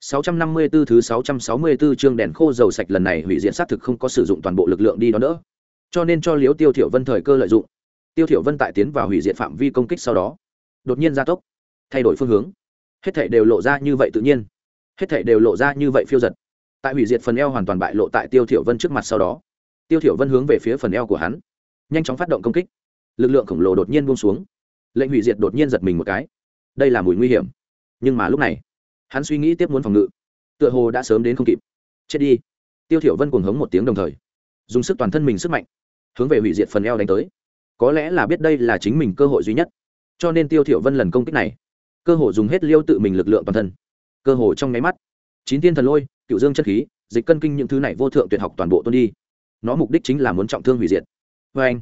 654 thứ 664 chương đèn khô dầu sạch lần này hủy diệt sát thực không có sử dụng toàn bộ lực lượng đi đó nữa. Cho nên cho Liễu Tiêu Thiểu Vân thời cơ lợi dụng. Tiêu Thiểu Vân tại tiến vào hủy diệt phạm vi công kích sau đó, đột nhiên gia tốc, thay đổi phương hướng. Hết thảy đều lộ ra như vậy tự nhiên, hết thảy đều lộ ra như vậy phiêu dật. Tại hủy diệt phần eo hoàn toàn bại lộ tại Tiêu Thiểu Vân trước mặt sau đó, Tiêu Thiểu Vân hướng về phía phần eo của hắn, nhanh chóng phát động công kích. Lực lượng khổng lồ đột nhiên buông xuống, lệnh hủy diệt đột nhiên giật mình một cái. Đây là mùi nguy hiểm. Nhưng mà lúc này, hắn suy nghĩ tiếp muốn phòng ngự. Tựa hồ đã sớm đến không kịp. Chết đi. Tiêu thiểu vân cuồng hống một tiếng đồng thời, dùng sức toàn thân mình sức mạnh, hướng về hủy diệt phần eo đánh tới. Có lẽ là biết đây là chính mình cơ hội duy nhất. Cho nên tiêu thiểu vân lần công kích này, cơ hội dùng hết liêu tự mình lực lượng toàn thân. Cơ hội trong nháy mắt, chín tiên thần lôi, cựu dương chân khí, dịch cân kinh những thứ này vô thượng tuyệt học toàn bộ tuôn đi. Nó mục đích chính là muốn trọng thương hủy diệt. Với anh,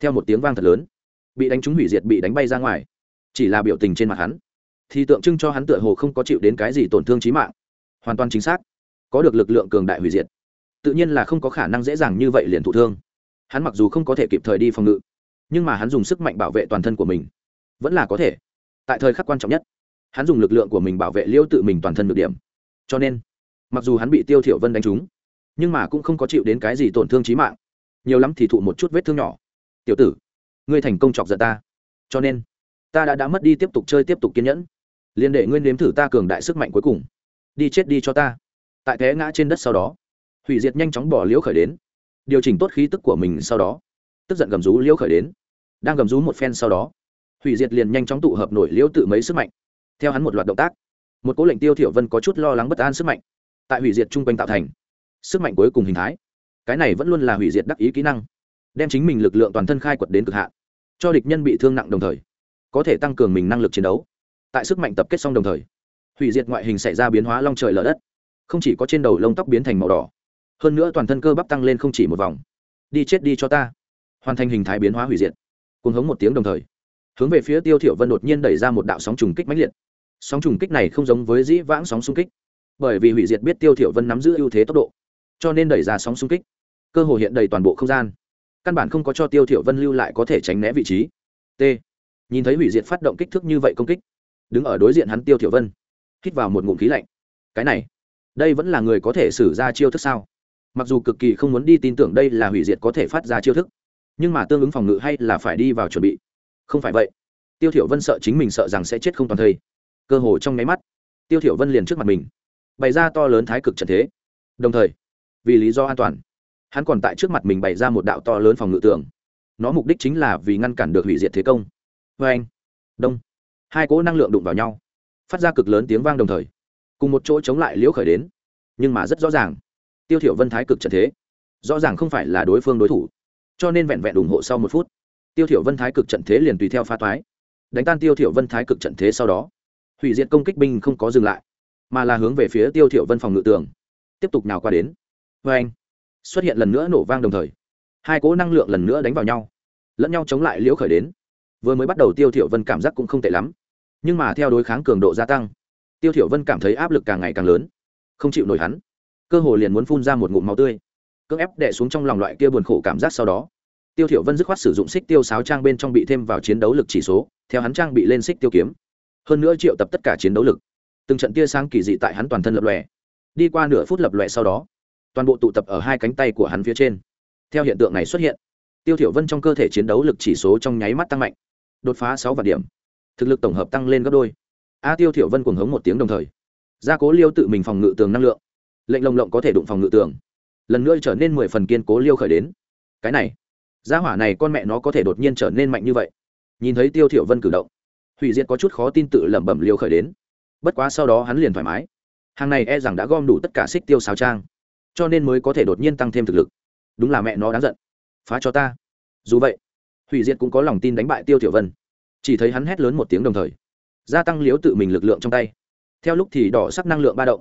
theo một tiếng vang thật lớn, bị đánh trúng hủy diệt bị đánh bay ra ngoài, chỉ là biểu tình trên mặt hắn thì tượng trưng cho hắn tựa hồ không có chịu đến cái gì tổn thương chí mạng. Hoàn toàn chính xác. Có được lực lượng cường đại hủy diệt. Tự nhiên là không có khả năng dễ dàng như vậy liền thụ thương. Hắn mặc dù không có thể kịp thời đi phòng ngự, nhưng mà hắn dùng sức mạnh bảo vệ toàn thân của mình. Vẫn là có thể. Tại thời khắc quan trọng nhất, hắn dùng lực lượng của mình bảo vệ liễu tự mình toàn thân được điểm. Cho nên, mặc dù hắn bị tiêu thiểu vân đánh trúng, nhưng mà cũng không có chịu đến cái gì tổn thương chí mạng. Nhiều lắm thì thụ một chút vết thương nhỏ. Tiểu tử, ngươi thành công chọc giận ta. Cho nên, ta đã đã mất đi tiếp tục chơi tiếp tục kiên nhẫn liền để nguyên nếm thử ta cường đại sức mạnh cuối cùng. Đi chết đi cho ta. Tại thế ngã trên đất sau đó, hủy diệt nhanh chóng bỏ liễu khởi đến, điều chỉnh tốt khí tức của mình sau đó, tức giận gầm rú liễu khởi đến. Đang gầm rú một phen sau đó, hủy diệt liền nhanh chóng tụ hợp nổi liễu tự mấy sức mạnh. Theo hắn một loạt động tác, một cố lệnh tiêu thiểu vân có chút lo lắng bất an sức mạnh, tại hủy diệt trung quanh tạo thành. Sức mạnh cuối cùng hình thái, cái này vẫn luôn là hủy diệt đắc ý kỹ năng, đem chính mình lực lượng toàn thân khai quật đến cực hạn, cho địch nhân bị thương nặng đồng thời, có thể tăng cường mình năng lực chiến đấu tại sức mạnh tập kết xong đồng thời, hủy diệt ngoại hình xảy ra biến hóa long trời lở đất. Không chỉ có trên đầu lông tóc biến thành màu đỏ, hơn nữa toàn thân cơ bắp tăng lên không chỉ một vòng. Đi chết đi cho ta. Hoàn thành hình thái biến hóa hủy diệt. Cùng hống một tiếng đồng thời, hướng về phía tiêu thiểu vân đột nhiên đẩy ra một đạo sóng trùng kích mãnh liệt. Sóng trùng kích này không giống với dĩ vãng sóng xung kích, bởi vì hủy diệt biết tiêu thiểu vân nắm giữ ưu thế tốc độ, cho nên đẩy ra sóng xung kích. Cơ hồ hiện đầy toàn bộ không gian. Căn bản không có cho tiêu thiểu vân lưu lại có thể tránh né vị trí. T. Nhìn thấy hủy diệt phát động kích thước như vậy công kích đứng ở đối diện hắn tiêu thiểu vân, hít vào một ngụm khí lạnh. Cái này, đây vẫn là người có thể sử ra chiêu thức sao? Mặc dù cực kỳ không muốn đi tin tưởng đây là hủy diệt có thể phát ra chiêu thức, nhưng mà tương ứng phòng ngự hay là phải đi vào chuẩn bị. Không phải vậy, tiêu thiểu vân sợ chính mình sợ rằng sẽ chết không toàn thây. Cơ hồ trong nháy mắt, tiêu thiểu vân liền trước mặt mình, bày ra to lớn thái cực trận thế. Đồng thời, vì lý do an toàn, hắn còn tại trước mặt mình bày ra một đạo to lớn phòng ngự tường nó mục đích chính là vì ngăn cản được hủy diệt thế công. Vê anh. Đông hai cỗ năng lượng đụng vào nhau, phát ra cực lớn tiếng vang đồng thời, cùng một chỗ chống lại liễu khởi đến. Nhưng mà rất rõ ràng, tiêu thiểu vân thái cực trận thế, rõ ràng không phải là đối phương đối thủ, cho nên vẹn vẹn ủng hộ sau một phút, tiêu thiểu vân thái cực trận thế liền tùy theo pha toái. Đánh tan tiêu thiểu vân thái cực trận thế sau đó, hủy diệt công kích binh không có dừng lại, mà là hướng về phía tiêu thiểu vân phòng ngự tường, tiếp tục nào qua đến. Với anh xuất hiện lần nữa nổ vang đồng thời, hai cỗ năng lượng lần nữa đánh vào nhau, lẫn nhau chống lại liễu khởi đến vừa mới bắt đầu tiêu thiểu vân cảm giác cũng không tệ lắm. Nhưng mà theo đối kháng cường độ gia tăng, tiêu thiểu vân cảm thấy áp lực càng ngày càng lớn, không chịu nổi hắn. Cơ hồ liền muốn phun ra một ngụm máu tươi. Cưỡng ép đè xuống trong lòng loại kia buồn khổ cảm giác sau đó, tiêu thiểu vân dứt khoát sử dụng xích tiêu sáo trang bên trong bị thêm vào chiến đấu lực chỉ số, theo hắn trang bị lên xích tiêu kiếm. Hơn nữa triệu tập tất cả chiến đấu lực. Từng trận tia sáng kỳ dị tại hắn toàn thân lập lòe. Đi qua nửa phút lập lòe sau đó, toàn bộ tụ tập ở hai cánh tay của hắn phía trên. Theo hiện tượng này xuất hiện, tiêu thiểu vân trong cơ thể chiến đấu lực chỉ số trong nháy mắt tăng mạnh đột phá sáu vạn điểm. Thực lực tổng hợp tăng lên gấp đôi. A tiêu thiểu vân cuồng hống một tiếng đồng thời, gia cố liêu tự mình phòng ngự tường năng lượng. Lệnh lồng lộng có thể đụng phòng ngự tường. Lần nữa trở nên mười phần kiên cố liêu khởi đến. Cái này, gia hỏa này con mẹ nó có thể đột nhiên trở nên mạnh như vậy. Nhìn thấy tiêu thiểu vân cử động, hủy diệt có chút khó tin tự lẩm bẩm liêu khởi đến. Bất quá sau đó hắn liền thoải mái. Hàng này e rằng đã gom đủ tất cả xích tiêu sáo trang, cho nên mới có thể đột nhiên tăng thêm thực lực. Đúng là mẹ nó đáng giận. Phá cho ta. Dù vậy hủy diệt cũng có lòng tin đánh bại tiêu tiểu vân. Chỉ thấy hắn hét lớn một tiếng đồng thời, gia tăng liếu tự mình lực lượng trong tay. Theo lúc thì đỏ sắc năng lượng ba động.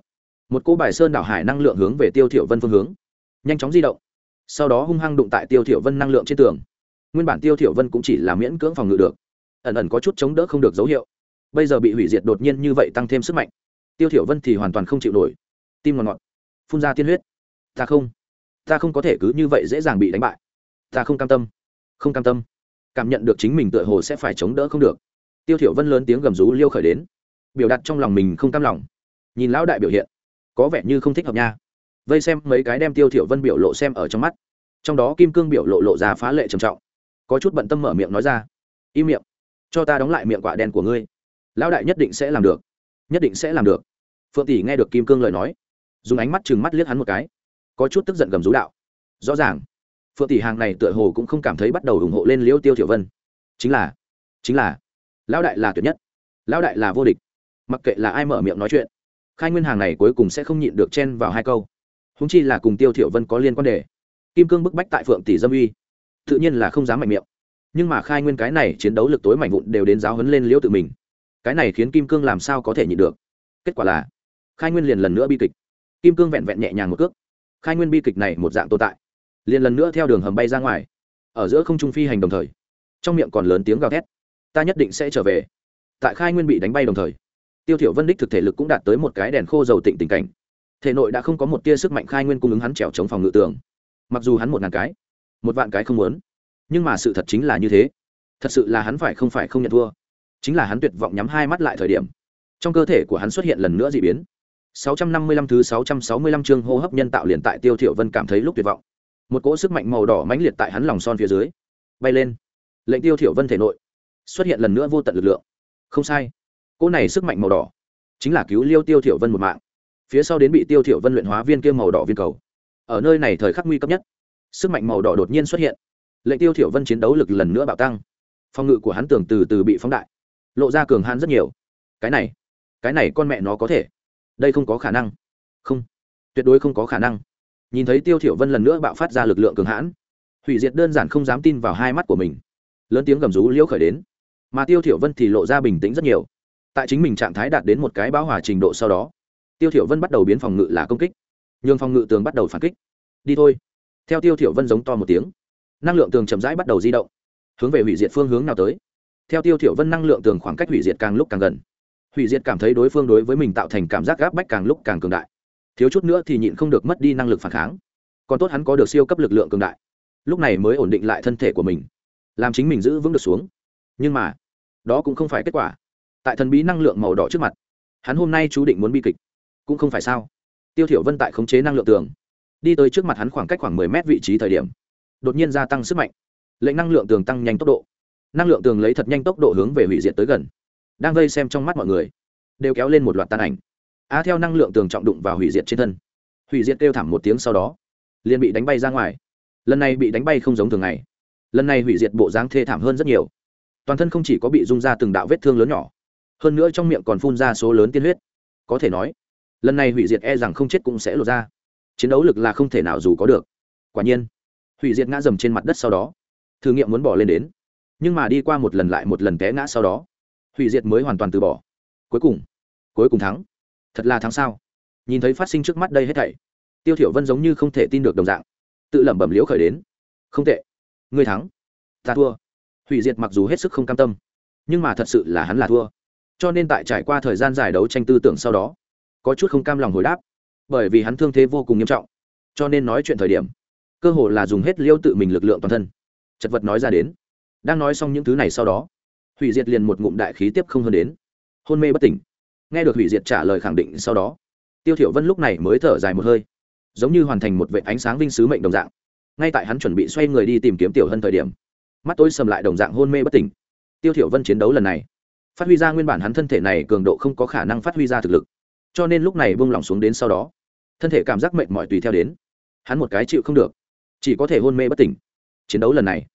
Một cô bài sơn đảo hải năng lượng hướng về tiêu thiểu vân phương hướng, nhanh chóng di động. Sau đó hung hăng đụng tại tiêu thiểu vân năng lượng trên tường. Nguyên bản tiêu thiểu vân cũng chỉ là miễn cưỡng phòng ngự được, ẩn ẩn có chút chống đỡ không được dấu hiệu. Bây giờ bị hủy diệt đột nhiên như vậy tăng thêm sức mạnh, tiêu thiểu vân thì hoàn toàn không chịu nổi. Tim ngọt ngọt, phun ra tiên huyết. Ta không ta không có thể cứ như vậy dễ dàng bị đánh bại. Ta không cam tâm, không cam tâm cảm nhận được chính mình tựa hồ sẽ phải chống đỡ không được. Tiêu thiểu vân lớn tiếng gầm rú liêu khởi đến, biểu đạt trong lòng mình không cam lòng. Nhìn lão đại biểu hiện, có vẻ như không thích hợp nha. Vây xem mấy cái đem tiêu thiểu vân biểu lộ xem ở trong mắt. Trong đó kim cương biểu lộ lộ ra phá lệ trầm trọng. Có chút bận tâm mở miệng nói ra, im miệng, cho ta đóng lại miệng quả đen của ngươi. Lão đại nhất định sẽ làm được, nhất định sẽ làm được. Phượng tỷ nghe được kim cương lời nói, dùng ánh mắt chừng mắt liếc hắn một cái, có chút tức giận gầm rú đạo, rõ ràng phượng tỷ hàng này tựa hồ cũng không cảm thấy bắt đầu ủng hộ lên liêu tiêu thiểu vân. Chính là chính là, lão đại là tuyệt nhất. Lão đại là vô địch. Mặc kệ là ai mở miệng nói chuyện, khai nguyên hàng này cuối cùng sẽ không nhịn được chen vào hai câu. Húng chi là cùng tiêu thiểu vân có liên quan đề. Kim cương bức bách tại phượng tỷ dâm uy, tự nhiên là không dám mạnh miệng. Nhưng mà khai nguyên cái này chiến đấu lực tối mạnh vụn đều đến giáo huấn lên liễu tự mình. Cái này khiến kim cương làm sao có thể nhịn được? Kết quả là, khai nguyên liền lần nữa bi kịch. Kim cương vẹn vẹn nhẹ nhàng một cước. Khai nguyên bi kịch này một dạng tồn tại liền lần nữa theo đường hầm bay ra ngoài, ở giữa không trung phi hành đồng thời, trong miệng còn lớn tiếng gào thét, ta nhất định sẽ trở về. Tại khai nguyên bị đánh bay đồng thời, tiêu thiểu vân đích thực thể lực cũng đạt tới một cái đèn khô dầu tịnh tình cảnh. Thể nội đã không có một tia sức mạnh khai nguyên cung ứng hắn trèo chống phòng ngự tường. Mặc dù hắn một ngàn cái, một vạn cái không muốn, nhưng mà sự thật chính là như thế. Thật sự là hắn phải không phải không nhận thua. Chính là hắn tuyệt vọng nhắm hai mắt lại thời điểm, trong cơ thể của hắn xuất hiện lần nữa dị biến. 655 thứ 665 chương hô hấp nhân tạo liền tại Tiêu Thiểu Vân cảm thấy lúc tuyệt vọng. Một cỗ sức mạnh màu đỏ mãnh liệt tại hắn lòng son phía dưới, bay lên. Lệnh Tiêu Thiểu Vân thể nội xuất hiện lần nữa vô tận lực lượng. Không sai, cỗ này sức mạnh màu đỏ chính là cứu Liêu Tiêu Thiểu Vân một mạng. Phía sau đến bị Tiêu Thiểu Vân luyện hóa viên kia màu đỏ viên cầu. Ở nơi này thời khắc nguy cấp nhất, sức mạnh màu đỏ đột nhiên xuất hiện. Lệnh Tiêu Thiểu Vân chiến đấu lực lần nữa bạo tăng. Phòng ngự của hắn tưởng từ từ bị phóng đại, lộ ra cường hãn rất nhiều. Cái này, cái này con mẹ nó có thể đây không có khả năng không tuyệt đối không có khả năng nhìn thấy tiêu thiểu vân lần nữa bạo phát ra lực lượng cường hãn hủy diệt đơn giản không dám tin vào hai mắt của mình lớn tiếng gầm rú liễu khởi đến mà tiêu thiểu vân thì lộ ra bình tĩnh rất nhiều tại chính mình trạng thái đạt đến một cái bão hòa trình độ sau đó tiêu thiểu vân bắt đầu biến phòng ngự là công kích nhưng phòng ngự tường bắt đầu phản kích đi thôi theo tiêu thiểu vân giống to một tiếng năng lượng tường chậm rãi bắt đầu di động hướng về hủy diệt phương hướng nào tới theo tiêu thiểu vân năng lượng tường khoảng cách hủy diệt càng lúc càng gần hủy diệt cảm thấy đối phương đối với mình tạo thành cảm giác gáp bách càng lúc càng cường đại thiếu chút nữa thì nhịn không được mất đi năng lực phản kháng. Còn tốt hắn có được siêu cấp lực lượng cường đại. Lúc này mới ổn định lại thân thể của mình, làm chính mình giữ vững được xuống. Nhưng mà, đó cũng không phải kết quả. Tại thần bí năng lượng màu đỏ trước mặt, hắn hôm nay chú định muốn bi kịch. Cũng không phải sao. Tiêu thiểu vân tại khống chế năng lượng tường. Đi tới trước mặt hắn khoảng cách khoảng 10 mét vị trí thời điểm, đột nhiên gia tăng sức mạnh. Lệnh năng lượng tường tăng nhanh tốc độ. Năng lượng tường lấy thật nhanh tốc độ hướng về hủy diệt tới gần. Đang gây xem trong mắt mọi người, đều kéo lên một loạt tan ảnh a theo năng lượng tường trọng đụng vào hủy diệt trên thân. Hủy diệt kêu thảm một tiếng sau đó, liền bị đánh bay ra ngoài. Lần này bị đánh bay không giống thường ngày. Lần này hủy diệt bộ dáng thê thảm hơn rất nhiều. Toàn thân không chỉ có bị rung ra từng đạo vết thương lớn nhỏ, hơn nữa trong miệng còn phun ra số lớn tiên huyết. Có thể nói, lần này hủy diệt e rằng không chết cũng sẽ lột ra. Chiến đấu lực là không thể nào dù có được. Quả nhiên, hủy diệt ngã dầm trên mặt đất sau đó, thử nghiệm muốn bỏ lên đến. Nhưng mà đi qua một lần lại một lần té ngã sau đó, hủy diệt mới hoàn toàn từ bỏ. Cuối cùng cuối cùng thắng thật là thắng sao? Nhìn thấy phát sinh trước mắt đây hết thảy, tiêu thiểu vân giống như không thể tin được đồng dạng, tự lẩm bẩm liễu khởi đến. Không tệ, ngươi thắng. Ta thua. Hủy diệt mặc dù hết sức không cam tâm, nhưng mà thật sự là hắn là thua. Cho nên tại trải qua thời gian giải đấu tranh tư tưởng sau đó, có chút không cam lòng hồi đáp. Bởi vì hắn thương thế vô cùng nghiêm trọng, cho nên nói chuyện thời điểm, cơ hồ là dùng hết liêu tự mình lực lượng toàn thân. Chật vật nói ra đến. Đang nói xong những thứ này sau đó, hủy diệt liền một ngụm đại khí tiếp không hơn đến. Hôn mê bất tỉnh nghe được hủy diệt trả lời khẳng định sau đó, tiêu thiểu vân lúc này mới thở dài một hơi, giống như hoàn thành một vệ ánh sáng vinh sứ mệnh đồng dạng. Ngay tại hắn chuẩn bị xoay người đi tìm kiếm tiểu hân thời điểm, mắt tối sầm lại đồng dạng hôn mê bất tỉnh. Tiêu thiểu vân chiến đấu lần này, phát huy ra nguyên bản hắn thân thể này cường độ không có khả năng phát huy ra thực lực, cho nên lúc này buông lỏng xuống đến sau đó, thân thể cảm giác mệt mỏi tùy theo đến. Hắn một cái chịu không được, chỉ có thể hôn mê bất tỉnh. Chiến đấu lần này,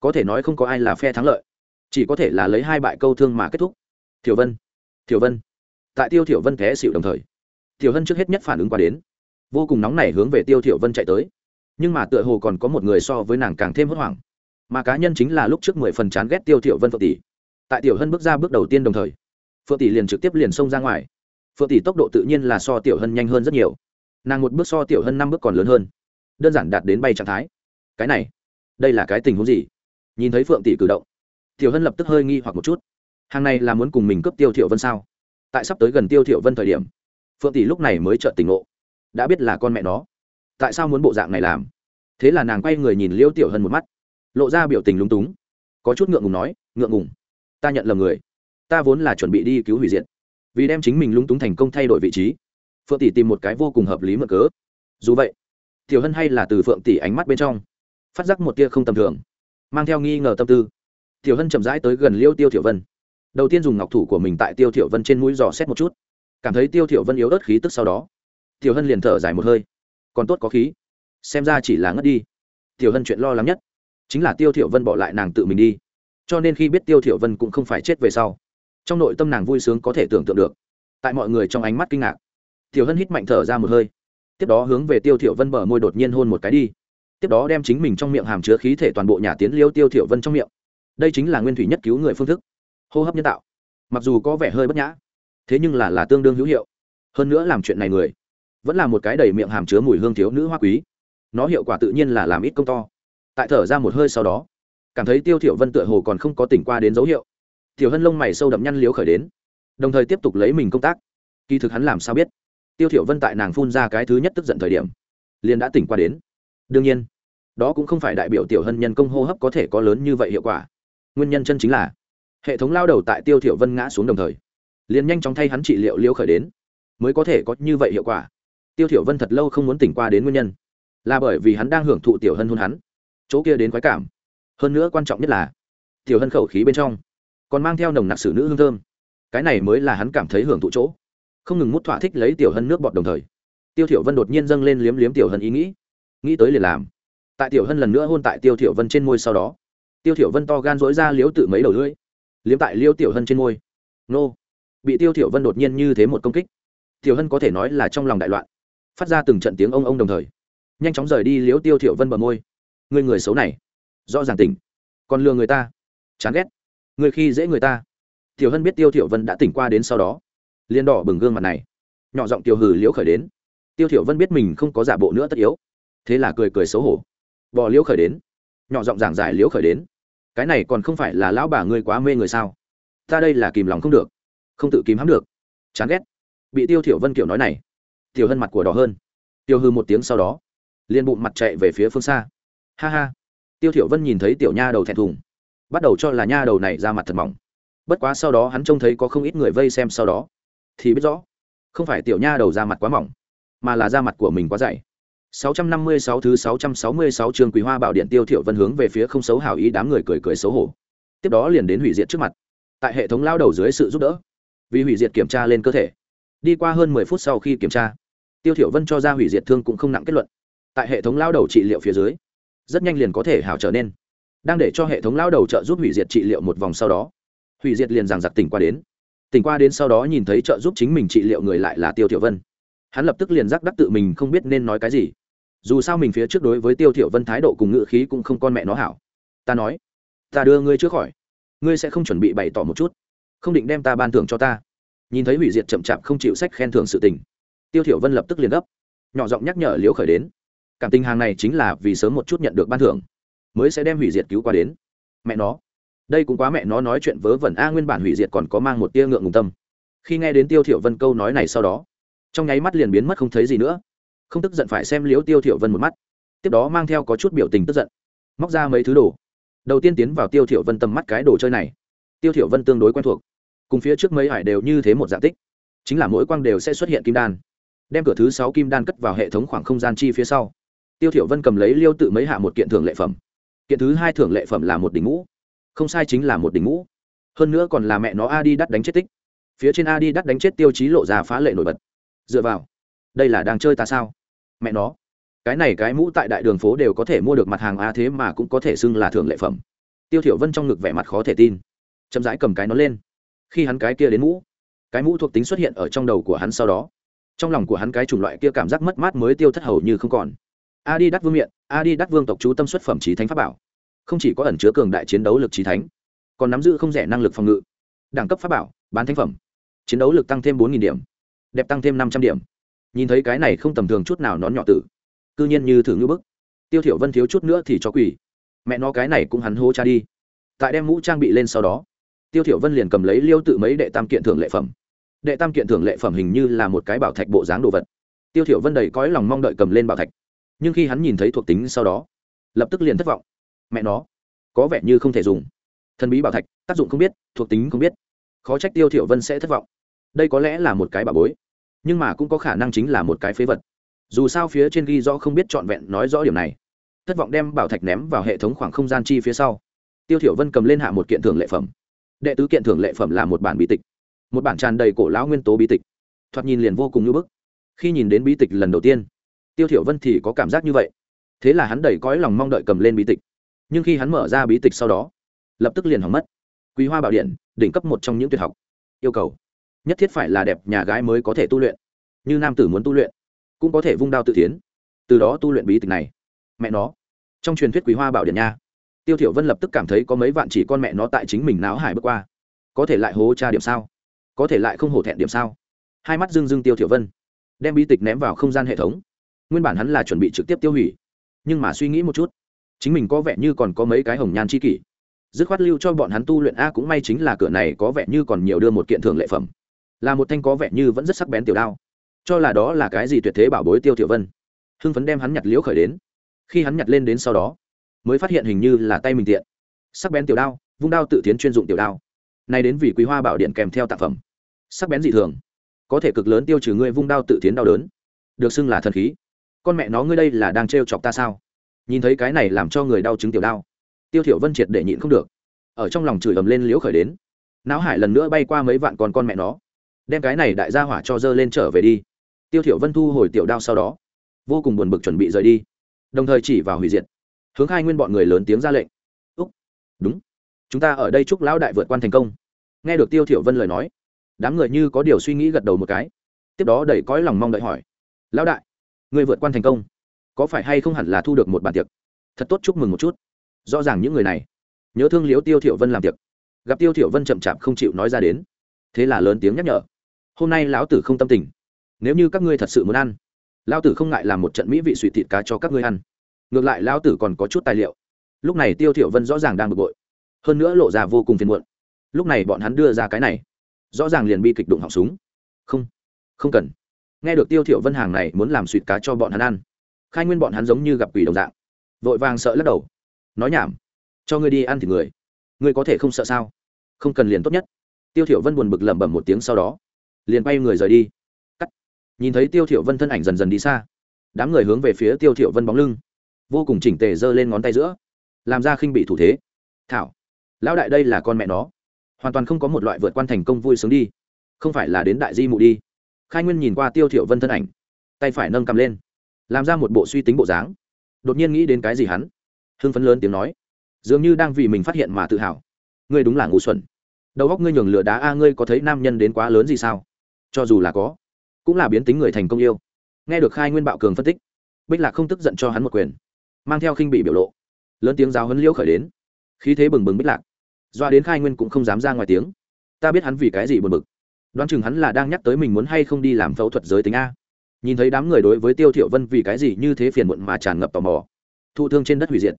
có thể nói không có ai là phe thắng lợi, chỉ có thể là lấy hai bại câu thương mà kết thúc. Thiểu vân thiểu vân tại tiêu thiểu vân té xịu đồng thời. Tiểu hân trước hết nhất phản ứng qua đến. Vô cùng nóng nảy hướng về tiêu thiểu vân chạy tới. Nhưng mà tựa hồ còn có một người so với nàng càng thêm hốt hoảng. Mà cá nhân chính là lúc trước mười phần chán ghét tiêu thiểu vân phượng tỷ. Tại tiểu hân bước ra bước đầu tiên đồng thời, phượng tỷ liền trực tiếp liền xông ra ngoài. Phượng tỷ tốc độ tự nhiên là so tiểu hân nhanh hơn rất nhiều. Nàng một bước so tiểu hân năm bước còn lớn hơn. Đơn giản đạt đến bay trạng thái. Cái này, đây là cái tình huống gì? Nhìn thấy phượng tỷ cử động, tiểu hân lập tức hơi nghi hoặc một chút. Hàng này là muốn cùng mình cướp tiêu thiểu vân sao? Tại sắp tới gần tiêu thiểu vân thời điểm, phượng tỷ lúc này mới chợt tỉnh ngộ. Đã biết là con mẹ nó. Tại sao muốn bộ dạng này làm? Thế là nàng quay người nhìn liêu tiểu hân một mắt, lộ ra biểu tình lúng túng, có chút ngượng ngùng nói, ngượng ngùng, ta nhận lầm người. Ta vốn là chuẩn bị đi cứu hủy diệt, vì đem chính mình lúng túng thành công thay đổi vị trí. Phượng tỷ tìm một cái vô cùng hợp lý mở cớ. Dù vậy, tiểu hân hay là từ phượng tỷ ánh mắt bên trong, phát giác một tia không tầm thường, mang theo nghi ngờ tâm tư. Tiểu hân chậm rãi tới gần liêu tiêu tiểu vân đầu tiên dùng ngọc thủ của mình tại tiêu thiểu vân trên mũi dò xét một chút cảm thấy tiêu thiểu vân yếu ớt khí tức sau đó tiểu hân liền thở dài một hơi còn tốt có khí xem ra chỉ là ngất đi tiểu hân chuyện lo lắng nhất chính là tiêu thiểu vân bỏ lại nàng tự mình đi cho nên khi biết tiêu thiểu vân cũng không phải chết về sau trong nội tâm nàng vui sướng có thể tưởng tượng được tại mọi người trong ánh mắt kinh ngạc tiểu hân hít mạnh thở ra một hơi tiếp đó hướng về tiêu thiểu vân bờ môi đột nhiên hôn một cái đi tiếp đó đem chính mình trong miệng hàm chứa khí thể toàn bộ nhà tiến liêu tiêu thiểu vân trong miệng đây chính là nguyên thủy nhất cứu người phương thức hô hấp nhân tạo mặc dù có vẻ hơi bất nhã thế nhưng là là tương đương hữu hiệu hơn nữa làm chuyện này người vẫn là một cái đầy miệng hàm chứa mùi hương thiếu nữ hoa quý nó hiệu quả tự nhiên là làm ít công to tại thở ra một hơi sau đó cảm thấy tiêu thiểu vân tựa hồ còn không có tỉnh qua đến dấu hiệu tiểu hân lông mày sâu đậm nhăn liếu khởi đến đồng thời tiếp tục lấy mình công tác kỳ thực hắn làm sao biết tiêu thiểu vân tại nàng phun ra cái thứ nhất tức giận thời điểm liền đã tỉnh qua đến đương nhiên đó cũng không phải đại biểu tiểu hân nhân công hô hấp có thể có lớn như vậy hiệu quả nguyên nhân chân chính là hệ thống lao đầu tại tiêu thiểu vân ngã xuống đồng thời liền nhanh chóng thay hắn trị liệu liễu khởi đến mới có thể có như vậy hiệu quả tiêu thiểu vân thật lâu không muốn tỉnh qua đến nguyên nhân là bởi vì hắn đang hưởng thụ tiểu hân hôn hắn chỗ kia đến quái cảm hơn nữa quan trọng nhất là tiểu hân khẩu khí bên trong còn mang theo nồng nặc sử nữ hương thơm cái này mới là hắn cảm thấy hưởng thụ chỗ không ngừng mút thỏa thích lấy tiểu hân nước bọt đồng thời tiêu thiểu vân đột nhiên dâng lên liếm liếm tiểu hân ý nghĩ nghĩ tới liền làm tại tiểu hân lần nữa hôn tại tiêu thiểu vân trên môi sau đó tiêu thiểu vân to gan dỗi ra liếu tự mấy đầu lưỡi liếm tại liêu tiểu hân trên môi. Nô. Bị tiêu tiểu vân đột nhiên như thế một công kích. Tiểu hân có thể nói là trong lòng đại loạn. Phát ra từng trận tiếng ông ông đồng thời. Nhanh chóng rời đi liếu tiêu tiểu vân bờ môi. Người người xấu này. Rõ ràng tỉnh. Còn lừa người ta. Chán ghét. Người khi dễ người ta. Tiểu hân biết tiêu tiểu vân đã tỉnh qua đến sau đó. Liên đỏ bừng gương mặt này. Nhỏ giọng tiểu hừ liễu khởi đến. Tiêu tiểu vân biết mình không có giả bộ nữa tất yếu. Thế là cười cười xấu hổ. Bò liễu khởi đến. Nhỏ giọng giảng giải liễu khởi đến cái này còn không phải là lão bà ngươi quá mê người sao? Ta đây là kìm lòng không được, không tự kìm hãm được. Chán ghét. Bị tiêu thiểu vân kiểu nói này, tiểu hân mặt của đỏ hơn. Tiêu hư một tiếng sau đó, liền bụng mặt chạy về phía phương xa. Ha ha. Tiêu thiểu vân nhìn thấy tiểu nha đầu thẹn thùng, bắt đầu cho là nha đầu này ra mặt thật mỏng. Bất quá sau đó hắn trông thấy có không ít người vây xem sau đó, thì biết rõ, không phải tiểu nha đầu ra mặt quá mỏng, mà là da mặt của mình quá dày. 656 thứ 666 trường Quý Hoa Bảo Điện Tiêu thiểu Vân hướng về phía không xấu hảo ý đám người cười cười xấu hổ. Tiếp đó liền đến hủy diệt trước mặt. Tại hệ thống lao đầu dưới sự giúp đỡ, vì hủy diệt kiểm tra lên cơ thể. Đi qua hơn 10 phút sau khi kiểm tra, Tiêu thiểu Vân cho ra hủy diệt thương cũng không nặng kết luận. Tại hệ thống lao đầu trị liệu phía dưới, rất nhanh liền có thể hảo trở nên. Đang để cho hệ thống lao đầu trợ giúp hủy diệt trị liệu một vòng sau đó, hủy diệt liền giằng giặc tỉnh qua đến. Tỉnh qua đến sau đó nhìn thấy trợ giúp chính mình trị liệu người lại là Tiêu thiểu Vân. Hắn lập tức liền giác đắc tự mình không biết nên nói cái gì dù sao mình phía trước đối với tiêu thiểu vân thái độ cùng ngữ khí cũng không con mẹ nó hảo. Ta nói, ta đưa ngươi trước khỏi, ngươi sẽ không chuẩn bị bày tỏ một chút. Không định đem ta ban thưởng cho ta. Nhìn thấy hủy diệt chậm chạp không chịu sách khen thưởng sự tình, tiêu thiểu vân lập tức liền gấp, nhỏ giọng nhắc nhở liễu khởi đến. Cảm tình hàng này chính là vì sớm một chút nhận được ban thưởng, mới sẽ đem hủy diệt cứu qua đến. Mẹ nó, đây cũng quá mẹ nó nói chuyện vớ vẩn a, nguyên bản hủy diệt còn có mang một tia ngượng ngùng tâm. Khi nghe đến tiêu thiểu vân câu nói này sau đó, trong nháy mắt liền biến mất không thấy gì nữa không tức giận phải xem liếu tiêu thiểu vân một mắt. Tiếp đó mang theo có chút biểu tình tức giận, móc ra mấy thứ đồ. Đầu tiên tiến vào tiêu thiểu vân tầm mắt cái đồ chơi này. Tiêu thiểu vân tương đối quen thuộc, cùng phía trước mấy hải đều như thế một dạng tích. Chính là mỗi quang đều sẽ xuất hiện kim đan. Đem cửa thứ sáu kim đan cất vào hệ thống khoảng không gian chi phía sau. Tiêu thiểu vân cầm lấy liêu tự mấy hạ một kiện thưởng lệ phẩm. Kiện thứ hai thưởng lệ phẩm là một đỉnh ngũ. Không sai chính là một đỉnh ngũ. Hơn nữa còn là mẹ nó a đi đắt đánh chết tích. Phía trên a đi đắt đánh chết tiêu chí lộ ra phá lệ nổi bật. Dựa vào, đây là đang chơi ta sao? Mẹ nó. Cái này cái mũ tại đại đường phố đều có thể mua được mặt hàng a thế mà cũng có thể xưng là thưởng lệ phẩm. Tiêu thiểu vân trong ngực vẻ mặt khó thể tin. Chậm rãi cầm cái nó lên. Khi hắn cái kia đến mũ, cái mũ thuộc tính xuất hiện ở trong đầu của hắn sau đó. Trong lòng của hắn cái chủng loại kia cảm giác mất mát mới tiêu thất hầu như không còn. A đi đắt vương miện a đi đắt vương tộc chú tâm xuất phẩm trí thánh pháp bảo. Không chỉ có ẩn chứa cường đại chiến đấu lực trí thánh, còn nắm giữ không rẻ năng lực phòng ngự. Đẳng cấp pháp bảo, bán thánh phẩm. Chiến đấu lực tăng thêm bốn điểm, đẹp tăng thêm năm trăm điểm nhìn thấy cái này không tầm thường chút nào nón nhỏ tử. Cư nhiên như thử ngư bức. Tiêu thiểu vân thiếu chút nữa thì cho quỷ. Mẹ nó cái này cũng hắn hô cha đi. Tại đem mũ trang bị lên sau đó, tiêu thiểu vân liền cầm lấy liêu tự mấy đệ tam kiện thưởng lệ phẩm. Đệ tam kiện thưởng lệ phẩm hình như là một cái bảo thạch bộ dáng đồ vật. Tiêu thiểu vân đầy cõi lòng mong đợi cầm lên bảo thạch. Nhưng khi hắn nhìn thấy thuộc tính sau đó, lập tức liền thất vọng. Mẹ nó, có vẻ như không thể dùng. Thần bí bảo thạch, tác dụng không biết, thuộc tính không biết. Khó trách tiêu thiểu vân sẽ thất vọng. Đây có lẽ là một cái bảo bối nhưng mà cũng có khả năng chính là một cái phế vật. Dù sao phía trên ghi rõ không biết trọn vẹn nói rõ điểm này. Thất vọng đem bảo thạch ném vào hệ thống khoảng không gian chi phía sau. Tiêu thiểu vân cầm lên hạ một kiện thưởng lệ phẩm. Đệ tứ kiện thưởng lệ phẩm là một bản bí tịch. Một bản tràn đầy cổ lão nguyên tố bí tịch. Thoạt nhìn liền vô cùng như bức. Khi nhìn đến bí tịch lần đầu tiên, tiêu thiểu vân thì có cảm giác như vậy. Thế là hắn đầy cõi lòng mong đợi cầm lên bí tịch. Nhưng khi hắn mở ra bí tịch sau đó, lập tức liền hỏng mất. Quý hoa bảo điện, đỉnh cấp một trong những tuyệt học. Yêu cầu nhất thiết phải là đẹp nhà gái mới có thể tu luyện. Như nam tử muốn tu luyện, cũng có thể vung đao tự tiến từ đó tu luyện bí tịch này. Mẹ nó. Trong truyền thuyết quý hoa bảo điện nha, tiêu thiểu vân lập tức cảm thấy có mấy vạn chỉ con mẹ nó tại chính mình náo hải bước qua. Có thể lại hố cha điểm sao? Có thể lại không hổ thẹn điểm sao? Hai mắt dưng dưng tiêu thiểu vân, đem bí tịch ném vào không gian hệ thống. Nguyên bản hắn là chuẩn bị trực tiếp tiêu hủy, nhưng mà suy nghĩ một chút, chính mình có vẻ như còn có mấy cái hồng nhan chi kỷ. Dứt khoát lưu cho bọn hắn tu luyện a cũng may chính là cửa này có vẻ như còn nhiều đưa một kiện thường lệ phẩm là một thanh có vẻ như vẫn rất sắc bén tiểu đao. Cho là đó là cái gì tuyệt thế bảo bối tiêu tiểu vân. Hưng phấn đem hắn nhặt liễu khởi đến. Khi hắn nhặt lên đến sau đó, mới phát hiện hình như là tay mình tiện. Sắc bén tiểu đao, vung đao tự tiến chuyên dụng tiểu đao. Nay đến vì quý hoa bảo điện kèm theo tạp phẩm. Sắc bén dị thường, có thể cực lớn tiêu trừ ngươi vung đao tự tiến đau đớn. Được xưng là thần khí. Con mẹ nó ngươi đây là đang trêu chọc ta sao? Nhìn thấy cái này làm cho người đau chứng tiểu đao. tiêu thiểu vân triệt để nhịn không được. Ở trong lòng chửi ầm lên liễu khởi đến. Não hải lần nữa bay qua mấy vạn con con mẹ nó đem cái này đại gia hỏa cho dơ lên trở về đi. Tiêu thiểu vân thu hồi tiểu đao sau đó, vô cùng buồn bực chuẩn bị rời đi, đồng thời chỉ vào hủy diệt. Hướng khai nguyên bọn người lớn tiếng ra lệnh. Úc, đúng, chúng ta ở đây chúc lão đại vượt quan thành công. Nghe được tiêu thiểu vân lời nói, đám người như có điều suy nghĩ gật đầu một cái, tiếp đó đẩy cõi lòng mong đợi hỏi, lão đại, người vượt quan thành công, có phải hay không hẳn là thu được một bản tiệc? Thật tốt, chúc mừng một chút. Rõ ràng những người này, nhớ thương liếu tiêu thiểu vân làm tiệc. Gặp tiêu thiểu vân chậm chạp không chịu nói ra đến, thế là lớn tiếng nhắc nhở hôm nay lão tử không tâm tình. Nếu như các ngươi thật sự muốn ăn, lão tử không ngại làm một trận mỹ vị suy thịt cá cho các ngươi ăn. Ngược lại lão tử còn có chút tài liệu. Lúc này tiêu thiểu vân rõ ràng đang bực bội. Hơn nữa lộ ra vô cùng phiền muộn. Lúc này bọn hắn đưa ra cái này, rõ ràng liền bi kịch đụng họng súng. Không không cần. Nghe được tiêu thiểu vân hàng này muốn làm suy cá cho bọn hắn ăn, khai nguyên bọn hắn giống như gặp quỷ đồng dạng. Vội vàng sợ lắc đầu. Nói nhảm. Cho ngươi đi ăn thì người. Ngươi có thể không sợ sao? Không cần liền tốt nhất. Tiêu thiểu vân buồn bực lẩm bẩm một tiếng sau đó liền bay người rời đi. Cắt. Nhìn thấy tiêu thiểu vân thân ảnh dần dần đi xa, đám người hướng về phía tiêu thiểu vân bóng lưng, vô cùng chỉnh tề giơ lên ngón tay giữa, làm ra khinh bị thủ thế. Thảo, lão đại đây là con mẹ nó, hoàn toàn không có một loại vượt quan thành công vui sướng đi, không phải là đến đại di mụ đi. Khai nguyên nhìn qua tiêu thiểu vân thân ảnh, tay phải nâng cầm lên, làm ra một bộ suy tính bộ dáng. Đột nhiên nghĩ đến cái gì hắn? Hưng phấn lớn tiếng nói, dường như đang vì mình phát hiện mà tự hào. Ngươi đúng là ngu xuẩn. Đầu óc ngươi nhường lửa đá a ngươi có thấy nam nhân đến quá lớn gì sao? Cho dù là có, cũng là biến tính người thành công yêu. Nghe được khai nguyên bạo cường phân tích, bích lạc không tức giận cho hắn một quyền, mang theo khinh bị biểu lộ. Lớn tiếng giáo hấn liễu khởi đến. Khí thế bừng bừng bích lạc. Doa đến khai nguyên cũng không dám ra ngoài tiếng. Ta biết hắn vì cái gì buồn bực. Đoán chừng hắn là đang nhắc tới mình muốn hay không đi làm phẫu thuật giới tính a. Nhìn thấy đám người đối với tiêu thiểu vân vì cái gì như thế phiền muộn mà tràn ngập tò mò. Thụ thương trên đất hủy diệt.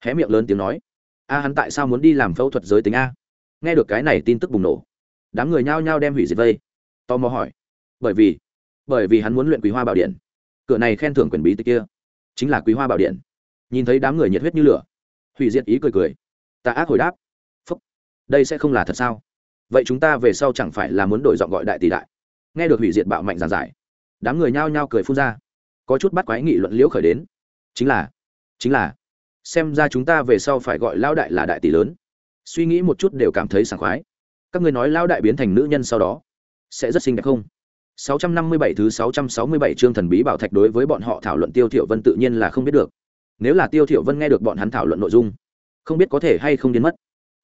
Hé miệng lớn tiếng nói. A, hắn tại sao muốn đi làm phẫu thuật giới tính a? Nghe được cái này tin tức bùng nổ. Đám người nhao nhao đem hủy diệt vây tò mò hỏi. Bởi vì bởi vì hắn muốn luyện quý hoa bảo điện. Cửa này khen thưởng quyền bí tịch kia, chính là quý hoa bảo điện. Nhìn thấy đám người nhiệt huyết như lửa, hủy diệt ý cười cười. Ta ác hồi đáp, phúc, đây sẽ không là thật sao? Vậy chúng ta về sau chẳng phải là muốn đổi giọng gọi đại tỷ đại? Nghe được hủy diệt bạo mạnh giàn giải, đám người nhao nhao cười phun ra. Có chút bắt quái nghị luận liễu khởi đến. Chính là chính là, xem ra chúng ta về sau phải gọi lao đại là đại tỷ lớn. Suy nghĩ một chút đều cảm thấy sảng khoái. Các người nói lao đại biến thành nữ nhân sau đó sẽ rất xinh đẹp không 657 thứ 667 chương thần bí bảo thạch đối với bọn họ thảo luận Tiêu Thiểu Vân tự nhiên là không biết được. Nếu là Tiêu Thiểu Vân nghe được bọn hắn thảo luận nội dung, không biết có thể hay không đến mất.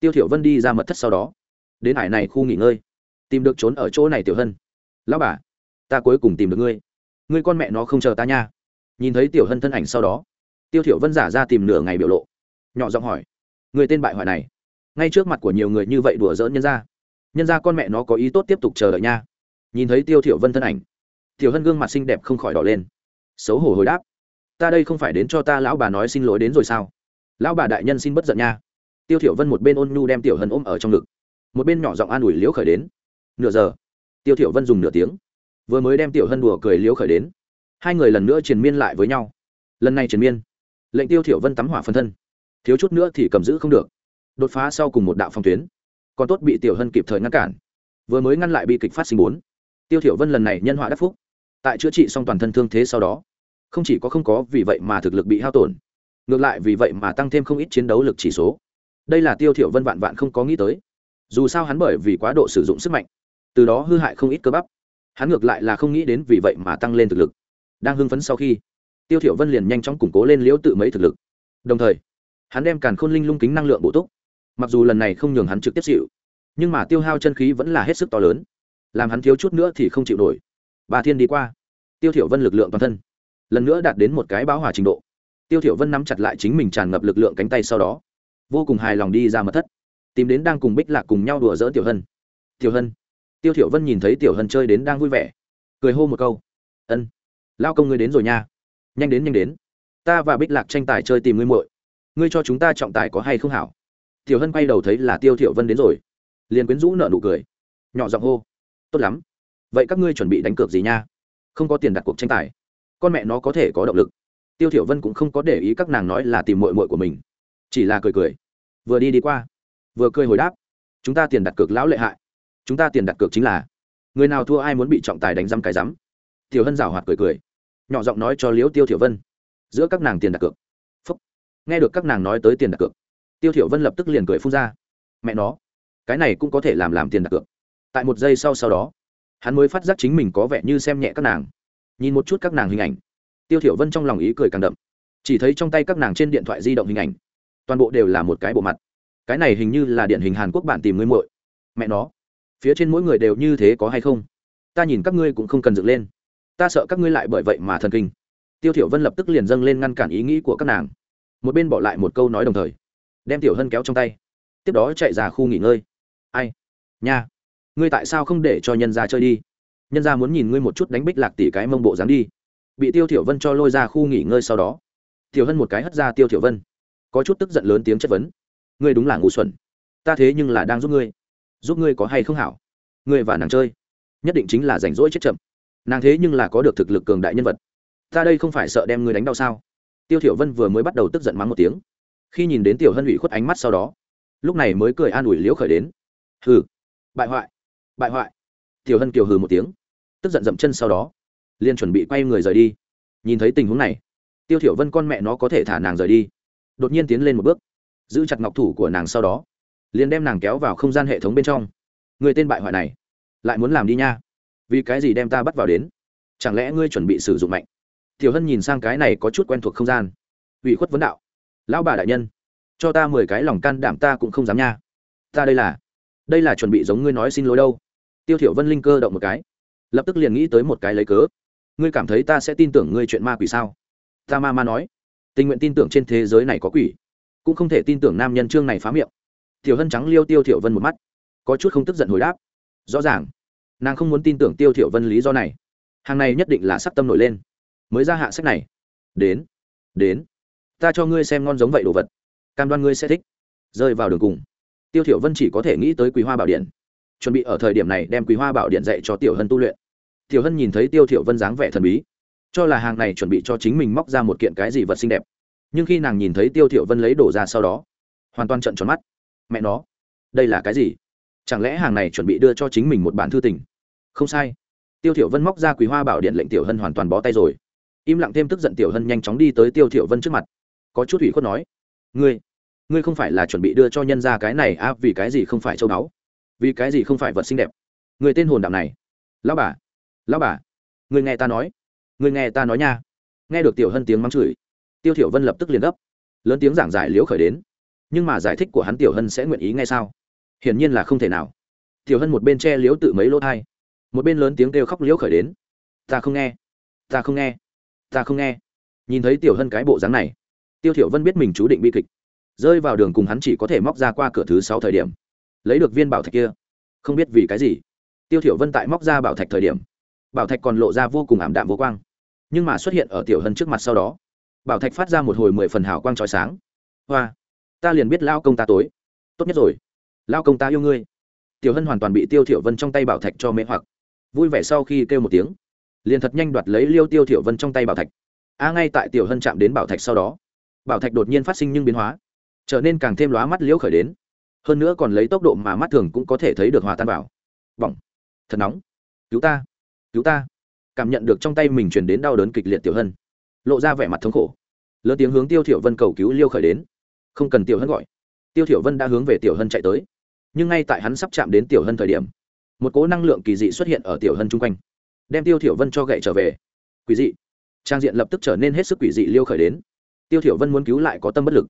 Tiêu Thiểu Vân đi ra mật thất sau đó, đến hải này khu nghỉ ngơi, tìm được trốn ở chỗ này Tiểu Hân. "Lão bà, ta cuối cùng tìm được ngươi. Ngươi con mẹ nó không chờ ta nha." Nhìn thấy Tiểu Hân thân ảnh sau đó, Tiêu Thiểu Vân giả ra tìm nửa ngày biểu lộ, nhỏ giọng hỏi: "Người tên bại hoại này, ngay trước mặt của nhiều người như vậy đùa giỡn nhân gia, nhân gia con mẹ nó có ý tốt tiếp tục chờ đợi nha." nhìn thấy tiêu thiểu vân thân ảnh, tiểu hân gương mặt xinh đẹp không khỏi đỏ lên. Xấu hổ hồi đáp, ta đây không phải đến cho ta lão bà nói xin lỗi đến rồi sao? Lão bà đại nhân xin bất giận nha. Tiêu thiểu vân một bên ôn nhu đem tiểu hân ôm ở trong ngực, một bên nhỏ giọng an ủi liễu khởi đến. Nửa giờ. Tiêu thiểu vân dùng nửa tiếng, vừa mới đem tiểu hân đùa cười liễu khởi đến. Hai người lần nữa triền miên lại với nhau. Lần này triền miên, lệnh tiêu thiểu vân tắm hỏa phân thân, thiếu chút nữa thì cầm giữ không được, đột phá sau cùng một đạo phong tuyến còn tốt bị tiểu hân kịp thời ngăn cản. Vừa mới ngăn lại bi kịch phát sinh bốn. Tiêu thiểu vân lần này nhân họa đắc phúc. Tại chữa trị xong toàn thân thương thế sau đó, không chỉ có không có vì vậy mà thực lực bị hao tổn, ngược lại vì vậy mà tăng thêm không ít chiến đấu lực chỉ số. Đây là tiêu thiểu vân vạn vạn không có nghĩ tới. Dù sao hắn bởi vì quá độ sử dụng sức mạnh, từ đó hư hại không ít cơ bắp. Hắn ngược lại là không nghĩ đến vì vậy mà tăng lên thực lực. Đang hưng phấn sau khi, tiêu thiểu vân liền nhanh chóng củng cố lên liễu tự mấy thực lực. Đồng thời, hắn đem càn khôn linh lung kính năng lượng bổ túc mặc dù lần này không nhường hắn trực tiếp chịu nhưng mà tiêu hao chân khí vẫn là hết sức to lớn, làm hắn thiếu chút nữa thì không chịu nổi. Ba thiên đi qua, tiêu thiểu vân lực lượng toàn thân, lần nữa đạt đến một cái báo hỏa trình độ. Tiêu thiểu vân nắm chặt lại chính mình tràn ngập lực lượng cánh tay sau đó, vô cùng hài lòng đi ra mật thất, tìm đến đang cùng bích lạc cùng nhau đùa dỡ tiểu hân. Tiểu hân. Tiêu thiểu vân nhìn thấy tiểu hân chơi đến đang vui vẻ, cười hô một câu, ân, lao công ngươi đến rồi nha, nhanh đến nhanh đến. Ta và bích lạc tranh tài chơi tìm ngươi muội, ngươi cho chúng ta trọng tài có hay không hảo? Tiểu hân quay đầu thấy là tiêu thiểu vân đến rồi. Liền quyến rũ nở nụ cười. Nhỏ giọng hô, tốt lắm. Vậy các ngươi chuẩn bị đánh cược gì nha? Không có tiền đặt cuộc tranh tài. Con mẹ nó có thể có động lực. Tiêu thiểu vân cũng không có để ý các nàng nói là tìm muội muội của mình. Chỉ là cười cười. Vừa đi đi qua. Vừa cười hồi đáp, chúng ta tiền đặt cược lão lệ hại. Chúng ta tiền đặt cược chính là, người nào thua ai muốn bị trọng tài đánh răm cái rắm tiểu hân rảo hoạt cười cười, nhỏ giọng nói cho liễu tiêu thiểu vân, giữa các nàng tiền đặt cược. Phúc. nghe được các nàng nói tới tiền đặt cược tiêu thiểu vân lập tức liền cười phun ra. Mẹ nó, cái này cũng có thể làm làm tiền đặt cược. Tại một giây sau sau đó, hắn mới phát giác chính mình có vẻ như xem nhẹ các nàng. Nhìn một chút các nàng hình ảnh, tiêu thiểu vân trong lòng ý cười càng đậm. Chỉ thấy trong tay các nàng trên điện thoại di động hình ảnh, toàn bộ đều là một cái bộ mặt. Cái này hình như là điện hình hàn quốc bạn tìm ngươi muội. Mẹ nó, phía trên mỗi người đều như thế có hay không? Ta nhìn các ngươi cũng không cần dựng lên. Ta sợ các ngươi lại bởi vậy mà thần kinh. Tiêu thiểu vân lập tức liền dâng lên ngăn cản ý nghĩ của các nàng. Một bên bỏ lại một câu nói đồng thời đem tiểu hân kéo trong tay. Tiếp đó chạy ra khu nghỉ ngơi. Ai? Nha ngươi tại sao không để cho nhân gia chơi đi? Nhân gia muốn nhìn ngươi một chút đánh bích lạc tỷ cái mông bộ dáng đi. Bị tiêu thiểu vân cho lôi ra khu nghỉ ngơi sau đó. Tiểu hân một cái hất ra tiêu thiểu vân. Có chút tức giận lớn tiếng chất vấn. Ngươi đúng là ngu xuẩn. Ta thế nhưng là đang giúp ngươi. Giúp ngươi có hay không hảo? Ngươi và nàng chơi, nhất định chính là rảnh rỗi chết chậm. Nàng thế nhưng là có được thực lực cường đại nhân vật. Ta đây không phải sợ đem ngươi đánh đau sao? Tiêu thiểu vân vừa mới bắt đầu tức giận mắng một tiếng khi nhìn đến tiểu hân ủy khuất ánh mắt sau đó, lúc này mới cười an ủi liễu khởi đến. Hừ, bại hoại bại hoại. Tiểu hân kiều hừ một tiếng, tức giận dậm chân sau đó, liền chuẩn bị quay người rời đi. Nhìn thấy tình huống này, tiêu thiểu vân con mẹ nó có thể thả nàng rời đi. Đột nhiên tiến lên một bước, giữ chặt ngọc thủ của nàng sau đó, liền đem nàng kéo vào không gian hệ thống bên trong. Người tên bại hoại này, lại muốn làm đi nha. Vì cái gì đem ta bắt vào đến? Chẳng lẽ ngươi chuẩn bị sử dụng mạnh? Tiểu hân nhìn sang cái này có chút quen thuộc không gian. Ủy khuất vấn đạo lão bà đại nhân, cho ta mười cái lòng can đảm ta cũng không dám nha. Ta đây là đây là chuẩn bị giống ngươi nói xin lỗi đâu. Tiêu thiểu vân linh cơ động một cái, lập tức liền nghĩ tới một cái lấy cớ. Ngươi cảm thấy ta sẽ tin tưởng ngươi chuyện ma quỷ sao? Ta ma ma nói, tình nguyện tin tưởng trên thế giới này có quỷ, cũng không thể tin tưởng nam nhân trương này phá miệng. Tiểu hân trắng liêu tiêu thiểu vân một mắt, có chút không tức giận hồi đáp. Rõ ràng, nàng không muốn tin tưởng tiêu thiểu vân lý do này. Hàng này nhất định là sắp tâm nổi lên, mới ra hạ sách này. Đến đến ta cho ngươi xem ngon giống vậy đồ vật. Cam đoan ngươi sẽ thích. Rơi vào đường cùng. Tiêu thiểu vân chỉ có thể nghĩ tới quý hoa bảo điện. Chuẩn bị ở thời điểm này đem quý hoa bảo điện dạy cho tiểu hân tu luyện. Tiểu hân nhìn thấy tiêu thiểu vân dáng vẻ thần bí, cho là hàng này chuẩn bị cho chính mình móc ra một kiện cái gì vật xinh đẹp. Nhưng khi nàng nhìn thấy tiêu thiểu vân lấy đồ ra sau đó, hoàn toàn trợn tròn mắt. Mẹ nó, đây là cái gì? Chẳng lẽ hàng này chuẩn bị đưa cho chính mình một bản thư tình? Không sai. Tiêu thiểu vân móc ra quý hoa bảo điện lệnh tiểu hân hoàn toàn bó tay rồi. Im lặng thêm tức giận tiểu hân nhanh chóng đi tới tiêu thiểu vân trước mặt có chút ủy khuất nói, ngươi ngươi không phải là chuẩn bị đưa cho nhân gia cái này à vì cái gì không phải châu đáo vì cái gì không phải vật xinh đẹp? Người tên hồn đạo này. Lão bà lão bà người nghe ta nói người nghe ta nói nha. Nghe được tiểu hân tiếng mắng chửi, tiêu thiểu vân lập tức liền gấp, lớn tiếng giảng giải liễu khởi đến, nhưng mà giải thích của hắn tiểu hân sẽ nguyện ý ngay sao? Hiển nhiên là không thể nào. Tiểu hân một bên che liễu tự mấy lỗ thay một bên lớn tiếng kêu khóc liễu khởi đến, ta không nghe, ta không nghe, ta không nghe. Nhìn thấy tiểu hân cái bộ dáng này tiêu thiểu vân biết mình chú định bi kịch. Rơi vào đường cùng hắn chỉ có thể móc ra qua cửa thứ sáu thời điểm. Lấy được viên bảo thạch kia. Không biết vì cái gì. Tiêu thiểu vân tại móc ra bảo thạch thời điểm, bảo thạch còn lộ ra vô cùng ảm đạm vô quang. Nhưng mà xuất hiện ở tiểu hân trước mặt sau đó, bảo thạch phát ra một hồi mười phần hào quang trói sáng. Hoa, ta liền biết lao công ta tối. Tốt nhất rồi. Lao công ta yêu ngươi. Tiểu hân hoàn toàn bị tiêu thiểu vân trong tay bảo thạch cho mê hoặc. Vui vẻ sau khi kêu một tiếng, liền thật nhanh đoạt lấy liêu tiêu thiểu vân trong tay bảo thạch. A, ngay tại tiểu hân chạm đến bảo thạch sau đó bảo thạch đột nhiên phát sinh nhưng biến hóa, trở nên càng thêm lóa mắt liễu khởi đến. Hơn nữa còn lấy tốc độ mà mắt thường cũng có thể thấy được hòa tan vào. Bỏng. Thật nóng. Cứu ta. Cứu ta. Cảm nhận được trong tay mình truyền đến đau đớn kịch liệt tiểu hân. Lộ ra vẻ mặt thống khổ. Lớn tiếng hướng tiêu thiểu vân cầu cứu liêu khởi đến. Không cần tiểu hân gọi. Tiêu thiểu vân đã hướng về tiểu hân chạy tới. Nhưng ngay tại hắn sắp chạm đến tiểu hân thời điểm, một cỗ năng lượng kỳ dị xuất hiện ở tiểu hân chung quanh, đem tiêu thiểu vân cho gậy trở về. Quỷ dị. Trang diện lập tức trở nên hết sức quỷ dị liêu khởi đến tiêu thiểu vân muốn cứu lại có tâm bất lực.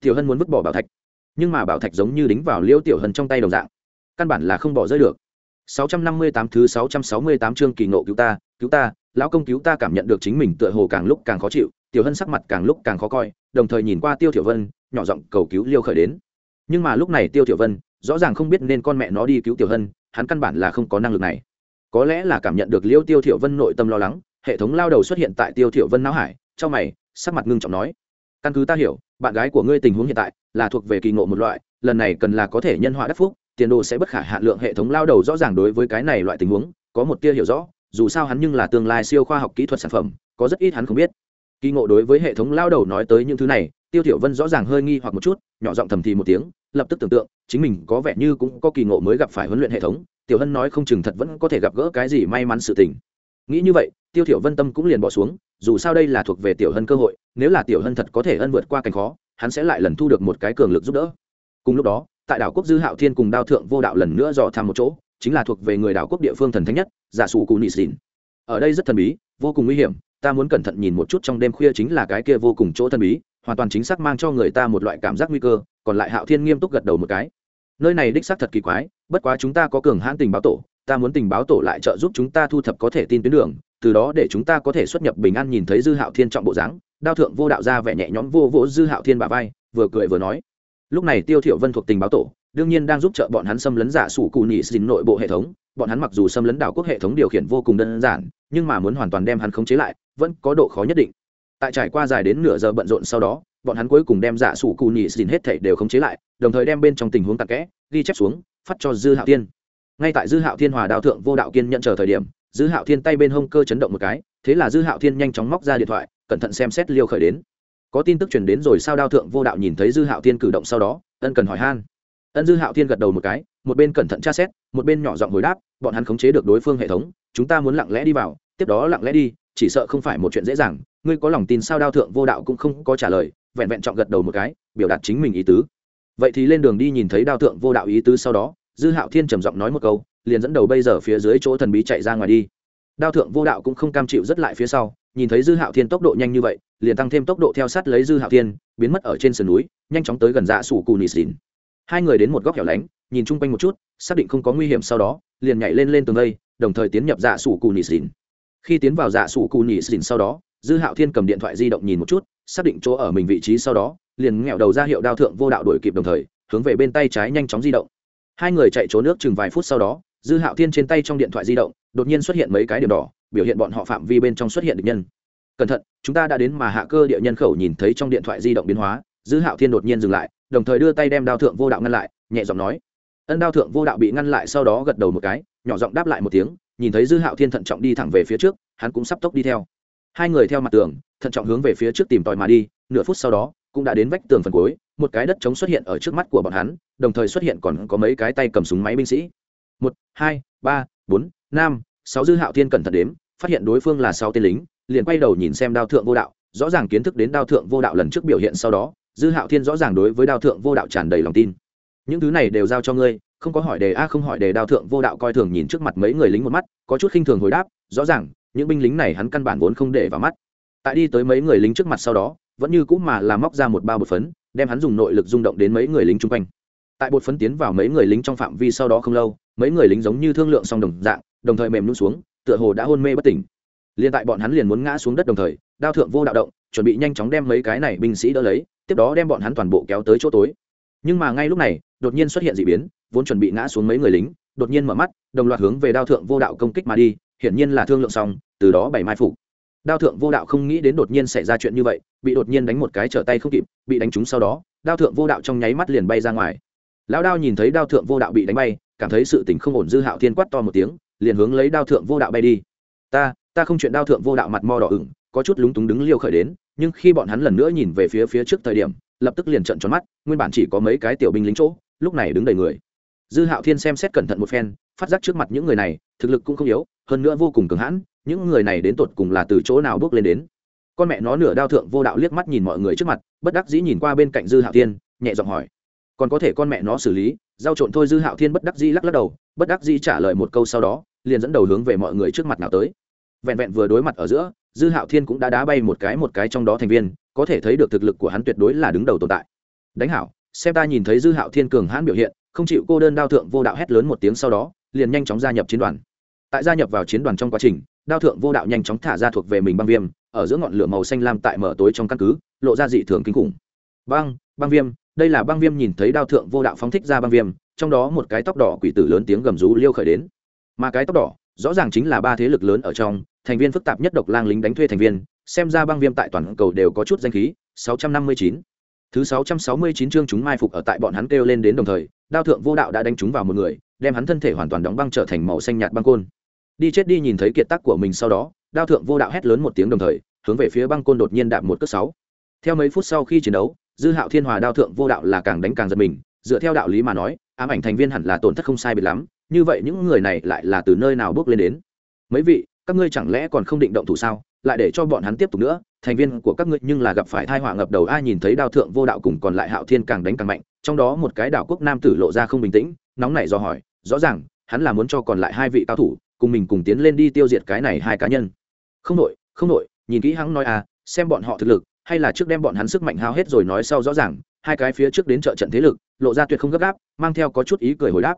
Tiểu hân muốn vứt bỏ bảo thạch, nhưng mà bảo thạch giống như đính vào liêu tiểu hân trong tay đồng dạng, căn bản là không bỏ rơi được. 658 thứ 668 chương kỳ ngộ cứu ta cứu ta, lão công cứu ta cảm nhận được chính mình tựa hồ càng lúc càng khó chịu, tiểu hân sắc mặt càng lúc càng khó coi, đồng thời nhìn qua tiêu thiểu vân, nhỏ giọng cầu cứu liêu khởi đến. Nhưng mà lúc này tiêu thiểu vân, rõ ràng không biết nên con mẹ nó đi cứu tiểu hân, hắn căn bản là không có năng lực này. Có lẽ là cảm nhận được liêu tiêu thiểu vân nội tâm lo lắng, hệ thống lao đầu xuất hiện tại tiêu thiểu vân não hải trong mày, sắc mặt ngưng trọng nói căn cứ ta hiểu, bạn gái của ngươi tình huống hiện tại là thuộc về kỳ ngộ một loại, lần này cần là có thể nhân họa đắc phúc, tiền đồ sẽ bất khả hạn lượng hệ thống lao đầu rõ ràng đối với cái này loại tình huống, có một tia hiểu rõ, dù sao hắn nhưng là tương lai siêu khoa học kỹ thuật sản phẩm, có rất ít hắn không biết. Kỳ ngộ đối với hệ thống lao đầu nói tới những thứ này, tiêu tiểu vân rõ ràng hơi nghi hoặc một chút, nhỏ giọng thầm thì một tiếng, lập tức tưởng tượng, chính mình có vẻ như cũng có kỳ ngộ mới gặp phải huấn luyện hệ thống, tiểu hân nói không chừng thật vẫn có thể gặp gỡ cái gì may mắn sự tình. Nghĩ như vậy tiêu thiểu vân tâm cũng liền bỏ xuống, dù sao đây là thuộc về tiểu hân cơ hội, nếu là tiểu hân thật có thể ân vượt qua cảnh khó, hắn sẽ lại lần thu được một cái cường lực giúp đỡ. Cùng lúc đó, tại đảo quốc dư hạo thiên cùng đao thượng vô đạo lần nữa dò thăm một chỗ, chính là thuộc về người đảo quốc địa phương thần thánh nhất, giả sủ cù nị xỉn. Ở đây rất thần bí, vô cùng nguy hiểm, ta muốn cẩn thận nhìn một chút trong đêm khuya chính là cái kia vô cùng chỗ thần bí, hoàn toàn chính xác mang cho người ta một loại cảm giác nguy cơ, còn lại hạo thiên nghiêm túc gật đầu một cái. Nơi này đích xác thật kỳ quái, bất quá chúng ta có cường hãn tình báo tổ, ta muốn tình báo tổ lại trợ giúp chúng ta thu thập có thể tin tuyến đường từ đó để chúng ta có thể xuất nhập bình an nhìn thấy dư hạo thiên trọng bộ dáng, đao thượng vô đạo ra vẻ nhẹ nhõm vô vỗ dư hạo thiên bà vai, vừa cười vừa nói. Lúc này tiêu thiểu vân thuộc tình báo tổ, đương nhiên đang giúp trợ bọn hắn xâm lấn giả sủ cụ nhị xin nội bộ hệ thống. Bọn hắn mặc dù xâm lấn đảo quốc hệ thống điều khiển vô cùng đơn giản, nhưng mà muốn hoàn toàn đem hắn khống chế lại, vẫn có độ khó nhất định. Tại trải qua dài đến nửa giờ bận rộn sau đó, bọn hắn cuối cùng đem giả sủ cụ nhị xin hết thảy đều khống chế lại, đồng thời đem bên trong tình huống tạc kẽ, ghi chép xuống, phát cho dư hạo thiên. Ngay tại dư hạo thiên hòa đao thượng vô đạo kiên nhận chờ thời điểm dư hạo thiên tay bên hông cơ chấn động một cái, thế là dư hạo thiên nhanh chóng móc ra điện thoại, cẩn thận xem xét liêu khởi đến. Có tin tức truyền đến rồi sao đao thượng vô đạo nhìn thấy dư hạo thiên cử động sau đó, ân cần hỏi han. Ân dư hạo thiên gật đầu một cái, một bên cẩn thận tra xét, một bên nhỏ giọng hồi đáp, bọn hắn khống chế được đối phương hệ thống, chúng ta muốn lặng lẽ đi vào, tiếp đó lặng lẽ đi, chỉ sợ không phải một chuyện dễ dàng, ngươi có lòng tin sao đao thượng vô đạo cũng không có trả lời, vẹn vẹn chọn gật đầu một cái, biểu đạt chính mình ý tứ. Vậy thì lên đường đi nhìn thấy đao thượng vô đạo ý tứ sau đó, dư hạo thiên trầm giọng nói một câu liền dẫn đầu bây giờ phía dưới chỗ thần bí chạy ra ngoài đi. Đao thượng vô đạo cũng không cam chịu rất lại phía sau, nhìn thấy dư hạo thiên tốc độ nhanh như vậy, liền tăng thêm tốc độ theo sát lấy dư hạo thiên, biến mất ở trên sườn núi, nhanh chóng tới gần dạ sủ cù nị xỉn. Hai người đến một góc hẻo lánh, nhìn chung quanh một chút, xác định không có nguy hiểm sau đó, liền nhảy lên lên tường vây đồng thời tiến nhập dạ sủ cù nị xỉn. Khi tiến vào dạ sủ cù nị xỉn sau đó, dư hạo thiên cầm điện thoại di động nhìn một chút, xác định chỗ ở mình vị trí sau đó, liền nghẹo đầu ra hiệu đao thượng vô đạo đổi kịp đồng thời, hướng về bên tay trái nhanh chóng di động. Hai người chạy trốn nước chừng vài phút sau đó dư hạo thiên trên tay trong điện thoại di động, đột nhiên xuất hiện mấy cái điểm đỏ, biểu hiện bọn họ phạm vi bên trong xuất hiện địch nhân. Cẩn thận, chúng ta đã đến mà hạ cơ địa nhân khẩu nhìn thấy trong điện thoại di động biến hóa. Dư hạo thiên đột nhiên dừng lại, đồng thời đưa tay đem đao thượng vô đạo ngăn lại, nhẹ giọng nói. Ân đao thượng vô đạo bị ngăn lại sau đó gật đầu một cái, nhỏ giọng đáp lại một tiếng, nhìn thấy dư hạo thiên thận trọng đi thẳng về phía trước, hắn cũng sắp tốc đi theo. Hai người theo mặt tường, thận trọng hướng về phía trước tìm tòi mà đi, nửa phút sau đó, cũng đã đến vách tường phần cuối, một cái đất trống xuất hiện ở trước mắt của bọn hắn, đồng thời xuất hiện còn có mấy cái tay cầm súng máy binh sĩ một, hai, ba, bốn, năm, sáu dư hạo thiên cẩn thận đếm, phát hiện đối phương là sáu tên lính, liền quay đầu nhìn xem đao thượng vô đạo, rõ ràng kiến thức đến đao thượng vô đạo lần trước biểu hiện sau đó, dư hạo thiên rõ ràng đối với đao thượng vô đạo tràn đầy lòng tin. Những thứ này đều giao cho ngươi, không có hỏi đề a, không hỏi đề đao thượng vô đạo coi thường nhìn trước mặt mấy người lính một mắt, có chút khinh thường hồi đáp, rõ ràng, những binh lính này hắn căn bản vốn không để vào mắt. Tại đi tới mấy người lính trước mặt sau đó, vẫn như cũng mà làm móc ra một bao bột phấn, đem hắn dùng nội lực rung động đến mấy người lính chung quanh. Tại bột phấn tiến vào mấy người lính trong phạm vi sau đó không lâu mấy người lính giống như thương lượng xong đồng dạng, đồng thời mềm nhún xuống, tựa hồ đã hôn mê bất tỉnh. Liền tại bọn hắn liền muốn ngã xuống đất đồng thời, đao thượng vô đạo động, chuẩn bị nhanh chóng đem mấy cái này binh sĩ đỡ lấy, tiếp đó đem bọn hắn toàn bộ kéo tới chỗ tối. Nhưng mà ngay lúc này, đột nhiên xuất hiện d ị biến, vốn chuẩn bị ngã xuống mấy người lính, đột nhiên mở mắt, đồng loạt hướng về đao thượng vô đạo công kích mà đi, hiển nhiên là thương lượng xong, từ đó bảy mai phục. Đao thượng vô đạo không nghĩ đến đột nhiên xảy ra chuyện như vậy, bị đột nhiên đánh một cái trở tay không kịp, bị đánh trúng sau đó, đao thượng vô đạo trong nháy mắt liền bay ra ngoài lão đao nhìn thấy đao thượng vô đạo bị đánh bay, cảm thấy sự tình không ổn dư hạo thiên quát to một tiếng, liền hướng lấy đao thượng vô đạo bay đi. Ta ta không chuyện đao thượng vô đạo mặt mò đỏ ửng, có chút lúng túng đứng liêu khởi đến, nhưng khi bọn hắn lần nữa nhìn về phía phía trước thời điểm, lập tức liền trận tròn mắt, nguyên bản chỉ có mấy cái tiểu binh lính chỗ, lúc này đứng đầy người. Dư hạo thiên xem xét cẩn thận một phen, phát giác trước mặt những người này, thực lực cũng không yếu, hơn nữa vô cùng cường hãn, những người này đến tột cùng là từ chỗ nào bước lên đến. Con mẹ nó nửa đao thượng vô đạo liếc mắt nhìn mọi người trước mặt, bất đắc dĩ nhìn qua bên cạnh dư hạo thiên, nhẹ giọng hỏi còn có thể con mẹ nó xử lý giao trộn thôi dư hạo thiên bất đắc dĩ lắc lắc đầu, bất đắc dĩ trả lời một câu sau đó, liền dẫn đầu hướng về mọi người trước mặt nào tới. Vẹn vẹn vừa đối mặt ở giữa, dư hạo thiên cũng đã đá bay một cái một cái trong đó thành viên, có thể thấy được thực lực của hắn tuyệt đối là đứng đầu tồn tại. Đánh hảo xem ta nhìn thấy dư hạo thiên cường hãn biểu hiện, không chịu cô đơn đao thượng vô đạo hét lớn một tiếng sau đó, liền nhanh chóng gia nhập chiến đoàn. Tại gia nhập vào chiến đoàn trong quá trình, đao thượng vô đạo nhanh chóng thả ra thuộc về mình băng viêm, ở giữa ngọn lửa màu xanh lam tại mở tối trong căn cứ, lộ ra dị thường kinh khủng. Băng băng viêm đây là băng viêm nhìn thấy đao thượng vô đạo phóng thích ra băng viêm, trong đó một cái tóc đỏ quỷ tử lớn tiếng gầm rú liêu khởi đến. Mà cái tóc đỏ, rõ ràng chính là ba thế lực lớn ở trong, thành viên phức tạp nhất độc lang lính đánh thuê thành viên, xem ra băng viêm tại toàn cầu đều có chút danh khí 659. thứ 669 chương chúng mai phục ở tại bọn hắn kêu lên đến đồng thời, đao thượng vô đạo đã đánh chúng vào một người, đem hắn thân thể hoàn toàn đóng băng trở thành màu xanh nhạt băng côn. Đi chết đi nhìn thấy kiệt tác của mình sau đó, đao thượng vô đạo hét lớn một tiếng đồng thời, hướng về phía băng côn đột nhiên đạp một cước sáu. Theo mấy phút sau khi chiến đấu dư hạo thiên hòa đao thượng vô đạo là càng đánh càng giật mình, dựa theo đạo lý mà nói, ám ảnh thành viên hẳn là tổn thất không sai biệt lắm, như vậy những người này lại là từ nơi nào bước lên đến? Mấy vị, các ngươi chẳng lẽ còn không định động thủ sao? Lại để cho bọn hắn tiếp tục nữa, thành viên của các ngươi nhưng là gặp phải thai họa ngập đầu, ai nhìn thấy đao thượng vô đạo cùng còn lại hạo thiên càng đánh càng mạnh, trong đó một cái đảo quốc nam tử lộ ra không bình tĩnh, nóng nảy do hỏi, rõ ràng, hắn là muốn cho còn lại hai vị cao thủ, cùng mình cùng tiến lên đi tiêu diệt cái này hai cá nhân. Không nội không nội nhìn kỹ hắn nói à xem bọn họ thực lực hay là trước đem bọn hắn sức mạnh hao hết rồi nói sau rõ ràng, hai cái phía trước đến trợ trận thế lực, lộ ra tuyệt không gấp gáp, mang theo có chút ý cười hồi đáp.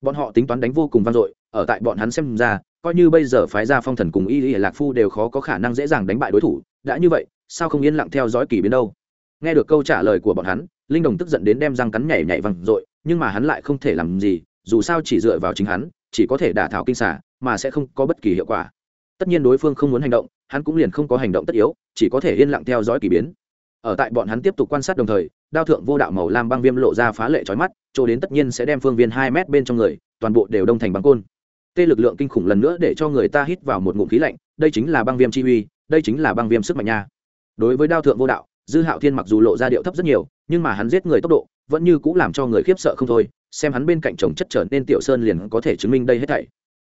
Bọn họ tính toán đánh vô cùng vang dội, ở tại bọn hắn xem ra, coi như bây giờ phái ra phong thần cùng y y lạc phu đều khó có khả năng dễ dàng đánh bại đối thủ, đã như vậy, sao không yên lặng theo dõi kỳ biến đâu? Nghe được câu trả lời của bọn hắn, linh đồng tức giận đến đem răng cắn nhảy nhảy văng dội, nhưng mà hắn lại không thể làm gì, dù sao chỉ dựa vào chính hắn, chỉ có thể đả thảo kinh xả mà sẽ không có bất kỳ hiệu quả. Tất nhiên đối phương không muốn hành động hắn cũng liền không có hành động tất yếu, chỉ có thể yên lặng theo dõi kỳ biến. Ở tại bọn hắn tiếp tục quan sát đồng thời, đao thượng vô đạo màu lam băng viêm lộ ra phá lệ trói mắt, chỗ đến tất nhiên sẽ đem phương viên hai mét bên trong người, toàn bộ đều đông thành băng côn. Tê lực lượng kinh khủng lần nữa để cho người ta hít vào một ngụm khí lạnh, đây chính là băng viêm chi uy, đây chính là băng viêm sức mạnh nha. Đối với đao thượng vô đạo, dư hạo thiên mặc dù lộ ra điệu thấp rất nhiều, nhưng mà hắn giết người tốc độ, vẫn như cũng làm cho người khiếp sợ không thôi, xem hắn bên cạnh chồng chất trở nên tiểu sơn liền có thể chứng minh đây hết thảy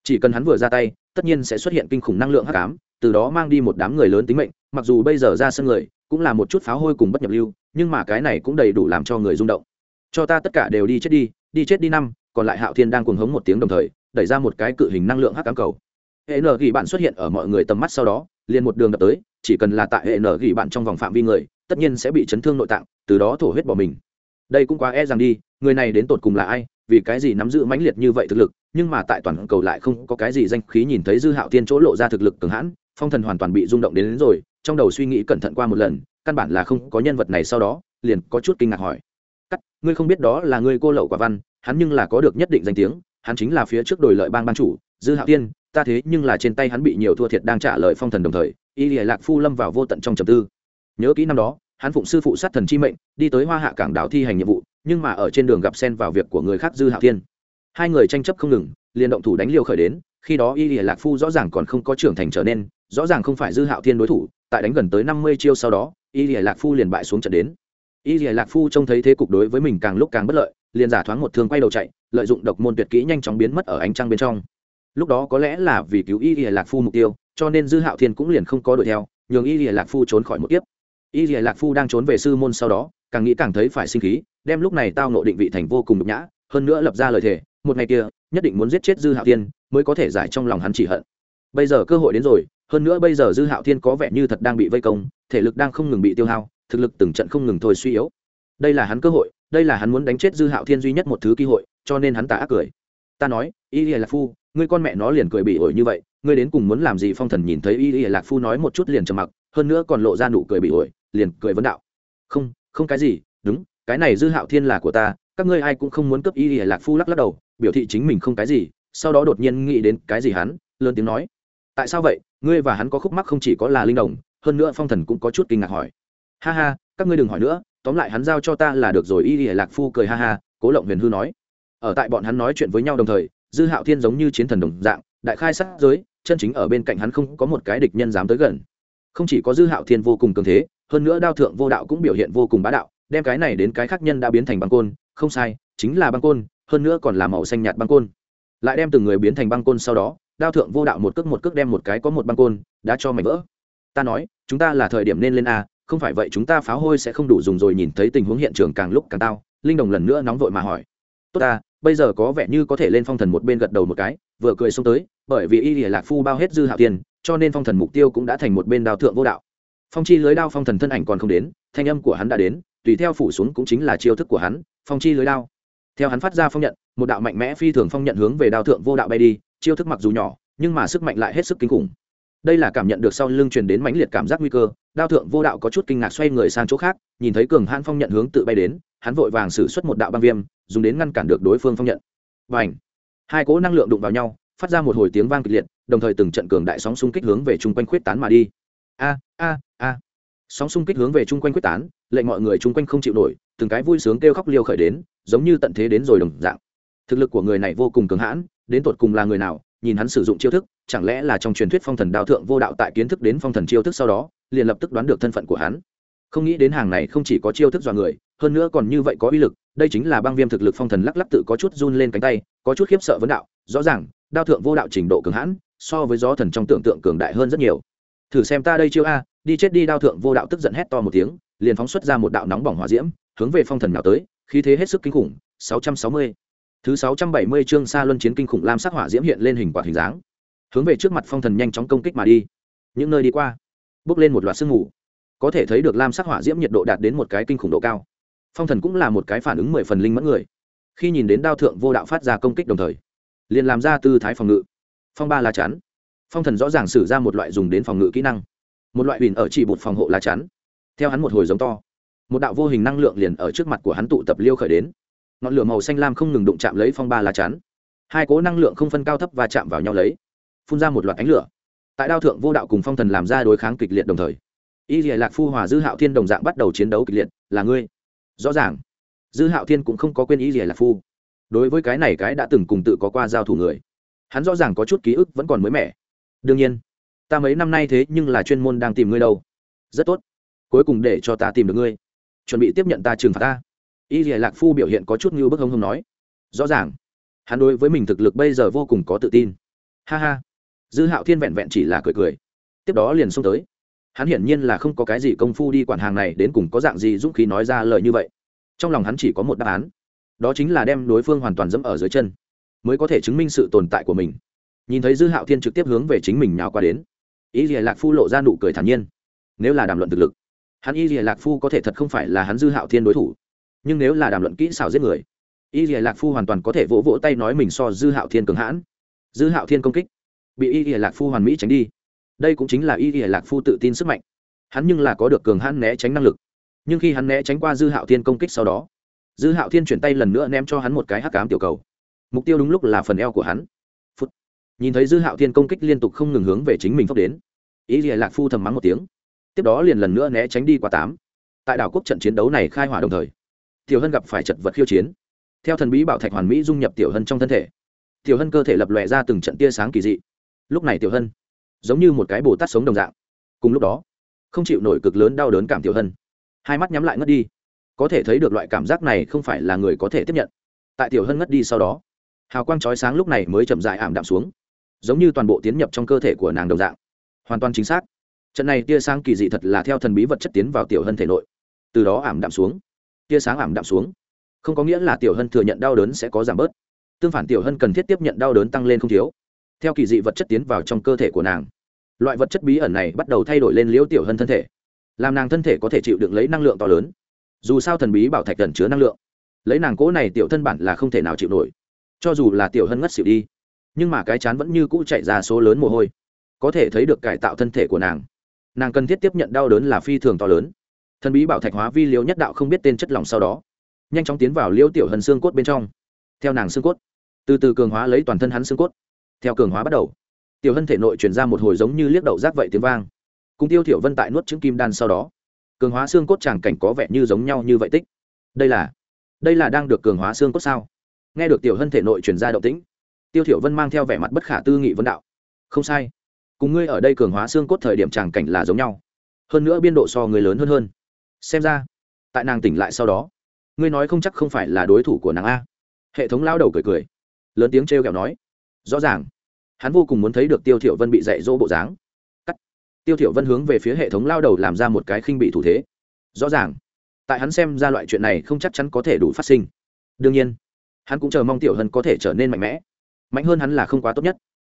chỉ cần hắn vừa ra tay, tất nhiên sẽ xuất hiện kinh khủng năng lượng hắc ám, từ đó mang đi một đám người lớn tính mệnh, mặc dù bây giờ ra sân người cũng là một chút pháo hôi cùng bất nhập lưu, nhưng mà cái này cũng đầy đủ làm cho người rung động. Cho ta tất cả đều đi chết đi đi chết đi năm, còn lại hạo thiên đang cuồng hống một tiếng đồng thời, đẩy ra một cái cự hình năng lượng hắc ám cầu. Hệ nở gỉ bạn xuất hiện ở mọi người tầm mắt sau đó, liền một đường đập tới, chỉ cần là tại hệ nở gỉ bạn trong vòng phạm vi người, tất nhiên sẽ bị chấn thương nội tạng, từ đó thổ huyết bỏ mình. Đây cũng quá e rằng đi, người này đến tột cùng là ai, vì cái gì nắm giữ mãnh liệt như vậy thực lực nhưng mà tại toàn cầu lại không có cái gì danh khí nhìn thấy dư hạo tiên chỗ lộ ra thực lực cường hãn phong thần hoàn toàn bị rung động đến, đến rồi trong đầu suy nghĩ cẩn thận qua một lần căn bản là không có nhân vật này sau đó liền có chút kinh ngạc hỏi. Cắt ngươi không biết đó là ngươi cô lậu quả văn hắn nhưng là có được nhất định danh tiếng hắn chính là phía trước đồi lợi bang ban chủ dư hạo tiên ta thế nhưng là trên tay hắn bị nhiều thua thiệt đang trả lời phong thần đồng thời y lìa lạc phu lâm vào vô tận trong trầm tư. Nhớ kỹ năm đó hắn phụng sư phụ sát thần chi mệnh đi tới hoa hạ cảng đảo thi hành nhiệm vụ nhưng mà ở trên đường gặp xen vào việc của người khác dư hạo tiên hai người tranh chấp không ngừng, liền động thủ đánh liều khởi đến, khi đó y lìa lạc phu rõ ràng còn không có trưởng thành trở nên, rõ ràng không phải dư hạo thiên đối thủ, tại đánh gần tới năm mươi chiêu sau đó, y lìa lạc phu liền bại xuống trận đến. Y lìa lạc phu trông thấy thế cục đối với mình càng lúc càng bất lợi, liền giả thoáng một thương quay đầu chạy, lợi dụng độc môn tuyệt kỹ nhanh chóng biến mất ở ánh trăng bên trong. Lúc đó có lẽ là vì cứu y lìa lạc phu mục tiêu, cho nên dư hạo thiên cũng liền không có đuổi theo, nhường y lìa lạc phu trốn khỏi một kiếp. Y lìa lạc phu đang trốn về sư môn sau đó, càng nghĩ càng thấy phải sinh khí, đem lúc này tao nộ định vị thành vô cùng nhục nhã, hơn nữa lập ra lời thề một ngày kia, nhất định muốn giết chết dư hạo thiên, mới có thể giải trong lòng hắn chỉ hận. Bây giờ cơ hội đến rồi, hơn nữa bây giờ dư hạo thiên có vẻ như thật đang bị vây công, thể lực đang không ngừng bị tiêu hao, thực lực từng trận không ngừng thôi suy yếu. Đây là hắn cơ hội, đây là hắn muốn đánh chết dư hạo thiên duy nhất một thứ cơ hội, cho nên hắn tà ác cười. Ta nói, y lìa lạc phu, ngươi con mẹ nó liền cười bị ổi như vậy, ngươi đến cùng muốn làm gì? Phong thần nhìn thấy y lìa lạc phu nói một chút liền trầm mặc, hơn nữa còn lộ ra nụ cười bị ổi, liền cười vấn đạo. Không không cái gì, đúng, cái này dư hạo thiên là của ta, các ngươi ai cũng không muốn cướp y lìa lạc phu lắc lắc đầu biểu thị chính mình không cái gì, sau đó đột nhiên nghĩ đến cái gì hắn, lớn tiếng nói, tại sao vậy? Ngươi và hắn có khúc mắc không chỉ có là linh đồng, hơn nữa phong thần cũng có chút kinh ngạc hỏi. Ha ha, các ngươi đừng hỏi nữa, tóm lại hắn giao cho ta là được rồi. Y y lạc phu cười ha ha, cố lộng huyền hư nói. Ở tại bọn hắn nói chuyện với nhau đồng thời, dư hạo thiên giống như chiến thần đồng dạng, đại khai sát giới, chân chính ở bên cạnh hắn không có một cái địch nhân dám tới gần. Không chỉ có dư hạo thiên vô cùng cường thế, hơn nữa đao thượng vô đạo cũng biểu hiện vô cùng bá đạo, đem cái này đến cái khác nhân đã biến thành băng côn, không sai, chính là băng côn hơn nữa còn là màu xanh nhạt băng côn. Lại đem từng người biến thành băng côn sau đó, đao thượng vô đạo một cước một cước đem một cái có một băng côn, đã cho mảnh vỡ. Ta nói, chúng ta là thời điểm nên lên a, không phải vậy chúng ta pháo hôi sẽ không đủ dùng rồi nhìn thấy tình huống hiện trường càng lúc càng tao, linh đồng lần nữa nóng vội mà hỏi. Tốt ta, bây giờ có vẻ như có thể lên phong thần một bên gật đầu một cái, vừa cười xông tới, bởi vì y lìa lạc phu bao hết dư hạo tiền, cho nên phong thần mục tiêu cũng đã thành một bên đao thượng vô đạo. Phong chi lưới đao phong thần thân ảnh còn không đến, thanh âm của hắn đã đến, tùy theo phủ xuống cũng chính là chiêu thức của hắn, phong chi lưới đao theo hắn phát ra phong nhận, một đạo mạnh mẽ phi thường phong nhận hướng về đao thượng vô đạo bay đi, chiêu thức mặc dù nhỏ, nhưng mà sức mạnh lại hết sức kinh khủng. Đây là cảm nhận được sau lưng truyền đến mãnh liệt cảm giác nguy cơ, đao thượng vô đạo có chút kinh ngạc xoay người sang chỗ khác, nhìn thấy cường hãn phong nhận hướng tự bay đến, hắn vội vàng xử suất một đạo băng viêm, dùng đến ngăn cản được đối phương phong nhận. Và ảnh hai cỗ năng lượng đụng vào nhau, phát ra một hồi tiếng vang kịch liệt, đồng thời từng trận cường đại sóng xung kích hướng về chung quanh khuyết tán mà đi. A a a! Sóng xung kích hướng về chung quanh quyết tán, lệnh mọi người chung quanh không chịu nổi, từng cái vui sướng kêu khóc liêu khởi đến, giống như tận thế đến rồi đồng dạng. Thực lực của người này vô cùng cường hãn, đến tột cùng là người nào, nhìn hắn sử dụng chiêu thức, chẳng lẽ là trong truyền thuyết phong thần đao thượng vô đạo tại kiến thức đến phong thần chiêu thức sau đó, liền lập tức đoán được thân phận của hắn. Không nghĩ đến hàng này không chỉ có chiêu thức dọa người, hơn nữa còn như vậy có uy lực, đây chính là băng viêm thực lực phong thần lắc lắc tự có chút run lên cánh tay, có chút khiếp sợ vấn đạo, rõ ràng, đao thượng vô đạo trình độ cường hãn, so với gió thần trong tưởng tượng cường đại hơn rất nhiều thử xem ta đây chiêu a, đi chết đi đao thượng vô đạo tức giận hét to một tiếng, liền phóng xuất ra một đạo nóng bỏng hỏa diễm, hướng về phong thần nào tới, khí thế hết sức kinh khủng 660. thứ 670 chương xa luân chiến kinh khủng lam sắc hỏa diễm hiện lên hình quả hình dáng, hướng về trước mặt phong thần nhanh chóng công kích mà đi. Những nơi đi qua, bước lên một loạt sương mù, có thể thấy được lam sắc hỏa diễm nhiệt độ đạt đến một cái kinh khủng độ cao. Phong thần cũng là một cái phản ứng mười phần linh mẫn người, khi nhìn đến đao thượng vô đạo phát ra công kích đồng thời, liền làm ra tư thái phòng ngự. Phong ba lá chắn phong thần rõ ràng sử ra một loại dùng đến phòng ngự kỹ năng. Một loại huỳnh ở chỉ bột phòng hộ lá chắn. Theo hắn một hồi giống to, một đạo vô hình năng lượng liền ở trước mặt của hắn tụ tập liêu khởi đến. Ngọn lửa màu xanh lam không ngừng đụng chạm lấy phong ba lá chắn. Hai cố năng lượng không phân cao thấp và chạm vào nhau lấy, phun ra một loạt ánh lửa. Tại đao thượng vô đạo cùng phong thần làm ra đối kháng kịch liệt đồng thời, y dìa lạc phu hòa dư hạo thiên đồng dạng bắt đầu chiến đấu kịch liệt, là ngươi? Rõ ràng. Dư hạo thiên cũng không có quên y dìa lạc phu. Đối với cái này cái đã từng cùng tự có qua giao thủ người, hắn rõ ràng có chút ký ức vẫn còn mới mẻ đương nhiên, ta mấy năm nay thế nhưng là chuyên môn đang tìm ngươi đâu. Rất tốt. Cuối cùng để cho ta tìm được ngươi. Chuẩn bị tiếp nhận ta trừng phạt ta. Y dìa lạc phu biểu hiện có chút như bức hông hông nói. Rõ ràng, hắn đối với mình thực lực bây giờ vô cùng có tự tin. Ha ha. Dư hạo thiên vẹn vẹn chỉ là cười cười. Tiếp đó liền xông tới. Hắn hiển nhiên là không có cái gì công phu đi quản hàng này, đến cùng có dạng gì dũng khí nói ra lời như vậy. Trong lòng hắn chỉ có một đáp án. Đó chính là đem đối phương hoàn toàn dẫm ở dưới chân, mới có thể chứng minh sự tồn tại của mình nhìn thấy dư hạo thiên trực tiếp hướng về chính mình nào qua đến. Ý gì lạc phu lộ ra nụ cười thản nhiên. Nếu là đàm luận thực lực, hắn y lạc phu có thể thật không phải là hắn dư hạo thiên đối thủ. Nhưng nếu là đàm luận kỹ xảo giết người, y lạc phu hoàn toàn có thể vỗ vỗ tay nói mình so dư hạo thiên cường hãn. Dư hạo thiên công kích, bị y lạc phu hoàn mỹ tránh đi. Đây cũng chính là y lạc phu tự tin sức mạnh. Hắn nhưng là có được cường hãn né tránh năng lực. Nhưng khi hắn né tránh qua dư hạo thiên công kích sau đó, dư hạo thiên chuyển tay lần nữa ném cho hắn một cái hắc cám tiểu cầu. Mục tiêu đúng lúc là phần eo của hắn nhìn thấy dư hạo thiên công kích liên tục không ngừng hướng về chính mình phốc đến. Ý lìa lạc phu thầm mắng một tiếng. Tiếp đó liền lần nữa né tránh đi qua tám. Tại đảo quốc trận chiến đấu này khai hỏa đồng thời, tiểu hân gặp phải chật vật khiêu chiến. Theo thần bí bảo thạch hoàn mỹ dung nhập tiểu hân trong thân thể, tiểu hân cơ thể lập lòe ra từng trận tia sáng kỳ dị. Lúc này tiểu hân, giống như một cái bồ tát sống đồng dạng. Cùng lúc đó, không chịu nổi cực lớn đau đớn cảm tiểu hân. Hai mắt nhắm lại ngất đi. Có thể thấy được loại cảm giác này không phải là người có thể tiếp nhận. Tại tiểu hân ngất đi sau đó, hào quang chói sáng lúc này mới chậm dại ảm đạm xuống giống như toàn bộ tiến nhập trong cơ thể của nàng đồng dạng. Hoàn toàn chính xác. Trận này tia sáng kỳ dị thật là theo thần bí vật chất tiến vào tiểu hân thể nội. Từ đó ảm đạm xuống. Tia sáng ảm đạm xuống. Không có nghĩa là tiểu hân thừa nhận đau đớn sẽ có giảm bớt. Tương phản tiểu hân cần thiết tiếp nhận đau đớn tăng lên không thiếu. Theo kỳ dị vật chất tiến vào trong cơ thể của nàng, loại vật chất bí ẩn này bắt đầu thay đổi lên liễu tiểu hân thân thể, làm nàng thân thể có thể chịu đựng lấy năng lượng to lớn. Dù sao thần bí bảo thạch cần chứa năng lượng, lấy nàng cỗ này tiểu thân bản là không thể nào chịu nổi. Cho dù là tiểu hân ngất xỉu đi nhưng mà cái chán vẫn như cũ chạy ra số lớn mồ hôi. Có thể thấy được cải tạo thân thể của nàng. Nàng cần thiết tiếp nhận đau đớn là phi thường to lớn. Thần bí bảo thạch hóa vi liễu nhất đạo không biết tên chất lỏng sau đó, nhanh chóng tiến vào liễu tiểu hân xương cốt bên trong. Theo nàng xương cốt, từ từ cường hóa lấy toàn thân hắn xương cốt. Theo cường hóa bắt đầu, tiểu hân thể nội truyền ra một hồi giống như liếc đậu rác vậy tiếng vang. Cùng tiêu thiểu vân tại nuốt trứng kim đan sau đó, cường hóa xương cốt chẳng cảnh có vẻ như giống nhau như vậy tích. Đây là đây là đang được cường hóa xương cốt sao? Nghe được tiểu hân thể nội truyền ra động tĩnh tiêu thiểu vân mang theo vẻ mặt bất khả tư nghị vấn đạo. Không sai. Cùng ngươi ở đây cường hóa xương cốt thời điểm tràng cảnh là giống nhau. Hơn nữa biên độ so người lớn hơn hơn. Xem ra, tại nàng tỉnh lại sau đó, ngươi nói không chắc không phải là đối thủ của nàng a. Hệ thống lao đầu cười cười, lớn tiếng trêu ghẹo nói. Rõ ràng, hắn vô cùng muốn thấy được tiêu thiểu vân bị dạy dỗ bộ dáng. Cắt. Tiêu thiểu vân hướng về phía hệ thống lao đầu làm ra một cái khinh bị thủ thế. Rõ ràng, tại hắn xem ra loại chuyện này không chắc chắn có thể đủ phát sinh. Đương nhiên, hắn cũng chờ mong tiểu hân có thể trở nên mạnh mẽ mạnh hơn hắn là không quá tốt nhất.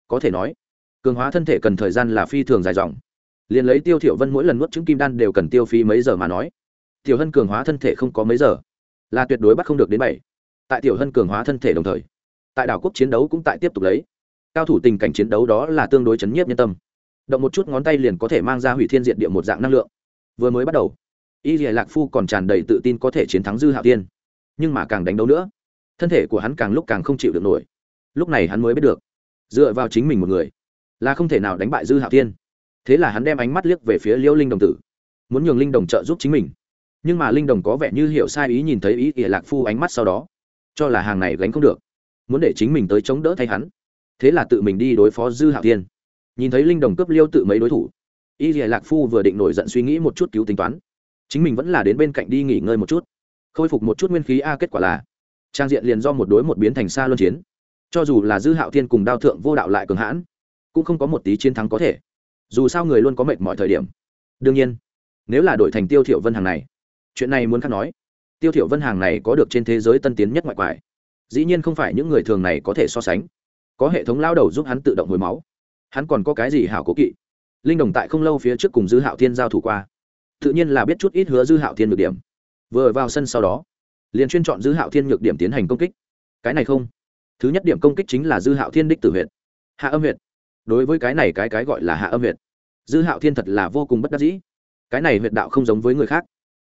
Có thể nói, cường hóa thân thể cần thời gian là phi thường dài dòng. Liền lấy tiêu thiểu vân mỗi lần nuốt trứng kim đan đều cần tiêu phí mấy giờ mà nói. Tiểu hân cường hóa thân thể không có mấy giờ, là tuyệt đối bắt không được đến bảy. Tại tiểu hân cường hóa thân thể đồng thời, tại đảo quốc chiến đấu cũng tại tiếp tục lấy. Cao thủ tình cảnh chiến đấu đó là tương đối chấn nhiếp nhân tâm. Động một chút ngón tay liền có thể mang ra hủy thiên diện địa một dạng năng lượng. Vừa mới bắt đầu, y lìa lạc phu còn tràn đầy tự tin có thể chiến thắng dư hạo tiên nhưng mà càng đánh đấu nữa, thân thể của hắn càng lúc càng không chịu được nổi lúc này hắn mới biết được. Dựa vào chính mình một người, là không thể nào đánh bại dư hạo thiên. Thế là hắn đem ánh mắt liếc về phía liêu linh đồng tử, muốn nhường linh đồng trợ giúp chính mình. Nhưng mà linh đồng có vẻ như hiểu sai ý nhìn thấy ý ỉa lạc phu ánh mắt sau đó, cho là hàng này gánh không được, muốn để chính mình tới chống đỡ thay hắn. Thế là tự mình đi đối phó dư hạo thiên. Nhìn thấy linh đồng cướp liêu tự mấy đối thủ y ỉa lạc phu vừa định nổi giận suy nghĩ một chút cứu tính toán, chính mình vẫn là đến bên cạnh đi nghỉ ngơi một chút. Khôi phục một chút nguyên khí, a, kết quả là, trang diện liền do một đối một biến thành xa luân chiến cho dù là dư hạo thiên cùng đao thượng vô đạo lại cường hãn, cũng không có một tí chiến thắng có thể. Dù sao người luôn có mệt mọi thời điểm. Đương nhiên, nếu là đổi thành tiêu thiểu vân hàng này, chuyện này muốn khác nói. Tiêu thiểu vân hàng này có được trên thế giới tân tiến nhất ngoại quải, dĩ nhiên không phải những người thường này có thể so sánh. Có hệ thống lao đầu giúp hắn tự động hồi máu. Hắn còn có cái gì hảo cố kỵ? Linh đồng tại không lâu phía trước cùng dư hạo thiên giao thủ qua. Tự nhiên là biết chút ít hứa dư hạo thiên nhược điểm. Vừa vào sân sau đó, liền chuyên chọn dư hạo thiên nhược điểm tiến hành công kích. Cái này không thứ nhất điểm công kích chính là dư hạo thiên đích tử huyện hạ âm huyện đối với cái này cái cái gọi là hạ âm huyện dư hạo thiên thật là vô cùng bất đắc dĩ. Cái này huyện đạo không giống với người khác.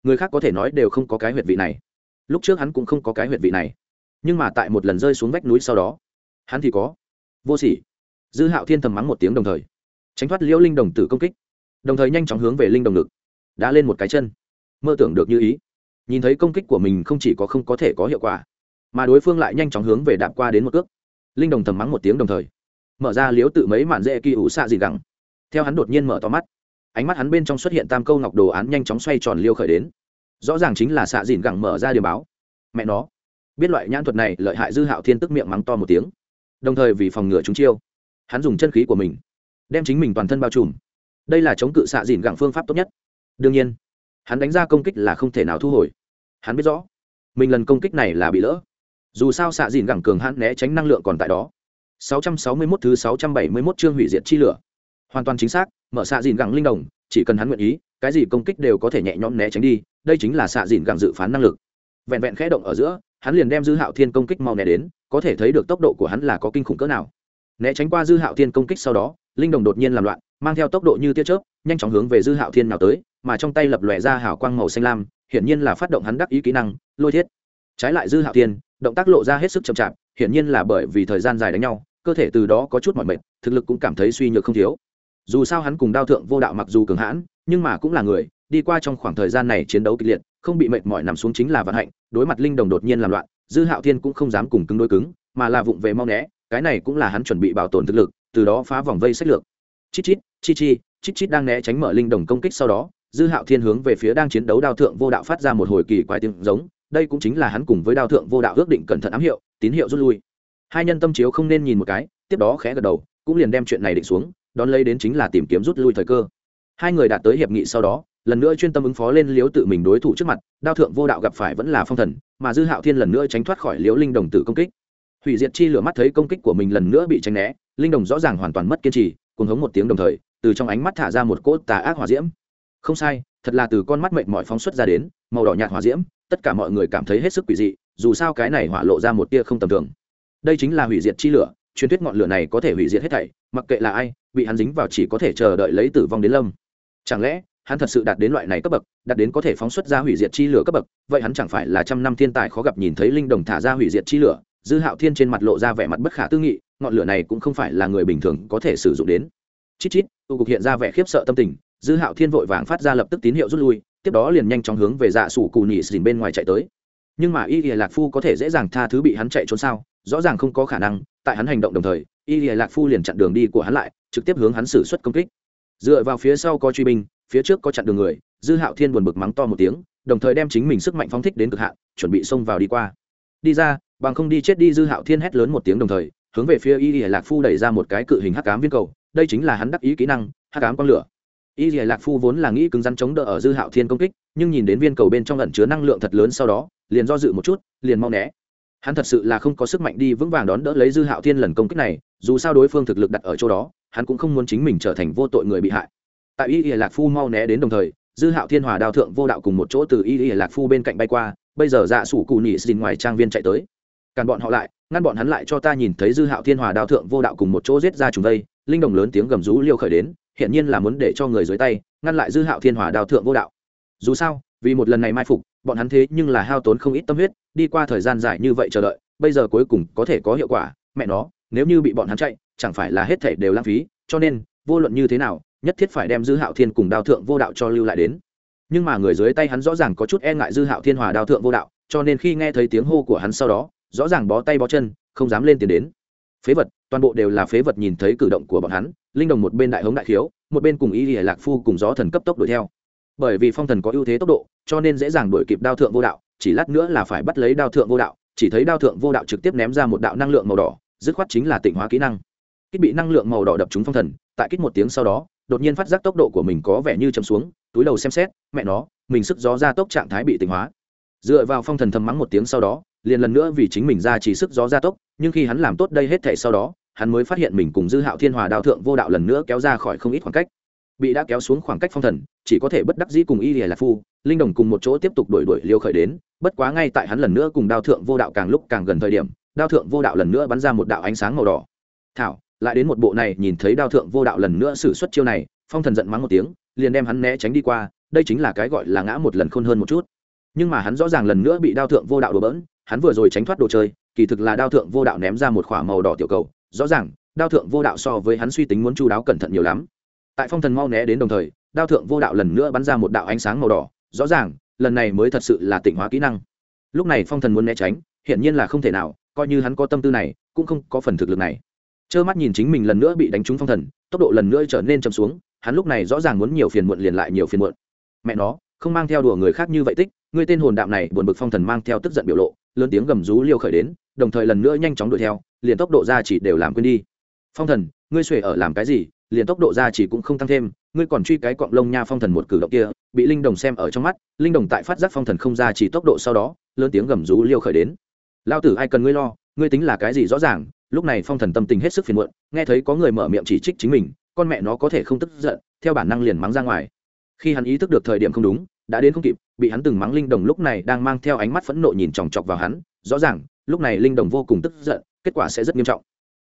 Người khác có thể nói đều không có cái huyệt vị này. Lúc trước hắn cũng không có cái huyệt vị này. Nhưng mà tại một lần rơi xuống vách núi sau đó, hắn thì có. Vô sỉ. Dư hạo thiên thầm mắng một tiếng đồng thời, tránh thoát liễu linh đồng tử công kích. Đồng thời nhanh chóng hướng về linh đồng ngực đã lên một cái chân. Mơ tưởng được như ý. Nhìn thấy công kích của mình không chỉ có không có thể có hiệu quả mà đối phương lại nhanh chóng hướng về đạp qua đến một cước. Linh đồng thầm mắng một tiếng đồng thời, mở ra liếu tự mấy mạn dễ kỳ ủ xạ gì gẳng. Theo hắn đột nhiên mở to mắt, ánh mắt hắn bên trong xuất hiện tam câu ngọc đồ án nhanh chóng xoay tròn liêu khởi đến. Rõ ràng chính là xạ dìn gẳng mở ra điều báo. Mẹ nó, biết loại nhãn thuật này lợi hại dư hạo thiên tức miệng mắng to một tiếng. Đồng thời vì phòng ngừa chúng chiêu, hắn dùng chân khí của mình, đem chính mình toàn thân bao trùm. Đây là chống cự xạ dìn gẳng phương pháp tốt nhất. Đương nhiên, hắn đánh ra công kích là không thể nào thu hồi. Hắn biết rõ, mình lần công kích này là bị lỡ dù sao xạ dìn gẳng cường hãn né tránh năng lượng còn tại đó. 661 thứ 671 chương hủy diệt chi lửa. Hoàn toàn chính xác, mở xạ dìn gẳng linh đồng, chỉ cần hắn nguyện ý, cái gì công kích đều có thể nhẹ nhõm né tránh đi, đây chính là xạ dìn gẳng dự phán năng lực. Vẹn vẹn khẽ động ở giữa, hắn liền đem dư hạo thiên công kích mau né đến, có thể thấy được tốc độ của hắn là có kinh khủng cỡ nào. Né tránh qua dư hạo thiên công kích sau đó, linh đồng đột nhiên làm loạn, mang theo tốc độ như tia chớp, nhanh chóng hướng về dư hạo thiên nào tới, mà trong tay lập lòe ra hào quang màu xanh lam, hiển nhiên là phát động hắn đắc ý kỹ năng, lôi thiết trái lại dư hạo thiên động tác lộ ra hết sức chậm chạp, hiển nhiên là bởi vì thời gian dài đánh nhau, cơ thể từ đó có chút mỏi mệt, thực lực cũng cảm thấy suy nhược không thiếu. Dù sao hắn cùng đao thượng vô đạo mặc dù cường hãn, nhưng mà cũng là người, đi qua trong khoảng thời gian này chiến đấu kịch liệt, không bị mệt mỏi nằm xuống chính là vận hạnh, đối mặt linh đồng đột nhiên làm loạn, dư hạo thiên cũng không dám cùng cứng đối cứng, mà là vụng về mau né, cái này cũng là hắn chuẩn bị bảo tồn thực lực, từ đó phá vòng vây sách lược. Chít chít, chi chi, chít chít đang né tránh mở linh đồng công kích sau đó, dư hạo thiên hướng về phía đang chiến đấu đao thượng vô đạo phát ra một hồi kỳ quái tiếng giống đây cũng chính là hắn cùng với đao thượng vô đạo ước định cẩn thận ám hiệu, tín hiệu rút lui. Hai nhân tâm chiếu không nên nhìn một cái, tiếp đó khẽ gật đầu, cũng liền đem chuyện này định xuống, đón lấy đến chính là tìm kiếm rút lui thời cơ. Hai người đạt tới hiệp nghị sau đó, lần nữa chuyên tâm ứng phó lên liếu tự mình đối thủ trước mặt, đao thượng vô đạo gặp phải vẫn là phong thần, mà dư hạo thiên lần nữa tránh thoát khỏi liếu linh đồng tử công kích. Hủy diệt chi lửa mắt thấy công kích của mình lần nữa bị tránh né, linh đồng rõ ràng hoàn toàn mất kiên trì cùng hống một tiếng đồng thời, từ trong ánh mắt thả ra một cốt tà ác hỏa diễm. Không sai, thật là từ con mắt mệnh mọi phóng xuất ra đến, màu đỏ nhạt hỏa diễm tất cả mọi người cảm thấy hết sức quỷ dị, dù sao cái này hỏa lộ ra một tia không tầm thường. Đây chính là hủy diệt chi lửa, truyền thuyết ngọn lửa này có thể hủy diệt hết thảy, mặc kệ là ai, bị hắn dính vào chỉ có thể chờ đợi lấy tử vong đến lâm. Chẳng lẽ, hắn thật sự đạt đến loại này cấp bậc, đạt đến có thể phóng xuất ra hủy diệt chi lửa cấp bậc, vậy hắn chẳng phải là trăm năm thiên tài khó gặp nhìn thấy linh đồng thả ra hủy diệt chi lửa, dư hạo thiên trên mặt lộ ra vẻ mặt bất khả tư nghị, ngọn lửa này cũng không phải là người bình thường có thể sử dụng đến. Chít chít tu cục hiện ra vẻ khiếp sợ tâm tình, dư hạo thiên vội vàng phát ra lập tức tín hiệu rút lui tiếp đó liền nhanh chóng hướng về dạ sủ cù nhị xỉn bên ngoài chạy tới. Nhưng mà y lạc phu có thể dễ dàng tha thứ bị hắn chạy trốn sao? Rõ ràng không có khả năng, tại hắn hành động đồng thời, y lạc phu liền chặn đường đi của hắn lại, trực tiếp hướng hắn xử suất công kích. Dựa vào phía sau có truy binh, phía trước có chặn đường người, dư hạo thiên buồn bực mắng to một tiếng, đồng thời đem chính mình sức mạnh phóng thích đến cực hạn, chuẩn bị xông vào đi qua. Đi ra, bằng không đi chết đi, dư hạo thiên hét lớn một tiếng đồng thời, hướng về phía y lìa lạc phu đẩy ra một cái cự hình hắc cám viên cầu, đây chính là hắn đắc ý kỹ năng, hắc cám quang lửa y Liệt lạc phu vốn là nghĩ cứng rắn chống đỡ ở dư hạo thiên công kích, nhưng nhìn đến viên cầu bên trong ẩn chứa năng lượng thật lớn sau đó, liền do dự một chút, liền mau né. Hắn thật sự là không có sức mạnh đi vững vàng đón đỡ lấy dư hạo thiên lần công kích này, dù sao đối phương thực lực đặt ở chỗ đó, hắn cũng không muốn chính mình trở thành vô tội người bị hại. Tại y Liệt lạc phu mau né đến đồng thời, dư hạo thiên hòa đao thượng vô đạo cùng một chỗ từ y Liệt lạc phu bên cạnh bay qua, bây giờ dạ sủ cụ nhị xin ngoài trang viên chạy tới. Càn bọn họ lại, ngăn bọn hắn lại cho ta nhìn thấy dư hạo thiên hòa đao thượng vô đạo cùng một chỗ giết ra chúng đây, linh đồng lớn tiếng gầm rú liêu khởi đến hiện nhiên là muốn để cho người dưới tay, ngăn lại dư hạo thiên hòa đào thượng vô đạo. Dù sao, vì một lần này mai phục, bọn hắn thế nhưng là hao tốn không ít tâm huyết, đi qua thời gian dài như vậy chờ đợi, bây giờ cuối cùng có thể có hiệu quả. Mẹ nó, nếu như bị bọn hắn chạy, chẳng phải là hết thể đều lãng phí, cho nên, vô luận như thế nào, nhất thiết phải đem dư hạo thiên cùng đào thượng vô đạo cho lưu lại đến. Nhưng mà người dưới tay hắn rõ ràng có chút e ngại dư hạo thiên hòa đào thượng vô đạo, cho nên khi nghe thấy tiếng hô của hắn sau đó, rõ ràng bó tay bó chân, không dám lên tiền đến. Phế vật toàn bộ đều là phế vật nhìn thấy cử động của bọn hắn, linh đồng một bên đại hống đại khiếu, một bên cùng y lìa lạc phu cùng gió thần cấp tốc đuổi theo. Bởi vì phong thần có ưu thế tốc độ, cho nên dễ dàng đuổi kịp đao thượng vô đạo, chỉ lát nữa là phải bắt lấy đao thượng vô đạo, chỉ thấy đao thượng vô đạo trực tiếp ném ra một đạo năng lượng màu đỏ, dứt khoát chính là tịnh hóa kỹ năng. Kích bị năng lượng màu đỏ đập trúng phong thần, tại kích một tiếng sau đó, đột nhiên phát giác tốc độ của mình có vẻ như chầm xuống, túi đầu xem xét, mẹ nó, mình sức gió ra tốc trạng thái bị tịnh hóa. Dựa vào phong thần thầm mắng một tiếng sau đó, liền lần nữa vì chính mình ra chỉ sức gió gia tốc, nhưng khi hắn làm tốt đây hết thể sau đó hắn mới phát hiện mình cùng dư hạo thiên hòa đạo thượng vô đạo lần nữa kéo ra khỏi không ít khoảng cách. Bị đã kéo xuống khoảng cách phong thần, chỉ có thể bất đắc dĩ cùng y lìa lạc phu, linh đồng cùng một chỗ tiếp tục đuổi đuổi liêu khởi đến, bất quá ngay tại hắn lần nữa cùng đao thượng vô đạo càng lúc càng gần thời điểm, đao thượng vô đạo lần nữa bắn ra một đạo ánh sáng màu đỏ. Thảo, lại đến một bộ này, nhìn thấy đao thượng vô đạo lần nữa xử suất chiêu này, phong thần giận mắng một tiếng, liền đem hắn né tránh đi qua, đây chính là cái gọi là ngã một lần khôn hơn một chút. Nhưng mà hắn rõ ràng lần nữa bị đao thượng vô đạo đổ bỡn, hắn vừa rồi tránh thoát đồ chơi, kỳ thực là đao thượng vô đạo ném ra một khỏa màu đỏ tiểu cầu rõ ràng, đao thượng vô đạo so với hắn suy tính muốn chú đáo cẩn thận nhiều lắm. Tại phong thần mau né đến đồng thời, đao thượng vô đạo lần nữa bắn ra một đạo ánh sáng màu đỏ, rõ ràng, lần này mới thật sự là tỉnh hóa kỹ năng. Lúc này phong thần muốn né tránh, hiển nhiên là không thể nào, coi như hắn có tâm tư này, cũng không có phần thực lực này. Trơ mắt nhìn chính mình lần nữa bị đánh trúng phong thần, tốc độ lần nữa trở nên chậm xuống, hắn lúc này rõ ràng muốn nhiều phiền muộn liền lại nhiều phiền muộn. Mẹ nó, không mang theo đùa người khác như vậy tích, người tên hồn đạm này buồn bực phong thần mang theo tức giận biểu lộ, lớn tiếng gầm rú liêu khởi đến, đồng thời lần nữa nhanh chóng đuổi theo liền tốc độ ra chỉ đều làm quên đi. Phong thần, ngươi xuể ở làm cái gì? Liền tốc độ ra chỉ cũng không tăng thêm, ngươi còn truy cái cọng lông nha phong thần một cử động kia, bị linh đồng xem ở trong mắt, linh đồng tại phát giác phong thần không ra chỉ tốc độ sau đó, lớn tiếng gầm rú liêu khởi đến. Lao tử ai cần ngươi lo, ngươi tính là cái gì rõ ràng, lúc này phong thần tâm tình hết sức phiền muộn, nghe thấy có người mở miệng chỉ trích chính mình, con mẹ nó có thể không tức giận, theo bản năng liền mắng ra ngoài. Khi hắn ý thức được thời điểm không đúng, đã đến không kịp, bị hắn từng mắng linh đồng lúc này đang mang theo ánh mắt phẫn nộ nhìn chòng chọc vào hắn, rõ ràng, lúc này linh đồng vô cùng tức giận kết quả sẽ rất nghiêm trọng.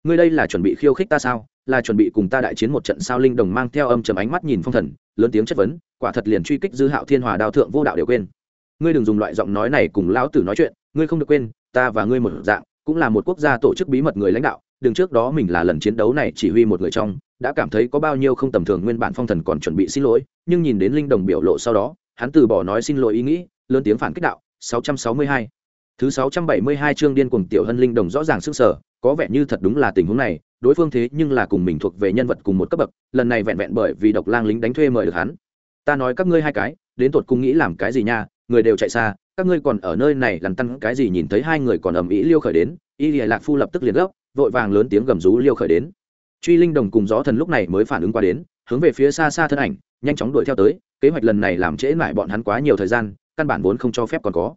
Ngươi đây là chuẩn bị khiêu khích ta sao? Là chuẩn bị cùng ta đại chiến một trận sao? Linh đồng mang theo âm chầm ánh mắt nhìn phong thần, lớn tiếng chất vấn, quả thật liền truy kích dư hạo thiên hòa đao thượng vô đạo đều quên. Ngươi đừng dùng loại giọng nói này cùng lão tử nói chuyện, ngươi không được quên, ta và ngươi một dạng, cũng là một quốc gia tổ chức bí mật người lãnh đạo, đừng trước đó mình là lần chiến đấu này chỉ huy một người trong, đã cảm thấy có bao nhiêu không tầm thường nguyên bản phong thần còn chuẩn bị xin lỗi, nhưng nhìn đến linh đồng biểu lộ sau đó, hắn từ bỏ nói xin lỗi ý nghĩ, lớn tiếng phản kích đạo 662 thứ 672 chương điên cuồng tiểu hân linh đồng rõ ràng sức sở có vẻ như thật đúng là tình huống này, đối phương thế nhưng là cùng mình thuộc về nhân vật cùng một cấp bậc, lần này vẹn vẹn bởi vì độc lang lính đánh thuê mời được hắn. Ta nói các ngươi hai cái, đến tột cùng nghĩ làm cái gì nha, người đều chạy xa, các ngươi còn ở nơi này lằn tăn cái gì nhìn thấy hai người còn ầm ĩ liêu khởi đến, y lìa lạc phu lập tức liền gấp, vội vàng lớn tiếng gầm rú liêu khởi đến. Truy linh đồng cùng gió thần lúc này mới phản ứng qua đến, hướng về phía xa xa thân ảnh, nhanh chóng đuổi theo tới, kế hoạch lần này làm trễ nải bọn hắn quá nhiều thời gian, căn bản vốn không cho phép còn có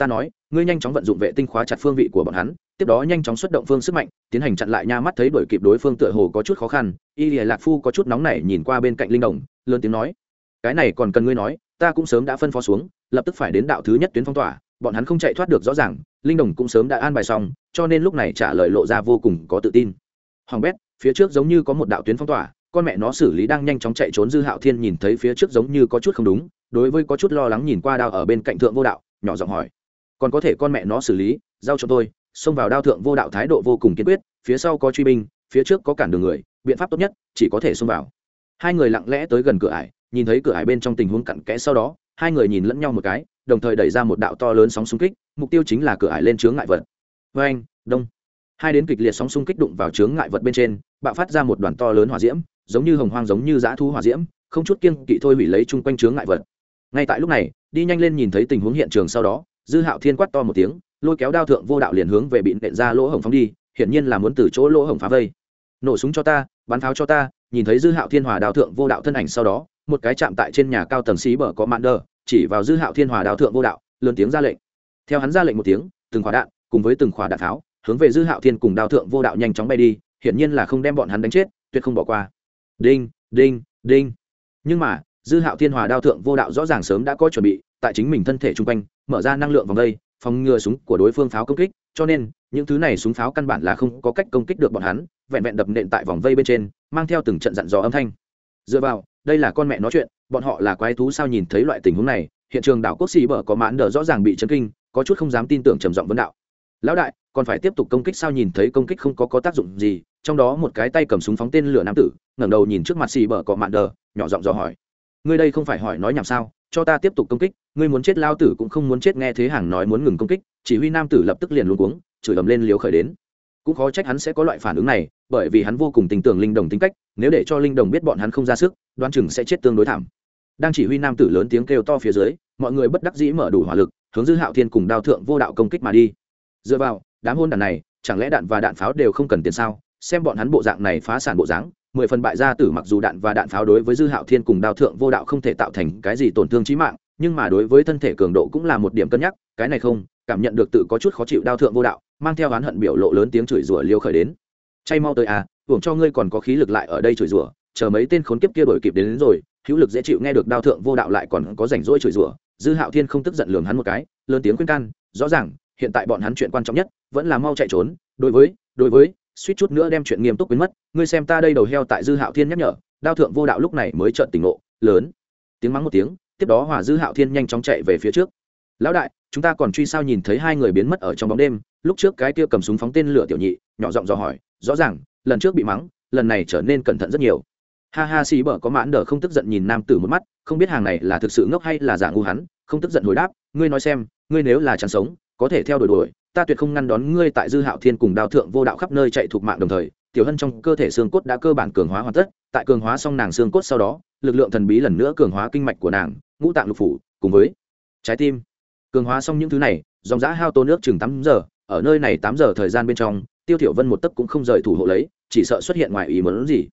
ta nói, ngươi nhanh chóng vận dụng vệ tinh khóa chặt phương vị của bọn hắn, tiếp đó nhanh chóng xuất động phương sức mạnh, tiến hành chặn lại nha mắt thấy đuổi kịp đối phương tựa hồ có chút khó khăn. Y lìa lạc phu có chút nóng nảy nhìn qua bên cạnh linh đồng, lớn tiếng nói, cái này còn cần ngươi nói, ta cũng sớm đã phân phó xuống, lập tức phải đến đạo thứ nhất tuyến phong tỏa, bọn hắn không chạy thoát được rõ ràng, linh đồng cũng sớm đã an bài xong, cho nên lúc này trả lời lộ ra vô cùng có tự tin. Hoàng bét, phía trước giống như có một đạo tuyến phong tỏa, con mẹ nó xử lý đang nhanh chóng chạy trốn dư hạo thiên nhìn thấy phía trước giống như có chút không đúng, đối với có chút lo lắng nhìn qua đao ở bên cạnh thượng vô đạo, nhỏ giọng hỏi còn có thể con mẹ nó xử lý, giao cho tôi, xông vào đao thượng vô đạo thái độ vô cùng kiên quyết, phía sau có truy binh, phía trước có cản đường người, biện pháp tốt nhất, chỉ có thể xông vào. Hai người lặng lẽ tới gần cửa ải, nhìn thấy cửa ải bên trong tình huống cặn kẽ sau đó, hai người nhìn lẫn nhau một cái, đồng thời đẩy ra một đạo to lớn sóng xung kích, mục tiêu chính là cửa ải lên chướng ngại vật. Vê anh, đông. Hai đến kịch liệt sóng xung kích đụng vào chướng ngại vật bên trên, bạo phát ra một đoàn to lớn hỏa diễm, giống như hồng hoang giống như dã thu hỏa diễm, không chút kiêng kỵ thôi hủy lấy chung quanh chướng ngại vật. Ngay tại lúc này, đi nhanh lên nhìn thấy tình huống hiện trường sau đó dư hạo thiên quát to một tiếng, lôi kéo đao thượng vô đạo liền hướng về bị nện ra lỗ hồng phóng đi, hiển nhiên là muốn từ chỗ lỗ hổng phá vây. Nổ súng cho ta, bắn pháo cho ta, nhìn thấy dư hạo thiên hòa đao thượng vô đạo thân ảnh sau đó, một cái chạm tại trên nhà cao tầng xí bờ có mạn đờ, chỉ vào dư hạo thiên hòa đao thượng vô đạo, lớn tiếng ra lệnh. Theo hắn ra lệnh một tiếng, từng khóa đạn, cùng với từng khóa đạn tháo hướng về dư hạo thiên cùng đao thượng vô đạo nhanh chóng bay đi, hiển nhiên là không đem bọn hắn đánh chết, tuyệt không bỏ qua. Đinh đinh đinh. Nhưng mà, dư hạo thiên hòa đao thượng vô đạo rõ ràng sớm đã có chuẩn bị tại chính mình thân thể chung quanh, mở ra năng lượng vòng đây, phòng ngừa súng của đối phương pháo công kích. Cho nên, những thứ này súng pháo căn bản là không có cách công kích được bọn hắn, vẹn vẹn đập nện tại vòng vây bên trên, mang theo từng trận dặn dò âm thanh. Dựa vào, đây là con mẹ nói chuyện, bọn họ là quái thú sao nhìn thấy loại tình huống này, hiện trường đảo quốc xì bờ có mãn đờ rõ ràng bị chấn kinh, có chút không dám tin tưởng trầm giọng vấn đạo. Lão đại, còn phải tiếp tục công kích sao nhìn thấy công kích không có có tác dụng gì, trong đó một cái tay cầm súng phóng tên lửa nam tử, ngẩng đầu nhìn trước mặt xì bờ có mạn đờ, nhỏ giọng dò hỏi. Ngươi đây không phải hỏi nói nhảm sao? Cho ta tiếp tục công kích, ngươi muốn chết lao tử cũng không muốn chết, nghe thế hàng nói muốn ngừng công kích, chỉ huy nam tử lập tức liền luôn cuống, chửi ầm lên liều khởi đến. Cũng khó trách hắn sẽ có loại phản ứng này, bởi vì hắn vô cùng tình tưởng linh đồng tính cách, nếu để cho linh đồng biết bọn hắn không ra sức, đoán chừng sẽ chết tương đối thảm. Đang chỉ huy nam tử lớn tiếng kêu to phía dưới, mọi người bất đắc dĩ mở đủ hỏa lực, hướng dư hạo thiên cùng đao thượng vô đạo công kích mà đi. Dựa vào, đám hôn đàn này, chẳng lẽ đạn và đạn pháo đều không cần tiền sao? Xem bọn hắn bộ dạng này phá sản bộ dáng mười phần bại gia tử mặc dù đạn và đạn pháo đối với dư hạo thiên cùng đao thượng vô đạo không thể tạo thành cái gì tổn thương trí mạng nhưng mà đối với thân thể cường độ cũng là một điểm cân nhắc cái này không cảm nhận được tự có chút khó chịu đao thượng vô đạo mang theo oán hận biểu lộ lớn tiếng chửi rủa liêu khởi đến. Chay mau tới à hưởng cho ngươi còn có khí lực lại ở đây chửi rủa chờ mấy tên khốn kiếp kia đổi kịp đến, đến rồi hữu lực dễ chịu nghe được đao thượng vô đạo lại còn có rảnh rỗi chửi rủa. Dư hạo thiên không tức giận lường hắn một cái lớn tiếng khuyên can rõ ràng hiện tại bọn hắn chuyện quan trọng nhất vẫn là mau chạy trốn đối với đối với suýt chút nữa đem chuyện nghiêm túc biến mất, ngươi xem ta đây đầu heo tại dư hạo thiên nhắc nhở, đao thượng vô đạo lúc này mới trợn tỉnh ngộ, lớn. Tiếng mắng một tiếng, tiếp đó hòa dư hạo thiên nhanh chóng chạy về phía trước. Lão đại, chúng ta còn truy sao nhìn thấy hai người biến mất ở trong bóng đêm, lúc trước cái kia cầm súng phóng tên lửa tiểu nhị, nhỏ giọng dò hỏi, rõ ràng, lần trước bị mắng, lần này trở nên cẩn thận rất nhiều. Ha ha, xì bở có mãn đờ không tức giận nhìn nam tử một mắt, không biết hàng này là thực sự ngốc hay là giả ngu hắn, không tức giận hồi đáp, ngươi nói xem, ngươi nếu là chẳng sống, có thể theo đuổi đuổi ta tuyệt không ngăn đón ngươi tại dư hạo thiên cùng đào thượng vô đạo khắp nơi chạy thuộc mạng đồng thời, tiểu hân trong cơ thể xương cốt đã cơ bản cường hóa hoàn tất, tại cường hóa xong nàng xương cốt sau đó, lực lượng thần bí lần nữa cường hóa kinh mạch của nàng, ngũ tạng lục phủ, cùng với trái tim. Cường hóa xong những thứ này, dòng giã hao tô nước chừng tám giờ, ở nơi này tám giờ thời gian bên trong, tiêu thiểu vân một tấc cũng không rời thủ hộ lấy, chỉ sợ xuất hiện ngoài ý muốn gì.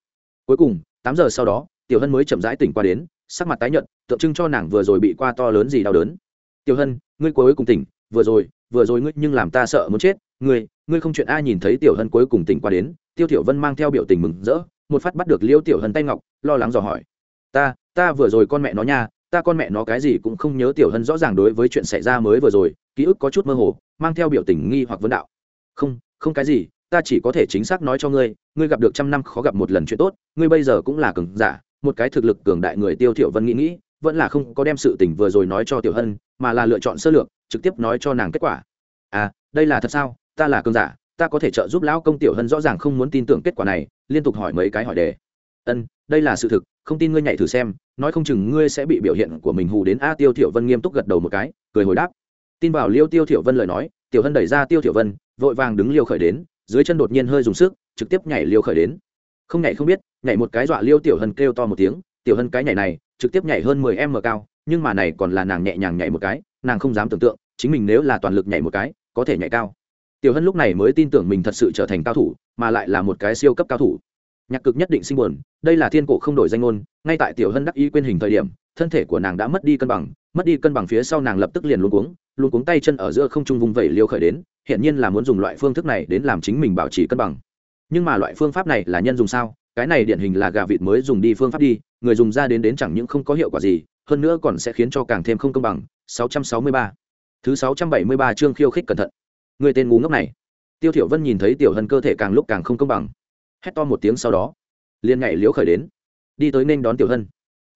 Cuối cùng, tám giờ sau đó, tiểu hân mới chậm rãi tỉnh qua đến, sắc mặt tái nhợt, tượng trưng cho nàng vừa rồi bị qua to lớn gì đau đớn. Tiểu hân, ngươi cuối cùng tỉnh, vừa rồi vừa rồi ngươi nhưng làm ta sợ muốn chết, ngươi ngươi không chuyện ai nhìn thấy tiểu hân cuối cùng tỉnh qua đến, tiêu tiểu vân mang theo biểu tình mừng rỡ, một phát bắt được liêu tiểu hân tay ngọc, lo lắng dò hỏi. Ta ta vừa rồi con mẹ nó nha, ta con mẹ nó cái gì cũng không nhớ tiểu hân rõ ràng đối với chuyện xảy ra mới vừa rồi, ký ức có chút mơ hồ, mang theo biểu tình nghi hoặc vấn đạo. Không không cái gì, ta chỉ có thể chính xác nói cho ngươi ngươi gặp được trăm năm khó gặp một lần chuyện tốt, ngươi bây giờ cũng là cường giả, một cái thực lực cường đại người tiêu tiểu vân nghĩ nghĩ vẫn là không có đem sự tình vừa rồi nói cho tiểu hân, mà là lựa chọn sơ lược, trực tiếp nói cho nàng kết quả. À đây là thật sao? Ta là cơn giả, ta có thể trợ giúp lão công tiểu hân rõ ràng không muốn tin tưởng kết quả này, liên tục hỏi mấy cái hỏi đề. Ân, đây là sự thực, không tin ngươi nhảy thử xem, nói không chừng ngươi sẽ bị biểu hiện của mình hù đến a tiêu thiểu vân nghiêm túc gật đầu một cái, cười hồi đáp. Tin vào liêu tiêu thiểu vân lời nói, tiểu hân đẩy ra tiêu thiểu vân, vội vàng đứng liêu khởi đến, dưới chân đột nhiên hơi dùng sức, trực tiếp nhảy liêu khởi đến. Không nhảy không biết, nhảy một cái dọa liêu tiểu hân kêu to một tiếng, tiểu hân cái nhảy này trực tiếp nhảy hơn 10 m cao, nhưng mà này còn là nàng nhẹ nhàng nhảy một cái, nàng không dám tưởng tượng, chính mình nếu là toàn lực nhảy một cái, có thể nhảy cao. Tiểu hân lúc này mới tin tưởng mình thật sự trở thành cao thủ, mà lại là một cái siêu cấp cao thủ. Nhạc cực nhất định sinh buồn, đây là thiên cổ không đổi danh ngôn, ngay tại tiểu hân đắc ý quên hình thời điểm, thân thể của nàng đã mất đi cân bằng, mất đi cân bằng phía sau nàng lập tức liền luôn cuống luôn cuống tay chân ở giữa không trung vùng vẩy liêu khởi đến hiện nhiên là muốn dùng loại phương thức này đến làm chính mình bảo trì cân bằng. Nhưng mà loại phương pháp này là nhân dùng sao? Cái này điển hình là gà vịt mới dùng đi phương pháp đi, người dùng ra đến đến chẳng những không có hiệu quả gì, hơn nữa còn sẽ khiến cho càng thêm không công bằng. 663. thứ 673 chương khiêu khích cẩn thận. Người tên ngu ngốc này. Tiêu thiểu vân nhìn thấy tiểu hân cơ thể càng lúc càng không công bằng. Hét to một tiếng sau đó, liền nhảy liếu khởi đến, đi tới nên đón tiểu hân.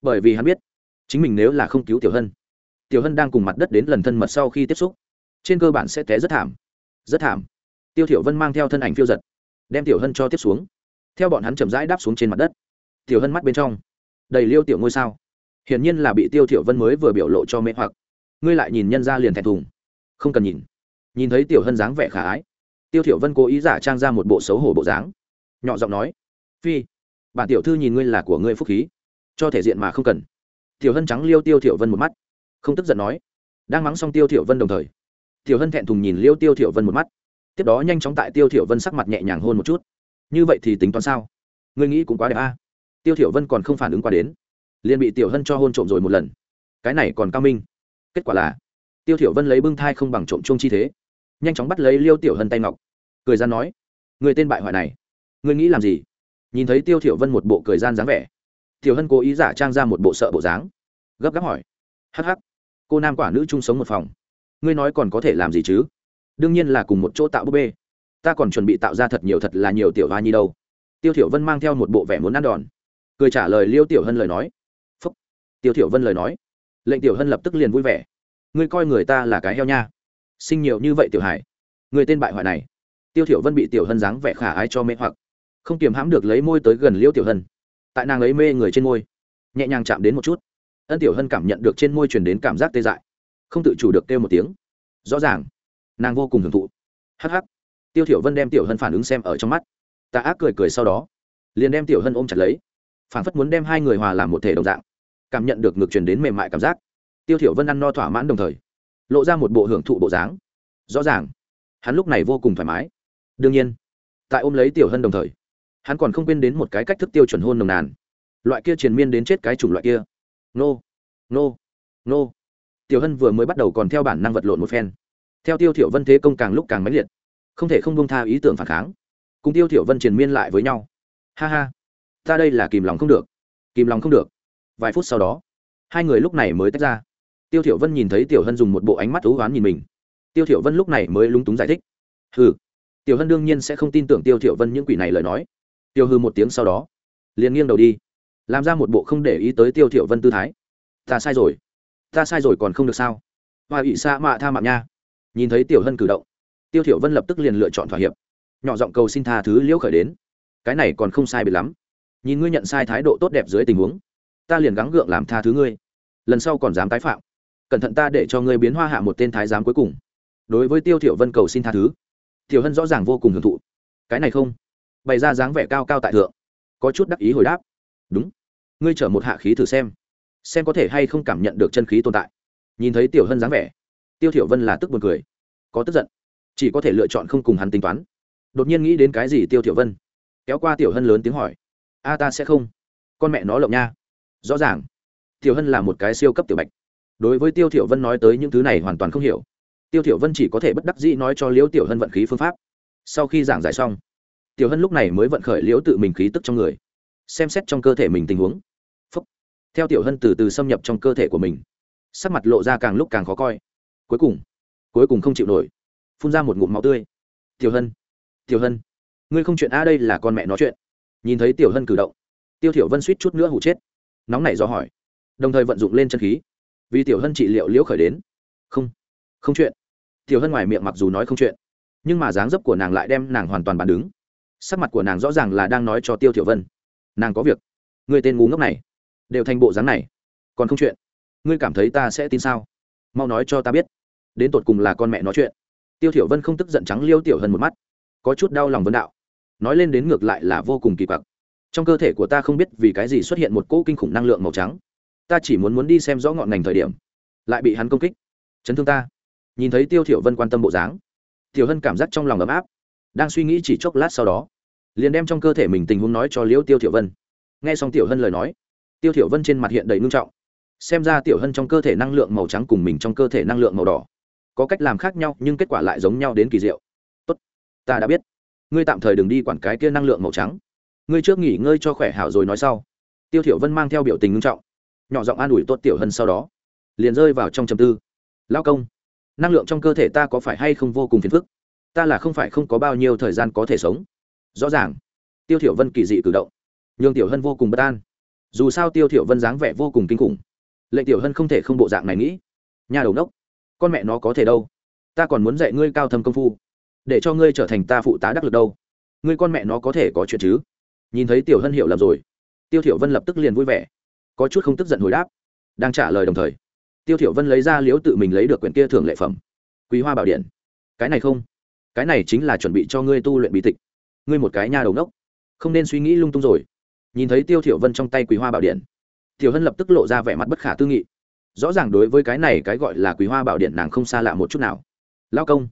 Bởi vì hắn biết, chính mình nếu là không cứu tiểu hân tiểu hân đang cùng mặt đất đến lần thân mật sau khi tiếp xúc, trên cơ bản sẽ té rất thảm rất thảm. Tiêu thiểu vân mang theo thân ảnh phiêu giật, đem tiểu hân cho tiếp xuống theo bọn hắn chậm rãi đáp xuống trên mặt đất. Tiểu hân mắt bên trong đầy liêu tiểu ngôi sao. Hiển nhiên là bị tiêu thiểu vân mới vừa biểu lộ cho mê hoặc. Ngươi lại nhìn nhân ra liền thẹn thùng. Không cần nhìn. Nhìn thấy tiểu hân dáng vẻ khả ái, tiêu thiểu vân cố ý giả trang ra một bộ xấu hổ bộ dáng. Nhỏ giọng nói, phi, bản tiểu thư nhìn ngươi là của ngươi phúc khí, cho thể diện mà không cần. Tiểu hân trắng liêu tiêu thiểu vân một mắt, không tức giận nói, đang mắng xong tiêu thiểu vân đồng thời, tiểu hân thẹn thùng nhìn liêu tiêu thiểu vân một mắt. Tiếp đó nhanh chóng tại tiêu thiểu vân sắc mặt nhẹ nhàng hôn một chút như vậy thì tính toán sao? Ngươi nghĩ cũng quá đẹp a. Tiêu thiểu vân còn không phản ứng qua đến, liền bị tiểu hân cho hôn trộm rồi một lần. Cái này còn cao minh. Kết quả là, tiêu thiểu vân lấy bưng thai không bằng trộm chuông chi thế, nhanh chóng bắt lấy liêu tiểu hân tay ngọc, cười gian nói người tên bại hoại này, ngươi nghĩ làm gì? Nhìn thấy tiêu thiểu vân một bộ cười gian dáng vẻ, tiểu hân cố ý giả trang ra một bộ sợ bộ dáng, gấp gáp hỏi, hắc hắc, cô nam quả nữ chung sống một phòng, ngươi nói còn có thể làm gì chứ? Đương nhiên là cùng một chỗ tạo búp bê ta còn chuẩn bị tạo ra thật nhiều thật là nhiều tiểu hoa nhi đâu. Tiêu thiểu vân mang theo một bộ vẻ muốn ăn đòn. Cười trả lời liêu tiểu hân lời nói. Phúc. Tiêu thiểu vân lời nói. Lệnh tiểu hân lập tức liền vui vẻ. Ngươi coi người ta là cái heo nha. Sinh nhiều như vậy tiểu hải. Người tên bại hoại này. Tiêu thiểu vân bị tiểu hân dáng vẻ khả ái cho mê hoặc. Không kiềm hãm được lấy môi tới gần liêu tiểu hân. Tại nàng ấy mê người trên môi, nhẹ nhàng chạm đến một chút. Ân tiểu hân cảm nhận được trên môi truyền đến cảm giác tê dại. Không tự chủ được kêu một tiếng. Rõ ràng, nàng vô cùng hưởng thụ. Hắc hắc tiêu thiểu vân đem tiểu hân phản ứng xem ở trong mắt. Ta ác cười cười sau đó, liền đem tiểu hân ôm chặt lấy. Phản phất muốn đem hai người hòa làm một thể đồng dạng. Cảm nhận được ngược truyền đến mềm mại cảm giác, tiêu thiểu vân ăn no thỏa mãn đồng thời, lộ ra một bộ hưởng thụ bộ dáng. Rõ ràng, hắn lúc này vô cùng thoải mái. Đương nhiên, tại ôm lấy tiểu hân đồng thời, hắn còn không quên đến một cái cách thức tiêu chuẩn hôn nồng nàn. Loại kia triền miên đến chết cái chủng loại kia. Nô nô nô. Tiểu hân vừa mới bắt đầu còn theo bản năng vật lộn một phen. Theo tiêu thiểu vân thế công càng lúc càng mãnh liệt không thể không bông tha ý tưởng phản kháng. Cùng tiêu thiểu vân triền miên lại với nhau. Ha ha, ta đây là kìm lòng không được. Kìm lòng không được. Vài phút sau đó, hai người lúc này mới tách ra. Tiêu thiểu vân nhìn thấy tiểu hân dùng một bộ ánh mắt thú oán nhìn mình. Tiêu thiểu vân lúc này mới lúng túng giải thích. Hừ, tiểu hân đương nhiên sẽ không tin tưởng tiêu thiểu vân những quỷ này lời nói. Tiêu hư một tiếng sau đó, liền nghiêng đầu đi, làm ra một bộ không để ý tới tiêu thiểu vân tư thái. Ta sai rồi. Ta sai rồi còn không được sao? Hoa ủy xa mạ tha mạng nha. Nhìn thấy tiểu hân cử động tiêu thiểu vân lập tức liền lựa chọn thỏa hiệp. Nhỏ giọng cầu xin tha thứ liễu khởi đến. Cái này còn không sai biệt lắm. Nhìn ngươi nhận sai thái độ tốt đẹp dưới tình huống, ta liền gắng gượng làm tha thứ ngươi. Lần sau còn dám tái phạm, cẩn thận ta để cho ngươi biến hoa hạ một tên thái giám cuối cùng. Đối với tiêu thiểu vân cầu xin tha thứ tiểu hân rõ ràng vô cùng hưởng thụ. Cái này không? Bày ra dáng vẻ cao cao tại thượng, có chút đắc ý hồi đáp. Đúng. Ngươi chở một hạ khí thử xem xem có thể hay không cảm nhận được chân khí tồn tại. Nhìn thấy tiểu hân dáng vẻ, tiêu thiểu vân là tức buồn cười, có tức giận chỉ có thể lựa chọn không cùng hắn tính toán. Đột nhiên nghĩ đến cái gì tiêu tiểu vân? Kéo qua tiểu hân lớn tiếng hỏi. A ta sẽ không. Con mẹ nó lộng nha. Rõ ràng. Tiểu hân là một cái siêu cấp tiểu bạch. Đối với tiêu tiểu vân nói tới những thứ này hoàn toàn không hiểu. Tiêu tiểu vân chỉ có thể bất đắc dĩ nói cho liễu tiểu hân vận khí phương pháp. Sau khi giảng giải xong, tiểu hân lúc này mới vận khởi liễu tự mình khí tức trong người, xem xét trong cơ thể mình tình huống. Phúc. theo tiểu hân từ từ xâm nhập trong cơ thể của mình, sắc mặt lộ ra càng lúc càng khó coi. Cuối cùng cuối cùng không chịu nổi phun ra một ngụm máu tươi. Tiểu hân tiểu hân, ngươi không chuyện a đây là con mẹ nói chuyện. Nhìn thấy tiểu hân cử động, tiêu thiểu vân suýt chút nữa hụ chết. Nóng nảy do hỏi, đồng thời vận dụng lên chân khí. Vì tiểu hân trị liệu liễu khởi đến. Không không chuyện. Tiểu hân ngoài miệng mặc dù nói không chuyện, nhưng mà dáng dấp của nàng lại đem nàng hoàn toàn bàn đứng. Sắc mặt của nàng rõ ràng là đang nói cho tiêu thiểu vân, nàng có việc. Người tên ngu ngốc này, đều thành bộ dáng này, còn không chuyện. Ngươi cảm thấy ta sẽ tin sao? Mau nói cho ta biết. Đến tột cùng là con mẹ nói chuyện tiêu thiểu vân không tức giận trắng liêu tiểu hân một mắt, có chút đau lòng vấn đạo. Nói lên đến ngược lại là vô cùng kỳ quặc. Trong cơ thể của ta không biết vì cái gì xuất hiện một cỗ kinh khủng năng lượng màu trắng. Ta chỉ muốn muốn đi xem rõ ngọn ngành thời điểm, lại bị hắn công kích. Chấn thương ta. Nhìn thấy tiêu thiểu vân quan tâm bộ dáng, tiểu hân cảm giác trong lòng ấm áp, đang suy nghĩ chỉ chốc lát sau đó, liền đem trong cơ thể mình tình huống nói cho liễu tiêu thiểu vân. Nghe xong tiểu hân lời nói, tiêu thiểu vân trên mặt hiện đầy ngưng trọng, xem ra tiểu hân trong cơ thể năng lượng màu trắng cùng mình trong cơ thể năng lượng màu đỏ có cách làm khác nhau, nhưng kết quả lại giống nhau đến kỳ diệu. Tốt, ta đã biết. Ngươi tạm thời đừng đi quản cái kia năng lượng màu trắng. Ngươi trước nghỉ ngơi cho khỏe hảo rồi nói sau. Tiêu thiểu vân mang theo biểu tình nghiêm trọng. Nhỏ giọng an ủi tốt tiểu hân sau đó. Liền rơi vào trong trầm tư. Lao công, năng lượng trong cơ thể ta có phải hay không vô cùng phiền phức? Ta là không phải không có bao nhiêu thời gian có thể sống. Rõ ràng, tiêu thiểu vân kỳ dị cử động. Nhưng tiểu hân vô cùng bất an. Dù sao tiêu thiểu vân dáng vẻ vô cùng kinh khủng. Lệnh tiểu hân không thể không bộ dạng này nghĩ. Nhà đầu nốc con mẹ nó có thể đâu. Ta còn muốn dạy ngươi cao thâm công phu, để cho ngươi trở thành ta phụ tá đắc lực đâu. Ngươi con mẹ nó có thể có chuyện chứ? Nhìn thấy tiểu hân hiểu lầm rồi, tiêu thiểu vân lập tức liền vui vẻ, có chút không tức giận hồi đáp, đang trả lời đồng thời, tiêu thiểu vân lấy ra liếu tự mình lấy được quyển kia thường lệ phẩm, quý hoa bảo điện. Cái này không, cái này chính là chuẩn bị cho ngươi tu luyện bí tịch. Ngươi một cái nha đầu nốc không nên suy nghĩ lung tung rồi. Nhìn thấy tiêu thiểu vân trong tay quý hoa bảo điện, tiểu hân lập tức lộ ra vẻ mặt bất khả tư nghị rõ ràng đối với cái này cái gọi là quý hoa bảo điện nàng không xa lạ một chút nào. Lao công,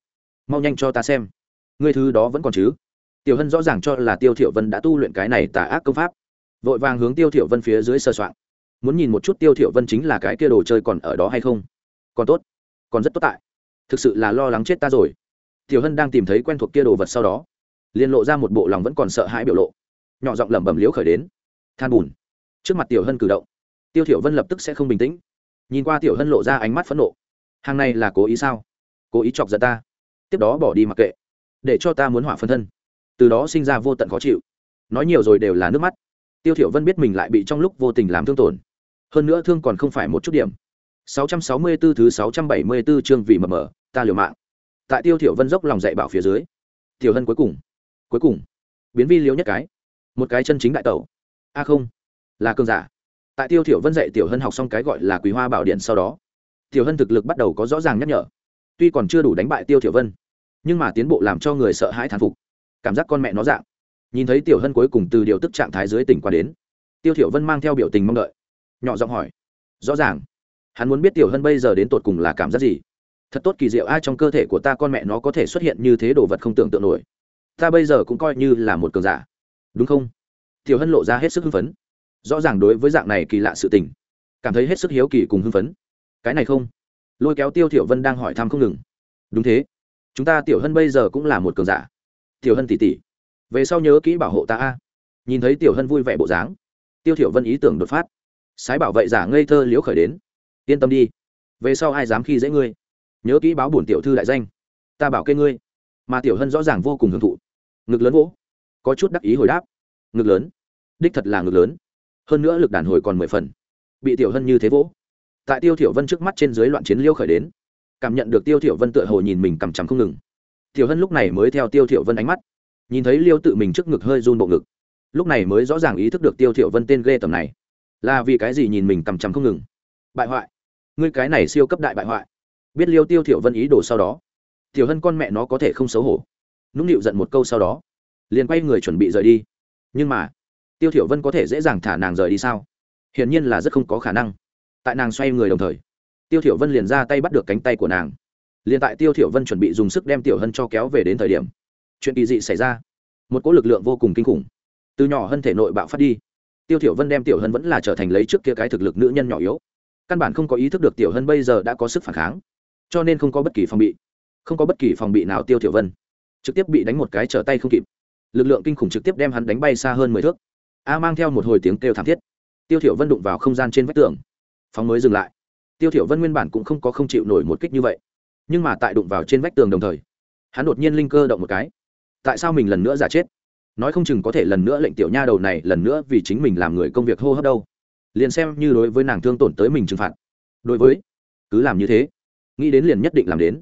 mau nhanh cho ta xem. Ngươi thứ đó vẫn còn chứ? Tiểu hân rõ ràng cho là tiêu thiểu vân đã tu luyện cái này tà ác công pháp. Vội vàng hướng tiêu thiểu vân phía dưới sơ soạn muốn nhìn một chút tiêu thiểu vân chính là cái kia đồ chơi còn ở đó hay không? Còn tốt, còn rất tốt tại. Thực sự là lo lắng chết ta rồi. Tiểu hân đang tìm thấy quen thuộc kia đồ vật sau đó, liền lộ ra một bộ lòng vẫn còn sợ hãi biểu lộ. Nhỏ giọng lẩm bẩm liếu khởi đến. Than bùn. Trước mặt tiểu hân cử động, tiêu thiểu vân lập tức sẽ không bình tĩnh nhìn qua tiểu hân lộ ra ánh mắt phẫn nộ. Hàng này là cố ý sao? Cố ý chọc giận ta? Tiếp đó bỏ đi mặc kệ. Để cho ta muốn hỏa phân thân. Từ đó sinh ra vô tận khó chịu. Nói nhiều rồi đều là nước mắt. Tiêu thiểu vân biết mình lại bị trong lúc vô tình làm thương tổn. Hơn nữa thương còn không phải một chút điểm. 664 thứ 674 chương vì mờ mờ, ta liều mạng. Tại tiêu thiểu vân dốc lòng dạy bảo phía dưới, tiểu hân cuối cùng cuối cùng, biến vi liếu nhất cái. Một cái chân chính đại tẩu. A không, là cường giả tại tiêu thiểu vân dạy tiểu hân học xong cái gọi là quý hoa bảo điện sau đó, tiểu hân thực lực bắt đầu có rõ ràng nhắc nhở. Tuy còn chưa đủ đánh bại tiêu thiểu vân, nhưng mà tiến bộ làm cho người sợ hãi thán phục. Cảm giác con mẹ nó dạng. Nhìn thấy tiểu hân cuối cùng từ điều tức trạng thái dưới tỉnh qua đến, tiêu thiểu vân mang theo biểu tình mong đợi. Nhỏ giọng hỏi, rõ ràng, hắn muốn biết tiểu hân bây giờ đến tột cùng là cảm giác gì? Thật tốt kỳ diệu, ai trong cơ thể của ta con mẹ nó có thể xuất hiện như thế đồ vật không tưởng tượng nổi. Ta bây giờ cũng coi như là một cường giả. Đúng không? Tiểu hân lộ ra hết sức hưng phấn rõ ràng đối với dạng này kỳ lạ sự tình. Cảm thấy hết sức hiếu kỳ cùng hưng phấn. Cái này không. Lôi kéo tiêu thiểu vân đang hỏi thăm không ngừng. Đúng thế. Chúng ta tiểu hân bây giờ cũng là một cường giả. Tiểu hân tỷ tỷ, về sau nhớ kỹ bảo hộ ta a. Nhìn thấy tiểu hân vui vẻ bộ dáng tiêu thiểu vân ý tưởng đột phát. Sái bảo vệ giả ngây thơ liễu khởi đến. Yên tâm đi. Về sau ai dám khi dễ ngươi? Nhớ kỹ báo bổn tiểu thư đại danh. Ta bảo kê ngươi. Mà tiểu hân rõ ràng vô cùng hưởng thụ. Ngực lớn vỗ. Có chút đắc ý hồi đáp. Ngực lớn. Đích thật là ngực lớn hơn nữa lực đàn hồi còn mười phần. Bị tiểu hân như thế vỗ. Tại tiêu thiểu vân trước mắt trên dưới loạn chiến liêu khởi đến, cảm nhận được tiêu thiểu vân tựa hồ nhìn mình cầm chằm không ngừng. Tiểu hân lúc này mới theo tiêu thiểu vân ánh mắt, nhìn thấy liêu tự mình trước ngực hơi run bộ ngực. Lúc này mới rõ ràng ý thức được tiêu thiểu vân tên ghê tầm này. Là vì cái gì nhìn mình cầm chằm không ngừng? Bại hoại. Ngươi cái này siêu cấp đại bại hoại. Biết liêu tiêu thiểu vân ý đồ sau đó, tiểu hân con mẹ nó có thể không xấu hổ. Nũng nịu giận một câu sau đó, liền quay người chuẩn bị rời đi. Nhưng mà tiêu thiểu vân có thể dễ dàng thả nàng rời đi sao? Hiển nhiên là rất không có khả năng. Tại nàng xoay người đồng thời, tiêu thiểu vân liền ra tay bắt được cánh tay của nàng. Liền tại tiêu thiểu vân chuẩn bị dùng sức đem tiểu hân cho kéo về đến thời điểm, chuyện kỳ dị xảy ra. Một cỗ lực lượng vô cùng kinh khủng, từ nhỏ hân thể nội bạo phát đi. Tiêu thiểu vân đem tiểu hân vẫn là trở thành lấy trước kia cái thực lực nữ nhân nhỏ yếu. Căn bản không có ý thức được tiểu hân bây giờ đã có sức phản kháng, cho nên không có bất kỳ phòng bị, không có bất kỳ phòng bị nào tiêu thiểu vân trực tiếp bị đánh một cái trở tay không kịp. Lực lượng kinh khủng trực tiếp đem hắn đánh bay xa hơn mười thước a mang theo một hồi tiếng kêu thảm thiết. Tiêu thiểu vân đụng vào không gian trên vách tường. Phóng mới dừng lại. Tiêu thiểu vân nguyên bản cũng không có không chịu nổi một kích như vậy, nhưng mà tại đụng vào trên vách tường đồng thời, hắn đột nhiên linh cơ động một cái. Tại sao mình lần nữa giả chết? Nói không chừng có thể lần nữa lệnh tiểu nha đầu này lần nữa vì chính mình làm người công việc hô hấp đâu. Liền xem như đối với nàng thương tổn tới mình trừng phạt. Đối với, cứ làm như thế. Nghĩ đến liền nhất định làm đến.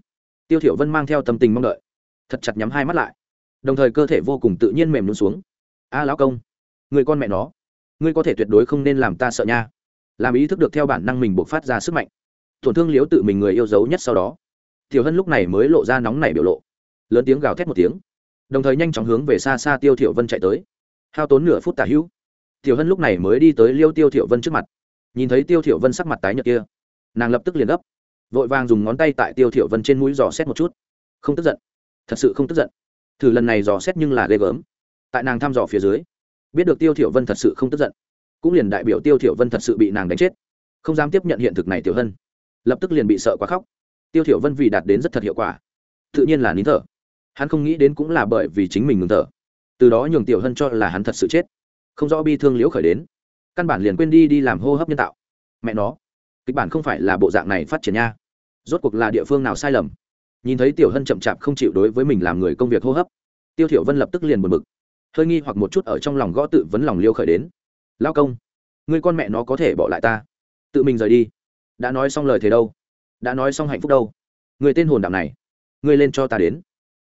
Tiêu thiểu vân mang theo tâm tình mong đợi. Thật chặt nhắm hai mắt lại. Đồng thời cơ thể vô cùng tự nhiên mềm luôn xuống. A lão công người con mẹ nó, ngươi có thể tuyệt đối không nên làm ta sợ nha. Làm ý thức được theo bản năng mình buộc phát ra sức mạnh, tổn thương liếu tự mình người yêu dấu nhất sau đó. Tiểu hân lúc này mới lộ ra nóng nảy biểu lộ, lớn tiếng gào thét một tiếng, đồng thời nhanh chóng hướng về xa xa tiêu thiểu vân chạy tới. Hao tốn nửa phút tả hữu, tiểu hân lúc này mới đi tới liêu tiêu thiểu vân trước mặt, nhìn thấy tiêu thiểu vân sắc mặt tái nhợt kia, nàng lập tức liền gấp, vội vàng dùng ngón tay tại tiêu thiểu vân trên mũi dò xét một chút. Không tức giận, thật sự không tức giận. Thử lần này dò xét nhưng là ghê gớm. Tại nàng thăm dò phía dưới biết được tiêu thiểu vân thật sự không tức giận, cũng liền đại biểu tiêu thiểu vân thật sự bị nàng đánh chết, không dám tiếp nhận hiện thực này tiểu hân, lập tức liền bị sợ quá khóc. Tiêu thiểu vân vì đạt đến rất thật hiệu quả, tự nhiên là nín thở. Hắn không nghĩ đến cũng là bởi vì chính mình ngừng thở, từ đó nhường tiểu hân cho là hắn thật sự chết, không rõ bi thương liễu khởi đến, căn bản liền quên đi đi làm hô hấp nhân tạo. Mẹ nó, kịch bản không phải là bộ dạng này phát triển nha. Rốt cuộc là địa phương nào sai lầm? Nhìn thấy tiểu hân chậm chạp không chịu đối với mình làm người công việc hô hấp, tiêu thiểu vân lập tức liền buồn bực hơi nghi hoặc một chút ở trong lòng gõ tự vấn lòng liêu khởi đến. Lao công, người con mẹ nó có thể bỏ lại ta. Tự mình rời đi. Đã nói xong lời thế đâu? Đã nói xong hạnh phúc đâu? Người tên hồn đạm này, người lên cho ta đến.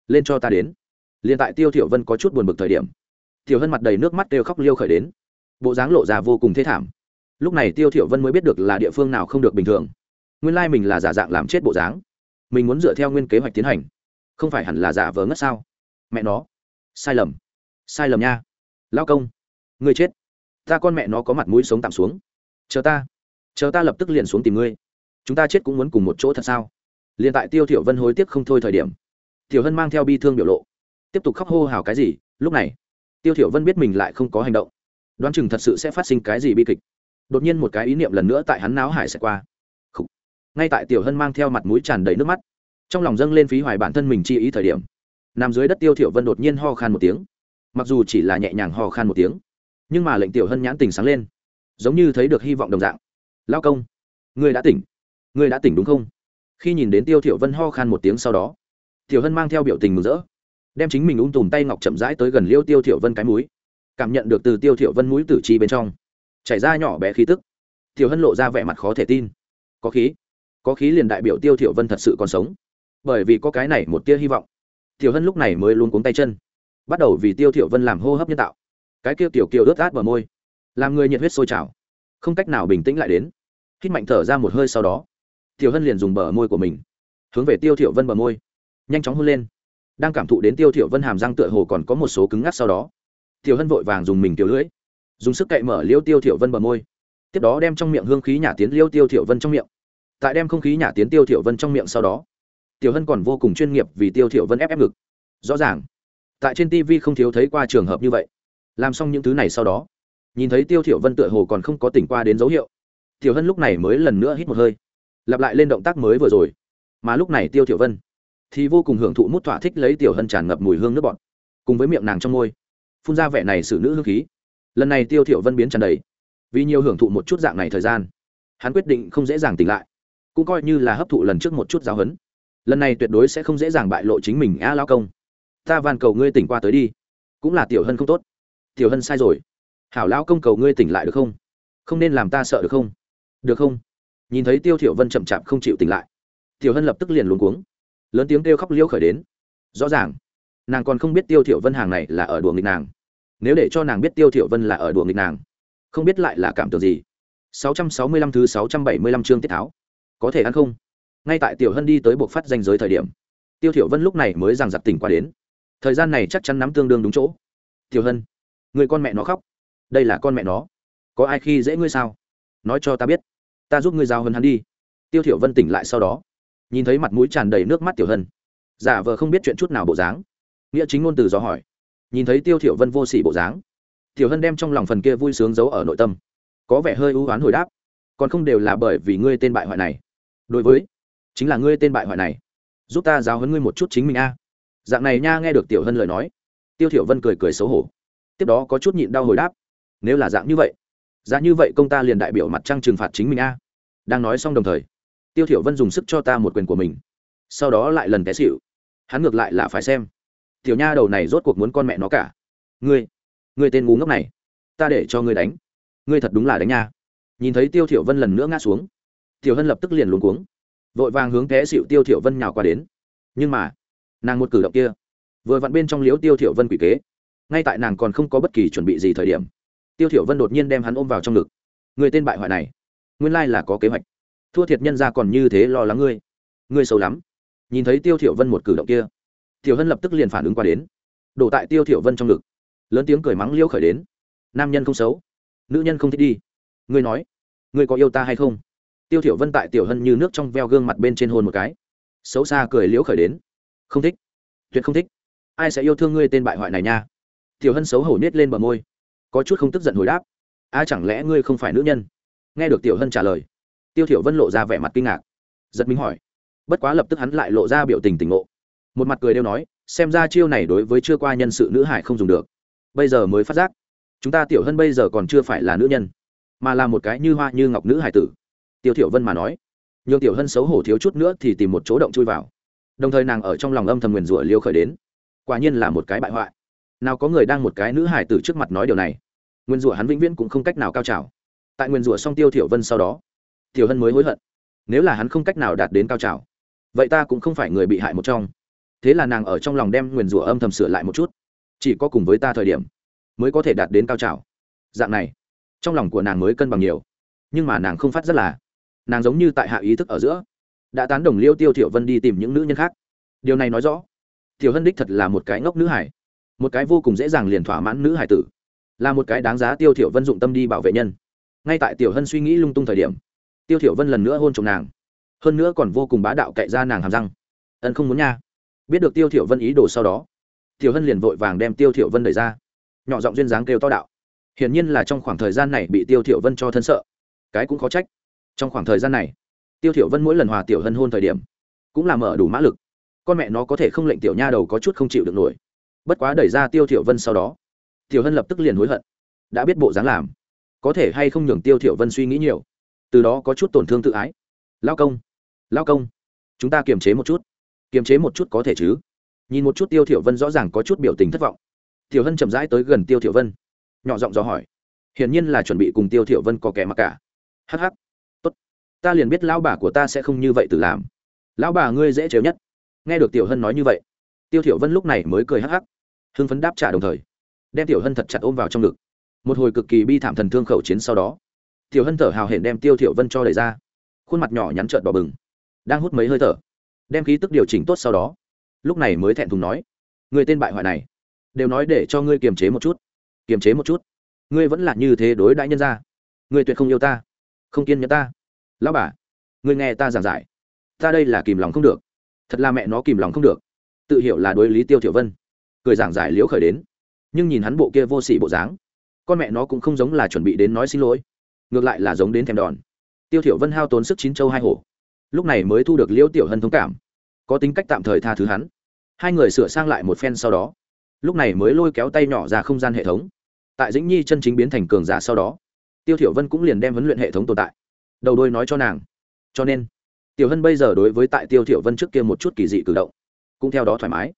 Lên cho ta đến. Liền tại tiêu thiểu vân có chút buồn bực thời điểm tiểu hân mặt đầy nước mắt đều khóc liêu khởi đến. Bộ dáng lộ ra vô cùng thê thảm. Lúc này tiêu thiểu vân mới biết được là địa phương nào không được bình thường. Nguyên lai mình là giả dạng làm chết bộ dáng. Mình muốn dựa theo nguyên kế hoạch tiến hành. Không phải hẳn là giả vờ ngất sao? Mẹ nó, sai lầm sai lầm nha. Lao công. Ngươi chết. Ta con mẹ nó có mặt mũi sống tạm xuống. Chờ ta. Chờ ta lập tức liền xuống tìm ngươi. Chúng ta chết cũng muốn cùng một chỗ thật sao? Liền tại tiêu thiểu vân hối tiếc không thôi thời điểm, tiểu hân mang theo bi thương biểu lộ, tiếp tục khóc hô hào cái gì, lúc này, tiêu thiểu vân biết mình lại không có hành động. Đoán chừng thật sự sẽ phát sinh cái gì bi kịch. Đột nhiên một cái ý niệm lần nữa tại hắn náo hải sẽ qua. Khủ. ngay tại tiểu hân mang theo mặt mũi tràn đầy nước mắt, trong lòng dâng lên phí hoài bản thân mình chi ý thời điểm, nằm dưới đất tiêu thiểu vân đột nhiên ho khan một tiếng mặc dù chỉ là nhẹ nhàng ho khan một tiếng, nhưng mà lệnh tiểu hân nhãn tỉnh sáng lên, giống như thấy được hy vọng đồng dạng. Lao công, ngươi đã tỉnh, ngươi đã tỉnh đúng không? Khi nhìn đến tiêu thiểu vân ho khan một tiếng sau đó, tiểu hân mang theo biểu tình mừng rỡ, đem chính mình ung tùm tay ngọc chậm rãi tới gần liêu tiêu thiểu vân cái mũi, cảm nhận được từ tiêu thiểu vân mũi tử chi bên trong, chảy ra nhỏ bé khí tức. Tiểu hân lộ ra vẻ mặt khó thể tin. Có khí có khí liền đại biểu tiêu thiểu vân thật sự còn sống, bởi vì có cái này một tia hy vọng. Tiểu hân lúc này mới luôn cuống tay chân bắt đầu vì tiêu thiểu vân làm hô hấp nhân tạo. Cái kia tiểu kiều ướt át bờ môi, làm người nhiệt huyết sôi trào. Không cách nào bình tĩnh lại đến. Hít mạnh thở ra một hơi sau đó, tiểu hân liền dùng bờ môi của mình, hướng về tiêu thiểu vân bờ môi, nhanh chóng hôn lên. Đang cảm thụ đến tiêu thiểu vân hàm răng tựa hồ còn có một số cứng ngắc sau đó, tiểu hân vội vàng dùng mình tiểu lưỡi, dùng sức cậy mở liêu tiêu thiểu vân bờ môi. Tiếp đó đem trong miệng hương khí nhả tiến liêu tiêu thiểu vân trong miệng. Tại đem không khí nhả tiến tiêu thiểu vân trong miệng sau đó, tiểu hân còn vô cùng chuyên nghiệp vì tiêu thiểu vân ép ép ngực. Rõ ràng tại trên tv không thiếu thấy qua trường hợp như vậy. Làm xong những thứ này sau đó, nhìn thấy tiêu thiểu vân tựa hồ còn không có tỉnh qua đến dấu hiệu. Tiểu hân lúc này mới lần nữa hít một hơi, lặp lại lên động tác mới vừa rồi. Mà lúc này tiêu thiểu vân thì vô cùng hưởng thụ mút thỏa thích lấy tiểu hân tràn ngập mùi hương nước bọt, cùng với miệng nàng trong môi, phun ra vẻ này xử nữ hương khí. Lần này tiêu thiểu vân biến tràn đầy, vì nhiều hưởng thụ một chút dạng này thời gian, hắn quyết định không dễ dàng tỉnh lại, cũng coi như là hấp thụ lần trước một chút giáo huấn. Lần này tuyệt đối sẽ không dễ dàng bại lộ chính mình a lao công ta van cầu ngươi tỉnh qua tới đi. Cũng là tiểu hân không tốt. Tiểu hân sai rồi. Hảo lão công cầu ngươi tỉnh lại được không? Không nên làm ta sợ được không? Được không? Nhìn thấy tiêu thiểu vân chậm chạp không chịu tỉnh lại, tiểu hân lập tức liền luống cuống. Lớn tiếng kêu khóc liêu khởi đến. Rõ ràng, nàng còn không biết tiêu thiểu vân hàng này là ở đùa nghịch nàng. Nếu để cho nàng biết tiêu thiểu vân là ở đùa nghịch nàng, không biết lại là cảm tưởng gì. 665 thứ 675 chương tiết tháo. Có thể ăn không? Ngay tại tiểu hân đi tới buộc phát danh giới thời điểm, tiêu thiểu vân lúc này mới rằng giật tỉnh qua đến thời gian này chắc chắn nắm tương đương đúng chỗ. Tiểu hân, người con mẹ nó khóc. Đây là con mẹ nó. Có ai khi dễ ngươi sao? Nói cho ta biết. Ta giúp ngươi giao hơn hắn đi. Tiêu thiểu vân tỉnh lại sau đó, nhìn thấy mặt mũi tràn đầy nước mắt tiểu hân. Giả vờ không biết chuyện chút nào bộ dáng. Nghĩa chính ngôn từ dò hỏi. Nhìn thấy tiêu thiểu vân vô sỉ bộ dáng, tiểu hân đem trong lòng phần kia vui sướng giấu ở nội tâm. Có vẻ hơi ưu oán hồi đáp. Còn không đều là bởi vì ngươi tên bại hoại này. Đối với, chính là ngươi tên bại hoại này. Giúp ta giáo huấn ngươi một chút chính mình a dạng này nha nghe được tiểu hân lời nói, tiêu thiểu vân cười cười xấu hổ. Tiếp đó có chút nhịn đau hồi đáp, nếu là dạng như vậy, dạng như vậy công ta liền đại biểu mặt trăng trừng phạt chính mình a. Đang nói xong đồng thời, tiêu thiểu vân dùng sức cho ta một quyền của mình, sau đó lại lần té xỉu. Hắn ngược lại là phải xem. Tiểu nha đầu này rốt cuộc muốn con mẹ nó cả. Ngươi ngươi tên ngu ngốc này, ta để cho ngươi đánh. Ngươi thật đúng là đánh nha. Nhìn thấy tiêu thiểu vân lần nữa ngã xuống, tiểu hân lập tức liền luống cuống, vội vàng hướng té xỉu tiêu thiểu vân nhào qua đến. Nhưng mà nàng một cử động kia vừa vặn bên trong liếu tiêu thiểu vân quỷ kế ngay tại nàng còn không có bất kỳ chuẩn bị gì thời điểm tiêu thiểu vân đột nhiên đem hắn ôm vào trong ngực người tên bại hoại này nguyên lai là có kế hoạch thua thiệt nhân ra còn như thế lo lắng ngươi ngươi xấu lắm nhìn thấy tiêu thiểu vân một cử động kia tiểu hân lập tức liền phản ứng qua đến đổ tại tiêu thiểu vân trong ngực lớn tiếng cười mắng liêu khởi đến nam nhân không xấu nữ nhân không thích đi ngươi nói ngươi có yêu ta hay không tiêu thiểu vân tại tiểu hân như nước trong veo gương mặt bên trên hôn một cái xấu xa cười liễu khởi đến không thích. Tuyệt không thích. Ai sẽ yêu thương ngươi tên bại hoại này nha? Tiểu hân xấu hổ nết lên bờ môi. Có chút không tức giận hồi đáp. A, chẳng lẽ ngươi không phải nữ nhân? Nghe được tiểu hân trả lời, tiêu thiểu vân lộ ra vẻ mặt kinh ngạc. Giật mình hỏi. Bất quá lập tức hắn lại lộ ra biểu tình tỉnh ngộ. Một mặt cười đều nói, xem ra chiêu này đối với chưa qua nhân sự nữ hải không dùng được. Bây giờ mới phát giác. Chúng ta tiểu hân bây giờ còn chưa phải là nữ nhân, mà là một cái như hoa như ngọc nữ hải tử. Tiêu thiểu vân mà nói. Nhưng tiểu hân xấu hổ thiếu chút nữa thì tìm một chỗ động chui vào đồng thời nàng ở trong lòng âm thầm nguyền rủa liêu khởi đến. Quả nhiên là một cái bại hoại. Nào có người đang một cái nữ hải tử trước mặt nói điều này nguyên rủa hắn vĩnh viễn cũng không cách nào cao trào. Tại nguyên rủa xong tiêu thiểu vân sau đó, tiểu hân mới hối hận. Nếu là hắn không cách nào đạt đến cao trào, vậy ta cũng không phải người bị hại một trong. Thế là nàng ở trong lòng đem nguyên rủa âm thầm sửa lại một chút. Chỉ có cùng với ta thời điểm, mới có thể đạt đến cao trào. Dạng này, trong lòng của nàng mới cân bằng nhiều. Nhưng mà nàng không phát rất là. Nàng giống như tại hạ ý thức ở giữa đã tán đồng liêu tiêu thiểu vân đi tìm những nữ nhân khác. Điều này nói rõ tiểu hân đích thật là một cái ngốc nữ hải một cái vô cùng dễ dàng liền thỏa mãn nữ hải tử, là một cái đáng giá tiêu thiểu vân dụng tâm đi bảo vệ nhân. Ngay tại tiểu hân suy nghĩ lung tung thời điểm, tiêu thiểu vân lần nữa hôn chồng nàng, hơn nữa còn vô cùng bá đạo cậy ra nàng hàm răng. Ân không muốn nha. Biết được tiêu thiểu vân ý đồ sau đó, tiểu hân liền vội vàng đem tiêu thiểu vân đẩy ra, nhỏ giọng duyên dáng kêu to đạo, hiển nhiên là trong khoảng thời gian này bị tiêu thiểu vân cho thân sợ, cái cũng khó trách. Trong khoảng thời gian này tiêu thiểu vân mỗi lần hòa tiểu hân hôn thời điểm, cũng là mở đủ mã lực. Con mẹ nó có thể không lệnh tiểu nha đầu có chút không chịu được nổi. Bất quá đẩy ra tiêu thiểu vân sau đó, tiểu hân lập tức liền hối hận. Đã biết bộ dáng làm, có thể hay không nhường tiêu thiểu vân suy nghĩ nhiều. Từ đó có chút tổn thương tự ái. Lao công lao công, chúng ta kiềm chế một chút. Kiềm chế một chút có thể chứ? Nhìn một chút tiêu thiểu vân rõ ràng có chút biểu tình thất vọng. Tiểu hân chậm rãi tới gần tiêu thiểu vân, nhỏ giọng dò hỏi. Hiển nhiên là chuẩn bị cùng tiêu thiểu vân có kẻ mặc cả. Hắc hắc ta liền biết lão bà của ta sẽ không như vậy tự làm. Lão bà ngươi dễ trêu nhất. Nghe được tiểu hân nói như vậy, tiêu thiểu vân lúc này mới cười hắc hắc, hưng phấn đáp trả đồng thời, đem tiểu hân thật chặt ôm vào trong ngực. Một hồi cực kỳ bi thảm thần thương khẩu chiến sau đó, tiểu hân thở hào hển đem tiêu thiểu vân cho đẩy ra. Khuôn mặt nhỏ nhắn trợn đỏ bừng, đang hút mấy hơi thở. Đem khí tức điều chỉnh tốt sau đó, lúc này mới thẹn thùng nói, người tên bại hoại này, đều nói để cho ngươi kiềm chế một chút, kiềm chế một chút. Ngươi vẫn là như thế đối đãi nhân gia. Ngươi tuyệt không yêu ta, không kiên nhẫn ta lão bà người nghe ta giảng giải. Ta đây là kìm lòng không được. Thật là mẹ nó kìm lòng không được. Tự hiểu là đối lý tiêu thiểu vân. Cười giảng giải liễu khởi đến. Nhưng nhìn hắn bộ kia vô sỉ bộ dáng, con mẹ nó cũng không giống là chuẩn bị đến nói xin lỗi. Ngược lại là giống đến thèm đòn. Tiêu thiểu vân hao tốn sức chín châu hai hổ. Lúc này mới thu được liễu tiểu hân thông cảm. Có tính cách tạm thời tha thứ hắn. Hai người sửa sang lại một phen sau đó. Lúc này mới lôi kéo tay nhỏ ra không gian hệ thống. Tại dĩnh nhi chân chính biến thành cường giả sau đó, tiêu thiểu vân cũng liền đem huấn luyện hệ thống tồn tại đầu đôi nói cho nàng. Cho nên, tiểu hân bây giờ đối với tại tiêu thiểu vân trước kia một chút kỳ dị cử động, cũng theo đó thoải mái.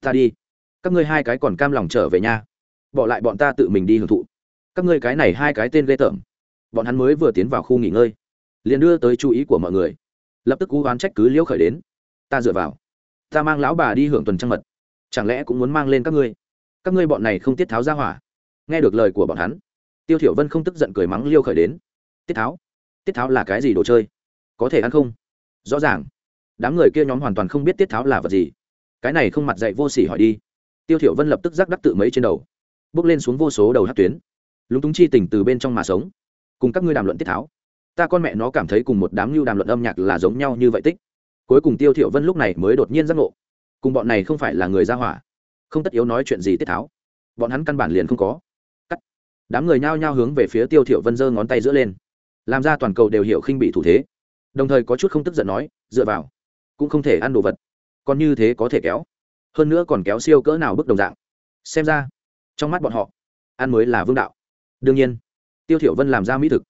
Ta đi. Các ngươi hai cái còn cam lòng trở về nhà bỏ lại bọn ta tự mình đi hưởng thụ. Các ngươi cái này hai cái tên ghê tởm. Bọn hắn mới vừa tiến vào khu nghỉ ngơi, liền đưa tới chú ý của mọi người. Lập tức cú oán trách cứ liễu khởi đến. Ta dựa vào. Ta mang lão bà đi hưởng tuần trăng mật. Chẳng lẽ cũng muốn mang lên các ngươi? Các ngươi bọn này không tiết tháo ra hỏa. Nghe được lời của bọn hắn, tiêu thiểu vân không tức giận cười mắng liêu khởi đến. Tiết tháo? Tiết tháo là cái gì đồ chơi? Có thể ăn không? Rõ ràng. Đám người kia nhóm hoàn toàn không biết tiết tháo là vật gì. Cái này không mặt dạy vô sỉ hỏi đi. Tiêu thiểu vân lập tức giác đắc tự mấy trên đầu. Bước lên xuống vô số đầu hát tuyến. Lúng túng chi tình từ bên trong mà sống. Cùng các ngươi đàm luận tiết tháo. Ta con mẹ nó cảm thấy cùng một đám lưu đàm luận âm nhạc là giống nhau như vậy tích. Cuối cùng tiêu thiểu vân lúc này mới đột nhiên giác ngộ. Cùng bọn này không phải là người gia hỏa. Không tất yếu nói chuyện gì tiết tháo. Bọn hắn căn bản liền không có. Cắt. Đám người nhao nhao hướng về phía tiêu thiểu vân giơ ngón tay giữa lên làm ra toàn cầu đều hiểu khinh bị thủ thế. Đồng thời có chút không tức giận nói, dựa vào, cũng không thể ăn đồ vật. Còn như thế có thể kéo. Hơn nữa còn kéo siêu cỡ nào bức đồng dạng. Xem ra, trong mắt bọn họ, ăn mới là vương đạo. Đương nhiên, tiêu thiểu vân làm ra mỹ thực,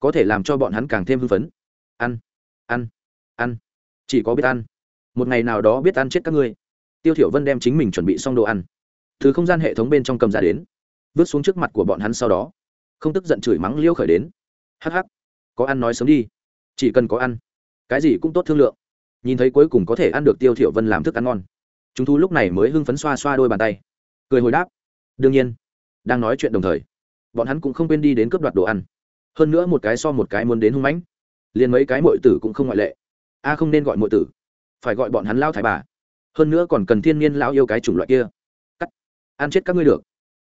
có thể làm cho bọn hắn càng thêm hưng phấn. Ăn ăn ăn, chỉ có biết ăn. Một ngày nào đó biết ăn chết các ngươi. Tiêu thiểu vân đem chính mình chuẩn bị xong đồ ăn, từ không gian hệ thống bên trong cầm ra đến, vứt xuống trước mặt của bọn hắn sau đó, không tức giận chửi mắng liêu khởi đến. Hắc hắc có ăn nói sớm đi. Chỉ cần có ăn, cái gì cũng tốt thương lượng. Nhìn thấy cuối cùng có thể ăn được tiêu thiểu vân làm thức ăn ngon. Chúng thu lúc này mới hưng phấn xoa xoa đôi bàn tay. Cười hồi đáp. Đương nhiên, đang nói chuyện đồng thời, bọn hắn cũng không quên đi đến cướp đoạt đồ ăn. Hơn nữa một cái so một cái muốn đến hung mãnh. Liền mấy cái muội tử cũng không ngoại lệ. A không nên gọi muội tử, phải gọi bọn hắn lao thái bà. Hơn nữa còn cần thiên nhiên lão yêu cái chủng loại kia. Cắt. Ăn chết các ngươi được.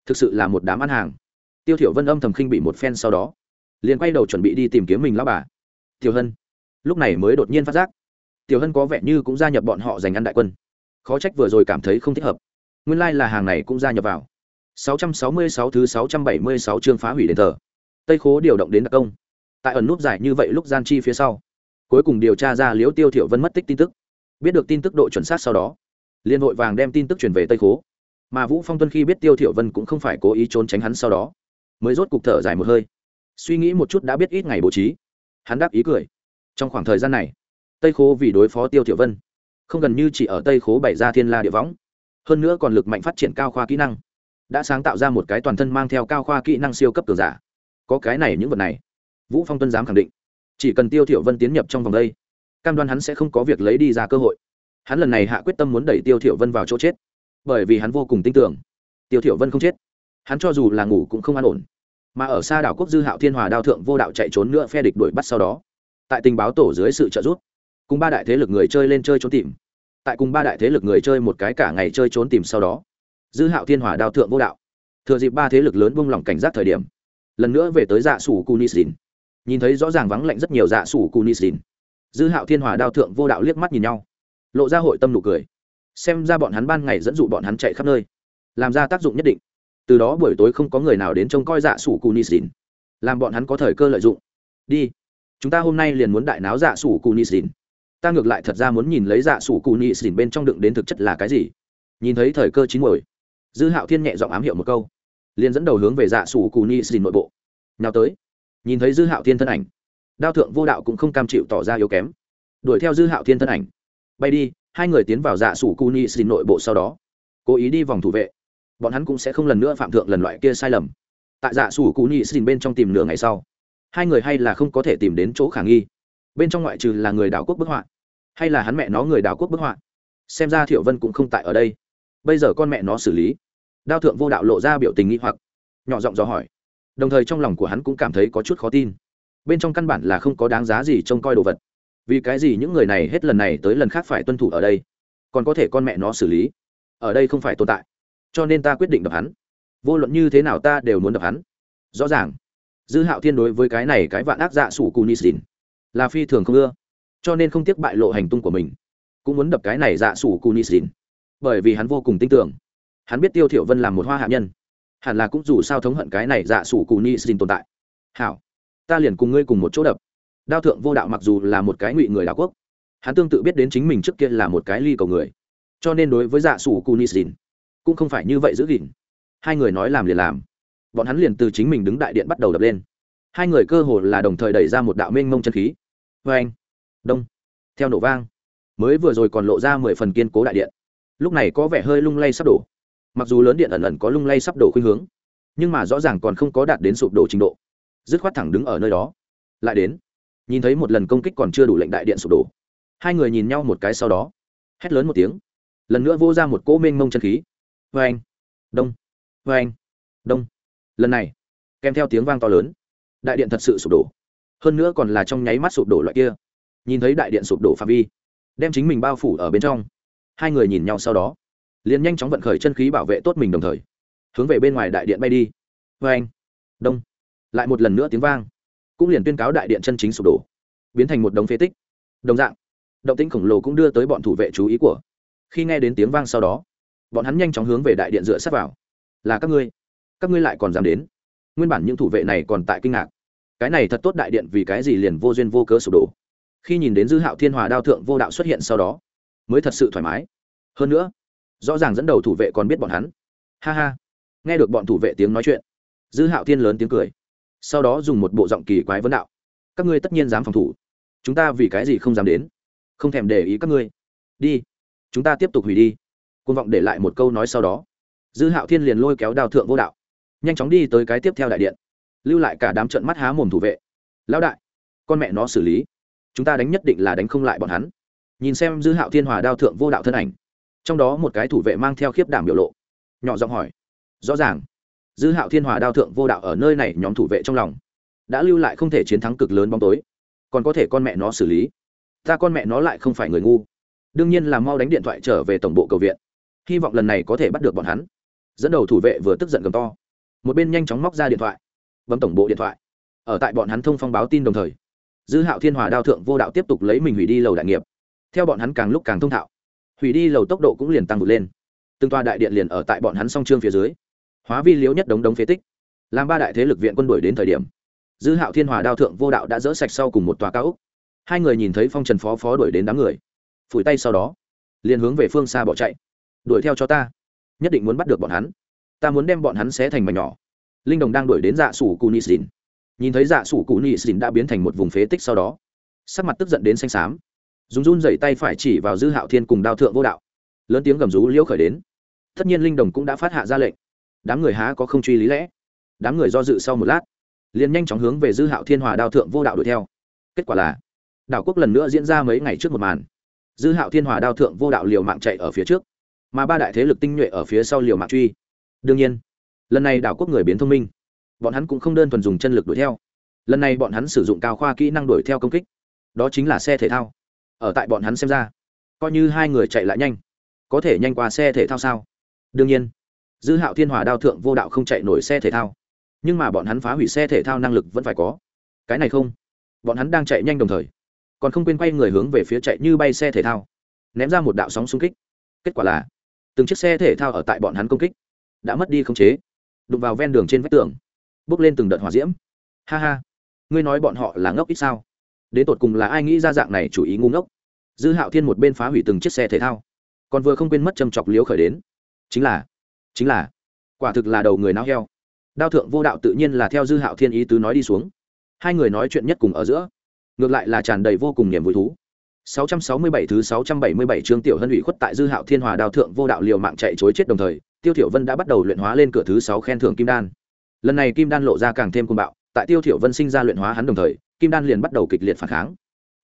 Thực sự là một đám ăn hàng. Tiêu thiểu vân âm thầm khinh bị một phen sau đó liền quay đầu chuẩn bị đi tìm kiếm mình lão bà. Tiểu hân. Lúc này mới đột nhiên phát giác. Tiểu hân có vẻ như cũng gia nhập bọn họ giành ăn đại quân. Khó trách vừa rồi cảm thấy không thích hợp. Nguyên lai là hàng này cũng gia nhập vào. 666 thứ 676 chương phá hủy đền thờ. Tây khố điều động đến đặc công. Tại ẩn nút giải như vậy lúc gian chi phía sau, cuối cùng điều tra ra liễu tiêu thiểu vân mất tích tin tức. Biết được tin tức độ chuẩn xác sau đó liên hội vàng đem tin tức truyền về tây khố. Mà vũ phong tuân khi biết tiêu thiểu vân cũng không phải cố ý trốn tránh hắn sau đó, mới rốt cục thở dài một hơi suy nghĩ một chút đã biết ít ngày bố trí. Hắn đáp ý cười. Trong khoảng thời gian này, tây khố vì đối phó tiêu thiểu vân, không gần như chỉ ở tây khố bày ra thiên la địa võng. Hơn nữa còn lực mạnh phát triển cao khoa kỹ năng, đã sáng tạo ra một cái toàn thân mang theo cao khoa kỹ năng siêu cấp cường giả. Có cái này những vật này, vũ phong tuân dám khẳng định, chỉ cần tiêu thiểu vân tiến nhập trong vòng đây, cam đoan hắn sẽ không có việc lấy đi ra cơ hội. Hắn lần này hạ quyết tâm muốn đẩy tiêu thiểu vân vào chỗ chết, bởi vì hắn vô cùng tin tưởng, tiêu thiểu vân không chết. Hắn cho dù là ngủ cũng không an ổn mà ở xa đảo quốc dư hạo thiên hòa đao thượng vô đạo chạy trốn nữa phe địch đuổi bắt sau đó. Tại tình báo tổ dưới sự trợ giúp, cùng ba đại thế lực người chơi lên chơi trốn tìm. Tại cùng ba đại thế lực người chơi một cái cả ngày chơi trốn tìm sau đó, dư hạo thiên hòa đao thượng vô đạo. Thừa dịp ba thế lực lớn buông lỏng cảnh giác thời điểm, lần nữa về tới dạ sủ kunisin nhìn thấy rõ ràng vắng lạnh rất nhiều dạ sủ kunisin dư hạo thiên hòa đao thượng vô đạo liếc mắt nhìn nhau. Lộ ra hội tâm nụ cười. Xem ra bọn hắn ban ngày dẫn dụ bọn hắn chạy khắp nơi, làm ra tác dụng nhất định từ đó buổi tối không có người nào đến trông coi dạ sủ cù ni xin làm bọn hắn có thời cơ lợi dụng. Đi. Chúng ta hôm nay liền muốn đại náo dạ sủ cù ni xin ta ngược lại thật ra muốn nhìn lấy dạ sủ cù ni xin bên trong đựng đến thực chất là cái gì. Nhìn thấy thời cơ chín muồi, dư hạo thiên nhẹ giọng ám hiệu một câu. Liền dẫn đầu hướng về dạ sủ cù ni xin nội bộ. Nào tới. Nhìn thấy dư hạo thiên thân ảnh, đao thượng vô đạo cũng không cam chịu tỏ ra yếu kém. Đuổi theo dư hạo thiên thân ảnh. Bay đi, hai người tiến vào dạ sủ cù ni xin nội bộ sau đó. Cố ý đi vòng thủ vệ bọn hắn cũng sẽ không lần nữa phạm thượng lần loại kia sai lầm. Tại dạ sủ cụ nhị xin bên trong tìm nửa ngày sau, hai người hay là không có thể tìm đến chỗ khả nghi. Bên trong ngoại trừ là người đảo quốc bức họa, hay là hắn mẹ nó người đảo quốc bức họa. Xem ra thiệu vân cũng không tại ở đây. Bây giờ con mẹ nó xử lý. Đao thượng vô đạo lộ ra biểu tình nghi hoặc, nhỏ giọng dò hỏi. Đồng thời trong lòng của hắn cũng cảm thấy có chút khó tin. Bên trong căn bản là không có đáng giá gì trông coi đồ vật. Vì cái gì những người này hết lần này tới lần khác phải tuân thủ ở đây? Còn có thể con mẹ nó xử lý. Ở đây không phải tồn tại cho nên ta quyết định đập hắn. Vô luận như thế nào ta đều muốn đập hắn. Rõ ràng, dư hạo thiên đối với cái này cái vạn ác dạ sủ cù nisin là phi thường không ưa, cho nên không tiếc bại lộ hành tung của mình, cũng muốn đập cái này dạ sủ cù nisin bởi vì hắn vô cùng tin tưởng. Hắn biết tiêu thiểu vân làm một hoa hạ nhân, hẳn là cũng dù sao thống hận cái này dạ sủ cù nisin tồn tại. Hảo, ta liền cùng ngươi cùng một chỗ đập. Đao thượng vô đạo mặc dù là một cái ngụy người đảo quốc, hắn tương tự biết đến chính mình trước kia là một cái ly cầu người, cho nên đối với dạ sủ cù nisin cũng không phải như vậy giữ gìn. Hai người nói làm liền làm. Bọn hắn liền từ chính mình đứng đại điện bắt đầu đập lên. Hai người cơ hồ là đồng thời đẩy ra một đạo mênh mông chân khí. Vê anh, đông, theo nổ vang, mới vừa rồi còn lộ ra mười phần kiên cố đại điện. Lúc này có vẻ hơi lung lay sắp đổ. Mặc dù lớn điện ẩn ẩn có lung lay sắp đổ khuynh hướng, nhưng mà rõ ràng còn không có đạt đến sụp đổ trình độ. Dứt khoát thẳng đứng ở nơi đó. Lại đến, nhìn thấy một lần công kích còn chưa đủ lệnh đại điện sụp đổ. Hai người nhìn nhau một cái sau đó, hét lớn một tiếng. Lần nữa vô ra một cỗ mênh mông chân khí vê anh. Đông. Vê anh. Đông. Lần này, kèm theo tiếng vang to lớn, đại điện thật sự sụp đổ. Hơn nữa còn là trong nháy mắt sụp đổ loại kia. Nhìn thấy đại điện sụp đổ phạm vi, đem chính mình bao phủ ở bên trong. Hai người nhìn nhau sau đó, liền nhanh chóng vận khởi chân khí bảo vệ tốt mình đồng thời, hướng về bên ngoài đại điện bay đi. Vê anh. Đông. Lại một lần nữa tiếng vang, cũng liền tuyên cáo đại điện chân chính sụp đổ, biến thành một đống phế tích. Đồng dạng, động tĩnh khổng lồ cũng đưa tới bọn thủ vệ chú ý của. Khi nghe đến tiếng vang sau đó bọn hắn nhanh chóng hướng về đại điện dựa sát vào. Là các ngươi. Các ngươi lại còn dám đến. Nguyên bản những thủ vệ này còn tại kinh ngạc. Cái này thật tốt đại điện vì cái gì liền vô duyên vô cớ sụp đổ. Khi nhìn đến dư hạo thiên hòa đao thượng vô đạo xuất hiện sau đó, mới thật sự thoải mái. Hơn nữa, rõ ràng dẫn đầu thủ vệ còn biết bọn hắn. Ha ha. Nghe được bọn thủ vệ tiếng nói chuyện, dư hạo thiên lớn tiếng cười. Sau đó dùng một bộ giọng kỳ quái vấn đạo. Các ngươi tất nhiên dám phòng thủ. Chúng ta vì cái gì không dám đến? Không thèm để ý các ngươi. Đi. Chúng ta tiếp tục hủy đi côn vọng để lại một câu nói sau đó, dư hạo thiên liền lôi kéo đào thượng vô đạo, nhanh chóng đi tới cái tiếp theo đại điện, lưu lại cả đám trận mắt há mồm thủ vệ. Lão đại, con mẹ nó xử lý, chúng ta đánh nhất định là đánh không lại bọn hắn. Nhìn xem dư hạo thiên hòa đao thượng vô đạo thân ảnh, trong đó một cái thủ vệ mang theo khiếp đảm biểu lộ, nhỏ giọng hỏi, rõ ràng, dư hạo thiên hòa đao thượng vô đạo ở nơi này nhóm thủ vệ trong lòng đã lưu lại không thể chiến thắng cực lớn bóng tối, còn có thể con mẹ nó xử lý, ta con mẹ nó lại không phải người ngu, đương nhiên là mau đánh điện thoại trở về tổng bộ cầu viện hy vọng lần này có thể bắt được bọn hắn. Dẫn đầu thủ vệ vừa tức giận gầm to. Một bên nhanh chóng móc ra điện thoại. Bấm tổng bộ điện thoại. Ở tại bọn hắn thông phong báo tin đồng thời, dư hạo thiên hòa đao thượng vô đạo tiếp tục lấy mình hủy đi lầu đại nghiệp. Theo bọn hắn càng lúc càng thông thạo, hủy đi lầu tốc độ cũng liền tăng vượt lên. Từng toa đại điện liền ở tại bọn hắn song trương phía dưới. Hóa vi liếu nhất đống đống phế tích. Làm ba đại thế lực viện quân đuổi đến thời điểm, dư hạo thiên hòa đao thượng vô đạo đã dỡ sạch sau cùng một tòa cao úc hai người nhìn thấy phong trần phó phó đuổi đến đám người, phủi tay sau đó, liền hướng về phương xa bỏ chạy đuổi theo cho ta. Nhất định muốn bắt được bọn hắn. Ta muốn đem bọn hắn xé thành mảnh nhỏ. Linh đồng đang đuổi đến dạ sủ cù nị xỉn nhìn thấy dạ sủ cù nị xỉn đã biến thành một vùng phế tích sau đó, sắc mặt tức giận đến xanh xám. Dùng run dày tay phải chỉ vào dư hạo thiên cùng đao thượng vô đạo. Lớn tiếng gầm rú liễu khởi đến. Tất nhiên linh đồng cũng đã phát hạ ra lệnh. Đám người há có không truy lý lẽ. Đám người do dự sau một lát, liền nhanh chóng hướng về dư hạo thiên hòa đao thượng vô đạo đuổi theo. Kết quả là, đảo quốc lần nữa diễn ra mấy ngày trước một màn. Dư hạo thiên hòa đao thượng vô đạo liều mạng chạy ở phía trước mà ba đại thế lực tinh nhuệ ở phía sau liều mạng truy. Đương nhiên, lần này đảo quốc người biến thông minh, bọn hắn cũng không đơn thuần dùng chân lực đuổi theo. Lần này bọn hắn sử dụng cao khoa kỹ năng đuổi theo công kích. Đó chính là xe thể thao. Ở tại bọn hắn xem ra, coi như hai người chạy lại nhanh, có thể nhanh qua xe thể thao sao? Đương nhiên, dư hạo thiên hòa đao thượng vô đạo không chạy nổi xe thể thao. Nhưng mà bọn hắn phá hủy xe thể thao năng lực vẫn phải có. Cái này không, bọn hắn đang chạy nhanh đồng thời, còn không quên quay người hướng về phía chạy như bay xe thể thao, ném ra một đạo sóng xung kích. Kết quả là từng chiếc xe thể thao ở tại bọn hắn công kích. Đã mất đi khống chế. Đụng vào ven đường trên vách tường. Bước lên từng đợt hỏa diễm. Ha ha. Ngươi nói bọn họ là ngốc ít sao? Đến tột cùng là ai nghĩ ra dạng này chủ ý ngu ngốc? Dư hạo thiên một bên phá hủy từng chiếc xe thể thao. Còn vừa không quên mất châm chọc liếu khởi đến. Chính là chính là, quả thực là đầu người nao heo. Đao thượng vô đạo tự nhiên là theo dư hạo thiên ý tứ nói đi xuống. Hai người nói chuyện nhất cùng ở giữa. Ngược lại là tràn đầy vô cùng niềm vui thú. 667 thứ 677 chương tiểu hân ủy khuất tại dư hạo thiên hòa đao thượng vô đạo liều mạng chạy chối chết đồng thời, tiêu thiểu vân đã bắt đầu luyện hóa lên cửa thứ 6 khen thưởng kim đan. Lần này kim đan lộ ra càng thêm cuồng bạo, tại tiêu thiểu vân sinh ra luyện hóa hắn đồng thời, kim đan liền bắt đầu kịch liệt phản kháng.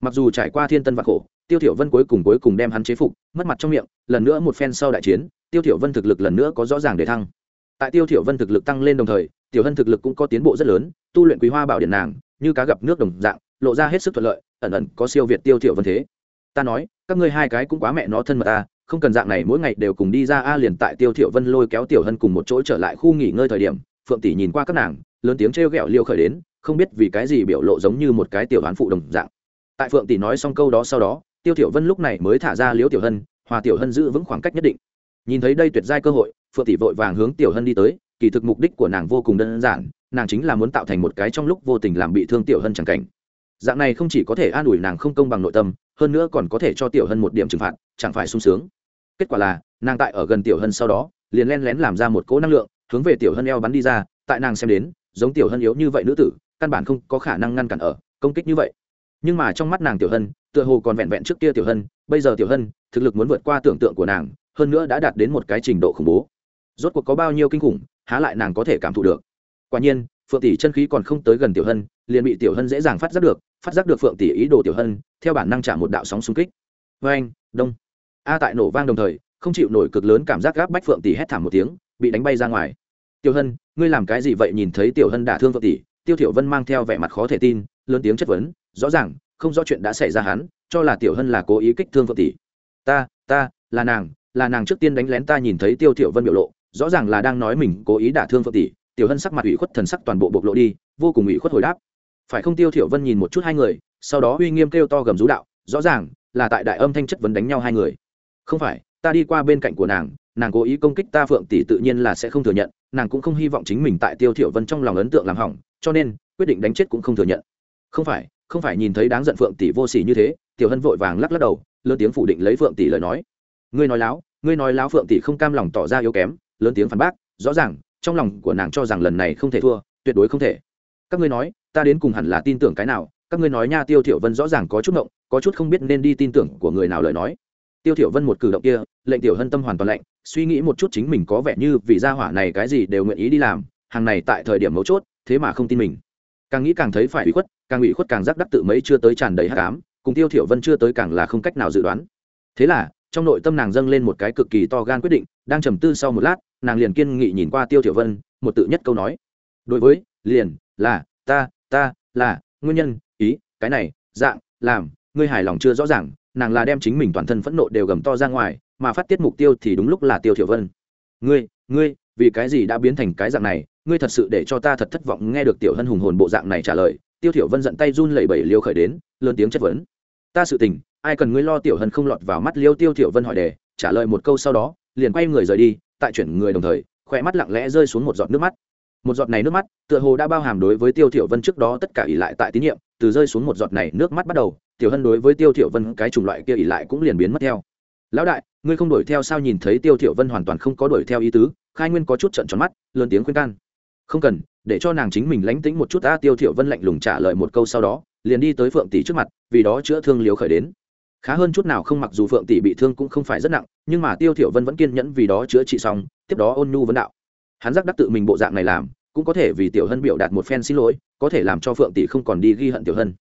Mặc dù trải qua thiên tân và khổ, tiêu thiểu vân cuối cùng cuối cùng đem hắn chế phục, mất mặt trong miệng, lần nữa một phen sau đại chiến, tiêu thiểu vân thực lực lần nữa có rõ ràng để thăng. Tại tiêu thiểu vân thực lực tăng lên đồng thời, tiểu hân thực lực cũng có tiến bộ rất lớn, tu luyện quý hoa bảo điện nàng, như cá gặp nước đồng dạng lộ ra hết sức thuận lợi, ẩn ẩn có siêu việt tiêu thiểu vân thế. Ta nói, các ngươi hai cái cũng quá mẹ nó thân mật ta, không cần dạng này, mỗi ngày đều cùng đi ra a liền tại tiêu thiểu vân lôi kéo tiểu hân cùng một chỗ trở lại khu nghỉ ngơi thời điểm, phượng tỷ nhìn qua các nàng, lớn tiếng treo gẹo liêu khởi đến, không biết vì cái gì biểu lộ giống như một cái tiểu đoán phụ đồng dạng. Tại phượng tỷ nói xong câu đó sau đó, tiêu tiểu vân lúc này mới thả ra liêu tiểu hân, hòa tiểu hân giữ vững khoảng cách nhất định. Nhìn thấy đây tuyệt giai cơ hội, phượng tỷ vội vàng hướng tiểu hân đi tới, kỳ thực mục đích của nàng vô cùng đơn giản, nàng chính là muốn tạo thành một cái trong lúc vô tình làm bị thương tiểu hân chẳng cảnh dạng này không chỉ có thể an ủi nàng không công bằng nội tâm, hơn nữa còn có thể cho tiểu hân một điểm trừng phạt, chẳng phải sung sướng. Kết quả là, nàng tại ở gần tiểu hân sau đó, liền len lén làm ra một cỗ năng lượng, hướng về tiểu hân eo bắn đi ra, tại nàng xem đến, giống tiểu hân yếu như vậy nữ tử, căn bản không có khả năng ngăn cản ở, công kích như vậy. Nhưng mà trong mắt nàng tiểu hân, tựa hồ còn vẹn vẹn trước kia tiểu hân, bây giờ tiểu hân, thực lực muốn vượt qua tưởng tượng của nàng, hơn nữa đã đạt đến một cái trình độ khủng bố. Rốt cuộc có bao nhiêu kinh khủng, há lại nàng có thể cảm thụ được. Quả nhiên, phượng tỷ chân khí còn không tới gần tiểu hân liền bị tiểu hân dễ dàng phát giác được, phát giác được phượng tỷ ý đồ tiểu hân, theo bản năng trả một đạo sóng xung kích. Vê anh, đông. A tại nổ vang đồng thời, không chịu nổi cực lớn cảm giác gáp bách phượng tỷ hét thảm một tiếng, bị đánh bay ra ngoài. Tiểu hân, ngươi làm cái gì vậy? Nhìn thấy tiểu hân đả thương phượng tỷ, tiêu thiểu vân mang theo vẻ mặt khó thể tin, lớn tiếng chất vấn, rõ ràng, không rõ chuyện đã xảy ra hắn, cho là tiểu hân là cố ý kích thương phượng tỷ. Ta ta, là nàng là nàng trước tiên đánh lén ta nhìn thấy tiêu thiểu vân biểu lộ, rõ ràng là đang nói mình cố ý đả thương phượng tỷ. Tiểu hân sắc mặt ủy khuất thần sắc toàn bộ bộc lộ đi, vô cùng ủy khuất hồi đáp phải không tiêu thiểu vân nhìn một chút hai người, sau đó uy nghiêm kêu to gầm rú đạo, rõ ràng là tại đại âm thanh chất vấn đánh nhau hai người. Không phải, ta đi qua bên cạnh của nàng nàng cố ý công kích ta phượng tỷ tự nhiên là sẽ không thừa nhận, nàng cũng không hy vọng chính mình tại tiêu thiểu vân trong lòng ấn tượng làm hỏng, cho nên, quyết định đánh chết cũng không thừa nhận. Không phải không phải nhìn thấy đáng giận phượng tỷ vô sỉ như thế, tiểu hân vội vàng lắc lắc đầu, lớn tiếng phủ định lấy phượng tỷ lời nói. Ngươi nói láo, ngươi nói láo phượng tỷ không cam lòng tỏ ra yếu kém, lớn tiếng phản bác, rõ ràng, trong lòng của nàng cho rằng lần này không thể thua, tuyệt đối không thể. Các ngươi nói ta đến cùng hẳn là tin tưởng cái nào? Các ngươi nói nha, tiêu thiểu vân rõ ràng có chút ngộng, có chút không biết nên đi tin tưởng của người nào lời nói. Tiêu thiểu vân một cử động kia, lệnh tiểu hân tâm hoàn toàn lạnh, suy nghĩ một chút chính mình có vẻ như vì gia hỏa này cái gì đều nguyện ý đi làm, hàng này tại thời điểm mấu chốt, thế mà không tin mình. Càng nghĩ càng thấy phải ủy khuất, càng ủy khuất càng giác đắc tự mấy chưa tới tràn đầy hắc ám, cùng tiêu thiểu vân chưa tới càng là không cách nào dự đoán. Thế là, trong nội tâm nàng dâng lên một cái cực kỳ to gan quyết định, đang trầm tư sau một lát, nàng liền kiên nghị nhìn qua tiêu thiểu vân, một tự nhất câu nói. Đối với, liền, là, ta ta, là, nguyên nhân, ý, cái này, dạng, làm, ngươi hài lòng chưa rõ ràng, nàng là đem chính mình toàn thân phẫn nộ đều gầm to ra ngoài, mà phát tiết mục tiêu thì đúng lúc là tiêu thiểu vân. Ngươi ngươi, vì cái gì đã biến thành cái dạng này, ngươi thật sự để cho ta thật thất vọng, nghe được tiểu hân hùng hồn bộ dạng này trả lời, tiêu thiểu vân giận tay run lẩy bẩy liêu khởi đến, lớn tiếng chất vấn. Ta sự tình, ai cần ngươi lo tiểu hân không lọt vào mắt liêu tiêu thiểu vân hỏi đề, trả lời một câu sau đó, liền quay người rời đi, tại chuyển người đồng thời khoe mắt lặng lẽ rơi xuống một giọt nước mắt một giọt này nước mắt, tựa hồ đã bao hàm đối với tiêu thiểu vân trước đó tất cả ỉ lại tại tín nhiệm, từ rơi xuống một giọt này nước mắt bắt đầu, tiểu hân đối với tiêu thiểu vân cái chủng loại kia ỉ lại cũng liền biến mất theo. Lão đại, ngươi không đuổi theo sao nhìn thấy tiêu thiểu vân hoàn toàn không có đuổi theo ý tứ, khai nguyên có chút trợn tròn mắt, lớn tiếng khuyên can. Không cần, để cho nàng chính mình lánh tĩnh một chút ta. Tiêu thiểu vân lạnh lùng trả lời một câu sau đó, liền đi tới phượng tỷ trước mặt, vì đó chữa thương liếu khởi đến. Khá hơn chút nào không mặc dù phượng tỷ bị thương cũng không phải rất nặng, nhưng mà tiêu thiểu vân vẫn kiên nhẫn vì đó chữa trị xong, tiếp đó ôn nhu vấn đạo hắn giác đắc tự mình bộ dạng này làm, cũng có thể vì tiểu hân biểu đạt một phen xin lỗi, có thể làm cho phượng tỷ không còn đi ghi hận tiểu hân.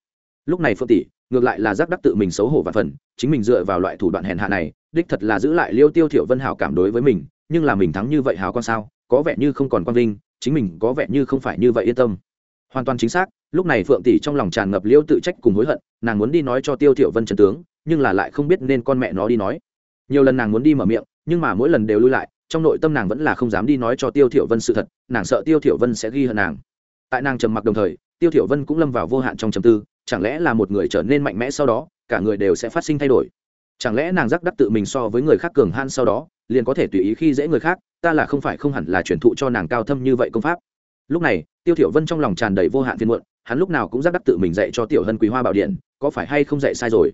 Lúc này phượng tỷ, ngược lại là giác đắc tự mình xấu hổ và phần, chính mình dựa vào loại thủ đoạn hèn hạ này, đích thật là giữ lại liêu tiêu thiểu vân hảo cảm đối với mình, nhưng là mình thắng như vậy hào con sao, có vẻ như không còn quan vinh, chính mình có vẻ như không phải như vậy yên tâm. Hoàn toàn chính xác, lúc này phượng tỷ trong lòng tràn ngập liêu tự trách cùng hối hận, nàng muốn đi nói cho tiêu thiểu vân trần tướng, nhưng là lại không biết nên con mẹ nó đi nói. Nhiều lần nàng muốn đi mở miệng, nhưng mà mỗi lần đều lui lại trong nội tâm nàng vẫn là không dám đi nói cho tiêu thiểu vân sự thật, nàng sợ tiêu thiểu vân sẽ ghi hận nàng. Tại nàng trầm mặc đồng thời, tiêu thiểu vân cũng lâm vào vô hạn trong trầm tư, chẳng lẽ là một người trở nên mạnh mẽ sau đó, cả người đều sẽ phát sinh thay đổi? Chẳng lẽ nàng giác đắc tự mình so với người khác cường han sau đó, liền có thể tùy ý khi dễ người khác, ta là không phải không hẳn là truyền thụ cho nàng cao thâm như vậy công pháp? Lúc này, tiêu thiểu vân trong lòng tràn đầy vô hạn phiền muộn, hắn lúc nào cũng giác đắc tự mình dạy cho tiểu hân quý hoa bảo điện, có phải hay không dạy sai rồi?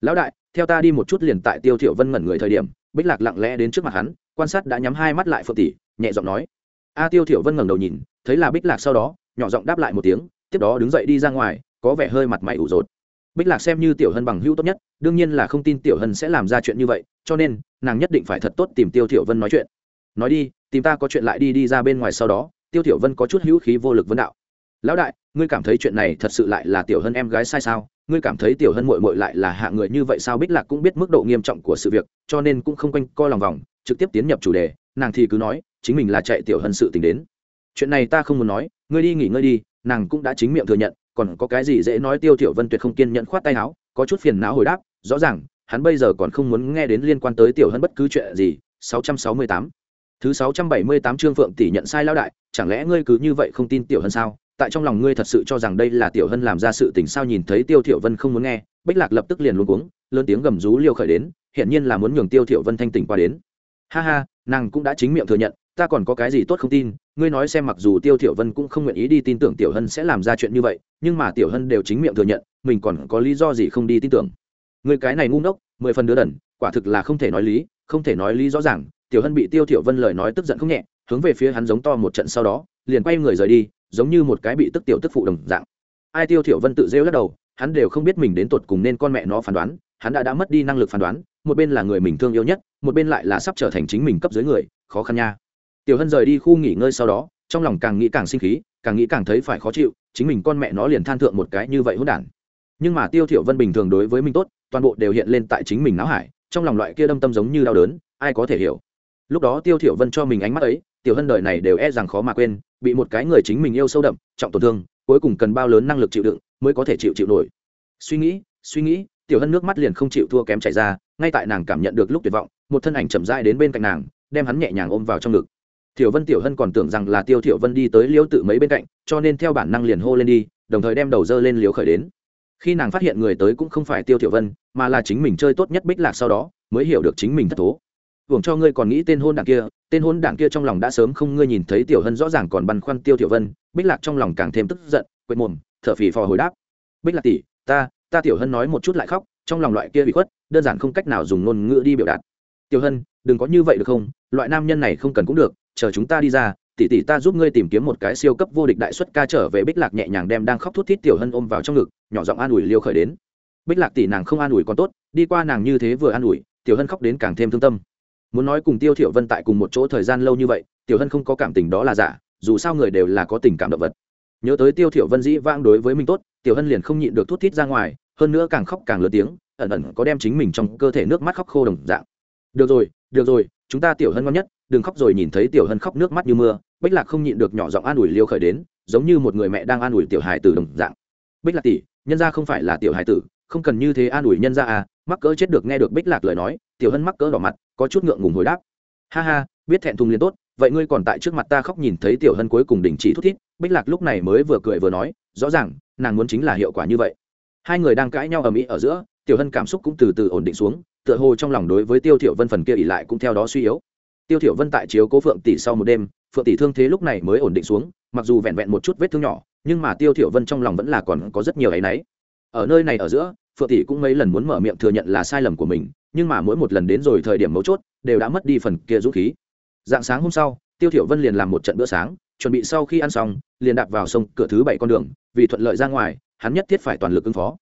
Lão đại, theo ta đi một chút liền tại tiêu thiểu vân ngẩn người thời điểm, bích lạc lặng lẽ đến trước mặt hắn quan sát đã nhắm hai mắt lại phượng tỷ, nhẹ giọng nói. A tiêu thiểu vân ngẩng đầu nhìn, thấy là bích lạc sau đó, nhỏ giọng đáp lại một tiếng, tiếp đó đứng dậy đi ra ngoài, có vẻ hơi mặt mày ủ rột. Bích lạc xem như tiểu hân bằng hữu tốt nhất, đương nhiên là không tin tiểu hân sẽ làm ra chuyện như vậy, cho nên, nàng nhất định phải thật tốt tìm tiêu thiểu vân nói chuyện. Nói đi, tìm ta có chuyện lại đi đi ra bên ngoài sau đó, tiêu thiểu vân có chút hữu khí vô lực vấn đạo. Lão đại, ngươi cảm thấy chuyện này thật sự lại là tiểu hân em gái sai sao? Ngươi cảm thấy tiểu hân muội muội lại là hạ người như vậy sao? Bích lạc cũng biết mức độ nghiêm trọng của sự việc, cho nên cũng không quanh co lòng vòng trực tiếp tiến nhập chủ đề, nàng thì cứ nói, chính mình là chạy tiểu hân sự tình đến. Chuyện này ta không muốn nói, ngươi đi nghỉ ngơi đi, nàng cũng đã chính miệng thừa nhận, còn có cái gì dễ nói tiêu Tiểu vân tuyệt không kiên nhẫn khoát tay áo, có chút phiền não hồi đáp, rõ ràng, hắn bây giờ còn không muốn nghe đến liên quan tới tiểu hân bất cứ chuyện gì. 668 thứ 678 chương phượng tỷ nhận sai lão đại, chẳng lẽ ngươi cứ như vậy không tin tiểu hân sao? Tại trong lòng ngươi thật sự cho rằng đây là tiểu hân làm ra sự tình sao nhìn thấy tiêu thiểu vân không muốn nghe, bích lạc lập tức liền luống cuống, lớn tiếng gầm rú liêu khởi đến hiện nhiên là muốn nhường tiêu thiểu vân thanh tỉnh qua đến ha ha, nàng cũng đã chính miệng thừa nhận, ta còn có cái gì tốt không tin, ngươi nói xem mặc dù tiêu thiểu vân cũng không nguyện ý đi tin tưởng tiểu hân sẽ làm ra chuyện như vậy, nhưng mà tiểu hân đều chính miệng thừa nhận, mình còn có lý do gì không đi tin tưởng. Ngươi cái này ngu ngốc, mười phần đứa đần, quả thực là không thể nói lý, không thể nói lý rõ ràng, tiểu hân bị tiêu thiểu vân lời nói tức giận không nhẹ, hướng về phía hắn giống to một trận sau đó, liền quay người rời đi, giống như một cái bị tức tiểu tức phụ đồng dạng. Ai tiêu thiểu vân tự rêu lắc đầu, hắn đều không biết mình đến tuột cùng nên con mẹ nó phán đoán hắn đã đã mất đi năng lực phán đoán, một bên là người mình thương yêu nhất, một bên lại là sắp trở thành chính mình cấp dưới người, khó khăn nha. Tiểu hân rời đi khu nghỉ ngơi sau đó, trong lòng càng nghĩ càng sinh khí, càng nghĩ càng thấy phải khó chịu, chính mình con mẹ nó liền than thượng một cái như vậy hỗn đản. Nhưng mà tiêu thiểu vân bình thường đối với mình tốt, toàn bộ đều hiện lên tại chính mình não hải, trong lòng loại kia đâm tâm giống như đau đớn, ai có thể hiểu. Lúc đó tiêu thiểu vân cho mình ánh mắt ấy, tiểu hân đời này đều e rằng khó mà quên, bị một cái người chính mình yêu sâu đậm, trọng tổn thương, cuối cùng cần bao lớn năng lực chịu đựng mới có thể chịu chịu nổi. Suy nghĩ suy nghĩ tiểu hân nước mắt liền không chịu thua kém chảy ra, ngay tại nàng cảm nhận được lúc tuyệt vọng, một thân ảnh chậm rãi đến bên cạnh nàng, đem hắn nhẹ nhàng ôm vào trong ngực. Tiểu vân, tiểu hân còn tưởng rằng là tiêu tiểu vân đi tới liễu tự mấy bên cạnh, cho nên theo bản năng liền hô lên đi, đồng thời đem đầu dơ lên liễu khởi đến. Khi nàng phát hiện người tới cũng không phải tiêu tiểu vân, mà là chính mình chơi tốt nhất bích lạc sau đó, mới hiểu được chính mình thất thố. Hưởng cho ngươi còn nghĩ tên hôn đảng kia, tên hôn đảng kia trong lòng đã sớm không ngươi nhìn thấy tiểu hân rõ ràng còn băn khoăn tiêu tiểu vân, bích lạc trong lòng càng thêm tức giận, quệt mồm, thở phì phò hồi đáp. Bích lạc tỷ, ta ta tiểu hân nói một chút lại khóc, trong lòng loại kia bị khuất, đơn giản không cách nào dùng ngôn ngữ đi biểu đạt. Tiểu hân, đừng có như vậy được không? Loại nam nhân này không cần cũng được, chờ chúng ta đi ra, tỷ tỷ ta giúp ngươi tìm kiếm một cái siêu cấp vô địch đại xuất ca trở về bích lạc nhẹ nhàng đem đang khóc thút thít tiểu hân ôm vào trong ngực, nhỏ giọng an ủi liêu khởi đến. Bích lạc tỷ nàng không an ủi còn tốt, đi qua nàng như thế vừa an ủi, tiểu hân khóc đến càng thêm thương tâm. Muốn nói cùng tiêu thiểu vân tại cùng một chỗ thời gian lâu như vậy, tiểu hân không có cảm tình đó là giả, dù sao người đều là có tình cảm động vật nhớ tới tiêu thiểu vân dĩ vãng đối với mình tốt, tiểu hân liền không nhịn được thút thít ra ngoài, hơn nữa càng khóc càng lớn tiếng, ẩn ẩn có đem chính mình trong cơ thể nước mắt khóc khô đồng dạng. Được rồi được rồi, chúng ta tiểu hân ngon nhất, đừng khóc rồi nhìn thấy tiểu hân khóc nước mắt như mưa. Bích lạc không nhịn được nhỏ giọng an ủi liêu khởi đến, giống như một người mẹ đang an ủi tiểu hài tử đồng dạng. Bích lạc tỷ, nhân gia không phải là tiểu hài tử, không cần như thế an ủi nhân gia à mắc cỡ chết được nghe được bích lạc lời nói. Tiểu hân mắc cỡ đỏ mặt, có chút ngượng ngùng hồi đáp. Ha ha, biết thẹn thùng liền tốt vậy ngươi còn tại trước mặt ta khóc nhìn thấy tiểu hân cuối cùng đình chỉ thút thít, bích lạc lúc này mới vừa cười vừa nói, rõ ràng, nàng muốn chính là hiệu quả như vậy. Hai người đang cãi nhau ở mỹ ở giữa, tiểu hân cảm xúc cũng từ từ ổn định xuống, tựa hồ trong lòng đối với tiêu thiểu vân phần kia ỉ lại cũng theo đó suy yếu. Tiêu thiểu vân tại chiếu cố phượng tỷ sau một đêm, phượng tỷ thương thế lúc này mới ổn định xuống, mặc dù vẹn vẹn một chút vết thương nhỏ, nhưng mà tiêu thiểu vân trong lòng vẫn là còn có rất nhiều ấy nấy ở nơi này ở giữa, phượng tỷ cũng mấy lần muốn mở miệng thừa nhận là sai lầm của mình, nhưng mà mỗi một lần đến rồi thời điểm mấu chốt, đều đã mất đi phần kia dũng khí dạng sáng hôm sau, tiêu thiểu vân liền làm một trận bữa sáng, chuẩn bị sau khi ăn xong, liền đạp vào sông cửa thứ bảy con đường, vì thuận lợi ra ngoài, hắn nhất thiết phải toàn lực ứng phó.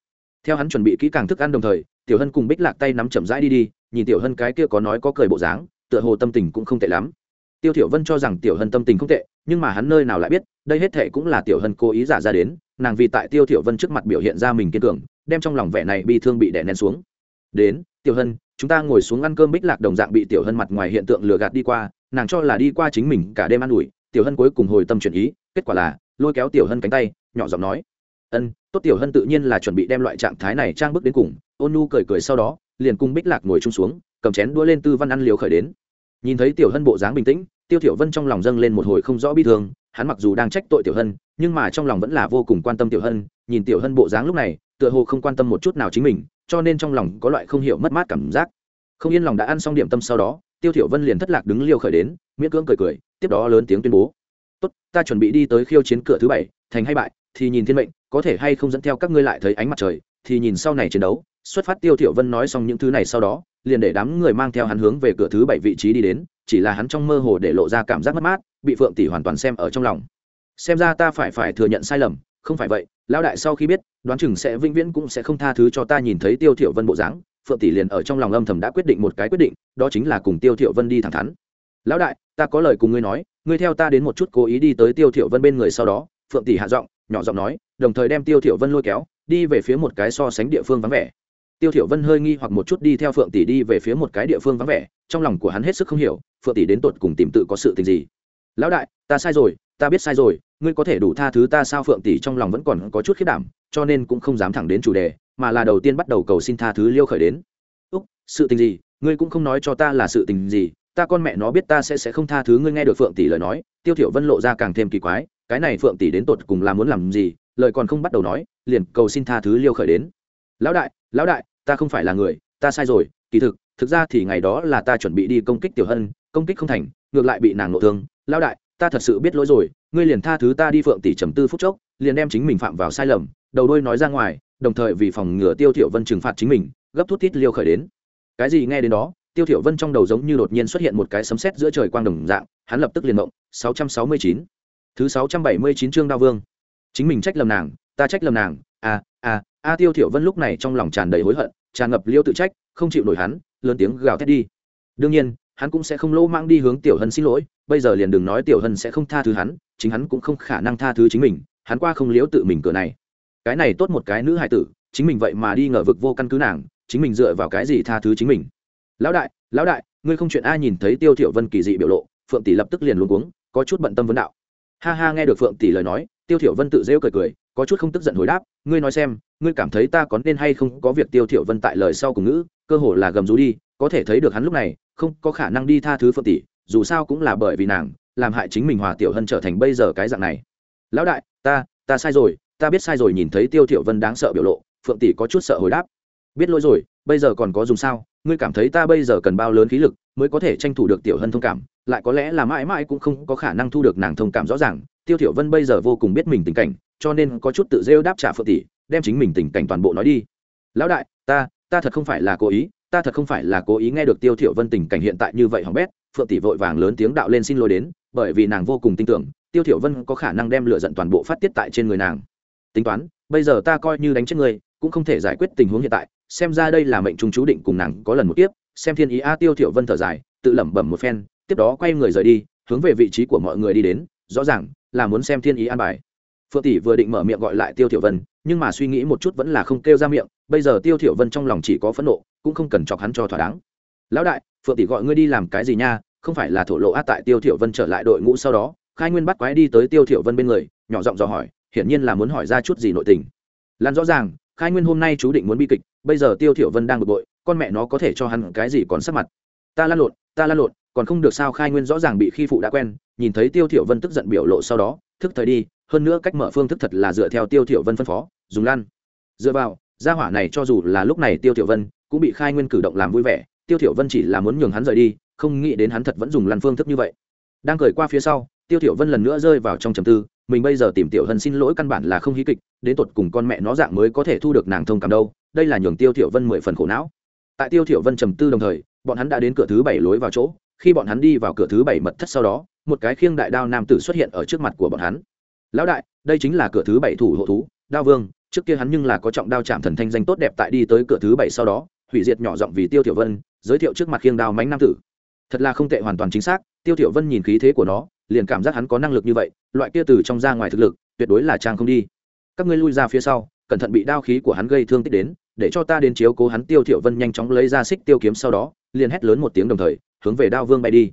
Theo hắn chuẩn bị kỹ càng thức ăn đồng thời, tiểu hân cùng bích lạc tay nắm chậm rãi đi đi, nhìn tiểu hân cái kia có nói có cười bộ dáng, tựa hồ tâm tình cũng không tệ lắm. Tiêu thiểu vân cho rằng tiểu hân tâm tình không tệ, nhưng mà hắn nơi nào lại biết, đây hết thề cũng là tiểu hân cố ý giả ra đến, nàng vì tại tiêu thiểu vân trước mặt biểu hiện ra mình kiên cường, đem trong lòng vẻ này bi thương bị đè nén xuống. Đến, tiểu hân chúng ta ngồi xuống ăn cơm bích lạc đồng dạng bị tiểu hân mặt ngoài hiện tượng lừa gạt đi qua, nàng cho là đi qua chính mình cả đêm ăn ủi. Tiểu hân cuối cùng hồi tâm chuyển ý, kết quả là, lôi kéo tiểu hân cánh tay, nhỏ giọng nói, ân, tốt tiểu hân tự nhiên là chuẩn bị đem loại trạng thái này trang bước đến cùng. Ôn nu cười cười sau đó, liền cùng bích lạc ngồi chung xuống, cầm chén đũa lên tư văn ăn liều khởi đến. Nhìn thấy tiểu hân bộ dáng bình tĩnh, tiêu tiểu vân trong lòng dâng lên một hồi không rõ bi thương, hắn mặc dù đang trách tội tiểu hân, nhưng mà trong lòng vẫn là vô cùng quan tâm tiểu hân, nhìn tiểu hân bộ dáng lúc này, tựa hồ không quan tâm một chút nào chính mình cho nên trong lòng có loại không hiểu mất mát cảm giác. Không yên lòng đã ăn xong điểm tâm sau đó, tiêu thiểu vân liền thất lạc đứng liêu khởi đến, miễn cưỡng cười cười, tiếp đó lớn tiếng tuyên bố. Tốt, ta chuẩn bị đi tới khiêu chiến cửa thứ bảy, thành hay bại, thì nhìn thiên mệnh, có thể hay không dẫn theo các ngươi lại thấy ánh mặt trời, thì nhìn sau này chiến đấu. Xuất phát, tiêu thiểu vân nói xong những thứ này sau đó, liền để đám người mang theo hắn hướng về cửa thứ bảy vị trí đi đến, chỉ là hắn trong mơ hồ để lộ ra cảm giác mất mát, bị phượng tỷ hoàn toàn xem ở trong lòng. Xem ra ta phải phải thừa nhận sai lầm không phải vậy, lão đại sau khi biết, đoán chừng sẽ vĩnh viễn cũng sẽ không tha thứ cho ta nhìn thấy tiêu thiểu vân bộ dáng, phượng tỷ liền ở trong lòng âm thầm đã quyết định một cái quyết định, đó chính là cùng tiêu thiểu vân đi thẳng thắn. Lão đại, ta có lời cùng ngươi nói, ngươi theo ta đến một chút cố ý đi tới tiêu thiểu vân bên người sau đó, phượng tỷ hạ giọng, nhỏ giọng nói, đồng thời đem tiêu thiểu vân lôi kéo, đi về phía một cái so sánh địa phương vắng vẻ. Tiêu thiểu vân hơi nghi hoặc một chút đi theo phượng tỷ đi về phía một cái địa phương vắng vẻ, trong lòng của hắn hết sức không hiểu, phượng tỷ đến tột cùng tìm tự có sự tình gì. Lão đại, ta sai rồi ta biết sai rồi, ngươi có thể đủ tha thứ ta sao? Phượng tỷ trong lòng vẫn còn có chút khiết đảm, cho nên cũng không dám thẳng đến chủ đề, mà là đầu tiên bắt đầu cầu xin tha thứ liêu khởi đến. Úc, sự tình gì? Ngươi cũng không nói cho ta là sự tình gì. Ta con mẹ nó biết ta sẽ sẽ không tha thứ ngươi, nghe được phượng tỷ lời nói, tiêu thiểu vân lộ ra càng thêm kỳ quái, cái này phượng tỷ đến tột cùng là muốn làm gì? Lời còn không bắt đầu nói, liền cầu xin tha thứ liêu khởi đến. Lão đại lão đại, ta không phải là người, ta sai rồi, kỳ thực thực ra thì ngày đó là ta chuẩn bị đi công kích tiểu hân, công kích không thành, ngược lại bị nàng nộ thương. Lão đại ta thật sự biết lỗi rồi, ngươi liền tha thứ ta đi phượng tỷ trầm tư phút chốc, liền đem chính mình phạm vào sai lầm, đầu đôi nói ra ngoài, đồng thời vì phòng ngừa tiêu thiểu vân trừng phạt chính mình, gấp thút thít liêu khởi đến. Cái gì nghe đến đó, tiêu thiểu vân trong đầu giống như đột nhiên xuất hiện một cái sấm sét giữa trời quang đồng dạng, hắn lập tức liền động 669 thứ 679 chương đao vương. Chính mình trách lầm nàng, ta trách lầm nàng a a a tiêu thiểu vân lúc này trong lòng tràn đầy hối hận, tràn ngập liêu tự trách, không chịu nổi hắn, lớn tiếng gào thét đi. Đương nhiên hắn cũng sẽ không lỗ mang đi hướng tiểu hân xin lỗi, bây giờ liền đừng nói tiểu hân sẽ không tha thứ hắn, chính hắn cũng không khả năng tha thứ chính mình, hắn qua không liếu tự mình cửa này. Cái này tốt một cái nữ hài tử, chính mình vậy mà đi ngờ vực vô căn cứ nàng, chính mình dựa vào cái gì tha thứ chính mình? Lão đại lão đại, ngươi không chuyện ai nhìn thấy tiêu thiểu vân kỳ dị biểu lộ, phượng tỷ lập tức liền luống cuống, có chút bận tâm vấn đạo. Ha ha, nghe được phượng tỷ lời nói, tiêu thiểu vân tự rêu cười cười, có chút không tức giận hồi đáp, ngươi nói xem, ngươi cảm thấy ta có nên hay không có việc tiêu thiểu vân tại lời sau cùng ngữ, cơ hồ là gầm rú đi, có thể thấy được hắn lúc này không có khả năng đi tha thứ phượng tỷ, dù sao cũng là bởi vì nàng, làm hại chính mình hòa tiểu hân trở thành bây giờ cái dạng này. Lão đại, ta ta sai rồi, ta biết sai rồi, nhìn thấy tiêu thiểu vân đáng sợ biểu lộ, phượng tỷ có chút sợ hồi đáp. Biết lỗi rồi, bây giờ còn có dùng sao, ngươi cảm thấy ta bây giờ cần bao lớn khí lực mới có thể tranh thủ được tiểu hân thông cảm, lại có lẽ là mãi mãi cũng không có khả năng thu được nàng thông cảm rõ ràng, tiêu thiểu vân bây giờ vô cùng biết mình tình cảnh, cho nên có chút tự rêu đáp trả phượng tỷ, đem chính mình tình cảnh toàn bộ nói đi. Lão đại, ta ta thật không phải là cố ý ta thật không phải là cố ý nghe được tiêu thiểu vân tình cảnh hiện tại như vậy hỏng bét, phượng tỷ vội vàng lớn tiếng đạo lên xin lỗi đến, bởi vì nàng vô cùng tin tưởng, tiêu thiểu vân có khả năng đem lửa giận toàn bộ phát tiết tại trên người nàng. Tính toán, bây giờ ta coi như đánh chết người, cũng không thể giải quyết tình huống hiện tại, xem ra đây là mệnh trung chú định cùng nàng có lần một tiếp xem thiên ý a, tiêu thiểu vân thở dài, tự lẩm bẩm một phen, tiếp đó quay người rời đi, hướng về vị trí của mọi người đi đến, rõ ràng là muốn xem thiên ý an bài. Phượng tỷ vừa định mở miệng gọi lại tiêu thiểu vân nhưng mà suy nghĩ một chút vẫn là không kêu ra miệng, bây giờ tiêu thiểu vân trong lòng chỉ có phẫn nộ, cũng không cần chọc hắn cho thỏa đáng. Lão đại, phượng tỷ gọi ngươi đi làm cái gì nha, không phải là thổ lộ át tại tiêu thiểu vân trở lại đội ngũ sau đó, khai nguyên bắt quái đi tới tiêu thiểu vân bên người, nhỏ giọng dò hỏi, hiển nhiên là muốn hỏi ra chút gì nội tình. Lan rõ ràng, khai nguyên hôm nay chú định muốn bi kịch, bây giờ tiêu thiểu vân đang bực bội, con mẹ nó có thể cho hắn cái gì còn sắc mặt. Ta lan lộn, ta lan lộn, còn không được sao khai nguyên rõ ràng bị khi phụ đã quen, nhìn thấy tiêu thiểu vân tức giận biểu lộ sau đó thức thời đi, hơn nữa cách mở phương thức thật là dựa theo tiêu thiểu vân phân phó, dùng lan dựa vào, gia hỏa này cho dù là lúc này tiêu thiểu vân cũng bị khai nguyên cử động làm vui vẻ, tiêu thiểu vân chỉ là muốn nhường hắn rời đi, không nghĩ đến hắn thật vẫn dùng lăn phương thức như vậy. Đang cười qua phía sau, tiêu thiểu vân lần nữa rơi vào trong trầm tư, mình bây giờ tìm tiểu hân xin lỗi căn bản là không hí kịch, đến tột cùng con mẹ nó dạng mới có thể thu được nàng thông cảm đâu, đây là nhường tiêu thiểu vân mười phần khổ não. Tại tiêu thiểu vân trầm tư đồng thời, bọn hắn đã đến cửa thứ bảy lối vào chỗ khi bọn hắn đi vào cửa thứ bảy mật thất sau đó, một cái khiêng đại đao nam tử xuất hiện ở trước mặt của bọn hắn. Lão đại, đây chính là cửa thứ bảy thủ hộ thú, đao vương, trước kia hắn nhưng là có trọng đao chạm thần thanh danh tốt đẹp tại đi tới cửa thứ bảy sau đó, hủy diệt nhỏ giọng vì tiêu tiểu vân, giới thiệu trước mặt khiêng đao mánh nam tử. Thật là không tệ hoàn toàn chính xác, tiêu tiểu vân nhìn khí thế của nó, liền cảm giác hắn có năng lực như vậy, loại kia từ trong ra ngoài thực lực, tuyệt đối là trang không đi. Các ngươi lui ra phía sau, cẩn thận bị đao khí của hắn gây thương tích đến, để cho ta đến chiếu cố hắn. Tiêu tiểu vân nhanh chóng lấy ra xích tiêu kiếm sau đó, liền hét lớn một tiếng đồng thời hướng về đao vương bay đi.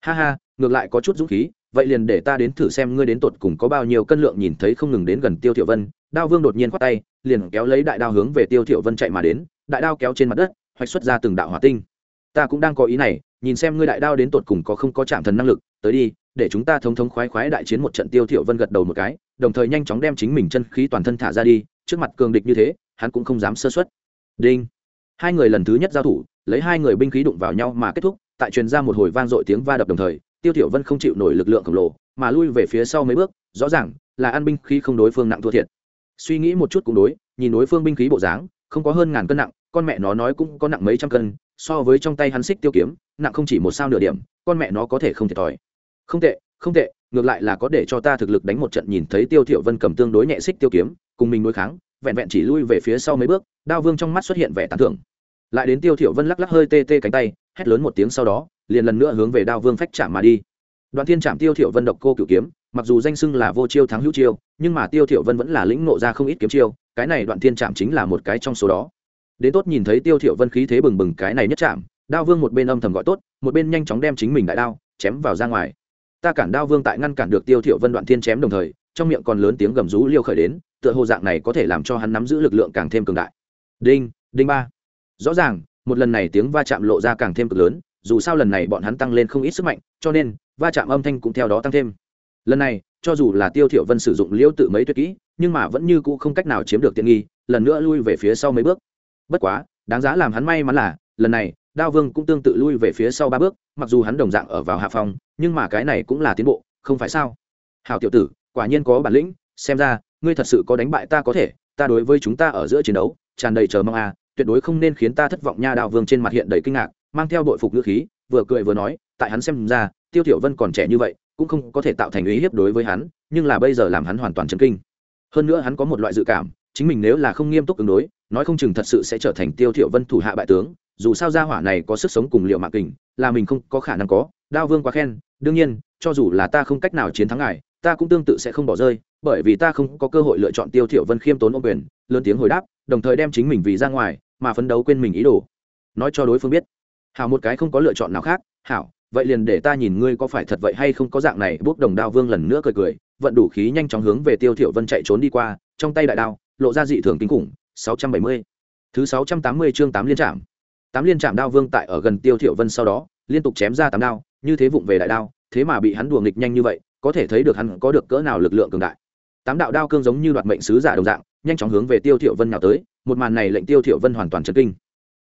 Ha ha, ngược lại có chút dũng khí, vậy liền để ta đến thử xem ngươi đến tột cùng có bao nhiêu cân lượng nhìn thấy không ngừng đến gần tiêu Thiệu vân. Đao vương đột nhiên khoát tay, liền kéo lấy đại đao hướng về tiêu Thiệu vân chạy mà đến, đại đao kéo trên mặt đất, hoạch xuất ra từng đạo hỏa tinh. Ta cũng đang có ý này, nhìn xem ngươi đại đao đến tột cùng có không có chạm thần năng lực, tới đi, để chúng ta thống thống khoái khoái đại chiến một trận tiêu Thiệu vân gật đầu một cái, đồng thời nhanh chóng đem chính mình chân khí toàn thân thả ra đi, trước mặt cường địch như thế, hắn cũng không dám sơ suất. đinh. Hai người lần thứ nhất giao thủ, lấy hai người binh khí đụng vào nhau mà kết thúc tại truyền ra một hồi vang dội tiếng va đập đồng thời, tiêu tiểu vân không chịu nổi lực lượng khổng lồ, mà lui về phía sau mấy bước, rõ ràng là an binh khí không đối phương nặng thua thiệt. Suy nghĩ một chút cũng đối, nhìn đối phương binh khí bộ dáng, không có hơn ngàn cân nặng, con mẹ nó nói cũng có nặng mấy trăm cân, so với trong tay hắn xích tiêu kiếm, nặng không chỉ một sao nửa điểm, con mẹ nó có thể không thiệt thòi. Không tệ không tệ, ngược lại là có để cho ta thực lực đánh một trận nhìn thấy tiêu thiểu vân cầm tương đối nhẹ xích tiêu kiếm, cùng mình đối kháng, vẹn vẹn chỉ lui về phía sau mấy bước, đao vương trong mắt xuất hiện vẻ tán thưởng. Lại đến tiêu thiểu vân lắc lắc hơi tê tê cánh tay hét lớn một tiếng sau đó, liền lần nữa hướng về đao vương phách chạm mà đi. Đoạn thiên chạm tiêu thiểu vân độc cô cửu kiếm, mặc dù danh xưng là vô chiêu thắng hữu chiêu, nhưng mà tiêu thiểu vân vẫn là lĩnh ngộ ra không ít kiếm chiêu, cái này đoạn thiên chạm chính là một cái trong số đó. Đến tốt nhìn thấy tiêu thiểu vân khí thế bừng bừng cái này nhất chạm, đao vương một bên âm thầm gọi tốt, một bên nhanh chóng đem chính mình đại đao chém vào ra ngoài. Ta cản đao vương tại ngăn cản được tiêu thiểu vân đoạn thiên chém đồng thời, trong miệng còn lớn tiếng gầm rú liêu khởi đến, tựa hồ dạng này có thể làm cho hắn nắm giữ lực lượng càng thêm cường đại. Đinh đinh ba. Rõ ràng một lần này tiếng va chạm lộ ra càng thêm cực lớn, dù sao lần này bọn hắn tăng lên không ít sức mạnh, cho nên va chạm âm thanh cũng theo đó tăng thêm. Lần này, cho dù là tiêu thiểu vân sử dụng liêu tự mấy tuyệt kỹ, nhưng mà vẫn như cũ không cách nào chiếm được tiện nghi, lần nữa lui về phía sau mấy bước. Bất quá, đáng giá làm hắn may mắn là, lần này, đao vương cũng tương tự lui về phía sau ba bước, mặc dù hắn đồng dạng ở vào hạ phòng, nhưng mà cái này cũng là tiến bộ, không phải sao? Hảo tiểu tử, quả nhiên có bản lĩnh, xem ra, ngươi thật sự có đánh bại ta có thể, ta đối với chúng ta ở giữa chiến đấu, tràn đầy chờ mong à tuyệt đối không nên khiến ta thất vọng nha đào vương trên mặt hiện đầy kinh ngạc, mang theo đội phục ngữ khí, vừa cười vừa nói, tại hắn xem ra, tiêu tiểu vân còn trẻ như vậy, cũng không có thể tạo thành ý hiếp đối với hắn, nhưng là bây giờ làm hắn hoàn toàn chấn kinh. Hơn nữa hắn có một loại dự cảm, chính mình nếu là không nghiêm túc ứng đối, nói không chừng thật sự sẽ trở thành tiêu thiểu vân thủ hạ bại tướng, dù sao gia hỏa này có sức sống cùng liệu mạng kình, là mình không có khả năng có, đao vương quá khen, đương nhiên, cho dù là ta không cách nào chiến thắng ngài, ta cũng tương tự sẽ không bỏ rơi, bởi vì ta không có cơ hội lựa chọn tiêu thiểu vân khiêm tốn ôn quyền, lớn tiếng hồi đáp, đồng thời đem chính mình vì ra ngoài mà phấn đấu quên mình ý đồ. Nói cho đối phương biết. Hảo một cái không có lựa chọn nào khác. Hảo, vậy liền để ta nhìn ngươi có phải thật vậy hay không có dạng này. Bốc đồng đao vương lần nữa cười cười, vận đủ khí nhanh chóng hướng về tiêu thiểu vân chạy trốn đi qua, trong tay đại đao, lộ ra dị thường kinh khủng 670. thứ 680 chương 8 liên trạm. Tám liên trạm đao vương tại ở gần tiêu thiểu vân sau đó, liên tục chém ra tám đao, như thế vụng về đại đao, thế mà bị hắn đùa nghịch nhanh như vậy, có thể thấy được hắn có được cỡ nào lực lượng cường đại. Tám đạo đao cương giống như đoạt mệnh sứ giả đồng dạng, nhanh chóng hướng về tiêu thiểu vân nhào tới một màn này lệnh tiêu thiểu vân hoàn toàn chấn kinh.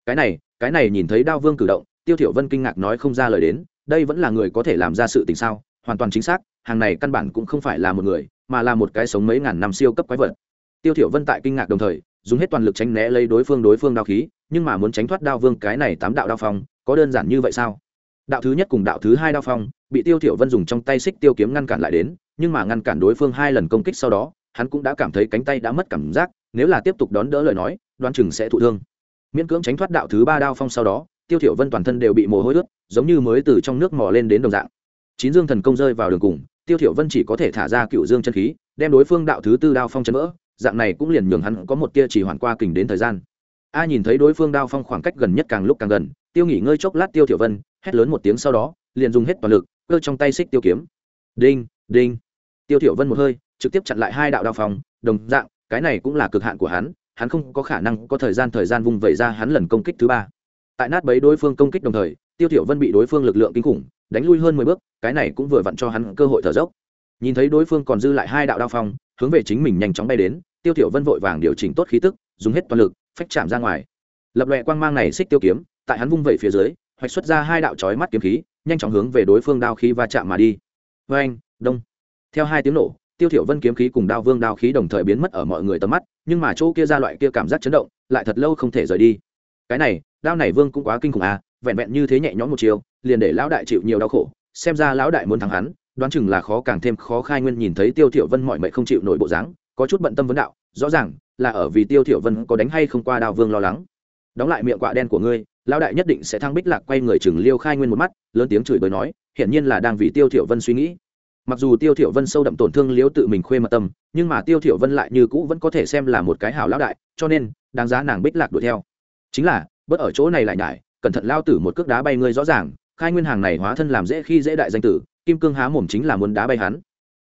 Cái này cái này nhìn thấy đao vương cử động, tiêu thiểu vân kinh ngạc nói không ra lời đến, đây vẫn là người có thể làm ra sự tình sao, hoàn toàn chính xác, hàng này căn bản cũng không phải là một người, mà là một cái sống mấy ngàn năm siêu cấp quái vật. Tiêu thiểu vân tại kinh ngạc đồng thời, dùng hết toàn lực tránh né lấy đối phương đối phương đao khí, nhưng mà muốn tránh thoát đao vương cái này tám đạo đao phong, có đơn giản như vậy sao? Đạo thứ nhất cùng đạo thứ hai đao phong, bị tiêu thiểu vân dùng trong tay xích tiêu kiếm ngăn cản lại đến, nhưng mà ngăn cản đối phương hai lần công kích sau đó, hắn cũng đã cảm thấy cánh tay đã mất cảm giác nếu là tiếp tục đón đỡ lời nói đoan chừng sẽ thụ thương. Miễn cưỡng tránh thoát đạo thứ ba đao phong sau đó, tiêu thiểu vân toàn thân đều bị mồ hôi ướt, giống như mới từ trong nước mò lên đến đồng dạng. Chín dương thần công rơi vào đường cùng, tiêu thiểu vân chỉ có thể thả ra cựu dương chân khí, đem đối phương đạo thứ tư đao phong chấn vỡ, dạng này cũng liền nhường hắn có một tia chỉ hoàn qua kình đến thời gian. A nhìn thấy đối phương đao phong khoảng cách gần nhất càng lúc càng gần, tiêu nghỉ ngơi chốc lát tiêu thiểu vân, hét lớn một tiếng sau đó, liền dùng hết toàn lực, cơ trong tay xích tiêu kiếm. Đinh đinh. Tiêu thiểu vân một hơi, trực tiếp chặn lại hai đạo đao phong, đồng dạng cái này cũng là cực hạn của hắn hắn không có khả năng có thời gian thời gian vung vẩy ra hắn lần công kích thứ ba. Tại nát bấy đối phương công kích đồng thời, tiêu thiểu vân bị đối phương lực lượng kinh khủng đánh lui hơn mười bước, cái này cũng vừa vặn cho hắn cơ hội thở dốc. Nhìn thấy đối phương còn dư lại hai đạo đao phong, hướng về chính mình nhanh chóng bay đến, tiêu thiểu vân vội vàng điều chỉnh tốt khí tức, dùng hết toàn lực, phách chạm ra ngoài. Lập loè quang mang này xích tiêu kiếm, tại hắn vung vẩy phía dưới, hoạch xuất ra hai đạo chói mắt kiếm khí, nhanh chóng hướng về đối phương đao khí va chạm mà đi. Với anh đông. Theo hai tiếng nổ tiêu thiểu vân kiếm khí cùng đao vương đao khí đồng thời biến mất ở mọi người tầm mắt, nhưng mà chỗ kia ra loại kia cảm giác chấn động, lại thật lâu không thể rời đi. Cái này, đao này vương cũng quá kinh khủng à vẹn vẹn như thế nhẹ nhõm một chiều, liền để lão đại chịu nhiều đau khổ. Xem ra lão đại muốn thắng hắn, đoán chừng là khó càng thêm khó khai nguyên nhìn thấy tiêu thiểu vân mọi mệnh không chịu nổi bộ dáng, có chút bận tâm vấn đạo, rõ ràng là ở vì tiêu thiểu vân có đánh hay không qua đao vương lo lắng. Đóng lại miệng quạ đen của ngươi, lão đại nhất định sẽ thăng bích lạc quay người chừng liêu khai nguyên một mắt, lớn tiếng chửi bới nói, hiển nhiên là đang vì tiêu thiểu vân suy nghĩ mặc dù tiêu thiểu vân sâu đậm tổn thương liếu tự mình khuê mật tâm, nhưng mà tiêu thiểu vân lại như cũ vẫn có thể xem là một cái hảo lão đại, cho nên, đáng giá nàng bích lạc đuổi theo. Chính là, bớt ở chỗ này lại nhải, cẩn thận lao tử một cước đá bay ngươi rõ ràng, khai nguyên hàng này hóa thân làm dễ khi dễ đại danh tử, kim cương há mồm chính là muốn đá bay hắn.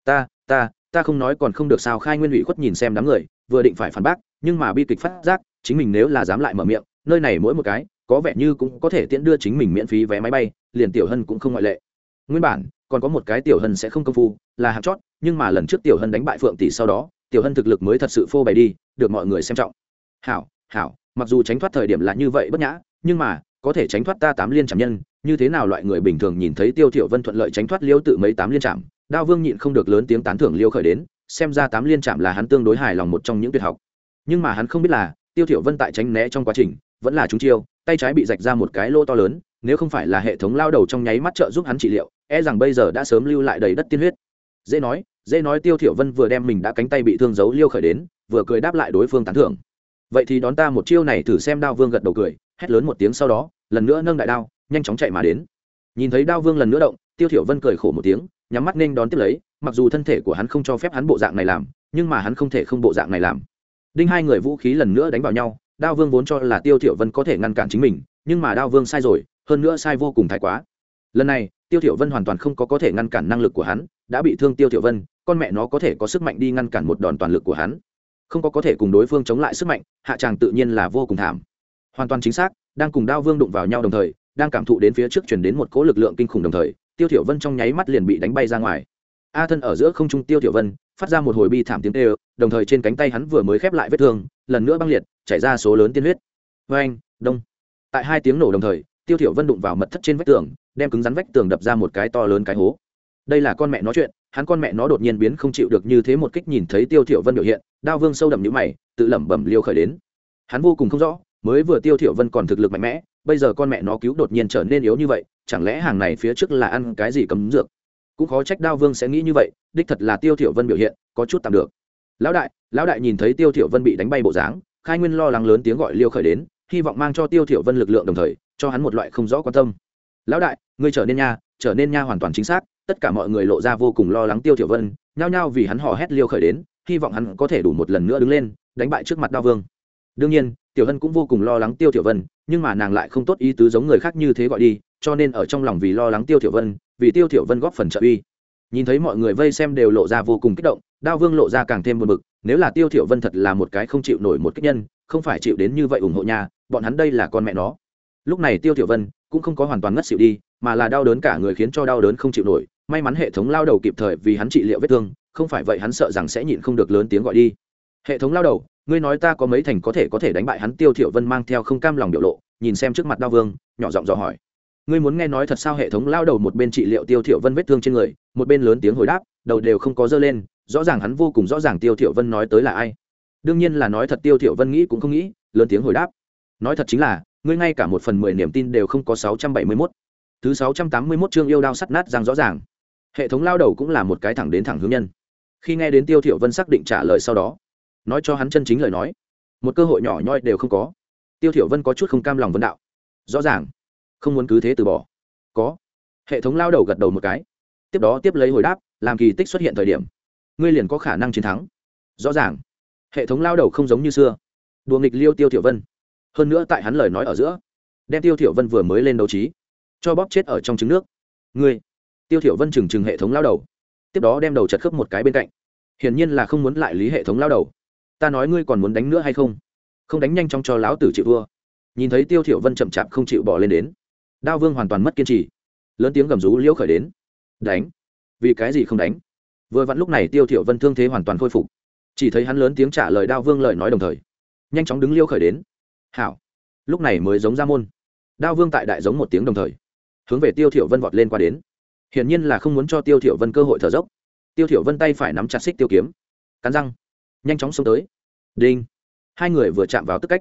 Ta ta ta không nói còn không được sao, khai nguyên ủy khuất nhìn xem đám người, vừa định phải phản bác, nhưng mà bi kịch phát giác, chính mình nếu là dám lại mở miệng, nơi này mỗi một cái, có vẻ như cũng có thể tiễn đưa chính mình miễn phí vé máy bay, liền tiểu hân cũng không ngoại lệ nguyên bản, còn có một cái tiểu hân sẽ không công phu, là hạng chót, nhưng mà lần trước tiểu hân đánh bại phượng tỷ sau đó, tiểu hân thực lực mới thật sự phô bày đi, được mọi người xem trọng. Hảo hảo, mặc dù tránh thoát thời điểm là như vậy bất nhã, nhưng mà, có thể tránh thoát ta tám liên trảm nhân, như thế nào loại người bình thường nhìn thấy tiêu thiểu vân thuận lợi tránh thoát liêu tự mấy tám liên trạm đao vương nhịn không được lớn tiếng tán thưởng liêu khởi đến, xem ra tám liên trạm là hắn tương đối hài lòng một trong những tuyệt học. Nhưng mà hắn không biết là, tiêu thiểu vân tại tránh né trong quá trình, vẫn là trúng chiêu, tay trái bị rạch ra một cái lỗ to lớn, nếu không phải là hệ thống lao đầu trong nháy mắt trợ giúp hắn trị liệu e rằng bây giờ đã sớm lưu lại đầy đất tiên huyết. Dễ nói dễ nói tiêu thiểu vân vừa đem mình đã cánh tay bị thương giấu liêu khởi đến, vừa cười đáp lại đối phương tán thưởng. Vậy thì đón ta một chiêu này thử xem đao vương gật đầu cười, hét lớn một tiếng sau đó, lần nữa nâng đại đao, nhanh chóng chạy mà đến. Nhìn thấy đao vương lần nữa động, tiêu thiểu vân cười khổ một tiếng, nhắm mắt nên đón tiếp lấy, mặc dù thân thể của hắn không cho phép hắn bộ dạng này làm, nhưng mà hắn không thể không bộ dạng này làm. Đinh hai người vũ khí lần nữa đánh vào nhau, đao vương vốn cho là tiêu thiểu vân có thể ngăn cản chính mình, nhưng mà đao vương sai rồi, hơn nữa sai vô cùng thái quá. Lần này tiêu thiểu vân hoàn toàn không có có thể ngăn cản năng lực của hắn đã bị thương tiêu thiểu vân con mẹ nó có thể có sức mạnh đi ngăn cản một đòn toàn lực của hắn. Không có có thể cùng đối phương chống lại sức mạnh hạ tràng tự nhiên là vô cùng thảm. Hoàn toàn chính xác đang cùng đao vương đụng vào nhau đồng thời đang cảm thụ đến phía trước chuyển đến một cỗ lực lượng kinh khủng đồng thời tiêu thiểu vân trong nháy mắt liền bị đánh bay ra ngoài. A thân ở giữa không trung tiêu thiểu vân phát ra một hồi bi thảm tiếng kêu đồng thời trên cánh tay hắn vừa mới khép lại vết thương lần nữa băng liệt chảy ra số lớn tiên huyết. Vang, đông. Tại hai tiếng nổ đồng thời tiêu thiểu vân đụng vào mật thất trên vách tường đem cứng rắn vách tường đập ra một cái to lớn cái hố. Đây là con mẹ nó chuyện, hắn con mẹ nó đột nhiên biến không chịu được như thế một kích nhìn thấy tiêu thiểu vân biểu hiện, đao vương sâu đậm như mày, tự lẩm bẩm liêu khởi đến. Hắn vô cùng không rõ, mới vừa tiêu thiểu vân còn thực lực mạnh mẽ, bây giờ con mẹ nó cứu đột nhiên trở nên yếu như vậy, chẳng lẽ hàng này phía trước là ăn cái gì cấm dược? Cũng khó trách đao vương sẽ nghĩ như vậy, đích thật là tiêu thiểu vân biểu hiện, có chút tạm được. Lão đại lão đại nhìn thấy tiêu thiểu vân bị đánh bay bộ dáng, khai nguyên lo lắng lớn tiếng gọi liêu khởi đến, hy vọng mang cho tiêu thiểu vân lực lượng đồng thời, cho hắn một loại không rõ quan tâm lão đại, ngươi trở nên nha, trở nên nha hoàn toàn chính xác. Tất cả mọi người lộ ra vô cùng lo lắng tiêu tiểu vân, nhao nhao vì hắn hò hét liêu khởi đến, hy vọng hắn có thể đủ một lần nữa đứng lên, đánh bại trước mặt đao vương. Đương nhiên, tiểu hân cũng vô cùng lo lắng tiêu tiểu vân, nhưng mà nàng lại không tốt ý tứ giống người khác như thế gọi đi, cho nên ở trong lòng vì lo lắng tiêu tiểu vân, vì tiêu tiểu vân góp phần trợ uy. Nhìn thấy mọi người vây xem đều lộ ra vô cùng kích động, đao vương lộ ra càng thêm buồn bực, nếu là tiêu tiểu vân thật là một cái không chịu nổi một kích nhân, không phải chịu đến như vậy ủng hộ nhà bọn hắn đây là con mẹ nó. Lúc này tiêu tiểu vân cũng không có hoàn toàn ngất xỉu đi, mà là đau đớn cả người khiến cho đau đớn không chịu nổi. May mắn hệ thống lao đầu kịp thời vì hắn trị liệu vết thương, không phải vậy hắn sợ rằng sẽ nhịn không được lớn tiếng gọi đi. Hệ thống lao đầu, ngươi nói ta có mấy thành có thể có thể đánh bại hắn, tiêu thiểu vân mang theo không cam lòng biểu lộ, nhìn xem trước mặt đao vương, nhỏ giọng dò hỏi. Ngươi muốn nghe nói thật sao? Hệ thống lao đầu một bên trị liệu tiêu thiểu vân vết thương trên người, một bên lớn tiếng hồi đáp, đầu đều không có dơ lên, rõ ràng hắn vô cùng rõ ràng tiêu thiểu vân nói tới là ai. Đương nhiên là nói thật tiêu thiểu vân nghĩ cũng không nghĩ, lớn tiếng hồi đáp. Nói thật chính là ngươi ngay cả một phần mười niềm tin đều không có sáu trăm bảy mươi mốt. Thứ sáu trăm tám mươi mốt chương yêu đao sắt nát răng rõ ràng. Hệ thống lao đầu cũng là một cái thẳng đến thẳng hướng nhân. Khi nghe đến tiêu thiểu vân xác định trả lời sau đó, nói cho hắn chân chính lời nói, một cơ hội nhỏ nhoi đều không có. Tiêu thiểu vân có chút không cam lòng vấn đạo. Rõ ràng, không muốn cứ thế từ bỏ. Có. Hệ thống lao đầu gật đầu một cái. Tiếp đó tiếp lấy hồi đáp, làm kỳ tích xuất hiện thời điểm, ngươi liền có khả năng chiến thắng. Rõ ràng, hệ thống lao đầu không giống như xưa. Đùa nghịch liêu tiêu thiểu vân hơn nữa tại hắn lời nói ở giữa, đem tiêu thiểu vân vừa mới lên đấu trí, cho bóp chết ở trong trứng nước. Ngươi, tiêu thiểu vân chừng chừng hệ thống lao đầu, tiếp đó đem đầu chật khớp một cái bên cạnh. Hiển nhiên là không muốn lại lý hệ thống lao đầu. Ta nói ngươi còn muốn đánh nữa hay không? Không đánh nhanh chóng cho lão tử chịu vua nhìn thấy tiêu thiểu vân chậm chạp không chịu bỏ lên đến, đao vương hoàn toàn mất kiên trì. Lớn tiếng gầm rú liễu khởi đến. Đánh? Vì cái gì không đánh? Vừa vặn lúc này tiêu thiểu vân thương thế hoàn toàn khôi phục. Chỉ thấy hắn lớn tiếng trả lời đao vương lời nói đồng thời, nhanh chóng đứng liêu khởi đến hảo. Lúc này mới giống ra môn. Đao vương tại đại giống một tiếng đồng thời, hướng về tiêu thiểu vân vọt lên qua đến. Hiển nhiên là không muốn cho tiêu thiểu vân cơ hội thở dốc. Tiêu thiểu vân tay phải nắm chặt xích tiêu kiếm, cắn răng, nhanh chóng xông tới. Đinh. Hai người vừa chạm vào tức cách,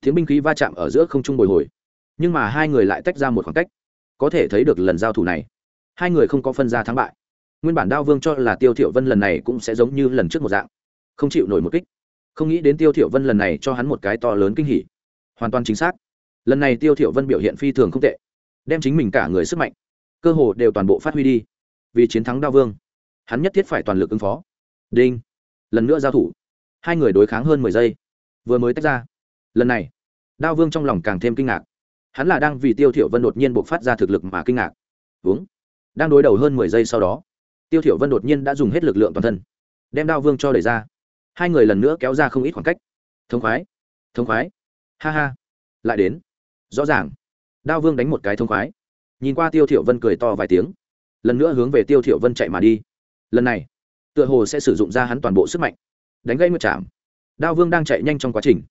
tiếng binh khí va chạm ở giữa không trung bồi hồi. Nhưng mà hai người lại tách ra một khoảng cách. Có thể thấy được lần giao thủ này. Hai người không có phân ra thắng bại. Nguyên bản đao vương cho là tiêu thiểu vân lần này cũng sẽ giống như lần trước một dạng, không chịu nổi một kích. Không nghĩ đến tiêu thiểu vân lần này cho hắn một cái to lớn kinh hỉ hoàn toàn chính xác. Lần này tiêu thiểu vân biểu hiện phi thường không tệ, đem chính mình cả người sức mạnh, cơ hồ đều toàn bộ phát huy đi. Vì chiến thắng đao vương, hắn nhất thiết phải toàn lực ứng phó. Đinh. Lần nữa giao thủ. Hai người đối kháng hơn mười giây. Vừa mới tách ra. Lần này, đao vương trong lòng càng thêm kinh ngạc. Hắn là đang vì tiêu thiểu vân đột nhiên bộc phát ra thực lực mà kinh ngạc. Uống đang đối đầu hơn mười giây sau đó, tiêu thiểu vân đột nhiên đã dùng hết lực lượng toàn thân, đem đao vương cho đẩy ra. Hai người lần nữa kéo ra không ít khoảng cách. Thông khoái. Thông khoái ha ha. Lại đến. Rõ ràng. Đao vương đánh một cái thông khoái. Nhìn qua tiêu thiểu vân cười to vài tiếng. Lần nữa hướng về tiêu thiểu vân chạy mà đi. Lần này, tựa hồ sẽ sử dụng ra hắn toàn bộ sức mạnh. Đánh gây nguyệt chạm đao vương đang chạy nhanh trong quá trình,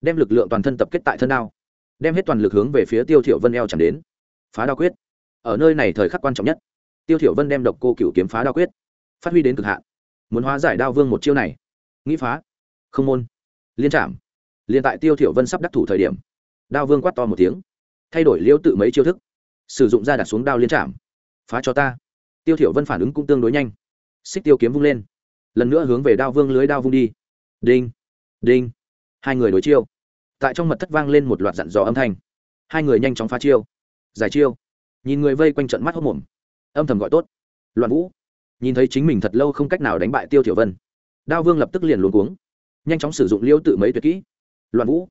đem lực lượng toàn thân tập kết tại thân đao, đem hết toàn lực hướng về phía tiêu thiểu vân eo chẳng đến. Phá đao quyết. Ở nơi này thời khắc quan trọng nhất, tiêu thiểu vân đem độc cô cửu kiếm phá đao quyết, phát huy đến cực hạn. Muốn hóa giải đao vương một chiêu này, nghĩ phá. Không môn. Liên chạm liên tại tiêu thiểu vân sắp đắc thủ thời điểm đao vương quát to một tiếng thay đổi liêu tự mấy chiêu thức sử dụng ra đặt xuống đao liên chạm, phá cho ta. Tiêu thiểu vân phản ứng cũng tương đối nhanh. Xích tiêu kiếm vung lên lần nữa hướng về đao vương lưới đao vung đi. Đinh đinh. Hai người đối chiêu. Tại trong mật thất vang lên một loạt dặn dò âm thanh. Hai người nhanh chóng phá chiêu giải chiêu. Nhìn người vây quanh trận mắt hốc mồm. Âm thầm gọi tốt. Loạn vũ. Nhìn thấy chính mình thật lâu không cách nào đánh bại tiêu thiểu vân đao vương lập tức liền luống cuống. Nhanh chóng sử dụng liêu tự mấy tuyệt kỹ loạn vũ.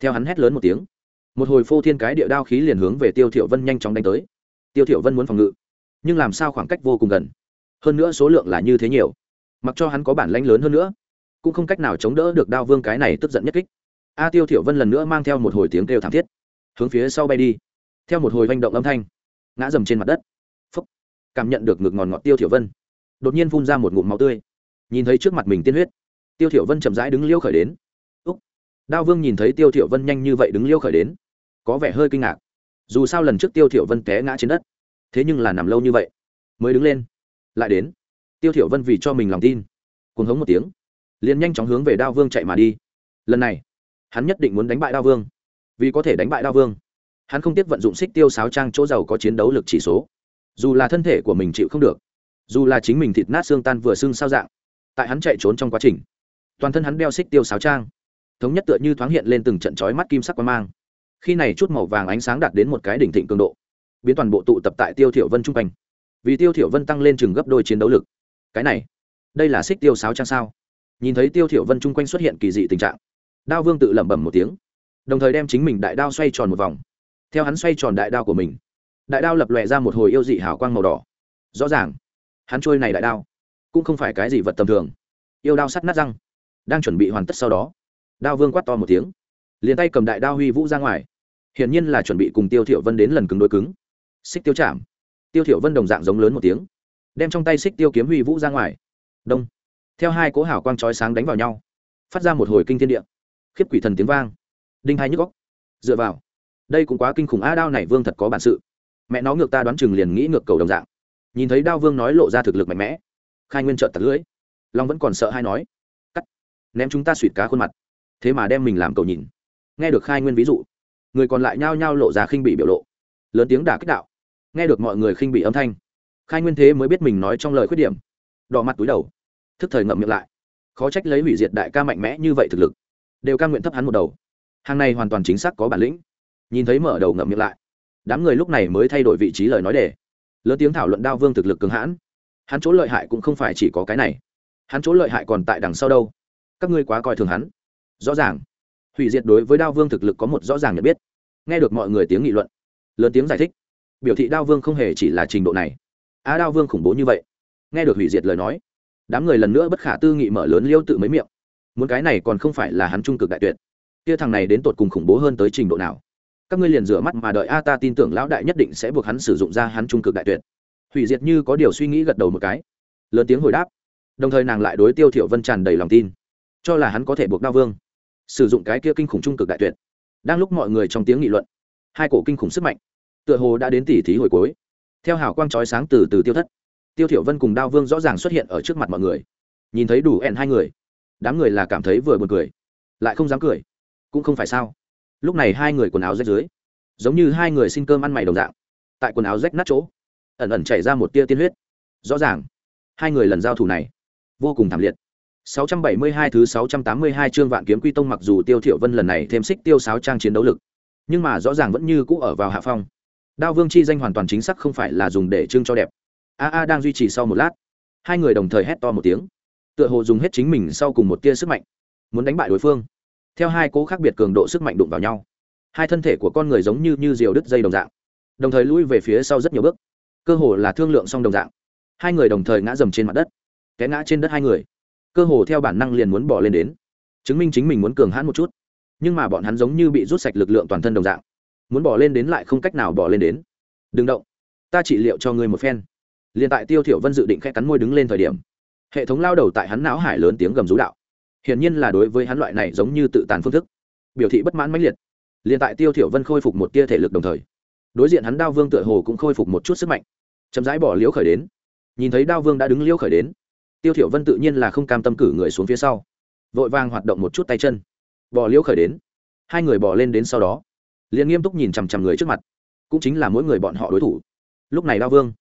Theo hắn hét lớn một tiếng, một hồi phô thiên cái địa đao khí liền hướng về tiêu thiểu vân nhanh chóng đánh tới. Tiêu thiểu vân muốn phòng ngự, nhưng làm sao khoảng cách vô cùng gần? Hơn nữa số lượng là như thế nhiều, mặc cho hắn có bản lãnh lớn hơn nữa, cũng không cách nào chống đỡ được đao vương cái này tức giận nhất kích. A tiêu thiểu vân lần nữa mang theo một hồi tiếng kêu thảm thiết, hướng phía sau bay đi. Theo một hồi vang động âm thanh, ngã dầm trên mặt đất. Phúc. cảm nhận được ngực ngòn ngọt tiêu thiểu vân, đột nhiên phun ra một ngụm máu tươi. Nhìn thấy trước mặt mình tiên huyết, tiêu thiểu vân chậm rãi đứng liêu khởi đến đao vương nhìn thấy tiêu thiểu vân nhanh như vậy đứng liêu khởi đến, có vẻ hơi kinh ngạc. Dù sao lần trước tiêu thiểu vân té ngã trên đất, thế nhưng là nằm lâu như vậy, mới đứng lên, lại đến. Tiêu thiểu vân vì cho mình lòng tin, cuồng hống một tiếng, liền nhanh chóng hướng về đao vương chạy mà đi. Lần này, hắn nhất định muốn đánh bại đao vương, vì có thể đánh bại đao vương. Hắn không tiếc vận dụng xích tiêu sáo trang chỗ giàu có chiến đấu lực chỉ số. Dù là thân thể của mình chịu không được, dù là chính mình thịt nát xương tan vừa xương sao dạng, tại hắn chạy trốn trong quá trình, toàn thân hắn đeo xích tiêu sáo trang thống nhất tựa như thoáng hiện lên từng trận chói mắt kim sắc quang mang. Khi này chút màu vàng ánh sáng đạt đến một cái đỉnh thịnh cường độ, biến toàn bộ tụ tập tại tiêu thiểu vân trung quanh. Vì tiêu thiểu vân tăng lên chừng gấp đôi chiến đấu lực. Cái này, đây là xích tiêu sáo trang sao? Nhìn thấy tiêu thiểu vân trung quanh xuất hiện kỳ dị tình trạng, đao vương tự lẩm bẩm một tiếng, đồng thời đem chính mình đại đao xoay tròn một vòng. Theo hắn xoay tròn đại đao của mình, đại đao lập lòe ra một hồi yêu dị hào quang màu đỏ. Rõ ràng, hắn trôi này đại đao cũng không phải cái gì vật tầm thường. Yêu đao sắt nát răng, đang chuẩn bị hoàn tất sau đó đao vương quát to một tiếng. Liền tay cầm đại đao huy vũ ra ngoài. Hiển nhiên là chuẩn bị cùng tiêu thiểu vân đến lần cứng đối cứng. Xích tiêu chạm. Tiêu thiểu vân đồng dạng giống lớn một tiếng. Đem trong tay xích tiêu kiếm huy vũ ra ngoài. Đông. Theo hai cỗ hào quang chói sáng đánh vào nhau. Phát ra một hồi kinh thiên địa. Khiếp quỷ thần tiếng vang. Đinh hai nhức góc. Dựa vào. Đây cũng quá kinh khủng, a, đao này vương thật có bản sự. Mẹ nó ngược ta đoán chừng liền nghĩ ngược cầu đồng dạng. Nhìn thấy đao vương nói lộ ra thực lực mạnh mẽ. Khai nguyên trợn tật lưỡi. Long vẫn còn sợ hay nói. Cắt. Ném chúng ta suỵt cá khuôn mặt thế mà đem mình làm cầu nhìn. Nghe được khai nguyên ví dụ, người còn lại nhao nhao lộ ra khinh bị biểu lộ. Lớn tiếng đả kích đạo. Nghe được mọi người khinh bị âm thanh, khai nguyên thế mới biết mình nói trong lời khuyết điểm. Đỏ mặt túi đầu, thức thời ngậm miệng lại. Khó trách lấy hủy diệt đại ca mạnh mẽ như vậy thực lực. Đều ca nguyện thấp hắn một đầu. Hàng này hoàn toàn chính xác có bản lĩnh. Nhìn thấy mở đầu ngậm miệng lại, đám người lúc này mới thay đổi vị trí lời nói đề. Lớn tiếng thảo luận đao vương thực lực cường hãn. Hắn chỗ lợi hại cũng không phải chỉ có cái này. Hắn chỗ lợi hại còn tại đằng sau đâu. Các ngươi quá coi thường hắn rõ ràng. Hủy diệt đối với đao vương thực lực có một rõ ràng nhận biết. Nghe được mọi người tiếng nghị luận, lớn tiếng giải thích. Biểu thị đao vương không hề chỉ là trình độ này. Á, đao vương khủng bố như vậy. Nghe được hủy diệt lời nói, đám người lần nữa bất khả tư nghị mở lớn liêu tự mấy miệng. Muốn cái này còn không phải là hắn trung cực đại tuyệt. Kia thằng này đến tột cùng khủng bố hơn tới trình độ nào? Các ngươi liền rửa mắt mà đợi, a, ta tin tưởng lão đại nhất định sẽ buộc hắn sử dụng ra hắn trung cực đại tuyệt. Hủy diệt như có điều suy nghĩ gật đầu một cái. Lớn tiếng hồi đáp. Đồng thời nàng lại đối tiêu thiểu vân tràn đầy lòng tin. Cho là hắn có thể buộc đao vương sử dụng cái kia kinh khủng trung cực đại tuyệt. Đang lúc mọi người trong tiếng nghị luận, hai cổ kinh khủng sức mạnh tựa hồ đã đến tỉ thí hồi cuối. Theo hào quang chói sáng từ từ tiêu thất, tiêu thiểu vân cùng đao vương rõ ràng xuất hiện ở trước mặt mọi người. Nhìn thấy đủ ẹn hai người, đám người là cảm thấy vừa buồn cười, lại không dám cười. Cũng không phải sao. Lúc này hai người quần áo rách dưới, giống như hai người xin cơm ăn mày đồng dạng, tại quần áo rách nát chỗ, ẩn ẩn chảy ra một tia tiên huyết. Rõ ràng, hai người lần giao thủ này vô cùng thảm liệt. 672 thứ 682 chương vạn kiếm quy tông mặc dù tiêu thiểu vân lần này thêm xích tiêu sáo trang chiến đấu lực, nhưng mà rõ ràng vẫn như cũ ở vào hạ phong. Đao vương chi danh hoàn toàn chính xác không phải là dùng để trưng cho đẹp. A a đang duy trì sau một lát. Hai người đồng thời hét to một tiếng, tựa hồ dùng hết chính mình sau cùng một tia sức mạnh, muốn đánh bại đối phương. Theo hai cố khác biệt cường độ sức mạnh đụng vào nhau, hai thân thể của con người giống như như diều đứt dây đồng dạng, đồng thời lui về phía sau rất nhiều bước. Cơ hồ là thương lượng xong đồng dạng, hai người đồng thời ngã dầm trên mặt đất, té ngã trên đất hai người cơ hồ theo bản năng liền muốn bỏ lên đến. Chứng minh chính mình muốn cường hãn một chút. Nhưng mà bọn hắn giống như bị rút sạch lực lượng toàn thân đồng dạng. Muốn bỏ lên đến lại không cách nào bỏ lên đến. Đừng động. Ta trị liệu cho ngươi một phen. Liền tại tiêu thiểu vân dự định khẽ cắn môi đứng lên thời điểm, hệ thống lao đầu tại hắn não hải lớn tiếng gầm rú đạo. Hiển nhiên là đối với hắn loại này giống như tự tàn phương thức, biểu thị bất mãn mãnh liệt. Liền tại tiêu thiểu vân khôi phục một tia thể lực đồng thời, đối diện hắn đao vương tựa hồ cũng khôi phục một chút sức mạnh. Chậm rãi bỏ liễu khởi đến. Nhìn thấy đao vương đã đứng liễu khởi đến tiêu thiểu vân tự nhiên là không cam tâm cử người xuống phía sau. Vội vàng hoạt động một chút tay chân. Bò liễu khởi đến. Hai người bò lên đến sau đó. Liền nghiêm túc nhìn chằm chằm người trước mặt. Cũng chính là mỗi người bọn họ đối thủ. Lúc này đao vương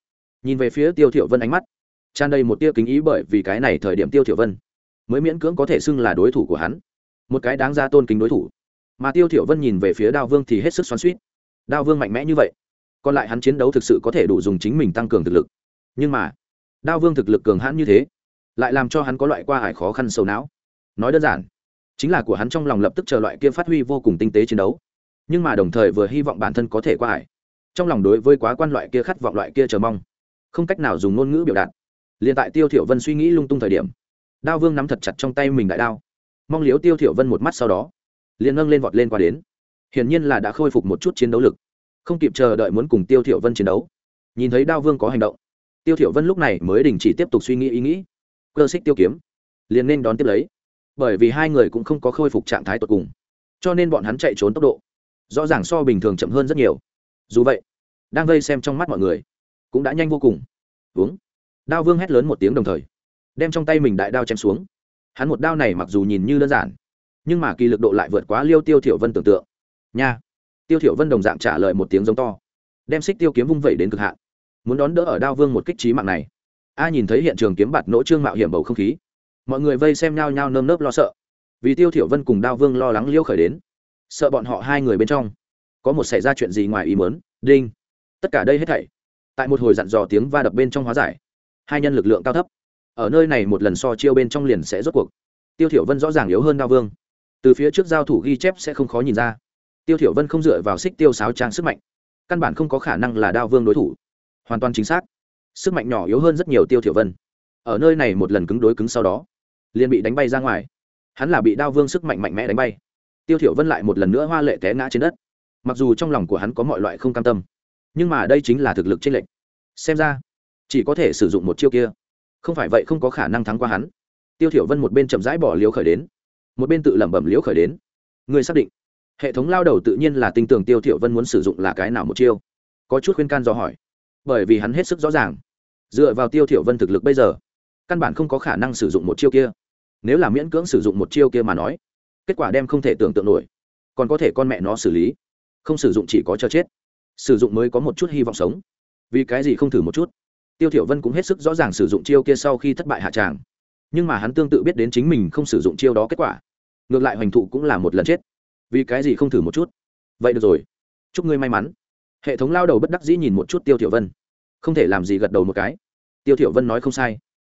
nhìn về phía tiêu thiểu vân ánh mắt, tràn đầy một tia kính ý bởi vì cái này thời điểm tiêu thiểu vân mới miễn cưỡng có thể xưng là đối thủ của hắn. Một cái đáng ra tôn kính đối thủ. Mà tiêu thiểu vân nhìn về phía đao vương thì hết sức xoắn xuýt. Đao vương mạnh mẽ như vậy, còn lại hắn chiến đấu thực sự có thể đủ dùng chính mình tăng cường thực lực. Nhưng mà, đao vương thực lực cường hãn như thế lại làm cho hắn có loại qua hải khó khăn sâu não. Nói đơn giản, chính là của hắn trong lòng lập tức chờ loại kia phát huy vô cùng tinh tế chiến đấu. Nhưng mà đồng thời vừa hy vọng bản thân có thể qua hải trong lòng đối với quá quan loại kia khát vọng loại kia chờ mong, không cách nào dùng ngôn ngữ biểu đạt. Liền tại tiêu thiểu vân suy nghĩ lung tung thời điểm, đao vương nắm thật chặt trong tay mình đại đao. Mong liếu tiêu thiểu vân một mắt sau đó, liền nâng lên vọt lên qua đến. Hiển nhiên là đã khôi phục một chút chiến đấu lực, không kịp chờ đợi muốn cùng tiêu thiểu vân chiến đấu. Nhìn thấy đao vương có hành động, tiêu thiểu vân lúc này mới đình chỉ tiếp tục suy nghĩ ý nghĩ cơ xích tiêu kiếm, liền nên đón tiếp lấy, bởi vì hai người cũng không có khôi phục trạng thái tột cùng, cho nên bọn hắn chạy trốn tốc độ, rõ ràng so bình thường chậm hơn rất nhiều. Dù vậy, đang vây xem trong mắt mọi người, cũng đã nhanh vô cùng. Uống. Đao vương hét lớn một tiếng đồng thời, đem trong tay mình đại đao chém xuống. Hắn một đao này mặc dù nhìn như đơn giản, nhưng mà kỳ lực độ lại vượt quá liêu tiêu thiểu vân tưởng tượng. Nha. Tiêu thiểu vân đồng dạng trả lời một tiếng giống to, đem xích tiêu kiếm vung vẩy đến cực hạn, muốn đón đỡ ở đao vương một kích trí mạng này a nhìn thấy hiện trường kiếm bạt nỗ trương mạo hiểm bầu không khí. Mọi người vây xem nhau nhau nơm nớp lo sợ. Vì tiêu thiểu vân cùng đao vương lo lắng liêu khởi đến. Sợ bọn họ hai người bên trong có một xảy ra chuyện gì ngoài ý muốn. Đinh. Tất cả đây hết thảy. Tại một hồi dặn dò tiếng va đập bên trong hóa giải. Hai nhân lực lượng cao thấp. Ở nơi này một lần so chiêu bên trong liền sẽ rốt cuộc. Tiêu thiểu vân rõ ràng yếu hơn đao vương. Từ phía trước giao thủ ghi chép sẽ không khó nhìn ra. Tiêu thiểu vân không dựa vào xích tiêu sáo trang sức mạnh. Căn bản không có khả năng là đao vương đối thủ. Hoàn toàn chính xác sức mạnh nhỏ yếu hơn rất nhiều tiêu thiểu vân. Ở nơi này một lần cứng đối cứng sau đó, liền bị đánh bay ra ngoài. Hắn là bị đao vương sức mạnh mạnh mẽ đánh bay. Tiêu thiểu vân lại một lần nữa hoa lệ té ngã trên đất. Mặc dù trong lòng của hắn có mọi loại không cam tâm, nhưng mà đây chính là thực lực trên lệnh xem ra, chỉ có thể sử dụng một chiêu kia. Không phải vậy không có khả năng thắng qua hắn. Tiêu thiểu vân một bên chậm rãi bỏ liếu khởi đến, một bên tự lẩm bẩm liếu khởi đến. Người xác định, hệ thống lao đầu tự nhiên là tinh tường tiêu thiểu vân muốn sử dụng là cái nào một chiêu? Có chút khuyên can do hỏi, bởi vì hắn hết sức rõ ràng dựa vào tiêu thiểu vân thực lực bây giờ, căn bản không có khả năng sử dụng một chiêu kia. Nếu là miễn cưỡng sử dụng một chiêu kia mà nói, kết quả đem không thể tưởng tượng nổi. Còn có thể con mẹ nó xử lý. Không sử dụng chỉ có cho chết. Sử dụng mới có một chút hy vọng sống. Vì cái gì không thử một chút? Tiêu thiểu vân cũng hết sức rõ ràng sử dụng chiêu kia sau khi thất bại hạ tràng. Nhưng mà hắn tương tự biết đến chính mình không sử dụng chiêu đó kết quả. Ngược lại hoành thụ cũng là một lần chết. Vì cái gì không thử một chút? Vậy được rồi. Chúc ngươi may mắn. Hệ thống lao đầu bất đắc dĩ nhìn một chút tiêu thiểu vân không thể làm gì gật đầu một cái. Tiêu thiểu vân nói không sai.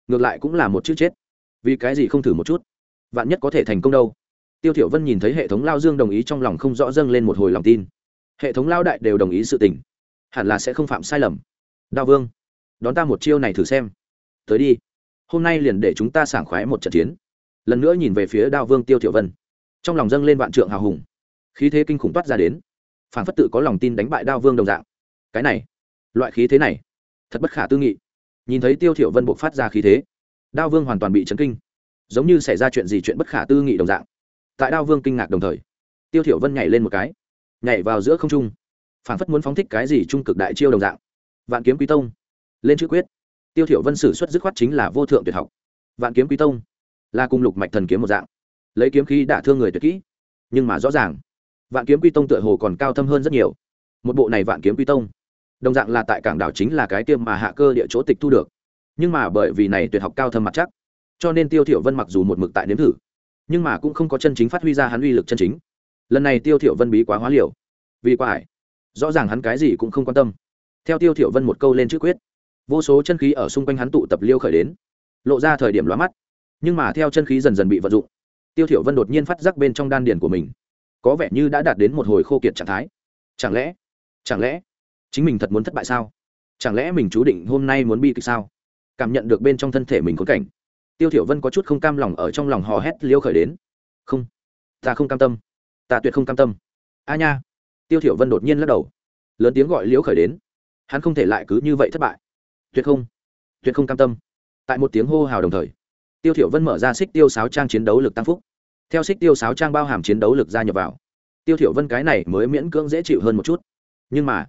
Ngược lại cũng là một chữ chết. Vì cái gì không thử một chút? Vạn nhất có thể thành công đâu? Tiêu thiểu vân nhìn thấy hệ thống lao dương đồng ý trong lòng không rõ dâng lên một hồi lòng tin. Hệ thống lao đại đều đồng ý sự tình. Hẳn là sẽ không phạm sai lầm. Đao vương, đón ta một chiêu này thử xem. Tới đi. Hôm nay liền để chúng ta sảng khoái một trận chiến. Lần nữa nhìn về phía đao vương tiêu thiểu vân. Trong lòng dâng lên vạn trượng hào hùng. Khí thế kinh khủng toát ra đến. Phản phất tự có lòng tin đánh bại đao vương đồng dạng. Cái này, loại khí thế này thật bất khả tư nghị. Nhìn thấy tiêu thiểu vân buộc phát ra khí thế, đao vương hoàn toàn bị chấn kinh. Giống như xảy ra chuyện gì chuyện bất khả tư nghị đồng dạng. Tại đao vương kinh ngạc đồng thời, tiêu thiểu vân nhảy lên một cái, nhảy vào giữa không trung, phảng phất muốn phóng thích cái gì trung cực đại chiêu đồng dạng. Vạn kiếm quý tông, lên chữ quyết. Tiêu thiểu vân sử xuất dứt khoát chính là vô thượng tuyệt học. Vạn kiếm quý tông, là cùng lục mạch thần kiếm một dạng. Lấy kiếm khí đả thương người tuyệt kỹ, nhưng mà rõ ràng, vạn kiếm quy tông tựa hồ còn cao thâm hơn rất nhiều. Một bộ này vạn kiếm quy tông đồng dạng là tại cảng đảo chính là cái tiêm mà hạ cơ địa chỗ tịch thu được. Nhưng mà bởi vì này tuyệt học cao thâm mặt chắc, cho nên tiêu thiểu vân mặc dù một mực tại nếm thử, nhưng mà cũng không có chân chính phát huy ra hắn uy lực chân chính. Lần này tiêu thiểu vân bí quá hóa liều. Vì quá hải rõ ràng hắn cái gì cũng không quan tâm. Theo tiêu thiểu vân một câu lên chữ quyết, vô số chân khí ở xung quanh hắn tụ tập liêu khởi đến, lộ ra thời điểm lóa mắt. Nhưng mà theo chân khí dần dần bị vận dụng, tiêu thiểu vân đột nhiên phát giác bên trong đan điền của mình, có vẻ như đã đạt đến một hồi khô kiệt trạng thái. Chẳng lẽ chẳng lẽ chính mình thật muốn thất bại sao? Chẳng lẽ mình chú định hôm nay muốn bi kịch sao? Cảm nhận được bên trong thân thể mình khốn cảnh. Tiêu thiểu vân có chút không cam lòng ở trong lòng hò hét liêu khởi đến. Không, ta không cam tâm. Ta tuyệt không cam tâm. A nha. Tiêu thiểu vân đột nhiên lắc đầu. Lớn tiếng gọi liêu khởi đến. Hắn không thể lại cứ như vậy thất bại. Tuyệt không. Tuyệt không cam tâm. Tại một tiếng hô hào đồng thời, tiêu thiểu vân mở ra xích tiêu sáo trang chiến đấu lực tăng phúc. Theo xích tiêu sáo trang bao hàm chiến đấu lực gia nhập vào, tiêu thiểu vân cái này mới miễn cưỡng dễ chịu hơn một chút. Nhưng mà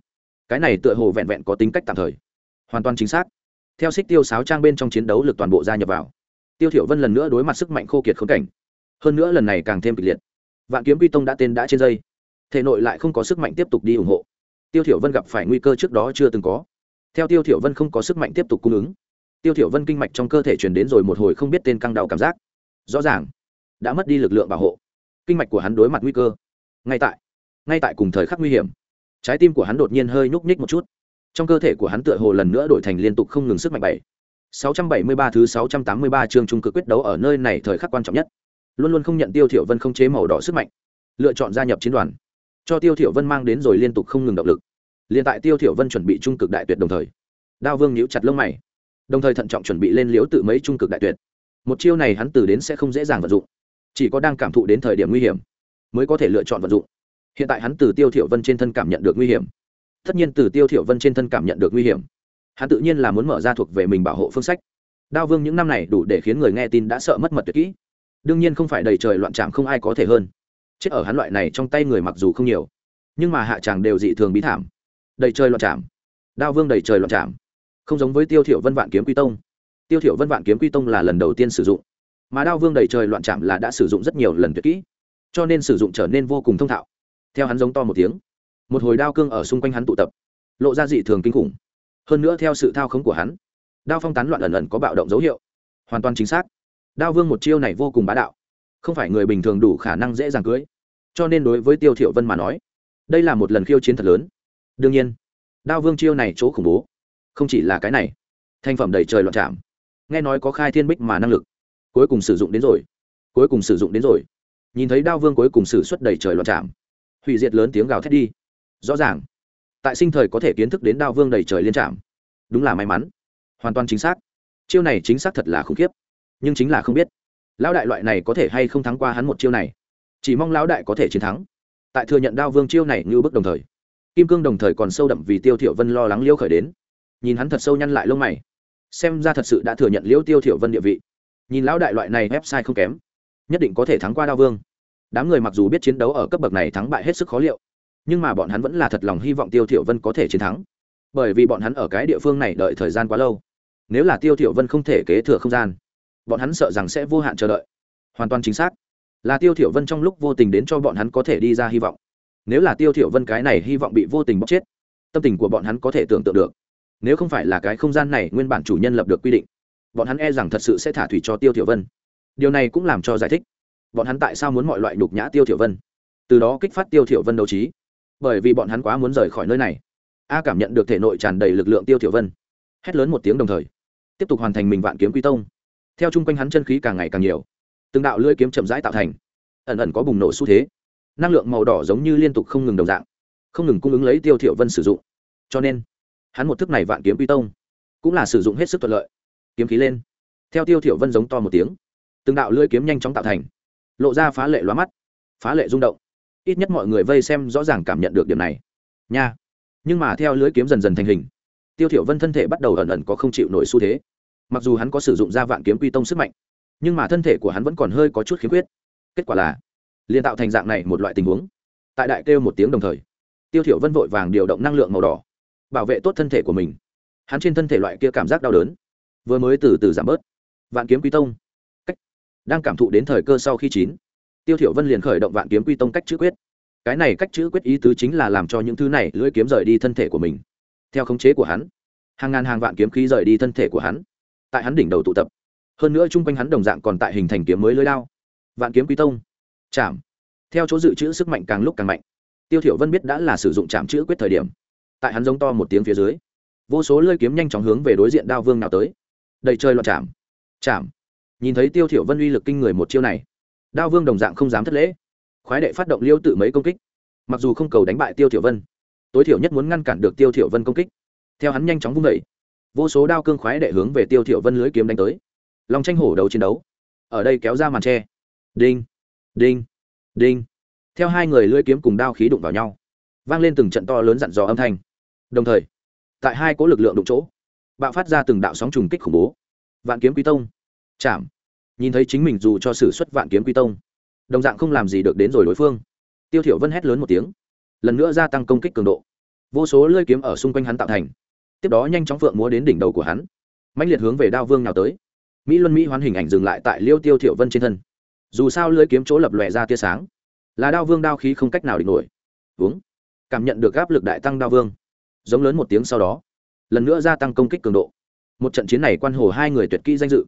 cái này tựa hồ vẹn vẹn có tính cách tạm thời. Hoàn toàn chính xác. Theo xích tiêu sáo trang bên trong chiến đấu lực toàn bộ gia nhập vào, tiêu thiểu vân lần nữa đối mặt sức mạnh khô kiệt khốn cảnh. Hơn nữa lần này càng thêm kịch liệt. Vạn kiếm quy tông đã tên đã trên dây, thể nội lại không có sức mạnh tiếp tục đi ủng hộ. Tiêu thiểu vân gặp phải nguy cơ trước đó chưa từng có. Theo tiêu thiểu vân không có sức mạnh tiếp tục cung ứng, tiêu thiểu vân kinh mạch trong cơ thể truyền đến rồi một hồi không biết tên căng đau cảm giác. Rõ ràng, đã mất đi lực lượng bảo hộ. Kinh mạch của hắn đối mặt nguy cơ. Ngay tại ngay tại cùng thời khắc nguy hiểm trái tim của hắn đột nhiên hơi nhúc nhích một chút. Trong cơ thể của hắn tựa hồ lần nữa đổi thành liên tục không ngừng sức mạnh bảy. 673 thứ 683 chương trung cực quyết đấu ở nơi này thời khắc quan trọng nhất. Luôn luôn không nhận tiêu thiểu vân không chế màu đỏ sức mạnh. Lựa chọn gia nhập chiến đoàn. Cho tiêu thiểu vân mang đến rồi liên tục không ngừng động lực. Liền tại tiêu thiểu vân chuẩn bị trung cực đại tuyệt đồng thời, đao vương nhíu chặt lông mày. Đồng thời thận trọng chuẩn bị lên liếu tự mấy trung cực đại tuyệt. Một chiêu này hắn từ đến sẽ không dễ dàng vận dụng. Chỉ có đang cảm thụ đến thời điểm nguy hiểm, mới có thể lựa chọn vận dụng hiện tại hắn từ tiêu thiểu vân trên thân cảm nhận được nguy hiểm. Tất nhiên từ tiêu thiểu vân trên thân cảm nhận được nguy hiểm. Hắn tự nhiên là muốn mở ra thuộc về mình bảo hộ phương sách. Đao vương những năm này đủ để khiến người nghe tin đã sợ mất mật tuyệt kỹ. Đương nhiên không phải đầy trời loạn trạm không ai có thể hơn. Chết ở hắn loại này trong tay người mặc dù không nhiều, nhưng mà hạ tràng đều dị thường bí thảm. Đầy trời loạn trạm. Đao vương đầy trời loạn trạm. Không giống với tiêu thiểu vân vạn kiếm quy tông. Tiêu thiểu vân vạn kiếm quy tông là lần đầu tiên sử dụng. Mà đao vương đầy trời loạn trạm là đã sử dụng rất nhiều lần tuyệt kỹ. Cho nên sử dụng trở nên vô cùng thông thạo theo hắn giống to một tiếng, một hồi đao cương ở xung quanh hắn tụ tập, lộ ra dị thường kinh khủng. Hơn nữa theo sự thao khống của hắn, đao phong tán loạn ẩn ẩn có bạo động dấu hiệu, hoàn toàn chính xác. Đao vương một chiêu này vô cùng bá đạo, không phải người bình thường đủ khả năng dễ dàng cưới cho nên đối với tiêu thiểu vân mà nói, đây là một lần khiêu chiến thật lớn. Đương nhiên, đao vương chiêu này chỗ khủng bố, không chỉ là cái này thành phẩm đầy trời loạn chạm nghe nói có khai thiên bích mà năng lực, cuối cùng sử dụng đến rồi, cuối cùng sử dụng đến rồi. Nhìn thấy đao vương cuối cùng sử xuất đầy trời loạn chạm hủy diệt lớn tiếng gào thét đi. Rõ ràng, tại sinh thời có thể kiến thức đến đao vương đầy trời liên trạm. Đúng là may mắn. Hoàn toàn chính xác. Chiêu này chính xác thật là khủng khiếp. Nhưng chính là không biết, lão đại loại này có thể hay không thắng qua hắn một chiêu này. Chỉ mong lão đại có thể chiến thắng. Tại thừa nhận đao vương chiêu này như bức đồng thời, kim cương đồng thời còn sâu đậm vì tiêu thiểu vân lo lắng liêu khởi đến. Nhìn hắn thật sâu nhăn lại lông mày. Xem ra thật sự đã thừa nhận liêu tiêu thiểu vân địa vị. Nhìn lão đại loại này website không kém, nhất định có thể thắng qua đao vương đám người mặc dù biết chiến đấu ở cấp bậc này thắng bại hết sức khó liệu, nhưng mà bọn hắn vẫn là thật lòng hy vọng tiêu thiểu vân có thể chiến thắng. Bởi vì bọn hắn ở cái địa phương này đợi thời gian quá lâu. Nếu là tiêu thiểu vân không thể kế thừa không gian, bọn hắn sợ rằng sẽ vô hạn chờ đợi. Hoàn toàn chính xác. Là tiêu thiểu vân trong lúc vô tình đến cho bọn hắn có thể đi ra hy vọng. Nếu là tiêu thiểu vân cái này hy vọng bị vô tình bóc chết, tâm tình của bọn hắn có thể tưởng tượng được. Nếu không phải là cái không gian này nguyên bản chủ nhân lập được quy định, bọn hắn e rằng thật sự sẽ thả thủy cho tiêu thiểu vân. Điều này cũng làm cho giải thích bọn hắn tại sao muốn mọi loại nhục nhã tiêu thiểu vân? Từ đó kích phát tiêu thiểu vân đấu trí. Bởi vì bọn hắn quá muốn rời khỏi nơi này. A cảm nhận được thể nội tràn đầy lực lượng tiêu thiểu vân. Hét lớn một tiếng đồng thời, tiếp tục hoàn thành mình vạn kiếm quy tông. Theo chung quanh hắn chân khí càng ngày càng nhiều, từng đạo lưỡi kiếm chậm rãi tạo thành, ẩn ẩn có bùng nổ xu thế. Năng lượng màu đỏ giống như liên tục không ngừng đồng dạng, không ngừng cung ứng lấy tiêu thiểu vân sử dụng. Cho nên, hắn một thức này vạn kiếm quy tông cũng là sử dụng hết sức thuận lợi. Kiếm khí lên, theo tiêu thiểu vân giống to một tiếng, từng đạo lưỡi kiếm nhanh chóng tạo thành lộ ra phá lệ lóa mắt, phá lệ rung động. Ít nhất mọi người vây xem rõ ràng cảm nhận được điểm này. Nha. Nhưng mà theo lưới kiếm dần dần thành hình, tiêu thiểu vân thân thể bắt đầu ẩn ẩn có không chịu nổi xu thế. Mặc dù hắn có sử dụng ra vạn kiếm quy tông sức mạnh, nhưng mà thân thể của hắn vẫn còn hơi có chút khiếm khuyết. Kết quả là liên tạo thành dạng này một loại tình huống. Tại đại kêu một tiếng đồng thời, tiêu thiểu vân vội vàng điều động năng lượng màu đỏ, bảo vệ tốt thân thể của mình. Hắn trên thân thể loại kia cảm giác đau đớn, vừa mới từ từ giảm bớt. Vạn kiếm quy tông đang cảm thụ đến thời cơ sau khi chín, tiêu thiểu vân liền khởi động vạn kiếm quy tông cách chữ quyết. Cái này cách chữ quyết ý tứ chính là làm cho những thứ này lưỡi kiếm rời đi thân thể của mình. Theo khống chế của hắn, hàng ngàn hàng vạn kiếm khí rời đi thân thể của hắn. Tại hắn đỉnh đầu tụ tập, hơn nữa chung quanh hắn đồng dạng còn tại hình thành kiếm mới lưới lao vạn kiếm quý tông. Chạm. Theo chỗ dự trữ sức mạnh càng lúc càng mạnh, tiêu thiểu vân biết đã là sử dụng chạm chữ quyết thời điểm. Tại hắn giống to một tiếng phía dưới, vô số lưỡi kiếm nhanh chóng hướng về đối diện đao vương nào tới. Đầy trời loạn chạm. Chạm nhìn thấy tiêu thiểu vân uy lực kinh người một chiêu này, đao vương đồng dạng không dám thất lễ. Khoái đệ phát động liêu tự mấy công kích. Mặc dù không cầu đánh bại tiêu thiểu vân, tối thiểu nhất muốn ngăn cản được tiêu thiểu vân công kích. Theo hắn nhanh chóng vung đẩy vô số đao cương khoái đệ hướng về tiêu thiểu vân lưới kiếm đánh tới. Long tranh hổ đấu chiến đấu, ở đây kéo ra màn tre. Đinh đinh đinh. Theo hai người lưới kiếm cùng đao khí đụng vào nhau, vang lên từng trận to lớn dặn dò âm thanh. Đồng thời, tại hai cỗ lực lượng đụng chỗ, bạo phát ra từng đạo sóng trùng kích khủng bố. Vạn kiếm quý tông chạm. Nhìn thấy chính mình dù cho sử xuất vạn kiếm quy tông, đồng dạng không làm gì được đến rồi đối phương. Tiêu thiểu vân hét lớn một tiếng, lần nữa gia tăng công kích cường độ. Vô số lưỡi kiếm ở xung quanh hắn tạo thành. Tiếp đó nhanh chóng phượng múa đến đỉnh đầu của hắn, mãnh liệt hướng về đao vương nào tới. Mỹ luân mỹ hoán hình ảnh dừng lại tại liêu tiêu thiểu vân trên thân. Dù sao lưỡi kiếm chỗ lập lòe ra tia sáng, là đao vương đao khí không cách nào địch nổi. Uống. Cảm nhận được áp lực đại tăng đao vương. Giống lớn một tiếng sau đó, lần nữa gia tăng công kích cường độ. Một trận chiến này quan hồ hai người tuyệt kỹ danh dự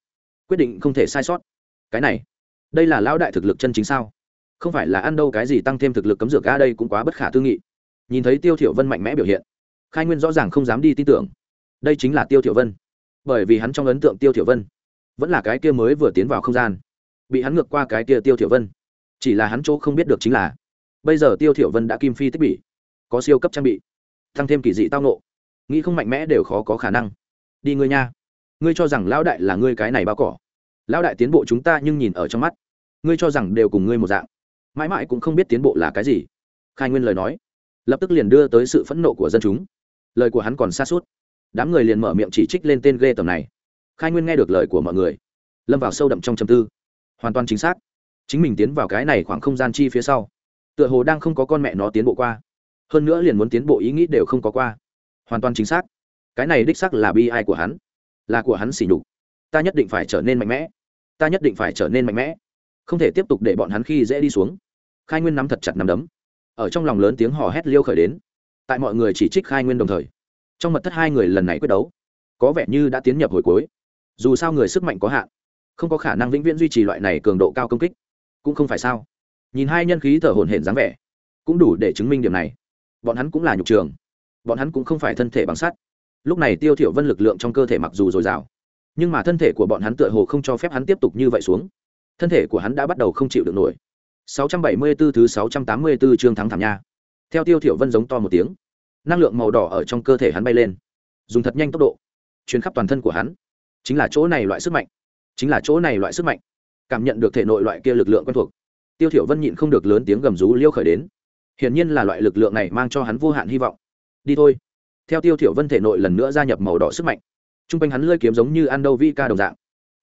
quyết định không thể sai sót. Cái này, đây là lão đại thực lực chân chính sao? Không phải là ăn đâu cái gì tăng thêm thực lực cấm dược ga đây cũng quá bất khả tư nghị. Nhìn thấy tiêu thiểu vân mạnh mẽ biểu hiện, khai nguyên rõ ràng không dám đi tin tưởng. Đây chính là tiêu thiểu vân. Bởi vì hắn trong ấn tượng tiêu thiểu vân vẫn là cái kia mới vừa tiến vào không gian, bị hắn ngược qua cái kia tiêu thiểu vân. Chỉ là hắn chỗ không biết được chính là, bây giờ tiêu thiểu vân đã kim phi tích bị có siêu cấp trang bị, tăng thêm kỳ dị tao nộ nghĩ không mạnh mẽ đều khó có khả năng. Đi ngươi nha ngươi cho rằng lão đại là ngươi cái này bao cỏ. Lão đại tiến bộ chúng ta nhưng nhìn ở trong mắt. Ngươi cho rằng đều cùng ngươi một dạng. Mãi mãi cũng không biết tiến bộ là cái gì. Khai nguyên lời nói, lập tức liền đưa tới sự phẫn nộ của dân chúng. Lời của hắn còn xa suốt. Đám người liền mở miệng chỉ trích lên tên ghê tầm này. Khai nguyên nghe được lời của mọi người, lâm vào sâu đậm trong châm tư. Hoàn toàn chính xác. Chính mình tiến vào cái này khoảng không gian chi phía sau, tựa hồ đang không có con mẹ nó tiến bộ qua. Hơn nữa liền muốn tiến bộ ý nghĩ đều không có qua. Hoàn toàn chính xác. Cái này đích xác là bi ai của hắn là của hắn xỉ nhục. Ta nhất định phải trở nên mạnh mẽ. Ta nhất định phải trở nên mạnh mẽ. Không thể tiếp tục để bọn hắn khi dễ đi xuống. Khai nguyên nắm thật chặt nắm đấm. Ở trong lòng lớn tiếng hò hét liêu khởi đến. Tại mọi người chỉ trích khai nguyên đồng thời, trong mật thất hai người lần này quyết đấu, có vẻ như đã tiến nhập hồi cuối. Dù sao người sức mạnh có hạn, không có khả năng vĩnh viễn duy trì loại này cường độ cao công kích. Cũng không phải sao. Nhìn hai nhân khí thở hổn hển dáng vẻ, cũng đủ để chứng minh điểm này. Bọn hắn cũng là nhục trường. Bọn hắn cũng không phải thân thể bằng sắt lúc này tiêu thiểu vân lực lượng trong cơ thể mặc dù dồi dào, nhưng mà thân thể của bọn hắn tựa hồ không cho phép hắn tiếp tục như vậy xuống. Thân thể của hắn đã bắt đầu không chịu được nổi. 674 thứ 684 chương thắng thảm nha. Theo tiêu thiểu vân giống to một tiếng, năng lượng màu đỏ ở trong cơ thể hắn bay lên, dùng thật nhanh tốc độ, truyền khắp toàn thân của hắn. Chính là chỗ này loại sức mạnh, chính là chỗ này loại sức mạnh. Cảm nhận được thể nội loại kia lực lượng quen thuộc, tiêu thiểu vân nhịn không được lớn tiếng gầm rú liêu khởi đến. Hiển nhiên là loại lực lượng này mang cho hắn vô hạn hy vọng. Đi thôi theo tiêu thiểu vân thể nội lần nữa gia nhập màu đỏ sức mạnh. Trung quanh hắn lưỡi kiếm giống như ăn đâu vi ca đồng dạng.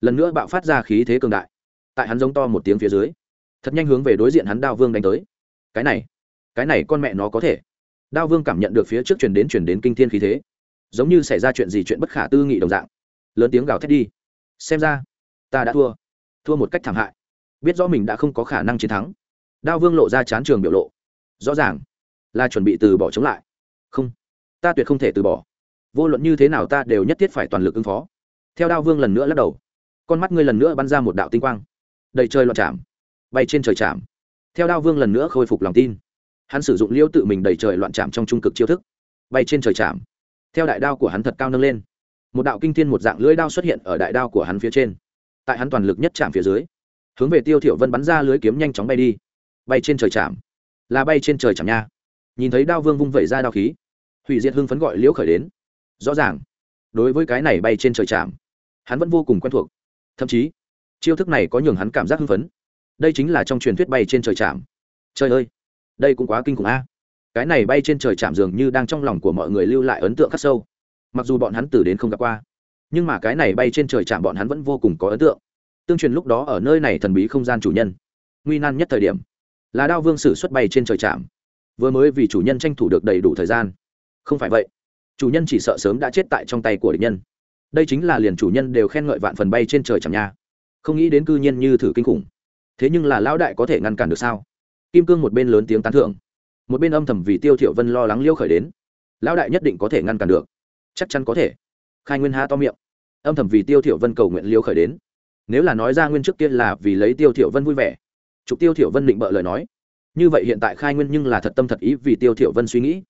Lần nữa bạo phát ra khí thế cường đại. Tại hắn giống to một tiếng phía dưới, thật nhanh hướng về đối diện hắn đao vương đánh tới. Cái này cái này con mẹ nó có thể. Đao vương cảm nhận được phía trước truyền đến truyền đến kinh thiên khí thế. Giống như xảy ra chuyện gì chuyện bất khả tư nghị đồng dạng. Lớn tiếng gào thét đi. Xem ra, ta đã thua. Thua một cách thảm hại. Biết rõ mình đã không có khả năng chiến thắng. Đao vương lộ ra chán trường biểu lộ. Rõ ràng là chuẩn bị từ bỏ chống lại ta tuyệt không thể từ bỏ. Vô luận như thế nào ta đều nhất thiết phải toàn lực ứng phó. Theo đao vương lần nữa lắc đầu. Con mắt ngươi lần nữa bắn ra một đạo tinh quang. Đầy trời loạn chạm bay trên trời chạm theo đao vương lần nữa khôi phục lòng tin. Hắn sử dụng liêu tự mình đầy trời loạn chạm trong trung cực chiêu thức, bay trên trời chạm theo đại đao của hắn thật cao nâng lên. Một đạo kinh thiên một dạng lưỡi đao xuất hiện ở đại đao của hắn phía trên. Tại hắn toàn lực nhất chạm phía dưới, hướng về tiêu thiểu vân bắn ra lưới kiếm nhanh chóng bay đi. Bay trên trời chạm là bay trên trời chạm nha. Nhìn thấy đao vương vung vẩy ra đao khí hủy diệt hưng phấn gọi liễu khởi đến. Rõ ràng, đối với cái này bay trên trời chạm, hắn vẫn vô cùng quen thuộc. Thậm chí, chiêu thức này có nhường hắn cảm giác hưng phấn. Đây chính là trong truyền thuyết bay trên trời chạm. Trời ơi, đây cũng quá kinh khủng a. Cái này bay trên trời chạm dường như đang trong lòng của mọi người lưu lại ấn tượng khắc sâu. Mặc dù bọn hắn từ đến không gặp qua, nhưng mà cái này bay trên trời chạm bọn hắn vẫn vô cùng có ấn tượng. Tương truyền lúc đó ở nơi này thần bí không gian chủ nhân. Nguy nan nhất thời điểm, là đao vương sử xuất bay trên trời chạm. Vừa mới vì chủ nhân tranh thủ được đầy đủ thời gian không phải vậy. Chủ nhân chỉ sợ sớm đã chết tại trong tay của địch nhân. Đây chính là liền chủ nhân đều khen ngợi vạn phần bay trên trời chẳng nha. Không nghĩ đến cư nhiên như thử kinh khủng. Thế nhưng là lão đại có thể ngăn cản được sao? Kim cương một bên lớn tiếng tán thưởng, một bên âm thầm vì tiêu Thiệu vân lo lắng liêu khởi đến. Lão đại nhất định có thể ngăn cản được. Chắc chắn có thể. Khai nguyên há to miệng. Âm thầm vì tiêu Thiệu vân cầu nguyện liêu khởi đến. Nếu là nói ra nguyên trước kia là vì lấy tiêu Thiệu vân vui vẻ. Trục tiêu Thiệu vân định bợ lời nói. Như vậy hiện tại khai nguyên nhưng là thật tâm thật ý vì tiêu Thiệu vân suy nghĩ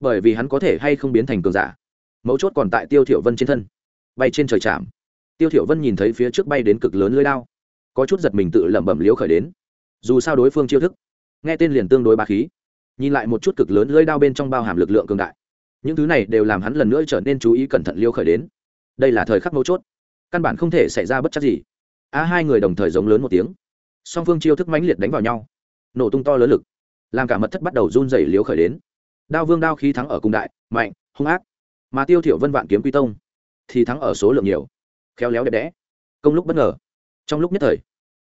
bởi vì hắn có thể hay không biến thành cường giả. Mấu chốt còn tại tiêu thiểu vân trên thân. Bay trên trời chạm. Tiêu thiểu vân nhìn thấy phía trước bay đến cực lớn lưỡi đao. Có chút giật mình tự lẩm bẩm liếu khởi đến. Dù sao đối phương chiêu thức, nghe tên liền tương đối bá khí. Nhìn lại một chút cực lớn lưỡi đao bên trong bao hàm lực lượng cường đại. Những thứ này đều làm hắn lần nữa trở nên chú ý cẩn thận liêu khởi đến. Đây là thời khắc mấu chốt. Căn bản không thể xảy ra bất chắc gì. A, hai người đồng thời giống lớn một tiếng. Song phương chiêu thức mãnh liệt đánh vào nhau. Nổ tung to lớn lực. Làm cả mật thất bắt đầu run rẩy liếu khởi đến đao vương đao khí thắng ở cung đại, mạnh, hung ác. Mà tiêu thiểu vân vạn kiếm quy tông thì thắng ở số lượng nhiều. Khéo léo đẹp đẽ. Công lúc bất ngờ. Trong lúc nhất thời,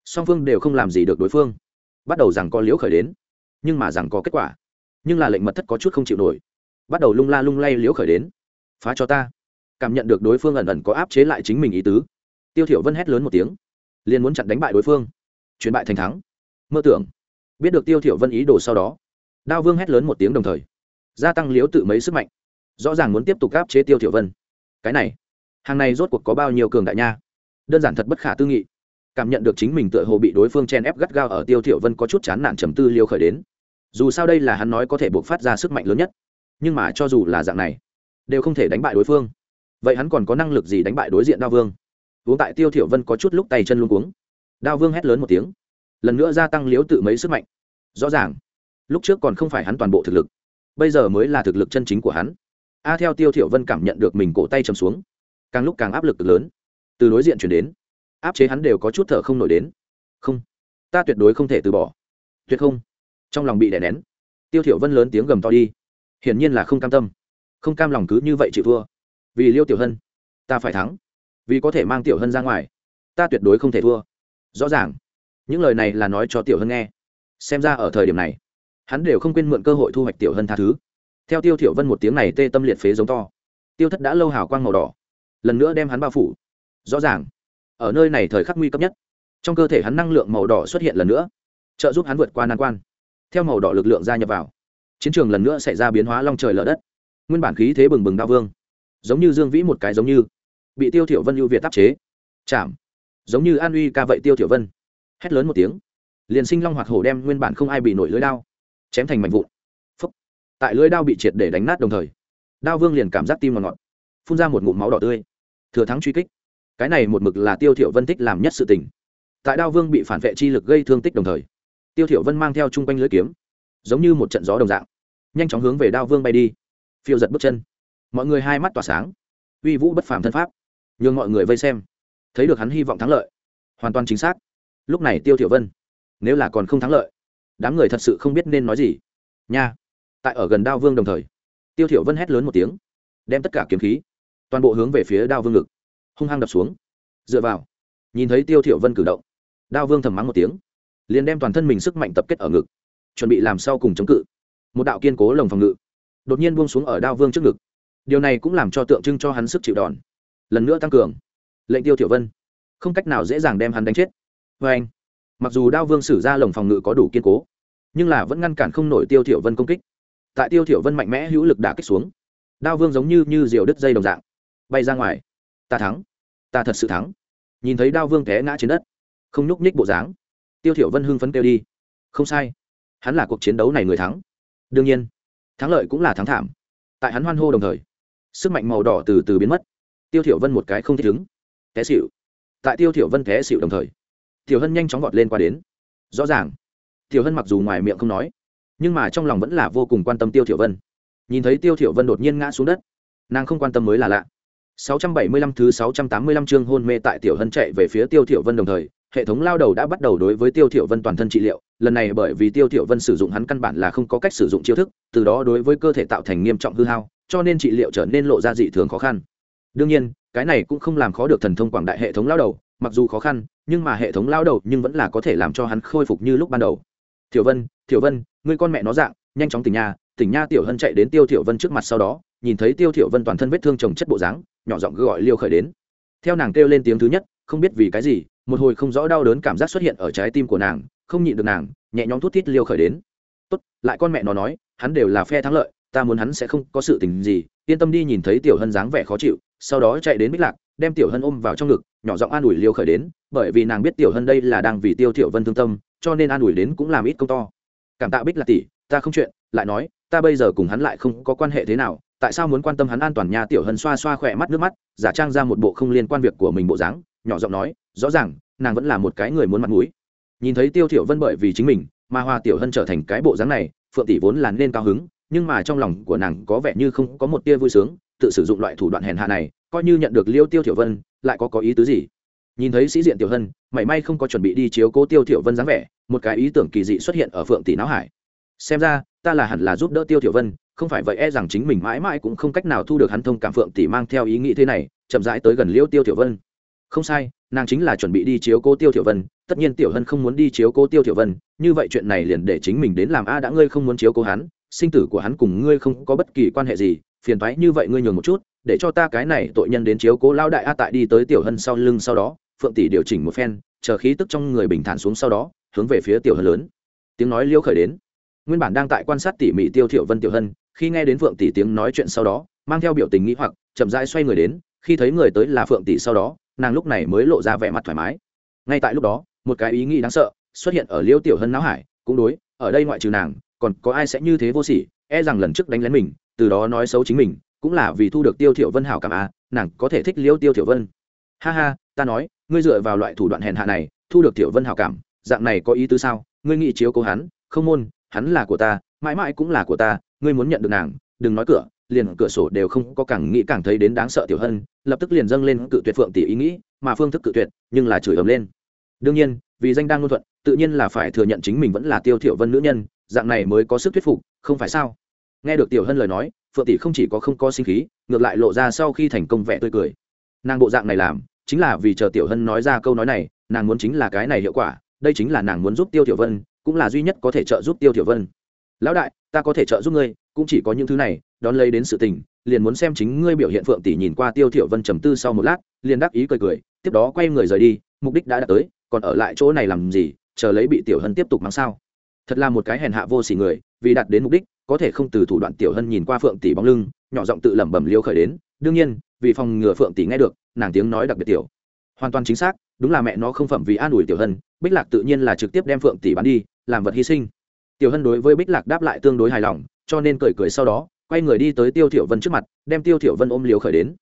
song phương đều không làm gì được đối phương. Bắt đầu rằng có liễu khởi đến, nhưng mà rằng có kết quả. Nhưng là lệnh mật thất có chút không chịu nổi. Bắt đầu lung la lung lay liễu khởi đến. Phá cho ta. Cảm nhận được đối phương ẩn ẩn có áp chế lại chính mình ý tứ. Tiêu thiểu vân hét lớn một tiếng. Liền muốn chặn đánh bại đối phương. Chuyển bại thành thắng. Mơ tưởng. Biết được tiêu thiểu vân ý đồ sau đó. Đao vương hét lớn một tiếng đồng thời gia tăng liếu tự mấy sức mạnh. Rõ ràng muốn tiếp tục áp chế tiêu thiểu vân. Cái này, hàng này rốt cuộc có bao nhiêu cường đại nha? Đơn giản thật bất khả tư nghị. Cảm nhận được chính mình tựa hồ bị đối phương chen ép gắt gao ở tiêu thiểu vân có chút chán nản trầm tư liêu khởi đến. Dù sao đây là hắn nói có thể buộc phát ra sức mạnh lớn nhất. Nhưng mà cho dù là dạng này, đều không thể đánh bại đối phương. Vậy hắn còn có năng lực gì đánh bại đối diện đao vương? Uống tại tiêu thiểu vân có chút lúc tay chân luống cuống. Đao vương hét lớn một tiếng. Lần nữa gia tăng liếu tự mấy sức mạnh. Rõ ràng, lúc trước còn không phải hắn toàn bộ thực lực bây giờ mới là thực lực chân chính của hắn. A theo tiêu thiểu vân cảm nhận được mình cổ tay chầm xuống, càng lúc càng áp lực lớn. Từ đối diện chuyển đến, áp chế hắn đều có chút thở không nổi đến. Không, ta tuyệt đối không thể từ bỏ. Tuyệt không. Trong lòng bị đè nén, tiêu thiểu vân lớn tiếng gầm to đi. Hiển nhiên là không cam tâm. Không cam lòng cứ như vậy chịu thua. Vì liêu tiểu hân, ta phải thắng. Vì có thể mang tiểu hân ra ngoài, ta tuyệt đối không thể thua. Rõ ràng, những lời này là nói cho tiểu hân nghe. Xem ra ở thời điểm này hắn đều không quên mượn cơ hội thu hoạch tiểu hân tha thứ. Theo tiêu thiểu vân một tiếng này, tê tâm liệt phế giống to. Tiêu thất đã lâu hào quang màu đỏ, lần nữa đem hắn bao phủ. Rõ ràng, ở nơi này thời khắc nguy cấp nhất, trong cơ thể hắn năng lượng màu đỏ xuất hiện lần nữa, trợ giúp hắn vượt qua nan quan. Theo màu đỏ lực lượng gia nhập vào, chiến trường lần nữa xảy ra biến hóa long trời lở đất. Nguyên bản khí thế bừng bừng đao vương, giống như dương vĩ một cái giống như, bị tiêu thiểu vân ưu việt tác chế. Chạm, giống như an uy ca vậy tiêu thiểu vân, hét lớn một tiếng, liền sinh long hoạt hổ đem nguyên bản không ai bị nổi lưỡi đao chém thành mảnh vụn. Tại lưỡi đao bị triệt để đánh nát đồng thời, đao vương liền cảm giác tim ngọt ngọt phun ra một ngụm máu đỏ tươi. Thừa thắng truy kích. Cái này một mực là tiêu thiểu vân thích làm nhất sự tình. Tại đao vương bị phản vệ chi lực gây thương tích đồng thời, tiêu thiểu vân mang theo trung quanh lưỡi kiếm, giống như một trận gió đồng dạng, nhanh chóng hướng về đao vương bay đi. Phiêu giật bước chân. Mọi người hai mắt tỏa sáng. Uy vũ bất phàm thân pháp. Nhường mọi người vây xem. Thấy được hắn hy vọng thắng lợi. Hoàn toàn chính xác. Lúc này tiêu thiểu vân, nếu là còn không thắng lợi đám người thật sự không biết nên nói gì. Nha. Tại ở gần đao vương đồng thời, tiêu thiểu vân hét lớn một tiếng, đem tất cả kiếm khí, toàn bộ hướng về phía đao vương ngực, hung hăng đập xuống. Dựa vào, nhìn thấy tiêu thiểu vân cử động, đao vương thầm mắng một tiếng, liền đem toàn thân mình sức mạnh tập kết ở ngực, chuẩn bị làm sau cùng chống cự. Một đạo kiên cố lồng phòng ngự, đột nhiên buông xuống ở đao vương trước ngực. Điều này cũng làm cho tượng trưng cho hắn sức chịu đòn, lần nữa tăng cường. Lệnh tiêu thiểu vân, không cách nào dễ dàng đem hắn đánh chết. Với anh, mặc dù đao vương sử ra lồng phòng ngự có đủ kiên cố nhưng là vẫn ngăn cản không nổi tiêu thiểu vân công kích. Tại tiêu thiểu vân mạnh mẽ hữu lực đả kích xuống, đao vương giống như như diều đứt dây đồng dạng, bay ra ngoài. Ta thắng, ta thật sự thắng. Nhìn thấy đao vương té ngã trên đất, không nhúc nhích bộ dáng, tiêu thiểu vân hưng phấn kêu đi. Không sai, hắn là cuộc chiến đấu này người thắng. Đương nhiên, thắng lợi cũng là thắng thảm. Tại hắn hoan hô đồng thời, sức mạnh màu đỏ từ từ biến mất. Tiêu thiểu vân một cái không thích ứng té xỉu. Tại tiêu thiểu vân té xỉu đồng thời, tiểu hân nhanh chóng vọt lên qua đến. Rõ ràng tiểu hân mặc dù ngoài miệng không nói, nhưng mà trong lòng vẫn là vô cùng quan tâm tiêu thiểu vân. Nhìn thấy tiêu thiểu vân đột nhiên ngã xuống đất, nàng không quan tâm mới là lạ. 675 thứ 685 chương hôn mê tại tiểu hân chạy về phía tiêu thiểu vân đồng thời, hệ thống lao đầu đã bắt đầu đối với tiêu thiểu vân toàn thân trị liệu, lần này bởi vì tiêu thiểu vân sử dụng hắn căn bản là không có cách sử dụng chiêu thức, từ đó đối với cơ thể tạo thành nghiêm trọng hư hao, cho nên trị liệu trở nên lộ ra dị thường khó khăn. Đương nhiên, cái này cũng không làm khó được thần thông quảng đại hệ thống lao đầu, mặc dù khó khăn, nhưng mà hệ thống lao đầu nhưng vẫn là có thể làm cho hắn khôi phục như lúc ban đầu thiểu vân thiểu vân, ngươi con mẹ nó dạng, nhanh chóng tỉnh nha tỉnh nha tiểu hân chạy đến tiêu thiểu vân trước mặt sau đó, nhìn thấy tiêu thiểu vân toàn thân vết thương chồng chất bộ dáng, nhỏ giọng gọi liêu khởi đến. Theo nàng kêu lên tiếng thứ nhất, không biết vì cái gì, một hồi không rõ đau đớn cảm giác xuất hiện ở trái tim của nàng, không nhịn được nàng, nhẹ nhõm thút thít liêu khởi đến. Tốt, lại con mẹ nó nói, hắn đều là phe thắng lợi, ta muốn hắn sẽ không có sự tình gì, yên tâm đi nhìn thấy tiểu hân dáng vẻ khó chịu. Sau đó chạy đến bích lạc, đem tiểu hân ôm vào trong ngực, nhỏ giọng an ủi liêu khởi đến, bởi vì nàng biết tiểu hân đây là đang vì tiêu tiểu vân thương tâm cho nên an ủi đến cũng làm ít công to. Cảm tạ bích là tỷ, ta không chuyện, lại nói, ta bây giờ cùng hắn lại không có quan hệ thế nào, tại sao muốn quan tâm hắn an toàn nha tiểu hân xoa xoa khỏe mắt nước mắt, giả trang ra một bộ không liên quan việc của mình bộ dáng, nhỏ giọng nói, rõ ràng, nàng vẫn là một cái người muốn mặt mũi. Nhìn thấy tiêu thiểu vân bởi vì chính mình mà hoa tiểu hân trở thành cái bộ dáng này, phượng tỷ vốn là nên cao hứng, nhưng mà trong lòng của nàng có vẻ như không có một tia vui sướng, tự sử dụng loại thủ đoạn hèn hạ này, coi như nhận được liêu tiêu thiểu vân, lại có có ý tứ gì? Nhìn thấy sĩ diện tiểu hân, mảy may không có chuẩn bị đi chiếu cố tiêu thiểu vân dáng vẻ, một cái ý tưởng kỳ dị xuất hiện ở phượng tỷ não hải. Xem ra, ta là hẳn là giúp đỡ tiêu thiểu vân, không phải vậy e rằng chính mình mãi mãi cũng không cách nào thu được hắn thông cảm phượng tỷ mang theo ý nghĩ thế này, chậm rãi tới gần liêu tiêu thiểu vân. Không sai, nàng chính là chuẩn bị đi chiếu cố tiêu thiểu vân, tất nhiên tiểu hân không muốn đi chiếu cố tiêu thiểu vân, như vậy chuyện này liền để chính mình đến làm a, đã ngươi không muốn chiếu cố hắn, sinh tử của hắn cùng ngươi không có bất kỳ quan hệ gì, phiền toái như vậy ngươi nhường một chút, để cho ta cái này tội nhân đến chiếu cố lao đại a, tại đi tới tiểu hân sau lưng sau đó phượng tỷ điều chỉnh một phen, chờ khí tức trong người bình thản xuống sau đó, hướng về phía tiểu hân lớn. Tiếng nói liêu khởi đến. Nguyên bản đang tại quan sát tỉ mỉ tiêu thiểu vân tiểu hân, khi nghe đến phượng tỷ tiếng nói chuyện sau đó, mang theo biểu tình nghĩ hoặc, chậm rãi xoay người đến, khi thấy người tới là phượng tỷ sau đó, nàng lúc này mới lộ ra vẻ mặt thoải mái. Ngay tại lúc đó, một cái ý nghĩ đáng sợ xuất hiện ở liêu tiểu hân não hải, cũng đối, ở đây ngoại trừ nàng, còn có ai sẽ như thế vô sỉ e rằng lần trước đánh lén mình, từ đó nói xấu chính mình, cũng là vì thu được tiêu thiểu vân hảo cảm à nàng có thể thích liêu tiêu thiểu vân. Ha ha ta nói, ngươi dựa vào loại thủ đoạn hèn hạ này, thu được Tiểu vân hảo cảm, dạng này có ý tứ sao? Ngươi nghĩ chiếu cố hắn, không môn, hắn là của ta, mãi mãi cũng là của ta, ngươi muốn nhận được nàng, đừng nói cửa, liền cửa sổ đều không có càng nghĩ càng thấy đến đáng sợ tiểu hân, lập tức liền dâng lên cự tuyệt phượng tỷ ý nghĩ, mà phương thức cự tuyệt, nhưng là chửi ấm lên. Đương nhiên, vì danh đang ngôn thuận, tự nhiên là phải thừa nhận chính mình vẫn là tiêu thiểu vân nữ nhân, dạng này mới có sức thuyết phục, không phải sao? Nghe được tiểu hân lời nói, phượng tỷ không chỉ có không có sinh khí, ngược lại lộ ra sau khi thành công vẻ tươi cười. Nàng bộ dạng này làm chính là vì chờ tiểu hân nói ra câu nói này, nàng muốn chính là cái này hiệu quả, đây chính là nàng muốn giúp tiêu tiểu vân, cũng là duy nhất có thể trợ giúp tiêu tiểu vân. Lão đại, ta có thể trợ giúp ngươi, cũng chỉ có những thứ này, đón lấy đến sự tình, liền muốn xem chính ngươi biểu hiện phượng tỷ nhìn qua tiêu tiểu vân trầm tư sau một lát, liền đáp ý cười cười, tiếp đó quay người rời đi, mục đích đã đạt tới, còn ở lại chỗ này làm gì, chờ lấy bị tiểu hân tiếp tục mắng sao? Thật là một cái hèn hạ vô sỉ người, vì đạt đến mục đích, có thể không từ thủ đoạn tiểu hân nhìn qua phượng tỷ bóng lưng, nhỏ giọng tự lẩm bẩm liêu khởi đến, đương nhiên vì phòng ngừa phượng tỷ nghe được, nàng tiếng nói đặc biệt tiểu. Hoàn toàn chính xác, đúng là mẹ nó không phẩm vì an ủi tiểu hân, bích lạc tự nhiên là trực tiếp đem phượng tỷ bán đi, làm vật hy sinh. Tiểu hân đối với bích lạc đáp lại tương đối hài lòng, cho nên cười cười sau đó, quay người đi tới tiêu thiểu vân trước mặt, đem tiêu thiểu vân ôm liều khởi đến.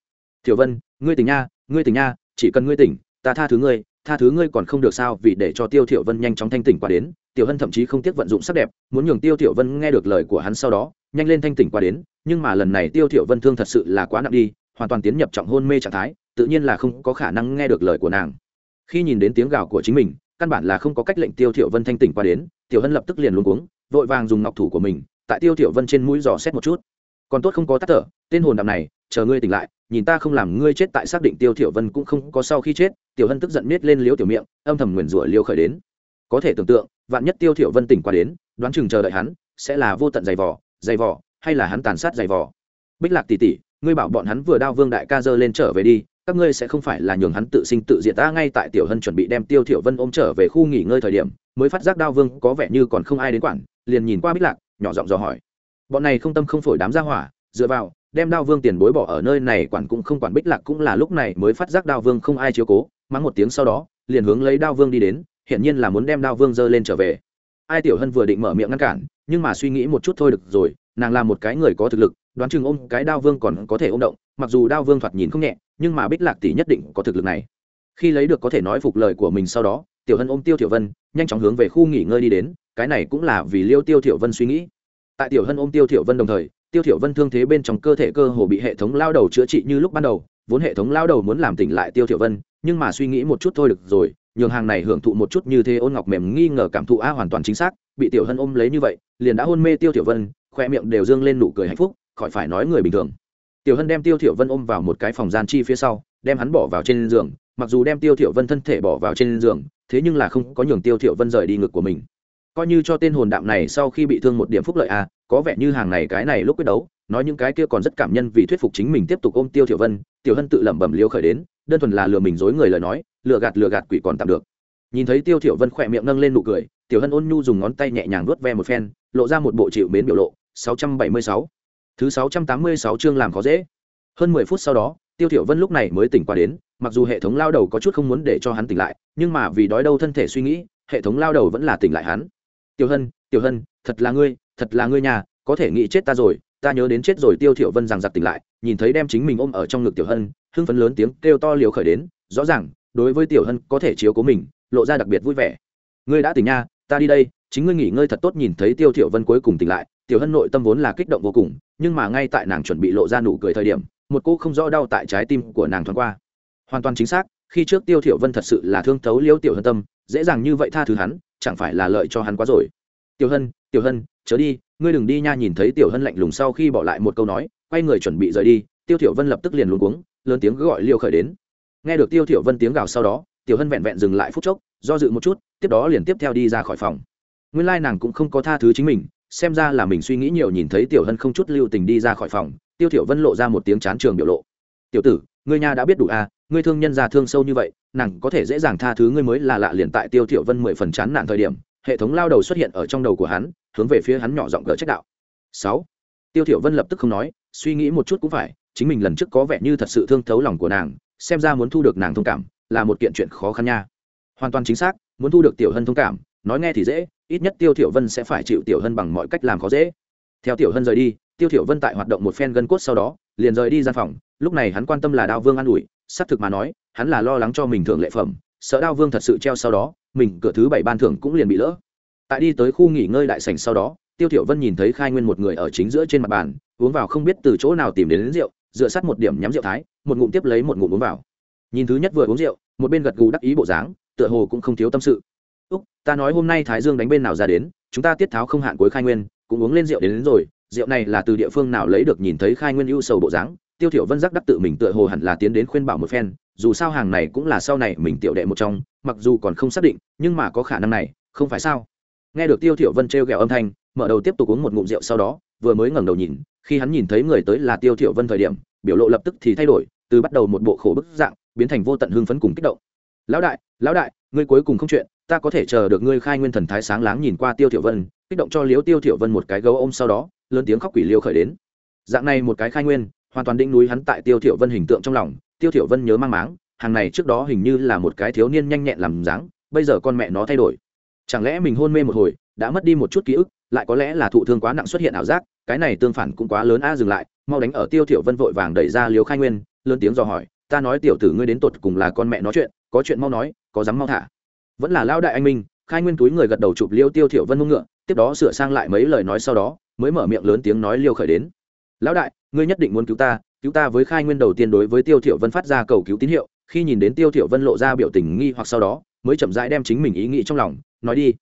Thiểu vân, ngươi tỉnh nha, ngươi tỉnh nha, chỉ cần ngươi tỉnh, ta tha thứ ngươi, tha thứ ngươi còn không được sao, vì để cho tiêu thiểu vân nhanh chóng thanh tỉnh qua đến. Tiểu hân thậm chí không tiếc vận dụng sắc đẹp, muốn nhường tiêu thiểu vân nghe được lời của hắn sau đó, nhanh lên thanh tỉnh qua đến, nhưng mà lần này tiêu thiểu vân thương thật sự là quá nặng đi hoàn toàn tiến nhập trọng hôn mê trạng thái, tự nhiên là không có khả năng nghe được lời của nàng. Khi nhìn đến tiếng gào của chính mình, căn bản là không có cách lệnh tiêu thiểu vân thanh tỉnh qua đến, tiểu hân lập tức liền luống cuống, vội vàng dùng ngọc thủ của mình, tại tiêu thiểu vân trên mũi dò xét một chút. Còn tốt không có tắt thở, tên hồn đạm này, chờ ngươi tỉnh lại, nhìn ta không làm ngươi chết tại xác định tiêu thiểu vân cũng không có sau khi chết, tiểu hân tức giận miết lên liếu tiểu miệng, âm thầm nguyền rủa liêu khởi đến. Có thể tưởng tượng, vạn nhất tiêu thiểu vân tỉnh qua đến, đoán chừng chờ đợi hắn, sẽ là vô tận dày vò dày vò, hay là hắn tàn sát dày vò. Bích lạc tỷ tỷ ngươi bảo bọn hắn vừa đao vương đại ca dơ lên trở về đi, các ngươi sẽ không phải là nhường hắn tự sinh tự diệt ta ngay tại tiểu hân chuẩn bị đem tiêu thiểu vân ôm trở về khu nghỉ ngơi thời điểm, mới phát giác đao vương có vẻ như còn không ai đến quản, liền nhìn qua bích lạc, nhỏ giọng dò hỏi. Bọn này không tâm không phổi đám gia hỏa, dựa vào, đem đao vương tiền bối bỏ ở nơi này quản cũng không quản bích lạc cũng là lúc này mới phát giác đao vương không ai chiếu cố, mắng một tiếng sau đó, liền hướng lấy đao vương đi đến hiện nhiên là muốn đem đao vương dơ lên trở về. Ai tiểu hân vừa định mở miệng ngăn cản, nhưng mà suy nghĩ một chút thôi được rồi, nàng là một cái người có thực lực đoán chừng ôm cái đao vương còn có thể ôm động, mặc dù đao vương thoạt nhìn không nhẹ, nhưng mà bích lạc tỷ nhất định có thực lực này. Khi lấy được có thể nói phục lời của mình sau đó, tiểu hân ôm tiêu tiểu vân, nhanh chóng hướng về khu nghỉ ngơi đi đến, cái này cũng là vì liêu tiêu tiểu vân suy nghĩ. Tại tiểu hân ôm tiêu tiểu vân đồng thời, tiêu tiểu vân thương thế bên trong cơ thể cơ hồ bị hệ thống lao đầu chữa trị như lúc ban đầu, vốn hệ thống lao đầu muốn làm tỉnh lại tiêu tiểu vân, nhưng mà suy nghĩ một chút thôi được rồi, nhường hàng này hưởng thụ một chút như thế ôn ngọc mềm nghi ngờ cảm thụ a hoàn toàn chính xác, bị tiểu hân ôm lấy như vậy, liền đã hôn mê tiêu tiểu vân, khoe miệng đều dương lên nụ cười hạnh phúc khỏi phải nói người bình thường. Tiểu hân đem tiêu thiểu vân ôm vào một cái phòng gian chi phía sau, đem hắn bỏ vào trên giường, mặc dù đem tiêu thiểu vân thân thể bỏ vào trên giường, thế nhưng là không có nhường tiêu thiểu vân rời đi ngực của mình. Coi như cho tên hồn đạm này sau khi bị thương một điểm phúc lợi a có vẻ như hàng này cái này lúc quyết đấu, nói những cái kia còn rất cảm nhân vì thuyết phục chính mình tiếp tục ôm tiêu thiểu vân, tiểu hân tự lẩm bẩm liêu khởi đến, đơn thuần là lừa mình dối người lời nói, lừa gạt lừa gạt quỷ còn tạm được. Nhìn thấy tiêu thiểu vân khỏe miệng nâng lên nụ cười, tiểu hân ôn nhu dùng ngón tay nhẹ nhàng vuốt ve một phen, lộ ra một bộ chịu mến biểu lộ 676 thứ 686 chương làm khó dễ. Hơn 10 phút sau đó, tiêu thiểu vân lúc này mới tỉnh qua đến, mặc dù hệ thống lao đầu có chút không muốn để cho hắn tỉnh lại, nhưng mà vì đói đâu thân thể suy nghĩ, hệ thống lao đầu vẫn là tỉnh lại hắn. Tiểu hân tiểu hân, thật là ngươi, thật là ngươi nhà có thể nghĩ chết ta rồi, ta nhớ đến chết rồi. Tiêu thiểu vân rằng giặc tỉnh lại, nhìn thấy đem chính mình ôm ở trong ngực tiểu hân, hưng phấn lớn tiếng kêu to liều khởi đến, rõ ràng, đối với tiểu hân có thể chiếu cố mình, lộ ra đặc biệt vui vẻ. Ngươi đã tỉnh nha, ta đi đây, chính ngươi nghỉ ngơi thật tốt. Nhìn thấy tiêu thiểu vân cuối cùng tỉnh lại tiểu hân nội tâm vốn là kích động vô cùng, nhưng mà ngay tại nàng chuẩn bị lộ ra nụ cười thời điểm, một cô không rõ đau tại trái tim của nàng thoáng qua. Hoàn toàn chính xác, khi trước tiêu thiểu vân thật sự là thương thấu liêu tiểu hân tâm, dễ dàng như vậy tha thứ hắn, chẳng phải là lợi cho hắn quá rồi. Tiểu hân tiểu hân, chớ đi, ngươi đừng đi nha. Nhìn thấy tiểu hân lạnh lùng sau khi bỏ lại một câu nói, quay người chuẩn bị rời đi, tiêu thiểu vân lập tức liền luống cuống, lớn tiếng gọi liêu khởi đến. Nghe được tiêu thiểu vân tiếng gào sau đó, tiểu hân vẹn vẹn dừng lại phút chốc, do dự một chút, tiếp đó liền tiếp theo đi ra khỏi phòng. Nguyên lai nàng cũng không có tha thứ chính mình xem ra là mình suy nghĩ nhiều nhìn thấy tiểu hân không chút lưu tình đi ra khỏi phòng, tiêu thiểu vân lộ ra một tiếng chán trường biểu lộ. Tiểu tử, ngươi nhà đã biết đủ à ngươi thương nhân ra thương sâu như vậy, nàng có thể dễ dàng tha thứ ngươi mới là lạ liền tại tiêu thiểu vân mười phần chán nản thời điểm, hệ thống lao đầu xuất hiện ở trong đầu của hắn, hướng về phía hắn nhỏ giọng gỡ trách đạo. Sáu. Tiêu thiểu vân lập tức không nói, suy nghĩ một chút cũng phải, chính mình lần trước có vẻ như thật sự thương thấu lòng của nàng, xem ra muốn thu được nàng thông cảm, là một kiện chuyện khó khăn nha. Hoàn toàn chính xác, muốn thu được tiểu hân thông cảm, nói nghe thì dễ ít nhất tiêu thiểu vân sẽ phải chịu tiểu hân bằng mọi cách làm khó dễ. Theo tiểu hân rời đi tiêu thiểu vân tại hoạt động một phen gân cốt sau đó liền rời đi gian phòng. Lúc này hắn quan tâm là đao vương an ủi xác thực mà nói hắn là lo lắng cho mình thưởng lệ phẩm sợ đao vương thật sự treo sau đó mình cửa thứ bảy ban thưởng cũng liền bị lỡ. Tại đi tới khu nghỉ ngơi đại sảnh sau đó tiêu thiểu vân nhìn thấy khai nguyên một người ở chính giữa trên mặt bàn uống vào không biết từ chỗ nào tìm đến, đến rượu dựa sát một điểm nhắm rượu thái một ngụm tiếp lấy một ngụm uống vào. Nhìn thứ nhất vừa uống rượu một bên gật gù đắc ý bộ dáng tựa hồ cũng không thiếu tâm sự úc ta nói hôm nay thái dương đánh bên nào ra đến chúng ta tiết tháo không hạn cuối khai nguyên cũng uống lên rượu đến, đến rồi rượu này là từ địa phương nào lấy được nhìn thấy khai nguyên ưu sầu bộ dáng tiêu thiểu vân giác đắc tự mình tựa hồ hẳn là tiến đến khuyên bảo một phen dù sao hàng này cũng là sau này mình tiểu đệ một trong mặc dù còn không xác định nhưng mà có khả năng này không phải sao? Nghe được tiêu thiểu vân treo gẹo âm thanh mở đầu tiếp tục uống một ngụm rượu sau đó vừa mới ngẩng đầu nhìn khi hắn nhìn thấy người tới là tiêu thiểu vân thời điểm biểu lộ lập tức thì thay đổi từ bắt đầu một bộ khổ bức dạng biến thành vô tận hưng phấn cùng kích động. Lão đại lão đại ngươi cuối cùng không chuyện ta có thể chờ được ngươi khai nguyên thần thái sáng láng nhìn qua tiêu thiểu vân, kích động cho liếu tiêu thiểu vân một cái gấu ôm sau đó, lớn tiếng khóc quỷ liêu khởi đến. Dạng này một cái khai nguyên, hoàn toàn đỉnh núi hắn tại tiêu thiểu vân hình tượng trong lòng, tiêu thiểu vân nhớ mang máng, hàng này trước đó hình như là một cái thiếu niên nhanh nhẹn làm dáng, bây giờ con mẹ nó thay đổi. Chẳng lẽ mình hôn mê một hồi, đã mất đi một chút ký ức, lại có lẽ là thụ thương quá nặng xuất hiện ảo giác, cái này tương phản cũng quá lớn a, dừng lại, mau đánh ở tiêu thiểu vân vội vàng đẩy ra liếu khai nguyên, lớn tiếng dò hỏi, ta nói tiểu tử ngươi đến tột cùng là con mẹ nói chuyện, có chuyện mau nói, có dám mau thả? Vẫn là lao đại anh minh, khai nguyên túi người gật đầu chụp liêu tiêu thiểu vân mông ngựa, tiếp đó sửa sang lại mấy lời nói sau đó, mới mở miệng lớn tiếng nói liêu khởi đến. Lão đại, ngươi nhất định muốn cứu ta cứu ta với khai nguyên đầu tiên đối với tiêu thiểu vân phát ra cầu cứu tín hiệu. Khi nhìn đến tiêu thiểu vân lộ ra biểu tình nghi hoặc sau đó, mới chậm rãi đem chính mình ý nghĩ trong lòng, nói đi.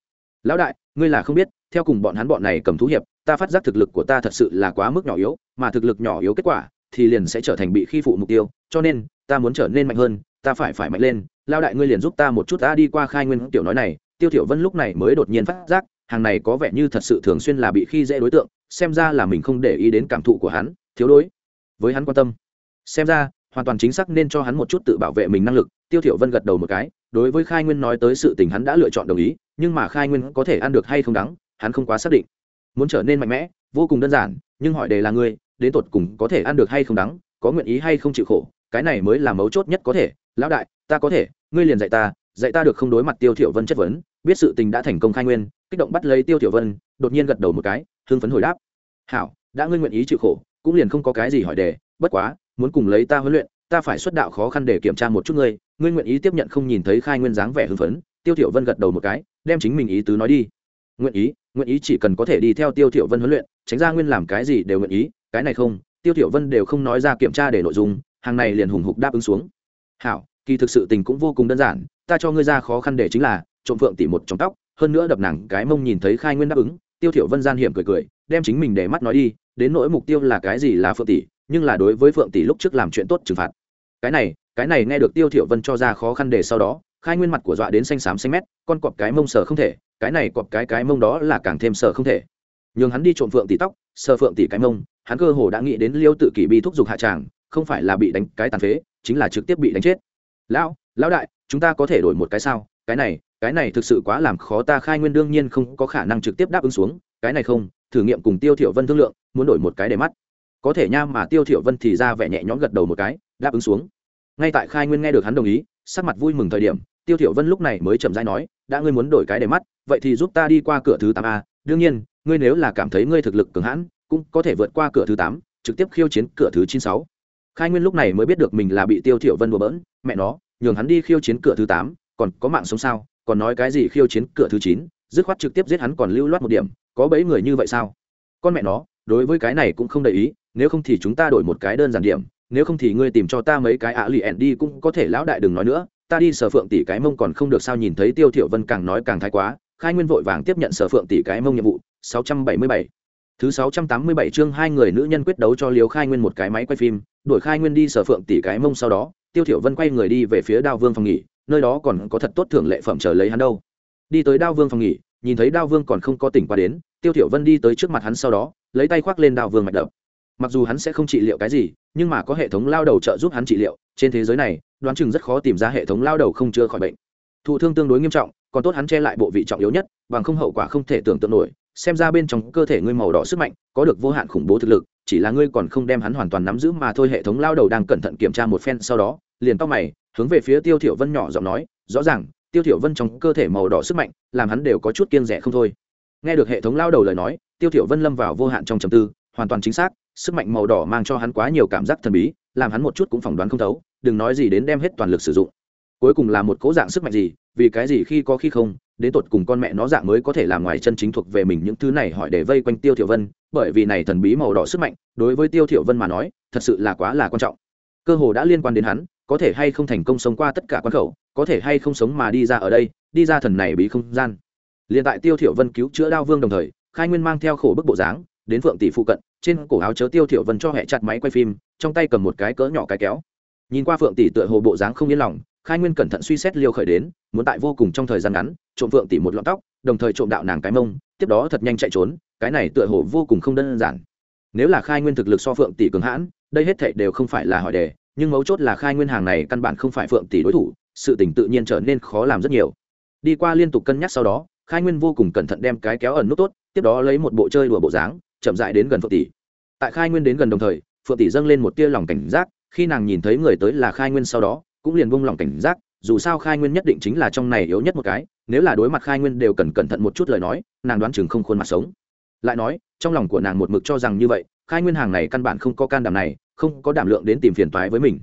Lão đại, ngươi là không biết, theo cùng bọn hắn bọn này cầm thú hiệp, ta phát giác thực lực của ta thật sự là quá mức nhỏ yếu, mà thực lực nhỏ yếu kết quả thì liền sẽ trở thành bị khi phụ mục tiêu, cho nên ta muốn trở nên mạnh hơn ta phải phải mạnh lên, lao đại ngươi liền giúp ta một chút, ta đi qua khai nguyên tiểu nói này, tiêu thiểu vân lúc này mới đột nhiên phát giác, hàng này có vẻ như thật sự thường xuyên là bị khi dễ đối tượng, xem ra là mình không để ý đến cảm thụ của hắn, thiếu đối, với hắn quan tâm. Xem ra, hoàn toàn chính xác nên cho hắn một chút tự bảo vệ mình năng lực, tiêu thiểu vân gật đầu một cái, đối với khai nguyên nói tới sự tình hắn đã lựa chọn đồng ý, nhưng mà khai nguyên có thể ăn được hay không đắng, hắn không quá xác định. Muốn trở nên mạnh mẽ, vô cùng đơn giản, nhưng hỏi đề là ngươi, đến tột cùng có thể ăn được hay không đắng, có nguyện ý hay không chịu khổ cái này mới là mấu chốt nhất có thể, lão đại, ta có thể, ngươi liền dạy ta dạy ta được không đối mặt tiêu thiểu vân chất vấn, biết sự tình đã thành công khai nguyên, kích động bắt lấy tiêu thiểu vân, đột nhiên gật đầu một cái, hưng phấn hồi đáp. Hảo, đã ngươi nguyện ý chịu khổ, cũng liền không có cái gì hỏi đề, bất quá, muốn cùng lấy ta huấn luyện, ta phải xuất đạo khó khăn để kiểm tra một chút ngươi ngươi nguyện ý tiếp nhận không nhìn thấy khai nguyên dáng vẻ hưng phấn, tiêu thiểu vân gật đầu một cái, đem chính mình ý tứ nói đi. Nguyện ý nguyện ý chỉ cần có thể đi theo tiêu thiểu vân huấn luyện, tránh ra nguyên làm cái gì đều nguyện ý, cái này không, tiêu thiểu vân đều không nói ra kiểm tra để nội dung hàng này liền hùng hục đáp ứng xuống. Hảo, kỳ thực sự tình cũng vô cùng đơn giản, ta cho ngươi ra khó khăn để chính là, trộm phượng tỷ một trong tóc, hơn nữa đập nàng cái mông nhìn thấy khai nguyên đáp ứng, tiêu thiểu vân gian hiểm cười cười, đem chính mình để mắt nói đi, đến nỗi mục tiêu là cái gì là phượng tỷ nhưng là đối với phượng tỷ lúc trước làm chuyện tốt trừng phạt. Cái này cái này nghe được tiêu thiểu vân cho ra khó khăn để sau đó, khai nguyên mặt của dọa đến xanh xám xanh mét, con cọp cái mông sờ không thể, cái này cọp cái cái mông đó là càng thêm sờ không thể. Nhưng hắn đi trộm phượng tỷ tóc, sờ phượng tỷ cái mông, hắn cơ hồ đã nghĩ đến liêu tự kỷ bi thúc giục hạ tràng không phải là bị đánh cái tàn phế, chính là trực tiếp bị đánh chết. Lão lão đại, chúng ta có thể đổi một cái sao? Cái này cái này thực sự quá làm khó ta, khai nguyên đương nhiên không có khả năng trực tiếp đáp ứng xuống. Cái này không, thử nghiệm cùng tiêu thiểu vân thương lượng, muốn đổi một cái để mắt. Có thể nha, mà tiêu thiểu vân thì ra vẻ nhẹ nhõm gật đầu một cái, đáp ứng xuống. Ngay tại khai nguyên nghe được hắn đồng ý, sắc mặt vui mừng thời điểm, tiêu thiểu vân lúc này mới chậm rãi nói, đã ngươi muốn đổi cái để mắt, vậy thì giúp ta đi qua cửa thứ tám a. Đương nhiên, ngươi nếu là cảm thấy ngươi thực lực cường hãn, cũng có thể vượt qua cửa thứ tám, trực tiếp khiêu chiến cửa thứ chín sáu khai nguyên lúc này mới biết được mình là bị tiêu thiểu vân đùa bỡn, mẹ nó, nhường hắn đi khiêu chiến cửa thứ tám, còn có mạng sống sao? Còn nói cái gì khiêu chiến cửa thứ chín, dứt khoát trực tiếp giết hắn còn lưu loát một điểm, có bấy người như vậy sao? Con mẹ nó, đối với cái này cũng không để ý, nếu không thì chúng ta đổi một cái đơn giản điểm, nếu không thì ngươi tìm cho ta mấy cái ạ lì ẻn đi cũng có thể lão đại đừng nói nữa, ta đi sở phượng tỷ cái mông còn không được sao nhìn thấy tiêu thiểu vân càng nói càng thái quá, khai nguyên vội vàng tiếp nhận sở phượng tỷ cái mông nhiệm vụ 677 thứ 687 chương hai người nữ nhân quyết đấu cho liều khai nguyên một cái máy quay phim, đuổi khai nguyên đi sở phượng tỷ cái mông sau đó, tiêu thiểu vân quay người đi về phía đao vương phòng nghỉ, nơi đó còn có thật tốt thưởng lệ phẩm chờ lấy hắn đâu. Đi tới đao vương phòng nghỉ, nhìn thấy đao vương còn không có tỉnh qua đến, tiêu thiểu vân đi tới trước mặt hắn sau đó, lấy tay khoác lên đao vương mạch đập. Mặc dù hắn sẽ không trị liệu cái gì, nhưng mà có hệ thống lao đầu trợ giúp hắn trị liệu, trên thế giới này, đoán chừng rất khó tìm ra hệ thống lao đầu không chữa khỏi bệnh. Thụ thương tương đối nghiêm trọng, còn tốt hắn che lại bộ vị trọng yếu nhất, bằng không hậu quả không thể tưởng tượng nổi xem ra bên trong cơ thể ngươi màu đỏ sức mạnh, có được vô hạn khủng bố thực lực, chỉ là ngươi còn không đem hắn hoàn toàn nắm giữ mà thôi, hệ thống lao đầu đang cẩn thận kiểm tra một phen sau đó, liền tóc mày, hướng về phía tiêu thiểu vân nhỏ giọng nói, rõ ràng, tiêu thiểu vân trong cơ thể màu đỏ sức mạnh, làm hắn đều có chút kiêng rẻ không thôi. Nghe được hệ thống lao đầu lời nói, tiêu thiểu vân lâm vào vô hạn trong trầm tư, hoàn toàn chính xác, sức mạnh màu đỏ mang cho hắn quá nhiều cảm giác thần bí, làm hắn một chút cũng phỏng đoán không thấu, đừng nói gì đến đem hết toàn lực sử dụng. Cuối cùng là một cố dạng sức mạnh gì, vì cái gì khi có khi không đến tột cùng con mẹ nó dạng mới có thể làm ngoài chân chính thuộc về mình những thứ này hỏi để vây quanh tiêu thiểu vân, bởi vì này thần bí màu đỏ sức mạnh, đối với tiêu thiểu vân mà nói, thật sự là quá là quan trọng. Cơ hồ đã liên quan đến hắn, có thể hay không thành công sống qua tất cả quan khẩu, có thể hay không sống mà đi ra ở đây, đi ra thần này bí không gian. Liền tại tiêu thiểu vân cứu chữa đao vương đồng thời, khai nguyên mang theo khổ bức bộ dáng, đến phượng tỷ phụ cận, trên cổ áo chớ tiêu thiểu vân cho hệ chặt máy quay phim, trong tay cầm một cái cỡ nhỏ cái kéo. Nhìn qua phượng tỷ tựa hồ bộ dáng không yên lòng khai nguyên cẩn thận suy xét liêu khởi đến, muốn tại vô cùng trong thời gian ngắn, trộm phượng tỷ một lọn tóc, đồng thời trộm đạo nàng cái mông, tiếp đó thật nhanh chạy trốn, cái này tựa hồ vô cùng không đơn giản. Nếu là khai nguyên thực lực so phượng tỷ cường hãn, đây hết thệ đều không phải là hỏi đề, nhưng mấu chốt là khai nguyên hàng này căn bản không phải phượng tỷ đối thủ, sự tình tự nhiên trở nên khó làm rất nhiều. Đi qua liên tục cân nhắc sau đó, khai nguyên vô cùng cẩn thận đem cái kéo ẩn nút tốt, tiếp đó lấy một bộ chơi đùa bộ dáng, chậm dại đến gần phượng tỷ tại khai nguyên đến gần đồng thời phượng tỷ dâng lên một tia lòng cảnh giác, khi nàng nhìn thấy người tới là khai nguyên sau đó cũng liền buông lòng cảnh giác, dù sao khai nguyên nhất định chính là trong này yếu nhất một cái, nếu là đối mặt khai nguyên đều cần cẩn thận một chút lời nói, nàng đoán chừng không khuôn mặt sống. Lại nói, trong lòng của nàng một mực cho rằng như vậy, khai nguyên hàng này căn bản không có can đảm này, không có đảm lượng đến tìm phiền toái với mình.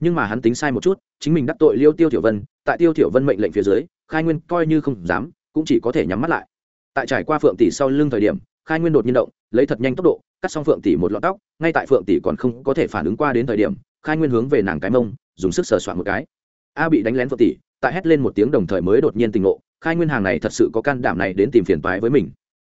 Nhưng mà hắn tính sai một chút, chính mình đắc tội liêu tiêu tiểu vân, tại tiêu tiểu vân mệnh lệnh phía dưới, khai nguyên coi như không dám, cũng chỉ có thể nhắm mắt lại. Tại trải qua phượng tỷ sau lưng thời điểm, khai nguyên đột nhiên động, lấy thật nhanh tốc độ, cắt xong phượng tỷ một lọn tóc, ngay tại phượng tỷ còn không có thể phản ứng qua đến thời điểm khai nguyên hướng về nàng cái mông, dùng sức sờ soạn một cái. A bị đánh lén phượng tỷ, tại hét lên một tiếng đồng thời mới đột nhiên tình ngộ, khai nguyên hàng này thật sự có can đảm này đến tìm phiền toái với mình.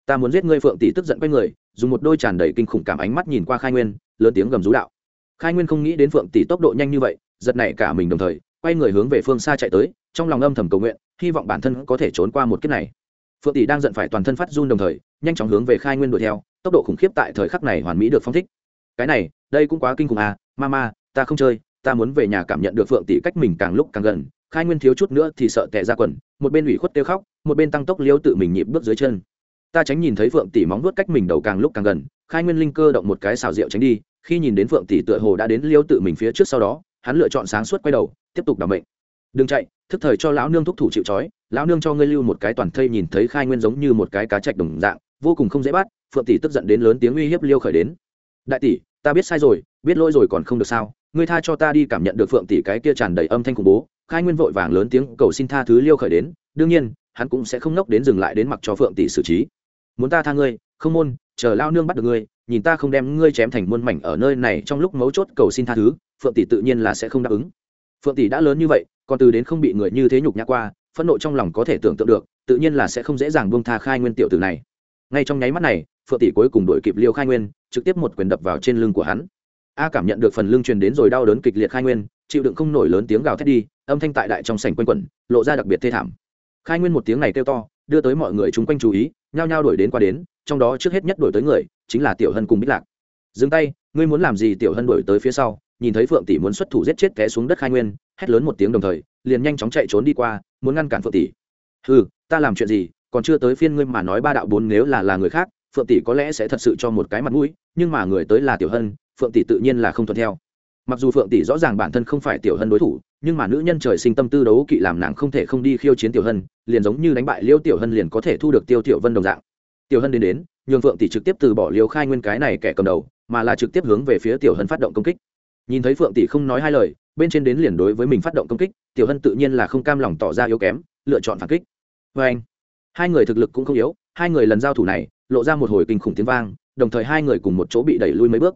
Ta muốn giết ngươi phượng tỷ tức giận quay người, dùng một đôi tràn đầy kinh khủng cảm ánh mắt nhìn qua khai nguyên, lớn tiếng gầm rú đạo. Khai nguyên không nghĩ đến phượng tỷ tốc độ nhanh như vậy, giật nảy cả mình đồng thời, quay người hướng về phương xa chạy tới, trong lòng âm thầm cầu nguyện, hy vọng bản thân có thể trốn qua một kiếp này. Phượng tỷ đang giận phải toàn thân phát run đồng thời, nhanh chóng hướng về khai nguyên đuổi theo, tốc độ khủng khiếp tại thời khắc này hoàn mỹ được phong thích. Cái này, đây cũng quá kinh khủng à mama ta không chơi, ta muốn về nhà cảm nhận được phượng tỷ cách mình càng lúc càng gần, khai nguyên thiếu chút nữa thì sợ tệ ra quần, một bên ủy khuất tiêu khóc, một bên tăng tốc liêu tự mình nhịp bước dưới chân. Ta tránh nhìn thấy phượng tỷ móng vuốt cách mình đầu càng lúc càng gần, khai nguyên linh cơ động một cái xào rượu tránh đi, khi nhìn đến phượng tỷ tựa hồ đã đến liêu tự mình phía trước sau đó, hắn lựa chọn sáng suốt quay đầu, tiếp tục đảm mệnh. Đừng chạy, thức thời cho lão nương thúc thủ chịu trói, lão nương cho ngươi lưu một cái toàn thây nhìn thấy khai nguyên giống như một cái cá chạch đồng dạng, vô cùng không dễ bắt. Phượng tỷ tức giận đến lớn tiếng uy hiếp liêu khởi đến. Đại tỷ, ta biết sai rồi, biết lỗi rồi còn không được sao? Ngươi tha cho ta đi cảm nhận được phượng tỷ cái kia tràn đầy âm thanh khủng bố, khai nguyên vội vàng lớn tiếng cầu xin tha thứ liêu khởi đến, đương nhiên, hắn cũng sẽ không nốc đến dừng lại đến mặc cho phượng tỷ xử trí. Muốn ta tha ngươi, không môn, chờ lao nương bắt được ngươi, nhìn ta không đem ngươi chém thành muôn mảnh ở nơi này trong lúc mấu chốt cầu xin tha thứ, phượng tỷ tự nhiên là sẽ không đáp ứng. Phượng tỷ đã lớn như vậy, còn từ đến không bị người như thế nhục nhã qua, phẫn nộ trong lòng có thể tưởng tượng được, tự nhiên là sẽ không dễ dàng buông tha khai nguyên tiểu tử này. Ngay trong nháy mắt này, phượng tỷ cuối cùng đuổi kịp liêu khai nguyên, trực tiếp một quyền đập vào trên lưng của hắn a cảm nhận được phần lưng truyền đến rồi đau đớn kịch liệt khai nguyên, chịu đựng không nổi lớn tiếng gào thét đi, âm thanh tại đại trong sảnh quanh quẩn, lộ ra đặc biệt thê thảm. Khai nguyên một tiếng này kêu to, đưa tới mọi người chung quanh chú ý, nhao nhao đuổi đến qua đến, trong đó trước hết nhất đuổi tới người, chính là tiểu hân cùng bích lạc. Dừng tay, ngươi muốn làm gì? Tiểu hân đuổi tới phía sau, nhìn thấy phượng tỷ muốn xuất thủ giết chết té xuống đất khai nguyên, hét lớn một tiếng đồng thời, liền nhanh chóng chạy trốn đi qua, muốn ngăn cản phượng tỷ. Ừ ta làm chuyện gì? Còn chưa tới phiên ngươi mà nói ba đạo bốn nếu là là người khác, phượng tỷ có lẽ sẽ thật sự cho một cái mặt mũi, nhưng mà người tới là tiểu hân phượng tỷ tự nhiên là không thuận theo. Mặc dù phượng tỷ rõ ràng bản thân không phải tiểu hân đối thủ, nhưng mà nữ nhân trời sinh tâm tư đấu kỵ làm nàng không thể không đi khiêu chiến tiểu hân, liền giống như đánh bại liêu tiểu hân liền có thể thu được tiêu tiểu vân đồng dạng. Tiểu hân đến đến, nhường phượng tỷ trực tiếp từ bỏ liêu khai nguyên cái này kẻ cầm đầu, mà là trực tiếp hướng về phía tiểu hân phát động công kích. Nhìn thấy phượng tỷ không nói hai lời, bên trên đến liền đối với mình phát động công kích, tiểu hân tự nhiên là không cam lòng tỏ ra yếu kém, lựa chọn phản kích. Vê anh, hai người thực lực cũng không yếu, hai người lần giao thủ này, lộ ra một hồi kinh khủng tiếng vang, đồng thời hai người cùng một chỗ bị đẩy lui mấy bước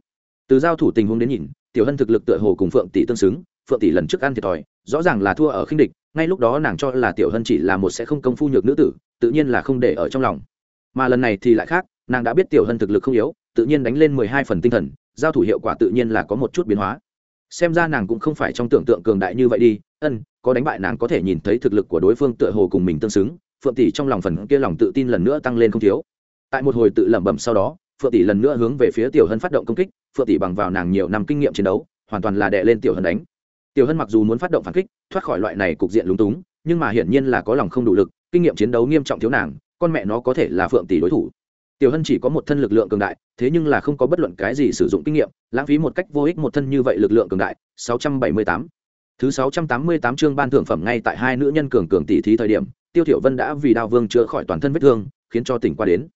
từ giao thủ tình huống đến nhìn, tiểu hân thực lực tựa hồ cùng phượng tỷ tương xứng, phượng tỷ lần trước ăn thiệt thòi, rõ ràng là thua ở khinh địch, ngay lúc đó nàng cho là tiểu hân chỉ là một sẽ không công phu nhược nữ tử, tự nhiên là không để ở trong lòng. Mà lần này thì lại khác, nàng đã biết tiểu hân thực lực không yếu, tự nhiên đánh lên mười hai phần tinh thần, giao thủ hiệu quả tự nhiên là có một chút biến hóa. Xem ra nàng cũng không phải trong tưởng tượng cường đại như vậy đi, ân, có đánh bại nàng có thể nhìn thấy thực lực của đối phương tựa hồ cùng mình tương xứng, phượng tỷ trong lòng phần kia lòng tự tin lần nữa tăng lên không thiếu. Tại một hồi tự lẩm bẩm sau đó phượng tỷ lần nữa hướng về phía tiểu hân phát động công kích, phượng tỷ bằng vào nàng nhiều năm kinh nghiệm chiến đấu, hoàn toàn là đệ lên tiểu hân đánh. Tiểu hân mặc dù muốn phát động phản kích, thoát khỏi loại này cục diện lúng túng, nhưng mà hiển nhiên là có lòng không đủ lực, kinh nghiệm chiến đấu nghiêm trọng thiếu nàng, con mẹ nó có thể là phượng tỷ đối thủ. Tiểu hân chỉ có một thân lực lượng cường đại, thế nhưng là không có bất luận cái gì sử dụng kinh nghiệm, lãng phí một cách vô ích một thân như vậy lực lượng cường đại 678. thứ 688 chương ban thưởng phẩm ngay tại hai nữ nhân cường cường tỷ thí thời điểm, tiêu thiểu vân đã vì đao vương chữa khỏi toàn thân vết thương, khiến cho tỉnh qua đến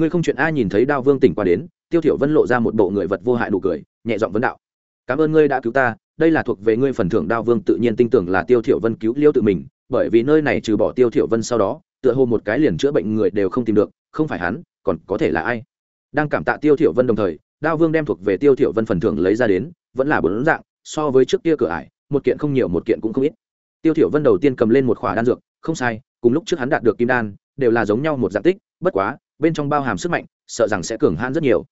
ngươi không chuyện ai nhìn thấy đao vương tỉnh qua đến, tiêu thiểu vân lộ ra một bộ người vật vô hại nụ cười, nhẹ giọng vấn đạo. Cảm ơn ngươi đã cứu ta, đây là thuộc về ngươi phần thưởng đao vương tự nhiên tin tưởng là tiêu thiểu vân cứu liêu tự mình, bởi vì nơi này trừ bỏ tiêu thiểu vân sau đó, tựa hồ một cái liền chữa bệnh người đều không tìm được, không phải hắn, còn có thể là ai? Đang cảm tạ tiêu thiểu vân đồng thời, đao vương đem thuộc về tiêu thiểu vân phần thưởng lấy ra đến, vẫn là bốn dạng, so với trước kia cửa ải, một kiện không nhiều một kiện cũng không ít. Tiêu thiểu vân đầu tiên cầm lên một khỏa đan dược, không sai, cùng lúc trước hắn đạt được kim đan, đều là giống nhau một dạng tích, bất quá bên trong bao hàm sức mạnh, sợ rằng sẽ cường hãn rất nhiều.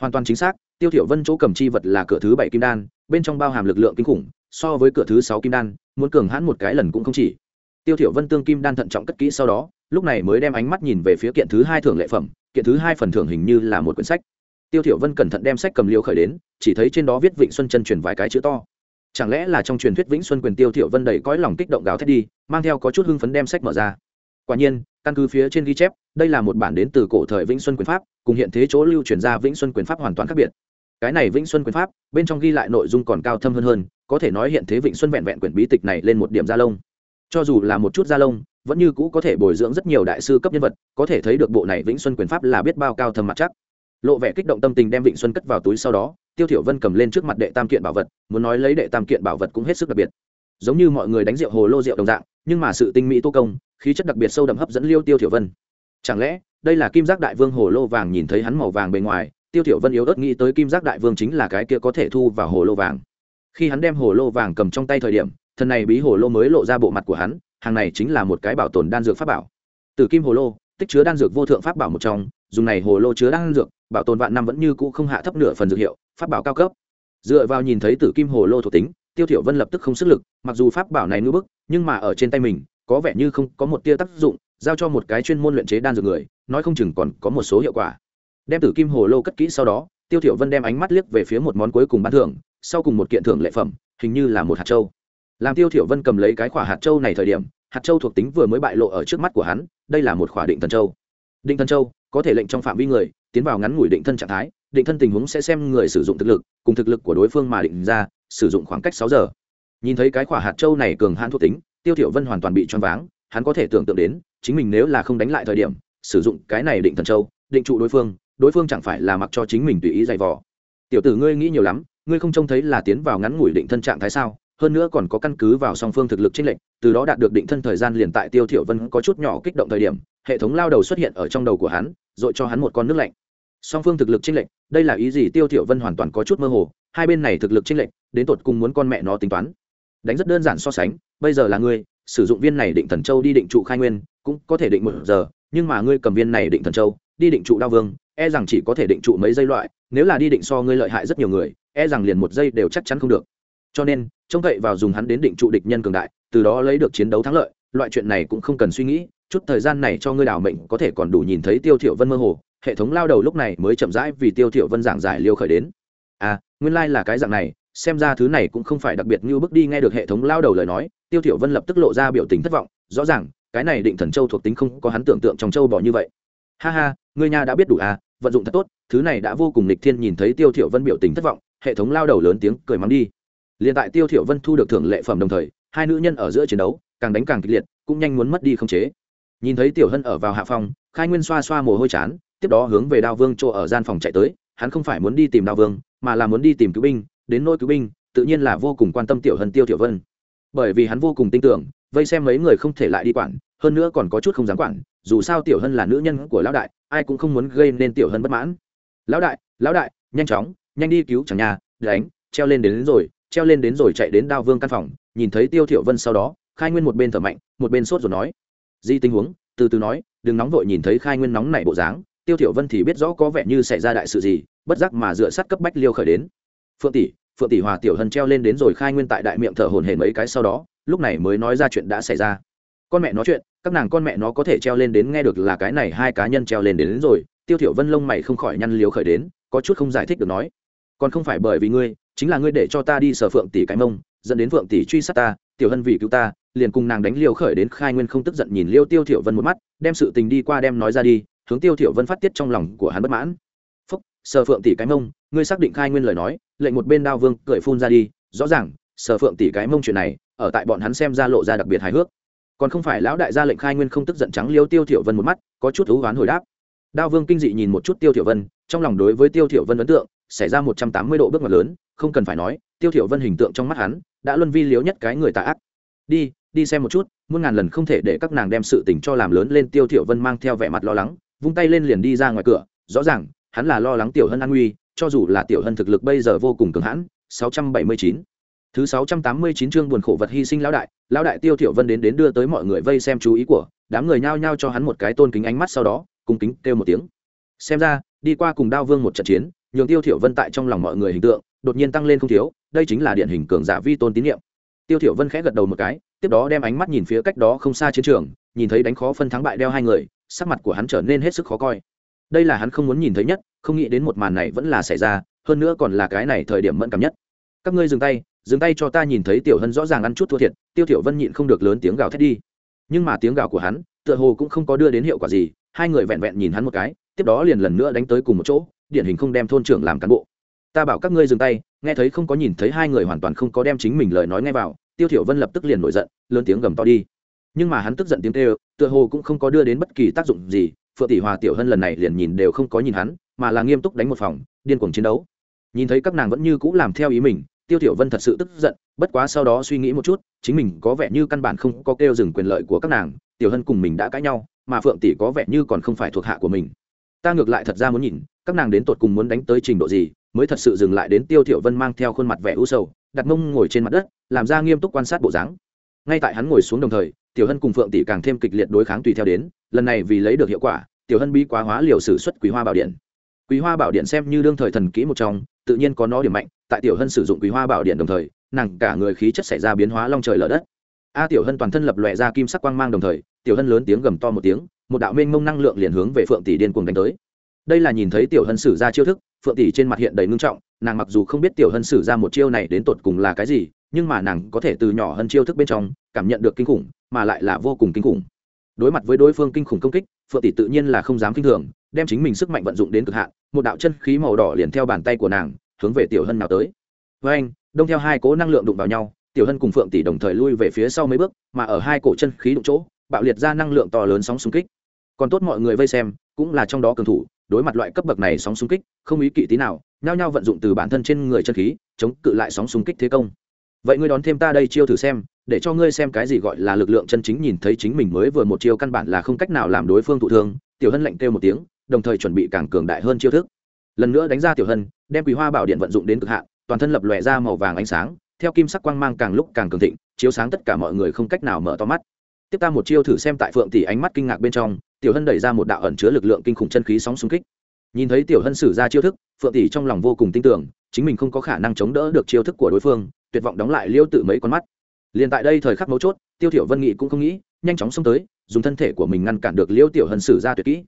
Hoàn toàn chính xác, tiêu thiểu vân chỗ cầm chi vật là cửa thứ bảy kim đan, bên trong bao hàm lực lượng kinh khủng, so với cửa thứ sáu kim đan, muốn cường hãn một cái lần cũng không chỉ. Tiêu thiểu vân tương kim đan thận trọng cất kỹ sau đó, lúc này mới đem ánh mắt nhìn về phía kiện thứ hai thưởng lệ phẩm, kiện thứ hai phần thưởng hình như là một quyển sách. Tiêu thiểu vân cẩn thận đem sách cầm liêu khởi đến, chỉ thấy trên đó viết vịnh xuân chân truyền vài cái chữ to. Chẳng lẽ là trong truyền thuyết vĩnh xuân quyền tiêu thiểu vân đầy cõi lòng kích động gào thét đi, mang theo có chút hưng phấn đem sách mở ra. Quả nhiên căn cứ phía trên ghi chép, đây là một bản đến từ cổ thời vĩnh xuân quyền pháp, cùng hiện thế chỗ lưu truyền ra vĩnh xuân quyền pháp hoàn toàn khác biệt. Cái này vĩnh xuân quyền pháp, bên trong ghi lại nội dung còn cao thâm hơn hơn, có thể nói hiện thế vĩnh xuân vẹn vẹn quyển bí tịch này lên một điểm gia lông. Cho dù là một chút gia lông, vẫn như cũ có thể bồi dưỡng rất nhiều đại sư cấp nhân vật, có thể thấy được bộ này vĩnh xuân quyền pháp là biết bao cao thâm mặt chắc. Lộ vẻ kích động tâm tình đem vịnh xuân cất vào túi sau đó, tiêu thiểu vân cầm lên trước mặt đệ tam kiện bảo vật, muốn nói lấy đệ tam kiện bảo vật cũng hết sức đặc biệt. Giống như mọi người đánh rượu hồ lô rượu đồng dạng, nhưng mà sự tinh mỹ tô công khí chất đặc biệt sâu đậm hấp dẫn liêu tiêu thiểu vân. Chẳng lẽ, đây là kim giác đại vương hồ lô vàng nhìn thấy hắn màu vàng bên ngoài, tiêu thiểu vân yếu ớt nghĩ tới kim giác đại vương chính là cái kia có thể thu vào hồ lô vàng. Khi hắn đem hồ lô vàng cầm trong tay thời điểm, thần này bí hồ lô mới lộ ra bộ mặt của hắn, hàng này chính là một cái bảo tồn đan dược pháp bảo. Từ kim hồ lô, tích chứa đan dược vô thượng pháp bảo một trong, dùng này hồ lô chứa đan dược, bảo tồn vạn năm vẫn như cũ không hạ thấp nửa phần dược hiệu, pháp bảo cao cấp. Dựa vào nhìn thấy tử kim hồ lô thuộc tính, tiêu thiểu vân lập tức không sức lực, mặc dù pháp bảo này ngưỡng bức, nhưng mà ở trên tay mình có vẻ như không có một tia tác dụng, giao cho một cái chuyên môn luyện chế đan dược người, nói không chừng còn có một số hiệu quả. Đem tử kim hồ lô cất kỹ sau đó, tiêu thiểu vân đem ánh mắt liếc về phía một món cuối cùng bán thưởng, sau cùng một kiện thưởng lệ phẩm, hình như là một hạt châu. Làm tiêu thiểu vân cầm lấy cái quả hạt châu này thời điểm, hạt châu thuộc tính vừa mới bại lộ ở trước mắt của hắn, đây là một khỏa định thần châu. Định thần châu, có thể lệnh trong phạm vi người, tiến vào ngắn ngủi định thân trạng thái, định thân tình huống sẽ xem người sử dụng thực lực, cùng thực lực của đối phương mà định ra, sử dụng khoảng cách sáu giờ. Nhìn thấy cái quả hạt châu này cường hãn thuộc tính tiêu thiểu vân hoàn toàn bị choáng váng hắn có thể tưởng tượng đến chính mình nếu là không đánh lại thời điểm sử dụng cái này định thần châu định trụ đối phương đối phương chẳng phải là mặc cho chính mình tùy ý dày vò. Tiểu tử ngươi nghĩ nhiều lắm ngươi không trông thấy là tiến vào ngắn ngủi định thân trạng thái sao? Hơn nữa còn có căn cứ vào song phương thực lực chênh lệnh, từ đó đạt được định thân thời gian liền tại tiêu thiểu vân có chút nhỏ kích động thời điểm hệ thống lao đầu xuất hiện ở trong đầu của hắn dội cho hắn một con nước lạnh. Song phương thực lực chênh lệnh, đây là ý gì? Tiêu thiểu vân hoàn toàn có chút mơ hồ hai bên này thực lực chênh lệnh, đến tột cùng muốn con mẹ nó tính toán đánh rất đơn giản so sánh, bây giờ là ngươi, sử dụng viên này định thần châu đi định trụ khai nguyên, cũng có thể định một giờ, nhưng mà ngươi cầm viên này định thần châu, đi định trụ đao vương e rằng chỉ có thể định trụ mấy giây loại, nếu là đi định so ngươi lợi hại rất nhiều người e rằng liền một giây đều chắc chắn không được. Cho nên, trông cậy vào dùng hắn đến định trụ địch nhân cường đại, từ đó lấy được chiến đấu thắng lợi, loại chuyện này cũng không cần suy nghĩ, chút thời gian này cho ngươi đảo mệnh có thể còn đủ nhìn thấy tiêu thiểu vân mơ hồ, hệ thống lao đầu lúc này mới chậm rãi vì tiêu thiểu vân giảng giải liêu khởi đến. À nguyên lai like là cái dạng này xem ra thứ này cũng không phải đặc biệt như bước đi nghe được hệ thống lao đầu lời nói, tiêu thiểu vân lập tức lộ ra biểu tình thất vọng, rõ ràng, cái này định thần châu thuộc tính không có hắn tưởng tượng trong châu bò như vậy. Ha ha, ngươi nha đã biết đủ à vận dụng thật tốt, thứ này đã vô cùng lịch thiên nhìn thấy tiêu thiểu vân biểu tình thất vọng, hệ thống lao đầu lớn tiếng cười mắng đi. Liền tại tiêu thiểu vân thu được thưởng lệ phẩm đồng thời, hai nữ nhân ở giữa chiến đấu, càng đánh càng kịch liệt, cũng nhanh muốn mất đi không chế. Nhìn thấy tiểu hân ở vào hạ phòng, khai nguyên xoa xoa mồ hôi chán, tiếp đó hướng về đao vương chỗ ở gian phòng chạy tới, hắn không phải muốn đi tìm đao vương, mà là muốn đi tìm cứu binh đến nỗi cứu binh tự nhiên là vô cùng quan tâm tiểu hân tiêu tiểu vân. Bởi vì hắn vô cùng tin tưởng vây xem mấy người không thể lại đi quản hơn nữa còn có chút không dám quản dù sao tiểu hân là nữ nhân của lão đại ai cũng không muốn gây nên tiểu hân bất mãn. Lão đại lão đại nhanh chóng nhanh đi cứu chẳng nhà đánh treo lên đến, đến rồi treo lên đến rồi chạy đến đao vương căn phòng. Nhìn thấy tiêu thiểu vân sau đó khai nguyên một bên thở mạnh một bên sốt rồi nói. Di tình huống từ từ nói đừng nóng vội nhìn thấy khai nguyên nóng nảy bộ dáng. Tiêu thiểu vân thì biết rõ có vẻ như xảy ra đại sự gì bất giác mà dựa sát cấp bách liêu khởi đến phượng tỷ phượng tỷ hòa tiểu hân treo lên đến rồi khai nguyên tại đại miệng thở hổn hển mấy cái sau đó lúc này mới nói ra chuyện đã xảy ra. Con mẹ nói chuyện các nàng con mẹ nó có thể treo lên đến nghe được là cái này hai cá nhân treo lên đến, đến rồi tiêu thiểu vân lông mày không khỏi nhăn liếu khởi đến có chút không giải thích được nói. Còn không phải bởi vì ngươi chính là ngươi để cho ta đi sở phượng tỷ cái mông dẫn đến phượng tỷ truy sát ta tiểu hân vì cứu ta liền cùng nàng đánh liều khởi đến khai nguyên không tức giận nhìn liêu tiêu thiểu vân một mắt đem sự tình đi qua đem nói ra đi hướng tiêu thiểu vân phát tiết trong lòng của hắn bất mãn. Phúc sở phượng tỷ cái mông ngươi xác định khai nguyên lời nói lệnh một bên đao vương cười phun ra đi, rõ ràng, sở phượng tỷ cái mông chuyện này, ở tại bọn hắn xem ra lộ ra đặc biệt hài hước. Còn không phải lão đại gia lệnh khai nguyên không tức giận trắng liêu tiêu thiểu vân một mắt, có chút thú oán hồi đáp. Đao vương kinh dị nhìn một chút tiêu thiểu vân, trong lòng đối với tiêu thiểu vân ấn tượng, xảy ra một trăm tám mươi độ bước ngoặt lớn, không cần phải nói, tiêu thiểu vân hình tượng trong mắt hắn, đã luân vi liếu nhất cái người tà ác. Đi đi xem một chút, muôn ngàn lần không thể để các nàng đem sự tình cho làm lớn lên tiêu thiểu vân mang theo vẻ mặt lo lắng, vung tay lên liền đi ra ngoài cửa, rõ ràng, hắn là lo lắng tiểu hân an nguy cho dù là tiểu hân thực lực bây giờ vô cùng cường hãn 679 thứ 689 chương buồn khổ vật hy sinh lão đại lão đại tiêu thiểu vân đến đến đưa tới mọi người vây xem chú ý của, đám người nhao nhao cho hắn một cái tôn kính ánh mắt sau đó, cung kính kêu một tiếng. Xem ra, đi qua cùng đao vương một trận chiến, nhường tiêu thiểu vân tại trong lòng mọi người hình tượng, đột nhiên tăng lên không thiếu, đây chính là điển hình cường giả vi tôn tín nhiệm. Tiêu thiểu vân khẽ gật đầu một cái, tiếp đó đem ánh mắt nhìn phía cách đó không xa chiến trường, nhìn thấy đánh khó phân thắng bại đeo hai người, sắc mặt của hắn trở nên hết sức khó coi đây là hắn không muốn nhìn thấy nhất, không nghĩ đến một màn này vẫn là xảy ra, hơn nữa còn là cái này thời điểm mẫn cảm nhất. Các ngươi dừng tay dừng tay cho ta nhìn thấy tiểu hân rõ ràng ăn chút thua thiệt, tiêu thiểu vân nhịn không được lớn tiếng gào thét đi. Nhưng mà tiếng gào của hắn, tựa hồ cũng không có đưa đến hiệu quả gì, hai người vẹn vẹn nhìn hắn một cái, tiếp đó liền lần nữa đánh tới cùng một chỗ, điển hình không đem thôn trưởng làm cán bộ. Ta bảo các ngươi dừng tay, nghe thấy không có nhìn thấy hai người hoàn toàn không có đem chính mình lời nói nghe vào, tiêu thiểu vân lập tức liền nổi giận, lớn tiếng gầm to đi. Nhưng mà hắn tức giận tiếng kêu, tựa hồ cũng không có đưa đến bất kỳ tác dụng gì phượng tỷ hòa tiểu hân lần này liền nhìn đều không có nhìn hắn, mà là nghiêm túc đánh một phòng, điên cuồng chiến đấu. Nhìn thấy các nàng vẫn như cũ làm theo ý mình, tiêu tiểu vân thật sự tức giận, bất quá sau đó suy nghĩ một chút, chính mình có vẻ như căn bản không có kêu dừng quyền lợi của các nàng, tiểu hân cùng mình đã cãi nhau, mà phượng tỷ có vẻ như còn không phải thuộc hạ của mình. Ta ngược lại thật ra muốn nhìn, các nàng đến tột cùng muốn đánh tới trình độ gì, mới thật sự dừng lại đến tiêu tiểu vân mang theo khuôn mặt vẻ u sầu, đặt mông ngồi trên mặt đất, làm ra nghiêm túc quan sát bộ dáng. Ngay tại hắn ngồi xuống đồng thời tiểu hân cùng phượng tỷ càng thêm kịch liệt đối kháng tùy theo đến, lần này vì lấy được hiệu quả, tiểu hân bi quá hóa liều sử xuất quý hoa bảo điện. Quý hoa bảo điện xem như đương thời thần kỹ một trong, tự nhiên có nó điểm mạnh, tại tiểu hân sử dụng quý hoa bảo điện đồng thời, nàng cả người khí chất xảy ra biến hóa long trời lở đất. A tiểu hân toàn thân lập lòe ra kim sắc quang mang đồng thời, tiểu hân lớn tiếng gầm to một tiếng, một đạo mênh mông năng lượng liền hướng về phượng tỷ điên cuồng đánh tới. Đây là nhìn thấy tiểu hân sử ra chiêu thức phượng tỷ trên mặt hiện đầy ngưng trọng, nàng mặc dù không biết tiểu hân sử ra một chiêu này đến tột cùng là cái gì, nhưng mà nàng có thể từ nhỏ hơn chiêu thức bên trong, cảm nhận được kinh khủng, mà lại là vô cùng kinh khủng. Đối mặt với đối phương kinh khủng công kích, phượng tỷ tự nhiên là không dám kinh thường, đem chính mình sức mạnh vận dụng đến cực hạn, một đạo chân khí màu đỏ liền theo bàn tay của nàng, hướng về tiểu hân nào tới. Với anh, đông theo hai cố năng lượng đụng vào nhau, tiểu hân cùng phượng tỷ đồng thời lui về phía sau mấy bước, mà ở hai cổ chân khí đụng chỗ, bạo liệt ra năng lượng to lớn sóng xung kích. Còn tốt mọi người vây xem, cũng là trong đó cường thủ đối mặt loại cấp bậc này sóng xung kích, không ý kỵ tí nào, nhao nhao vận dụng từ bản thân trên người chân khí, chống cự lại sóng xung kích thế công. Vậy ngươi đón thêm ta đây chiêu thử xem, để cho ngươi xem cái gì gọi là lực lượng chân chính nhìn thấy chính mình mới vừa một chiêu căn bản là không cách nào làm đối phương thụ thương, tiểu hân lệnh kêu một tiếng, đồng thời chuẩn bị càng cường đại hơn chiêu thức. Lần nữa đánh ra tiểu hân, đem quý hoa bảo điện vận dụng đến cực hạn, toàn thân lập lòe ra màu vàng ánh sáng, theo kim sắc quang mang càng lúc càng cường thịnh, chiếu sáng tất cả mọi người không cách nào mở to mắt. Tiếp ta một chiêu thử xem tại phượng tỷ ánh mắt kinh ngạc bên trong tiểu hân đẩy ra một đạo ẩn chứa lực lượng kinh khủng chân khí sóng xung kích. Nhìn thấy tiểu hân sử ra chiêu thức, phượng tỷ trong lòng vô cùng tin tưởng, chính mình không có khả năng chống đỡ được chiêu thức của đối phương, tuyệt vọng đóng lại liêu tự mấy con mắt. Liền tại đây thời khắc mấu chốt, tiêu tiểu vân nghị cũng không nghĩ, nhanh chóng xông tới, dùng thân thể của mình ngăn cản được liêu tiểu hân sử ra tuyệt kỹ.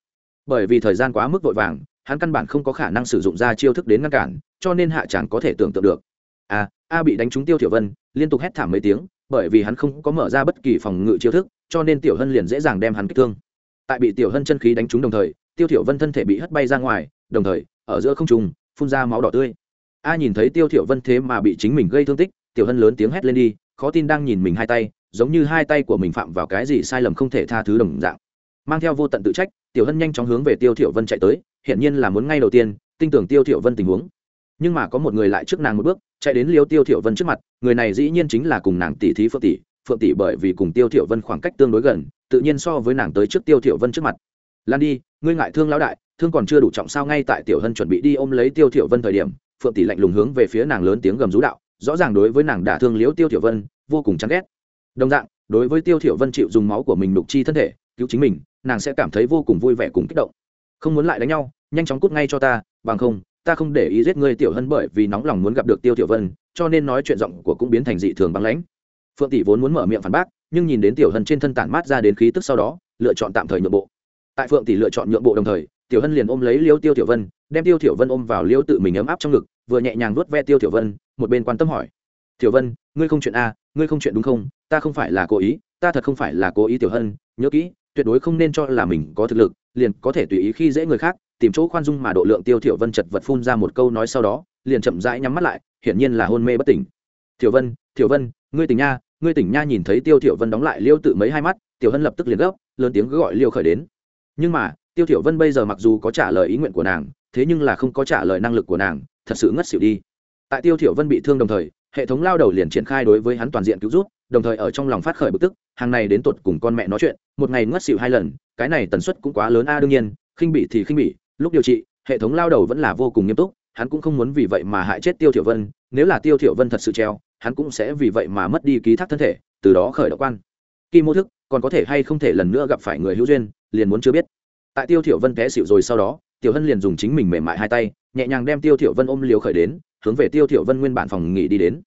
Bởi vì thời gian quá mức vội vàng, hắn căn bản không có khả năng sử dụng ra chiêu thức đến ngăn cản, cho nên hạ chẳng có thể tưởng tượng được. A a bị đánh trúng tiêu tiểu vân, liên tục hét thảm mấy tiếng, bởi vì hắn không có mở ra bất kỳ phòng ngự chiêu thức, cho nên tiểu hân liền dễ dàng đem hắn kích thương tại bị tiểu hân chân khí đánh trúng đồng thời, tiêu thiểu vân thân thể bị hất bay ra ngoài, đồng thời, ở giữa không trung, phun ra máu đỏ tươi. A nhìn thấy tiêu thiểu vân thế mà bị chính mình gây thương tích, tiểu hân lớn tiếng hét lên đi, khó tin đang nhìn mình hai tay, giống như hai tay của mình phạm vào cái gì sai lầm không thể tha thứ đồng dạng. Mang theo vô tận tự trách, tiểu hân nhanh chóng hướng về tiêu thiểu vân chạy tới hiện nhiên là muốn ngay đầu tiên, tin tưởng tiêu thiểu vân tình huống. Nhưng mà có một người lại trước nàng một bước, chạy đến liêu tiêu thiểu vân trước mặt, người này dĩ nhiên chính là cùng nàng tỷ thí phượng tỷ phượng tỷ bởi vì cùng tiêu thiểu vân khoảng cách tương đối gần tự nhiên so với nàng tới trước tiêu thiểu vân trước mặt. Lan đi, ngươi ngại thương lão đại, thương còn chưa đủ trọng sao ngay tại tiểu hân chuẩn bị đi ôm lấy tiêu thiểu vân thời điểm, phượng tỷ lạnh lùng hướng về phía nàng lớn tiếng gầm rú đạo, rõ ràng đối với nàng đả thương liễu tiêu thiểu vân, vô cùng chán ghét. Đồng dạng, đối với tiêu thiểu vân chịu dùng máu của mình đục chi thân thể, cứu chính mình, nàng sẽ cảm thấy vô cùng vui vẻ cùng kích động. Không muốn lại đánh nhau, nhanh chóng cút ngay cho ta, bằng không, ta không để ý giết ngươi tiểu hân bởi vì nóng lòng muốn gặp được tiêu tiểu vân, cho nên nói chuyện giọng của cũng biến thành dị thường băng lãnh. Phượng tỷ vốn muốn mở miệng phản bác nhưng nhìn đến tiểu hân trên thân tản mát ra đến khí tức sau đó, lựa chọn tạm thời nhượng bộ. Tại phượng tỷ lựa chọn nhượng bộ đồng thời, tiểu hân liền ôm lấy liêu tiêu tiểu vân, đem tiêu tiểu vân ôm vào liêu tự mình ấm áp trong ngực, vừa nhẹ nhàng nuốt ve tiêu tiểu vân, một bên quan tâm hỏi. Tiểu vân, ngươi không chuyện a ngươi không chuyện đúng không? Ta không phải là cố ý, ta thật không phải là cố ý tiểu hân, nhớ kỹ, tuyệt đối không nên cho là mình có thực lực, liền có thể tùy ý khi dễ người khác, tìm chỗ khoan dung mà độ lượng tiêu tiểu vân chật vật phun ra một câu nói sau đó, liền chậm rãi nhắm mắt lại, hiển nhiên là hôn mê bất tỉnh. Tiểu vân tiểu vân, ngươi tỉnh nha ngươi tỉnh nha nhìn thấy tiêu thiểu vân đóng lại liêu tự mấy hai mắt tiểu hân lập tức liền gấp lớn tiếng gọi liêu khởi đến. Nhưng mà tiêu thiểu vân bây giờ mặc dù có trả lời ý nguyện của nàng thế nhưng là không có trả lời năng lực của nàng thật sự ngất xỉu đi. Tại tiêu thiểu vân bị thương đồng thời hệ thống lao đầu liền triển khai đối với hắn toàn diện cứu giúp đồng thời ở trong lòng phát khởi bực tức hàng này đến tột cùng con mẹ nói chuyện một ngày ngất xỉu hai lần cái này tần suất cũng quá lớn a à, đương nhiên khinh bỉ thì khinh bỉ, lúc điều trị hệ thống lao đầu vẫn là vô cùng nghiêm túc hắn cũng không muốn vì vậy mà hại chết tiêu thiểu vân nếu là tiêu thiểu vân thật sự treo, hắn cũng sẽ vì vậy mà mất đi ký thác thân thể, từ đó khởi động quan. Kim mô thức, còn có thể hay không thể lần nữa gặp phải người hữu duyên, liền muốn chưa biết. Tại tiêu thiểu vân té xỉu rồi sau đó, tiểu hân liền dùng chính mình mềm mại hai tay, nhẹ nhàng đem tiêu thiểu vân ôm liều khởi đến, hướng về tiêu thiểu vân nguyên bản phòng nghỉ đi đến.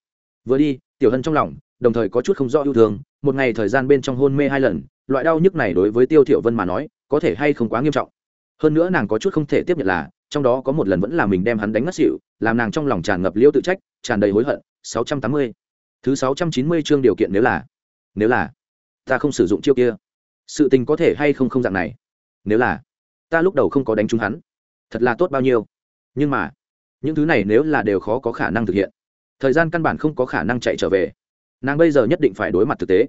Vừa đi, tiểu hân trong lòng, đồng thời có chút không rõ yêu thương, một ngày thời gian bên trong hôn mê hai lần, loại đau nhức này đối với tiêu thiểu vân mà nói, có thể hay không quá nghiêm trọng. Hơn nữa nàng có chút không thể tiếp nhận là, trong đó có một lần vẫn là mình đem hắn đánh ngất xỉu, làm nàng trong lòng tràn ngập liêu tự trách tràn đầy hối hận 680. thứ 690 chương điều kiện nếu là nếu là, ta không sử dụng chiêu kia. Sự tình có thể hay không không dạng này. Nếu là, ta lúc đầu không có đánh trúng hắn, thật là tốt bao nhiêu. Nhưng mà, những thứ này nếu là đều khó có khả năng thực hiện, thời gian căn bản không có khả năng chạy trở về. Nàng bây giờ nhất định phải đối mặt thực tế.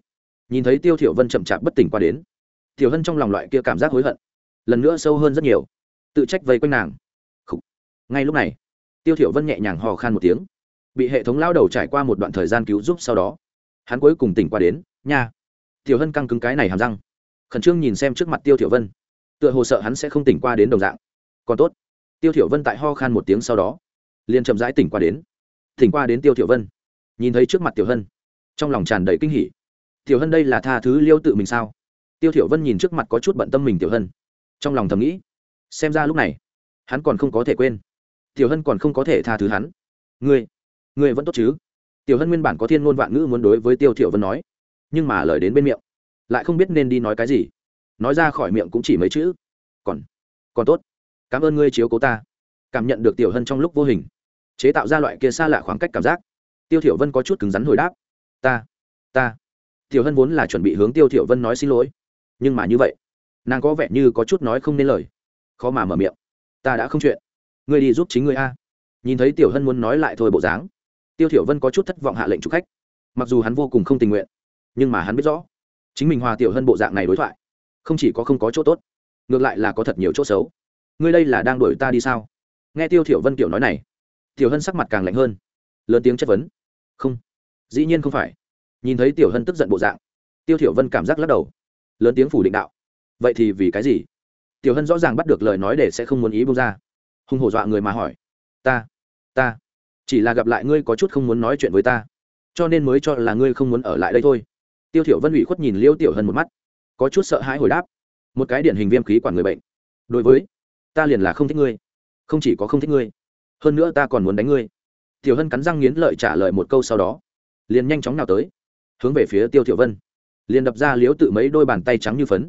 Nhìn thấy tiêu thiểu vân chậm chạp bất tỉnh qua đến, tiểu hân trong lòng loại kia cảm giác hối hận, lần nữa sâu hơn rất nhiều. Tự trách vây quanh nàng. Khủ. ngay lúc này, tiêu thiểu vân nhẹ nhàng hò khan một tiếng bị hệ thống lao đầu trải qua một đoạn thời gian cứu giúp sau đó. Hắn cuối cùng tỉnh qua đến, nha. Tiểu hân căng cứng cái này hàm răng. Khẩn trương nhìn xem trước mặt tiêu thiểu vân. Tựa hồ sợ hắn sẽ không tỉnh qua đến đồng dạng. Còn tốt. Tiêu thiểu vân tại ho khan một tiếng sau đó, liền chậm rãi tỉnh qua đến. Tỉnh qua đến tiêu thiểu vân. Nhìn thấy trước mặt tiểu hân, trong lòng tràn đầy kinh hỉ. Tiểu hân đây là tha thứ liêu tự mình sao? Tiêu thiểu vân nhìn trước mặt có chút bận tâm mình tiểu hân. Trong lòng thầm nghĩ, xem ra lúc này, hắn còn không có thể quên. Tiểu hân còn không có thể tha thứ hắn. Ngươi ngươi vẫn tốt chứ? Tiểu hân nguyên bản có thiên ngôn vạn ngữ muốn đối với tiêu thiểu vân nói, nhưng mà lời đến bên miệng, lại không biết nên đi nói cái gì. Nói ra khỏi miệng cũng chỉ mấy chữ, còn còn tốt. Cảm ơn ngươi chiếu cố ta. Cảm nhận được tiểu hân trong lúc vô hình, chế tạo ra loại kia xa lạ khoảng cách cảm giác, tiêu thiểu vân có chút cứng rắn hồi đáp, ta ta. Tiểu hân vốn là chuẩn bị hướng tiêu thiểu vân nói xin lỗi, nhưng mà như vậy, nàng có vẻ như có chút nói không nên lời. Khó mà mở miệng, ta đã không chuyện. Ngươi đi giúp chính ngươi a. Nhìn thấy tiểu hân muốn nói lại thôi bộ dáng tiêu thiểu vân có chút thất vọng hạ lệnh chủ khách. Mặc dù hắn vô cùng không tình nguyện, nhưng mà hắn biết rõ, chính mình hòa tiểu hân bộ dạng này đối thoại, không chỉ có không có chỗ tốt, ngược lại là có thật nhiều chỗ xấu. Ngươi đây là đang đuổi ta đi sao? Nghe tiêu thiểu vân tiểu nói này, tiểu hân sắc mặt càng lạnh hơn, lớn tiếng chất vấn. Không, dĩ nhiên không phải. Nhìn thấy tiểu hân tức giận bộ dạng, tiêu thiểu vân cảm giác lắc đầu, lớn tiếng phủ định đạo. Vậy thì vì cái gì? Tiểu hân rõ ràng bắt được lời nói để sẽ không muốn ý buông ra. Hung hổ dọa người mà hỏi. Ta ta chỉ là gặp lại ngươi có chút không muốn nói chuyện với ta, cho nên mới cho là ngươi không muốn ở lại đây thôi. Tiêu thiểu vân ủy khuất nhìn liêu tiểu hân một mắt, có chút sợ hãi hồi đáp, một cái điển hình viêm khí quản người bệnh, đối với, ta liền là không thích ngươi, không chỉ có không thích ngươi, hơn nữa ta còn muốn đánh ngươi. Tiểu hân cắn răng nghiến lợi trả lời một câu sau đó, liền nhanh chóng nào tới, hướng về phía tiêu thiểu vân, liền đập ra liếu tự mấy đôi bàn tay trắng như phấn,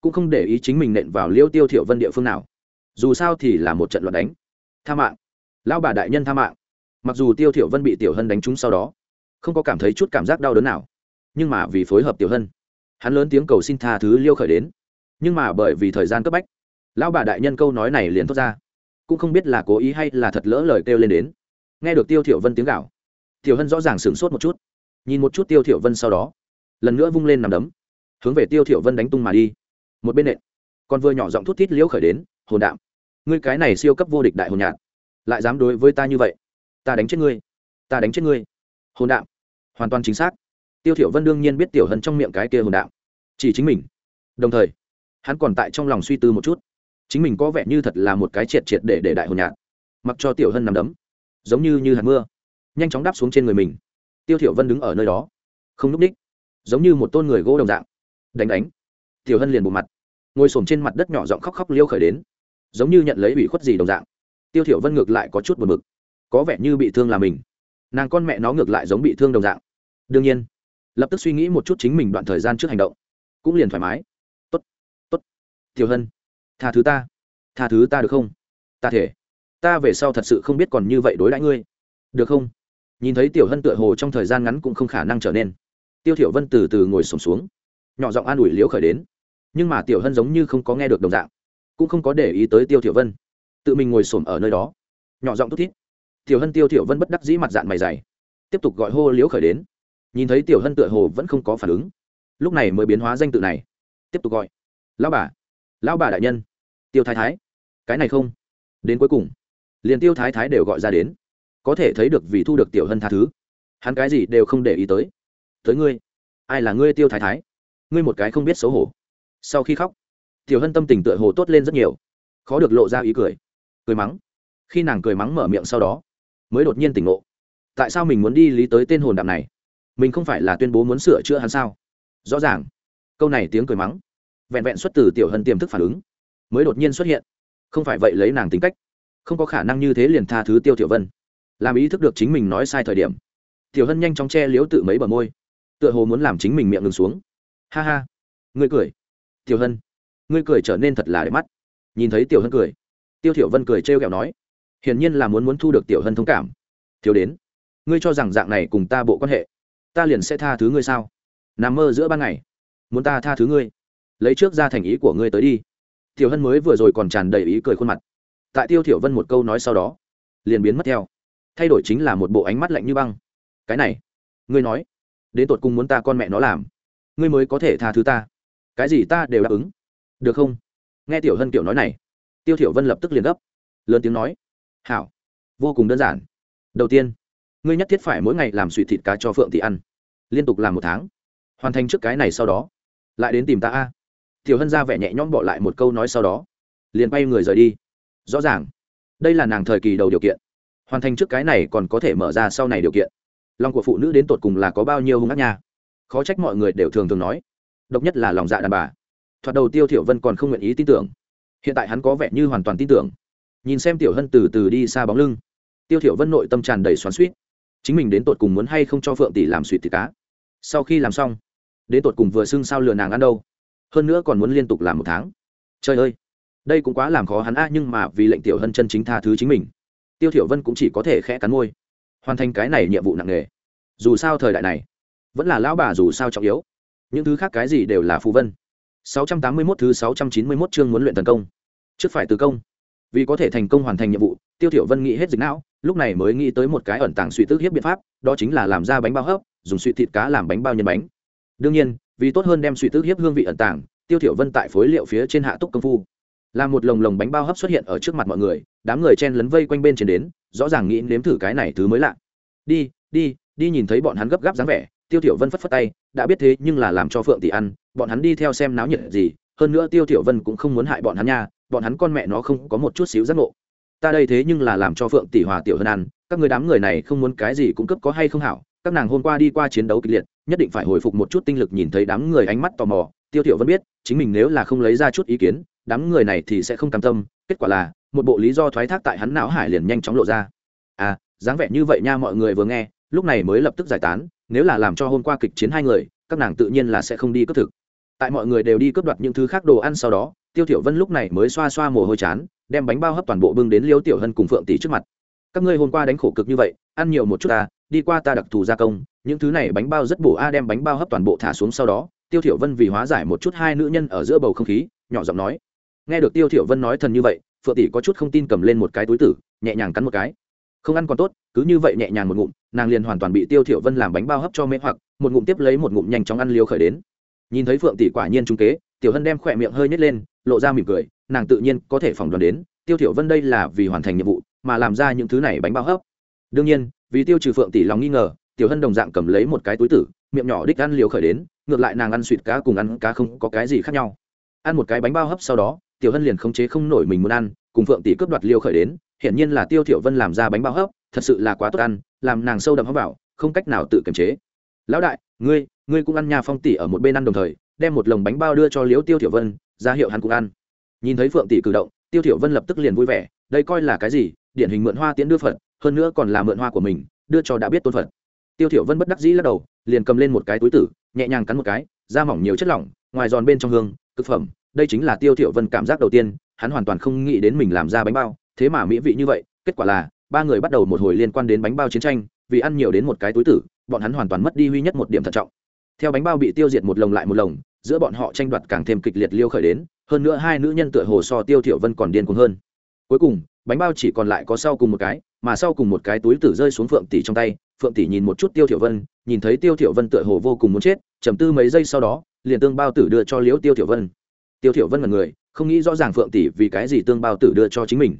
cũng không để ý chính mình nện vào liêu tiêu thiểu vân địa phương nào, dù sao thì là một trận loạn đánh, tha mạng, lão bà đại nhân tha mạng mặc dù tiêu thiểu vân bị tiểu hân đánh trúng sau đó, không có cảm thấy chút cảm giác đau đớn nào, nhưng mà vì phối hợp tiểu hân, hắn lớn tiếng cầu xin tha thứ liêu khởi đến. Nhưng mà bởi vì thời gian cấp bách, lão bà đại nhân câu nói này liền thốt ra. Cũng không biết là cố ý hay là thật lỡ lời kêu lên đến. Nghe được tiêu thiểu vân tiếng gào, tiểu hân rõ ràng sửng sốt một chút. Nhìn một chút tiêu thiểu vân sau đó, lần nữa vung lên nằm đấm, hướng về tiêu thiểu vân đánh tung mà đi. Một bên nện còn vừa nhỏ giọng thút thít liễu khởi đến, hồn đạm, ngươi cái này siêu cấp vô địch đại hồn nhạt lại dám đối với ta như vậy? Ta đánh chết ngươi, ta đánh chết ngươi. Hồn đạm. Hoàn toàn chính xác. Tiêu thiểu vân đương nhiên biết tiểu hân trong miệng cái kia hồn đạm. Chỉ chính mình. Đồng thời, hắn còn tại trong lòng suy tư một chút. Chính mình có vẻ như thật là một cái triệt triệt để để đại hồn nhạt mặc cho tiểu hân nằm đấm, giống như như hạt mưa, nhanh chóng đáp xuống trên người mình. Tiêu thiểu vân đứng ở nơi đó, không núp đích giống như một tôn người gỗ đồng dạng. Đánh đánh. Tiểu hân liền bù mặt, ngồi sồn trên mặt đất nhỏ giọng khóc khóc liêu khởi đến, giống như nhận lấy ủy khuất gì đồng dạng. Tiêu thiểu vân ngược lại có chút buồn bực có vẻ như bị thương là mình. Nàng con mẹ nó ngược lại giống bị thương đồng dạng. Đương nhiên, lập tức suy nghĩ một chút chính mình đoạn thời gian trước hành động. Cũng liền thoải mái. Tốt tốt. Tiểu hân, tha thứ ta. Tha thứ ta được không? Ta thể. Ta về sau thật sự không biết còn như vậy đối đãi ngươi. Được không? Nhìn thấy tiểu hân tựa hồ trong thời gian ngắn cũng không khả năng trở nên. Tiêu thiểu vân từ từ ngồi sụp xuống. Nhỏ giọng an ủi liễu khởi đến. Nhưng mà tiểu hân giống như không có nghe được đồng dạng. Cũng không có để ý tới tiêu thiểu vân. Tự mình ngồi sụp ở nơi đó. Nhỏ giọng thút thít tiểu hân tiêu thiểu vân bất đắc dĩ mặt dạng mày dày. Tiếp tục gọi hô liễu khởi đến. Nhìn thấy tiểu hân tựa hồ vẫn không có phản ứng. Lúc này mới biến hóa danh tự này. Tiếp tục gọi. Lão bà. Lão bà đại nhân. Tiêu thái thái. Cái này không. Đến cuối cùng, liền tiêu thái thái đều gọi ra đến. Có thể thấy được vì thu được tiểu hân tha thứ. Hắn cái gì đều không để ý tới. Tới ngươi. Ai là ngươi tiêu thái thái? Ngươi một cái không biết xấu hổ. Sau khi khóc, tiểu hân tâm tình tựa hồ tốt lên rất nhiều. Khó được lộ ra ý cười. Cười mắng. Khi nàng cười mắng mở miệng sau đó mới đột nhiên tỉnh ngộ. Tại sao mình muốn đi lý tới tên hồn đạm này? Mình không phải là tuyên bố muốn sửa chữa hắn sao? Rõ ràng. Câu này tiếng cười mắng. Vẹn vẹn xuất từ tiểu hân tiềm thức phản ứng. Mới đột nhiên xuất hiện. Không phải vậy lấy nàng tính cách. Không có khả năng như thế liền tha thứ tiêu tiểu vân. Làm ý thức được chính mình nói sai thời điểm, tiểu hân nhanh chóng che liếu tự mấy bờ môi. Tựa hồ muốn làm chính mình miệng ngừng xuống. Ha ha. Ngươi cười. Tiểu hân. Ngươi cười trở nên thật là đẹp mắt. Nhìn thấy tiểu hân cười, tiêu tiểu vân cười trêu ghẹo nói hiển nhiên là muốn muốn thu được tiểu hân thông cảm. Thiếu đến, ngươi cho rằng dạng này cùng ta bộ quan hệ, ta liền sẽ tha thứ ngươi sao? Nằm mơ giữa ban ngày, muốn ta tha thứ ngươi? Lấy trước ra thành ý của ngươi tới đi. Tiểu hân mới vừa rồi còn tràn đầy ý cười khuôn mặt. Tại tiêu thiểu vân một câu nói sau đó, liền biến mất theo. Thay đổi chính là một bộ ánh mắt lạnh như băng. Cái này, ngươi nói, đến tột cùng muốn ta con mẹ nó làm, ngươi mới có thể tha thứ ta? Cái gì ta đều đáp ứng. Được không? Nghe tiểu hân kiểu nói này, tiêu thiểu vân lập tức liền gấp, lớn tiếng nói hảo. Vô cùng đơn giản. Đầu tiên, ngươi nhất thiết phải mỗi ngày làm suy thịt cá cho phượng tỷ ăn. Liên tục làm một tháng. Hoàn thành trước cái này sau đó. Lại đến tìm ta a. Tiểu hân ra vẻ nhẹ nhõm bỏ lại một câu nói sau đó. Liền bay người rời đi. Rõ ràng, đây là nàng thời kỳ đầu điều kiện. Hoàn thành trước cái này còn có thể mở ra sau này điều kiện. Lòng của phụ nữ đến tột cùng là có bao nhiêu hung ác nha? Khó trách mọi người đều thường thường nói. Độc nhất là lòng dạ đàn bà. Thoạt đầu tiêu thiểu vân còn không nguyện ý tin tưởng. Hiện tại hắn có vẻ như hoàn toàn tin tưởng nhìn xem tiểu hân từ từ đi xa bóng lưng. Tiêu thiểu vân nội tâm tràn đầy xoắn xuýt. Chính mình đến tột cùng muốn hay không cho phượng tỷ làm suy thịt cá? Sau khi làm xong, đến tột cùng vừa xưng sao lừa nàng ăn đâu? Hơn nữa còn muốn liên tục làm một tháng. Trời ơi, đây cũng quá làm khó hắn a, nhưng mà vì lệnh tiểu hân chân chính tha thứ chính mình, tiêu thiểu vân cũng chỉ có thể khẽ cắn môi. Hoàn thành cái này nhiệm vụ nặng nề. Dù sao thời đại này, vẫn là lão bà dù sao trọng yếu. Những thứ khác cái gì đều là phù vân. 681 thứ 691 chương muốn luyện thần công. Trước phải từ công vì có thể thành công hoàn thành nhiệm vụ, tiêu thiểu vân nghĩ hết dịch não, lúc này mới nghĩ tới một cái ẩn tàng suy tức hiếp biện pháp, đó chính là làm ra bánh bao hấp, dùng suy thịt cá làm bánh bao nhân bánh. Đương nhiên, vì tốt hơn đem suy tức hiếp hương vị ẩn tàng, tiêu thiểu vân tại phối liệu phía trên hạ túc công phu. Làm một lồng lồng bánh bao hấp xuất hiện ở trước mặt mọi người, đám người chen lấn vây quanh bên trên đến, rõ ràng nghĩ nếm thử cái này thứ mới lạ. Đi đi đi nhìn thấy bọn hắn gấp gáp dáng vẻ, tiêu thiểu vân phất phất tay, đã biết thế nhưng là làm cho phượng tỷ ăn, bọn hắn đi theo xem náo nhiệt gì, hơn nữa tiêu thiểu vân cũng không muốn hại bọn hắn nha bọn hắn con mẹ nó không có một chút xíu giác ngộ. Ta đây thế nhưng là làm cho phượng tỷ hòa, tiểu hơn ăn các người đám người này không muốn cái gì cũng cấp có hay không hảo, các nàng hôm qua đi qua chiến đấu kịch liệt, nhất định phải hồi phục một chút tinh lực nhìn thấy đám người ánh mắt tò mò. Tiêu tiểu vẫn biết, chính mình nếu là không lấy ra chút ý kiến, đám người này thì sẽ không cam tâm, kết quả là, một bộ lý do thoái thác tại hắn não hải liền nhanh chóng lộ ra. À dáng vẻ như vậy nha mọi người vừa nghe, lúc này mới lập tức giải tán, nếu là làm cho hôm qua kịch chiến hai người, các nàng tự nhiên là sẽ không đi cướp thực tại mọi người đều đi cướp đoạt những thứ khác đồ ăn sau đó, tiêu tiểu vân lúc này mới xoa xoa mồ hôi chán, đem bánh bao hấp toàn bộ bưng đến liêu tiểu hân cùng phượng tỷ trước mặt. Các ngươi hôm qua đánh khổ cực như vậy, ăn nhiều một chút ta đi qua ta đặc thù gia công, những thứ này bánh bao rất bổ a. Đem bánh bao hấp toàn bộ thả xuống sau đó, tiêu tiểu vân vì hóa giải một chút hai nữ nhân ở giữa bầu không khí, nhỏ giọng nói. Nghe được tiêu thiểu vân nói thần như vậy, phượng tỷ có chút không tin cầm lên một cái túi tử, nhẹ nhàng cắn một cái. Không ăn còn tốt, cứ như vậy nhẹ nhàng một ngụm, nàng liền hoàn toàn bị tiêu thiểu vân làm bánh bao hấp cho mê hoặc, một ngụm tiếp lấy một ngụm nhanh chóng ăn liêu khởi đến nhìn thấy phượng tỷ quả nhiên trung kế, tiểu hân đem khỏe miệng hơi nhếch lên, lộ ra mỉm cười, nàng tự nhiên có thể phỏng đoán đến, tiêu thiểu vân đây là vì hoàn thành nhiệm vụ, mà làm ra những thứ này bánh bao hấp. Đương nhiên, vì tiêu trừ phượng tỷ lòng nghi ngờ, tiểu hân đồng dạng cầm lấy một cái túi tử, miệng nhỏ đích ăn liều khởi đến, ngược lại nàng ăn sụt cá cùng ăn cá không có cái gì khác nhau. Ăn một cái bánh bao hấp sau đó, tiểu hân liền khống chế không nổi mình muốn ăn, cùng phượng tỷ cướp đoạt liều khởi đến hiện nhiên là tiêu thiểu vân làm ra bánh bao hấp, thật sự là quá tốt ăn, làm nàng sâu đậm hấp vào, không cách nào tự kiềm chế. Lão đại, ngươi ngươi cũng ăn nhà phong tỷ ở một bên ăn đồng thời, đem một lồng bánh bao đưa cho liễu tiêu thiểu vân, ra hiệu hắn cũng ăn. Nhìn thấy phượng tỷ cử động, tiêu thiểu vân lập tức liền vui vẻ, đây coi là cái gì? Điển hình mượn hoa tiễn đưa phật, hơn nữa còn là mượn hoa của mình, đưa cho đã biết tôn phật. Tiêu thiểu vân bất đắc dĩ lắc đầu, liền cầm lên một cái túi tử, nhẹ nhàng cắn một cái, da mỏng nhiều chất lỏng, ngoài giòn bên trong hương, cực phẩm, đây chính là tiêu thiểu vân cảm giác đầu tiên, hắn hoàn toàn không nghĩ đến mình làm ra bánh bao, thế mà mỹ vị như vậy, kết quả là, ba người bắt đầu một hồi liên quan đến bánh bao chiến tranh, vì ăn nhiều đến một cái túi tử, bọn hắn hoàn toàn mất đi huy nhất một điểm thận trọng theo bánh bao bị tiêu diệt một lồng lại một lồng, giữa bọn họ tranh đoạt càng thêm kịch liệt liêu khởi đến, hơn nữa hai nữ nhân tựa hồ so tiêu thiểu vân còn điên cuồng hơn. Cuối cùng, bánh bao chỉ còn lại có sau cùng một cái, mà sau cùng một cái túi tử rơi xuống phượng tỷ trong tay, phượng tỷ nhìn một chút tiêu thiểu vân, nhìn thấy tiêu thiểu vân tựa hồ vô cùng muốn chết, trầm tư mấy giây sau đó, liền tương bao tử đưa cho liễu tiêu thiểu vân. Tiêu thiểu vân là người, không nghĩ rõ ràng phượng tỷ vì cái gì tương bao tử đưa cho chính mình.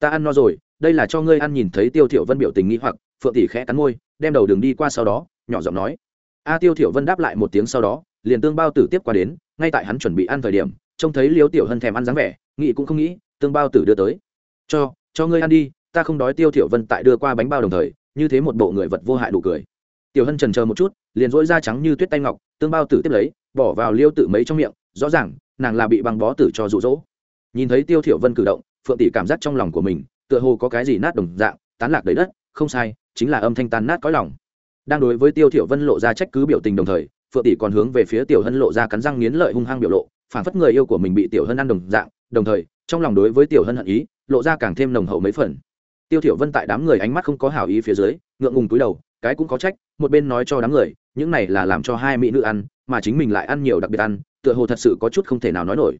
Ta ăn no rồi, đây là cho ngươi ăn. Nhìn thấy tiêu thiểu vân biểu tình nghi hoặc, phượng tỷ khẽ cắn môi, đem đầu đường đi qua sau đó, nhỏ giọng nói a tiêu thiểu vân đáp lại một tiếng sau đó, liền tương bao tử tiếp qua đến, ngay tại hắn chuẩn bị ăn thời điểm, trông thấy liễu tiểu hân thèm ăn dáng vẻ, nghĩ cũng không nghĩ, tương bao tử đưa tới. Cho cho ngươi ăn đi, ta không đói. Tiêu thiểu vân tại đưa qua bánh bao đồng thời, như thế một bộ người vật vô hại đủ cười. Tiểu hân trần chờ một chút, liền dỗi da trắng như tuyết tay ngọc, tương bao tử tiếp lấy, bỏ vào liêu tự mấy trong miệng, rõ ràng, nàng là bị băng bó tử cho rụ rỗ nhìn thấy tiêu thiểu vân cử động, phượng tỷ cảm giác trong lòng của mình, tựa hồ có cái gì nát đồng dạng, tán lạc đầy đất, không sai, chính là âm thanh tan nát cõi lòng đang đối với tiêu thiểu vân lộ ra trách cứ biểu tình đồng thời, phượng tỷ còn hướng về phía tiểu hân lộ ra cắn răng nghiến lợi hung hăng biểu lộ phản phất người yêu của mình bị tiểu hân ăn đồng dạng, đồng thời, trong lòng đối với tiểu hân hận ý, lộ ra càng thêm nồng hậu mấy phần. Tiêu thiểu vân tại đám người ánh mắt không có hảo ý phía dưới, ngượng ngùng cúi đầu, cái cũng có trách, một bên nói cho đám người, những này là làm cho hai mỹ nữ ăn, mà chính mình lại ăn nhiều đặc biệt ăn, tựa hồ thật sự có chút không thể nào nói nổi.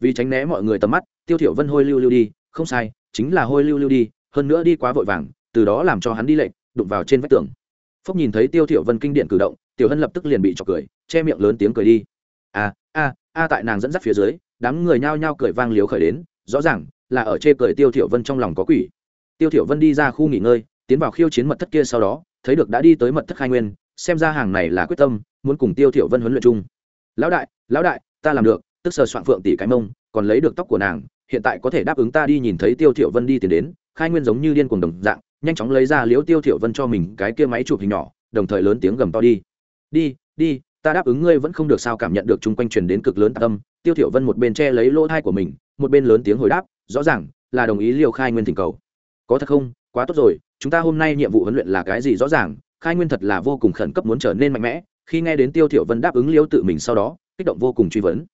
Vì tránh né mọi người tầm mắt, tiêu thiểu vân hôi lưu lưu đi, không sai, chính là hôi lưu lưu đi, hơn nữa đi quá vội vàng, từ đó làm cho hắn đi lệnh, đụng vào trên vách tường phúc nhìn thấy tiêu thiểu vân kinh điển cử động, tiểu hân lập tức liền bị chọc cười, che miệng lớn tiếng cười đi. A a a tại nàng dẫn dắt phía dưới, đám người nhao nhao cười vang liếu khởi đến, rõ ràng là ở chê cười tiêu thiểu vân trong lòng có quỷ. Tiêu thiểu vân đi ra khu nghỉ ngơi, tiến vào khiêu chiến mật thất kia sau đó, thấy được đã đi tới mật thất khai nguyên, xem ra hàng này là quyết tâm, muốn cùng tiêu thiểu vân huấn luyện chung. Lão đại lão đại, ta làm được. Tức sờ soạn phượng tỷ cái mông, còn lấy được tóc của nàng, hiện tại có thể đáp ứng ta đi nhìn thấy tiêu thiểu vân đi tiền đến, khai nguyên giống như điên cuồng đồng dạng nhanh chóng lấy ra liếu tiêu thiểu vân cho mình cái kia máy chụp hình nhỏ, đồng thời lớn tiếng gầm to đi. Đi đi, ta đáp ứng ngươi vẫn không được sao cảm nhận được chung quanh truyền đến cực lớn tâm tiêu thiểu vân một bên che lấy lỗ thai của mình, một bên lớn tiếng hồi đáp, rõ ràng là đồng ý liều khai nguyên thỉnh cầu. Có thật không? Quá tốt rồi, chúng ta hôm nay nhiệm vụ huấn luyện là cái gì rõ ràng, khai nguyên thật là vô cùng khẩn cấp muốn trở nên mạnh mẽ, khi nghe đến tiêu thiểu vân đáp ứng liêu tự mình sau đó, kích động vô cùng truy vấn.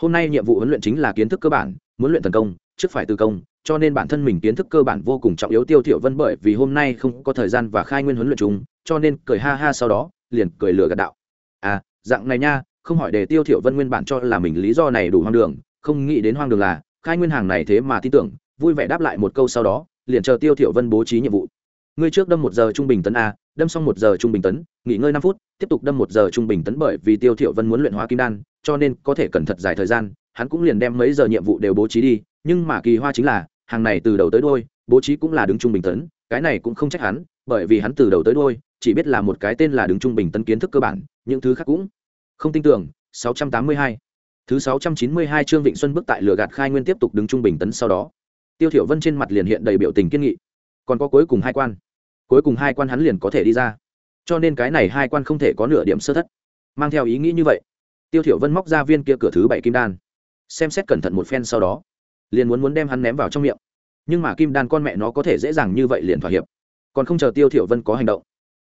Hôm nay nhiệm vụ huấn luyện chính là kiến thức cơ bản, muốn luyện thần công trước phải từ công, cho nên bản thân mình kiến thức cơ bản vô cùng trọng yếu tiêu thiểu vân bởi vì hôm nay không có thời gian và khai nguyên huấn luyện chúng cho nên cười ha ha sau đó, liền cười lừa gạt đạo. À dạng này nha, không hỏi để tiêu thiểu vân nguyên bản cho là mình lý do này đủ hoang đường, không nghĩ đến hoang đường là, khai nguyên hàng này thế mà tin tưởng, vui vẻ đáp lại một câu sau đó, liền chờ tiêu thiểu vân bố trí nhiệm vụ. Ngươi trước đâm một giờ trung bình tấn a, đâm xong một giờ trung bình tấn, nghỉ ngơi năm phút, tiếp tục đâm một giờ trung bình tấn bởi vì tiêu thiểu vân muốn luyện hóa kim đan, cho nên có thể cần thật dài thời gian, hắn cũng liền đem mấy giờ nhiệm vụ đều bố trí đi nhưng mà kỳ hoa chính là, hàng này từ đầu tới đuôi, bố trí cũng là đứng trung bình tấn, cái này cũng không trách hắn, bởi vì hắn từ đầu tới đuôi, chỉ biết là một cái tên là đứng trung bình tấn kiến thức cơ bản, những thứ khác cũng không tin tưởng. 682 thứ 692 trương vịnh xuân bước tại lửa gạt khai nguyên tiếp tục đứng trung bình tấn sau đó. Tiêu thiểu vân trên mặt liền hiện đầy biểu tình kiên nghị. Còn có cuối cùng hai quan. Cuối cùng hai quan hắn liền có thể đi ra. Cho nên cái này hai quan không thể có nửa điểm sơ thất. Mang theo ý nghĩ như vậy, tiêu thiểu vân móc ra viên kia cửa thứ bảy kim đan, xem xét cẩn thận một phen sau đó liền muốn muốn đem hắn ném vào trong miệng. Nhưng mà kim đan con mẹ nó có thể dễ dàng như vậy liền thỏa hiệp. Còn không chờ tiêu thiểu vân có hành động,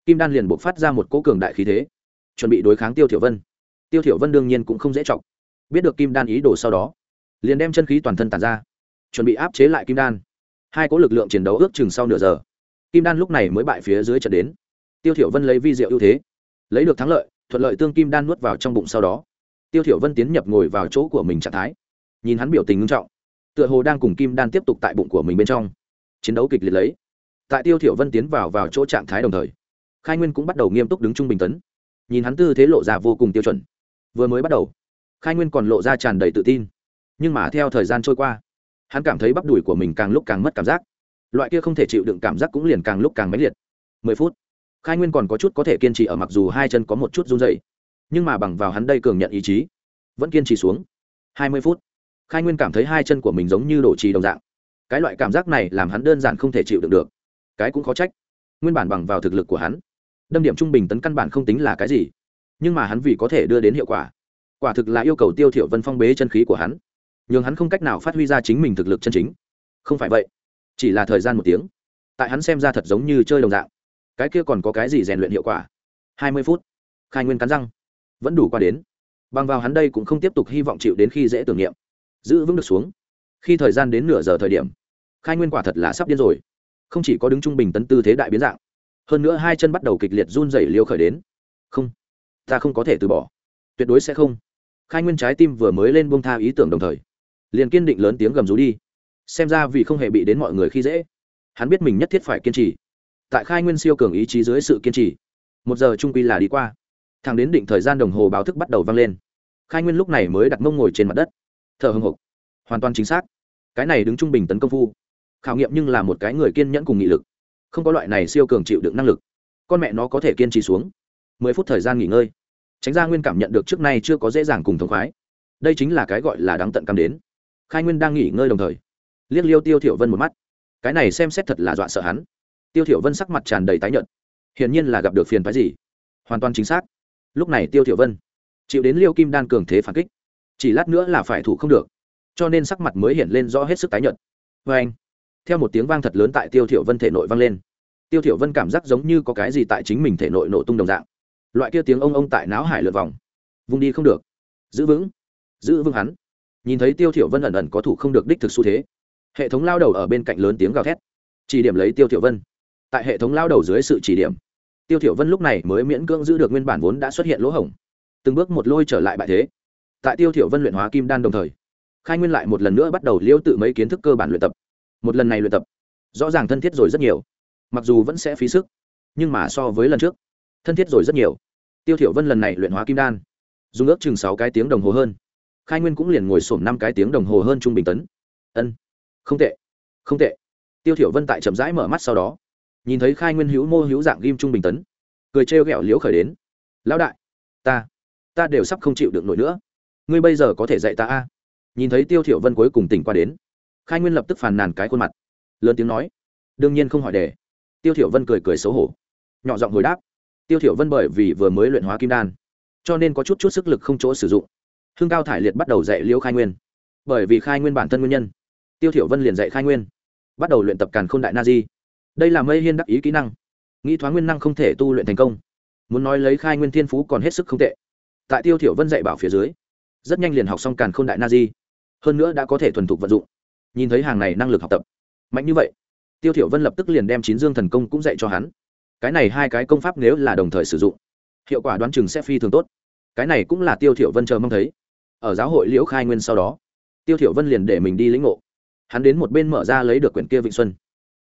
kim đan liền buộc phát ra một cỗ cường đại khí thế, chuẩn bị đối kháng tiêu thiểu vân. Tiêu thiểu vân đương nhiên cũng không dễ trọng biết được kim đan ý đồ sau đó, liền đem chân khí toàn thân tản ra, chuẩn bị áp chế lại kim đan. Hai cỗ lực lượng chiến đấu ước chừng sau nửa giờ, kim đan lúc này mới bại phía dưới trận đến. Tiêu thiểu vân lấy vi diệu ưu thế, lấy được thắng lợi, thuận lợi tương kim đan nuốt vào trong bụng sau đó, tiêu thiểu vân tiến nhập ngồi vào chỗ của mình trạng thái, nhìn hắn biểu tình nghiêm trọng tựa hồ đang cùng kim đan tiếp tục tại bụng của mình bên trong. Chiến đấu kịch liệt lấy. Tại tiêu thiểu vân tiến vào vào chỗ trạng thái đồng thời, khai nguyên cũng bắt đầu nghiêm túc đứng trung bình tấn. Nhìn hắn tư thế lộ ra vô cùng tiêu chuẩn. Vừa mới bắt đầu, khai nguyên còn lộ ra tràn đầy tự tin. Nhưng mà theo thời gian trôi qua, hắn cảm thấy bắp đùi của mình càng lúc càng mất cảm giác. Loại kia không thể chịu đựng cảm giác cũng liền càng lúc càng mãnh liệt. Mười phút, khai nguyên còn có chút có thể kiên trì ở mặc dù hai chân có một chút run dày nhưng mà bằng vào hắn đây cường nhận ý chí, vẫn kiên trì xuống. Hai mươi phút khai nguyên cảm thấy hai chân của mình giống như đổ trì đồng dạng. Cái loại cảm giác này làm hắn đơn giản không thể chịu đựng được. Cái cũng khó trách. Nguyên bản bằng vào thực lực của hắn, đâm điểm trung bình tấn căn bản không tính là cái gì. Nhưng mà hắn vì có thể đưa đến hiệu quả. Quả thực là yêu cầu tiêu thiểu vân phong bế chân khí của hắn. Nhưng hắn không cách nào phát huy ra chính mình thực lực chân chính. Không phải vậy. Chỉ là thời gian một tiếng. Tại hắn xem ra thật giống như chơi đồng dạng. Cái kia còn có cái gì rèn luyện hiệu quả? Hai mươi phút. Khai nguyên cắn răng. Vẫn đủ qua đến. Bằng vào hắn đây cũng không tiếp tục hy vọng chịu đến khi dễ tưởng niệm giữ vững được xuống. Khi thời gian đến nửa giờ thời điểm, khai nguyên quả thật là sắp điên rồi. Không chỉ có đứng trung bình tấn tư thế đại biến dạng, hơn nữa hai chân bắt đầu kịch liệt run rẩy liêu khởi đến. Không, ta không có thể từ bỏ. Tuyệt đối sẽ không. Khai nguyên trái tim vừa mới lên bông tha ý tưởng đồng thời, liền kiên định lớn tiếng gầm rú đi. Xem ra vì không hề bị đến mọi người khi dễ, hắn biết mình nhất thiết phải kiên trì. Tại khai nguyên siêu cường ý chí dưới sự kiên trì, một giờ trung quy là đi qua. Thằng đến định thời gian đồng hồ báo thức bắt đầu vang lên, khai nguyên lúc này mới đặt mông ngồi trên mặt đất thở hưng hộc. Hoàn toàn chính xác. Cái này đứng trung bình tấn công phu. Khảo nghiệm nhưng là một cái người kiên nhẫn cùng nghị lực. Không có loại này siêu cường chịu đựng năng lực. Con mẹ nó có thể kiên trì xuống. Mười phút thời gian nghỉ ngơi. Tránh ra nguyên cảm nhận được trước nay chưa có dễ dàng cùng thống khoái. Đây chính là cái gọi là đáng tận cam đến. Khai nguyên đang nghỉ ngơi đồng thời, liếc liêu tiêu thiểu vân một mắt. Cái này xem xét thật là dọa sợ hắn. Tiêu thiểu vân sắc mặt tràn đầy tái nhợt. Hiển nhiên là gặp được phiền phức gì? Hoàn toàn chính xác. Lúc này tiêu thiểu vân chịu đến liêu kim đan cường thế phản kích chỉ lát nữa là phải thủ không được. Cho nên sắc mặt mới hiện lên rõ hết sức tái nhợt. Với anh, theo một tiếng vang thật lớn tại tiêu thiểu vân thể nội vang lên. Tiêu thiểu vân cảm giác giống như có cái gì tại chính mình thể nội nổ tung đồng dạng. Loại kia tiếng ông ông tại não hải lượt vòng. Vung đi không được. Giữ vững. Giữ vững hắn. Nhìn thấy tiêu thiểu vân ẩn ẩn có thủ không được đích thực xu thế. Hệ thống lao đầu ở bên cạnh lớn tiếng gào thét. Chỉ điểm lấy tiêu thiểu vân. Tại hệ thống lao đầu dưới sự chỉ điểm, tiêu thiểu vân lúc này mới miễn cưỡng giữ được nguyên bản vốn đã xuất hiện lỗ hổng. Từng bước một lôi trở lại bại thế tại tiêu thiểu vân luyện hóa kim đan đồng thời, khai nguyên lại một lần nữa bắt đầu liêu tự mấy kiến thức cơ bản luyện tập. Một lần này luyện tập, rõ ràng thân thiết rồi rất nhiều, mặc dù vẫn sẽ phí sức, nhưng mà so với lần trước, thân thiết rồi rất nhiều. Tiêu thiểu vân lần này luyện hóa kim đan, dùng ước chừng sáu cái tiếng đồng hồ hơn. Khai nguyên cũng liền ngồi sổm năm cái tiếng đồng hồ hơn trung bình tấn. Ân, không tệ không tệ. Tiêu thiểu vân tại chậm rãi mở mắt sau đó, nhìn thấy khai nguyên hữu mô hữu dạng ghim trung bình tấn, cười trêu ghẹo liếu khởi đến. Lão đại, ta ta đều sắp không chịu được nổi nữa ngươi bây giờ có thể dạy ta a? Nhìn thấy tiêu thiểu vân cuối cùng tỉnh qua đến, khai nguyên lập tức phàn nàn cái khuôn mặt, lớn tiếng nói, đương nhiên không hỏi đề. Tiêu thiểu vân cười cười xấu hổ, nhỏ giọng hồi đáp, tiêu thiểu vân bởi vì vừa mới luyện hóa kim đan, cho nên có chút chút sức lực không chỗ sử dụng. Hương cao thải liệt bắt đầu dạy liễu khai nguyên. Bởi vì khai nguyên bản thân nguyên nhân, tiêu thiểu vân liền dạy khai nguyên, bắt đầu luyện tập càn khôn đại na di. Đây là mây hiên đắc ý kỹ năng, nghĩ thoáng nguyên năng không thể tu luyện thành công, muốn nói lấy khai nguyên thiên phú còn hết sức không tệ. Tại tiêu thiểu vân dạy bảo phía dưới rất nhanh liền học xong càn khôn đại na di. Hơn nữa đã có thể thuần thục vận dụng. Nhìn thấy hàng này năng lực học tập, mạnh như vậy, tiêu thiểu vân lập tức liền đem chín dương thần công cũng dạy cho hắn. Cái này hai cái công pháp nếu là đồng thời sử dụng, hiệu quả đoán chừng sẽ phi thường tốt. Cái này cũng là tiêu thiểu vân chờ mong thấy. Ở giáo hội liễu khai nguyên sau đó, tiêu thiểu vân liền để mình đi lĩnh ngộ. Hắn đến một bên mở ra lấy được quyển kia vịnh xuân.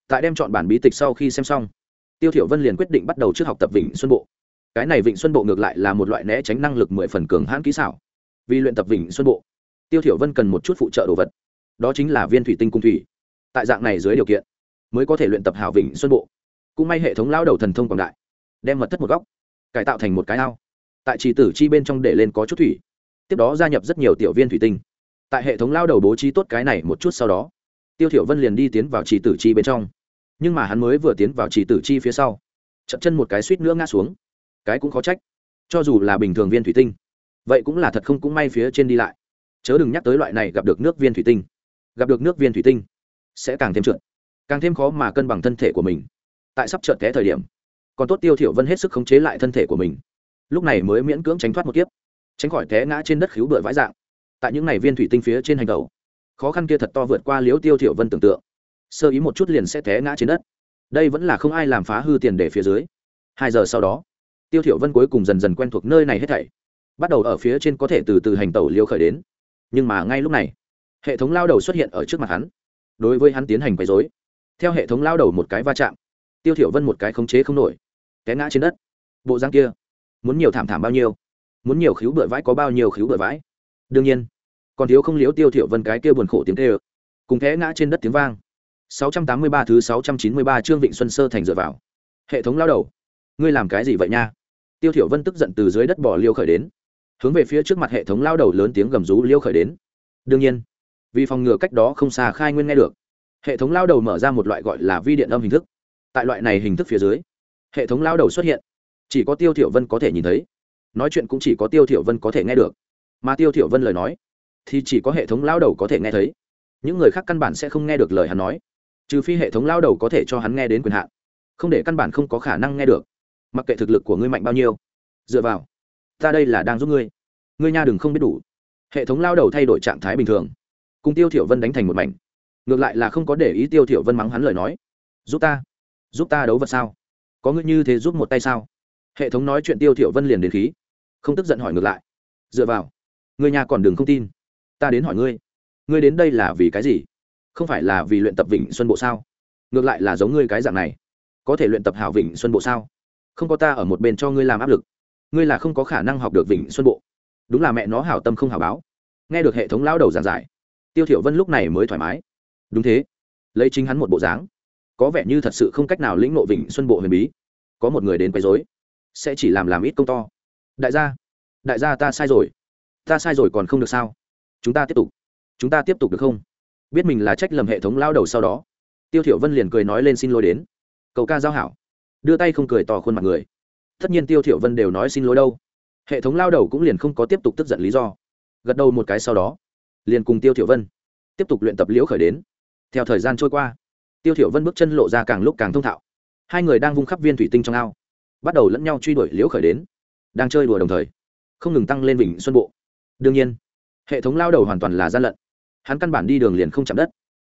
Tại đem chọn bản bí tịch sau khi xem xong, tiêu thiểu vân liền quyết định bắt đầu trước học tập vịnh xuân bộ. Cái này vịnh xuân bộ ngược lại là một loại né tránh năng lực mười phần cường hãn kỹ xảo vì luyện tập vịnh xuân bộ. Tiêu thiểu vân cần một chút phụ trợ đồ vật. Đó chính là viên thủy tinh cung thủy. Tại dạng này dưới điều kiện, mới có thể luyện tập hảo vịnh xuân bộ. Cũng may hệ thống lao đầu thần thông quảng đại, đem mật thất một góc, cải tạo thành một cái ao. Tại trì tử chi bên trong để lên có chút thủy. Tiếp đó gia nhập rất nhiều tiểu viên thủy tinh. Tại hệ thống lao đầu bố trí tốt cái này một chút sau đó, tiêu thiểu vân liền đi tiến vào trì tử chi bên trong. Nhưng mà hắn mới vừa tiến vào trì tử chi phía sau, chậm chân một cái suýt nữa ngã xuống. Cái cũng khó trách, cho dù là bình thường viên thủy tinh vậy cũng là thật không cũng may phía trên đi lại. Chớ đừng nhắc tới loại này gặp được nước viên thủy tinh. Gặp được nước viên thủy tinh sẽ càng thêm trượt, càng thêm khó mà cân bằng thân thể của mình. Tại sắp trượt té thời điểm, còn tốt tiêu thiểu vân hết sức khống chế lại thân thể của mình. Lúc này mới miễn cưỡng tránh thoát một kiếp, tránh khỏi té ngã trên đất khiếu bựa vãi dạng. Tại những này viên thủy tinh phía trên hành đầu khó khăn kia thật to vượt qua liếu tiêu thiểu vân tưởng tượng. Sơ ý một chút liền sẽ té ngã trên đất. Đây vẫn là không ai làm phá hư tiền để phía dưới. Hai giờ sau đó, tiêu thiểu vân cuối cùng dần dần quen thuộc nơi này hết thảy bắt đầu ở phía trên có thể từ từ hành tẩu liêu khởi đến. Nhưng mà ngay lúc này hệ thống lao đầu xuất hiện ở trước mặt hắn đối với hắn tiến hành quấy dối theo hệ thống lao đầu một cái va chạm tiêu thiểu vân một cái khống chế không nổi té ngã trên đất. Bộ răng kia muốn nhiều thảm thảm bao nhiêu muốn nhiều khiếu bựa vãi có bao nhiêu khiếu bựa vãi. Đương nhiên còn thiếu không liếu tiêu thiểu vân cái kia buồn khổ tiếng kêu cùng té ngã trên đất tiếng vang. 683 thứ 693 chương Vịnh Xuân Sơ thành dựa vào. Hệ thống lao đầu, ngươi làm cái gì vậy nha? Tiêu Thiểu Vân tức giận từ dưới đất bỏ liêu khởi đến, hướng về phía trước mặt hệ thống lao đầu lớn tiếng gầm rú liêu khởi đến. Đương nhiên, vì phòng ngừa cách đó không xa khai nguyên nghe được, hệ thống lao đầu mở ra một loại gọi là vi điện âm hình thức. Tại loại này hình thức phía dưới, hệ thống lao đầu xuất hiện, chỉ có Tiêu Thiểu Vân có thể nhìn thấy, nói chuyện cũng chỉ có Tiêu Thiểu Vân có thể nghe được, mà Tiêu Thiểu Vân lời nói, thì chỉ có hệ thống lao đầu có thể nghe thấy, những người khác căn bản sẽ không nghe được lời hắn nói. Trừ phi hệ thống lao đầu có thể cho hắn nghe đến quyền hạn. Không để căn bản không có khả năng nghe được. Mặc kệ thực lực của ngươi mạnh bao nhiêu. Dựa vào ta đây là đang giúp ngươi. Ngươi nha đừng không biết đủ. Hệ thống lao đầu thay đổi trạng thái bình thường. Cùng tiêu thiểu vân đánh thành một mảnh. Ngược lại là không có để ý tiêu thiểu vân mắng hắn lời nói. Giúp ta. Giúp ta đấu vật sao? Có ngươi như thế giúp một tay sao? Hệ thống nói chuyện tiêu thiểu vân liền đến khí. Không tức giận hỏi ngược lại. Dựa vào. Ngươi nhà còn đừng không tin. Ta đến hỏi ngươi. Ngươi đến đây là vì cái gì? Không phải là vì luyện tập vịnh xuân bộ sao? Ngược lại là giống ngươi cái dạng này. Có thể luyện tập hảo vịnh xuân bộ sao? Không có ta ở một bên cho ngươi làm áp lực ngươi là không có khả năng học được vịnh xuân bộ. Đúng là mẹ nó hảo tâm không hảo báo. Nghe được hệ thống lao đầu giảng giải, tiêu thiểu vân lúc này mới thoải mái. Đúng thế. Lấy chính hắn một bộ dáng, có vẻ như thật sự không cách nào lĩnh ngộ vịnh xuân bộ huyền bí. Có một người đến quấy rối, sẽ chỉ làm làm ít công to. Đại gia đại gia ta sai rồi. Ta sai rồi còn không được sao? Chúng ta tiếp tục. Chúng ta tiếp tục được không? Biết mình là trách lầm hệ thống lao đầu sau đó, tiêu thiểu vân liền cười nói lên xin lỗi đến. Cầu ca giao hảo. Đưa tay không cười tỏ khuôn mặt người tất nhiên tiêu thiểu vân đều nói xin lỗi đâu. Hệ thống lao đầu cũng liền không có tiếp tục tức giận lý do. Gật đầu một cái sau đó, liền cùng tiêu thiểu vân tiếp tục luyện tập liễu khởi đến. Theo thời gian trôi qua, tiêu thiểu vân bước chân lộ ra càng lúc càng thông thạo. Hai người đang vung khắp viên thủy tinh trong ao, bắt đầu lẫn nhau truy đuổi liễu khởi đến, đang chơi đùa đồng thời, không ngừng tăng lên vịnh xuân bộ. Đương nhiên, hệ thống lao đầu hoàn toàn là gian lận. Hắn căn bản đi đường liền không chạm đất.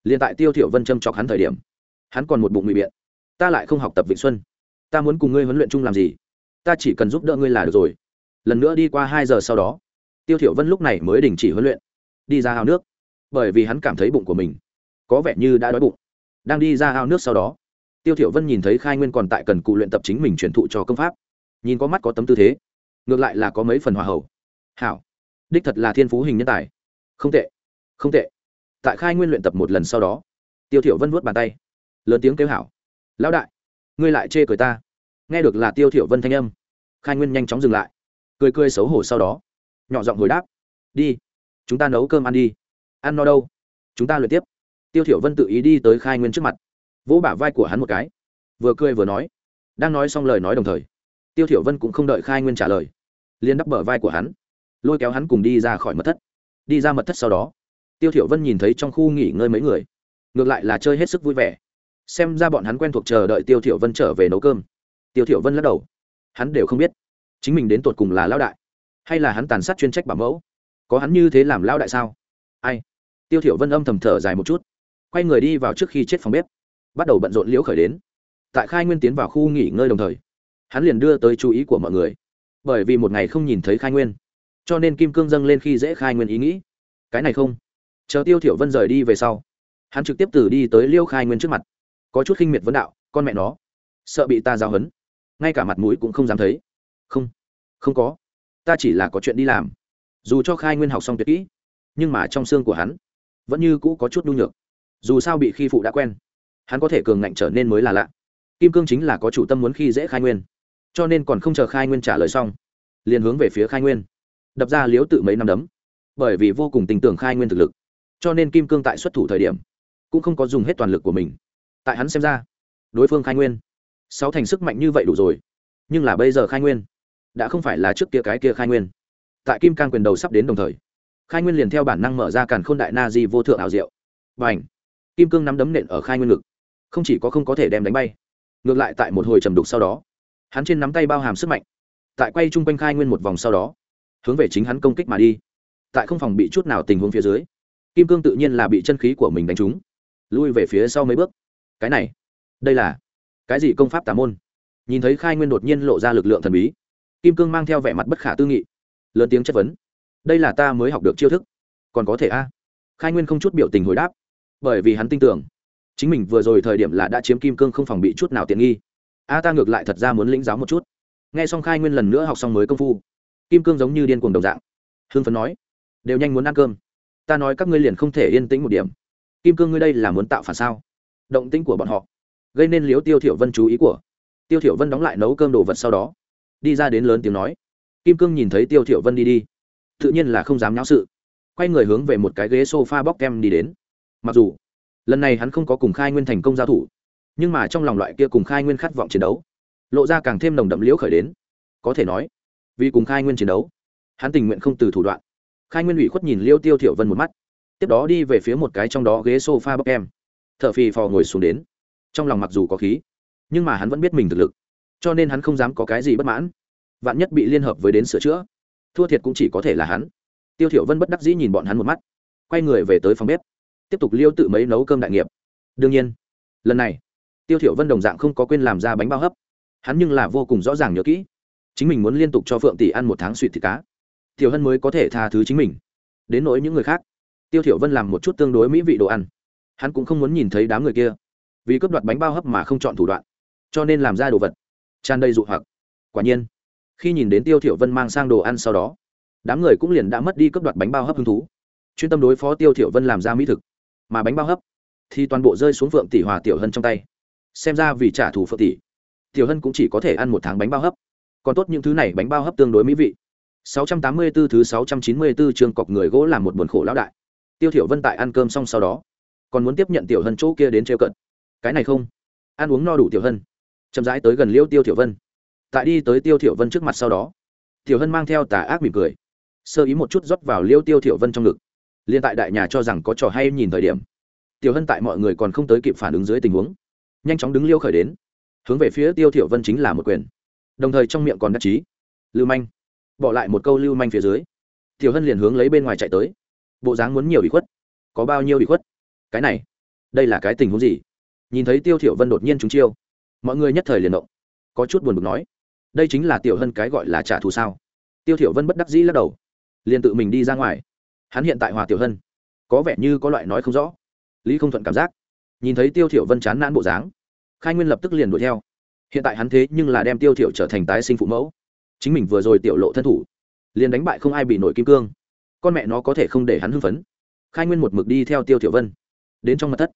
Liền tại tiêu thiểu vân châm chọc hắn thời điểm, hắn còn một bụng ngụy biện. Ta lại không học tập vịnh xuân. Ta muốn cùng ngươi huấn luyện chung làm gì? Ta chỉ cần giúp đỡ ngươi là được rồi. Lần nữa đi qua hai giờ sau đó, tiêu thiểu vân lúc này mới đình chỉ huấn luyện, đi ra ao nước. Bởi vì hắn cảm thấy bụng của mình có vẻ như đã đói bụng. Đang đi ra ao nước sau đó, tiêu thiểu vân nhìn thấy khai nguyên còn tại cần cụ luyện tập chính mình truyền thụ cho công pháp. Nhìn có mắt có tấm tư thế, ngược lại là có mấy phần hòa hậu. Hảo, đích thật là thiên phú hình nhân tài. Không tệ không tệ. Tại khai nguyên luyện tập một lần sau đó, tiêu thiểu vân vuốt bàn tay, lớn tiếng kêu hảo, lão đại, ngươi lại chê cười ta nghe được là tiêu thiểu vân thanh âm. Khai nguyên nhanh chóng dừng lại. Cười cười xấu hổ sau đó, nhỏ giọng hồi đáp, đi, chúng ta nấu cơm ăn đi. Ăn no đâu, chúng ta luyện tiếp. Tiêu thiểu vân tự ý đi tới khai nguyên trước mặt, vỗ bả vai của hắn một cái, vừa cười vừa nói, đang nói xong lời nói đồng thời, tiêu thiểu vân cũng không đợi khai nguyên trả lời, liền đắp bờ vai của hắn, lôi kéo hắn cùng đi ra khỏi mật thất. Đi ra mật thất sau đó, tiêu thiểu vân nhìn thấy trong khu nghỉ ngơi mấy người, ngược lại là chơi hết sức vui vẻ. Xem ra bọn hắn quen thuộc chờ đợi tiêu thiểu vân trở về nấu cơm tiêu thiểu vân lắc đầu. Hắn đều không biết chính mình đến tột cùng là lão đại hay là hắn tàn sát chuyên trách bảo mẫu. Có hắn như thế làm lão đại sao? Ai? Tiêu thiểu vân âm thầm thở dài một chút, quay người đi vào trước khi chết phòng bếp, bắt đầu bận rộn liễu khởi đến. Tại khai nguyên tiến vào khu nghỉ ngơi đồng thời, hắn liền đưa tới chú ý của mọi người. Bởi vì một ngày không nhìn thấy khai nguyên, cho nên kim cương dâng lên khi dễ khai nguyên ý nghĩ. Cái này không. Chờ tiêu thiểu vân rời đi về sau, hắn trực tiếp từ đi tới liêu khai nguyên trước mặt. Có chút khinh miệt vấn đạo, con mẹ nó, sợ bị ta giao hấn ngay cả mặt mũi cũng không dám thấy. Không không có. Ta chỉ là có chuyện đi làm. Dù cho khai nguyên học xong tuyệt kỹ, nhưng mà trong xương của hắn vẫn như cũ có chút nhu nhược. Dù sao bị khi phụ đã quen, hắn có thể cường ngạnh trở nên mới là lạ. Kim cương chính là có chủ tâm muốn khi dễ khai nguyên, cho nên còn không chờ khai nguyên trả lời xong, liền hướng về phía khai nguyên, đập ra liếu tự mấy năm đấm. Bởi vì vô cùng tình tưởng khai nguyên thực lực, cho nên kim cương tại xuất thủ thời điểm cũng không có dùng hết toàn lực của mình. Tại hắn xem ra, đối phương khai nguyên sáu thành sức mạnh như vậy đủ rồi. Nhưng là bây giờ khai nguyên, đã không phải là trước kia cái kia khai nguyên. Tại kim can quyền đầu sắp đến đồng thời, khai nguyên liền theo bản năng mở ra càn khôn đại na di vô thượng ảo diệu. Và ảnh kim cương nắm đấm nện ở khai nguyên ngực. Không chỉ có không có thể đem đánh bay, ngược lại tại một hồi trầm đục sau đó, hắn trên nắm tay bao hàm sức mạnh, tại quay chung quanh khai nguyên một vòng sau đó, hướng về chính hắn công kích mà đi. Tại không phòng bị chút nào tình huống phía dưới, kim cương tự nhiên là bị chân khí của mình đánh trúng, lui về phía sau mấy bước. Cái này, đây là cái gì công pháp tà môn? Nhìn thấy khai nguyên đột nhiên lộ ra lực lượng thần bí, kim cương mang theo vẻ mặt bất khả tư nghị, lớn tiếng chất vấn. Đây là ta mới học được chiêu thức, còn có thể a? Khai nguyên không chút biểu tình hồi đáp, bởi vì hắn tin tưởng, chính mình vừa rồi thời điểm là đã chiếm kim cương không phòng bị chút nào tiện nghi. A, ta ngược lại thật ra muốn lĩnh giáo một chút. Nghe xong khai nguyên lần nữa học xong mới công phu, kim cương giống như điên cuồng đồng dạng hương phấn nói, đều nhanh muốn ăn cơm. Ta nói các ngươi liền không thể yên tĩnh một điểm. Kim cương ngươi đây là muốn tạo phản sao? Động tĩnh của bọn họ gây nên liếu tiêu thiểu vân chú ý của. Tiêu thiểu vân đóng lại nấu cơm đồ vật sau đó, đi ra đến lớn tiếng nói. Kim cương nhìn thấy tiêu thiểu vân đi đi, tự nhiên là không dám nháo sự. Quay người hướng về một cái ghế sofa bóc kem đi đến. Mặc dù, lần này hắn không có cùng khai nguyên thành công giao thủ, nhưng mà trong lòng loại kia cùng khai nguyên khát vọng chiến đấu, lộ ra càng thêm nồng đậm liễu khởi đến. Có thể nói, vì cùng khai nguyên chiến đấu, hắn tình nguyện không từ thủ đoạn. Khai nguyên ủy khuất nhìn liêu tiêu thiểu vân một mắt, tiếp đó đi về phía một cái trong đó ghế sofa bóc em thở phì phò ngồi xuống đến trong lòng mặc dù có khí, nhưng mà hắn vẫn biết mình thực lực, cho nên hắn không dám có cái gì bất mãn. Vạn nhất bị liên hợp với đến sửa chữa, thua thiệt cũng chỉ có thể là hắn. Tiêu thiểu vân bất đắc dĩ nhìn bọn hắn một mắt, quay người về tới phòng bếp, tiếp tục liêu tự mấy nấu cơm đại nghiệp. Đương nhiên, lần này, tiêu thiểu vân đồng dạng không có quên làm ra bánh bao hấp. Hắn nhưng là vô cùng rõ ràng nhớ kỹ, chính mình muốn liên tục cho phượng tỷ ăn một tháng suỵt thịt cá. Tiểu hân mới có thể tha thứ chính mình, đến nỗi những người khác. Tiêu thiểu vân làm một chút tương đối mỹ vị đồ ăn. Hắn cũng không muốn nhìn thấy đám người kia vì cướp đoạt bánh bao hấp mà không chọn thủ đoạn, cho nên làm ra đồ vật, tràn đầy dụ hoặc. Quả nhiên, khi nhìn đến tiêu thiểu vân mang sang đồ ăn sau đó, đám người cũng liền đã mất đi cướp đoạt bánh bao hấp hứng thú. Chuyên tâm đối phó tiêu thiểu vân làm ra mỹ thực, mà bánh bao hấp thì toàn bộ rơi xuống phượng tỷ hòa tiểu hân trong tay. Xem ra vì trả thù phượng tỷ, tiểu hân cũng chỉ có thể ăn một tháng bánh bao hấp. Còn tốt những thứ này bánh bao hấp tương đối mỹ vị. 684 thứ 694 trường cọc người gỗ làm một buồn khổ lão đại. Tiêu thiểu vân tại ăn cơm xong sau đó, còn muốn tiếp nhận tiểu hân chỗ kia đến treo cận cái này không? Ăn uống no đủ tiểu hân. Chậm rãi tới gần liêu tiêu Tiểu vân. Tại đi tới tiêu Tiểu vân trước mặt sau đó, tiểu hân mang theo tà ác mỉm cười, sơ ý một chút rót vào liêu tiêu Tiểu vân trong ngực. Liên tại đại nhà cho rằng có trò hay nhìn thời điểm, tiểu hân tại mọi người còn không tới kịp phản ứng dưới tình huống, nhanh chóng đứng liêu khởi đến, hướng về phía tiêu Tiểu vân chính là một quyền. Đồng thời trong miệng còn đắc chí, lưu manh. Bỏ lại một câu lưu manh phía dưới, tiểu hân liền hướng lấy bên ngoài chạy tới. Bộ dáng muốn nhiều bị khuất. Có bao nhiêu bị khuất? Cái này, đây là cái tình huống gì? Nhìn thấy tiêu thiểu vân đột nhiên trúng chiêu, mọi người nhất thời liền động, có chút buồn bực nói, đây chính là tiểu hân cái gọi là trả thù sao? Tiêu thiểu vân bất đắc dĩ lắc đầu, liền tự mình đi ra ngoài. Hắn hiện tại hòa tiểu hân, có vẻ như có loại nói không rõ. Lý không thuận cảm giác, nhìn thấy tiêu thiểu vân chán nản bộ dáng, khai nguyên lập tức liền đuổi theo. Hiện tại hắn thế nhưng là đem tiêu thiểu trở thành tái sinh phụ mẫu. Chính mình vừa rồi tiểu lộ thân thủ, liền đánh bại không ai bị nổi kim cương. Con mẹ nó có thể không để hắn hưng phấn. Khai nguyên một mực đi theo tiêu thiểu vân, đến trong mật thất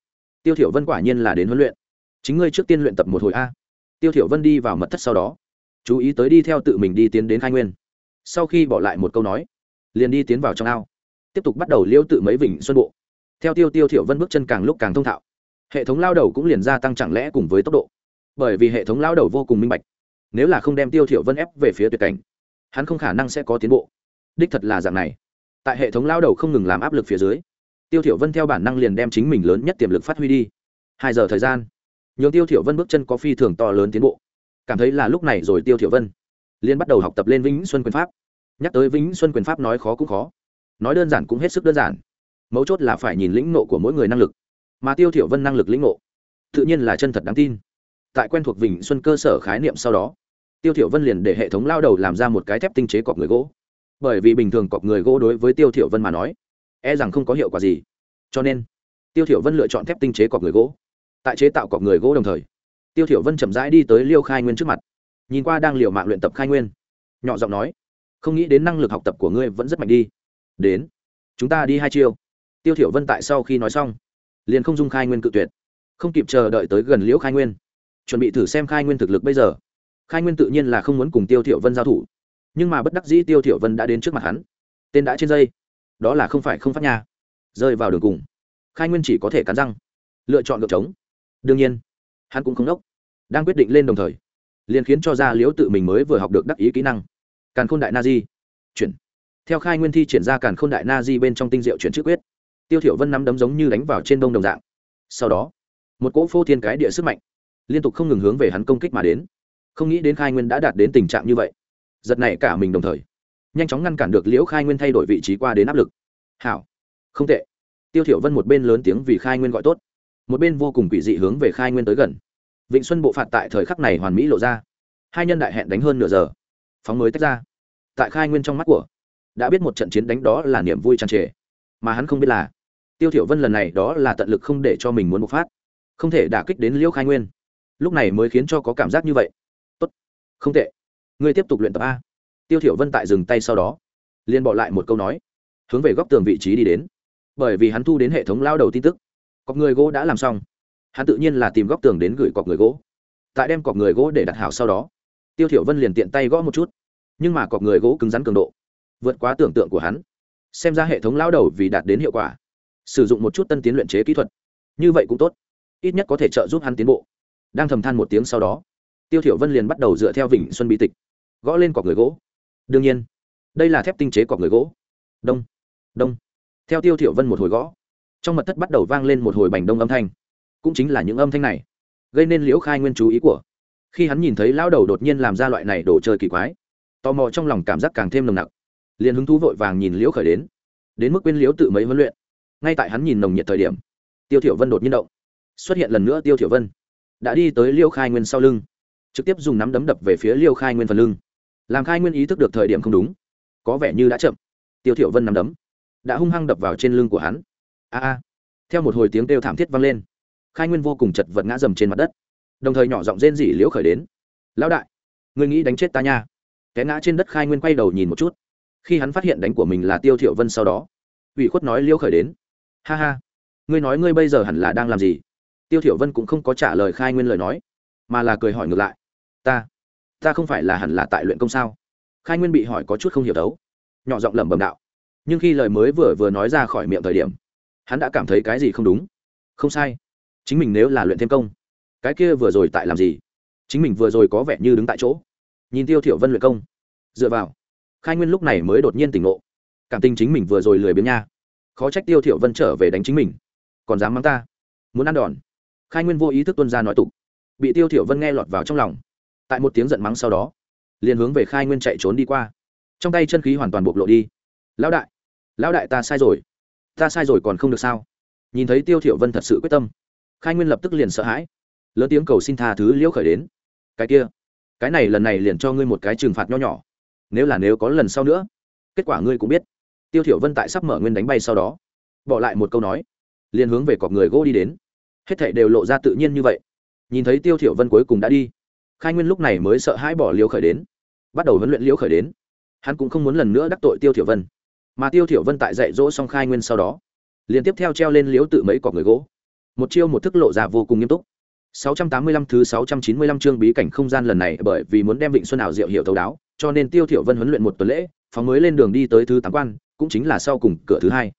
tiêu thiểu vân quả nhiên là đến huấn luyện. Chính ngươi trước tiên luyện tập một hồi a. Tiêu thiểu vân đi vào mật thất sau đó, chú ý tới đi theo tự mình đi tiến đến khai nguyên. Sau khi bỏ lại một câu nói, liền đi tiến vào trong ao. Tiếp tục bắt đầu liêu tự mấy vịnh xuân bộ. Theo tiêu tiêu thiểu vân bước chân càng lúc càng thông thạo, hệ thống lao đầu cũng liền gia tăng chẳng lẽ cùng với tốc độ. Bởi vì hệ thống lao đầu vô cùng minh bạch, nếu là không đem tiêu thiểu vân ép về phía tuyệt cảnh, hắn không khả năng sẽ có tiến bộ. Đích thật là dạng này. Tại hệ thống lao đầu không ngừng làm áp lực phía dưới tiêu thiểu vân theo bản năng liền đem chính mình lớn nhất tiềm lực phát huy đi. Hai giờ thời gian, nhường tiêu thiểu vân bước chân có phi thường to lớn tiến bộ. Cảm thấy là lúc này rồi tiêu thiểu vân liền bắt đầu học tập lên vĩnh xuân quyền pháp. Nhắc tới vĩnh xuân quyền pháp nói khó cũng khó, nói đơn giản cũng hết sức đơn giản. Mấu chốt là phải nhìn lĩnh nộ của mỗi người năng lực, mà tiêu thiểu vân năng lực lĩnh nộ tự nhiên là chân thật đáng tin. Tại quen thuộc vĩnh xuân cơ sở khái niệm sau đó, tiêu thiểu vân liền để hệ thống lao đầu làm ra một cái thép tinh chế cọp người gỗ. Bởi vì bình thường cọp người gỗ đối với tiêu thiểu vân mà nói e rằng không có hiệu quả gì. Cho nên, tiêu thiểu vân lựa chọn thép tinh chế cọc người gỗ. Tại chế tạo cọc người gỗ đồng thời, tiêu thiểu vân chậm rãi đi tới liêu khai nguyên trước mặt. Nhìn qua đang liều mạng luyện tập khai nguyên, nhỏ giọng nói, không nghĩ đến năng lực học tập của ngươi vẫn rất mạnh đi. Đến, chúng ta đi hai chiêu. Tiêu thiểu vân tại sau khi nói xong, liền không dung khai nguyên cự tuyệt. Không kịp chờ đợi tới gần liễu khai nguyên, chuẩn bị thử xem khai nguyên thực lực bây giờ. Khai nguyên tự nhiên là không muốn cùng tiêu thiểu vân giao thủ. Nhưng mà bất đắc dĩ tiêu thiểu vân đã đến trước mặt hắn. Tên đã trên dây đó là không phải không phát nha. Rơi vào đường cùng. Khai nguyên chỉ có thể cắn răng. Lựa chọn ngược trống đương nhiên, hắn cũng không đốc. Đang quyết định lên đồng thời, liền khiến cho ra liễu tự mình mới vừa học được đắc ý kỹ năng. Càn khôn đại na di. Chuyển. Theo khai nguyên thi triển ra càn khôn đại na di bên trong tinh diệu chuyển chữ quyết, tiêu thiểu vân nắm đấm giống như đánh vào trên đông đồng dạng. Sau đó, một cỗ phô thiên cái địa sức mạnh liên tục không ngừng hướng về hắn công kích mà đến. Không nghĩ đến khai nguyên đã đạt đến tình trạng như vậy. Giật này cả mình đồng thời nhanh chóng ngăn cản được liễu khai nguyên thay đổi vị trí qua đến áp lực. Hảo. Không tệ. Tiêu thiểu vân một bên lớn tiếng vì khai nguyên gọi tốt, một bên vô cùng quỷ dị hướng về khai nguyên tới gần. Vịnh xuân bộ phạt tại thời khắc này hoàn mỹ lộ ra. Hai nhân đại hẹn đánh hơn nửa giờ. Phóng mới tách ra. Tại khai nguyên trong mắt của, đã biết một trận chiến đánh đó là niềm vui tràn trề. Mà hắn không biết là, tiêu thiểu vân lần này đó là tận lực không để cho mình muốn bộc phát, không thể đả kích đến liễu khai nguyên. Lúc này mới khiến cho có cảm giác như vậy. Tốt. Không tệ. Ngươi tiếp tục luyện tập a tiêu thiểu vân tại dừng tay sau đó, liền bỏ lại một câu nói, hướng về góc tường vị trí đi đến. Bởi vì hắn thu đến hệ thống lao đầu tin tức. Cọc người gỗ đã làm xong. Hắn tự nhiên là tìm góc tường đến gửi cọc người gỗ. Tại đem cọc người gỗ để đặt hảo sau đó, tiêu thiểu vân liền tiện tay gõ một chút. Nhưng mà cọc người gỗ cứng rắn cường độ, vượt quá tưởng tượng của hắn. Xem ra hệ thống lao đầu vì đạt đến hiệu quả, sử dụng một chút tân tiến luyện chế kỹ thuật, như vậy cũng tốt. Ít nhất có thể trợ giúp hắn tiến bộ. Đang thầm than một tiếng sau đó, tiêu thiểu vân liền bắt đầu dựa theo vịnh xuân bí tịch, gõ lên cọc người gỗ đương nhiên, đây là thép tinh chế cọc người gỗ. Đông đông. Theo tiêu thiểu vân một hồi gõ, trong mật thất bắt đầu vang lên một hồi bành đông âm thanh. Cũng chính là những âm thanh này, gây nên liễu khai nguyên chú ý của. Khi hắn nhìn thấy lão đầu đột nhiên làm ra loại này đồ chơi kỳ quái, tò mò trong lòng cảm giác càng thêm nồng nặc. Liền hứng thú vội vàng nhìn liễu khởi đến đến mức quên liễu tự mấy huấn luyện. Ngay tại hắn nhìn nồng nhiệt thời điểm, tiêu thiểu vân đột nhiên động. Xuất hiện lần nữa tiêu thiểu vân, đã đi tới liễu khai nguyên sau lưng, trực tiếp dùng nắm đấm đập về phía liễu khai nguyên phần lưng làm khai nguyên ý thức được thời điểm không đúng. Có vẻ như đã chậm. Tiêu thiểu vân nắm đấm. Đã hung hăng đập vào trên lưng của hắn. A a. Theo một hồi tiếng kêu thảm thiết vang lên, khai nguyên vô cùng chật vật ngã dầm trên mặt đất. Đồng thời nhỏ giọng rên rỉ liễu khởi đến. Lão đại, ngươi nghĩ đánh chết ta nha. Té ngã trên đất khai nguyên quay đầu nhìn một chút. Khi hắn phát hiện đánh của mình là tiêu thiểu vân sau đó, ủy khuất nói liễu khởi đến. Ha ha. Ngươi nói ngươi bây giờ hẳn là đang làm gì? Tiêu thiểu vân cũng không có trả lời khai nguyên lời nói, mà là cười hỏi ngược lại. Ta ta không phải là hẳn là tại luyện công sao? Khai nguyên bị hỏi có chút không hiểu đấu nhỏ giọng lẩm bẩm đạo. Nhưng khi lời mới vừa vừa nói ra khỏi miệng thời điểm, hắn đã cảm thấy cái gì không đúng? Không sai. Chính mình nếu là luyện thêm công, cái kia vừa rồi tại làm gì? Chính mình vừa rồi có vẻ như đứng tại chỗ. Nhìn tiêu thiểu vân luyện công. Dựa vào, khai nguyên lúc này mới đột nhiên tỉnh ngộ. Cảm tình chính mình vừa rồi lười biếng nha. Khó trách tiêu thiểu vân trở về đánh chính mình. Còn dám mắng ta. Muốn ăn đòn. Khai nguyên vô ý thức tuân ra nói tục. Bị tiêu thiểu vân nghe lọt vào trong lòng tại một tiếng giận mắng sau đó, liền hướng về khai nguyên chạy trốn đi qua. Trong tay chân khí hoàn toàn bộc lộ đi. Lão đại lão đại ta sai rồi. Ta sai rồi còn không được sao? Nhìn thấy tiêu thiểu vân thật sự quyết tâm, khai nguyên lập tức liền sợ hãi. Lớn tiếng cầu xin tha thứ liễu khởi đến. Cái kia, cái này lần này liền cho ngươi một cái trừng phạt nho nhỏ. Nếu là nếu có lần sau nữa, kết quả ngươi cũng biết. Tiêu thiểu vân tại sắp mở nguyên đánh bay sau đó, bỏ lại một câu nói, liền hướng về cọp người gỗ đi đến. Hết thảy đều lộ ra tự nhiên như vậy. Nhìn thấy tiêu thiểu vân cuối cùng đã đi khai nguyên lúc này mới sợ hãi bỏ liễu khởi đến. Bắt đầu huấn luyện liễu khởi đến. Hắn cũng không muốn lần nữa đắc tội tiêu thiểu vân. Mà tiêu thiểu vân tại dạy dỗ xong khai nguyên sau đó liên tiếp theo treo lên liễu tự mấy cọp người gỗ. Một chiêu một thức lộ ra vô cùng nghiêm túc. 685 thứ 695 chương bí cảnh không gian lần này bởi vì muốn đem Vịnh Xuân ảo diệu hiểu thấu đáo, cho nên Tiêu Thiểu Vân huấn luyện một tuần lễ, phóng mới lên đường đi tới thứ tám quan, cũng chính là sau cùng cửa thứ hai.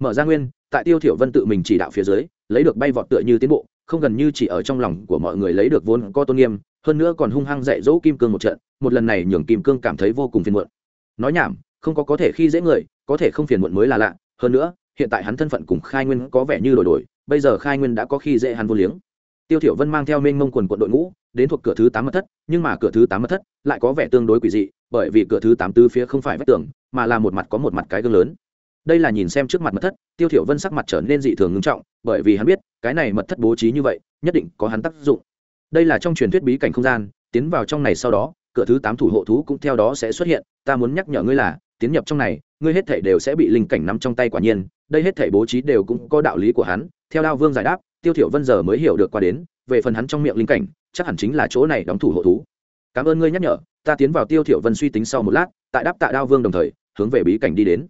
Mở ra nguyên, tại Tiêu Thiểu Vân tự mình chỉ đạo phía dưới, lấy được bay vọt tựa như tiến bộ, không gần như chỉ ở trong lòng của mọi người lấy được vốn có tôn nghiêm, hơn nữa còn hung hăng dạy dỗ Kim Cương một trận, một lần này nhường Kim Cương cảm thấy vô cùng phiền muộn. Nói nhảm, không có có thể khi dễ người, có thể không phiền muộn mới là lạ, hơn nữa, hiện tại hắn thân phận cùng Khai Nguyên có vẻ như đổi đổi, bây giờ Khai Nguyên đã có khi dễ hắn vô liếng tiêu thiểu vân mang theo mênh mông quần quận đội ngũ đến thuộc cửa thứ tám mật thất nhưng mà cửa thứ tám mật thất lại có vẻ tương đối quỷ dị bởi vì cửa thứ tám tứ phía không phải vách tường mà là một mặt có một mặt cái gương lớn đây là nhìn xem trước mặt mật thất, tiêu thiểu vân sắc mặt trở nên dị thường ngưng trọng, bởi vì hắn biết, cái này mật thất bố trí như vậy, nhất định có hắn tác dụng. Đây là trong truyền thuyết bí cảnh không gian, tiến vào trong này sau đó, cửa thứ tám thủ hộ thú cũng theo đó sẽ xuất hiện, ta muốn nhắc nhở ngươi là, tiến nhập trong này, ngươi hết thảy đều sẽ bị linh cảnh nắm trong tay quả nhiên, đây hết thảy bố trí đều cũng có đạo lý của hắn, theo đao vương giải đáp, tiêu thiểu vân giờ mới hiểu được qua đến, về phần hắn trong miệng linh cảnh, chắc hẳn chính là chỗ này đóng thủ hộ thú. Cảm ơn ngươi nhắc nhở, ta tiến vào tiêu thiểu vân suy tính sau một lát, tại đáp tạ đao vương đồng thời, hướng về bí cảnh đi đến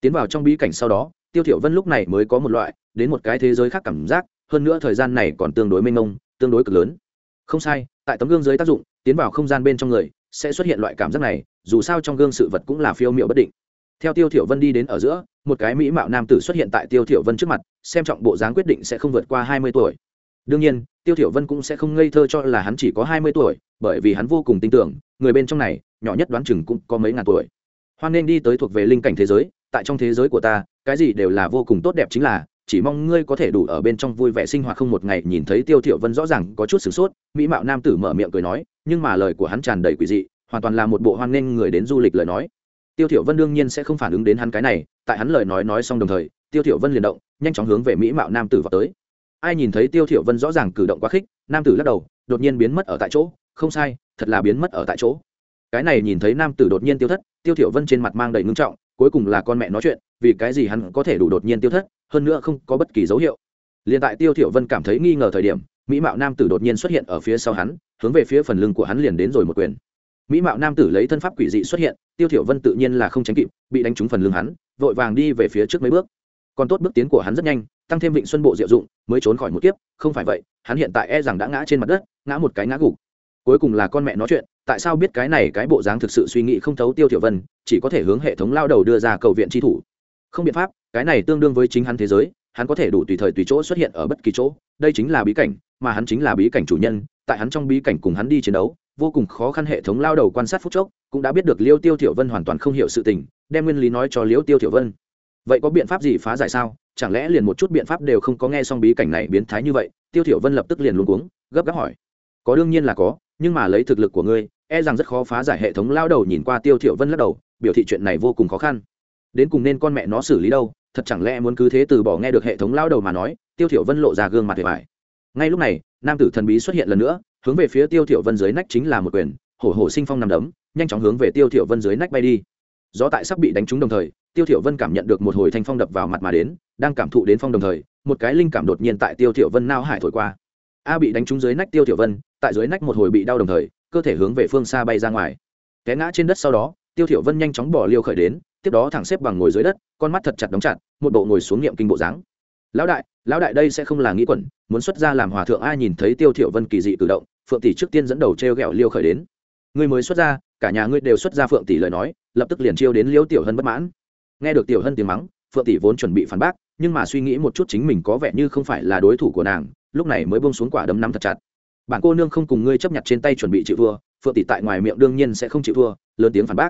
tiến vào trong bí cảnh sau đó, tiêu thiểu vân lúc này mới có một loại, đến một cái thế giới khác cảm giác, hơn nữa thời gian này còn tương đối mênh mông, tương đối cực lớn. Không sai, tại tấm gương dưới tác dụng, tiến vào không gian bên trong người, sẽ xuất hiện loại cảm giác này, dù sao trong gương sự vật cũng là phiêu miệu bất định. Theo tiêu thiểu vân đi đến ở giữa, một cái mỹ mạo nam tử xuất hiện tại tiêu thiểu vân trước mặt, xem trọng bộ dáng quyết định sẽ không vượt qua hai mươi tuổi. Đương nhiên, tiêu thiểu vân cũng sẽ không ngây thơ cho là hắn chỉ có hai mươi tuổi, bởi vì hắn vô cùng tin tưởng, người bên trong này, nhỏ nhất đoán chừng cũng có mấy ngàn tuổi. Hoan nên đi tới thuộc về linh cảnh thế giới tại trong thế giới của ta, cái gì đều là vô cùng tốt đẹp chính là, chỉ mong ngươi có thể đủ ở bên trong vui vẻ sinh hoạt không một ngày, nhìn thấy tiêu thiểu vân rõ ràng có chút sửng sốt, mỹ mạo nam tử mở miệng cười nói, nhưng mà lời của hắn tràn đầy quỷ dị, hoàn toàn là một bộ hoan nghênh người đến du lịch lời nói. Tiêu thiểu vân đương nhiên sẽ không phản ứng đến hắn cái này, tại hắn lời nói nói xong đồng thời, tiêu thiểu vân liền động, nhanh chóng hướng về mỹ mạo nam tử vào tới. Ai nhìn thấy tiêu thiểu vân rõ ràng cử động quá khích, nam tử lắc đầu, đột nhiên biến mất ở tại chỗ. Không sai, thật là biến mất ở tại chỗ. Cái này nhìn thấy nam tử đột nhiên tiêu thất, tiêu thiểu vân trên mặt mang đầy ngưng trọng cuối cùng là con mẹ nói chuyện, vì cái gì hắn có thể đủ đột nhiên tiêu thất, hơn nữa không có bất kỳ dấu hiệu. Liền tại tiêu thiểu vân cảm thấy nghi ngờ thời điểm, mỹ mạo nam tử đột nhiên xuất hiện ở phía sau hắn, hướng về phía phần lưng của hắn liền đến rồi một quyền. Mỹ mạo nam tử lấy thân pháp quỷ dị xuất hiện, tiêu thiểu vân tự nhiên là không tránh kịp, bị đánh trúng phần lưng hắn, vội vàng đi về phía trước mấy bước. Còn tốt bước tiến của hắn rất nhanh, tăng thêm vịnh xuân bộ diệu dụng, mới trốn khỏi một kiếp, không phải vậy, hắn hiện tại e rằng đã ngã trên mặt đất, ngã một cái ngã gục. Cuối cùng là con mẹ nói chuyện tại sao biết cái này cái bộ dáng thực sự suy nghĩ không thấu tiêu thiểu vân, chỉ có thể hướng hệ thống lao đầu đưa ra cầu viện chi thủ. Không biện pháp, cái này tương đương với chính hắn thế giới, hắn có thể đủ tùy thời tùy chỗ xuất hiện ở bất kỳ chỗ, đây chính là bí cảnh, mà hắn chính là bí cảnh chủ nhân, tại hắn trong bí cảnh cùng hắn đi chiến đấu, vô cùng khó khăn hệ thống lao đầu quan sát phút chốc, cũng đã biết được liêu tiêu thiểu vân hoàn toàn không hiểu sự tình, đem nguyên lý nói cho liêu tiêu thiểu vân. Vậy có biện pháp gì phá giải sao? Chẳng lẽ liền một chút biện pháp đều không có nghe xong bí cảnh này biến thái như vậy? Tiêu thiểu vân lập tức liền luống cuống, gấp gáp hỏi. Có đương nhiên là có nhưng mà lấy thực lực của ngươi e rằng rất khó phá giải hệ thống lao đầu nhìn qua tiêu thiểu vân lắc đầu, biểu thị chuyện này vô cùng khó khăn. Đến cùng nên con mẹ nó xử lý đâu, thật chẳng lẽ muốn cứ thế từ bỏ nghe được hệ thống lao đầu mà nói, tiêu thiểu vân lộ ra gương mặt vẻ vải ngay lúc này, nam tử thần bí xuất hiện lần nữa, hướng về phía tiêu thiểu vân dưới nách chính là một quyền, hổ hổ sinh phong nằm đấm, nhanh chóng hướng về tiêu thiểu vân dưới nách bay đi. Gió tại sắp bị đánh trúng đồng thời, tiêu thiểu vân cảm nhận được một hồi thanh phong đập vào mặt mà đến, đang cảm thụ đến phong đồng thời, một cái linh cảm đột nhiên tại tiêu thiểu vân nao hải thổi qua. A bị đánh trúng dưới nách tiêu thiểu vân tại dưới nách một hồi bị đau đồng thời, cơ thể hướng về phương xa bay ra ngoài. Té ngã trên đất sau đó, tiêu thiểu vân nhanh chóng bỏ liều khởi đến, tiếp đó thẳng xếp bằng ngồi dưới đất, con mắt thật chặt đóng chặt, một bộ ngồi xuống niệm kinh bộ dáng. Lão đại lão đại đây sẽ không là nghĩ quẩn, muốn xuất ra làm hòa thượng ai nhìn thấy tiêu thiểu vân kỳ dị cử động, phượng tỷ trước tiên dẫn đầu treo gẹo liêu khởi đến. Ngươi mới xuất ra, cả nhà ngươi đều xuất ra phượng tỷ lời nói, lập tức liền chiêu đến liêu tiểu hân bất mãn. Nghe được tiểu hân tiếng mắng, phượng tỷ vốn chuẩn bị phản bác, nhưng mà suy nghĩ một chút chính mình có vẻ như không phải là đối thủ của nàng, lúc này mới buông xuống quả đấm nắm thật chặt bản cô nương không cùng ngươi chấp nhận trên tay chuẩn bị chịu thua, phượng tỷ tại ngoài miệng đương nhiên sẽ không chịu thua, lớn tiếng phản bác.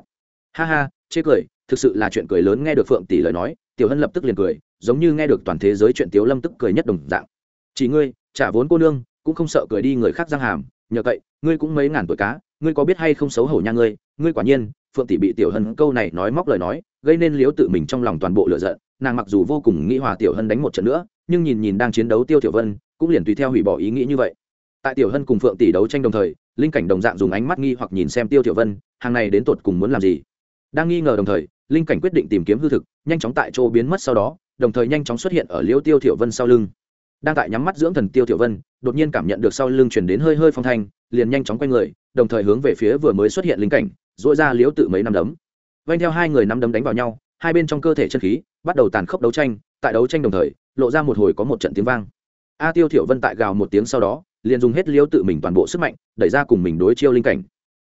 Ha ha, chê cười, thực sự là chuyện cười lớn nghe được phượng tỷ lời nói, tiểu hân lập tức liền cười, giống như nghe được toàn thế giới chuyện tiếu lâm tức cười nhất đồng dạng. Chỉ ngươi trả vốn cô nương, cũng không sợ cười đi người khác giang hàm, nhờ cậy ngươi cũng mấy ngàn tuổi cá, ngươi có biết hay không xấu hổ nha ngươi ngươi quả nhiên, phượng tỷ bị tiểu hân câu này nói móc lời nói, gây nên liếu tự mình trong lòng toàn bộ lựa giận, nàng mặc dù vô cùng nghĩ hòa tiểu hân đánh một trận nữa, nhưng nhìn nhìn đang chiến đấu tiêu tiểu vân, cũng liền tùy theo hủy bỏ ý nghĩ như vậy tại tiểu hân cùng phượng tỷ đấu tranh đồng thời, linh cảnh đồng dạng dùng ánh mắt nghi hoặc nhìn xem tiêu tiểu vân, hàng này đến tột cùng muốn làm gì? Đang nghi ngờ đồng thời, linh cảnh quyết định tìm kiếm hư thực, nhanh chóng tại chỗ biến mất sau đó, đồng thời nhanh chóng xuất hiện ở liêu tiêu tiểu vân sau lưng. Đang tại nhắm mắt dưỡng thần tiêu tiểu vân, đột nhiên cảm nhận được sau lưng chuyển đến hơi hơi phong thanh, liền nhanh chóng quay người, đồng thời hướng về phía vừa mới xuất hiện linh cảnh dội ra liễu tự mấy năm đấm. Vanh theo hai người năm đấm đánh vào nhau, hai bên trong cơ thể chân khí bắt đầu tàn khốc đấu tranh, tại đấu tranh đồng thời, lộ ra một hồi có một trận tiếng vang. A tiêu thiểu vân tại gào một tiếng sau đó liền dùng hết liêu tự mình toàn bộ sức mạnh, đẩy ra cùng mình đối chiêu linh cảnh.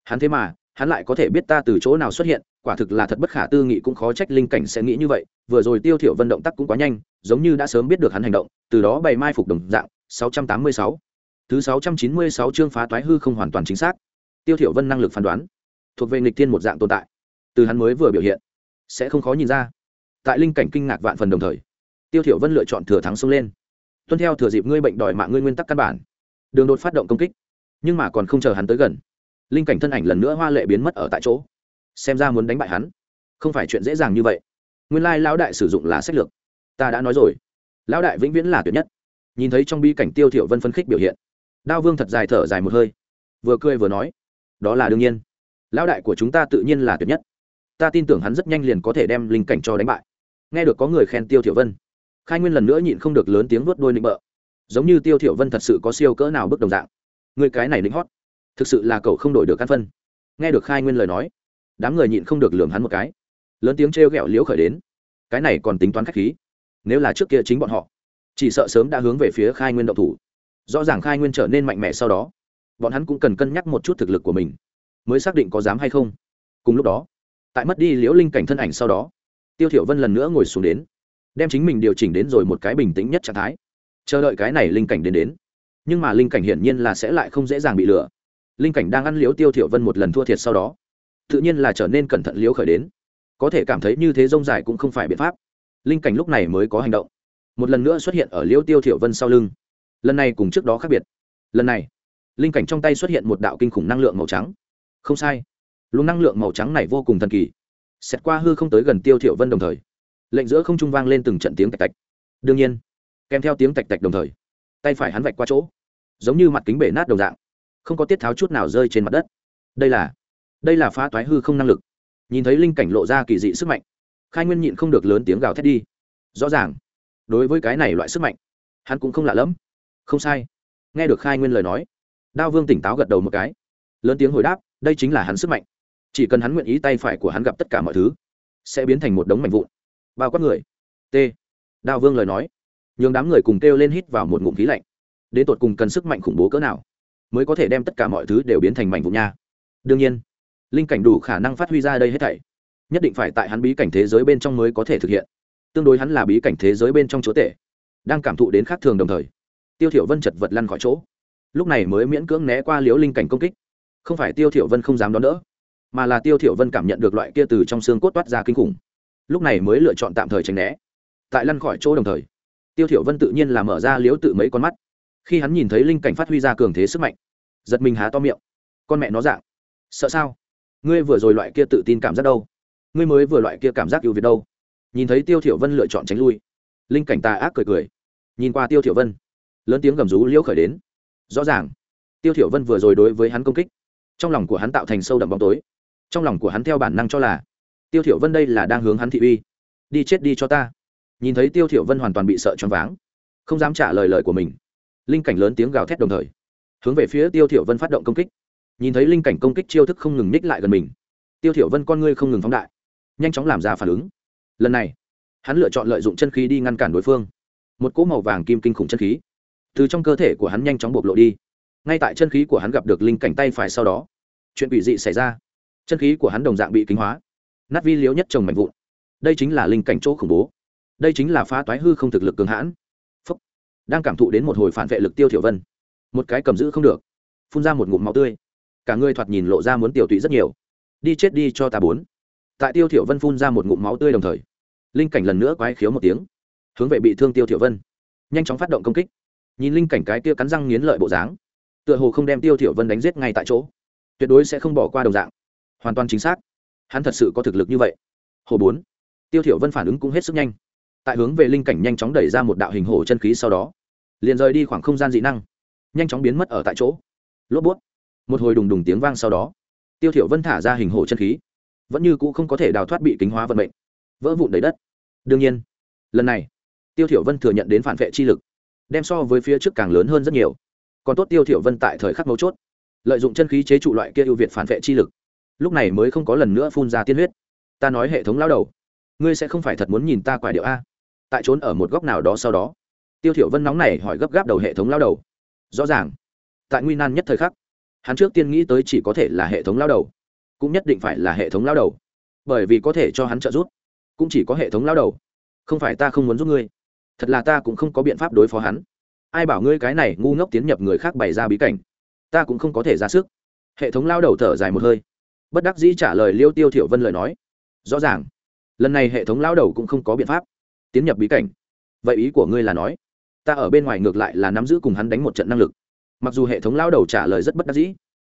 Hắn thế mà, hắn lại có thể biết ta từ chỗ nào xuất hiện, quả thực là thật bất khả tư nghị cũng khó trách linh cảnh sẽ nghĩ như vậy, vừa rồi tiêu thiểu vân động tác cũng quá nhanh, giống như đã sớm biết được hắn hành động, từ đó bày mai phục đồng dạng 686. thứ 696 chương phá toái hư không hoàn toàn chính xác. Tiêu thiểu vân năng lực phán đoán, thuộc về nghịch thiên một dạng tồn tại, từ hắn mới vừa biểu hiện, sẽ không khó nhìn ra. Tại linh cảnh kinh ngạc vạn phần đồng thời, tiêu thiểu vân lựa chọn thừa thắng xông lên. Tuân theo thừa dịp ngươi bệnh đòi mạng ngươi nguyên tắc căn bản đường đột phát động công kích, nhưng mà còn không chờ hắn tới gần. Linh cảnh thân ảnh lần nữa hoa lệ biến mất ở tại chỗ. Xem ra muốn đánh bại hắn, không phải chuyện dễ dàng như vậy. Nguyên lai lão đại sử dụng là sách lược. Ta đã nói rồi, lão đại vĩnh viễn là tuyệt nhất. Nhìn thấy trong bi cảnh tiêu thiểu vân phân khích biểu hiện, đao vương thật dài thở dài một hơi, vừa cười vừa nói, đó là đương nhiên. Lão đại của chúng ta tự nhiên là tuyệt nhất. Ta tin tưởng hắn rất nhanh liền có thể đem linh cảnh cho đánh bại. Nghe được có người khen tiêu thiểu vân, khai nguyên lần nữa nhịn không được lớn tiếng vuốt đôi nịnh bợ giống như tiêu thiểu vân thật sự có siêu cỡ nào bước đồng dạng. Người cái này lính hót. Thực sự là cậu không đổi được căn phân. Nghe được khai nguyên lời nói, đám người nhịn không được lường hắn một cái. Lớn tiếng treo gẹo liễu khởi đến. Cái này còn tính toán khách khí. Nếu là trước kia chính bọn họ, chỉ sợ sớm đã hướng về phía khai nguyên động thủ. Rõ ràng khai nguyên trở nên mạnh mẽ sau đó, bọn hắn cũng cần cân nhắc một chút thực lực của mình, mới xác định có dám hay không. Cùng lúc đó, tại mất đi liễu linh cảnh thân ảnh sau đó, tiêu thiểu vân lần nữa ngồi xuống đến, đem chính mình điều chỉnh đến rồi một cái bình tĩnh nhất trạng thái chờ đợi cái này linh cảnh đến đến. Nhưng mà linh cảnh hiển nhiên là sẽ lại không dễ dàng bị lừa. Linh cảnh đang ăn liếu tiêu thiểu vân một lần thua thiệt sau đó, tự nhiên là trở nên cẩn thận liễu khởi đến. Có thể cảm thấy như thế rông dài cũng không phải biện pháp. Linh cảnh lúc này mới có hành động. Một lần nữa xuất hiện ở liễu tiêu thiểu vân sau lưng. Lần này cùng trước đó khác biệt. Lần này, linh cảnh trong tay xuất hiện một đạo kinh khủng năng lượng màu trắng. Không sai. Luồng năng lượng màu trắng này vô cùng thần kỳ. Xét qua hư không tới gần tiêu thiểu vân đồng thời, lệnh giữa không trung vang lên từng trận tiếng tạch tạch. Đương nhiên kèm theo tiếng tạch tạch đồng thời, tay phải hắn vạch qua chỗ, giống như mặt kính bể nát đồng dạng, không có tiết tháo chút nào rơi trên mặt đất. Đây là đây là phá toái hư không năng lực. Nhìn thấy linh cảnh lộ ra kỳ dị sức mạnh, khai nguyên nhịn không được lớn tiếng gào thét đi. Rõ ràng, đối với cái này loại sức mạnh, hắn cũng không lạ lẫm. Không sai. Nghe được khai nguyên lời nói, đao vương tỉnh táo gật đầu một cái, lớn tiếng hồi đáp, đây chính là hắn sức mạnh. Chỉ cần hắn nguyện ý tay phải của hắn gặp tất cả mọi thứ, sẽ biến thành một đống mảnh vụn. Bao quát người. T. Đao vương lời nói nhường đám người cùng kêu lên hít vào một ngụm khí lạnh. Đến tột cùng cần sức mạnh khủng bố cỡ nào mới có thể đem tất cả mọi thứ đều biến thành mảnh vụn nha. Đương nhiên, linh cảnh đủ khả năng phát huy ra đây hết thảy, nhất định phải tại hắn bí cảnh thế giới bên trong mới có thể thực hiện. Tương đối hắn là bí cảnh thế giới bên trong chúa tể, đang cảm thụ đến khác thường đồng thời, tiêu thiểu vân chật vật lăn khỏi chỗ. Lúc này mới miễn cưỡng né qua liễu linh cảnh công kích. Không phải tiêu thiểu vân không dám đón đỡ, mà là tiêu thiểu vân cảm nhận được loại kia từ trong xương cốt toát ra kinh khủng. Lúc này mới lựa chọn tạm thời tránh né, tại lăn khỏi chỗ đồng thời tiêu thiểu vân tự nhiên là mở ra liễu tự mấy con mắt. Khi hắn nhìn thấy linh cảnh phát huy ra cường thế sức mạnh, giật mình há to miệng. Con mẹ nó dạng, sợ sao? Ngươi vừa rồi loại kia tự tin cảm giác đâu? Ngươi mới vừa loại kia cảm giác yêu việt đâu? Nhìn thấy tiêu thiểu vân lựa chọn tránh lui, linh cảnh tà ác cười cười. Nhìn qua tiêu thiểu vân, lớn tiếng gầm rú liễu khởi đến. Rõ ràng, tiêu thiểu vân vừa rồi đối với hắn công kích, trong lòng của hắn tạo thành sâu đậm bóng tối. Trong lòng của hắn theo bản năng cho là, tiêu thiểu vân đây là đang hướng hắn thị uy. Đi chết đi cho ta nhìn thấy tiêu thiểu vân hoàn toàn bị sợ choáng váng, không dám trả lời lời của mình. Linh cảnh lớn tiếng gào thét đồng thời, hướng về phía tiêu thiểu vân phát động công kích. Nhìn thấy linh cảnh công kích chiêu thức không ngừng ních lại gần mình, tiêu thiểu vân con ngươi không ngừng phóng đại, nhanh chóng làm ra phản ứng. Lần này, hắn lựa chọn lợi dụng chân khí đi ngăn cản đối phương. Một cỗ màu vàng kim kinh khủng chân khí từ trong cơ thể của hắn nhanh chóng bộc lộ đi. Ngay tại chân khí của hắn gặp được linh cảnh tay phải sau đó, chuyện quỷ dị xảy ra. Chân khí của hắn đồng dạng bị kính hóa, nát vi liếu nhất trồng mạnh vụn. Đây chính là linh cảnh chỗ khủng bố đây chính là phá toái hư không thực lực cường hãn. Phúc. đang cảm thụ đến một hồi phản vệ lực tiêu thiểu vân. Một cái cầm giữ không được. Phun ra một ngụm máu tươi. Cả người thoạt nhìn lộ ra muốn tiểu tụy rất nhiều. Đi chết đi cho ta bốn. Tại tiêu thiểu vân phun ra một ngụm máu tươi đồng thời, linh cảnh lần nữa quái khiếu một tiếng. Hướng về bị thương tiêu thiểu vân. Nhanh chóng phát động công kích. Nhìn linh cảnh cái kia cắn răng nghiến lợi bộ dáng, tựa hồ không đem tiêu thiểu vân đánh giết ngay tại chỗ. Tuyệt đối sẽ không bỏ qua đồng dạng. Hoàn toàn chính xác. Hắn thật sự có thực lực như vậy. Hồ bốn. Tiêu thiểu vân phản ứng cũng hết sức nhanh tại hướng về linh cảnh nhanh chóng đẩy ra một đạo hình hổ chân khí sau đó, liền rời đi khoảng không gian dị năng, nhanh chóng biến mất ở tại chỗ. Lốp bút. Một hồi đùng đùng tiếng vang sau đó, tiêu thiểu vân thả ra hình hổ chân khí, vẫn như cũ không có thể đào thoát bị kính hóa vận mệnh, vỡ vụn đầy đất. Đương nhiên, lần này, tiêu thiểu vân thừa nhận đến phản vệ chi lực, đem so với phía trước càng lớn hơn rất nhiều. Còn tốt tiêu thiểu vân tại thời khắc mấu chốt, lợi dụng chân khí chế trụ loại kia ưu việt phản vệ chi lực, lúc này mới không có lần nữa phun ra tiên huyết. Ta nói hệ thống lao đầu, ngươi sẽ không phải thật muốn nhìn ta quả điệu a tại trốn ở một góc nào đó sau đó, tiêu thiểu vân nóng này hỏi gấp gáp đầu hệ thống lao đầu. Rõ ràng, tại nguy nan nhất thời khắc, hắn trước tiên nghĩ tới chỉ có thể là hệ thống lao đầu, cũng nhất định phải là hệ thống lao đầu, bởi vì có thể cho hắn trợ giúp, cũng chỉ có hệ thống lao đầu. Không phải ta không muốn giúp ngươi, thật là ta cũng không có biện pháp đối phó hắn. Ai bảo ngươi cái này ngu ngốc tiến nhập người khác bày ra bí cảnh, ta cũng không có thể ra sức. Hệ thống lao đầu thở dài một hơi, bất đắc dĩ trả lời liêu tiêu thiểu vân lời nói. Rõ ràng, lần này hệ thống lao đầu cũng không có biện pháp tiến nhập bí cảnh. Vậy ý của ngươi là nói, ta ở bên ngoài ngược lại là nắm giữ cùng hắn đánh một trận năng lực. Mặc dù hệ thống lao đầu trả lời rất bất đắc dĩ,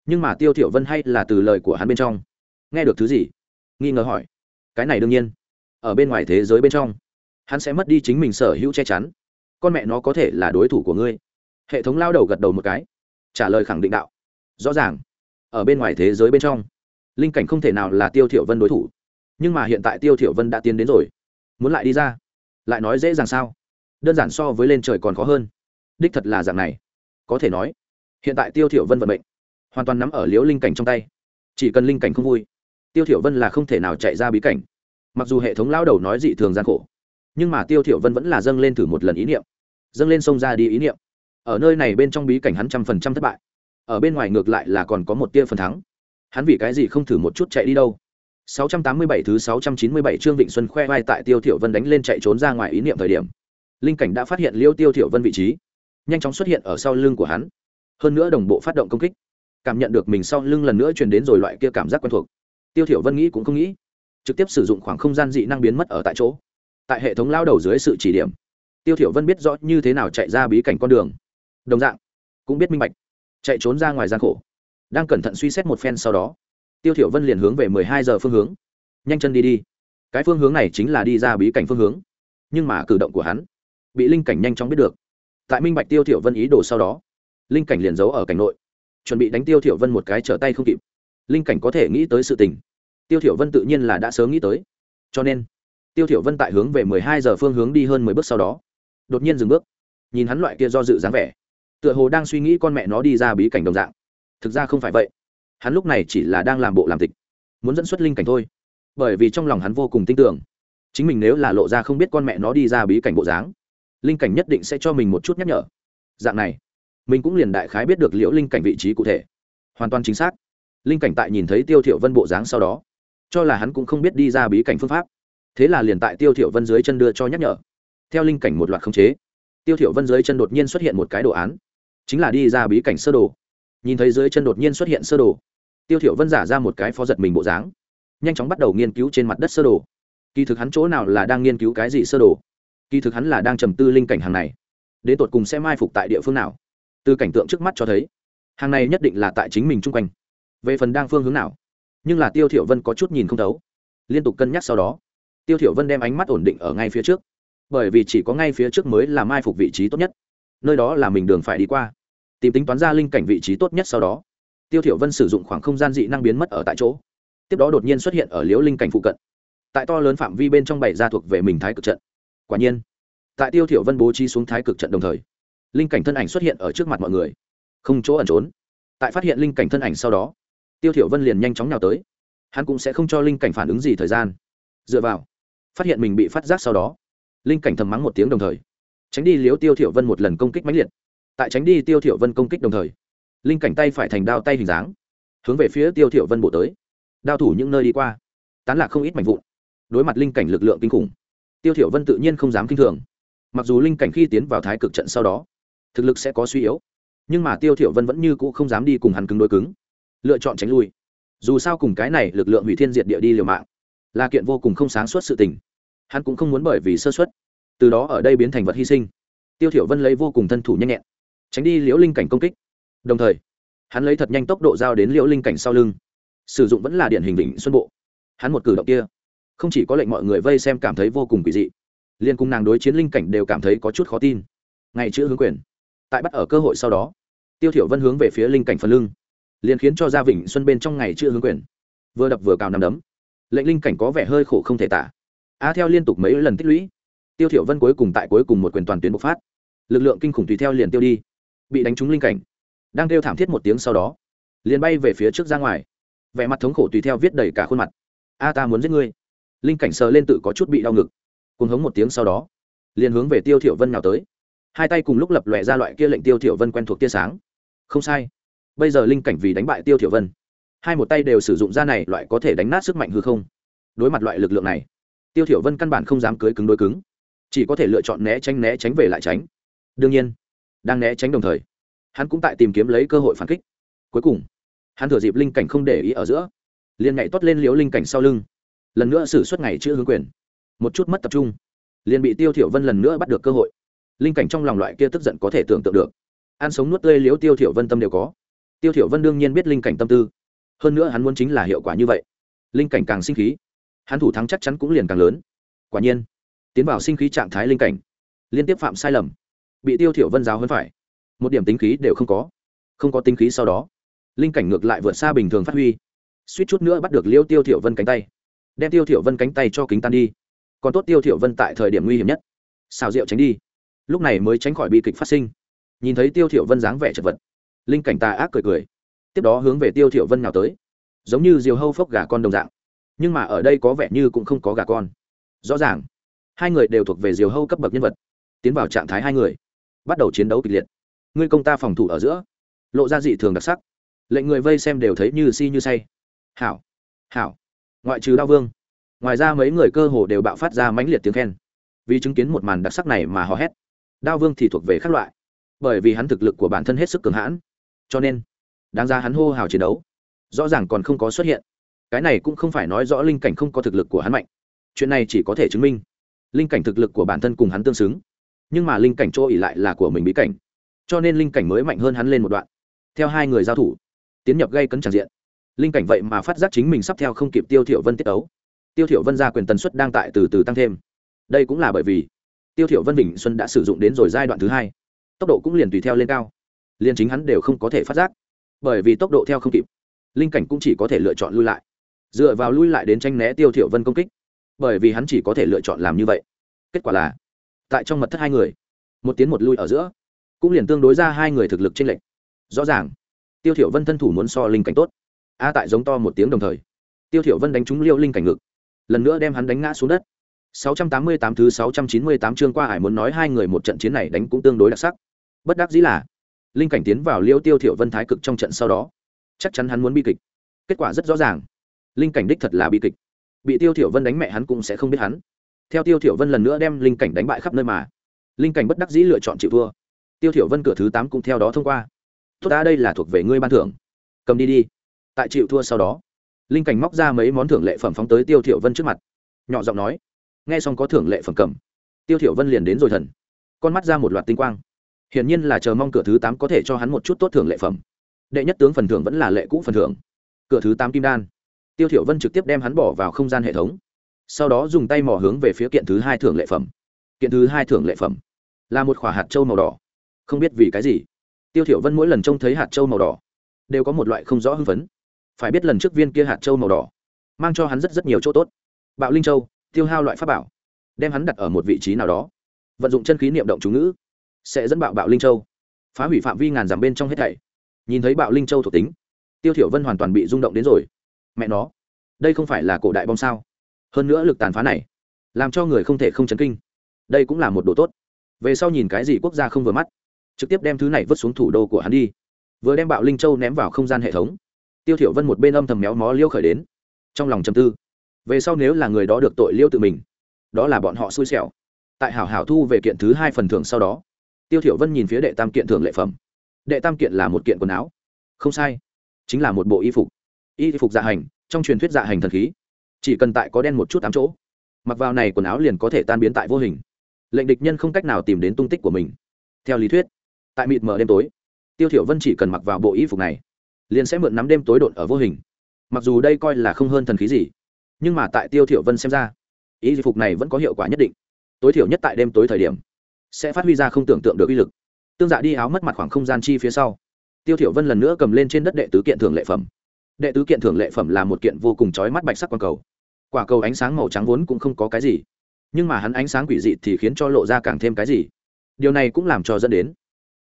nhưng mà tiêu thiểu vân hay là từ lời của hắn bên trong. Nghe được thứ gì? Nghi ngờ hỏi. Cái này đương nhiên. Ở bên ngoài thế giới bên trong, hắn sẽ mất đi chính mình sở hữu che chắn. Con mẹ nó có thể là đối thủ của ngươi. Hệ thống lao đầu gật đầu một cái, trả lời khẳng định đạo. Rõ ràng, ở bên ngoài thế giới bên trong, linh cảnh không thể nào là tiêu thiểu vân đối thủ. Nhưng mà hiện tại tiêu thiểu vân đã tiến đến rồi. Muốn lại đi ra lại nói dễ dàng sao? Đơn giản so với lên trời còn khó hơn. Đích thật là dạng này. Có thể nói, hiện tại tiêu thiểu vân vận mệnh hoàn toàn nắm ở liễu linh cảnh trong tay. Chỉ cần linh cảnh không vui, tiêu thiểu vân là không thể nào chạy ra bí cảnh. Mặc dù hệ thống lão đầu nói dị thường gian khổ, nhưng mà tiêu thiểu vân vẫn là dâng lên thử một lần ý niệm, dâng lên sông ra đi ý niệm. Ở nơi này bên trong bí cảnh hắn trăm phần trăm thất bại, ở bên ngoài ngược lại là còn có một tia phần thắng. Hắn vì cái gì không thử một chút chạy đi đâu? 687 thứ 697 chương Vịnh Xuân khoe vai tại Tiêu Thiểu Vân đánh lên chạy trốn ra ngoài ý niệm thời điểm. Linh cảnh đã phát hiện Liêu Tiêu Thiểu Vân vị trí, nhanh chóng xuất hiện ở sau lưng của hắn. Hơn nữa đồng bộ phát động công kích. Cảm nhận được mình sau lưng lần nữa truyền đến rồi loại kia cảm giác quen thuộc. Tiêu Thiểu Vân nghĩ cũng không nghĩ, trực tiếp sử dụng khoảng không gian dị năng biến mất ở tại chỗ. Tại hệ thống lao đầu dưới sự chỉ điểm, Tiêu Thiểu Vân biết rõ như thế nào chạy ra bí cảnh con đường. Đồng dạng, cũng biết minh bạch, chạy trốn ra ngoài gian khổ. Đang cẩn thận suy xét một phen sau đó, tiêu thiểu vân liền hướng về mười hai giờ phương hướng. Nhanh chân đi đi. Cái phương hướng này chính là đi ra bí cảnh phương hướng. Nhưng mà cử động của hắn bị linh cảnh nhanh chóng biết được. Tại minh bạch tiêu thiểu vân ý đồ sau đó, linh cảnh liền giấu ở cảnh nội. Chuẩn bị đánh tiêu thiểu vân một cái trở tay không kịp. Linh cảnh có thể nghĩ tới sự tình. Tiêu thiểu vân tự nhiên là đã sớm nghĩ tới. Cho nên, tiêu thiểu vân tại hướng về mười hai giờ phương hướng đi hơn mười bước sau đó, đột nhiên dừng bước. Nhìn hắn loại kia do dự dáng vẻ, tựa hồ đang suy nghĩ con mẹ nó đi ra bí cảnh đồng dạng. Thực ra không phải vậy hắn lúc này chỉ là đang làm bộ làm tịch, muốn dẫn xuất linh cảnh thôi, bởi vì trong lòng hắn vô cùng tin tưởng, chính mình nếu là lộ ra không biết con mẹ nó đi ra bí cảnh bộ dáng, linh cảnh nhất định sẽ cho mình một chút nhắc nhở. Dạng này, mình cũng liền đại khái biết được liễu linh cảnh vị trí cụ thể, hoàn toàn chính xác. Linh cảnh tại nhìn thấy tiêu thiểu vân bộ dáng sau đó, cho là hắn cũng không biết đi ra bí cảnh phương pháp, thế là liền tại tiêu thiểu vân dưới chân đưa cho nhắc nhở. Theo linh cảnh một loạt khống chế, tiêu thiểu vân dưới chân đột nhiên xuất hiện một cái đồ án, chính là đi ra bí cảnh sơ đồ. Nhìn thấy dưới chân đột nhiên xuất hiện sơ đồ tiêu thiểu vân giả ra một cái phó giật mình bộ dáng, nhanh chóng bắt đầu nghiên cứu trên mặt đất sơ đồ. Kỳ thực hắn chỗ nào là đang nghiên cứu cái gì sơ đồ? Kỳ thực hắn là đang trầm tư linh cảnh hàng này. Đến tột cùng sẽ mai phục tại địa phương nào? Từ cảnh tượng trước mắt cho thấy, hàng này nhất định là tại chính mình chung quanh. Về phần đang phương hướng nào? Nhưng là tiêu thiểu vân có chút nhìn không thấu. Liên tục cân nhắc sau đó, tiêu thiểu vân đem ánh mắt ổn định ở ngay phía trước. Bởi vì chỉ có ngay phía trước mới là mai phục vị trí tốt nhất. Nơi đó là mình đường phải đi qua. Tìm tính toán ra linh cảnh vị trí tốt nhất sau đó tiêu thiểu vân sử dụng khoảng không gian dị năng biến mất ở tại chỗ. Tiếp đó đột nhiên xuất hiện ở liễu linh cảnh phụ cận. Tại to lớn phạm vi bên trong bảy gia thuộc về mình thái cực trận. Quả nhiên, tại tiêu thiểu vân bố trí xuống thái cực trận đồng thời, linh cảnh thân ảnh xuất hiện ở trước mặt mọi người. Không chỗ ẩn trốn. Tại phát hiện linh cảnh thân ảnh sau đó, tiêu thiểu vân liền nhanh chóng nhào tới. Hắn cũng sẽ không cho linh cảnh phản ứng gì thời gian. Dựa vào, phát hiện mình bị phát giác sau đó, linh cảnh thầm mắng một tiếng đồng thời, tránh đi liếu tiêu thiểu vân một lần công kích mãnh liệt. Tại tránh đi tiêu thiểu vân công kích đồng thời linh cảnh tay phải thành đao tay hình dáng, hướng về phía tiêu thiểu vân bộ tới. Đao thủ những nơi đi qua, tán lạc không ít mảnh vụn, đối mặt linh cảnh lực lượng kinh khủng, tiêu thiểu vân tự nhiên không dám kinh thường. Mặc dù linh cảnh khi tiến vào thái cực trận sau đó, thực lực sẽ có suy yếu, nhưng mà tiêu thiểu vân vẫn như cũ không dám đi cùng hắn cứng đối cứng, lựa chọn tránh lui. Dù sao cùng cái này lực lượng hủy thiên diệt địa đi liều mạng, là kiện vô cùng không sáng suốt sự tình. Hắn cũng không muốn bởi vì sơ suất, từ đó ở đây biến thành vật hy sinh. Tiêu thiểu vân lấy vô cùng thân thủ nhanh nhẹn, tránh đi liễu linh cảnh công kích đồng thời, hắn lấy thật nhanh tốc độ giao đến liễu linh cảnh sau lưng. Sử dụng vẫn là điển hình đỉnh xuân bộ. Hắn một cử động kia, không chỉ có lệnh mọi người vây xem cảm thấy vô cùng quỷ dị liên cung nàng đối chiến linh cảnh đều cảm thấy có chút khó tin. Ngày chữ hướng quyền. Tại bắt ở cơ hội sau đó, tiêu thiểu vân hướng về phía linh cảnh phần lưng, liền khiến cho gia vịnh xuân bên trong ngày chữ hướng quyền. Vừa đập vừa cào nằm đấm. Lệnh linh cảnh có vẻ hơi khổ không thể tả. A theo liên tục mấy lần tích lũy, tiêu thiểu vân cuối cùng tại cuối cùng một quyền toàn tuyến bộc phát. Lực lượng kinh khủng tùy theo liền tiêu đi, bị đánh trúng linh cảnh đang kêu thảm thiết một tiếng sau đó, liền bay về phía trước ra ngoài. Vẻ mặt thống khổ tùy theo viết đầy cả khuôn mặt. A, ta muốn giết ngươi. Linh cảnh sờ lên tự có chút bị đau ngực. Cùng hống một tiếng sau đó, liền hướng về tiêu thiểu vân nào tới. Hai tay cùng lúc lập lòe ra loại kia lệnh tiêu thiểu vân quen thuộc tia sáng. Không sai. Bây giờ linh cảnh vì đánh bại tiêu thiểu vân, hai một tay đều sử dụng ra này loại có thể đánh nát sức mạnh hư không. Đối mặt loại lực lượng này, tiêu thiểu vân căn bản không dám cưới cứng đối cứng. Chỉ có thể lựa chọn né tránh né tránh về lại tránh. Đương nhiên, đang né tránh đồng thời hắn cũng tại tìm kiếm lấy cơ hội phản kích. Cuối cùng, hắn thừa dịp linh cảnh không để ý ở giữa, liền nhảy toát lên liếu linh cảnh sau lưng. Lần nữa xử suất ngày chữ hướng quyền. Một chút mất tập trung, liền bị tiêu thiểu vân lần nữa bắt được cơ hội. Linh cảnh trong lòng loại kia tức giận có thể tưởng tượng được. Ăn sống nuốt tươi liếu tiêu thiểu vân tâm đều có. Tiêu thiểu vân đương nhiên biết linh cảnh tâm tư. Hơn nữa hắn muốn chính là hiệu quả như vậy. Linh cảnh càng sinh khí, hắn thủ thắng chắc chắn cũng liền càng lớn. Quả nhiên, tiến vào sinh khí trạng thái linh cảnh, liên tiếp phạm sai lầm, bị tiêu thiểu vân giáo hơn phải một điểm tính khí đều không có. Không có tính khí sau đó, linh cảnh ngược lại vượt xa bình thường phát huy. Suýt chút nữa bắt được liêu tiêu thiểu vân cánh tay. Đem tiêu thiểu vân cánh tay cho kính tan đi. Còn tốt tiêu thiểu vân tại thời điểm nguy hiểm nhất. Xào rượu tránh đi. Lúc này mới tránh khỏi bi kịch phát sinh. Nhìn thấy tiêu thiểu vân dáng vẻ chật vật, linh cảnh tà ác cười cười. Tiếp đó hướng về tiêu thiểu vân nào tới. Giống như diều hâu phốc gà con đồng dạng. Nhưng mà ở đây có vẻ như cũng không có gà con. Rõ ràng, hai người đều thuộc về diều hâu cấp bậc nhân vật, tiến vào trạng thái hai người, bắt đầu chiến đấu kịch liệt ngươi công ta phòng thủ ở giữa. Lộ ra dị thường đặc sắc. Lệnh người vây xem đều thấy như si như say. Hảo hảo. Ngoại trừ đao vương, ngoài ra mấy người cơ hồ đều bạo phát ra mãnh liệt tiếng khen. Vì chứng kiến một màn đặc sắc này mà hò hét. Đao vương thì thuộc về các loại. Bởi vì hắn thực lực của bản thân hết sức cường hãn. Cho nên, đáng ra hắn hô hào chiến đấu. Rõ ràng còn không có xuất hiện. Cái này cũng không phải nói rõ linh cảnh không có thực lực của hắn mạnh. Chuyện này chỉ có thể chứng minh. Linh cảnh thực lực của bản thân cùng hắn tương xứng. Nhưng mà linh cảnh chỗ ỉ lại là của mình bí cảnh cho nên linh cảnh mới mạnh hơn hắn lên một đoạn. Theo hai người giao thủ, tiến nhập gây cấn tràn diện. Linh cảnh vậy mà phát giác chính mình sắp theo không kịp tiêu thiểu vân tiết ấu. Tiêu thiểu vân ra quyền tần suất đang tại từ từ tăng thêm. Đây cũng là bởi vì tiêu thiểu vân bình xuân đã sử dụng đến rồi giai đoạn thứ hai. Tốc độ cũng liền tùy theo lên cao. Liền chính hắn đều không có thể phát giác. Bởi vì tốc độ theo không kịp, linh cảnh cũng chỉ có thể lựa chọn lui lại. Dựa vào lui lại đến tranh né tiêu thiểu vân công kích, bởi vì hắn chỉ có thể lựa chọn làm như vậy. Kết quả là, tại trong mật thất hai người, một tiến một lui ở giữa cũng liền tương đối ra hai người thực lực trên lệnh rõ ràng, tiêu thiểu vân thân thủ muốn so linh cảnh tốt. A tại giống to một tiếng đồng thời, tiêu thiểu vân đánh trúng liêu linh cảnh ngực, lần nữa đem hắn đánh ngã xuống đất. 688 thứ 698 chương qua hải muốn nói hai người một trận chiến này đánh cũng tương đối đặc sắc. Bất đắc dĩ là, linh cảnh tiến vào liêu tiêu thiểu vân thái cực trong trận sau đó, chắc chắn hắn muốn bi kịch. Kết quả rất rõ ràng, linh cảnh đích thật là bi kịch. Bị tiêu thiểu vân đánh mẹ hắn cũng sẽ không biết hắn. Theo tiêu thiểu vân lần nữa đem linh cảnh đánh bại khắp nơi mà, linh cảnh bất đắc dĩ lựa chọn chịu thua tiêu thiểu vân cửa thứ tám cũng theo đó thông qua. Tốt đã đây là thuộc về ngươi ban thưởng. Cầm đi đi. Tại chịu thua sau đó, linh cảnh móc ra mấy món thưởng lệ phẩm phóng tới tiêu thiểu vân trước mặt. Nhỏ giọng nói, nghe xong có thưởng lệ phẩm cầm. Tiêu thiểu vân liền đến rồi thần. Con mắt ra một loạt tinh quang. Hiển nhiên là chờ mong cửa thứ tám có thể cho hắn một chút tốt thưởng lệ phẩm. Đệ nhất tướng phần thưởng vẫn là lệ cũ phần thưởng. Cửa thứ tám kim đan. Tiêu thiểu vân trực tiếp đem hắn bỏ vào không gian hệ thống. Sau đó dùng tay mò hướng về phía kiện thứ hai thưởng lệ phẩm. Kiện thứ hai thưởng lệ phẩm là một quả hạt châu màu đỏ không biết vì cái gì, tiêu thiểu vân mỗi lần trông thấy hạt châu màu đỏ, đều có một loại không rõ hưng phấn. Phải biết lần trước viên kia hạt châu màu đỏ, mang cho hắn rất rất nhiều chỗ tốt. Bạo linh châu, tiêu hao loại pháp bảo, đem hắn đặt ở một vị trí nào đó. Vận dụng chân khí niệm động chú ngữ, sẽ dẫn bạo bạo linh châu, phá hủy phạm vi ngàn dặm bên trong hết thảy. Nhìn thấy bạo linh châu thuộc tính, tiêu thiểu vân hoàn toàn bị rung động đến rồi. Mẹ nó, đây không phải là cổ đại bom sao? Hơn nữa lực tàn phá này, làm cho người không thể không chấn kinh. Đây cũng là một đồ tốt. Về sau nhìn cái gì quốc gia không vừa mắt trực tiếp đem thứ này vứt xuống thủ đô của hắn đi. Vừa đem bạo linh châu ném vào không gian hệ thống, tiêu thiểu vân một bên âm thầm méo mó liêu khởi đến, trong lòng trầm tư. Về sau nếu là người đó được tội liêu tự mình, đó là bọn họ xui xẻo. Tại hảo hảo thu về kiện thứ hai phần thưởng sau đó, tiêu thiểu vân nhìn phía đệ tam kiện thưởng lệ phẩm. Đệ tam kiện là một kiện quần áo. Không sai, chính là một bộ y phục. Y phục dạ hành, trong truyền thuyết dạ hành thần khí, chỉ cần tại có đen một chút tám chỗ, mặc vào này quần áo liền có thể tan biến tại vô hình. Lệnh địch nhân không cách nào tìm đến tung tích của mình. Theo lý thuyết tại mịt mờ đêm tối. Tiêu thiểu vân chỉ cần mặc vào bộ y phục này, liền sẽ mượn nắm đêm tối đột ở vô hình. Mặc dù đây coi là không hơn thần khí gì, nhưng mà tại tiêu thiểu vân xem ra, y phục này vẫn có hiệu quả nhất định. Tối thiểu nhất tại đêm tối thời điểm, sẽ phát huy ra không tưởng tượng được uy lực. Tương dạ đi áo mất mặt khoảng không gian chi phía sau, tiêu thiểu vân lần nữa cầm lên trên đất đệ tứ kiện thưởng lệ phẩm. Đệ tứ kiện thưởng lệ phẩm là một kiện vô cùng chói mắt bạch sắc quang cầu. Quả cầu ánh sáng màu trắng vốn cũng không có cái gì, nhưng mà hắn ánh sáng quỷ dị thì khiến cho lộ ra càng thêm cái gì. Điều này cũng làm cho dẫn đến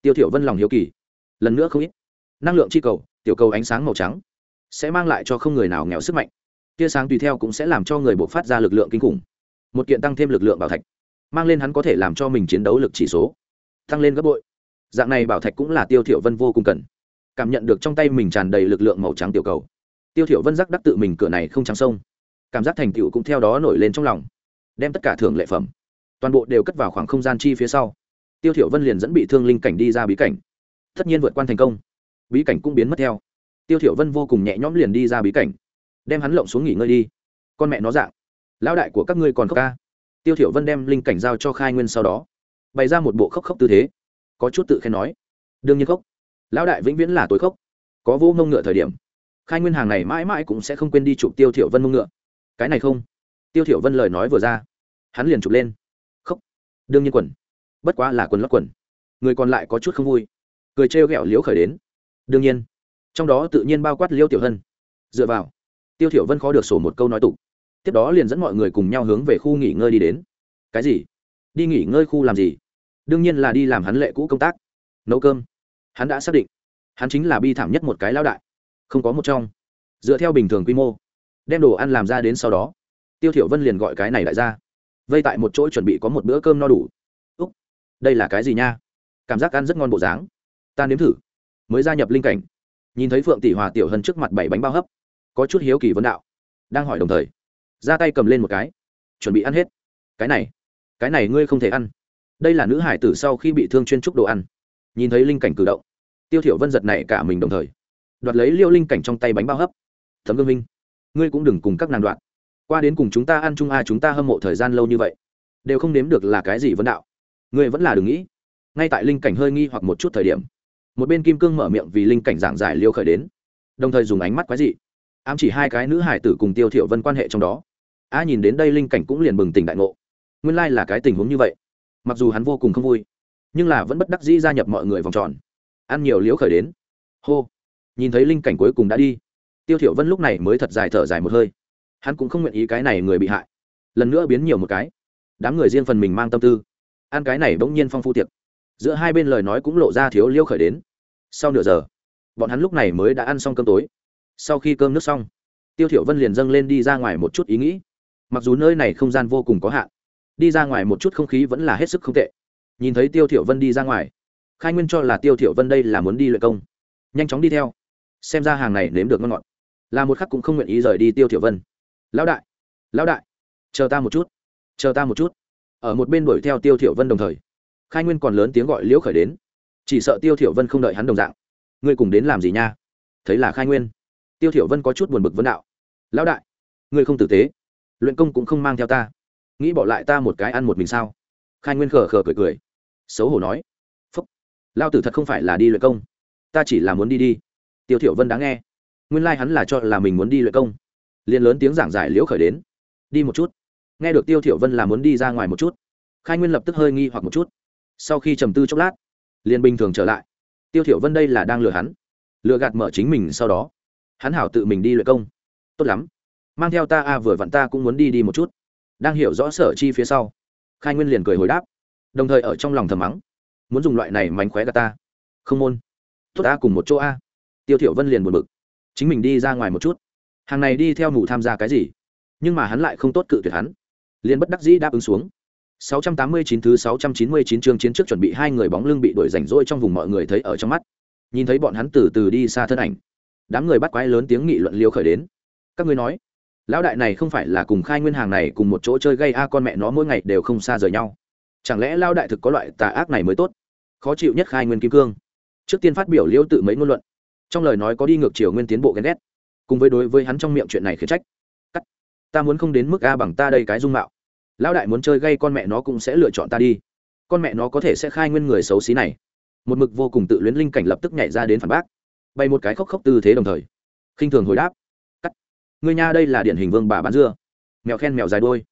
tiêu thiểu vân lòng hiếu kỳ. Lần nữa không ít. Năng lượng chi cầu, tiểu cầu ánh sáng màu trắng, sẽ mang lại cho không người nào nghèo sức mạnh. Tia sáng tùy theo cũng sẽ làm cho người buộc phát ra lực lượng kinh khủng. Một kiện tăng thêm lực lượng bảo thạch, mang lên hắn có thể làm cho mình chiến đấu lực chỉ số, tăng lên gấp bội. Dạng này bảo thạch cũng là tiêu thiểu vân vô cùng cần. Cảm nhận được trong tay mình tràn đầy lực lượng màu trắng tiểu cầu, tiêu thiểu vân giác đắc tự mình cửa này không trắng sông. Cảm giác thành tựu cũng theo đó nổi lên trong lòng, đem tất cả thưởng lệ phẩm, toàn bộ đều cất vào khoảng không gian chi phía sau tiêu thiểu vân liền dẫn bị thương linh cảnh đi ra bí cảnh. Tất nhiên vượt qua thành công. Bí cảnh cũng biến mất theo. Tiêu thiểu vân vô cùng nhẹ nhõm liền đi ra bí cảnh, đem hắn lộng xuống nghỉ ngơi đi. Con mẹ nó dạng, lão đại của các ngươi còn khóc ca. Tiêu thiểu vân đem linh cảnh giao cho khai nguyên sau đó, bày ra một bộ khóc khóc tư thế, có chút tự khen nói, đương nhiên khóc. Lão đại vĩnh viễn là tối khóc. Có vô mông ngựa thời điểm, khai nguyên hàng này mãi mãi cũng sẽ không quên đi chụp tiêu thiểu vân mông ngựa. Cái này không. Tiêu thiểu vân lời nói vừa ra, hắn liền chụp lên. Khóc. Đương nhiên quần bất quá là quần lót quần. Người còn lại có chút không vui. Cười trêu ghẹo liễu khởi đến. Đương nhiên, trong đó tự nhiên bao quát liêu tiểu hân. Dựa vào, tiêu thiểu vân khó được sổ một câu nói tục. Tiếp đó liền dẫn mọi người cùng nhau hướng về khu nghỉ ngơi đi đến. Cái gì? Đi nghỉ ngơi khu làm gì? Đương nhiên là đi làm hắn lệ cũ công tác. Nấu cơm. Hắn đã xác định. Hắn chính là bi thảm nhất một cái lao đại. Không có một trong. Dựa theo bình thường quy mô, đem đồ ăn làm ra đến sau đó, tiêu thiểu vân liền gọi cái này lại ra. Vây tại một chỗ chuẩn bị có một bữa cơm no đủ đây là cái gì nha? Cảm giác ăn rất ngon bộ dáng. Ta nếm thử. Mới gia nhập linh cảnh. Nhìn thấy phượng tỷ hòa tiểu hân trước mặt bảy bánh bao hấp, có chút hiếu kỳ vấn đạo. Đang hỏi đồng thời, ra tay cầm lên một cái. Chuẩn bị ăn hết. Cái này cái này ngươi không thể ăn. Đây là nữ hải tử sau khi bị thương chuyên trúc đồ ăn. Nhìn thấy linh cảnh cử động, tiêu thiểu vân giật này cả mình đồng thời. Đoạt lấy liêu linh cảnh trong tay bánh bao hấp. Thấm gương minh ngươi cũng đừng cùng các nàng đoạn. Qua đến cùng chúng ta ăn chung a, chúng ta hâm mộ thời gian lâu như vậy, đều không nếm được là cái gì vấn đạo ngươi vẫn là đừng nghĩ. Ngay tại linh cảnh hơi nghi hoặc một chút thời điểm, một bên kim cương mở miệng vì linh cảnh giảng giải liêu khởi đến, đồng thời dùng ánh mắt quái dị, ám chỉ hai cái nữ hải tử cùng tiêu thiểu vân quan hệ trong đó. A nhìn đến đây linh cảnh cũng liền bừng tỉnh đại ngộ. Nguyên lai là cái tình huống như vậy. Mặc dù hắn vô cùng không vui, nhưng là vẫn bất đắc dĩ gia nhập mọi người vòng tròn. Ăn nhiều liêu khởi đến. Hô. Nhìn thấy linh cảnh cuối cùng đã đi, tiêu thiểu vân lúc này mới thật dài thở dài một hơi. Hắn cũng không nguyện ý cái này người bị hại. Lần nữa biến nhiều một cái. Đám người riêng phần mình mang tâm tư ăn cái này bỗng nhiên phong phu tiệc. Giữa hai bên lời nói cũng lộ ra thiếu liêu khởi đến. Sau nửa giờ, bọn hắn lúc này mới đã ăn xong cơm tối. Sau khi cơm nước xong, tiêu thiểu vân liền dâng lên đi ra ngoài một chút ý nghĩ. Mặc dù nơi này không gian vô cùng có hạn, đi ra ngoài một chút không khí vẫn là hết sức không tệ. Nhìn thấy tiêu thiểu vân đi ra ngoài, khai nguyên cho là tiêu thiểu vân đây là muốn đi luyện công. Nhanh chóng đi theo, xem ra hàng này nếm được ngon ngọt. Là một khắc cũng không nguyện ý rời đi tiêu thiểu vân. Lão đại lão đại, chờ ta một chút, chờ ta một chút ở một bên đuổi theo tiêu thiểu vân đồng thời. Khai nguyên còn lớn tiếng gọi liễu khởi đến. Chỉ sợ tiêu thiểu vân không đợi hắn đồng dạng. Ngươi cùng đến làm gì nha? Thấy là khai nguyên. Tiêu thiểu vân có chút buồn bực vấn đạo. Lão đại, ngươi không tử tế. Luyện công cũng không mang theo ta. Nghĩ bỏ lại ta một cái ăn một mình sao? Khai nguyên khờ khờ cười cười. Xấu hổ nói. Phúc lao tử thật không phải là đi luyện công. Ta chỉ là muốn đi đi. Tiêu thiểu vân đáng nghe. Nguyên lai hắn là cho là mình muốn đi luyện công. Liền lớn tiếng giảng giải liễu khởi đến. Đi một chút nghe được tiêu thiểu vân là muốn đi ra ngoài một chút. Khai nguyên lập tức hơi nghi hoặc một chút. Sau khi trầm tư chốc lát, liền bình thường trở lại. Tiêu thiểu vân đây là đang lừa hắn. Lừa gạt mở chính mình sau đó. Hắn hảo tự mình đi luyện công. Tốt lắm. Mang theo ta a, vừa vặn ta cũng muốn đi đi một chút. Đang hiểu rõ sở chi phía sau, khai nguyên liền cười hồi đáp. Đồng thời ở trong lòng thầm mắng. Muốn dùng loại này mánh khóe gạt ta. Không môn. Tốt ta cùng một chỗ a. Tiêu thiểu vân liền buồn bực. Chính mình đi ra ngoài một chút. Hàng này đi theo ngủ tham gia cái gì? Nhưng mà hắn lại không tốt cự tuyệt hắn liền bất đắc dĩ đáp ứng xuống. 689 thứ 699 chương chiến trước chuẩn bị hai người bóng lưng bị đuổi rảnh rỗi trong vùng mọi người thấy ở trong mắt. Nhìn thấy bọn hắn từ từ đi xa thân ảnh. Đám người bắt quái lớn tiếng nghị luận liêu khởi đến. Các ngươi nói, lão đại này không phải là cùng khai nguyên hàng này cùng một chỗ chơi gây a, con mẹ nó mỗi ngày đều không xa rời nhau. Chẳng lẽ lao đại thực có loại tà ác này mới tốt? Khó chịu nhất khai nguyên kim cương. Trước tiên phát biểu liêu tự mấy ngôn luận. Trong lời nói có đi ngược chiều nguyên tiến bộ ghen ghét. Cùng với đối với hắn trong miệng chuyện này khiển trách. Cắt. Ta muốn không đến mức a bằng ta đây cái dung mạo lão đại muốn chơi gây con mẹ nó cũng sẽ lựa chọn ta đi. Con mẹ nó có thể sẽ khai nguyên người xấu xí này. Một mực vô cùng tự luyến linh cảnh lập tức nhảy ra đến phản bác. Bay một cái khóc khóc tư thế đồng thời. Khinh thường hồi đáp. Cắt. Ngươi nha đây là điển hình vương bà bán dưa. Mèo khen mèo dài đôi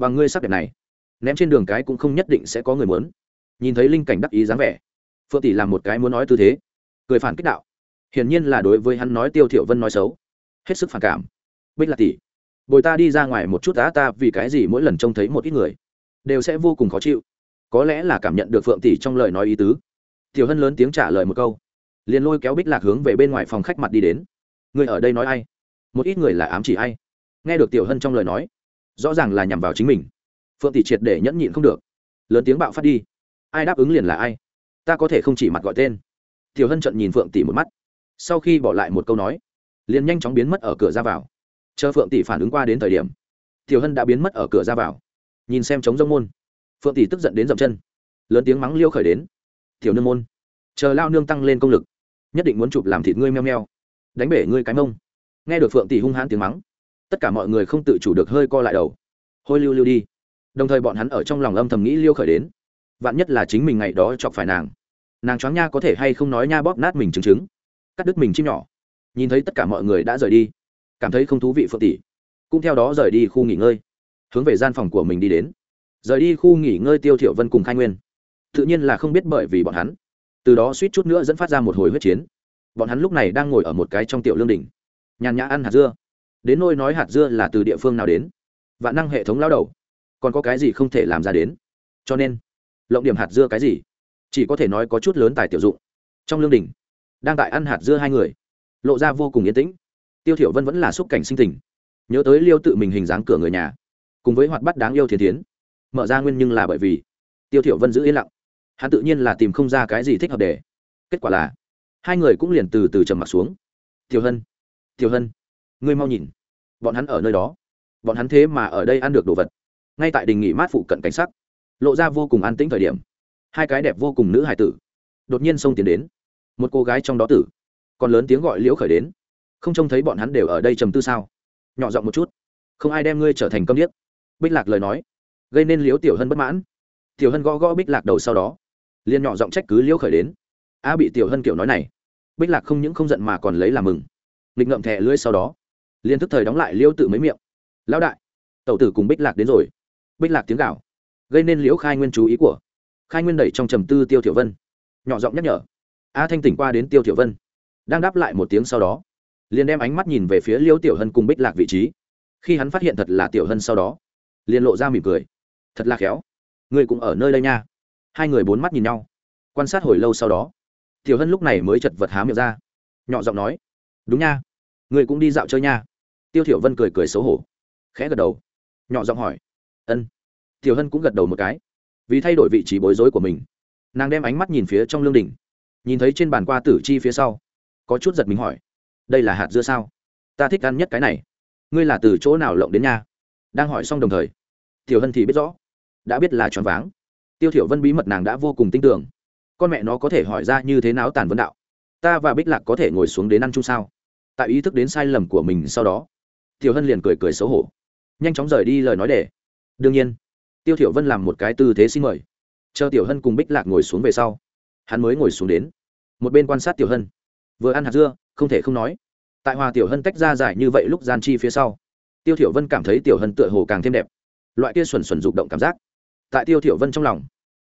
bằng ngươi sắc đẹp này. Ném trên đường cái cũng không nhất định sẽ có người muốn. Nhìn thấy linh cảnh đắc ý dáng vẻ. Phượng tỷ làm một cái muốn nói tư thế. Cười phản kích đạo. Hiển nhiên là đối với hắn nói tiêu thiểu vân nói xấu. Hết sức phản cảm. Bích là tỷ bồi ta đi ra ngoài một chút á, ta vì cái gì mỗi lần trông thấy một ít người, đều sẽ vô cùng khó chịu. Có lẽ là cảm nhận được phượng tỷ trong lời nói ý tứ. Tiểu hân lớn tiếng trả lời một câu, liền lôi kéo bích lạc hướng về bên ngoài phòng khách mặt đi đến. Người ở đây nói ai? Một ít người là ám chỉ ai? Nghe được tiểu hân trong lời nói, rõ ràng là nhằm vào chính mình. Phượng tỷ triệt để nhẫn nhịn không được, lớn tiếng bạo phát đi. Ai đáp ứng liền là ai? Ta có thể không chỉ mặt gọi tên. Tiểu hân trận nhìn phượng tỷ một mắt, sau khi bỏ lại một câu nói, liền nhanh chóng biến mất ở cửa ra vào chờ phượng tỷ phản ứng qua đến thời điểm, tiểu hân đã biến mất ở cửa ra vào. Nhìn xem trống rông môn, phượng tỷ tức giận đến dậm chân, lớn tiếng mắng liêu khởi đến. Tiểu nương môn, chờ lao nương tăng lên công lực, nhất định muốn chụp làm thịt ngươi meo meo, đánh bể ngươi cái mông. Nghe được phượng tỷ hung hãn tiếng mắng, tất cả mọi người không tự chủ được hơi co lại đầu. Hôi lưu lưu đi. Đồng thời bọn hắn ở trong lòng âm thầm nghĩ liêu khởi đến. Vạn nhất là chính mình ngày đó chọc phải nàng nàng choáng nha có thể hay không nói nha bóp nát mình chứng chứng, cắt đứt mình chim nhỏ. Nhìn thấy tất cả mọi người đã rời đi cảm thấy không thú vị phượng tỷ. Cũng theo đó rời đi khu nghỉ ngơi. Hướng về gian phòng của mình đi đến. Rời đi khu nghỉ ngơi tiêu thiểu vân cùng khai nguyên. Tự nhiên là không biết bởi vì bọn hắn. Từ đó suýt chút nữa dẫn phát ra một hồi huyết chiến. Bọn hắn lúc này đang ngồi ở một cái trong tiểu lương đỉnh. Nhàn nhã ăn hạt dưa. Đến nôi nói hạt dưa là từ địa phương nào đến? Vạn năng hệ thống lao đầu. Còn có cái gì không thể làm ra đến? Cho nên, lộng điểm hạt dưa cái gì? Chỉ có thể nói có chút lớn tài tiểu dụng. Trong lương đỉnh, đang tại ăn hạt dưa hai người, lộ ra vô cùng yên tĩnh tiêu thiểu vân vẫn là xúc cảnh sinh tình. Nhớ tới liêu tự mình hình dáng cửa người nhà, cùng với hoạt bát đáng yêu thiên thiến. Mở ra nguyên nhưng là bởi vì tiêu thiểu vân giữ yên lặng. Hắn tự nhiên là tìm không ra cái gì thích hợp để. Kết quả là, hai người cũng liền từ từ trầm mặt xuống. Tiểu hân tiểu hân, ngươi mau nhìn. Bọn hắn ở nơi đó. Bọn hắn thế mà ở đây ăn được đồ vật. Ngay tại đình nghỉ mát phụ cận cảnh sắc, lộ ra vô cùng an tĩnh thời điểm, hai cái đẹp vô cùng nữ hải tử đột nhiên xông tiến đến. Một cô gái trong đó tử, còn lớn tiếng gọi liễu khởi đến không trông thấy bọn hắn đều ở đây trầm tư sao? Nhỏ giọng một chút. Không ai đem ngươi trở thành câm điếc. Bích lạc lời nói. Gây nên liếu tiểu hân bất mãn. Tiểu hân gõ gõ bích lạc đầu sau đó, liền nhỏ giọng trách cứ liễu khởi đến. A bị tiểu hân kiểu nói này. Bích lạc không những không giận mà còn lấy làm mừng. Nghịch ngậm thẻ lưỡi sau đó, liền thức thời đóng lại liễu tự mấy miệng. Lão đại, tẩu tử cùng bích lạc đến rồi. Bích lạc tiếng gạo gây nên liễu khai nguyên chú ý của khai nguyên đẩy trong trầm tư tiêu tiểu vân. Nhỏ giọng nhắc nhở. A thanh tỉnh qua đến tiêu tiểu vân. Đang đáp lại một tiếng sau đó liền đem ánh mắt nhìn về phía liêu tiểu hân cùng bích lạc vị trí. Khi hắn phát hiện thật là tiểu hân sau đó, liền lộ ra mỉm cười. Thật là khéo người cũng ở nơi đây nha. Hai người bốn mắt nhìn nhau, quan sát hồi lâu sau đó, tiểu hân lúc này mới chật vật há miệng ra, nhỏ giọng nói, đúng nha người cũng đi dạo chơi nha. Tiêu thiểu vân cười cười xấu hổ, khẽ gật đầu, nhỏ giọng hỏi, ân. Tiểu hân cũng gật đầu một cái, vì thay đổi vị trí bối rối của mình, nàng đem ánh mắt nhìn phía trong lương đỉnh, nhìn thấy trên bàn qua tử chi phía sau, có chút giật mình hỏi đây là hạt dưa sao? Ta thích ăn nhất cái này. Ngươi là từ chỗ nào lộng đến nha? Đang hỏi xong đồng thời, tiểu hân thì biết rõ, đã biết là choáng váng. Tiêu thiểu vân bí mật nàng đã vô cùng tin tưởng. Con mẹ nó có thể hỏi ra như thế nào tàn vấn đạo. Ta và bích lạc có thể ngồi xuống đến ăn chung sao? Tại ý thức đến sai lầm của mình sau đó, tiểu hân liền cười cười xấu hổ. Nhanh chóng rời đi lời nói để. Đương nhiên, tiêu thiểu vân làm một cái tư thế xin mời. Chờ tiểu hân cùng bích lạc ngồi xuống về sau, hắn mới ngồi xuống đến. Một bên quan sát tiểu hân. Vừa ăn hạt dưa không thể không nói. Tại hòa tiểu hân tách ra giải như vậy lúc gian chi phía sau, tiêu thiểu vân cảm thấy tiểu hân tựa hồ càng thêm đẹp. Loại kia xuẩn xuẩn rụng động cảm giác, tại tiêu thiểu vân trong lòng,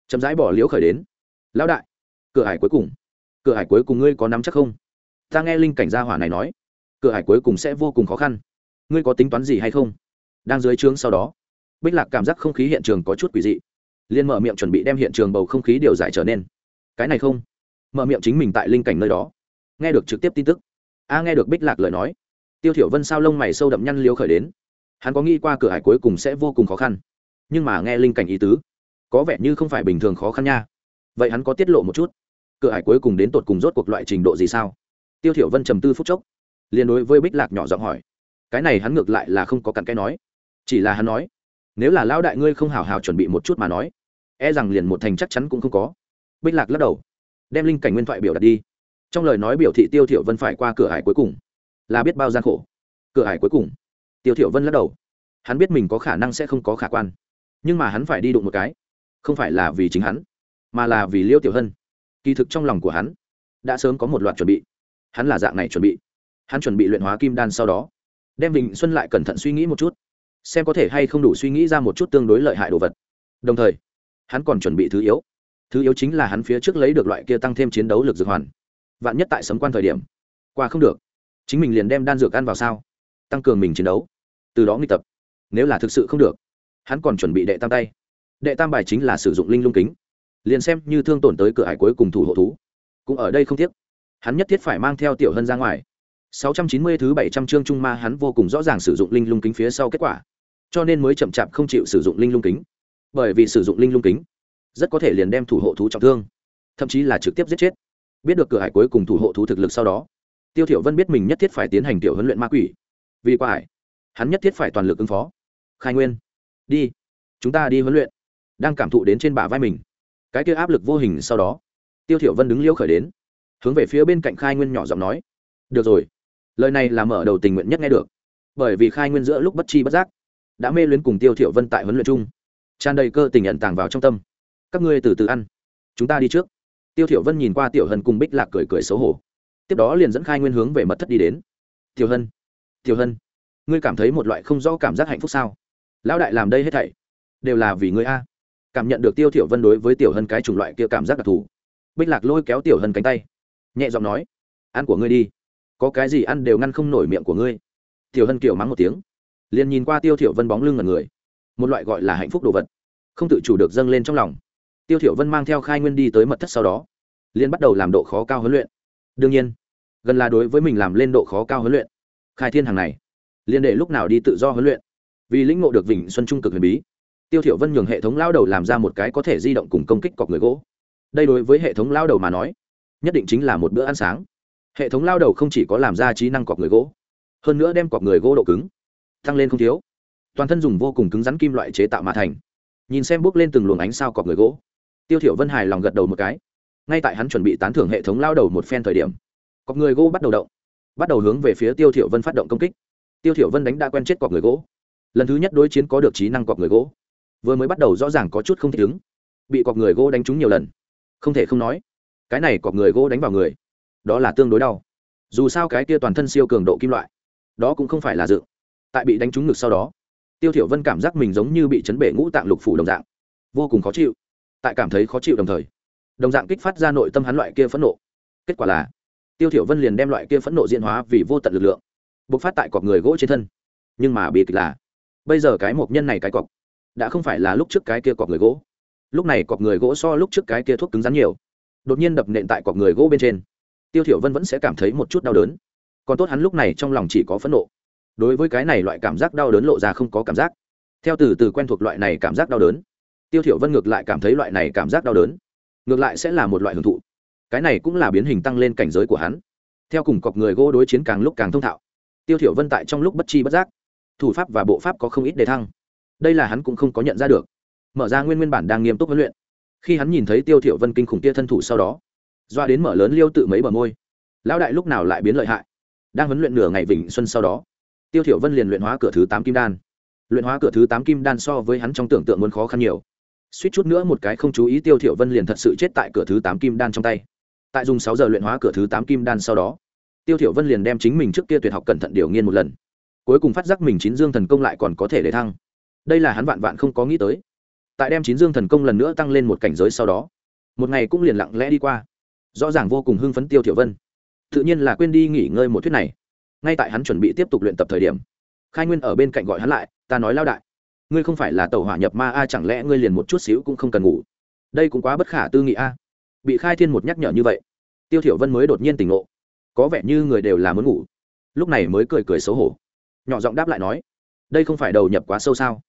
chậm rãi bỏ liễu khởi đến. Lão đại, cửa hải cuối cùng, cửa hải cuối cùng ngươi có nắm chắc không? Ta nghe linh cảnh gia hỏa này nói, cửa hải cuối cùng sẽ vô cùng khó khăn. Ngươi có tính toán gì hay không? Đang dưới trướng sau đó, bích lạc cảm giác không khí hiện trường có chút quỷ dị liên mở miệng chuẩn bị đem hiện trường bầu không khí điều giải trở nên. Cái này không. Mở miệng chính mình tại linh cảnh nơi đó nghe được trực tiếp tin tức. A nghe được bích lạc lời nói. Tiêu thiểu vân sao lông mày sâu đậm nhăn liếu khởi đến. Hắn có nghĩ qua cửa hải cuối cùng sẽ vô cùng khó khăn, nhưng mà nghe linh cảnh ý tứ, có vẻ như không phải bình thường khó khăn nha. Vậy hắn có tiết lộ một chút, cửa hải cuối cùng đến tột cùng rốt cuộc loại trình độ gì sao? Tiêu thiểu vân trầm tư phút chốc, liền đối với bích lạc nhỏ giọng hỏi. Cái này hắn ngược lại là không có cặn cái nói, chỉ là hắn nói, nếu là lão đại ngươi không hào hào chuẩn bị một chút mà nói e rằng liền một thành chắc chắn cũng không có. Bích lạc lắc đầu, đem linh cảnh nguyên thoại biểu đặt đi trong lời nói biểu thị tiêu thiểu vân phải qua cửa hải cuối cùng. Là biết bao gian khổ. Cửa hải cuối cùng. Tiêu thiểu vân lắc đầu. Hắn biết mình có khả năng sẽ không có khả quan. Nhưng mà hắn phải đi đụng một cái. Không phải là vì chính hắn, mà là vì liêu tiểu hân. Kỳ thực trong lòng của hắn, đã sớm có một loạt chuẩn bị. Hắn là dạng này chuẩn bị. Hắn chuẩn bị luyện hóa kim đan sau đó, đem vịnh xuân lại cẩn thận suy nghĩ một chút, xem có thể hay không đủ suy nghĩ ra một chút tương đối lợi hại đồ vật. Đồng thời, hắn còn chuẩn bị thứ yếu. Thứ yếu chính là hắn phía trước lấy được loại kia tăng thêm chiến đấu lực dược hoàn vạn nhất tại sấm quan thời điểm. Qua không được. Chính mình liền đem đan dược ăn vào sao? Tăng cường mình chiến đấu. Từ đó nghi tập. Nếu là thực sự không được, hắn còn chuẩn bị đệ tam tay. Đệ tam bài chính là sử dụng linh lung kính. Liền xem như thương tổn tới cửa hải cuối cùng thủ hộ thú. Cũng ở đây không tiếc. Hắn nhất thiết phải mang theo tiểu hân ra ngoài. 690 thứ 700 chương trung ma hắn vô cùng rõ ràng sử dụng linh lung kính phía sau kết quả. Cho nên mới chậm chạp không chịu sử dụng linh lung kính. Bởi vì sử dụng linh lung kính rất có thể liền đem thủ hộ thú trọng thương. Thậm chí là trực tiếp giết chết biết được cửa hải cuối cùng thủ hộ thú thực lực sau đó, tiêu thiểu vân biết mình nhất thiết phải tiến hành tiểu huấn luyện ma quỷ. Vì quả hải, hắn nhất thiết phải toàn lực ứng phó. Khai nguyên, đi, chúng ta đi huấn luyện. Đang cảm thụ đến trên bả vai mình, cái kia áp lực vô hình sau đó, tiêu thiểu vân đứng liêu khởi đến, hướng về phía bên cạnh khai nguyên nhỏ giọng nói, được rồi, lời này là mở đầu tình nguyện nhất nghe được, bởi vì khai nguyên giữa lúc bất chi bất giác, đã mê luyến cùng tiêu thiểu vân tại huấn luyện chung, tràn đầy cơ tình nhận tàng vào trong tâm. Các ngươi từ từ ăn, chúng ta đi trước tiêu thiểu vân nhìn qua tiểu hân cùng bích lạc cười cười xấu hổ. Tiếp đó liền dẫn khai nguyên hướng về mật thất đi đến. Tiểu hân tiểu hân, ngươi cảm thấy một loại không rõ cảm giác hạnh phúc sao? Lão đại làm đây hết thảy đều là vì ngươi a. Cảm nhận được tiêu thiểu vân đối với tiểu hân cái chủng loại kia cảm giác đặc thù, bích lạc lôi kéo tiểu hân cánh tay, nhẹ giọng nói, ăn của ngươi đi, có cái gì ăn đều ngăn không nổi miệng của ngươi. Tiểu hân kiểu mắng một tiếng, liền nhìn qua tiêu thiểu vân bóng lưng ngẩn người, một loại gọi là hạnh phúc đồ vật, không tự chủ được dâng lên trong lòng tiêu thiểu vân mang theo khai nguyên đi tới mật thất sau đó, liền bắt đầu làm độ khó cao huấn luyện. Đương nhiên, gần là đối với mình làm lên độ khó cao huấn luyện. Khai thiên hàng này, liền để lúc nào đi tự do huấn luyện. Vì lĩnh ngộ được vịnh xuân trung cực huyền bí, tiêu thiểu vân nhường hệ thống lao đầu làm ra một cái có thể di động cùng công kích cọc người gỗ. Đây đối với hệ thống lao đầu mà nói, nhất định chính là một bữa ăn sáng. Hệ thống lao đầu không chỉ có làm ra trí năng cọc người gỗ, hơn nữa đem cọc người gỗ độ cứng, tăng lên không thiếu. Toàn thân dùng vô cùng cứng rắn kim loại chế tạo mà thành. Nhìn xem bước lên từng luồng ánh sao cọc người gỗ tiêu thiểu vân hài lòng gật đầu một cái. Ngay tại hắn chuẩn bị tán thưởng hệ thống lao đầu một phen thời điểm, cọc người gỗ bắt đầu động, bắt đầu hướng về phía tiêu thiểu vân phát động công kích. Tiêu thiểu vân đánh đã quen chết cọc người gỗ. Lần thứ nhất đối chiến có được trí năng cọc người gỗ. Vừa mới bắt đầu rõ ràng có chút không thích ứng. Bị cọc người gỗ đánh trúng nhiều lần. Không thể không nói, cái này cọc người gỗ đánh vào người, đó là tương đối đau. Dù sao cái kia toàn thân siêu cường độ kim loại, đó cũng không phải là dự. Tại bị đánh trúng ngực sau đó, tiêu thiểu vân cảm giác mình giống như bị chấn bể ngũ tạng lục phủ đồng dạng. Vô cùng khó chịu tại cảm thấy khó chịu đồng thời, đồng dạng kích phát ra nội tâm hắn loại kia phẫn nộ. Kết quả là, tiêu thiểu vân liền đem loại kia phẫn nộ diễn hóa vì vô tận lực lượng, bộc phát tại cọc người gỗ trên thân. Nhưng mà bị kịch là, bây giờ cái mộc nhân này cái cọc, đã không phải là lúc trước cái kia cọc người gỗ. Lúc này cọc người gỗ so lúc trước cái kia thuốc cứng rắn nhiều. Đột nhiên đập nện tại cọc người gỗ bên trên. Tiêu thiểu vân vẫn sẽ cảm thấy một chút đau đớn. Còn tốt hắn lúc này trong lòng chỉ có phẫn nộ. Đối với cái này loại cảm giác đau đớn lộ ra không có cảm giác. Theo từ từ quen thuộc loại này cảm giác đau đớn tiêu thiểu vân ngược lại cảm thấy loại này cảm giác đau đớn. Ngược lại sẽ là một loại hưởng thụ. Cái này cũng là biến hình tăng lên cảnh giới của hắn. Theo cùng cọc người gỗ đối chiến càng lúc càng thông thạo. Tiêu thiểu vân tại trong lúc bất chi bất giác, thủ pháp và bộ pháp có không ít đề thăng. Đây là hắn cũng không có nhận ra được. Mở ra nguyên nguyên bản đang nghiêm túc huấn luyện. Khi hắn nhìn thấy tiêu thiểu vân kinh khủng kia thân thủ sau đó, doa đến mở lớn liêu tự mấy bờ môi. Lão đại lúc nào lại biến lợi hại? Đang huấn luyện nửa ngày vịnh xuân sau đó, tiêu thiểu vân liền luyện hóa cửa thứ tám kim đan. Luyện hóa cửa thứ tám kim đan so với hắn trong tưởng tượng muốn khó khăn nhiều suýt chút nữa một cái không chú ý tiêu thiểu vân liền thật sự chết tại cửa thứ tám kim đan trong tay. Tại dùng sáu giờ luyện hóa cửa thứ tám kim đan sau đó, tiêu thiểu vân liền đem chính mình trước kia tuyệt học cẩn thận điều nghiên một lần. Cuối cùng phát giác mình chín dương thần công lại còn có thể để thăng. Đây là hắn vạn vạn không có nghĩ tới. Tại đem chín dương thần công lần nữa tăng lên một cảnh giới sau đó, một ngày cũng liền lặng lẽ đi qua. Rõ ràng vô cùng hưng phấn tiêu thiểu vân. Tự nhiên là quên đi nghỉ ngơi một thuyết này. Ngay tại hắn chuẩn bị tiếp tục luyện tập thời điểm, khai nguyên ở bên cạnh gọi hắn lại, ta nói lao đại ngươi không phải là tàu hỏa nhập ma a, chẳng lẽ ngươi liền một chút xíu cũng không cần ngủ? Đây cũng quá bất khả tư nghị a. Bị khai thiên một nhắc nhở như vậy, tiêu thiểu vân mới đột nhiên tỉnh ngộ. Có vẻ như người đều là muốn ngủ. Lúc này mới cười cười xấu hổ. Nhỏ giọng đáp lại nói, đây không phải đầu nhập quá sâu sao?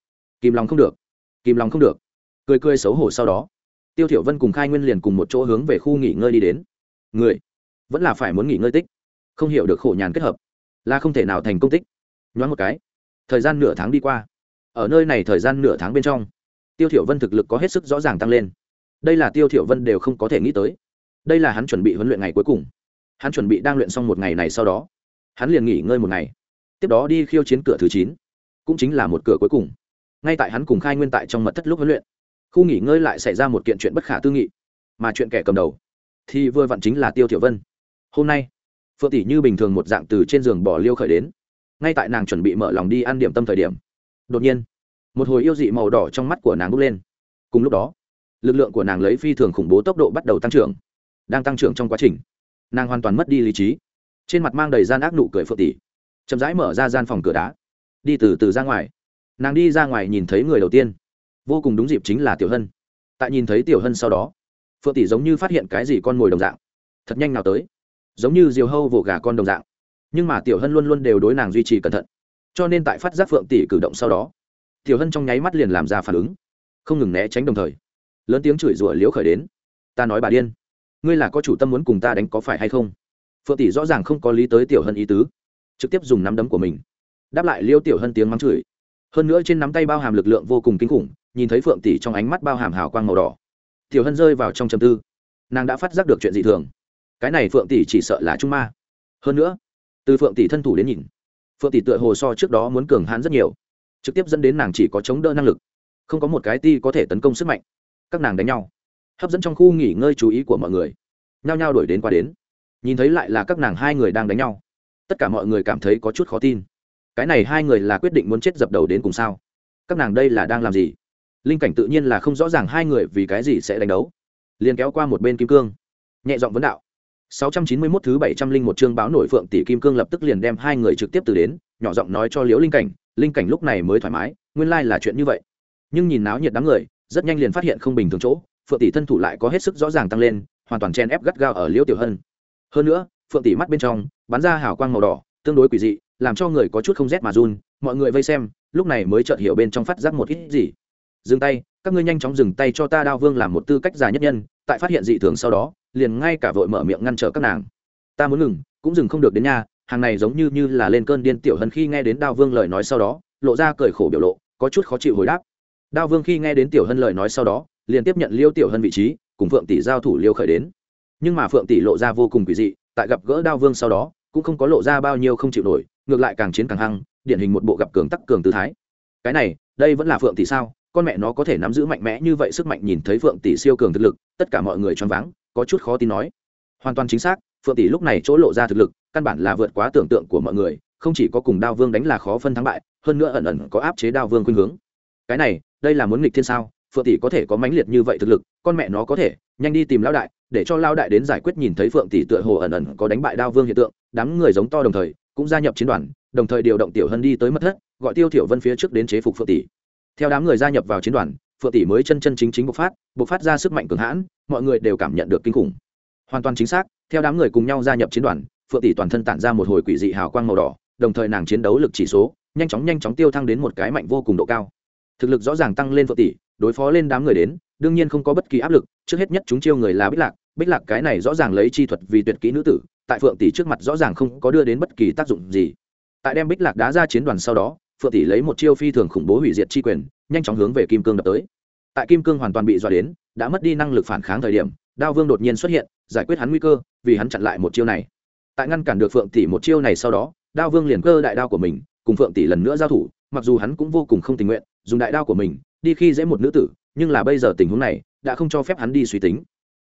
Kìm lòng không được, kìm lòng không được. Cười cười xấu hổ sau đó, tiêu thiểu vân cùng khai nguyên liền cùng một chỗ hướng về khu nghỉ ngơi đi đến. Người, vẫn là phải muốn nghỉ ngơi tích. Không hiểu được khổ nhàn kết hợp, là không thể nào thành công tích. Nhoáng một cái, thời gian nửa tháng đi qua ở nơi này thời gian nửa tháng bên trong, tiêu thiểu vân thực lực có hết sức rõ ràng tăng lên. Đây là tiêu thiểu vân đều không có thể nghĩ tới. Đây là hắn chuẩn bị huấn luyện ngày cuối cùng. Hắn chuẩn bị đang luyện xong một ngày này sau đó, hắn liền nghỉ ngơi một ngày. Tiếp đó đi khiêu chiến cửa thứ chín, cũng chính là một cửa cuối cùng. Ngay tại hắn cùng khai nguyên tại trong mật thất lúc huấn luyện, khu nghỉ ngơi lại xảy ra một kiện chuyện bất khả tư nghị, mà chuyện kẻ cầm đầu thì vừa vặn chính là tiêu thiểu vân. Hôm nay, phượng tỷ như bình thường một dạng từ trên giường bỏ liêu khởi đến. Ngay tại nàng chuẩn bị mở lòng đi ăn điểm tâm thời điểm đột nhiên, một hồi yêu dị màu đỏ trong mắt của nàng bốc lên. Cùng lúc đó, lực lượng của nàng lấy phi thường khủng bố tốc độ bắt đầu tăng trưởng, đang tăng trưởng trong quá trình. Nàng hoàn toàn mất đi lý trí. Trên mặt mang đầy gian ác nụ cười phượng tỷ, chậm rãi mở ra gian phòng cửa đá, đi từ từ ra ngoài. Nàng đi ra ngoài nhìn thấy người đầu tiên, vô cùng đúng dịp chính là tiểu hân. Tại nhìn thấy tiểu hân sau đó, phượng tỷ giống như phát hiện cái gì con mồi đồng dạng, thật nhanh nào tới, giống như diều hâu vỗ gà con đồng dạng. Nhưng mà tiểu hân luôn luôn đều đối nàng duy trì cẩn thận cho nên tại phát giác phượng tỷ cử động sau đó, tiểu hân trong nháy mắt liền làm ra phản ứng, không ngừng né tránh đồng thời, lớn tiếng chửi rủa liễu khởi đến, ta nói bà điên, ngươi là có chủ tâm muốn cùng ta đánh có phải hay không? Phượng tỷ rõ ràng không có lý tới tiểu hân ý tứ, trực tiếp dùng nắm đấm của mình, đáp lại liêu tiểu hân tiếng mắng chửi. Hơn nữa trên nắm tay bao hàm lực lượng vô cùng kinh khủng, nhìn thấy phượng tỷ trong ánh mắt bao hàm hào quang màu đỏ, tiểu hân rơi vào trong trầm tư, nàng đã phát giác được chuyện dị thường. Cái này phượng tỷ chỉ sợ là trung ma. Hơn nữa, từ phượng tỷ thân thủ đến nhìn phượng tỷ tựa hồ so trước đó muốn cường hãn rất nhiều. Trực tiếp dẫn đến nàng chỉ có chống đỡ năng lực. Không có một cái ti có thể tấn công sức mạnh. Các nàng đánh nhau. Hấp dẫn trong khu nghỉ ngơi chú ý của mọi người. Nhao nhao đuổi đến qua đến. Nhìn thấy lại là các nàng hai người đang đánh nhau. Tất cả mọi người cảm thấy có chút khó tin. Cái này hai người là quyết định muốn chết dập đầu đến cùng sao? Các nàng đây là đang làm gì? Linh cảnh tự nhiên là không rõ ràng hai người vì cái gì sẽ đánh đấu. Liền kéo qua một bên kim cương. Nhẹ giọng vấn đạo. 691 thứ 701 chương báo nổi Phượng tỷ Kim Cương lập tức liền đem hai người trực tiếp từ đến, nhỏ giọng nói cho Liễu Linh Cảnh, Linh Cảnh lúc này mới thoải mái, nguyên lai là chuyện như vậy. Nhưng nhìn náo nhiệt đám người, rất nhanh liền phát hiện không bình thường chỗ, Phượng tỷ thân thủ lại có hết sức rõ ràng tăng lên, hoàn toàn chen ép gắt gao ở Liễu Tiểu Hân. Hơn nữa, Phượng tỷ mắt bên trong bắn ra hào quang màu đỏ, tương đối quỷ dị, làm cho người có chút không rét mà run, mọi người vây xem, lúc này mới chợt hiểu bên trong phát giác một ít gì. Dừng tay, các ngươi nhanh chóng dừng tay cho ta Đao Vương làm một tư cách giả nhất nhân, tại phát hiện dị thường sau đó, liền ngay cả vội mở miệng ngăn trở các nàng. Ta muốn ngừng, cũng dừng không được đến nha, hàng này giống như như là lên cơn điên tiểu hân khi nghe đến đao vương lời nói sau đó, lộ ra cười khổ biểu lộ, có chút khó chịu hồi đáp. Đao vương khi nghe đến tiểu hân lời nói sau đó, liền tiếp nhận liêu tiểu hân vị trí, cùng phượng tỷ giao thủ liêu khởi đến. Nhưng mà phượng tỷ lộ ra vô cùng quỷ dị, tại gặp gỡ đao vương sau đó, cũng không có lộ ra bao nhiêu không chịu nổi, ngược lại càng chiến càng hăng, điển hình một bộ gặp cường tắc cường tư thái. Cái này, đây vẫn là phượng tỷ sao? Con mẹ nó có thể nắm giữ mạnh mẽ như vậy sức mạnh nhìn thấy phượng tỷ siêu cường thực lực, tất cả mọi người choáng váng có chút khó tin nói. Hoàn toàn chính xác, phượng tỷ lúc này chỗ lộ ra thực lực, căn bản là vượt quá tưởng tượng của mọi người, không chỉ có cùng đao vương đánh là khó phân thắng bại, hơn nữa ẩn ẩn có áp chế đao vương khuynh hướng. Cái này, đây là muốn nghịch thiên sao? Phượng tỷ có thể có mãnh liệt như vậy thực lực, con mẹ nó có thể, nhanh đi tìm lão đại, để cho lão đại đến giải quyết nhìn thấy phượng tỷ tựa hồ ẩn ẩn có đánh bại đao vương hiện tượng, đám người giống to đồng thời, cũng gia nhập chiến đoàn, đồng thời điều động tiểu hân đi tới mất thất, gọi tiêu tiểu vân phía trước đến chế phục phượng tỷ. Theo đám người gia nhập vào chiến đoàn phượng tỷ mới chân chân chính chính bộc phát bộc phát ra sức mạnh cường hãn, mọi người đều cảm nhận được kinh khủng. Hoàn toàn chính xác, theo đám người cùng nhau gia nhập chiến đoàn, phượng tỷ toàn thân tản ra một hồi quỷ dị hào quang màu đỏ, đồng thời nàng chiến đấu lực chỉ số nhanh chóng nhanh chóng tiêu thăng đến một cái mạnh vô cùng độ cao. Thực lực rõ ràng tăng lên phượng tỷ, đối phó lên đám người đến, đương nhiên không có bất kỳ áp lực, trước hết nhất chúng chiêu người là bích lạc bích lạc cái này rõ ràng lấy chi thuật vì tuyệt kỹ nữ tử, tại phượng tỷ trước mặt rõ ràng không có đưa đến bất kỳ tác dụng gì. Tại đem bích lạc đá ra chiến đoàn sau đó phượng tỷ lấy một chiêu phi thường khủng bố hủy diệt chi quyền, nhanh chóng hướng về kim cương đập tới. Tại kim cương hoàn toàn bị dọa đến, đã mất đi năng lực phản kháng thời điểm, đao vương đột nhiên xuất hiện, giải quyết hắn nguy cơ, vì hắn chặn lại một chiêu này. Tại ngăn cản được phượng tỷ một chiêu này sau đó, đao vương liền cơ đại đao của mình, cùng phượng tỷ lần nữa giao thủ, mặc dù hắn cũng vô cùng không tình nguyện, dùng đại đao của mình, đi khi dễ một nữ tử, nhưng là bây giờ tình huống này, đã không cho phép hắn đi suy tính.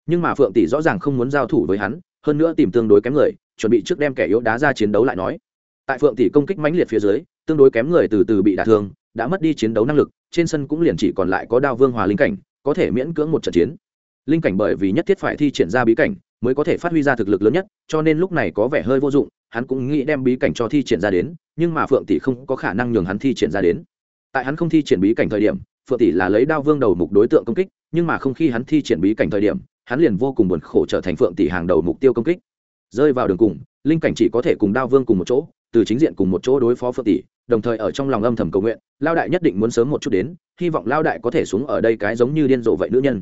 Nhưng mà phượng tỷ rõ ràng không muốn giao thủ với hắn, hơn nữa tìm tương đối kém người, chuẩn bị trước đem kẻ yếu đá ra chiến đấu lại nói tại phượng tỷ công kích mãnh liệt phía dưới, tương đối kém người từ từ bị đả thương, đã mất đi chiến đấu năng lực, trên sân cũng liền chỉ còn lại có đao vương hòa linh cảnh, có thể miễn cưỡng một trận chiến. Linh cảnh bởi vì nhất thiết phải thi triển ra bí cảnh, mới có thể phát huy ra thực lực lớn nhất, cho nên lúc này có vẻ hơi vô dụng, hắn cũng nghĩ đem bí cảnh cho thi triển ra đến, nhưng mà phượng tỷ không có khả năng nhường hắn thi triển ra đến. Tại hắn không thi triển bí cảnh thời điểm, phượng tỷ là lấy đao vương đầu mục đối tượng công kích, nhưng mà không khi hắn thi triển bí cảnh thời điểm, hắn liền vô cùng buồn khổ trở thành phượng tỷ hàng đầu mục tiêu công kích. Rơi vào đường cùng, linh cảnh chỉ có thể cùng đao vương cùng một chỗ từ chính diện cùng một chỗ đối phó phượng tỷ, đồng thời ở trong lòng âm thầm cầu nguyện, lao đại nhất định muốn sớm một chút đến, hy vọng lao đại có thể xuống ở đây cái giống như điên rồ vậy nữ nhân.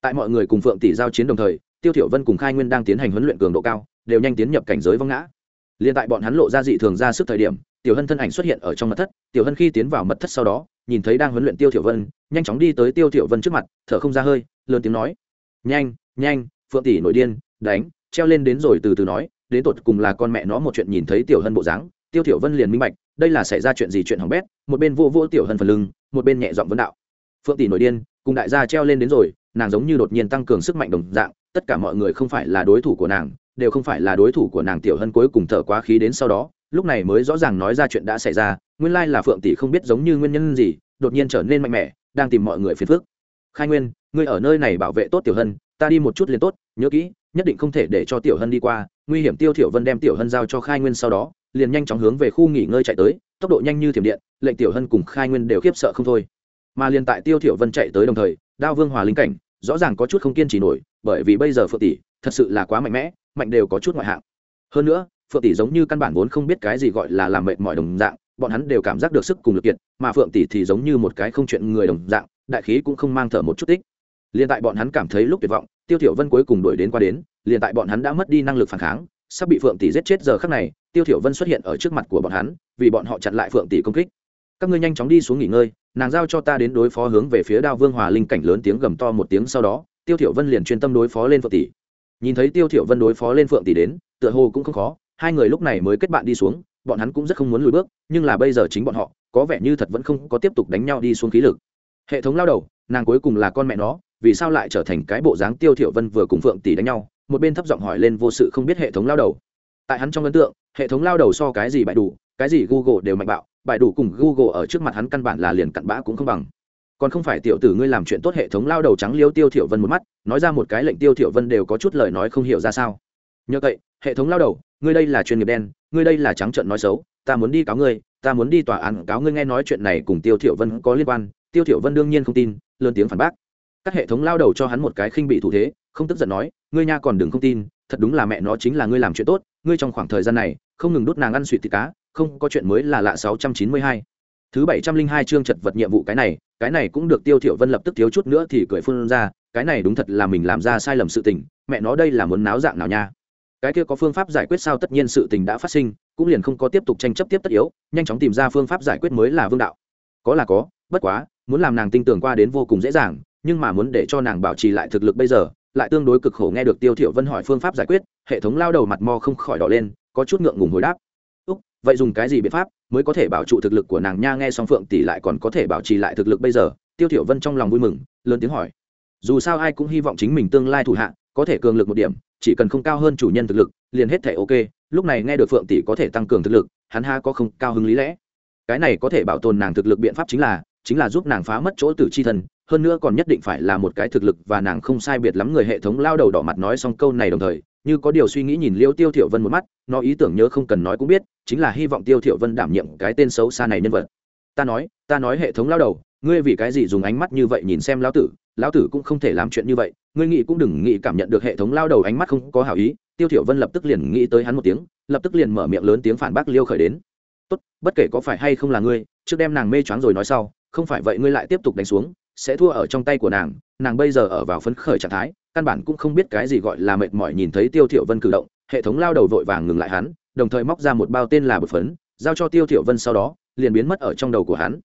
Tại mọi người cùng phượng tỷ giao chiến đồng thời, tiêu thiểu vân cùng khai nguyên đang tiến hành huấn luyện cường độ cao, đều nhanh tiến nhập cảnh giới vong ngã. Liên tại bọn hắn lộ ra dị thường ra sức thời điểm, tiểu hân thân ảnh xuất hiện ở trong mật thất, tiểu hân khi tiến vào mật thất sau đó, nhìn thấy đang huấn luyện tiêu thiểu vân, nhanh chóng đi tới tiêu thiểu vân trước mặt, thở không ra hơi, lớn tiếng nói. Nhanh nhanh, phượng tỷ nổi điên, đánh, treo lên đến rồi từ từ nói đến tột cùng là con mẹ nó một chuyện nhìn thấy tiểu hân bộ dáng, tiêu thiểu vân liền minh bạch, đây là xảy ra chuyện gì chuyện hỏng bét, một bên vô vô tiểu hân phần lưng, một bên nhẹ giọng vấn đạo. Phượng tỷ nổi điên, cùng đại gia treo lên đến rồi, nàng giống như đột nhiên tăng cường sức mạnh đồng dạng, tất cả mọi người không phải là đối thủ của nàng, đều không phải là đối thủ của nàng tiểu hân cuối cùng thở quá khí đến sau đó, lúc này mới rõ ràng nói ra chuyện đã xảy ra, nguyên lai là phượng tỷ không biết giống như nguyên nhân gì, đột nhiên trở nên mạnh mẽ, đang tìm mọi người phiền phức. Khai nguyên, ngươi ở nơi này bảo vệ tốt tiểu hân, ta đi một chút liền tốt, nhớ kỹ nhất định không thể để cho tiểu hân đi qua, nguy hiểm tiêu thiểu vân đem tiểu hân giao cho khai nguyên sau đó, liền nhanh chóng hướng về khu nghỉ ngơi chạy tới, tốc độ nhanh như thiểm điện, lệnh tiểu hân cùng khai nguyên đều khiếp sợ không thôi. Mà liền tại tiêu thiểu vân chạy tới đồng thời, đao vương hòa linh cảnh, rõ ràng có chút không kiên trì nổi, bởi vì bây giờ phượng tỷ thật sự là quá mạnh mẽ, mạnh đều có chút ngoại hạng. Hơn nữa, phượng tỷ giống như căn bản vốn không biết cái gì gọi là làm mệt mỏi đồng dạng, bọn hắn đều cảm giác được sức cùng lực kiệt, mà phượng tỷ thì giống như một cái không chuyện người đồng dạng, đại khí cũng không mang thở một chút tích. Liền tại bọn hắn cảm thấy lúc tuyệt vọng tiêu thiểu vân cuối cùng đuổi đến qua đến, liền tại bọn hắn đã mất đi năng lực phản kháng, sắp bị phượng tỷ giết chết giờ khắc này, tiêu thiểu vân xuất hiện ở trước mặt của bọn hắn, vì bọn họ chặn lại phượng tỷ công kích. Các ngươi nhanh chóng đi xuống nghỉ ngơi, nàng giao cho ta đến đối phó hướng về phía đao vương hòa linh cảnh lớn tiếng gầm to một tiếng sau đó, tiêu thiểu vân liền chuyên tâm đối phó lên phượng tỷ. Nhìn thấy tiêu thiểu vân đối phó lên phượng tỷ đến, tựa hồ cũng không khó, hai người lúc này mới kết bạn đi xuống, bọn hắn cũng rất không muốn lùi bước, nhưng là bây giờ chính bọn họ, có vẻ như thật vẫn không có tiếp tục đánh nhau đi xuống khí lực. Hệ thống lao đầu, nàng cuối cùng là con mẹ nó vì sao lại trở thành cái bộ dáng tiêu thiểu vân vừa cùng phượng tỷ đánh nhau, một bên thấp giọng hỏi lên vô sự không biết hệ thống lao đầu. Tại hắn trong ấn tượng, hệ thống lao đầu so cái gì bại đủ, cái gì google đều mạnh bạo, bại đủ cùng google ở trước mặt hắn căn bản là liền cặn bã cũng không bằng. Còn không phải tiểu tử ngươi làm chuyện tốt hệ thống lao đầu trắng liêu tiêu thiểu vân một mắt, nói ra một cái lệnh tiêu thiểu vân đều có chút lời nói không hiểu ra sao. Nhờ vậy, hệ thống lao đầu, ngươi đây là chuyên nghiệp đen, ngươi đây là trắng trợn nói xấu, ta muốn đi cáo ngươi, ta muốn đi tòa án cáo ngươi nghe nói chuyện này cùng tiêu thiểu vân có liên quan. Tiêu thiểu vân đương nhiên không tin, lớn tiếng phản bác các hệ thống lao đầu cho hắn một cái khinh bị thủ thế, không tức giận nói, ngươi nha còn đừng không tin, thật đúng là mẹ nó chính là ngươi làm chuyện tốt, ngươi trong khoảng thời gian này, không ngừng đốt nàng ăn suỵt thịt cá, không có chuyện mới là lạ 692. thứ 702 chương chật vật nhiệm vụ cái này cái này cũng được tiêu thiểu vân lập tức thiếu chút nữa thì cười phun ra, cái này đúng thật là mình làm ra sai lầm sự tình, mẹ nó đây là muốn náo dạng nào nha cái kia có phương pháp giải quyết sao tất nhiên sự tình đã phát sinh, cũng liền không có tiếp tục tranh chấp tiếp tất yếu, nhanh chóng tìm ra phương pháp giải quyết mới là vương đạo có là có, bất quá, muốn làm nàng tin tưởng qua đến vô cùng dễ dàng nhưng mà muốn để cho nàng bảo trì lại thực lực bây giờ, lại tương đối cực khổ nghe được tiêu thiểu vân hỏi phương pháp giải quyết, hệ thống lao đầu mặt mo không khỏi đỏ lên, có chút ngượng ngùng hồi đáp. Úc, vậy dùng cái gì biện pháp mới có thể bảo trụ thực lực của nàng nha, nghe xong phượng tỷ lại còn có thể bảo trì lại thực lực bây giờ? Tiêu thiểu vân trong lòng vui mừng, lớn tiếng hỏi. Dù sao ai cũng hy vọng chính mình tương lai thủ hạ có thể cường lực một điểm, chỉ cần không cao hơn chủ nhân thực lực, liền hết thể ok, lúc này nghe được phượng tỷ có thể tăng cường thực lực, hắn ha có không cao hứng lý lẽ. Cái này có thể bảo tồn nàng thực lực biện pháp chính là chính là giúp nàng phá mất chỗ tử chi thần hơn nữa còn nhất định phải là một cái thực lực và nàng không sai biệt lắm người hệ thống lao đầu đỏ mặt nói xong câu này đồng thời, như có điều suy nghĩ nhìn liêu tiêu thiểu vân một mắt, nó ý tưởng nhớ không cần nói cũng biết, chính là hy vọng tiêu thiểu vân đảm nhiệm cái tên xấu xa này nhân vật. Ta nói ta nói hệ thống lao đầu, ngươi vì cái gì dùng ánh mắt như vậy nhìn xem lão tử lão tử cũng không thể làm chuyện như vậy, ngươi nghĩ cũng đừng nghĩ cảm nhận được hệ thống lao đầu ánh mắt không có hảo ý, tiêu thiểu vân lập tức liền nghĩ tới hắn một tiếng, lập tức liền mở miệng lớn tiếng phản bác liêu khởi đến. Tốt, bất kể có phải hay không là ngươi, trước đem nàng mê choáng rồi nói sau, không phải vậy ngươi lại tiếp tục đánh xuống sẽ thua ở trong tay của nàng nàng bây giờ ở vào phấn khởi trạng thái, căn bản cũng không biết cái gì gọi là mệt mỏi nhìn thấy tiêu thiểu vân cử động, hệ thống lao đầu vội vàng ngừng lại hắn, đồng thời móc ra một bao tên là bột phấn, giao cho tiêu thiểu vân sau đó, liền biến mất ở trong đầu của hắn.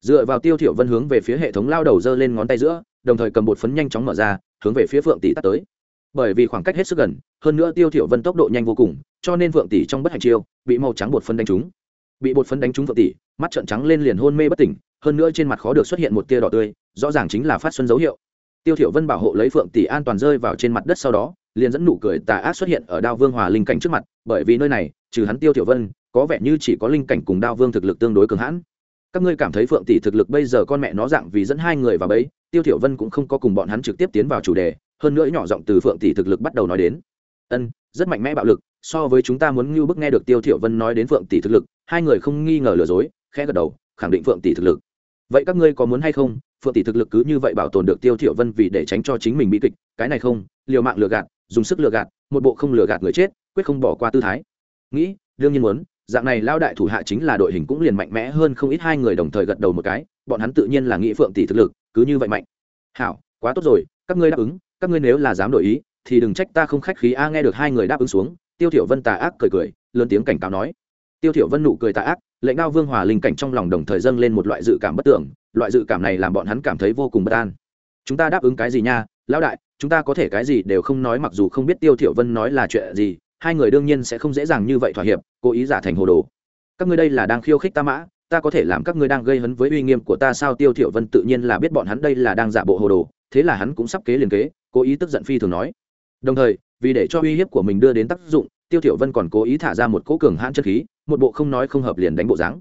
Dựa vào tiêu thiểu vân hướng về phía hệ thống lao đầu giơ lên ngón tay giữa, đồng thời cầm bột phấn nhanh chóng mở ra, hướng về phía phượng tỷ tắt tới. Bởi vì khoảng cách hết sức gần, hơn nữa tiêu thiểu vân tốc độ nhanh vô cùng, cho nên phượng tỷ trong bất hạnh chiêu, bị màu trắng bột phấn đánh trúng bị bột phấn đánh trúng phượng tỷ, mắt trợn trắng lên liền hôn mê bất tỉnh, hơn nữa trên mặt khó được xuất hiện một tia đỏ tươi, rõ ràng chính là phát xuân dấu hiệu. Tiêu thiểu vân bảo hộ lấy phượng tỷ an toàn rơi vào trên mặt đất sau đó, liền dẫn nụ cười tà ác xuất hiện ở đao vương hòa linh cảnh trước mặt, bởi vì nơi này, trừ hắn tiêu thiểu vân, có vẻ như chỉ có linh cảnh cùng đao vương thực lực tương đối cường hãn. Các ngươi cảm thấy phượng tỷ thực lực bây giờ con mẹ nó dạng vì dẫn hai người vào bấy tiêu thiểu vân cũng không có cùng bọn hắn trực tiếp tiến vào chủ đề, hơn nữa nhỏ giọng từ phượng tỷ thực lực bắt đầu nói đến ân, rất mạnh mẽ bạo lực, so với chúng ta muốn ngưu bức nghe được tiêu tiểu vân nói đến phượng tỷ thực lực, hai người không nghi ngờ lừa dối, khẽ gật đầu, khẳng định phượng tỷ thực lực. Vậy các ngươi có muốn hay không? Phượng tỷ thực lực cứ như vậy bảo tồn được tiêu tiểu vân vì để tránh cho chính mình bị kịch, cái này không, liều mạng lừa gạt, dùng sức lừa gạt, một bộ không lừa gạt người chết, quyết không bỏ qua tư thái. Nghĩ, đương nhiên muốn, dạng này lao đại thủ hạ chính là đội hình cũng liền mạnh mẽ hơn không ít hai người đồng thời gật đầu một cái, bọn hắn tự nhiên là nghĩ phượng tỷ thực lực, cứ như vậy mạnh. Hảo, quá tốt rồi, các ngươi đáp ứng, các ngươi nếu là dám đổi ý thì đừng trách ta không khách khí. A, nghe được hai người đáp ứng xuống, tiêu thiểu vân tà ác cười cười, lớn tiếng cảnh cáo nói. Tiêu thiểu vân nụ cười tà ác, lệnh đao vương hòa linh cảnh trong lòng đồng thời dâng lên một loại dự cảm bất tưởng, loại dự cảm này làm bọn hắn cảm thấy vô cùng bất an. Chúng ta đáp ứng cái gì nha, lão đại, chúng ta có thể cái gì đều không nói mặc dù không biết tiêu thiểu vân nói là chuyện gì, hai người đương nhiên sẽ không dễ dàng như vậy thỏa hiệp, cố ý giả thành hồ đồ. Các ngươi đây là đang khiêu khích ta mã, ta có thể làm các ngươi đang gây hấn với uy nghiêm của ta sao? Tiêu thiểu vân tự nhiên là biết bọn hắn đây là đang giả bộ hồ đồ, thế là hắn cũng sắp kế liền kế, cố ý tức giận phi thường nói đồng thời, vì để cho uy hiếp của mình đưa đến tác dụng, tiêu thiểu vân còn cố ý thả ra một cỗ cường hãn chân khí, một bộ không nói không hợp liền đánh bộ dáng.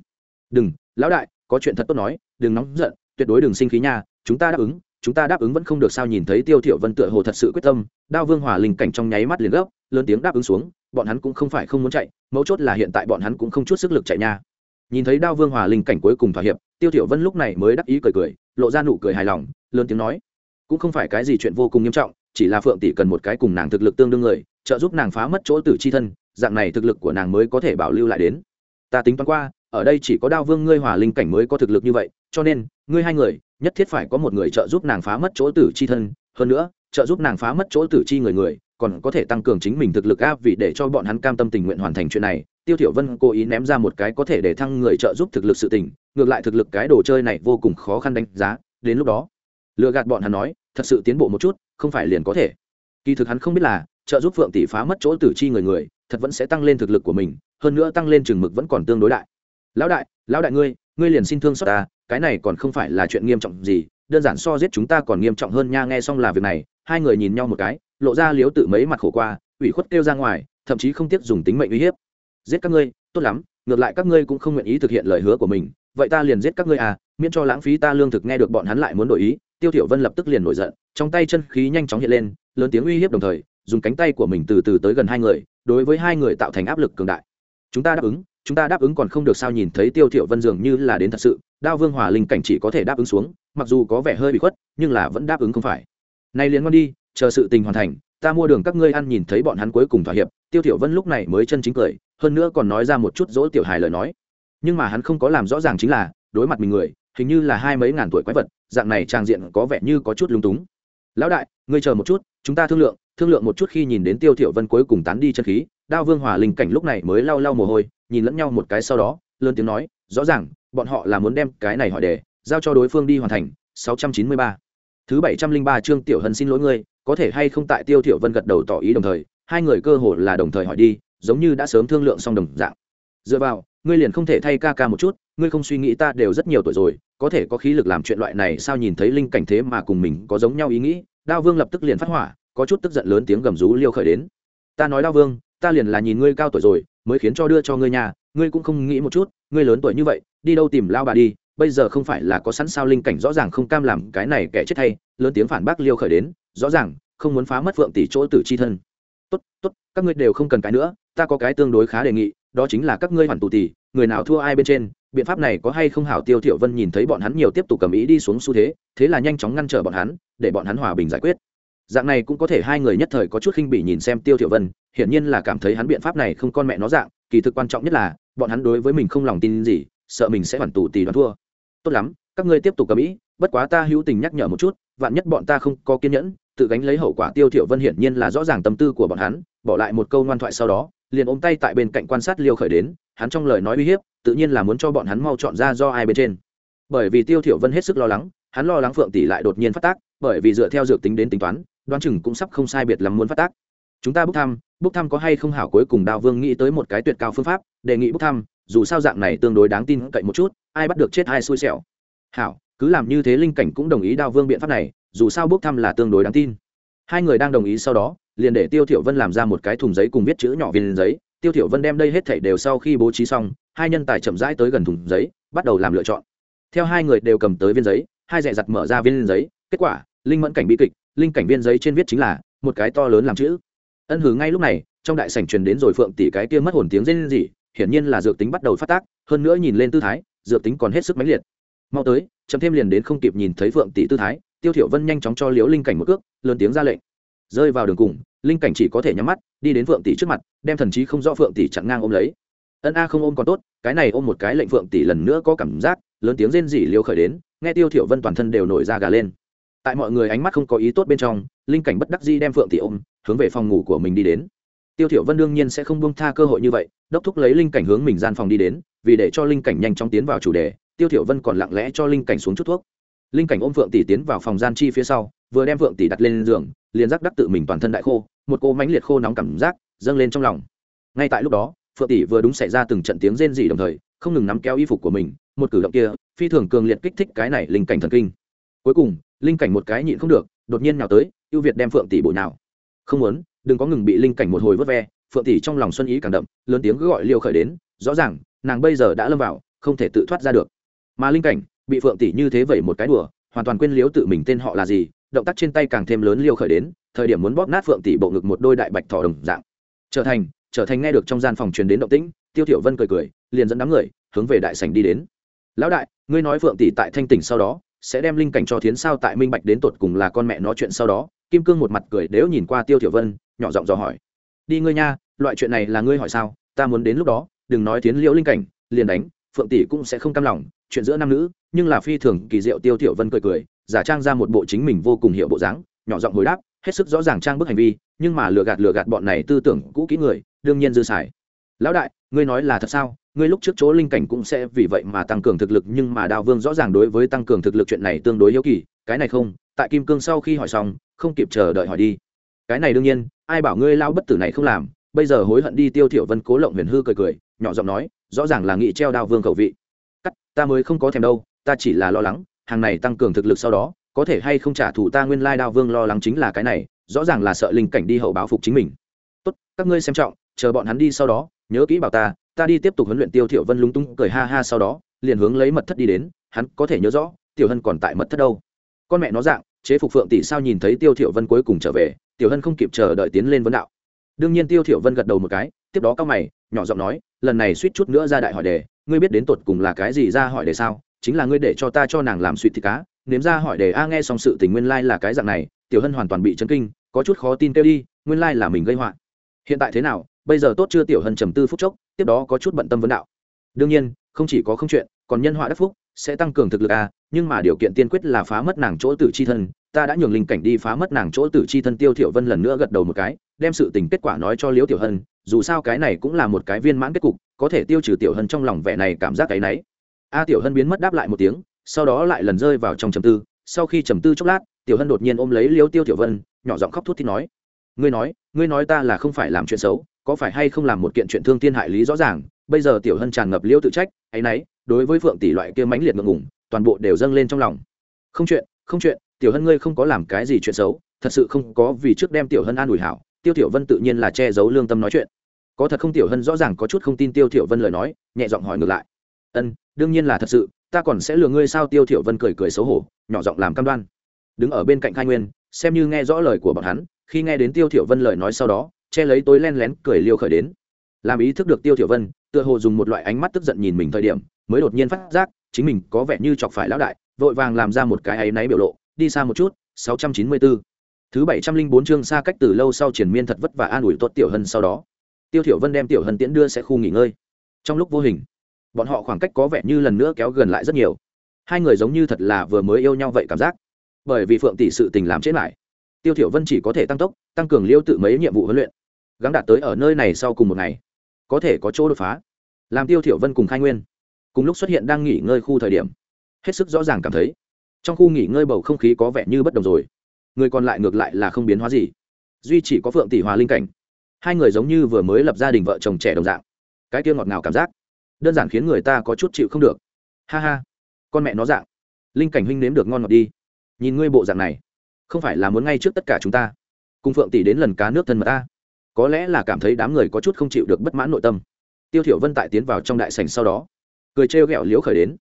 Đừng, lão đại, có chuyện thật tốt nói, đừng nóng giận, tuyệt đối đừng sinh khí nha, chúng ta đáp ứng, chúng ta đáp ứng vẫn không được sao? Nhìn thấy tiêu thiểu vân tựa hồ thật sự quyết tâm, đao vương hòa linh cảnh trong nháy mắt liền gấp, lớn tiếng đáp ứng xuống, bọn hắn cũng không phải không muốn chạy, mấu chốt là hiện tại bọn hắn cũng không chút sức lực chạy nha. Nhìn thấy đao vương hòa linh cảnh cuối cùng thỏa hiệp, tiêu thiểu vân lúc này mới đắc ý cười cười, lộ ra nụ cười hài lòng, lớn tiếng nói, cũng không phải cái gì chuyện vô cùng nghiêm trọng chỉ là phượng tỷ cần một cái cùng nàng thực lực tương đương người, trợ giúp nàng phá mất chỗ tử chi thân, dạng này thực lực của nàng mới có thể bảo lưu lại đến. Ta tính toán qua, ở đây chỉ có đao vương ngươi hòa linh cảnh mới có thực lực như vậy, cho nên, ngươi hai người, nhất thiết phải có một người trợ giúp nàng phá mất chỗ tử chi thân, hơn nữa, trợ giúp nàng phá mất chỗ tử chi người người, còn có thể tăng cường chính mình thực lực áp vì để cho bọn hắn cam tâm tình nguyện hoàn thành chuyện này. Tiêu thiểu vân cố ý ném ra một cái có thể để thăng người trợ giúp thực lực sự tình, ngược lại thực lực cái đồ chơi này vô cùng khó khăn đánh giá, đến lúc đó, lừa gạt bọn hắn nói, thật sự tiến bộ một chút không phải liền có thể. Kỳ thực hắn không biết là, trợ giúp phượng tỷ phá mất chỗ tử chi người người, thật vẫn sẽ tăng lên thực lực của mình, hơn nữa tăng lên chừng mực vẫn còn tương đối đại. Lão đại lão đại ngươi ngươi liền xin thương xót ta, cái này còn không phải là chuyện nghiêm trọng gì, đơn giản so giết chúng ta còn nghiêm trọng hơn nha, nghe xong là việc này, hai người nhìn nhau một cái, lộ ra liếu tự mấy mặt khổ qua, ủy khuất kêu ra ngoài, thậm chí không tiếc dùng tính mệnh uy hiếp. Giết các ngươi, tốt lắm, ngược lại các ngươi cũng không nguyện ý thực hiện lời hứa của mình, vậy ta liền giết các ngươi à miễn cho lãng phí ta lương thực, nghe được bọn hắn lại muốn đổi ý tiêu thiểu vân lập tức liền nổi giận, trong tay chân khí nhanh chóng hiện lên, lớn tiếng uy hiếp đồng thời, dùng cánh tay của mình từ từ tới gần hai người, đối với hai người tạo thành áp lực cường đại. Chúng ta đáp ứng, chúng ta đáp ứng còn không được sao nhìn thấy tiêu thiểu vân dường như là đến thật sự, đao vương hòa linh cảnh chỉ có thể đáp ứng xuống, mặc dù có vẻ hơi bị khuất, nhưng là vẫn đáp ứng không phải. Này liền ngon đi, chờ sự tình hoàn thành, ta mua đường các ngươi ăn nhìn thấy bọn hắn cuối cùng thỏa hiệp, tiêu thiểu vân lúc này mới chân chính cười, hơn nữa còn nói ra một chút dỗ tiểu hài lời nói. Nhưng mà hắn không có làm rõ ràng chính là, đối mặt mình người hình như là hai mấy ngàn tuổi quái vật, dạng này trang diện có vẻ như có chút lung túng. Lão đại, ngươi chờ một chút, chúng ta thương lượng thương lượng một chút khi nhìn đến tiêu thiểu vân cuối cùng tán đi chân khí, đao vương hòa linh cảnh lúc này mới lau lau mồ hôi, nhìn lẫn nhau một cái sau đó, lớn tiếng nói, rõ ràng, bọn họ là muốn đem cái này hỏi đề, giao cho đối phương đi hoàn thành. 693. thứ 703 chương tiểu hân xin lỗi ngươi, có thể hay không tại tiêu thiểu vân gật đầu tỏ ý đồng thời, hai người cơ hồ là đồng thời hỏi đi, giống như đã sớm thương lượng xong đồng dạng. Dựa vào ngươi liền không thể thay ca ca một chút, ngươi không suy nghĩ ta đều rất nhiều tuổi rồi, có thể có khí lực làm chuyện loại này sao nhìn thấy linh cảnh thế mà cùng mình có giống nhau ý nghĩ, đao vương lập tức liền phát hỏa, có chút tức giận lớn tiếng gầm rú liêu khởi đến. Ta nói đao vương, ta liền là nhìn ngươi cao tuổi rồi, mới khiến cho đưa cho ngươi nhà, ngươi cũng không nghĩ một chút, ngươi lớn tuổi như vậy, đi đâu tìm lao bà đi, bây giờ không phải là có sẵn sao linh cảnh rõ ràng không cam làm cái này kẻ chết thay, lớn tiếng phản bác liêu khởi đến, rõ ràng, không muốn phá mất phượng tỷ chỗ tử chi thân. Tốt tốt, các ngươi đều không cần cái nữa, ta có cái tương đối khá đề nghị đó chính là các ngươi hoàn tù tỷ người nào thua ai bên trên, biện pháp này có hay không hảo tiêu thiểu vân nhìn thấy bọn hắn nhiều tiếp tục cầm ý đi xuống xu thế thế là nhanh chóng ngăn trở bọn hắn, để bọn hắn hòa bình giải quyết. Dạng này cũng có thể hai người nhất thời có chút khinh bỉ nhìn xem tiêu thiểu vân, hiển nhiên là cảm thấy hắn biện pháp này không con mẹ nó dạng, kỳ thực quan trọng nhất là, bọn hắn đối với mình không lòng tin gì, sợ mình sẽ hoàn tù tỷ đoán thua. Tốt lắm, các ngươi tiếp tục cầm ý, bất quá ta hữu tình nhắc nhở một chút, vạn nhất bọn ta không có kiên nhẫn, tự gánh lấy hậu quả tiêu thiểu vân hiển nhiên là rõ ràng tâm tư của bọn hắn, bỏ lại một câu ngoan thoại sau đó liền ôm tay tại bên cạnh quan sát liêu khởi đến, hắn trong lời nói uy hiếp, tự nhiên là muốn cho bọn hắn mau chọn ra do ai bên trên. Bởi vì tiêu thiểu vân hết sức lo lắng, hắn lo lắng phượng tỷ lại đột nhiên phát tác, bởi vì dựa theo dược tính đến tính toán, đoán chừng cũng sắp không sai biệt lắm muốn phát tác. Chúng ta bốc thăm bốc thăm có hay không hảo cuối cùng đào vương nghĩ tới một cái tuyệt cao phương pháp, đề nghị bốc thăm, dù sao dạng này tương đối đáng tin cậy một chút, ai bắt được chết ai xui xẻo. Hảo, cứ làm như thế linh cảnh cũng đồng ý đào vương biện pháp này, dù sao bốc thăm là tương đối đáng tin hai người đang đồng ý sau đó, liền để tiêu thiểu vân làm ra một cái thùng giấy cùng viết chữ nhỏ viên giấy. Tiêu thiểu vân đem đây hết thảy đều sau khi bố trí xong, hai nhân tài chậm rãi tới gần thùng giấy, bắt đầu làm lựa chọn. Theo hai người đều cầm tới viên giấy, hai dẹ giặt mở ra viên giấy. Kết quả, linh mẫn cảnh bi kịch, linh cảnh viên giấy trên viết chính là một cái to lớn làm chữ. Ân hừ, ngay lúc này, trong đại sảnh truyền đến rồi phượng tỷ cái kia mất hồn tiếng rên rỉ, hiển nhiên là dược tính bắt đầu phát tác, hơn nữa nhìn lên tư thái, dược tính còn hết sức mãnh liệt. Mau tới chấm thêm liền đến không kịp nhìn thấy phượng tỷ tư thái tiêu thiểu vân nhanh chóng cho liễu linh cảnh một cước, lớn tiếng ra lệnh. Rơi vào đường cùng, linh cảnh chỉ có thể nhắm mắt, đi đến phượng tỷ trước mặt, đem thần trí không rõ phượng tỷ chặn ngang ôm lấy. Ân a không ôm còn tốt, cái này ôm một cái lệnh phượng tỷ lần nữa có cảm giác, lớn tiếng rên rỉ liêu khởi đến, nghe tiêu thiểu vân toàn thân đều nổi da gà lên. Tại mọi người ánh mắt không có ý tốt bên trong, linh cảnh bất đắc dĩ đem phượng tỷ ôm, hướng về phòng ngủ của mình đi đến. Tiêu thiểu vân đương nhiên sẽ không buông tha cơ hội như vậy, đốc thúc lấy linh cảnh hướng mình gian phòng đi đến, vì để cho linh cảnh nhanh chóng tiến vào chủ đề, tiêu thiểu vân còn lặng lẽ cho linh cảnh xuống chút thuốc linh cảnh ôm phượng tỷ tiến vào phòng gian chi phía sau, vừa đem phượng tỷ đặt lên giường, liền giác đắc tự mình toàn thân đại khô, một cô mãnh liệt khô nóng cảm giác dâng lên trong lòng. Ngay tại lúc đó, phượng tỷ vừa đúng xảy ra từng trận tiếng rên rỉ đồng thời, không ngừng nắm kéo y phục của mình, một cử động kia, phi thường cường liệt kích thích cái này linh cảnh thần kinh. Cuối cùng, linh cảnh một cái nhịn không được, đột nhiên nào tới, ưu việt đem phượng tỷ bội nào không muốn, đừng có ngừng bị linh cảnh một hồi vớt ve. Phượng tỷ trong lòng xuân ý càng đậm, lớn tiếng gọi liêu khởi đến, rõ ràng, nàng bây giờ đã lâm vào, không thể tự thoát ra được. Mà linh cảnh bị phượng tỷ như thế vẩy một cái đùa, hoàn toàn quên liếu tự mình tên họ là gì, động tác trên tay càng thêm lớn liêu khởi đến, thời điểm muốn bóp nát phượng tỷ bộ ngực một đôi đại bạch thỏ đồng dạng. Trở thành trở thành nghe được trong gian phòng truyền đến động tĩnh, tiêu thiểu vân cười cười, liền dẫn đám người, hướng về đại sảnh đi đến. Lão đại, ngươi nói phượng tỷ tại thanh tỉnh sau đó, sẽ đem linh cảnh cho thiến sao tại minh bạch đến tột cùng là con mẹ nó chuyện sau đó? Kim cương một mặt cười nếu nhìn qua tiêu thiểu vân, nhỏ giọng dò hỏi. Đi ngươi nha, loại chuyện này là ngươi hỏi sao, ta muốn đến lúc đó, đừng nói thiến liễu linh cảnh, liền đánh, phượng tỷ cũng sẽ không cam lòng, chuyện giữa nam nữ nhưng là phi thường kỳ diệu tiêu thiểu vân cười cười, giả trang ra một bộ chính mình vô cùng hiểu bộ dáng, nhỏ giọng hồi đáp, hết sức rõ ràng trang bức hành vi, nhưng mà lừa gạt lừa gạt bọn này tư tưởng cũ kỹ người, đương nhiên dư xài. Lão đại, ngươi nói là thật sao? Ngươi lúc trước chỗ linh cảnh cũng sẽ vì vậy mà tăng cường thực lực, nhưng mà đao vương rõ ràng đối với tăng cường thực lực chuyện này tương đối yếu kỳ, cái này không, tại kim cương sau khi hỏi xong, không kịp chờ đợi hỏi đi. Cái này đương nhiên, ai bảo ngươi lao bất tử này không làm? Bây giờ hối hận đi, tiêu thiểu vân cố lộng huyền hư cười cười, nhỏ giọng nói, rõ ràng là nghị treo đao vương khẩu vị. Cắt, ta mới không có thèm đâu ta chỉ là lo lắng, hàng này tăng cường thực lực sau đó, có thể hay không trả thù ta nguyên lai đao vương lo lắng chính là cái này, rõ ràng là sợ linh cảnh đi hậu báo phục chính mình. Tốt, các ngươi xem trọng, chờ bọn hắn đi sau đó, nhớ kỹ bảo ta ta đi tiếp tục huấn luyện tiêu thiểu vân lúng túng, cười ha ha sau đó, liền hướng lấy mật thất đi đến, hắn có thể nhớ rõ, tiểu hân còn tại mật thất đâu. Con mẹ nó dạng, chế phục phượng tỷ sao nhìn thấy tiêu thiểu vân cuối cùng trở về, tiểu hân không kịp chờ đợi tiến lên vấn đạo. Đương nhiên tiêu thiểu vân gật đầu một cái, tiếp đó cao mày, nhỏ giọng nói, lần này suýt chút nữa ra đại hỏi đề, ngươi biết đến tột cùng là cái gì ra hỏi đề sao? Chính là ngươi để cho ta cho nàng làm suy thịt cá, nếm ra hỏi để a nghe xong sự tình nguyên lai like là cái dạng này, tiểu hân hoàn toàn bị chấn kinh, có chút khó tin kêu đi, nguyên lai like là mình gây họa. Hiện tại thế nào, bây giờ tốt chưa, tiểu hân trầm tư phút chốc, tiếp đó có chút bận tâm vấn đạo. Đương nhiên, không chỉ có không chuyện, còn nhân họa đắc phúc, sẽ tăng cường thực lực a, nhưng mà điều kiện tiên quyết là phá mất nàng chỗ tử chi thân, ta đã nhường linh cảnh đi phá mất nàng chỗ tử chi thân tiêu tiểu vân lần nữa gật đầu một cái, đem sự tình kết quả nói cho liễu tiểu hân, dù sao cái này cũng là một cái viên mãn kết cục, có thể tiêu trừ tiểu hân trong lòng vẻ này cảm giác cái nấy a tiểu hân biến mất đáp lại một tiếng, sau đó lại lần rơi vào trong trầm tư. Sau khi trầm tư chốc lát, tiểu hân đột nhiên ôm lấy Liêu tiêu tiểu vân, nhỏ giọng khóc thút thít nói, ngươi nói ngươi nói ta là không phải làm chuyện xấu, có phải hay không làm một kiện chuyện thương thiên hại lý rõ ràng? Bây giờ tiểu hân tràn ngập liêu tự trách, ấy nấy, đối với phượng tỷ loại kia mãnh liệt ngượng ngùng, toàn bộ đều dâng lên trong lòng. Không chuyện không chuyện, tiểu hân ngươi không có làm cái gì chuyện xấu, thật sự không có vì trước đem tiểu hân an ủi hảo. Tiêu tiểu vân tự nhiên là che giấu lương tâm nói chuyện. Có thật không? Tiểu hân rõ ràng có chút không tin tiêu tiểu vân lời nói, nhẹ giọng hỏi ngược lại. Ân đương nhiên là thật sự, ta còn sẽ lừa ngươi sao? Tiêu thiểu vân cười cười xấu hổ, nhỏ giọng làm cam đoan. Đứng ở bên cạnh khai nguyên, xem như nghe rõ lời của bọn hắn, khi nghe đến tiêu thiểu vân lời nói sau đó, che lấy tối len lén cười liêu khởi đến. Làm ý thức được tiêu thiểu vân, tựa hồ dùng một loại ánh mắt tức giận nhìn mình thời điểm, mới đột nhiên phát giác, chính mình có vẻ như chọc phải lão đại, vội vàng làm ra một cái áy náy biểu lộ, đi xa một chút 694. thứ 704 chương xa cách từ lâu sau triển miên thật vất vả an ủi tốt tiểu hân sau đó. Tiêu thiểu vân đem tiểu hân tiễn đưa sẽ khu nghỉ ngơi. Trong lúc vô hình bọn họ khoảng cách có vẻ như lần nữa kéo gần lại rất nhiều. Hai người giống như thật là vừa mới yêu nhau vậy cảm giác. Bởi vì phượng tỷ sự tình làm chết lại, tiêu tiểu vân chỉ có thể tăng tốc, tăng cường liêu tự mấy nhiệm vụ huấn luyện. Gắng đạt tới ở nơi này sau cùng một ngày, có thể có chỗ đột phá. Làm tiêu tiểu vân cùng khai nguyên, cùng lúc xuất hiện đang nghỉ ngơi khu thời điểm, hết sức rõ ràng cảm thấy, trong khu nghỉ ngơi bầu không khí có vẻ như bất đồng rồi. Người còn lại ngược lại là không biến hóa gì. Duy chỉ có phượng tỷ hòa linh cảnh. Hai người giống như vừa mới lập gia đình vợ chồng trẻ đồng dạng. Cái kia ngọt ngào cảm giác đơn giản khiến người ta có chút chịu không được. Ha ha, con mẹ nó dạng. Linh cảnh huynh nếm được ngon ngọt đi. Nhìn ngươi bộ dạng này, không phải là muốn ngay trước tất cả chúng ta. Cùng phượng tỷ đến lần cá nước thân mật ta. Có lẽ là cảm thấy đám người có chút không chịu được bất mãn nội tâm. Tiêu thiểu vân tại tiến vào trong đại sảnh sau đó, cười trêu ghẹo liễu khởi đến.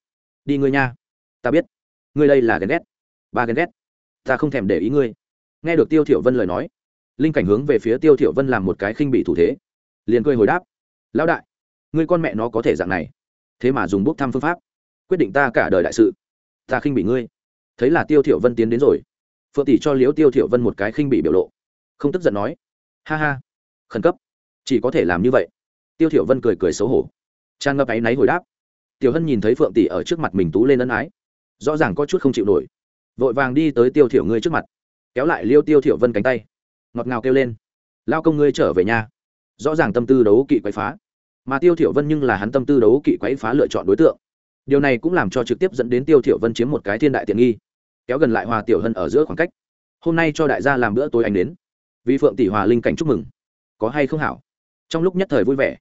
Đi ngươi nha. Ta biết. Ngươi đây là ghen ghét. Ba ghen ghét. Ta không thèm để ý ngươi. Nghe được tiêu thiểu vân lời nói, linh cảnh hướng về phía tiêu thiểu vân làm một cái khinh bị thủ thế. Liền cười hồi đáp. Lão đại ngươi con mẹ nó có thể dạng này. Thế mà dùng bốc thăm phương pháp. Quyết định ta cả đời đại sự. Ta khinh bị ngươi. Thấy là tiêu thiểu vân tiến đến rồi. Phượng tỷ cho liễu tiêu thiểu vân một cái khinh bị biểu lộ. Không tức giận nói. Ha ha. Khẩn cấp. Chỉ có thể làm như vậy. Tiêu thiểu vân cười cười xấu hổ. Trang ngập áy náy hồi đáp. Tiểu hân nhìn thấy phượng tỷ ở trước mặt mình tú lên ân ái. Rõ ràng có chút không chịu nổi. Vội vàng đi tới tiêu thiểu ngươi trước mặt. Kéo lại liêu tiêu thiểu vân cánh tay. Ngọt ngào kêu lên. Lao công ngươi trở về nhà. Rõ ràng tâm tư đấu kỵ quấy phá mà tiêu thiểu vân nhưng là hắn tâm tư đấu kỵ quấy phá lựa chọn đối tượng. Điều này cũng làm cho trực tiếp dẫn đến tiêu thiểu vân chiếm một cái thiên đại tiện nghi, kéo gần lại hòa tiểu hân ở giữa khoảng cách. Hôm nay cho đại gia làm bữa tối anh đến vì phượng tỷ hòa linh cảnh chúc mừng. Có hay không hảo? Trong lúc nhất thời vui vẻ,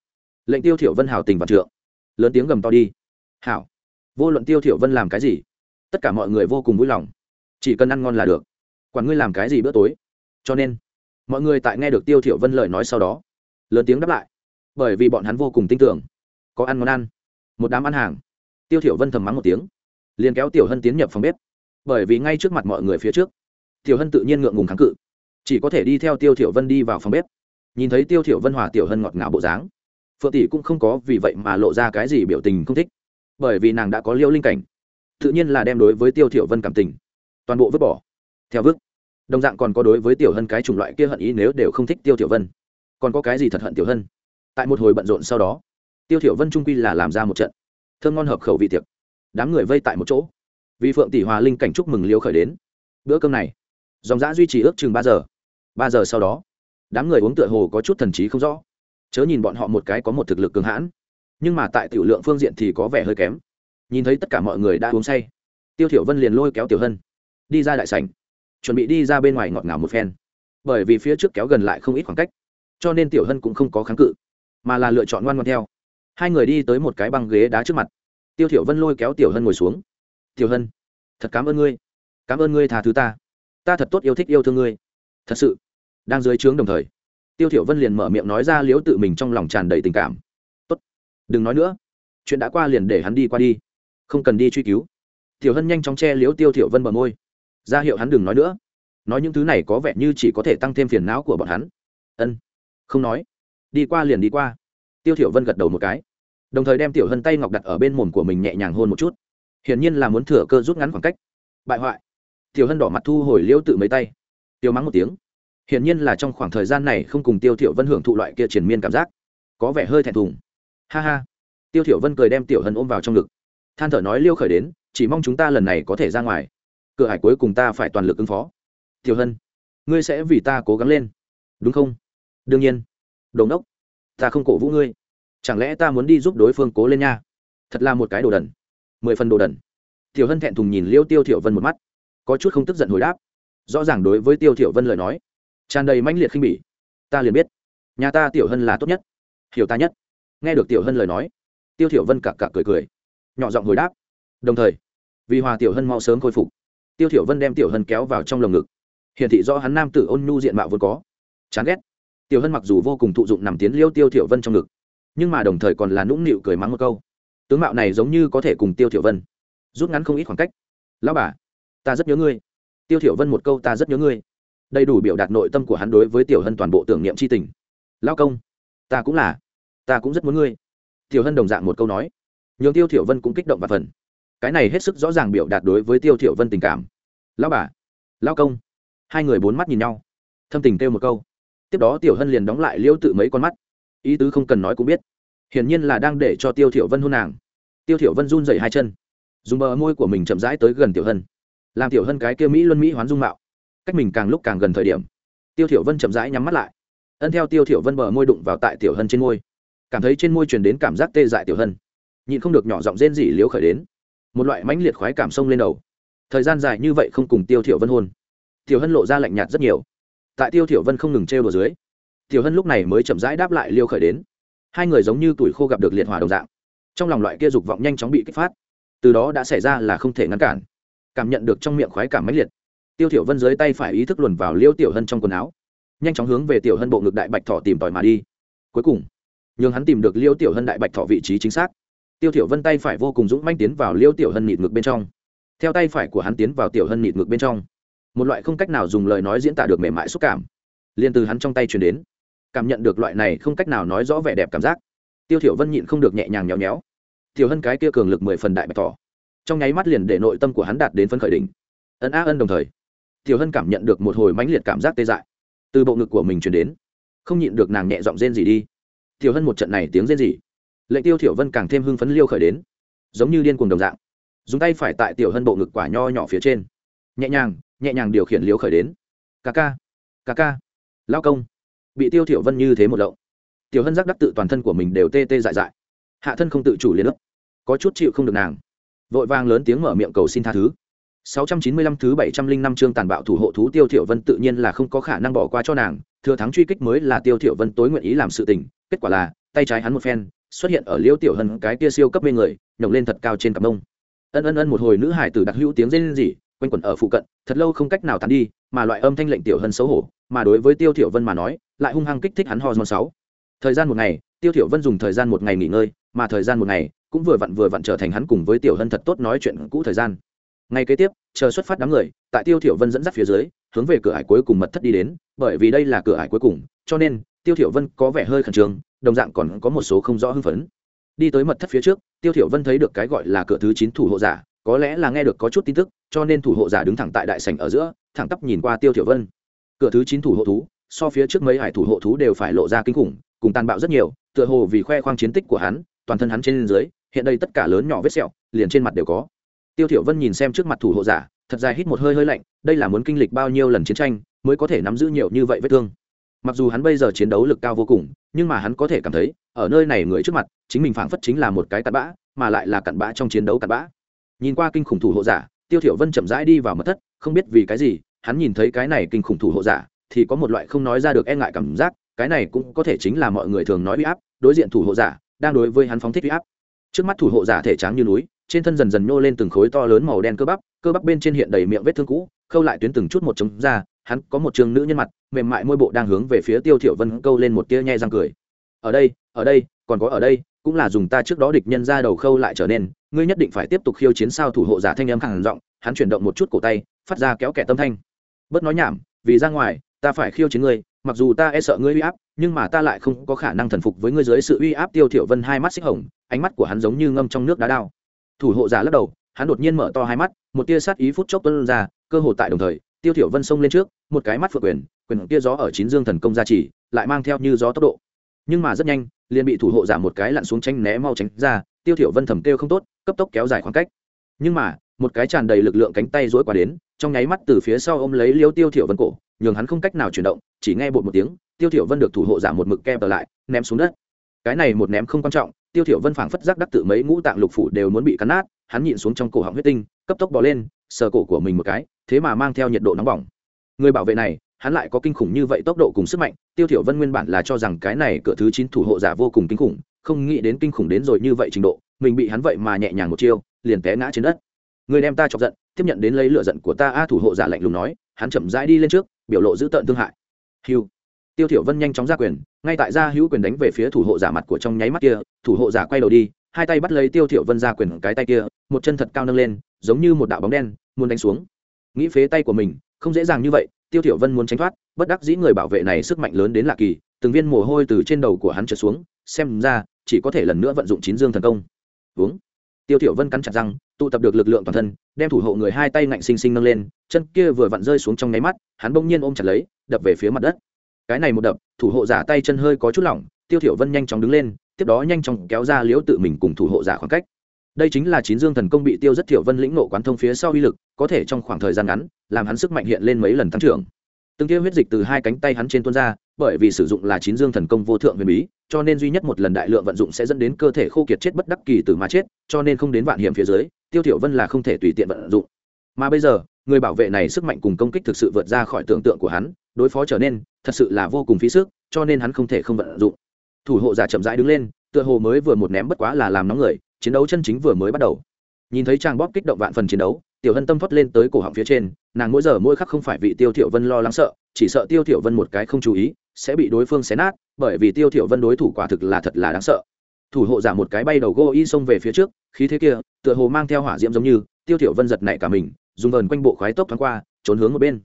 lệnh tiêu thiểu vân hảo tình và trượng. Lớn tiếng gầm to đi. Hảo. Vô luận tiêu thiểu vân làm cái gì, tất cả mọi người vô cùng vui lòng. Chỉ cần ăn ngon là được. Quản ngươi làm cái gì bữa tối. Cho nên, mọi người tại nghe được tiêu thiểu vân lời nói sau đó, lớn tiếng đáp lại bởi vì bọn hắn vô cùng tin tưởng. Có ăn món ăn. Một đám ăn hàng. Tiêu thiểu vân thầm mắng một tiếng. Liền kéo tiểu hân tiến nhập phòng bếp. Bởi vì ngay trước mặt mọi người phía trước, tiểu hân tự nhiên ngượng ngùng kháng cự. Chỉ có thể đi theo tiêu thiểu vân đi vào phòng bếp. Nhìn thấy tiêu thiểu vân hòa tiểu hân ngọt ngào bộ dáng, phượng tỷ cũng không có vì vậy mà lộ ra cái gì biểu tình không thích. Bởi vì nàng đã có liêu linh cảnh, tự nhiên là đem đối với tiêu thiểu vân cảm tình toàn bộ vứt bỏ, theo vứt. Đồng dạng còn có đối với tiểu hân cái chủng loại kia hận ý nếu đều không thích tiêu tiểu vân. Còn có cái gì thật hận tiểu hân? Tại một hồi bận rộn sau đó, tiêu thiểu vân trung quy là làm ra một trận. Thơm ngon hợp khẩu vị tiệc. Đám người vây tại một chỗ. Vì phượng tỷ hòa linh cảnh chúc mừng liêu khởi đến. Bữa cơm này, dòng dã duy trì ước chừng ba giờ. Ba giờ sau đó, đám người uống tựa hồ có chút thần trí không rõ. Chớ nhìn bọn họ một cái có một thực lực cường hãn, nhưng mà tại tiểu lượng phương diện thì có vẻ hơi kém. Nhìn thấy tất cả mọi người đã uống say, tiêu thiểu vân liền lôi kéo tiểu hân, đi ra đại sảnh, chuẩn bị đi ra bên ngoài ngọt ngào một phen. Bởi vì phía trước kéo gần lại không ít khoảng cách, cho nên tiểu hân cũng không có kháng cự mà là lựa chọn ngoan ngoan theo. Hai người đi tới một cái băng ghế đá trước mặt. Tiêu thiểu vân lôi kéo tiểu hân ngồi xuống. Tiểu hân, thật cảm ơn ngươi. Cảm ơn ngươi tha thứ ta. Ta thật tốt yêu thích yêu thương ngươi. Thật sự. Đang dưới trướng đồng thời, tiêu thiểu vân liền mở miệng nói ra liếu tự mình trong lòng tràn đầy tình cảm. Tốt, đừng nói nữa. Chuyện đã qua liền để hắn đi qua đi. Không cần đi truy cứu. Tiểu hân nhanh chóng che liếu tiêu thiểu vân bờ môi. Ra hiệu hắn đừng nói nữa. Nói những thứ này có vẻ như chỉ có thể tăng thêm phiền não của bọn hắn. Ân. Không nói đi qua liền đi qua. Tiêu thiểu vân gật đầu một cái, đồng thời đem tiểu hân tay ngọc đặt ở bên mồm của mình nhẹ nhàng hôn một chút. Hiển nhiên là muốn thừa cơ rút ngắn khoảng cách. Bại hoại. Tiểu hân đỏ mặt thu hồi liêu tự mấy tay. Tiêu mắng một tiếng. Hiển nhiên là trong khoảng thời gian này không cùng tiêu thiểu vân hưởng thụ loại kia triển miên cảm giác. Có vẻ hơi thẹn thùng. Ha ha. Tiêu thiểu vân cười đem tiểu hân ôm vào trong ngực. Than thở nói liêu khởi đến, chỉ mong chúng ta lần này có thể ra ngoài. Cửa hải cuối cùng ta phải toàn lực ứng phó. Tiểu hân, ngươi sẽ vì ta cố gắng lên. Đúng không? Đương nhiên đồ ngốc, ta không cổ vũ ngươi. Chẳng lẽ ta muốn đi giúp đối phương cố lên nha? Thật là một cái đồ đần. Mười phần đồ đần. Tiểu hân thẹn thùng nhìn liêu tiêu thiểu vân một mắt, có chút không tức giận hồi đáp. Rõ ràng đối với tiêu thiểu vân lời nói, tràn đầy mãnh liệt khinh bỉ. Ta liền biết, nhà ta tiểu hân là tốt nhất, hiểu ta nhất. Nghe được tiểu hân lời nói, tiêu thiểu vân cặc cặc cười cười, nhỏ giọng hồi đáp. Đồng thời, vì hòa tiểu hân mau sớm khôi phục, tiêu thiểu vân đem tiểu hân kéo vào trong lồng ngực. Hiển thị rõ hắn nam tử ôn nhu diện mạo vốn có. Chán ghét tiểu hân mặc dù vô cùng thụ dụng nằm tiến liêu tiêu thiểu vân trong ngực, nhưng mà đồng thời còn là nũng nịu cười mắng một câu. Tướng mạo này giống như có thể cùng tiêu thiểu vân rút ngắn không ít khoảng cách. Lão bà, ta rất nhớ ngươi. Tiêu thiểu vân một câu ta rất nhớ ngươi. Đầy đủ biểu đạt nội tâm của hắn đối với tiểu hân toàn bộ tưởng niệm chi tình. Lão công, ta cũng là, ta cũng rất muốn ngươi. Tiểu hân đồng dạng một câu nói. Nhường tiêu thiểu vân cũng kích động và phần. Cái này hết sức rõ ràng biểu đạt đối với tiêu thiểu vân tình cảm. Lão bà, lão công, hai người bốn mắt nhìn nhau, thâm tình kêu một câu tiếp đó tiểu hân liền đóng lại liêu tự mấy con mắt. Ý tứ không cần nói cũng biết. Hiển nhiên là đang để cho tiêu thiểu vân hôn nàng. Tiêu thiểu vân run rẩy hai chân. Dùng bờ môi của mình chậm rãi tới gần tiểu hân. Làm tiểu hân cái kia mỹ luân mỹ hoán dung mạo. Cách mình càng lúc càng gần thời điểm, tiêu thiểu vân chậm rãi nhắm mắt lại. Ân theo tiêu thiểu vân bờ môi đụng vào tại tiểu hân trên môi. Cảm thấy trên môi truyền đến cảm giác tê dại tiểu hân. Nhịn không được nhỏ giọng rên rỉ liếu khởi đến. Một loại mãnh liệt khoái cảm sông lên đầu. Thời gian dài như vậy không cùng tiêu thiểu vân hôn. Tiểu hân lộ ra lạnh nhạt rất nhiều tại tiêu thiểu vân không ngừng treo đùa dưới, tiểu hân lúc này mới chậm rãi đáp lại liêu khởi đến. Hai người giống như tuổi khô gặp được liệt hỏa đồng dạng. Trong lòng loại kia dục vọng nhanh chóng bị kích phát. Từ đó đã xảy ra là không thể ngăn cản. Cảm nhận được trong miệng khoái cảm mãnh liệt, tiêu thiểu vân dưới tay phải ý thức luồn vào liêu tiểu hân trong quần áo, nhanh chóng hướng về tiểu hân bộ ngực đại bạch thỏ tìm tòi mà đi. Cuối cùng, nhường hắn tìm được liêu tiểu hân đại bạch thỏ vị trí chính xác. Tiêu tiểu vân tay phải vô cùng dũng manh tiến vào liêu tiểu hân nịt ngực bên trong. Theo tay phải của hắn tiến vào tiểu hân nịt ngực bên trong một loại không cách nào dùng lời nói diễn tả được mềm mại xúc cảm. Liền từ hắn trong tay truyền đến. Cảm nhận được loại này không cách nào nói rõ vẻ đẹp cảm giác. Tiêu thiểu vân nhịn không được nhẹ nhàng nhéo nhéo. Tiểu hân cái kia cường lực mười phần đại bạch tỏ. Trong nháy mắt liền để nội tâm của hắn đạt đến phân khởi đỉnh. Ân a ân đồng thời, tiểu hân cảm nhận được một hồi mãnh liệt cảm giác tê dại. Từ bộ ngực của mình truyền đến, không nhịn được nàng nhẹ giọng rên gì đi. Tiểu hân một trận này tiếng rên gì lệnh tiêu thiểu vân càng thêm hưng phấn liêu khởi đến, giống như điên cuồng đồng dạng, dùng tay phải tại tiểu hân bộ ngực quả nho nhỏ phía trên, nhẹ nhàng nhẹ nhàng điều khiển liễu khởi đến. Ca ca ca ca lao công. Bị tiêu thiểu vân như thế một lậu tiểu hân giác đắc tự toàn thân của mình đều tê tê dại dại. Hạ thân không tự chủ liền ấp có chút chịu không được nàng. Vội vàng lớn tiếng mở miệng cầu xin tha thứ. 695 thứ 705 chương tàn bạo thủ hộ thú Tiêu Thiểu Vân tự nhiên là không có khả năng bỏ qua cho nàng, thừa thắng truy kích mới là Tiêu Thiểu Vân tối nguyện ý làm sự tình, kết quả là, tay trái hắn một phen, xuất hiện ở Liễu Tiểu Hân cái kia siêu cấp mê người, nhổng lên thật cao trên cặp mông. Ân ân ân một hồi nữ hải tử đặc hữu tiếng rên rỉ, quanh quẩn ở phụ cận, thật lâu không cách nào tán đi, mà loại âm thanh lệnh Tiểu Hân xấu hổ, mà đối với Tiêu Thiểu Vân mà nói, lại hung hăng kích thích hắn hormone sáu. Thời gian một ngày, Tiêu Thiểu Vân dùng thời gian một ngày nghỉ ngơi, mà thời gian một ngày cũng vừa vặn vừa vặn trở thành hắn cùng với Tiểu Hân thật tốt nói chuyện cũ thời gian. Ngày kế tiếp chờ xuất phát đám người tại tiêu thiểu vân dẫn dắt phía dưới hướng về cửa ải cuối cùng mật thất đi đến bởi vì đây là cửa ải cuối cùng cho nên tiêu thiểu vân có vẻ hơi khẩn trương đồng dạng còn có một số không rõ hưng phấn. Đi tới mật thất phía trước tiêu thiểu vân thấy được cái gọi là cửa thứ chín thủ hộ giả có lẽ là nghe được có chút tin tức cho nên thủ hộ giả đứng thẳng tại đại sảnh ở giữa, thẳng tắp nhìn qua tiêu thiểu vân. Cửa thứ chín thủ hộ thú, so phía trước mấy hải thủ hộ thú đều phải lộ ra kinh khủng, cùng tàn bạo rất nhiều, tựa hồ vì khoe khoang chiến tích của hắn, toàn thân hắn trên dưới, hiện đây tất cả lớn nhỏ vết sẹo, liền trên mặt đều có. Tiêu thiểu vân nhìn xem trước mặt thủ hộ giả, thật dài hít một hơi hơi lạnh, đây là muốn kinh lịch bao nhiêu lần chiến tranh mới có thể nắm giữ nhiều như vậy vết thương. Mặc dù hắn bây giờ chiến đấu lực cao vô cùng, nhưng mà hắn có thể cảm thấy, ở nơi này người trước mặt, chính mình phảng phất chính là một cái cặn bã, mà lại là cặn bã trong chiến đấu cặn bã. Nhìn qua kinh khủng thủ hộ giả tiêu thiểu vân chậm rãi đi vào mật thất, không biết vì cái gì, hắn nhìn thấy cái này kinh khủng thủ hộ giả, thì có một loại không nói ra được e ngại cảm giác, cái này cũng có thể chính là mọi người thường nói uy áp, đối diện thủ hộ giả, đang đối với hắn phóng thích uy áp. Trước mắt thủ hộ giả thể trắng như núi, trên thân dần dần nhô lên từng khối to lớn màu đen cơ bắp cơ bắp bên trên hiện đầy miệng vết thương cũ, khâu lại tuyến từng chút một trống ra, hắn có một trường nữ nhân mặt, mềm mại môi bộ đang hướng về phía tiêu thiểu vân câu lên một tia nhe răng cười. Ở đây ở đây, còn có ở đây, cũng là dùng ta trước đó địch nhân ra đầu khâu lại trở nên ngươi nhất định phải tiếp tục khiêu chiến sao thủ hộ giả thanh âm khàn giọng, hắn chuyển động một chút cổ tay, phát ra kéo kẻ tâm thanh. Bớt nói nhảm, vì ra ngoài, ta phải khiêu chiến ngươi, mặc dù ta e sợ ngươi uy áp, nhưng mà ta lại không có khả năng thần phục với ngươi dưới sự uy áp tiêu thiểu vân hai mắt xích hồng, ánh mắt của hắn giống như ngâm trong nước đá đao. Thủ hộ giả lắc đầu, hắn đột nhiên mở to hai mắt, một tia sát ý phút chốc tuôn ra, cơ hồ tại đồng thời, tiêu thiểu vân xông lên trước, một cái mắt phượng quyền quyền kia gió ở chín dương thần công gia trì, lại mang theo như gió tốc độ. Nhưng mà rất nhanh, liền bị thủ hộ giả một cái lặn xuống tránh né mau tránh ra tiêu thiểu vân thầm kêu không tốt, cấp tốc kéo dài khoảng cách. Nhưng mà, một cái tràn đầy lực lượng cánh tay duỗi qua đến, trong nháy mắt từ phía sau ôm lấy liêu tiêu thiểu vân cổ, nhường hắn không cách nào chuyển động, chỉ nghe bột một tiếng, tiêu thiểu vân được thủ hộ giả một mực kẹp lại, ném xuống đất. Cái này một ném không quan trọng, tiêu thiểu vân phảng phất giác đắc tự mấy ngũ tạng lục phủ đều muốn bị cắn nát, hắn nhịn xuống trong cổ họng huyết tinh, cấp tốc bò lên, sờ cổ của mình một cái, thế mà mang theo nhiệt độ nóng bỏng. Người bảo vệ này, hắn lại có kinh khủng như vậy tốc độ cùng sức mạnh, tiêu thiểu vân nguyên bản là cho rằng cái này cửa thứ chín thủ hộ giả vô cùng kinh khủng không nghĩ đến kinh khủng đến rồi như vậy trình độ, mình bị hắn vậy mà nhẹ nhàng một chiêu, liền té ngã trên đất. Người đem ta chọc giận, tiếp nhận đến lấy lửa giận của ta, a thủ hộ giả lạnh lùng nói, hắn chậm rãi đi lên trước, biểu lộ dữ tợn thương hại. Hiu tiêu thiểu vân nhanh chóng ra quyền, ngay tại ra hữu quyền đánh về phía thủ hộ giả mặt của trong nháy mắt kia, thủ hộ giả quay đầu đi, hai tay bắt lấy tiêu thiểu vân ra quyền cái tay kia, một chân thật cao nâng lên, giống như một đạo bóng đen, muốn đánh xuống. Nghĩ phế tay của mình, không dễ dàng như vậy, tiêu thiểu vân muốn tránh thoát, bất đắc dĩ người bảo vệ này sức mạnh lớn đến lạ kỳ, từng viên mồ hôi từ trên đầu của hắn trượt xuống, xem ra chỉ có thể lần nữa vận dụng chín dương thần công. Uống. Tiêu thiểu vân cắn chặt răng, tụ tập được lực lượng toàn thân, đem thủ hộ người hai tay ngạnh sinh sinh nâng lên, chân kia vừa vặn rơi xuống trong nháy mắt, hắn bỗng nhiên ôm chặt lấy, đập về phía mặt đất. Cái này một đập, thủ hộ giả tay chân hơi có chút lỏng, tiêu thiểu vân nhanh chóng đứng lên, tiếp đó nhanh chóng kéo ra liễu tự mình cùng thủ hộ giả khoảng cách. Đây chính là chín dương thần công bị tiêu rất thiểu vân lĩnh nộ quán thông phía sau uy lực, có thể trong khoảng thời gian ngắn, làm hắn sức mạnh hiện lên mấy lần tăng trưởng. Từng tia huyết dịch từ hai cánh tay hắn trên tuôn ra bởi vì sử dụng là chín dương thần công vô thượng huyền bí, cho nên duy nhất một lần đại lượng vận dụng sẽ dẫn đến cơ thể khô kiệt chết bất đắc kỳ từ mà chết, cho nên không đến vạn hiểm phía dưới, tiêu thiểu vân là không thể tùy tiện vận dụng. Mà bây giờ, người bảo vệ này sức mạnh cùng công kích thực sự vượt ra khỏi tưởng tượng của hắn, đối phó trở nên thật sự là vô cùng phí sức, cho nên hắn không thể không vận dụng. Thủ hộ giả chậm rãi đứng lên, tựa hồ mới vừa một ném bất quá là làm nóng người, chiến đấu chân chính vừa mới bắt đầu. Nhìn thấy trang bóp kích động vạn phần chiến đấu tiểu hân tâm thoát lên tới cổ họng phía trên, nàng mỗi giờ mỗi khắc không phải vị tiêu thiểu vân lo lắng sợ, chỉ sợ tiêu thiểu vân một cái không chú ý, sẽ bị đối phương xé nát, bởi vì tiêu thiểu vân đối thủ quả thực là thật là đáng sợ. Thủ hộ giả một cái bay đầu gô y xông về phía trước, khí thế kia, tựa hồ mang theo hỏa diễm giống như, tiêu thiểu vân giật nảy cả mình, dùng vờn quanh bộ khoái tốc thoáng qua, trốn hướng một bên.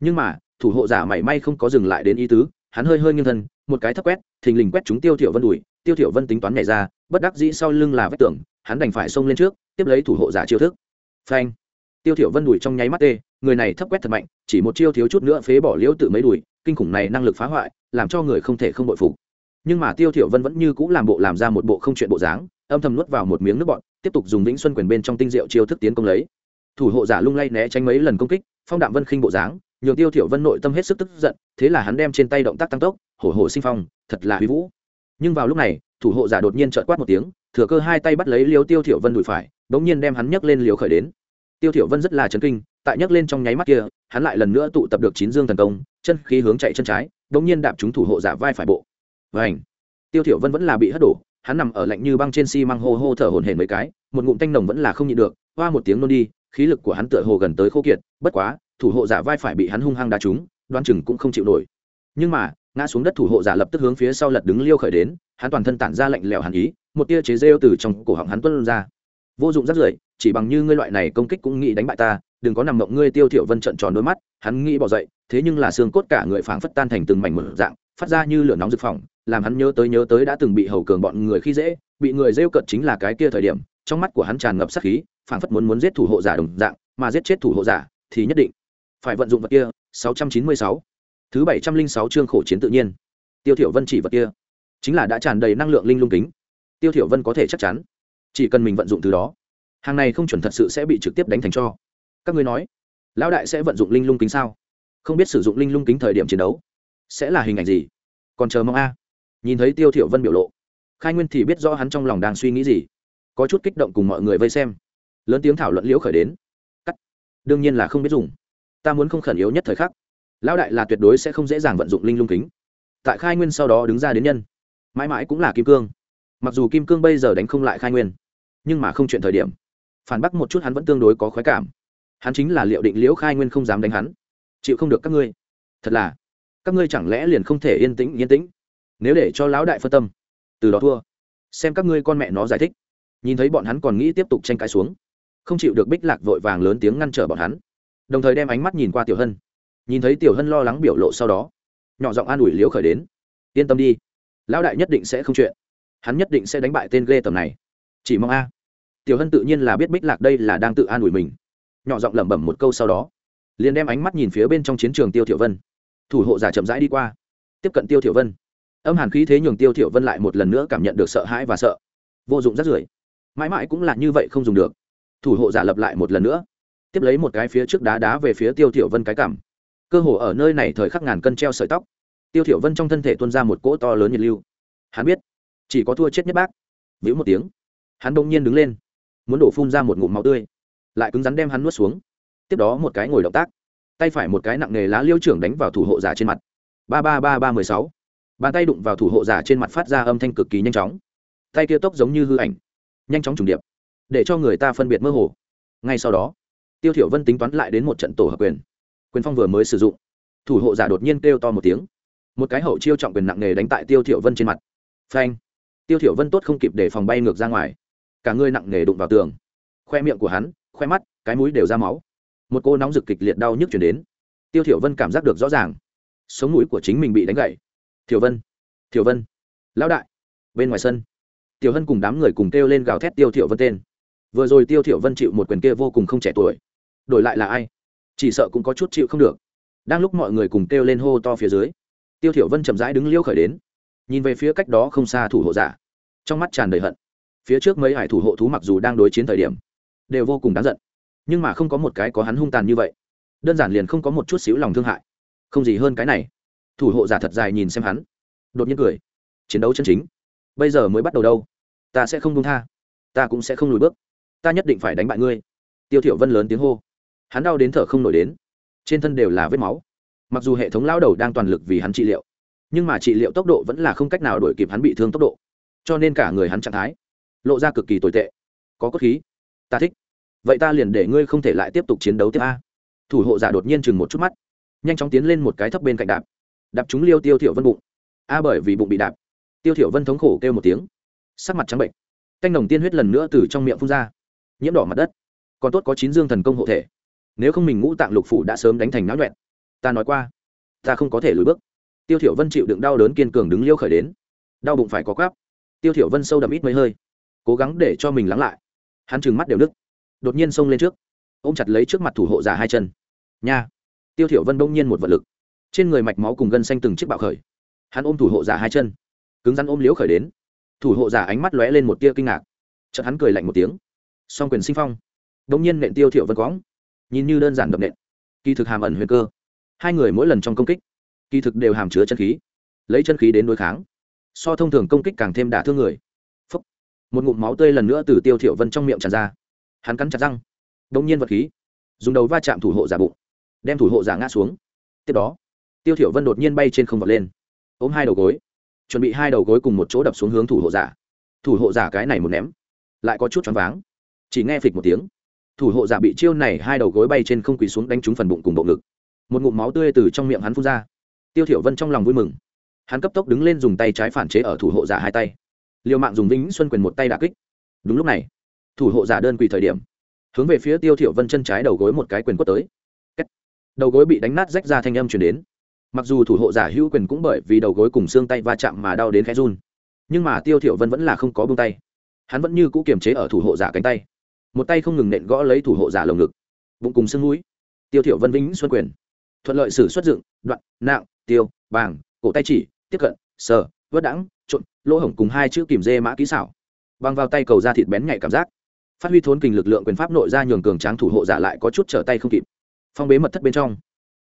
Nhưng mà, thủ hộ giả mảy may không có dừng lại đến ý tứ, hắn hơi hơi nghiêng thân, một cái thấp quét, thình lình quét chúng tiêu thiểu vân đuổi tiêu thiểu vân tính toán nhảy ra, bất đắc dĩ sau lưng là vết tường, hắn đành phải xông lên trước, tiếp lấy thủ hộ giả chiêu thức. Phanh! Tiêu thiểu vân đuổi trong nháy mắt tê, người này thấp quét thật mạnh, chỉ một chiêu thiếu chút nữa phế bỏ liễu tự mấy đuổi kinh khủng này năng lực phá hoại, làm cho người không thể không bội phục. Nhưng mà tiêu thiểu vân vẫn như cũ làm bộ làm ra một bộ không chuyện bộ dáng, âm thầm nuốt vào một miếng nước bọt, tiếp tục dùng vĩnh xuân quyền bên trong tinh diệu chiêu thức tiến công lấy. Thủ hộ giả lung lay né tránh mấy lần công kích, phong đạm vân khinh bộ dáng, nhường tiêu thiểu vân nội tâm hết sức tức giận, thế là hắn đem trên tay động tác tăng tốc, hổ hổ sinh phong, thật là huy vũ. Nhưng vào lúc này, thủ hộ giả đột nhiên trợn quát một tiếng, thừa cơ hai tay bắt lấy liêu tiêu thiểu vân đùi phải, đống nhiên đem hắn nhấc lên liều khởi đến tiêu thiểu vân rất là chấn kinh, tại nhấc lên trong nháy mắt kia, hắn lại lần nữa tụ tập được chín dương thần công, chân khí hướng chạy chân trái đống nhiên đạp trúng thủ hộ giả vai phải bộ. Vành! Tiêu thiểu vân vẫn là bị hất đổ, hắn nằm ở lạnh như băng trên xi măng hô hô thở hổn hển mấy cái, một ngụm tanh nồng vẫn là không nhịn được, hoa một tiếng nôn đi, khí lực của hắn tựa hồ gần tới khô kiệt, bất quá, thủ hộ giả vai phải bị hắn hung hăng đá trúng đoan chừng cũng không chịu nổi. Nhưng mà, ngã xuống đất thủ hộ giả lập tức hướng phía sau lật đứng liêu khởi đến, hắn toàn thân tản ra lạnh lẽo hàn ý, một tia chế rêu từ trong cổ họng hắn tuôn ra. Vô dụng rất rưởi chỉ bằng như ngươi loại này công kích cũng nghĩ đánh bại ta, đừng có nằm mộng ngươi tiêu thiểu vân trận tròn đôi mắt, hắn nghĩ bỏ dậy, thế nhưng là xương cốt cả người phảng phất tan thành từng mảnh mở dạng, phát ra như lửa nóng rực phỏng, làm hắn nhớ tới nhớ tới đã từng bị hầu cường bọn người khi dễ, bị người rêu cận chính là cái kia thời điểm, trong mắt của hắn tràn ngập sát khí, phảng phất muốn muốn giết thủ hộ giả đồng dạng, mà giết chết thủ hộ giả thì nhất định phải vận dụng vật kia 696. thứ 706 chương khổ chiến tự nhiên tiêu thiểu vân chỉ vật kia, chính là đã tràn đầy năng lượng linh lung kính tiêu thiểu vân có thể chắc chắn, chỉ cần mình vận dụng từ đó hàng này không chuẩn thật sự sẽ bị trực tiếp đánh thành cho. Các ngươi nói, lão đại sẽ vận dụng linh lung kính sao? Không biết sử dụng linh lung kính thời điểm chiến đấu sẽ là hình ảnh gì? Còn chờ mong a. Nhìn thấy tiêu thiểu vân biểu lộ, khai nguyên thì biết rõ hắn trong lòng đang suy nghĩ gì. Có chút kích động cùng mọi người vây xem. Lớn tiếng thảo luận liễu khởi đến. Cắt. Đương nhiên là không biết dùng. Ta muốn không khẩn yếu nhất thời khắc. Lão đại là tuyệt đối sẽ không dễ dàng vận dụng linh lung kính. Tại khai nguyên sau đó đứng ra đến nhân. Mãi mãi cũng là kim cương. Mặc dù kim cương bây giờ đánh không lại khai nguyên, nhưng mà không chuyện thời điểm phản bác một chút hắn vẫn tương đối có khoái cảm. Hắn chính là liệu định liễu khai nguyên không dám đánh hắn. Chịu không được các ngươi. Thật là, các ngươi chẳng lẽ liền không thể yên tĩnh yên tĩnh? Nếu để cho lão đại phân tâm, từ đó thua. Xem các ngươi con mẹ nó giải thích. Nhìn thấy bọn hắn còn nghĩ tiếp tục tranh cãi xuống, không chịu được bích lạc vội vàng lớn tiếng ngăn trở bọn hắn. Đồng thời đem ánh mắt nhìn qua tiểu hân. Nhìn thấy tiểu hân lo lắng biểu lộ sau đó, nhỏ giọng an ủi liễu khởi đến. Yên tâm đi, lão đại nhất định sẽ không chuyện. Hắn nhất định sẽ đánh bại tên ghê tầm này. Chỉ mong a tiểu hân tự nhiên là biết bích lạc đây là đang tự an ủi mình. Nhỏ giọng lẩm bẩm một câu sau đó, liền đem ánh mắt nhìn phía bên trong chiến trường tiêu thiểu vân. Thủ hộ giả chậm rãi đi qua, tiếp cận tiêu thiểu vân. Âm hàn khí thế nhường tiêu thiểu vân lại một lần nữa cảm nhận được sợ hãi và sợ. Vô dụng rất rưởi. Mãi mãi cũng là như vậy không dùng được. Thủ hộ giả lập lại một lần nữa, tiếp lấy một cái phía trước đá đá về phía tiêu thiểu vân cái cảm cơ hồ ở nơi này thời khắc ngàn cân treo sợi tóc. Tiêu thiểu vân trong thân thể tuôn ra một cỗ to lớn nhiệt lưu. Hắn biết, chỉ có thua chết nhất bác. Vĩ một tiếng, hắn đung nhiên đứng lên muốn đổ phun ra một ngụm máu tươi. Lại cứng rắn đem hắn nuốt xuống. Tiếp đó một cái ngồi động tác. Tay phải một cái nặng nghề lá liêu trưởng đánh vào thủ hộ giả trên mặt. Ba ba ba ba mười sáu. Bàn tay đụng vào thủ hộ giả trên mặt phát ra âm thanh cực kỳ nhanh chóng. Tay kia tốc giống như hư ảnh. Nhanh chóng trùng điệp. Để cho người ta phân biệt mơ hồ. Ngay sau đó, tiêu thiểu vân tính toán lại đến một trận tổ hợp quyền. Quyền phong vừa mới sử dụng, thủ hộ giả đột nhiên kêu to một tiếng. Một cái hậu chiêu trọng quyền nặng nề đánh tại tiêu thiểu vân trên mặt. Phanh. Tiêu thiểu vân tốt không kịp để phòng bay ngược ra ngoài cả người nặng nề đụng vào tường. Khoe miệng của hắn, khoe mắt, cái mũi đều ra máu. Một cô nóng rực kịch liệt đau nhức chuyển đến. Tiêu thiểu vân cảm giác được rõ ràng. Sống mũi của chính mình bị đánh gãy. Thiểu vân thiểu vân, lão đại, bên ngoài sân. Tiểu hân cùng đám người cùng kêu lên gào thét tiêu thiểu vân tên. Vừa rồi tiêu thiểu vân chịu một quyền kia vô cùng không trẻ tuổi. Đổi lại là ai? Chỉ sợ cũng có chút chịu không được. Đang lúc mọi người cùng kêu lên hô to phía dưới, tiêu thiểu vân chậm rãi đứng liêu khởi đến. Nhìn về phía cách đó không xa thủ hộ giả. Trong mắt tràn đầy hận phía trước mấy hải thủ hộ thú mặc dù đang đối chiến thời điểm, đều vô cùng đáng giận, nhưng mà không có một cái có hắn hung tàn như vậy. Đơn giản liền không có một chút xíu lòng thương hại. Không gì hơn cái này. Thủ hộ giả thật dài nhìn xem hắn, đột nhiên cười. Chiến đấu chân chính. Bây giờ mới bắt đầu đâu? Ta sẽ không buông tha. Ta cũng sẽ không lùi bước. Ta nhất định phải đánh bại ngươi. Tiêu thiểu vân lớn tiếng hô. Hắn đau đến thở không nổi đến. Trên thân đều là vết máu. Mặc dù hệ thống lao đầu đang toàn lực vì hắn trị liệu, nhưng mà trị liệu tốc độ vẫn là không cách nào đuổi kịp hắn bị thương tốc độ. Cho nên cả người hắn trạng thái lộ ra cực kỳ tồi tệ. Có cốt khí. Ta thích. Vậy ta liền để ngươi không thể lại tiếp tục chiến đấu tiếp a. Thủ hộ giả đột nhiên chừng một chút mắt. Nhanh chóng tiến lên một cái thấp bên cạnh đạp. Đạp chúng liêu tiêu thiểu vân bụng. A bởi vì bụng bị đạp. Tiêu thiểu vân thống khổ kêu một tiếng. Sắc mặt trắng bệnh. Canh đồng tiên huyết lần nữa từ trong miệng phun ra. Nhiễm đỏ mặt đất. Còn tốt có chín dương thần công hộ thể. Nếu không mình ngũ tạng lục phủ đã sớm đánh thành náo nhuẹn. Ta nói qua. Ta không có thể lùi bước. Tiêu thiểu vân chịu đựng đau đớn kiên cường đứng liêu khởi đến. Đau bụng phải có quáp. Tiêu thiểu vân sâu đậm ít mấy hơi cố gắng để cho mình lắng lại. Hắn trừng mắt đều nức đột nhiên xông lên trước. Ôm chặt lấy trước mặt thủ hộ giả hai chân. Nha. Tiêu thiểu vân đông nhiên một vật lực. Trên người mạch máu cùng gân xanh từng chiếc bạo khởi. Hắn ôm thủ hộ giả hai chân. Cứng rắn ôm liễu khởi đến. Thủ hộ giả ánh mắt lóe lên một tia kinh ngạc. Chợt hắn cười lạnh một tiếng. Song quyền sinh phong. Đông nhiên nện tiêu thiểu vân quõng. Nhìn như đơn giản đập nện. Kỳ thực hàm ẩn huyền cơ. Hai người mỗi lần trong công kích, kỳ thực đều hàm chứa chân khí. Lấy chân khí đến đối kháng. So thông thường công kích càng thêm đả thương người một ngụm máu tươi lần nữa từ tiêu thiểu vân trong miệng tràn ra. Hắn cắn chặt răng đông nhiên vật khí, dùng đầu va chạm thủ hộ giả bụng, đem thủ hộ giả ngã xuống. Tiếp đó, tiêu thiểu vân đột nhiên bay trên không vọt lên, ôm hai đầu gối, chuẩn bị hai đầu gối cùng một chỗ đập xuống hướng thủ hộ giả. Thủ hộ giả cái này một ném, lại có chút choáng váng, chỉ nghe phịch một tiếng, thủ hộ giả bị chiêu này hai đầu gối bay trên không quỳ xuống đánh trúng phần bụng cùng bộ ngực. Một ngụm máu tươi từ trong miệng hắn phun ra. Tiêu thiểu vân trong lòng vui mừng, hắn cấp tốc đứng lên dùng tay trái phản chế ở thủ hộ giả hai tay liều mạng dùng vĩnh xuân quyền một tay đả kích. Đúng lúc này, thủ hộ giả đơn quỳ thời điểm, hướng về phía tiêu thiểu vân chân trái đầu gối một cái quyền quất tới. Đầu gối bị đánh nát rách ra thanh âm truyền đến. Mặc dù thủ hộ giả hữu quyền cũng bởi vì đầu gối cùng xương tay va chạm mà đau đến khẽ run, nhưng mà tiêu thiểu vân vẫn là không có buông tay. Hắn vẫn như cũ kiềm chế ở thủ hộ giả cánh tay. Một tay không ngừng nện gõ lấy thủ hộ giả lồng ngực, bụng cùng xương mũi. Tiêu thiểu vân vĩnh xuân quyền, thuận lợi sử xuất dựng, đoạn, nặng, tiêu, bàng, cổ tay chỉ, tiếp cận, sờ, vớt đãng trộn, lỗ hổng cùng hai chữ kìm dê mã kỹ xảo. Băng vào tay cầu ra thịt bén nhạy cảm giác. Phát huy thốn kình lực lượng quyền pháp nội ra nhường cường tráng thủ hộ giả lại có chút trở tay không kịp. Phong bế mật thất bên trong.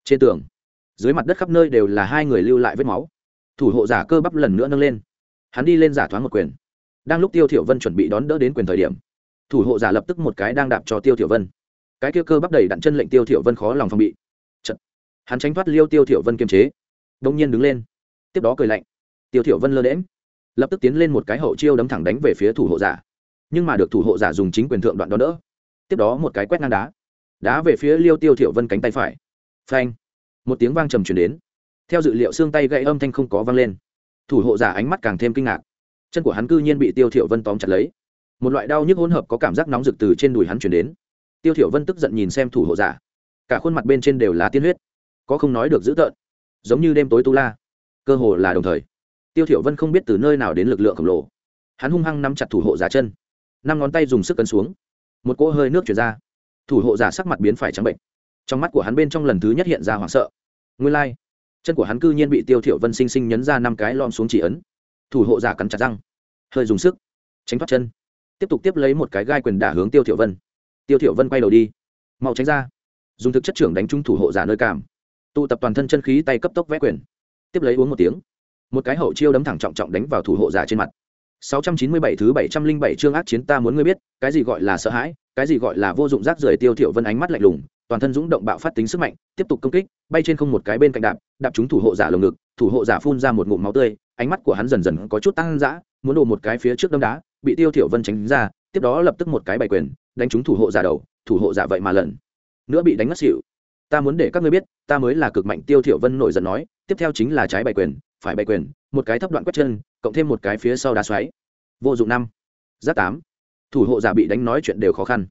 Trên tường, dưới mặt đất khắp nơi đều là hai người lưu lại vết máu. Thủ hộ giả cơ bắp lần nữa nâng lên. Hắn đi lên giả thoáng một quyền. Đang lúc tiêu thiểu vân chuẩn bị đón đỡ đến quyền thời điểm, thủ hộ giả lập tức một cái đang đạp cho tiêu thiểu vân. Cái kia cơ bắp đầy đặn chân lệnh tiêu thiểu vân khó lòng phòng bị. Chật. hắn tránh thoát liêu tiêu thiểu vân kiềm chế đung nhiên đứng lên, tiếp đó cười lạnh tiêu thiểu vân lơ đễm lập tức tiến lên một cái hậu chiêu đấm thẳng đánh về phía thủ hộ giả. Nhưng mà được thủ hộ giả dùng chính quyền thượng đoạn đó đỡ, tiếp đó một cái quét ngang đá. Đá về phía liêu tiêu thiểu vân cánh tay phải. Phanh! Một tiếng vang trầm truyền đến. Theo dự liệu xương tay gãy âm thanh không có vang lên. Thủ hộ giả ánh mắt càng thêm kinh ngạc. Chân của hắn cư nhiên bị tiêu thiểu vân tóm chặt lấy. Một loại đau nhức hỗn hợp có cảm giác nóng rực từ trên đùi hắn truyền đến. Tiêu thiểu vân tức giận nhìn xem thủ hộ giả. Cả khuôn mặt bên trên đều là tiên huyết. Có không nói được dữ tợn. Giống như đêm tối tu la. Cơ hồ là đồng thời tiêu thiểu vân không biết từ nơi nào đến lực lượng khổng lồ. Hắn hung hăng nắm chặt thủ hộ giả chân. Năm ngón tay dùng sức cấn xuống. Một cỗ hơi nước truyền ra. Thủ hộ giả sắc mặt biến phải trắng bệnh. Trong mắt của hắn bên trong lần thứ nhất hiện ra hoảng sợ. Nguyên lai、like. chân của hắn cư nhiên bị tiêu thiểu vân sinh sinh nhấn ra năm cái lom xuống chỉ ấn. Thủ hộ giả cắn chặt răng. Hơi dùng sức, tránh thoát chân. Tiếp tục tiếp lấy một cái gai quyền đả hướng tiêu thiểu vân. Tiêu thiểu vân quay đầu đi. Mau tránh ra. Dùng thực chất trưởng đánh trúng thủ hộ giả nơi cảm. Tụ tập toàn thân chân khí tay cấp tốc vẽ quyền. Tiếp lấy uống một tiếng một cái hậu chiêu đấm thẳng trọng trọng đánh vào thủ hộ giả trên mặt 697 thứ 707 chương ác chiến ta muốn ngươi biết, cái gì gọi là sợ hãi, cái gì gọi là vô dụng rác rưởi tiêu thiểu vân ánh mắt lạnh lùng, toàn thân dũng động bạo phát tính sức mạnh, tiếp tục công kích, bay trên không một cái bên cạnh đạp, đạp trúng thủ hộ giả lồng ngực, thủ hộ giả phun ra một ngụm máu tươi, ánh mắt của hắn dần dần có chút tăng dã, muốn đổ một cái phía trước đấm đá, bị tiêu thiểu vân tránh ra, tiếp đó lập tức một cái bảy quyền, đánh trúng thủ hộ giả đầu, thủ hộ giả vậy mà lần nữa bị đánh ngất xỉu. Ta muốn để các ngươi biết, ta mới là cực mạnh tiêu thiểu vân nổi giận nói, tiếp theo chính là trái bày quyền, phải bày quyền, một cái thấp đoạn quét chân, cộng thêm một cái phía sau đá xoáy. Vô dụng năm. Giáp tám. Thủ hộ giả bị đánh nói chuyện đều khó khăn.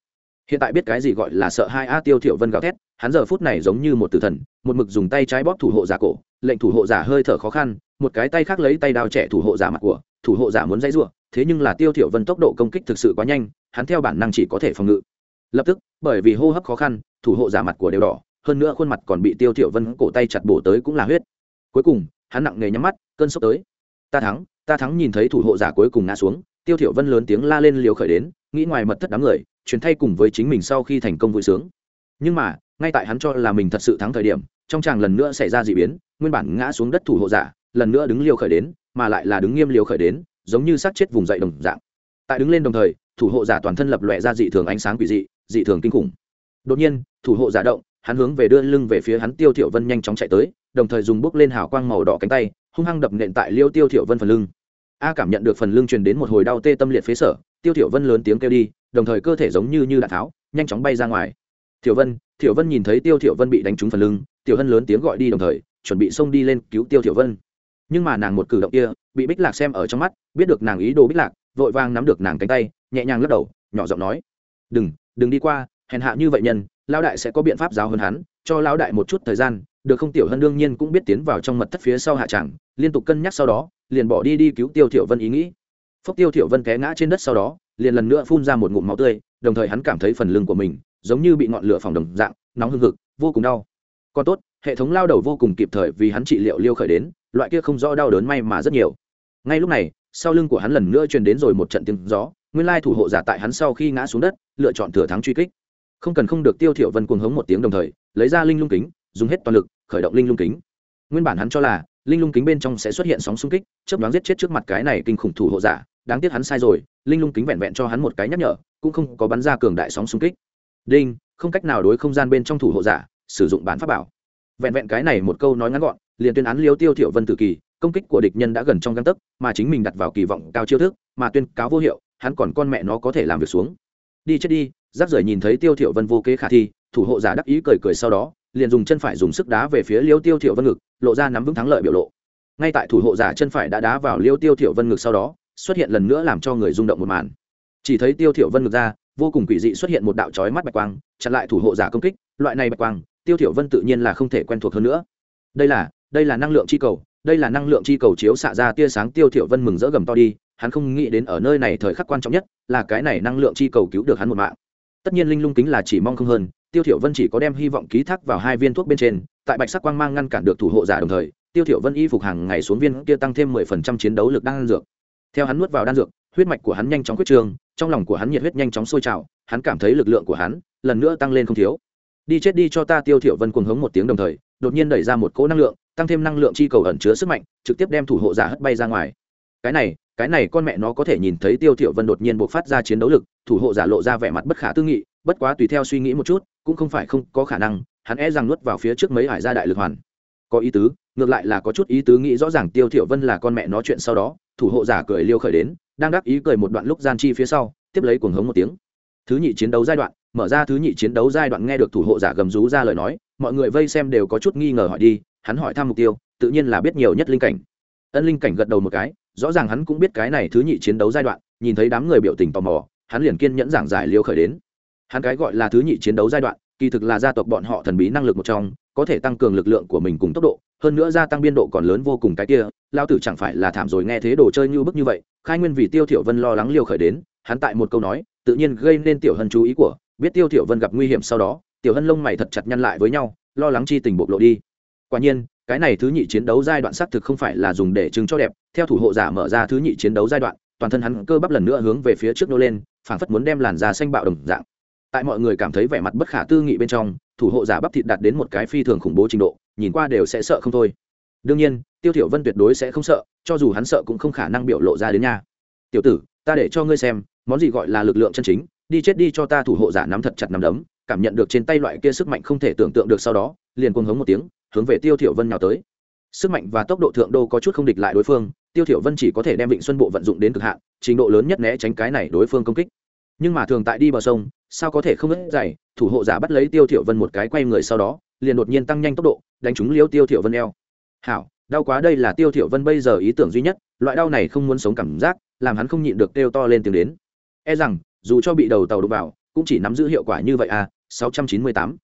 Hiện tại biết cái gì gọi là sợ hai a tiêu thiểu vân gào thét hắn giờ phút này giống như một tử thần một mực dùng tay trái bóp thủ hộ giả cổ lệnh thủ hộ giả hơi thở khó khăn một cái tay khác lấy tay đao trẻ thủ hộ giả mặt của thủ hộ giả muốn dãy rủa thế nhưng là tiêu thiểu vân tốc độ công kích thực sự quá nhanh hắn theo bản năng chỉ có thể phòng ngự. Lập tức bởi vì hô hấp khó khăn thủ hộ giả mặt của đều đỏ hơn nữa khuôn mặt còn bị tiêu thiểu vân cổ tay chặt bổ tới cũng là huyết cuối cùng, hắn nặng nề nhắm mắt, cơn sốc tới. Ta thắng ta thắng nhìn thấy thủ hộ giả cuối cùng ngã xuống, tiêu thiểu vân lớn tiếng la lên liều khởi đến, nghĩ ngoài mật thất đám người, truyền thay cùng với chính mình sau khi thành công vui sướng. Nhưng mà, ngay tại hắn cho là mình thật sự thắng thời điểm, trong chàng lần nữa xảy ra dị biến, nguyên bản ngã xuống đất thủ hộ giả, lần nữa đứng liều khởi đến, mà lại là đứng nghiêm liều khởi đến, giống như sát chết vùng dậy đồng dạng. Tại đứng lên đồng thời, thủ hộ giả toàn thân lập loè ra dị thường ánh sáng quỷ dị dị thường kinh khủng. Đột nhiên, thủ hộ giả động, hắn hướng về đưa lưng về phía hắn tiêu thiểu vân nhanh chóng chạy tới đồng thời dùng bước lên hào quang màu đỏ cánh tay, hung hăng đập nện tại liêu tiêu thiểu vân phần lưng. A cảm nhận được phần lưng truyền đến một hồi đau tê tâm liệt phế sở, tiêu thiểu vân lớn tiếng kêu đi, đồng thời cơ thể giống như như đạn tháo, nhanh chóng bay ra ngoài. Thiểu vân thiểu vân nhìn thấy tiêu thiểu vân bị đánh trúng phần lưng, tiểu hân lớn tiếng gọi đi đồng thời, chuẩn bị xông đi lên cứu tiêu thiểu vân. Nhưng mà nàng một cử động kia, bị bích lạc xem ở trong mắt, biết được nàng ý đồ bích lạc, vội vàng nắm được nàng cánh tay, nhẹ nhàng lắc đầu, nhỏ giọng nói, đừng đừng đi qua, hèn hạ như vậy nhân, lão đại sẽ có biện pháp giáo hơn hắn, cho lão đại một chút thời gian được không tiểu hân đương nhiên cũng biết tiến vào trong mật thất phía sau hạ tràng, liên tục cân nhắc sau đó, liền bỏ đi đi cứu tiêu thiểu vân ý nghĩ. Phốc tiêu thiểu vân té ngã trên đất sau đó, liền lần nữa phun ra một ngụm máu tươi, đồng thời hắn cảm thấy phần lưng của mình giống như bị ngọn lửa phòng đồng dạng, nóng hừng hực, vô cùng đau. Còn tốt, hệ thống lao đầu vô cùng kịp thời vì hắn trị liệu liêu khởi đến, loại kia không rõ đau đớn may mà rất nhiều. Ngay lúc này, sau lưng của hắn lần nữa truyền đến rồi một trận tiếng gió, nguyên lai thủ hộ giả tại hắn sau khi ngã xuống đất, lựa chọn thừa thắng truy kích. Không cần không được tiêu thiểu vân cuồng hống một tiếng đồng thời, lấy ra linh lung kính dùng hết toàn lực, khởi động linh lung kính. Nguyên bản hắn cho là, linh lung kính bên trong sẽ xuất hiện sóng xung kích, chớp đoán giết chết trước mặt cái này kinh khủng thủ hộ giả, đáng tiếc hắn sai rồi, linh lung kính vẹn vẹn cho hắn một cái nhắc nhở, cũng không có bắn ra cường đại sóng xung kích. Đinh, không cách nào đối không gian bên trong thủ hộ giả, sử dụng bản pháp bảo. Vẹn vẹn cái này một câu nói ngắn gọn, liền tuyên án liêu tiêu thiểu vân tử kỳ, công kích của địch nhân đã gần trong găng tấc, mà chính mình đặt vào kỳ vọng cao chiêu thức, mà tuyên cáo vô hiệu, hắn còn con mẹ nó có thể làm việc xuống. Đi chết đi giáp rời nhìn thấy tiêu thiểu vân vô kế khả thi, thủ hộ giả đắc ý cười cười sau đó liền dùng chân phải dùng sức đá về phía liêu tiêu thiểu vân ngực, lộ ra nắm vững thắng lợi biểu lộ. Ngay tại thủ hộ giả chân phải đã đá vào liêu tiêu thiểu vân ngực sau đó, xuất hiện lần nữa làm cho người rung động một màn. Chỉ thấy tiêu thiểu vân ngực ra, vô cùng quỷ dị xuất hiện một đạo chói mắt bạch quang, chặn lại thủ hộ giả công kích, loại này bạch quang, tiêu thiểu vân tự nhiên là không thể quen thuộc hơn nữa. Đây là đây là năng lượng chi cầu, đây là năng lượng chi cầu chiếu xạ ra tia sáng, tiêu thiểu vân mừng rỡ gầm to đi, hắn không nghĩ đến ở nơi này thời khắc quan trọng nhất là cái này năng lượng chi cầu cứu được hắn một mạng. Tất nhiên linh lung kính là chỉ mong không hơn tiêu thiểu vân chỉ có đem hy vọng ký thác vào hai viên thuốc bên trên, tại bạch sắc quang mang ngăn cản được thủ hộ giả đồng thời, tiêu thiểu vân y phục hàng ngày xuống viên kia tăng thêm 10% chiến đấu lực đan dược. Theo hắn nuốt vào đan dược, huyết mạch của hắn nhanh chóng quyết trường, trong lòng của hắn nhiệt huyết nhanh chóng sôi trào, hắn cảm thấy lực lượng của hắn lần nữa tăng lên không thiếu. Đi chết đi cho ta, tiêu thiểu vân cuồng hống một tiếng đồng thời, đột nhiên đẩy ra một cỗ năng lượng, tăng thêm năng lượng chi cầu ẩn chứa sức mạnh, trực tiếp đem thủ hộ giả hất bay ra ngoài. Cái này cái này con mẹ nó có thể nhìn thấy tiêu thiểu vân đột nhiên bộc phát ra chiến đấu lực, thủ hộ giả lộ ra vẻ mặt bất khả tư nghị, bất quá tùy theo suy nghĩ một chút, cũng không phải không có khả năng, hắn e rằng nuốt vào phía trước mấy hải gia đại lực hoàn. Có ý tứ, ngược lại là có chút ý tứ nghĩ rõ ràng tiêu thiểu vân là con mẹ nó chuyện sau đó, thủ hộ giả cười liêu khởi đến, đang đáp ý cười một đoạn lúc gian chi phía sau, tiếp lấy cuồng hống một tiếng. Thứ nhị chiến đấu giai đoạn, mở ra thứ nhị chiến đấu giai đoạn nghe được thủ hộ giả gầm rú ra lời nói, mọi người vây xem đều có chút nghi ngờ hỏi đi, hắn hỏi thăm mục tiêu, tự nhiên là biết nhiều nhất linh cảnh. Ân linh cảnh gật đầu một cái rõ ràng hắn cũng biết cái này thứ nhị chiến đấu giai đoạn, nhìn thấy đám người biểu tình tò mò, hắn liền kiên nhẫn giảng giải liêu khởi đến. Hắn cái gọi là thứ nhị chiến đấu giai đoạn, kỳ thực là gia tộc bọn họ thần bí năng lực một trong, có thể tăng cường lực lượng của mình cùng tốc độ, hơn nữa gia tăng biên độ còn lớn vô cùng cái kia lao tử chẳng phải là thảm rồi nghe thế đồ chơi như bức như vậy, khai nguyên vì tiêu thiểu vân lo lắng liêu khởi đến, hắn tại một câu nói, tự nhiên gây nên tiểu hân chú ý của, biết tiêu thiểu vân gặp nguy hiểm sau đó, tiểu hân lông mày thật chặt nhăn lại với nhau, lo lắng chi tình bộc lộ đi quả nhiên, cái này thứ nhị chiến đấu giai đoạn xác thực không phải là dùng để chứng cho đẹp. Theo thủ hộ giả mở ra thứ nhị chiến đấu giai đoạn, toàn thân hắn cơ bắp lần nữa hướng về phía trước nô lên, phảng phất muốn đem làn da xanh bạo đồng dạng. Tại mọi người cảm thấy vẻ mặt bất khả tư nghị bên trong, thủ hộ giả bắp thịt đạt đến một cái phi thường khủng bố trình độ, nhìn qua đều sẽ sợ không thôi. Đương nhiên, tiêu thiểu vân tuyệt đối sẽ không sợ, cho dù hắn sợ cũng không khả năng biểu lộ ra đến nha. Tiểu tử, ta để cho ngươi xem, món gì gọi là lực lượng chân chính, đi chết đi cho ta thủ hộ giả nắm thật chặt nắm đấm, cảm nhận được trên tay loại kia sức mạnh không thể tưởng tượng được sau đó, liền cuồng hống một tiếng hướng về tiêu thiểu vân nhào tới. Sức mạnh và tốc độ thượng đô có chút không địch lại đối phương, tiêu thiểu vân chỉ có thể đem vịnh xuân bộ vận dụng đến cực hạn, trình độ lớn nhất né tránh cái này đối phương công kích. Nhưng mà thường tại đi bờ sông, sao có thể không ngất dày thủ hộ giả bắt lấy tiêu thiểu vân một cái quay người sau đó, liền đột nhiên tăng nhanh tốc độ, đánh trúng liêu tiêu thiểu vân eo. Hảo, đau quá đây là tiêu thiểu vân bây giờ ý tưởng duy nhất, loại đau này không muốn sống cảm giác, làm hắn không nhịn được kêu to lên tiếng đến. E rằng, dù cho bị đầu tàu đụng vào, cũng chỉ nắm giữ hiệu quả như vậy à 698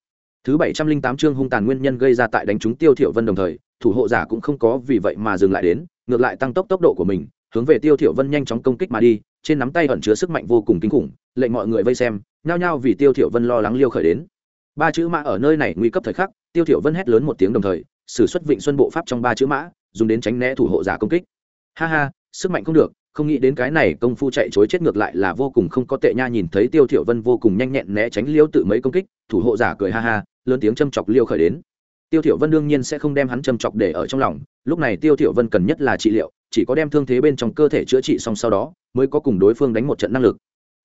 thứ 708 chương hung tàn nguyên nhân gây ra tại đánh trúng tiêu thiểu vân đồng thời, thủ hộ giả cũng không có vì vậy mà dừng lại đến, ngược lại tăng tốc tốc độ của mình, hướng về tiêu thiểu vân nhanh chóng công kích mà đi, trên nắm tay ẩn chứa sức mạnh vô cùng kinh khủng, lệnh mọi người vây xem, nhao nhao vì tiêu thiểu vân lo lắng liêu khởi đến. Ba chữ mã ở nơi này nguy cấp thời khắc, tiêu thiểu vân hét lớn một tiếng đồng thời, sử xuất vịnh xuân bộ pháp trong ba chữ mã, dùng đến tránh né thủ hộ giả công kích. Ha ha, sức mạnh không được, không nghĩ đến cái này công phu chạy chối chết ngược lại là vô cùng không có tệ nha, nhìn thấy tiêu thiểu vân vô cùng nhanh nhẹn né tránh liêu tự mấy công kích, thủ hộ giả cười ha ha lớn tiếng châm chọc liêu khởi đến. Tiêu thiểu vân đương nhiên sẽ không đem hắn châm chọc để ở trong lòng, lúc này tiêu thiểu vân cần nhất là trị liệu, chỉ có đem thương thế bên trong cơ thể chữa trị xong sau đó, mới có cùng đối phương đánh một trận năng lực.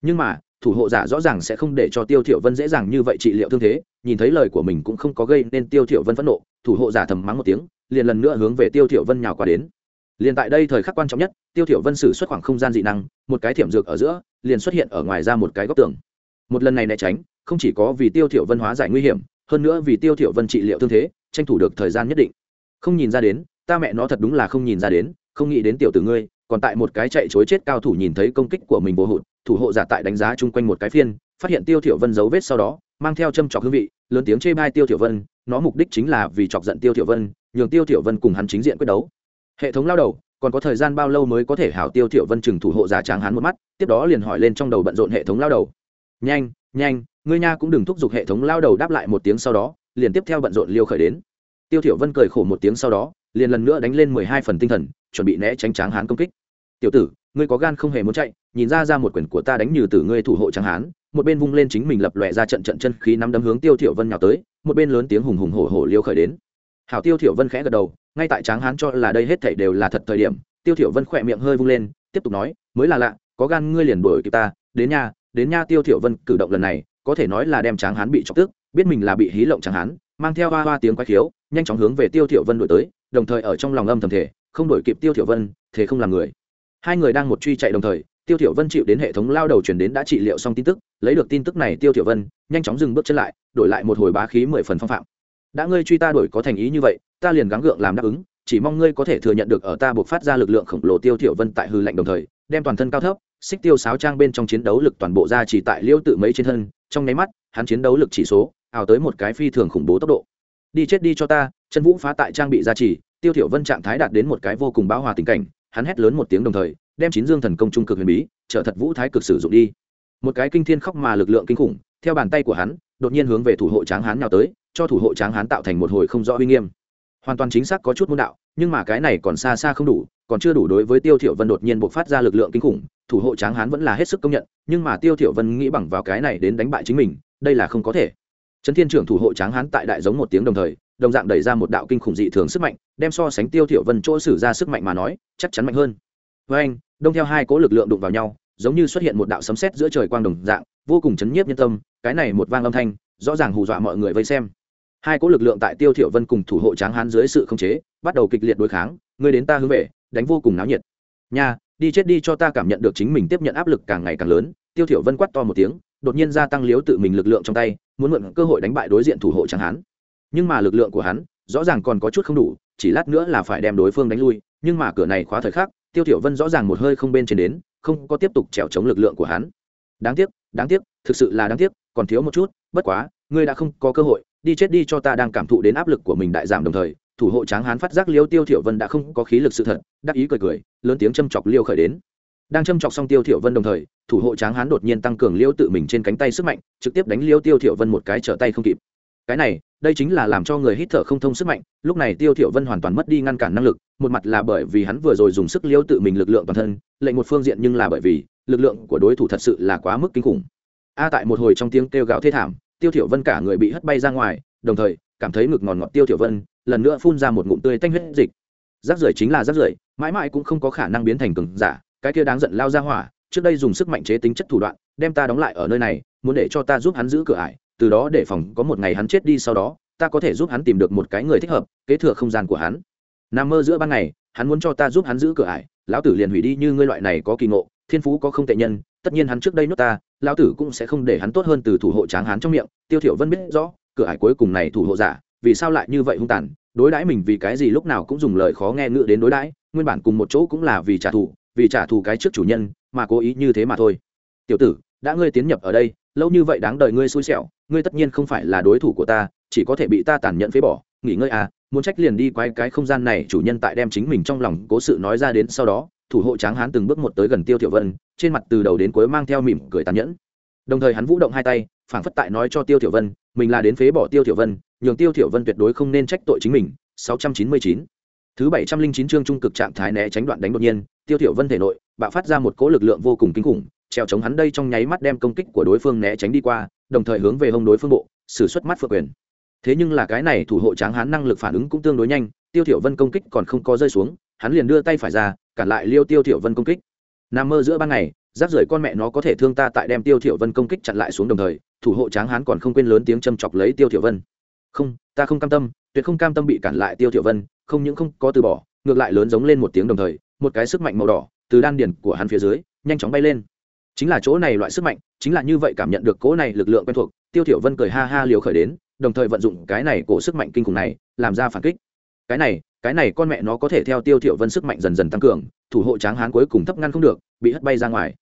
Nhưng mà, thủ hộ giả rõ ràng sẽ không để cho tiêu thiểu vân dễ dàng như vậy trị liệu thương thế, nhìn thấy lời của mình cũng không có gây nên tiêu thiểu vân phẫn nộ, thủ hộ giả thầm mắng một tiếng, liền lần nữa hướng về tiêu thiểu vân nhào qua đến. Liền tại đây thời khắc quan trọng nhất, tiêu thiểu vân sử xuất khoảng không gian dị năng, một cái thiểm dược ở giữa, liền xuất hiện ở ngoài ra một cái góc tường. Một lần này né tránh, không chỉ có vì tiêu thiểu vân hóa giải nguy hiểm hơn nữa vì tiêu thiểu vân trị liệu thương thế, tranh thủ được thời gian nhất định. Không nhìn ra đến, ta mẹ nó thật đúng là không nhìn ra đến, không nghĩ đến tiểu tử ngươi, còn tại một cái chạy chối chết cao thủ nhìn thấy công kích của mình vô hụt, thủ hộ giả tại đánh giá chung quanh một cái phiên, phát hiện tiêu thiểu vân dấu vết sau đó, mang theo châm chọc hương vị, lớn tiếng chê bai tiêu thiểu vân, nó mục đích chính là vì chọc giận tiêu thiểu vân, nhường tiêu thiểu vân cùng hắn chính diện quyết đấu. Hệ thống lao đầu, còn có thời gian bao lâu mới có thể hảo tiêu thiểu vân chừng thủ hộ giả tráng hắn một mắt, tiếp đó liền hỏi lên trong đầu bận rộn hệ thống lao đầu. Nhanh nhanh ngươi nha cũng đừng thúc giục hệ thống lao đầu đáp lại một tiếng sau đó, liền tiếp theo bận rộn liêu khởi đến. Tiêu thiểu vân cười khổ một tiếng sau đó, liền lần nữa đánh lên mười hai phần tinh thần, chuẩn bị né tránh tráng hán công kích. Tiểu tử, ngươi có gan không hề muốn chạy, nhìn ra ra một quyền của ta đánh như tử ngươi thủ hộ tráng hán. Một bên vung lên chính mình lập lòe ra trận trận chân khí nắm đấm hướng tiêu thiểu vân nhào tới, một bên lớn tiếng hùng hùng hổ hổ liêu khởi đến. Hảo tiêu thiểu vân khẽ gật đầu, ngay tại tráng hán cho là đây hết thảy đều là thật thời điểm, tiêu thiểu vân khoẹt miệng hơi vung lên, tiếp tục nói, mới là lạ, có gan ngươi liền đuổi kịp ta, đến nha đến nha tiêu thiểu vân, cử động lần này có thể nói là đem tráng hán bị chọc tức, biết mình là bị hí lộng tráng hán, mang theo hoa hoa tiếng quái khiếu, nhanh chóng hướng về tiêu thiểu vân đuổi tới, đồng thời ở trong lòng âm thầm thể không đuổi kịp tiêu thiểu vân thế không làm người. Hai người đang một truy chạy đồng thời, tiêu thiểu vân chịu đến hệ thống lao đầu truyền đến đã trị liệu xong tin tức, lấy được tin tức này tiêu thiểu vân, nhanh chóng dừng bước chân lại, đổi lại một hồi bá khí mười phần phong phạm. Đã ngươi truy ta đuổi có thành ý như vậy, ta liền gắng gượng làm đáp ứng, chỉ mong ngươi có thể thừa nhận được ở ta buộc phát ra lực lượng khổng lồ tiêu thiểu vân tại hư lệnh đồng thời, đem toàn thân cao thấp xích tiêu sáo trang bên trong chiến đấu lực toàn bộ ra chỉ tại liêu tự mấy trên thân, trong nháy mắt, hắn chiến đấu lực chỉ số ảo tới một cái phi thường khủng bố tốc độ. Đi chết đi cho ta, chân vũ phá tại trang bị gia trì tiêu thiểu vân trạng thái đạt đến một cái vô cùng bão hòa tình cảnh, hắn hét lớn một tiếng đồng thời, đem chín dương thần công trung cực huyền bí trợ thật vũ thái cực sử dụng đi. Một cái kinh thiên khóc mà lực lượng kinh khủng, theo bàn tay của hắn, đột nhiên hướng về thủ hộ tráng hán nhào tới, cho thủ hộ tráng hán tạo thành một hồi không rõ uy nghiêm. Hoàn toàn chính xác có chút môn đạo, nhưng mà cái này còn xa xa không đủ, còn chưa đủ đối với tiêu thiểu vân đột nhiên bộc phát ra lực lượng kinh khủng thủ hộ tráng hán vẫn là hết sức công nhận, nhưng mà tiêu thiểu vân nghĩ bằng vào cái này đến đánh bại chính mình, đây là không có thể. Trấn thiên trưởng thủ hộ tráng hán tại đại giống một tiếng đồng thời, đồng dạng đẩy ra một đạo kinh khủng dị thường sức mạnh, đem so sánh tiêu thiểu vân chỗ sử ra sức mạnh mà nói, chắc chắn mạnh hơn. Với anh, đông theo hai cố lực lượng đụng vào nhau, giống như xuất hiện một đạo sấm sét giữa trời quang đồng dạng, vô cùng chấn nhiếp nhân tâm, cái này một vang âm thanh, rõ ràng hù dọa mọi người vây xem. Hai cố lực lượng tại tiêu thiểu vân cùng thủ hộ tráng hán dưới sự không chế, bắt đầu kịch liệt đối kháng người đến ta hướng về, đánh vô cùng náo nhiệt. Nha đi chết đi cho ta cảm nhận được chính mình tiếp nhận áp lực càng ngày càng lớn. Tiêu thiểu vân quát to một tiếng, đột nhiên gia tăng liếu tự mình lực lượng trong tay, muốn mượn cơ hội đánh bại đối diện thủ hộ chẳng hán nhưng mà lực lượng của hắn, rõ ràng còn có chút không đủ, chỉ lát nữa là phải đem đối phương đánh lui. Nhưng mà cửa này khóa thời khắc, tiêu thiểu vân rõ ràng một hơi không bên trên đến, không có tiếp tục trèo chống lực lượng của hắn. Đáng tiếc đáng tiếc, thực sự là đáng tiếc, còn thiếu một chút, bất quá, ngươi đã không có cơ hội, đi chết đi cho ta đang cảm thụ đến áp lực của mình đại giảm đồng thời thủ hộ tráng hán phát giác liêu tiêu thiểu vân đã không có khí lực sự thật, đắc ý cười cười, lớn tiếng châm chọc liêu khởi đến. Đang châm chọc xong tiêu thiểu vân đồng thời, thủ hộ tráng hán đột nhiên tăng cường liêu tự mình trên cánh tay sức mạnh, trực tiếp đánh liêu tiêu thiểu vân một cái trở tay không kịp. Cái này, đây chính là làm cho người hít thở không thông sức mạnh, lúc này tiêu thiểu vân hoàn toàn mất đi ngăn cản năng lực, một mặt là bởi vì hắn vừa rồi dùng sức liêu tự mình lực lượng toàn thân, lệnh một phương diện nhưng là bởi vì lực lượng của đối thủ thật sự là quá mức kinh khủng. A tại một hồi trong tiếng kêu gào thê thảm, tiêu thiểu vân cả người bị hất bay ra ngoài, đồng thời cảm thấy ngực ngòn ngọt tiêu thiểu vân lần nữa phun ra một ngụm tươi tanh huyết dịch. Rác rưởi chính là rác rưởi, mãi mãi cũng không có khả năng biến thành cường giả, cái kia đáng giận lao ra hỏa, trước đây dùng sức mạnh chế tính chất thủ đoạn, đem ta đóng lại ở nơi này, muốn để cho ta giúp hắn giữ cửa ải, từ đó để phòng có một ngày hắn chết đi sau đó, ta có thể giúp hắn tìm được một cái người thích hợp, kế thừa không gian của hắn. Nằm mơ giữa ban ngày, hắn muốn cho ta giúp hắn giữ cửa ải, lão tử liền hủy đi như ngươi loại này có kỳ ngộ, thiên phú có không tệ nhân, tất nhiên hắn trước đây nuốt ta, lão tử cũng sẽ không để hắn tốt hơn từ thủ hộ tráng hắn trong miệng, tiêu thiểu vân biết rõ, cửa ải cuối cùng này thủ hộ giả vì sao lại như vậy hung tàn, đối đãi mình vì cái gì lúc nào cũng dùng lời khó nghe ngựa đến đối đãi, nguyên bản cùng một chỗ cũng là vì trả thù, vì trả thù cái trước chủ nhân, mà cố ý như thế mà thôi. Tiểu tử, đã ngươi tiến nhập ở đây, lâu như vậy đáng đời ngươi xui xẻo, ngươi tất nhiên không phải là đối thủ của ta, chỉ có thể bị ta tàn nhẫn phế bỏ, nghỉ ngơi à muốn trách liền đi quay cái không gian này, chủ nhân tại đem chính mình trong lòng cố sự nói ra đến sau đó, thủ hộ tráng hán từng bước một tới gần tiêu tiểu vân, trên mặt từ đầu đến cuối mang theo mỉm cười tàn nhẫn. Đồng thời hắn vũ động hai tay, phảng phất tại nói cho tiêu tiểu vân, mình là đến phế bỏ tiêu tiểu vân nhường tiêu Thiểu vân tuyệt đối không nên trách tội chính mình. 699 thứ 709 chương trung cực trạng thái né tránh đoạn đánh đột nhiên, tiêu Thiểu vân thể nội, bạo phát ra một cỗ lực lượng vô cùng kinh khủng treo chống hắn đây trong nháy mắt đem công kích của đối phương né tránh đi qua, đồng thời hướng về hông đối phương bộ, sử xuất mắt phượng quyền. Thế nhưng là cái này thủ hộ tráng hắn năng lực phản ứng cũng tương đối nhanh, tiêu thiểu vân công kích còn không có rơi xuống, hắn liền đưa tay phải ra, cản lại liêu tiêu thiểu vân công kích. Nam mơ giữa ban ngày giáp rưởi con mẹ nó có thể thương ta tại đem tiêu thiểu vân công kích chặn lại xuống đồng thời, thủ hộ tráng hắn còn không quên lớn tiếng châm chọc lấy tiêu thiểu vân không, ta không cam tâm, tuyệt không cam tâm bị cản lại tiêu thiệu vân, không những không có từ bỏ, ngược lại lớn giống lên một tiếng đồng thời, một cái sức mạnh màu đỏ từ đan điền của hắn phía dưới, nhanh chóng bay lên. Chính là chỗ này loại sức mạnh, chính là như vậy cảm nhận được cỗ này lực lượng quen thuộc, tiêu thiểu vân cười ha ha liều khởi đến, đồng thời vận dụng cái này cổ sức mạnh kinh khủng này, làm ra phản kích. Cái này cái này con mẹ nó có thể theo tiêu thiểu vân sức mạnh dần dần tăng cường, thủ hộ tráng hán cuối cùng thấp ngăn không được, bị hất bay ra ngoài.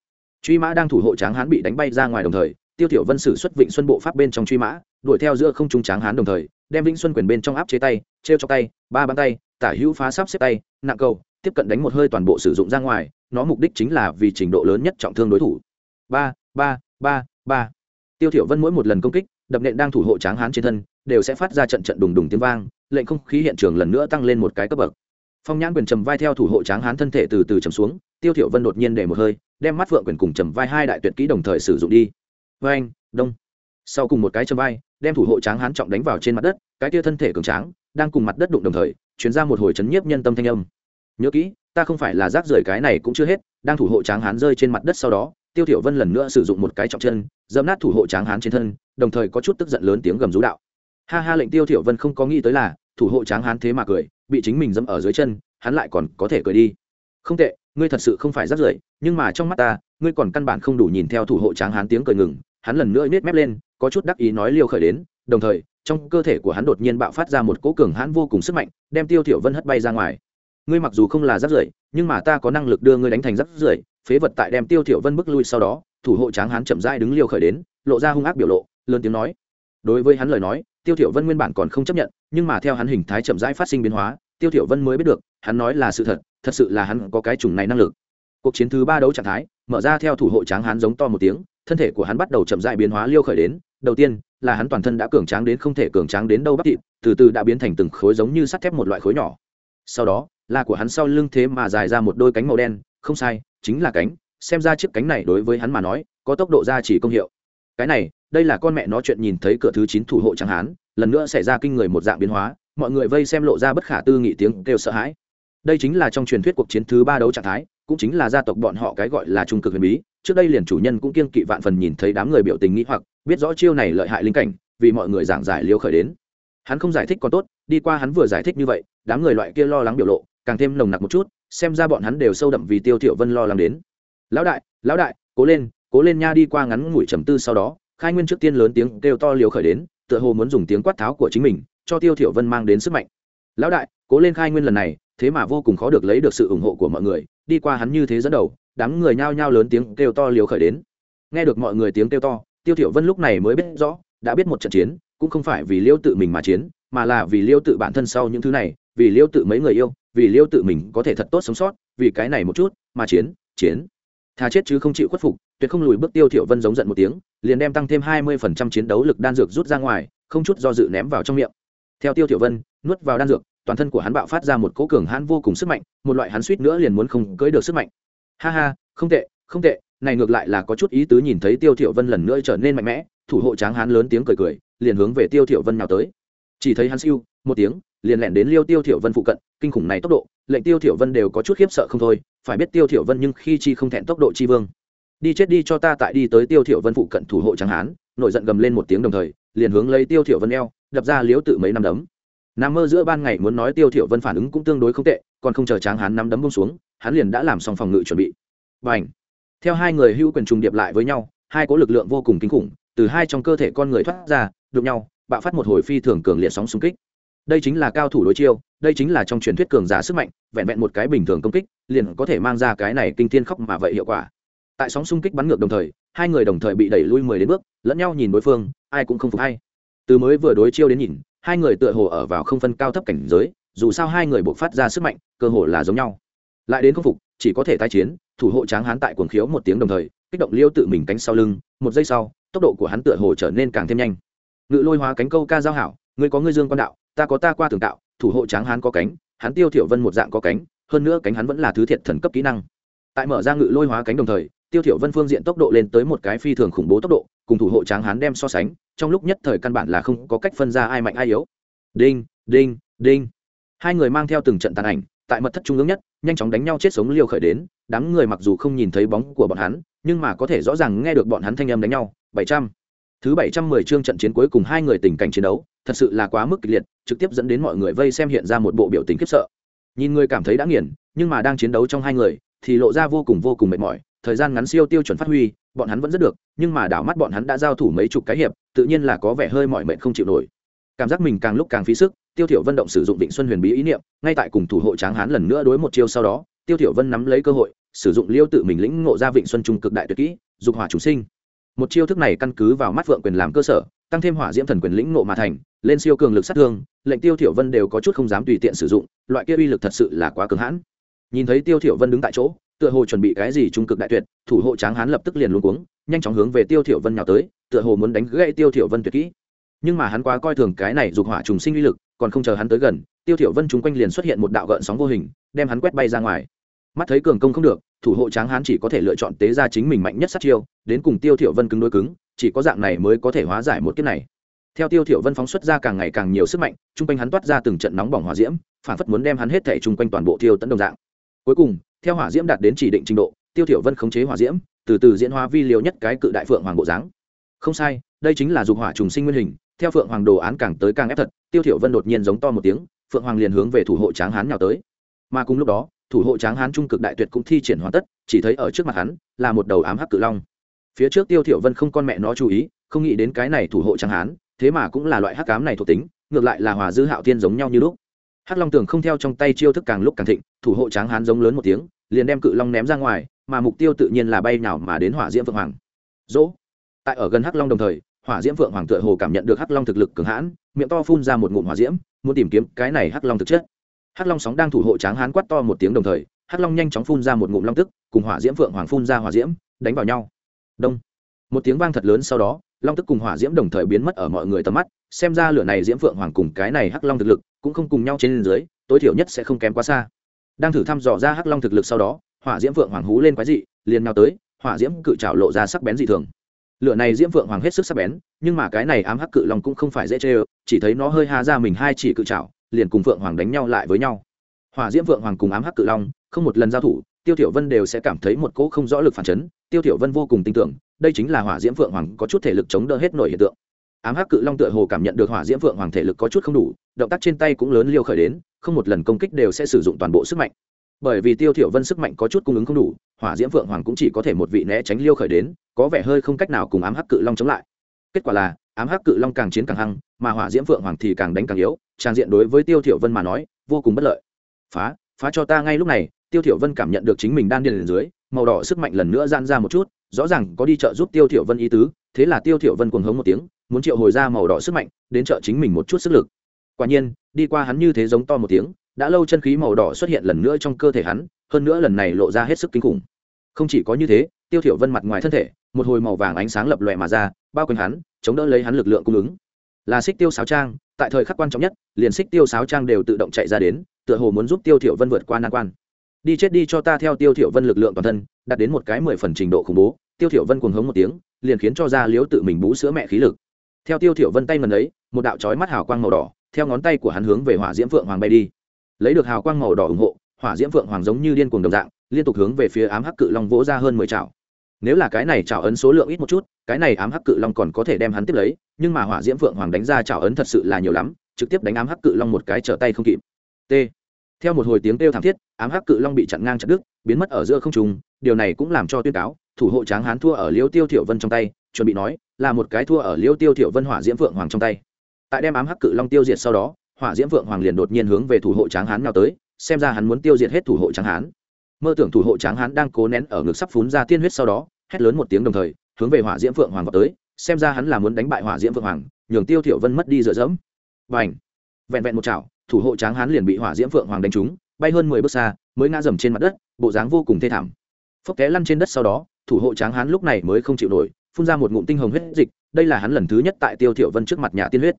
Truy mã đang thủ hộ tráng hán bị đánh bay ra ngoài đồng thời tiêu tiểu vân sử xuất vịnh xuân bộ pháp bên trong truy mã, đuổi theo giữa không trung tráng hán đồng thời, đem vĩnh xuân quyền bên trong áp chế tay treo cho tay, ba bàn tay, tả hữu phá sắp xếp tay, nặng cầu, tiếp cận đánh một hơi toàn bộ sử dụng ra ngoài, nó mục đích chính là vì trình độ lớn nhất trọng thương đối thủ. Ba ba ba ba. Tiêu tiểu vân mỗi một lần công kích, đập nện đang thủ hộ tráng hán trên thân, đều sẽ phát ra trận trận đùng đùng tiếng vang, lệnh không khí hiện trường lần nữa tăng lên một cái cấp bậc. Phong nhãn quyền trầm vai theo thủ hộ tráng hán thân thể từ từ trầm xuống, tiêu thiểu vân đột nhiên để một hơi, đem mắt vượng quyền cùng trầm vai hai đại tuyệt kỹ đồng thời sử dụng đi với anh, đông. Sau cùng một cái châm vai, đem thủ hộ tráng hán trọng đánh vào trên mặt đất, cái kia thân thể cường tráng, đang cùng mặt đất đụng đồng thời chuyển ra một hồi chấn nhiếp nhân tâm thanh âm. Nhớ kỹ, ta không phải là rác rưởi cái này cũng chưa hết, đang thủ hộ tráng hán rơi trên mặt đất sau đó, tiêu thiểu vân lần nữa sử dụng một cái trọng chân, dẫm nát thủ hộ tráng hán trên thân, đồng thời có chút tức giận lớn tiếng gầm rú đạo. Ha ha, lệnh tiêu thiểu vân không có nghĩ tới là, thủ hộ tráng hán thế mà cười, bị chính mình dẫm ở dưới chân, hắn lại còn có thể cười đi. Không tệ, ngươi thật sự không phải rác rưởi, nhưng mà trong mắt ta, ngươi còn căn bản không đủ nhìn theo thủ hộ tráng hán tiếng cười ngừng hắn lần nữa nhếch mép lên, có chút đắc ý nói liêu khởi đến, đồng thời, trong cơ thể của hắn đột nhiên bạo phát ra một cỗ cường hãn vô cùng sức mạnh, đem tiêu thiểu vân hất bay ra ngoài. Ngươi mặc dù không là rác rưởi nhưng mà ta có năng lực đưa ngươi đánh thành rác rưởi phế vật tại đem tiêu thiểu vân bước lui sau đó, thủ hộ tráng hán chậm rãi đứng liêu khởi đến, lộ ra hung ác biểu lộ, lớn tiếng nói. Đối với hắn lời nói, tiêu thiểu vân nguyên bản còn không chấp nhận, nhưng mà theo hắn hình thái chậm rãi phát sinh biến hóa, tiêu thiểu vân mới biết được, hắn nói là sự thật thật sự là hắn có cái chủng này năng lực. Cuộc chiến thứ ba đấu trạng thái, mở ra theo thủ hộ tráng hán giống to một tiếng thân thể của hắn bắt đầu chậm rãi biến hóa liêu khởi đến, đầu tiên là hắn toàn thân đã cường tráng đến không thể cường tráng đến đâu bắt thịt, từ từ đã biến thành từng khối giống như sắt thép một loại khối nhỏ. Sau đó, là của hắn sau lưng thế mà dài ra một đôi cánh màu đen, không sai, chính là cánh. Xem ra chiếc cánh này đối với hắn mà nói, có tốc độ ra chỉ công hiệu. Cái này, đây là con mẹ nó chuyện nhìn thấy cửa thứ chín thủ hộ chẳng hán, lần nữa xảy ra kinh người một dạng biến hóa, mọi người vây xem lộ ra bất khả tư nghị tiếng kêu sợ hãi. Đây chính là trong truyền thuyết cuộc chiến thứ ba đấu trạng thái, cũng chính là gia tộc bọn họ cái gọi là trung cực huyền bí trước đây liền chủ nhân cũng kiên kỵ vạn phần nhìn thấy đám người biểu tình nghĩ hoặc, biết rõ chiêu này lợi hại linh cảnh, vì mọi người giảng giải liêu khởi đến. Hắn không giải thích còn tốt, đi qua hắn vừa giải thích như vậy, đám người loại kia lo lắng biểu lộ, càng thêm nồng nặc một chút, xem ra bọn hắn đều sâu đậm vì tiêu thiểu vân lo lắng đến. Lão đại lão đại, cố lên cố lên nha, đi qua ngắn ngủi trầm tư sau đó, khai nguyên trước tiên lớn tiếng kêu to liều khởi đến, tựa hồ muốn dùng tiếng quát tháo của chính mình, cho tiêu thiểu vân mang đến sức mạnh. Lão đại, cố lên khai nguyên lần này, thế mà vô cùng khó được lấy được sự ủng hộ của mọi người, đi qua hắn như thế dẫn đầu đám người nhao nhao lớn tiếng kêu to liều khởi đến. Nghe được mọi người tiếng kêu to, tiêu thiểu vân lúc này mới biết rõ, đã biết một trận chiến, cũng không phải vì liêu tự mình mà chiến, mà là vì liêu tự bản thân sau những thứ này, vì liêu tự mấy người yêu, vì liêu tự mình có thể thật tốt sống sót, vì cái này một chút, mà chiến chiến. Thà chết chứ không chịu khuất phục, tuyệt không lùi bước tiêu thiểu vân giống giận một tiếng, liền đem tăng thêm hai mươi phần trăm chiến đấu lực đan dược rút ra ngoài, không chút do dự ném vào trong miệng. Theo tiêu thiểu vân, nuốt vào đan dược, toàn thân của hắn bạo phát ra một cỗ cường hãn vô cùng sức mạnh, một loại hắn suýt nữa liền muốn không cưỡi được sức mạnh ha ha, không tệ không tệ, này ngược lại là có chút ý tứ nhìn thấy tiêu thiểu vân lần nữa trở nên mạnh mẽ, thủ hộ tráng hán lớn tiếng cười cười, liền hướng về tiêu thiểu vân nào tới. Chỉ thấy hắn siêu, một tiếng, liền lẻn đến liêu tiêu thiểu vân phụ cận, kinh khủng này tốc độ, lệnh tiêu thiểu vân đều có chút khiếp sợ không thôi, phải biết tiêu thiểu vân nhưng khi chi không thẹn tốc độ chi vương. Đi chết đi cho ta tại đi tới tiêu thiểu vân phụ cận thủ hộ tráng hán, nổi giận gầm lên một tiếng đồng thời, liền hướng lấy tiêu thiểu vân eo, đập ra liếu tự mấy năm đấm. Nằm mơ giữa ban ngày muốn nói tiêu thiểu vân phản ứng cũng tương đối không tệ, còn không chờ tráng hán năm đấm buông xuống hắn liền đã làm xong phòng ngự chuẩn bị. Bành! Theo hai người hưu quyền trùng điệp lại với nhau, hai cỗ lực lượng vô cùng kinh khủng, từ hai trong cơ thể con người thoát ra, đụng nhau, bạo phát một hồi phi thường cường liệt sóng xung kích. Đây chính là cao thủ đối chiêu, đây chính là trong truyền thuyết cường giả sức mạnh, vẹn vẹn một cái bình thường công kích, liền có thể mang ra cái này kinh thiên khóc mà vậy hiệu quả. Tại sóng xung kích bắn ngược đồng thời, hai người đồng thời bị đẩy lui mười đến bước, lẫn nhau nhìn đối phương, ai cũng không phục hay. Từ mới vừa đối chiêu đến nhìn, hai người tựa hồ ở vào không phân cao thấp cảnh giới, dù sao hai người buộc phát ra sức mạnh, cơ hồ là giống nhau lại đến không phục, chỉ có thể tái chiến, thủ hộ tráng hán tại cuồng khiếu một tiếng đồng thời, kích động liêu tự mình cánh sau lưng, một giây sau, tốc độ của hắn tựa hồ trở nên càng thêm nhanh. Ngự lôi hóa cánh câu ca giao hảo, ngươi có ngươi dương quan đạo, ta có ta qua tường tạo, thủ hộ tráng hán có cánh, hắn tiêu thiểu vân một dạng có cánh, hơn nữa cánh hắn vẫn là thứ thiệt thần cấp kỹ năng. Tại mở ra ngự lôi hóa cánh đồng thời, tiêu thiểu vân phương diện tốc độ lên tới một cái phi thường khủng bố tốc độ, cùng thủ hộ tráng hán đem so sánh, trong lúc nhất thời căn bản là không có cách phân ra ai mạnh ai yếu. Đinh đinh đinh. Hai người mang theo từng trận tàn ảnh, tại mật thất trung ương nhất nhanh chóng đánh nhau chết sống liều khởi đến, đám người mặc dù không nhìn thấy bóng của bọn hắn, nhưng mà có thể rõ ràng nghe được bọn hắn thanh âm đánh nhau. Bảy trăm. Thứ bảy trăm mười chương trận chiến cuối cùng hai người tình cảnh chiến đấu, thật sự là quá mức kịch liệt, trực tiếp dẫn đến mọi người vây xem hiện ra một bộ biểu tình khiếp sợ. Nhìn người cảm thấy đã nghiền, nhưng mà đang chiến đấu trong hai người, thì lộ ra vô cùng vô cùng mệt mỏi, thời gian ngắn siêu tiêu chuẩn phát huy, bọn hắn vẫn rất được, nhưng mà đảo mắt bọn hắn đã giao thủ mấy chục cái hiệp, tự nhiên là có vẻ hơi mỏi mệt không chịu nổi cảm giác mình càng lúc càng phí sức, tiêu thiểu vân động sử dụng vịnh xuân huyền bí ý niệm, ngay tại cùng thủ hộ tráng hán lần nữa đối một chiêu sau đó, tiêu thiểu vân nắm lấy cơ hội, sử dụng liêu tự mình lĩnh ngộ ra vịnh xuân trung cực đại tuyệt kỹ, dục hỏa chủ sinh. Một chiêu thức này căn cứ vào mắt vượng quyền làm cơ sở, tăng thêm hỏa diễm thần quyền lĩnh ngộ mà thành, lên siêu cường lực sát thương, lệnh tiêu thiểu vân đều có chút không dám tùy tiện sử dụng, loại kia uy lực thật sự là quá cứng hãn. Nhìn thấy tiêu thiểu vân đứng tại chỗ, tựa hồ chuẩn bị cái gì trung cực đại tuyệt, thủ hộ tráng hán lập tức liền luống cuống, nhanh chóng hướng về tiêu thiểu vân nhào tới, tựa hồ muốn đánh gãy tiêu thiểu vân tuyệt kỹ nhưng mà hắn quá coi thường cái này dục hỏa trùng sinh uy lực, còn không chờ hắn tới gần, tiêu thiểu vân chúng quanh liền xuất hiện một đạo gợn sóng vô hình, đem hắn quét bay ra ngoài. Mắt thấy cường công không được, thủ hộ tráng hán chỉ có thể lựa chọn tế ra chính mình mạnh nhất sát chiêu, đến cùng tiêu thiểu vân cứng đối cứng, chỉ có dạng này mới có thể hóa giải một kiếp này. Theo tiêu thiểu vân phóng xuất ra càng ngày càng nhiều sức mạnh trung quanh hắn toát ra từng trận nóng bỏng hỏa diễm, phản phất muốn đem hắn hết thể trung quanh toàn bộ tiêu tận đồng dạng. Cuối cùng, theo hỏa diễm đạt đến chỉ định trình độ, tiêu thiểu vân khống chế hỏa diễm, từ từ diễn hóa vi liều nhất cái cự đại phượng hoàng bộ dáng. Không sai, đây chính là dục hỏa trùng sinh nguyên hình theo phượng hoàng đồ án càng tới càng ép thật, tiêu thiểu vân đột nhiên giống to một tiếng, phượng hoàng liền hướng về thủ hộ tráng hán nhào tới. Mà cùng lúc đó, thủ hộ tráng hán trung cực đại tuyệt cũng thi triển hoàn tất, chỉ thấy ở trước mặt hắn là một đầu ám hắc cự long. Phía trước tiêu thiểu vân không con mẹ nó chú ý, không nghĩ đến cái này thủ hộ tráng hán, thế mà cũng là loại hắc ám này thuộc tính, ngược lại là hòa dư hạo thiên giống nhau như lúc. Hắc long tưởng không theo trong tay chiêu thức càng lúc càng thịnh, thủ hộ tráng hán giống lớn một tiếng, liền đem cự long ném ra ngoài, mà mục tiêu tự nhiên là bay nào mà đến hỏa diễm phượng hoàng. Dỗ! Tại ở gần hắc long đồng thời hỏa diễm phượng hoàng tựa hồ cảm nhận được hắc long thực lực cường hãn, miệng to phun ra một ngụm hỏa diễm, muốn tìm kiếm cái này hắc long thực chất. Hắc long sóng đang thủ hộ tráng hán quát to một tiếng đồng thời, hắc long nhanh chóng phun ra một ngụm long tức, cùng hỏa diễm phượng hoàng phun ra hỏa diễm, đánh vào nhau. Đông. Một tiếng vang thật lớn sau đó, long tức cùng hỏa diễm đồng thời biến mất ở mọi người tầm mắt, xem ra lửa này diễm phượng hoàng cùng cái này hắc long thực lực cũng không cùng nhau trên dưới, tối thiểu nhất sẽ không kém quá xa. Đang thử thăm dò ra hắc long thực lực sau đó, hỏa diễm phượng hoàng hú lên quái dị, liền nào tới, hỏa diễm cự trảo lộ ra sắc bén dị thường lửa này diễm phượng hoàng hết sức sắc bén, nhưng mà cái này ám hắc cự long cũng không phải dễ chê ơ, chỉ thấy nó hơi ha ra mình hai chỉ cự trảo, liền cùng phượng hoàng đánh nhau lại với nhau. Hỏa diễm phượng hoàng cùng ám hắc cự long, không một lần giao thủ, tiêu tiểu vân đều sẽ cảm thấy một cỗ không rõ lực phản chấn, tiêu tiểu vân vô cùng tin tưởng, đây chính là hỏa diễm phượng hoàng có chút thể lực chống đỡ hết nổi hiện tượng. Ám hắc cự long tựa hồ cảm nhận được hỏa diễm phượng hoàng thể lực có chút không đủ, động tác trên tay cũng lớn liêu khởi đến, không một lần công kích đều sẽ sử dụng toàn bộ sức mạnh bởi vì tiêu thiểu vân sức mạnh có chút cung ứng không đủ, hỏa diễm vượng hoàng cũng chỉ có thể một vị né tránh liêu khởi đến, có vẻ hơi không cách nào cùng ám hắc cự long chống lại. Kết quả là, ám hắc cự long càng chiến càng hăng, mà hỏa diễm vượng hoàng thì càng đánh càng yếu, trang diện đối với tiêu thiểu vân mà nói, vô cùng bất lợi. Phá phá cho ta ngay lúc này. Tiêu thiểu vân cảm nhận được chính mình đan điền dưới, màu đỏ sức mạnh lần nữa giãn ra một chút, rõ ràng có đi trợ giúp tiêu thiểu vân ý tứ, thế là tiêu thiểu vân cuồng hống một tiếng, muốn triệu hồi ra màu đỏ sức mạnh, đến trợ chính mình một chút sức lực. Quả nhiên, đi qua hắn như thế giống to một tiếng đã lâu chân khí màu đỏ xuất hiện lần nữa trong cơ thể hắn, hơn nữa lần này lộ ra hết sức kinh khủng. Không chỉ có như thế, tiêu thiểu vân mặt ngoài thân thể, một hồi màu vàng ánh sáng lập lòe mà ra, bao quanh hắn, chống đỡ lấy hắn lực lượng cung ứng. Là xích tiêu sáo trang, tại thời khắc quan trọng nhất, liền xích tiêu sáo trang đều tự động chạy ra đến, tựa hồ muốn giúp tiêu thiểu vân vượt qua nan quan. Đi chết đi cho ta theo tiêu thiểu vân lực lượng toàn thân, đạt đến một cái mười phần trình độ khủng bố. Tiêu thiểu vân cuồng hống một tiếng, liền khiến cho ra liếu tự mình bú sữa mẹ khí lực. Theo tiêu thiểu vân tay ngần ấy, một đạo chói mắt hào quang màu đỏ, theo ngón tay của hắn hướng về hỏa diễm vượng hoàng bay đi lấy được hào quang màu đỏ ủng hộ, hỏa diễm phượng hoàng giống như điên cuồng đồng dạng, liên tục hướng về phía ám hắc cự long vỗ ra hơn mười chảo. Nếu là cái này chảo ấn số lượng ít một chút, cái này ám hắc cự long còn có thể đem hắn tiếp lấy, nhưng mà hỏa diễm phượng hoàng đánh ra chảo ấn thật sự là nhiều lắm, trực tiếp đánh ám hắc cự long một cái trở tay không kịp. T. Theo một hồi tiếng kêu thảm thiết, ám hắc cự long bị chặn ngang chặt đứt, biến mất ở giữa không trung, điều này cũng làm cho tuyên cáo, thủ hộ tráng hán thua ở liêu tiêu thiểu vân trong tay, chuẩn bị nói, là một cái thua ở liêu tiêu thiểu vân hỏa diễm phượng hoàng trong tay. Tại đem ám hắc cự long tiêu diệt sau đó hỏa diễm Vượng hoàng liền đột nhiên hướng về thủ hộ tráng hán nào tới, xem ra hắn muốn tiêu diệt hết thủ hộ tráng hán. Mơ tưởng thủ hộ tráng hán đang cố nén ở ngực sắp phun ra tiên huyết sau đó, hét lớn một tiếng đồng thời, hướng về hỏa diễm Vượng hoàng vào tới, xem ra hắn là muốn đánh bại hỏa diễm Vượng hoàng, nhường tiêu thiểu vân mất đi dựa dẫm. Và vẹn vẹn một chảo, thủ hộ tráng hán liền bị hỏa diễm Vượng hoàng đánh trúng, bay hơn mười bước xa, mới ngã dầm trên mặt đất, bộ dáng vô cùng thê thảm. Phốc té lăn trên đất sau đó, thủ hộ tráng hán lúc này mới không chịu nổi, phun ra một ngụm tinh hồng huyết dịch, đây là hắn lần thứ nhất tại tiêu thiểu vân trước mặt nhà tiên huyết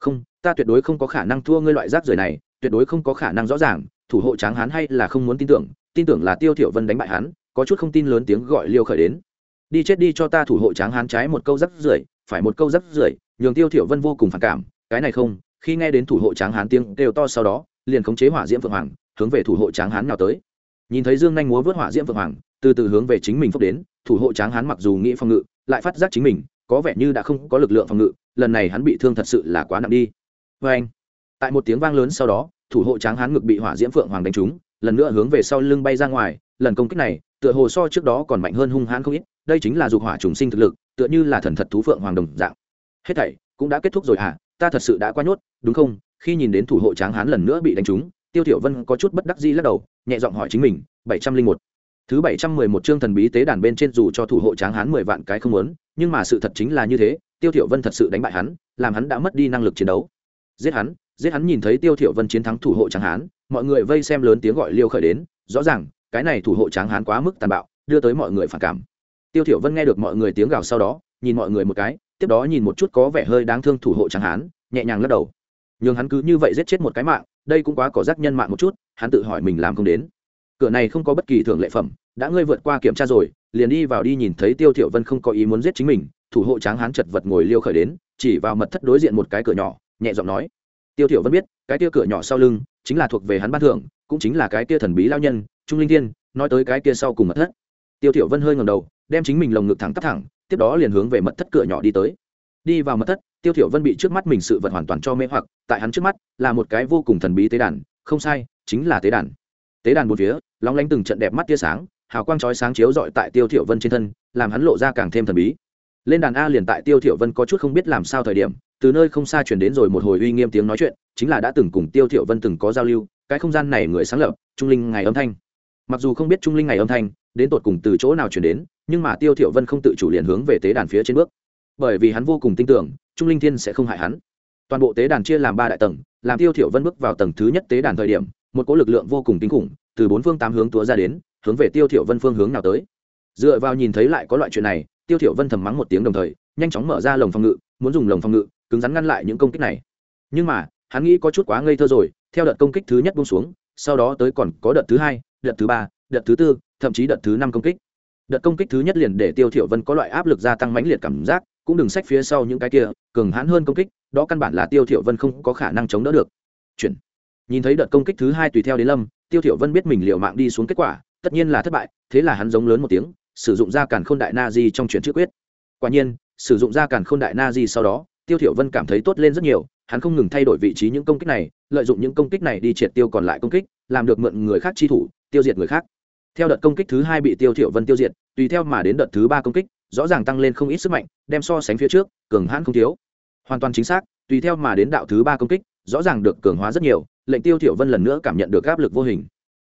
không, ta tuyệt đối không có khả năng thua ngươi loại rác rưởi này, tuyệt đối không có khả năng rõ ràng, thủ hộ tráng hán hay là không muốn tin tưởng tin tưởng là tiêu thiểu vân đánh bại hắn, có chút không tin lớn tiếng gọi liêu khởi đến. Đi chết đi cho ta thủ hộ tráng hán trái một câu rác rưởi, phải một câu rác rưởi, nhường tiêu thiểu vân vô cùng phản cảm, cái này không, khi nghe đến thủ hộ tráng hán tiếng đều to sau đó, liền khống chế hỏa diễm vượng hoàng, hướng về thủ hộ tráng hán nào tới. Nhìn thấy dương nhanh múa vớt hỏa diễm vượng hoàng, từ từ hướng về chính mình phúc đến, thủ hộ tráng hán mặc dù nghĩ phòng ngự, lại phát giác chính mình có vẻ như đã không có lực lượng phòng ngự, lần này hắn bị thương thật sự là quá nặng đi. Vê anh, tại một tiếng vang lớn sau đó, thủ hộ tráng hán ngực bị hỏa diễm phượng hoàng đánh trúng, lần nữa hướng về sau lưng bay ra ngoài, lần công kích này, tựa hồ so trước đó còn mạnh hơn hung hãn không ít, đây chính là dục hỏa trùng sinh thực lực, tựa như là thần thật thú phượng hoàng đồng dạng. Hết thảy cũng đã kết thúc rồi à ta thật sự đã quá nhốt, đúng không? Khi nhìn đến thủ hộ tráng hán lần nữa bị đánh trúng, tiêu thiểu vân có chút bất đắc dĩ lắc đầu, nhẹ giọng hỏi chính mình, bảy trăm linh một. Thứ bảy trăm mười một chương thần bí tế đàn bên trên dù cho thủ hộ tráng hán mười vạn cái không muốn nhưng mà sự thật chính là như thế, tiêu thiểu vân thật sự đánh bại hắn, làm hắn đã mất đi năng lực chiến đấu. Giết hắn giết hắn nhìn thấy tiêu thiểu vân chiến thắng thủ hộ tráng hán, mọi người vây xem lớn tiếng gọi liêu khởi đến, rõ ràng, cái này thủ hộ tráng hán quá mức tàn bạo, đưa tới mọi người phản cảm. Tiêu thiểu vân nghe được mọi người tiếng gào sau đó, nhìn mọi người một cái, tiếp đó nhìn một chút có vẻ hơi đáng thương thủ hộ tráng hán, nhẹ nhàng lắc đầu. Nhưng hắn cứ như vậy giết chết một cái mạng, đây cũng quá có giác nhân mạng một chút, hắn tự hỏi mình làm không đến cửa này không có bất kỳ thưởng lệ phẩm, đã ngươi vượt qua kiểm tra rồi, liền đi vào đi nhìn thấy tiêu thiểu vân không có ý muốn giết chính mình, thủ hộ tráng hán chật vật ngồi liêu khởi đến, chỉ vào mật thất đối diện một cái cửa nhỏ, nhẹ giọng nói. Tiêu thiểu vân biết, cái kia cửa nhỏ sau lưng, chính là thuộc về hắn ban thưởng, cũng chính là cái kia thần bí lao nhân, trung linh thiên, nói tới cái kia sau cùng mật thất. Tiêu thiểu vân hơi ngẩng đầu, đem chính mình lồng ngực thẳng tắp thẳng, tiếp đó liền hướng về mật thất cửa nhỏ đi tới. Đi vào mật thất, tiêu thiểu vân bị trước mắt mình sự vật hoàn toàn cho mê hoặc, tại hắn trước mắt, là một cái vô cùng thần bí tế đàn, không sai, chính là tế đàn tế đàn bốn phía, lóng lánh từng trận đẹp mắt tia sáng, hào quang chói sáng chiếu rọi tại tiêu thiểu vân trên thân, làm hắn lộ ra càng thêm thần bí. Lên đàn a liền tại tiêu thiểu vân có chút không biết làm sao thời điểm, từ nơi không xa truyền đến rồi một hồi uy nghiêm tiếng nói chuyện, chính là đã từng cùng tiêu thiểu vân từng có giao lưu, cái không gian này người sáng lập, trung linh ngày âm thanh. Mặc dù không biết trung linh ngày âm thanh, đến tột cùng từ chỗ nào truyền đến, nhưng mà tiêu thiểu vân không tự chủ liền hướng về tế đàn phía trên bước. Bởi vì hắn vô cùng tin tưởng, trung linh thiên sẽ không hại hắn. Toàn bộ tế đàn chia làm ba đại tầng, làm tiêu thiểu vân bước vào tầng thứ nhất tế đàn thời điểm một cỗ lực lượng vô cùng kinh khủng, từ bốn phương tám hướng túa ra đến, hướng về tiêu thiểu vân phương hướng nào tới. Dựa vào nhìn thấy lại có loại chuyện này, tiêu thiểu vân thầm mắng một tiếng đồng thời, nhanh chóng mở ra lồng phòng ngự, muốn dùng lồng phòng ngự, cứng rắn ngăn lại những công kích này. Nhưng mà, hắn nghĩ có chút quá ngây thơ rồi, theo đợt công kích thứ nhất buông xuống, sau đó tới còn có đợt thứ hai, đợt thứ ba, đợt thứ tư, thậm chí đợt thứ năm công kích. Đợt công kích thứ nhất liền để tiêu thiểu vân có loại áp lực gia tăng mãnh liệt cảm giác, cũng đừng sách phía sau những cái kia, cường hãn hơn công kích, đó căn bản là tiêu thiểu vân không có khả năng chống đỡ được. Chuyển nhìn thấy đợt công kích thứ hai tùy theo đến lâm, tiêu thiểu vân biết mình liều mạng đi xuống kết quả, tất nhiên là thất bại, thế là hắn giống lớn một tiếng, sử dụng ra càn khôn đại na di trong chuyển chữ quyết. Quả nhiên, sử dụng ra càn khôn đại na di sau đó, tiêu thiểu vân cảm thấy tốt lên rất nhiều, hắn không ngừng thay đổi vị trí những công kích này, lợi dụng những công kích này đi triệt tiêu còn lại công kích, làm được mượn người khác chi thủ, tiêu diệt người khác. Theo đợt công kích thứ hai bị tiêu thiểu vân tiêu diệt, tùy theo mà đến đợt thứ ba công kích, rõ ràng tăng lên không ít sức mạnh, đem so sánh phía trước, cường hãn không thiếu. Hoàn toàn chính xác, tùy theo mà đến đạo thứ ba công kích rõ ràng được cường hóa rất nhiều, lệnh tiêu thiểu vân lần nữa cảm nhận được áp lực vô hình.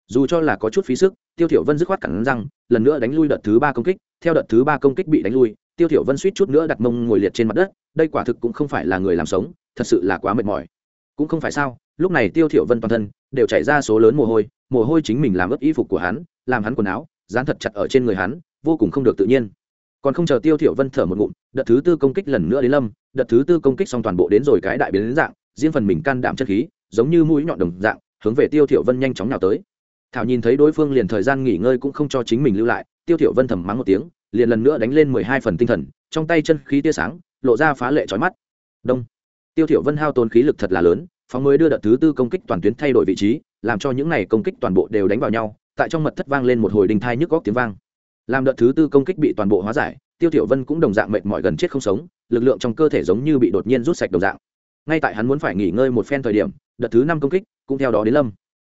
Dù cho là có chút phí sức, tiêu thiểu vân dứt khoát cắn răng, lần nữa đánh lui đợt thứ ba công kích. Theo đợt thứ ba công kích bị đánh lui, tiêu thiểu vân suýt chút nữa đặt mông ngồi liệt trên mặt đất. Đây quả thực cũng không phải là người làm sống, thật sự là quá mệt mỏi. Cũng không phải sao, lúc này tiêu thiểu vân toàn thân đều chảy ra số lớn mồ hôi mồ hôi chính mình làm ướt y phục của hắn, làm hắn quần áo, dán thật chặt ở trên người hắn, vô cùng không được tự nhiên. Còn không chờ tiêu thiểu vân thở một ngụm, đợt thứ tư công kích lần nữa đến lâm, đợt thứ tư công kích xong toàn bộ đến rồi cái đại biến đến dạng riêng phần mình can đảm chân khí, giống như mũi nhọn đồng dạng, hướng về tiêu thiểu vân nhanh chóng nào tới. Thảo nhìn thấy đối phương liền thời gian nghỉ ngơi cũng không cho chính mình lưu lại, tiêu thiểu vân thầm mắng một tiếng, liền lần nữa đánh lên mười hai phần tinh thần, trong tay chân khí tia sáng, lộ ra phá lệ chói mắt. Đông. Tiêu thiểu vân hao tốn khí lực thật là lớn, phóng mới đưa đợt thứ tư công kích toàn tuyến thay đổi vị trí, làm cho những này công kích toàn bộ đều đánh vào nhau, tại trong mật thất vang lên một hồi đình thai nhức góc tiếng vang. Làm đợt thứ tư công kích bị toàn bộ hóa giải, tiêu thiểu vân cũng đồng dạng mệt mỏi gần chết không sống, lực lượng trong cơ thể giống như bị đột nhiên rút sạch đồng dạng ngay tại hắn muốn phải nghỉ ngơi một phen thời điểm, đợt thứ năm công kích cũng theo đó đến lâm.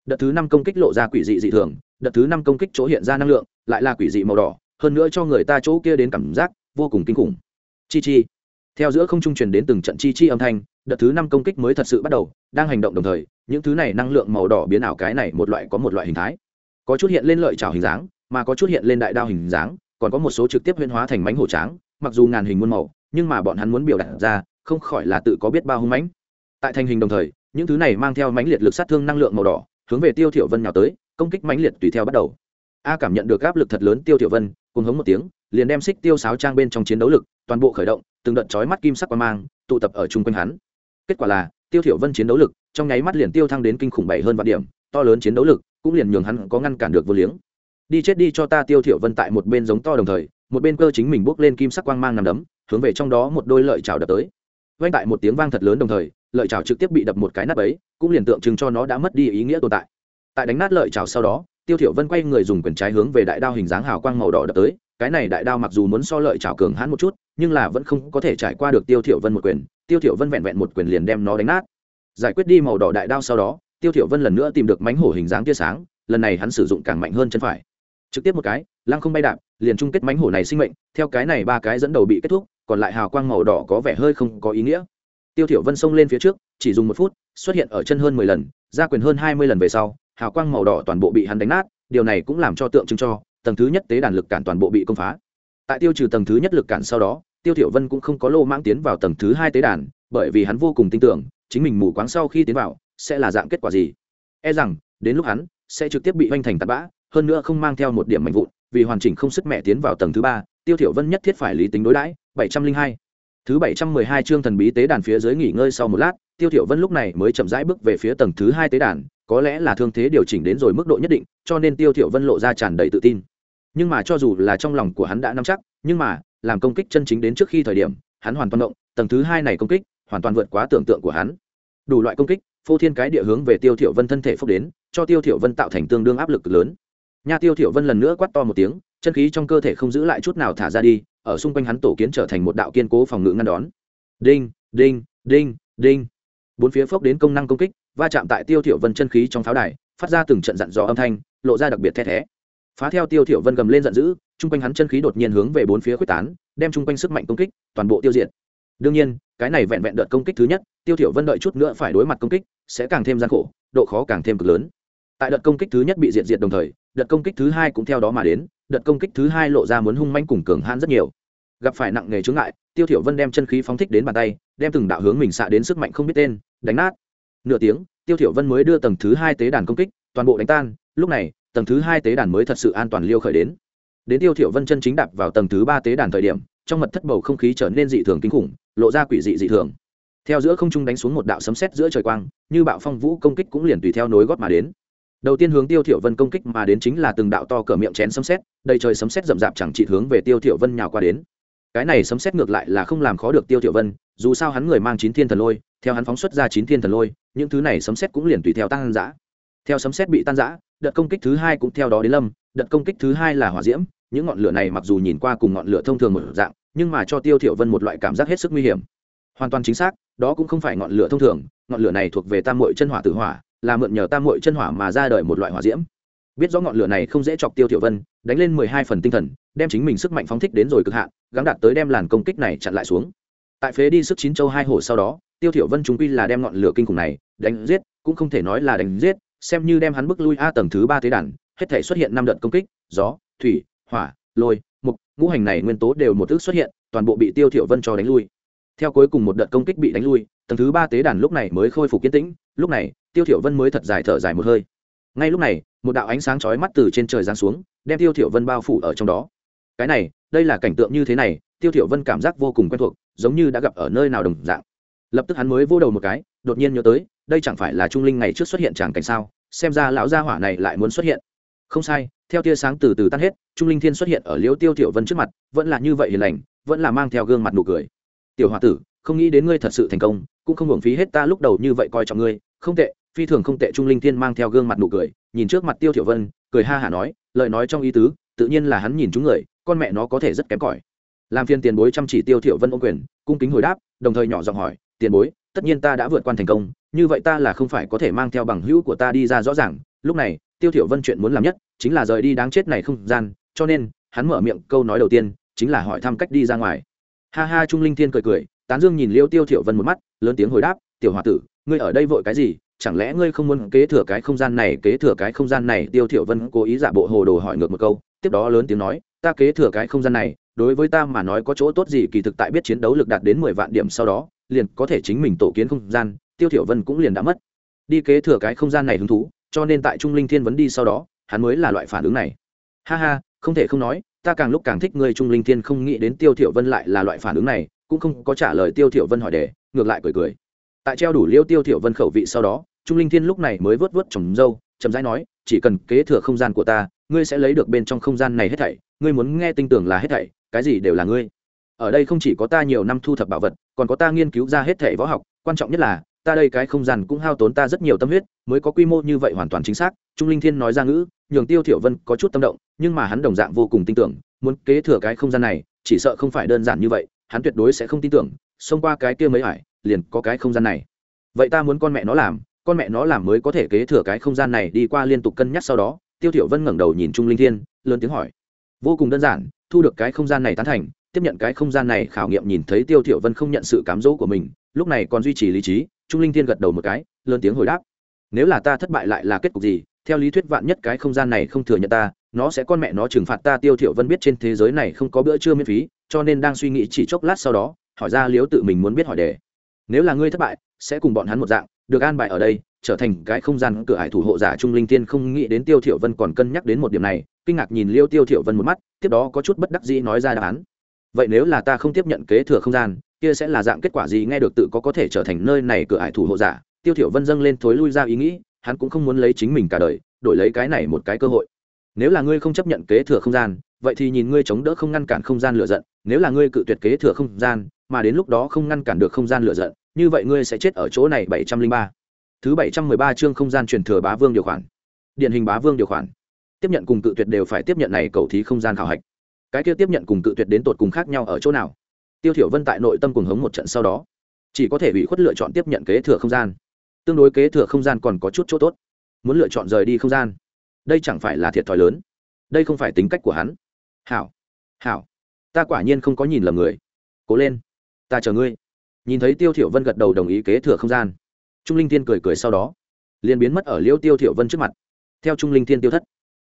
Đợt thứ năm công kích lộ ra quỷ dị dị thường, đợt thứ năm công kích chỗ hiện ra năng lượng, lại là quỷ dị màu đỏ, hơn nữa cho người ta chỗ kia đến cảm giác vô cùng kinh khủng. Chi chi. Theo giữa không trung truyền đến từng trận chi chi âm thanh, đợt thứ năm công kích mới thật sự bắt đầu, đang hành động đồng thời, những thứ này năng lượng màu đỏ biến ảo cái này một loại có một loại hình thái. Có chút hiện lên lợi trào hình dáng, mà có chút hiện lên đại đao hình dáng, còn có một số trực tiếp huyên hóa thành mánh hổ tráng, mặc dù ngàn hình muôn màu, nhưng mà bọn hắn muốn biểu đạt ra không khỏi là tự có biết bao hung mãnh. Tại thành hình đồng thời, những thứ này mang theo mãnh liệt lực sát thương năng lượng màu đỏ, hướng về tiêu thiểu vân nhào tới, công kích mãnh liệt tùy theo bắt đầu. A cảm nhận được áp lực thật lớn, tiêu thiểu vân cùng hống một tiếng, liền đem xích tiêu sáo trang bên trong chiến đấu lực, toàn bộ khởi động, từng đợt chói mắt kim sắc quang mang, tụ tập ở chung quanh hắn. Kết quả là, tiêu thiểu vân chiến đấu lực, trong nháy mắt liền tiêu thăng đến kinh khủng bảy hơn vạn điểm, to lớn chiến đấu lực, cũng liền nhường hắn có ngăn cản được vô liếng. Đi chết đi cho ta, tiêu thiểu vân tại một bên giống to đồng thời, một bên cơ chính mình bước lên kim sắc quang mang nằm đấm, hướng về trong đó một đôi lợi chảo đập tới vang tại một tiếng vang thật lớn đồng thời, lợi chảo trực tiếp bị đập một cái nát ấy cũng liền tượng trưng cho nó đã mất đi ý nghĩa tồn tại. Tại đánh nát lợi chảo sau đó, tiêu thiểu vân quay người dùng quyền trái hướng về đại đao hình dáng hào quang màu đỏ đập tới, cái này đại đao mặc dù muốn so lợi chảo cường hãn một chút, nhưng là vẫn không có thể trải qua được tiêu thiểu vân một quyền, tiêu thiểu vân vẹn vẹn một quyền liền đem nó đánh nát. Giải quyết đi màu đỏ đại đao sau đó, tiêu thiểu vân lần nữa tìm được mánh hổ hình dáng tia sáng, lần này hắn sử dụng càng mạnh hơn chân phải. Trực tiếp một cái, lăng không bay đạp, liền chung kết mánh hổ này sinh mệnh, theo cái này ba cái dẫn đầu bị kết thúc còn lại hào quang màu đỏ có vẻ hơi không có ý nghĩa. Tiêu thiểu vân xông lên phía trước, chỉ dùng một phút, xuất hiện ở chân hơn mười lần, ra quyền hơn hai mươi lần về sau, hào quang màu đỏ toàn bộ bị hắn đánh nát, điều này cũng làm cho tượng trưng cho tầng thứ nhất tế đàn lực cản toàn bộ bị công phá. Tại tiêu trừ tầng thứ nhất lực cản sau đó, tiêu thiểu vân cũng không có lô mãng tiến vào tầng thứ hai tế đàn, bởi vì hắn vô cùng tin tưởng, chính mình mù quáng sau khi tiến vào, sẽ là dạng kết quả gì. E rằng, đến lúc hắn sẽ trực tiếp bị hoành thành tạt bã, hơn nữa không mang theo một điểm mạnh vụn, vì hoàn chỉnh không sức mẹ tiến vào tầng thứ ba, tiêu thiểu vân nhất thiết phải lý tính đối đãi bảy trăm linh hai. Thứ bảy trăm mười hai chương thần bí tế đàn phía dưới nghỉ ngơi sau một lát, tiêu thiểu vân lúc này mới chậm rãi bước về phía tầng thứ hai tế đàn, có lẽ là thương thế điều chỉnh đến rồi mức độ nhất định, cho nên tiêu thiểu vân lộ ra tràn đầy tự tin. Nhưng mà cho dù là trong lòng của hắn đã nắm chắc, nhưng mà, làm công kích chân chính đến trước khi thời điểm, hắn hoàn toàn động, tầng thứ hai này công kích, hoàn toàn vượt quá tưởng tượng của hắn. Đủ loại công kích, phô thiên cái địa hướng về tiêu thiểu vân thân thể phúc đến, cho tiêu thiểu vân tạo thành tương đương áp lực lớn. Nha tiêu thiểu vân lần nữa quát to một tiếng, chân khí trong cơ thể không giữ lại chút nào thả ra đi ở xung quanh hắn tổ kiến trở thành một đạo kiên cố phòng ngự ngăn đón. Đinh đinh đinh đinh. Bốn phía phốc đến công năng công kích, va chạm tại tiêu thiểu vân chân khí trong pháo đài, phát ra từng trận dặn dò âm thanh, lộ ra đặc biệt the thé. Phá theo tiêu thiểu vân gầm lên giận dữ trung quanh hắn chân khí đột nhiên hướng về bốn phía quyết tán, đem trung quanh sức mạnh công kích toàn bộ tiêu diệt. Đương nhiên, cái này vẹn vẹn đợt công kích thứ nhất, tiêu thiểu vân đợi chút nữa phải đối mặt công kích, sẽ càng thêm gian khổ, độ khó càng thêm cực lớn. Tại đợt công kích thứ nhất bị diệt diệt đồng thời, đợt công kích thứ hai cũng theo đó mà đến đợt công kích thứ hai lộ ra muốn hung manh cùng cường hãn rất nhiều. Gặp phải nặng nghề chướng ngại, tiêu thiểu vân đem chân khí phóng thích đến bàn tay, đem từng đạo hướng mình xạ đến sức mạnh không biết tên, đánh nát. Nửa tiếng, tiêu thiểu vân mới đưa tầng thứ hai tế đàn công kích, toàn bộ đánh tan. Lúc này, tầng thứ hai tế đàn mới thật sự an toàn liêu khởi đến. Đến tiêu thiểu vân chân chính đạp vào tầng thứ ba tế đàn thời điểm, trong mật thất bầu không khí trở nên dị thường kinh khủng, lộ ra quỷ dị dị thường. Theo giữa không trung đánh xuống một đạo sấm sét giữa trời quang, như bạo phong vũ công kích cũng liền tùy theo nối gót mà đến đầu tiên hướng tiêu thiểu vân công kích mà đến chính là từng đạo to cỡ miệng chén sấm sét, đầy trời sấm sét rậm rạp chẳng chỉ hướng về tiêu thiểu vân nhào qua đến. Cái này sấm sét ngược lại là không làm khó được tiêu thiểu vân, dù sao hắn người mang chín thiên thần lôi, theo hắn phóng xuất ra chín thiên thần lôi, những thứ này sấm sét cũng liền tùy theo tăng dã. Theo sấm sét bị tan rã, đợt công kích thứ hai cũng theo đó đến lâm, đợt công kích thứ hai là hỏa diễm, những ngọn lửa này mặc dù nhìn qua cùng ngọn lửa thông thường một dạng, nhưng mà cho tiêu thiểu vân một loại cảm giác hết sức nguy hiểm. Hoàn toàn chính xác, đó cũng không phải ngọn lửa thông thường, ngọn lửa này thuộc về tam muội chân hỏa tử hỏa là mượn nhờ tam muội chân hỏa mà ra đời một loại hỏa diễm. Biết rõ ngọn lửa này không dễ chọc tiêu Tiểu vân, đánh lên mười hai phần tinh thần, đem chính mình sức mạnh phóng thích đến rồi cực hạn, gắng đạt tới đem làn công kích này chặn lại xuống. Tại phế đi sức chín châu hai hổ sau đó, tiêu Tiểu vân chúng quy là đem ngọn lửa kinh khủng này đánh giết, cũng không thể nói là đánh giết, xem như đem hắn bước lui a tầng thứ ba thế đàn, hết thể xuất hiện năm đợt công kích, gió, thủy, hỏa, lôi, mục, ngũ hành này nguyên tố đều một tức xuất hiện, toàn bộ bị tiêu thiểu vân cho đánh lui. Theo cuối cùng một đợt công kích bị đánh lui, tầng thứ ba tế đàn lúc này mới khôi phục kiên tĩnh, lúc này tiêu thiểu vân mới thật dài thở dài một hơi. Ngay lúc này, một đạo ánh sáng chói mắt từ trên trời giáng xuống, đem tiêu thiểu vân bao phủ ở trong đó. Cái này, đây là cảnh tượng như thế này, tiêu thiểu vân cảm giác vô cùng quen thuộc, giống như đã gặp ở nơi nào đồng dạng. Lập tức hắn mới vô đầu một cái, đột nhiên nhớ tới, đây chẳng phải là trung linh ngày trước xuất hiện chẳng cảnh sao? Xem ra lão gia hỏa này lại muốn xuất hiện. Không sai, theo tia sáng từ từ tan hết, trung linh thiên xuất hiện ở liễu tiêu thiểu vân trước mặt, vẫn là như vậy hiền lành, vẫn là mang theo gương mặt nụ cười. Tiểu hòa tử, không nghĩ đến ngươi thật sự thành công, cũng không hưởng phí hết ta lúc đầu như vậy coi trọng ngươi, không tệ phi thường không tệ trung linh thiên mang theo gương mặt nụ cười, nhìn trước mặt tiêu tiểu vân, cười ha hả nói, lời nói trong ý tứ, tự nhiên là hắn nhìn chúng người, con mẹ nó có thể rất kém cỏi. Làm phiên tiền bối chăm chỉ tiêu tiểu vân ôm quyền, cung kính hồi đáp, đồng thời nhỏ giọng hỏi, tiền bối, tất nhiên ta đã vượt qua thành công, như vậy ta là không phải có thể mang theo bằng hữu của ta đi ra rõ ràng, lúc này, tiêu thiểu vân chuyện muốn làm nhất, chính là rời đi đáng chết này không gian, cho nên, hắn mở miệng câu nói đầu tiên, chính là hỏi thăm cách đi ra ngoài. Ha ha, trung linh thiên cười cười, tán dương nhìn liêu tiêu thiểu vân một mắt, lớn tiếng hồi đáp, tiểu hòa tử, ngươi ở đây vội cái gì? Chẳng lẽ ngươi không muốn kế thừa cái không gian này, kế thừa cái không gian này? Tiêu thiểu vân cố ý giả bộ hồ đồ hỏi ngược một câu, tiếp đó lớn tiếng nói, ta kế thừa cái không gian này, đối với ta mà nói có chỗ tốt gì? Kỳ thực tại biết chiến đấu lực đạt đến mười vạn điểm sau đó, liền có thể chính mình tổ kiến không gian, tiêu thiểu vân cũng liền đã mất. Đi kế thừa cái không gian này hứng thú, cho nên tại trung linh thiên vấn đi sau đó, hắn mới là loại phản ứng này. Ha ha, không thể không nói, ta càng lúc càng thích ngươi trung linh thiên, không nghĩ đến tiêu thiểu vân lại là loại phản ứng này, cũng không có trả lời tiêu thiểu vân hỏi đề, ngược lại cười cười tại treo đủ liêu tiêu thiểu vân khẩu vị sau đó, trung linh thiên lúc này mới vớt vớt trồng dâu, chậm rãi nói, chỉ cần kế thừa không gian của ta, ngươi sẽ lấy được bên trong không gian này hết thảy. Ngươi muốn nghe tinh tưởng là hết thảy, cái gì đều là ngươi. Ở đây không chỉ có ta nhiều năm thu thập bảo vật, còn có ta nghiên cứu ra hết thảy võ học. Quan trọng nhất là, ta đây cái không gian cũng hao tốn ta rất nhiều tâm huyết, mới có quy mô như vậy hoàn toàn chính xác. Trung linh thiên nói ra ngữ, nhường tiêu thiểu vân có chút tâm động, nhưng mà hắn đồng dạng vô cùng tin tưởng, muốn kế thừa cái không gian này, chỉ sợ không phải đơn giản như vậy, hắn tuyệt đối sẽ không tin tưởng, xông qua cái kia mấy hải liền có cái không gian này. Vậy ta muốn con mẹ nó làm, con mẹ nó làm mới có thể kế thừa cái không gian này đi qua liên tục cân nhắc sau đó, tiêu thiểu vân ngẩng đầu nhìn trung linh thiên, lớn tiếng hỏi. Vô cùng đơn giản, thu được cái không gian này tán thành, tiếp nhận cái không gian này khảo nghiệm nhìn thấy tiêu thiểu vân không nhận sự cám dỗ của mình, lúc này còn duy trì lý trí, trung linh thiên gật đầu một cái, lớn tiếng hồi đáp. Nếu là ta thất bại lại là kết cục gì? Theo lý thuyết vạn nhất cái không gian này không thừa nhận ta, nó sẽ con mẹ nó trừng phạt ta, tiêu thiểu vân biết trên thế giới này không có bữa trưa miễn phí, cho nên đang suy nghĩ chỉ chốc lát sau đó, hỏi ra liếu tự mình muốn biết hỏi đề nếu là ngươi thất bại, sẽ cùng bọn hắn một dạng, được an bài ở đây, trở thành cái không gian cửa hải thủ hộ giả trung linh tiên không nghĩ đến tiêu thiểu vân còn cân nhắc đến một điểm này, kinh ngạc nhìn liêu tiêu thiểu vân một mắt, tiếp đó có chút bất đắc dĩ nói ra đáp án. Vậy nếu là ta không tiếp nhận kế thừa không gian, kia sẽ là dạng kết quả gì nghe được tự có có thể trở thành nơi này cửa hải thủ hộ giả? Tiêu thiểu vân dâng lên thối lui ra ý nghĩ, hắn cũng không muốn lấy chính mình cả đời, đổi lấy cái này một cái cơ hội. Nếu là ngươi không chấp nhận kế thừa không gian, vậy thì nhìn ngươi chống đỡ không ngăn cản không gian lựa giận, nếu là ngươi cự tuyệt kế thừa không gian mà đến lúc đó không ngăn cản được không gian lựa giận, như vậy ngươi sẽ chết ở chỗ này bảy trăm linh ba. Thứ bảy trăm mười ba chương không gian truyền thừa bá vương điều khoản. Điển hình bá vương điều khoản. Tiếp nhận cùng cự tuyệt đều phải tiếp nhận này cầu thí không gian khảo hạch. Cái kia tiếp nhận cùng cự tuyệt đến tột cùng khác nhau ở chỗ nào? Tiêu thiểu vân tại nội tâm cùng hống một trận sau đó, chỉ có thể bị khuất lựa chọn tiếp nhận kế thừa không gian. Tương đối kế thừa không gian còn có chút chỗ tốt. Muốn lựa chọn rời đi không gian, đây chẳng phải là thiệt thòi lớn. Đây không phải tính cách của hắn. Hảo hảo, ta quả nhiên không có nhìn lầm người. Cố lên ta chờ ngươi. Nhìn thấy tiêu thiểu vân gật đầu đồng ý kế thừa không gian, trung linh thiên cười cười sau đó, liền biến mất ở liêu tiêu thiểu vân trước mặt. Theo trung linh thiên tiêu thất,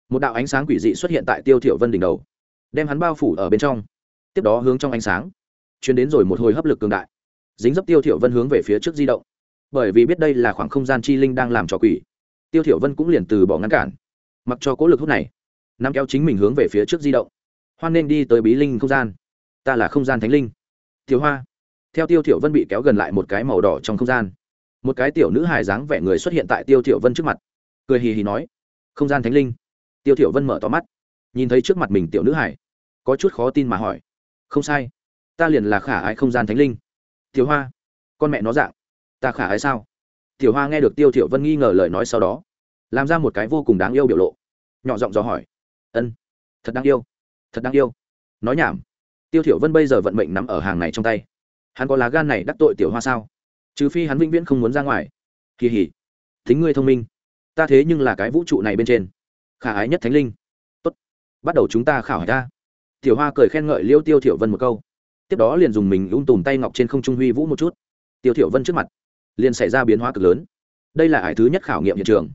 một đạo ánh sáng quỷ dị xuất hiện tại tiêu thiểu vân đỉnh đầu, đem hắn bao phủ ở bên trong. Tiếp đó hướng trong ánh sáng, truyền đến rồi một hồi hấp lực cường đại. Dính dấp tiêu thiểu vân hướng về phía trước di động. Bởi vì biết đây là khoảng không gian chi linh đang làm trò quỷ, tiêu thiểu vân cũng liền từ bỏ ngăn cản. Mặc cho cố lực hút này, nắm kéo chính mình hướng về phía trước di động. Hoan nên đi tới bí linh không gian. Ta là không gian thánh linh. Tiểu hoa theo tiêu thiểu vân bị kéo gần lại một cái màu đỏ trong không gian. Một cái tiểu nữ hài dáng vẻ người xuất hiện tại tiêu thiểu vân trước mặt. Cười hì hì nói, không gian thánh linh. Tiêu thiểu vân mở to mắt, nhìn thấy trước mặt mình tiểu nữ hài, có chút khó tin mà hỏi, không sai, ta liền là khả ái không gian thánh linh. Tiểu hoa, con mẹ nó dạng, ta khả ái sao? Tiểu hoa nghe được tiêu thiểu vân nghi ngờ lời nói sau đó, làm ra một cái vô cùng đáng yêu biểu lộ, nhỏ giọng dò hỏi, ân, thật đáng yêu, thật đáng yêu. Nói nhảm, tiêu thiểu vân bây giờ vận mệnh nắm ở hàng này trong tay hắn có lá gan này đắc tội tiểu hoa sao? Trừ phi hắn vĩnh viễn không muốn ra ngoài. Kỳ hỉ. Thính ngươi thông minh. Ta thế nhưng là cái vũ trụ này bên trên. Khả ái nhất thánh linh. Tốt. Bắt đầu chúng ta khảo hải ta. Tiểu hoa cười khen ngợi liêu tiêu thiểu vân một câu. Tiếp đó liền dùng mình ung tùm tay ngọc trên không trung huy vũ một chút. Tiêu thiểu vân trước mặt, liền xảy ra biến hóa cực lớn. Đây là hải thứ nhất khảo nghiệm hiện trường.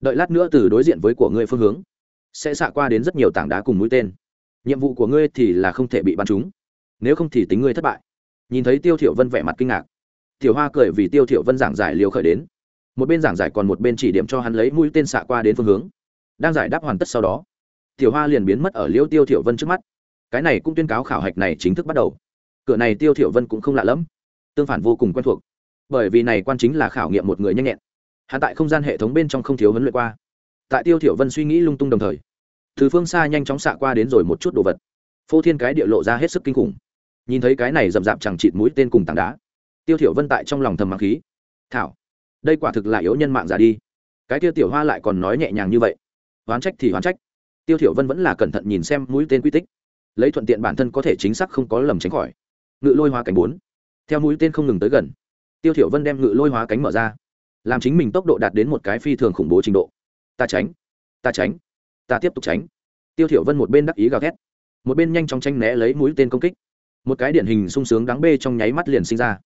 Đợi lát nữa từ đối diện với của ngươi phương hướng, sẽ xạ qua đến rất nhiều tảng đá cùng mũi tên. Nhiệm vụ của ngươi thì là không thể bị bắn trúng. Nếu không thì tính ngươi thất bại nhìn thấy tiêu thiểu vân vẻ mặt kinh ngạc. Tiểu hoa cười vì tiêu thiểu vân giảng giải liều khởi đến. Một bên giảng giải còn một bên chỉ điểm cho hắn lấy mũi tên xạ qua đến phương hướng. Đang giải đáp hoàn tất sau đó, tiểu hoa liền biến mất ở liêu tiêu thiểu vân trước mắt. Cái này cũng tuyên cáo khảo hạch này chính thức bắt đầu. Cửa này tiêu thiểu vân cũng không lạ lắm tương phản vô cùng quen thuộc. Bởi vì này quan chính là khảo nghiệm một người nhanh nhẹn. Hắn tại không gian hệ thống bên trong không thiếu huấn luyện qua. Tại tiêu thiểu vân suy nghĩ lung tung đồng thời, từ phương xa nhanh chóng xạ qua đến rồi một chút đồ vật. Phô thiên cái địa lộ ra hết sức kinh khủng nhìn thấy cái này rậm rạp chẳng chịt mũi tên cùng tảng đá. Tiêu thiểu vân tại trong lòng thầm mặc khí. Thảo, đây quả thực là yếu nhân mạng giả đi. Cái tiêu tiểu hoa lại còn nói nhẹ nhàng như vậy. Oán trách thì oán trách. Tiêu thiểu vân vẫn là cẩn thận nhìn xem mũi tên quy tích. Lấy thuận tiện bản thân có thể chính xác không có lầm tránh khỏi. Ngự lôi hóa cánh bốn. Theo mũi tên không ngừng tới gần, tiêu thiểu vân đem ngự lôi hóa cánh mở ra, làm chính mình tốc độ đạt đến một cái phi thường khủng bố trình độ. Ta tránh ta tránh, ta tiếp tục tránh. Tiêu thiểu vân một bên đắc ý gào thét, một bên nhanh chóng tranh né lấy mũi tên công kích một cái điển hình sung sướng đáng bê trong nháy mắt liền sinh ra.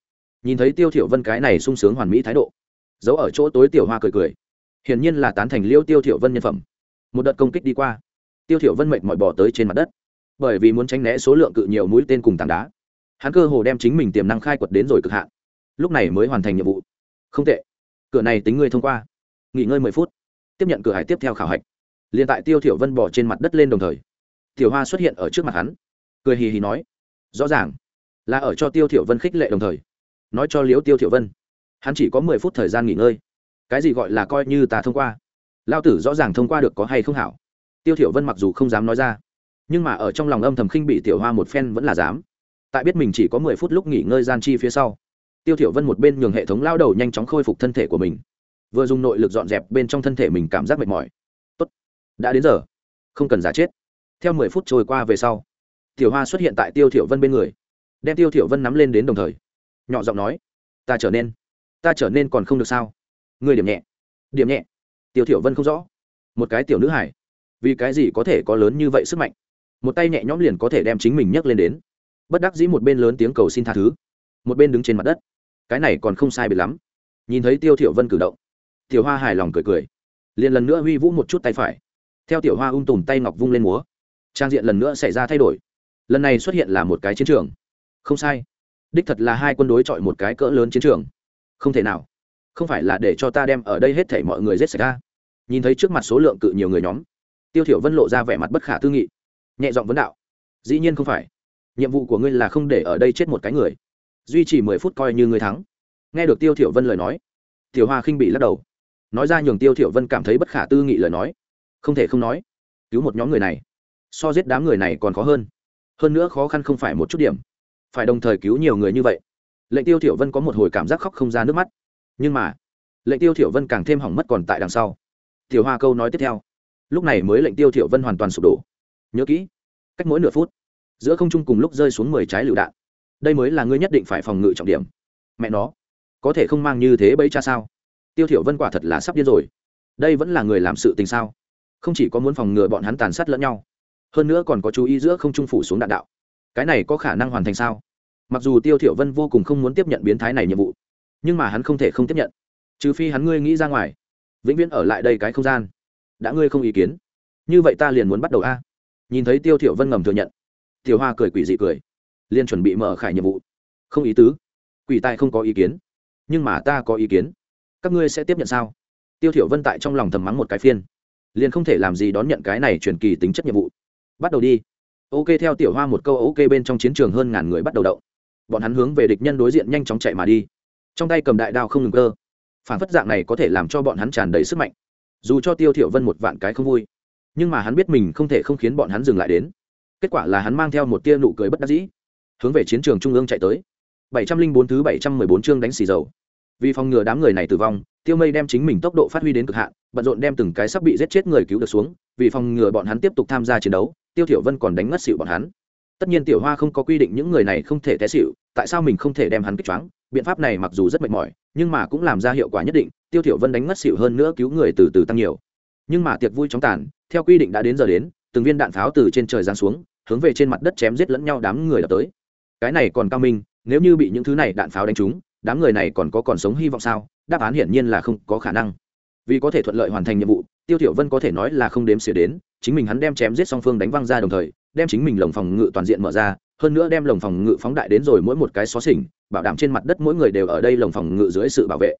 Nhìn thấy tiêu thiểu vân cái này sung sướng hoàn mỹ thái độ, giấu ở chỗ tối tiểu hoa cười cười. Hiển nhiên là tán thành liêu tiêu thiểu vân nhân phẩm. Một đợt công kích đi qua, tiêu thiểu vân mệt mỏi bỏ tới trên mặt đất. Bởi vì muốn tránh né số lượng cự nhiều mũi tên cùng tảng đá, hắn cơ hồ đem chính mình tiềm năng khai quật đến rồi cực hạn. Lúc này mới hoàn thành nhiệm vụ. Không tệ. Cửa này tính ngươi thông qua. Nghỉ ngơi mười phút. Tiếp nhận cửa hải tiếp theo khảo hạch. Liền tại tiêu thiểu vân bỏ trên mặt đất lên đồng thời, tiểu hoa xuất hiện ở trước mặt hắn. Cười hì hì nói rõ ràng là ở cho tiêu thiểu vân khích lệ đồng thời. Nói cho liễu tiêu thiểu vân, hắn chỉ có mười phút thời gian nghỉ ngơi. Cái gì gọi là coi như ta thông qua? Lao tử rõ ràng thông qua được có hay không hảo? Tiêu thiểu vân mặc dù không dám nói ra, nhưng mà ở trong lòng âm thầm khinh bị tiểu hoa một phen vẫn là dám. Tại biết mình chỉ có mười phút lúc nghỉ ngơi gian chi phía sau, tiêu thiểu vân một bên nhường hệ thống lao đầu nhanh chóng khôi phục thân thể của mình, vừa dùng nội lực dọn dẹp bên trong thân thể mình cảm giác mệt mỏi. Tốt, đã đến giờ, không cần giả chết. Theo mười phút trôi qua về sau tiểu hoa xuất hiện tại tiêu thiểu vân bên người. Đem tiêu thiểu vân nắm lên đến đồng thời, nhỏ giọng nói, ta trở nên, ta trở nên còn không được sao? Ngươi điểm nhẹ điểm nhẹ. Tiêu thiểu vân không rõ. Một cái tiểu nữ hải vì cái gì có thể có lớn như vậy sức mạnh? Một tay nhẹ nhõm liền có thể đem chính mình nhấc lên đến. Bất đắc dĩ một bên lớn tiếng cầu xin tha thứ, một bên đứng trên mặt đất. Cái này còn không sai biệt lắm. Nhìn thấy tiêu thiểu vân cử động, tiểu hoa hài lòng cười cười. Liền lần nữa huy vũ một chút tay phải. Theo tiểu hoa ung tùm tay ngọc vung lên múa. Trang diện lần nữa xảy ra thay đổi lần này xuất hiện là một cái chiến trường. Không sai. Đích thật là hai quân đối chọi một cái cỡ lớn chiến trường. Không thể nào. Không phải là để cho ta đem ở đây hết thảy mọi người giết sạch ra nhìn thấy trước mặt số lượng cự nhiều người nhóm, tiêu thiểu vân lộ ra vẻ mặt bất khả tư nghị. Nhẹ giọng vấn đạo. Dĩ nhiên không phải. Nhiệm vụ của ngươi là không để ở đây chết một cái người. Duy trì mười phút coi như ngươi thắng. Nghe được tiêu thiểu vân lời nói, tiểu hoa khinh bị lắc đầu. Nói ra nhường tiêu thiểu vân cảm thấy bất khả tư nghị lời nói. Không thể không nói. Cứu một nhóm người này. So giết đám người này còn khó hơn hơn nữa khó khăn không phải một chút điểm. Phải đồng thời cứu nhiều người như vậy. Lệnh tiêu thiểu vân có một hồi cảm giác khóc không ra nước mắt. Nhưng mà, lệnh tiêu thiểu vân càng thêm hỏng mất còn tại đằng sau. Tiểu hoa câu nói tiếp theo. Lúc này mới lệnh tiêu thiểu vân hoàn toàn sụp đổ. Nhớ kỹ, cách mỗi nửa phút, giữa không trung cùng lúc rơi xuống mười trái lựu đạn. Đây mới là ngươi nhất định phải phòng ngự trọng điểm. Mẹ nó, có thể không mang như thế bấy cha sao? Tiêu thiểu vân quả thật là sắp điên rồi. Đây vẫn là người làm sự tình sao? Không chỉ có muốn phòng ngừa bọn hắn tàn sát lẫn nhau hơn nữa còn có chú ý giữa không trung phủ xuống đạn đạo. Cái này có khả năng hoàn thành sao? Mặc dù tiêu thiểu vân vô cùng không muốn tiếp nhận biến thái này nhiệm vụ, nhưng mà hắn không thể không tiếp nhận. Trừ phi hắn ngươi nghĩ ra ngoài. Vĩnh viễn ở lại đây cái không gian. Đã ngươi không ý kiến, như vậy ta liền muốn bắt đầu a. Nhìn thấy tiêu thiểu vân ngầm thừa nhận, tiểu hoa cười quỷ dị cười, liền chuẩn bị mở khải nhiệm vụ. Không ý tứ, quỷ tài không có ý kiến, nhưng mà ta có ý kiến. Các ngươi sẽ tiếp nhận sao? Tiêu thiểu vân tại trong lòng thầm mắng một cái phiên, liền không thể làm gì đón nhận cái này truyền kỳ tính chất nhiệm vụ bắt đầu đi. Ok, theo tiểu hoa một câu, ok, bên trong chiến trường hơn ngàn người bắt đầu động. Bọn hắn hướng về địch nhân đối diện nhanh chóng chạy mà đi. Trong tay cầm đại đao không ngừng cơ. Phản phất dạng này có thể làm cho bọn hắn tràn đầy sức mạnh. Dù cho tiêu thiểu vân một vạn cái không vui, nhưng mà hắn biết mình không thể không khiến bọn hắn dừng lại đến. Kết quả là hắn mang theo một tia nụ cười bất đắc dĩ, hướng về chiến trường trung ương chạy tới. 704 thứ 714 chương đánh xì dầu. Vì phòng ngừa đám người này tử vong, tiêu mây đem chính mình tốc độ phát huy đến cực hạn, bận rộn đem từng cái sắp bị giết chết người cứu được xuống. Vì phòng ngừa bọn hắn tiếp tục tham gia chiến đấu tiêu thiểu vân còn đánh ngất xỉu bọn hắn. Tất nhiên tiểu hoa không có quy định những người này không thể té xỉu, tại sao mình không thể đem hắn kích choáng? Biện pháp này mặc dù rất mệt mỏi, nhưng mà cũng làm ra hiệu quả nhất định, tiêu thiểu vân đánh ngất xỉu hơn nữa cứu người từ từ tăng nhiều. Nhưng mà tiệc vui chóng tàn, theo quy định đã đến giờ đến, từng viên đạn pháo từ trên trời giáng xuống, hướng về trên mặt đất chém giết lẫn nhau đám người đã tới. Cái này còn cao minh, nếu như bị những thứ này đạn pháo đánh trúng, đám người này còn có còn sống hy vọng sao? Đáp án hiển nhiên là không có khả năng. Vì có thể thuận lợi hoàn thành nhiệm vụ, tiêu thiểu vân có thể nói là không đếm xỉa đến chính mình hắn đem chém giết song phương đánh văng ra đồng thời, đem chính mình lồng phòng ngự toàn diện mở ra, hơn nữa đem lồng phòng ngự phóng đại đến rồi mỗi một cái xó xỉnh, bảo đảm trên mặt đất mỗi người đều ở đây lồng phòng ngự dưới sự bảo vệ.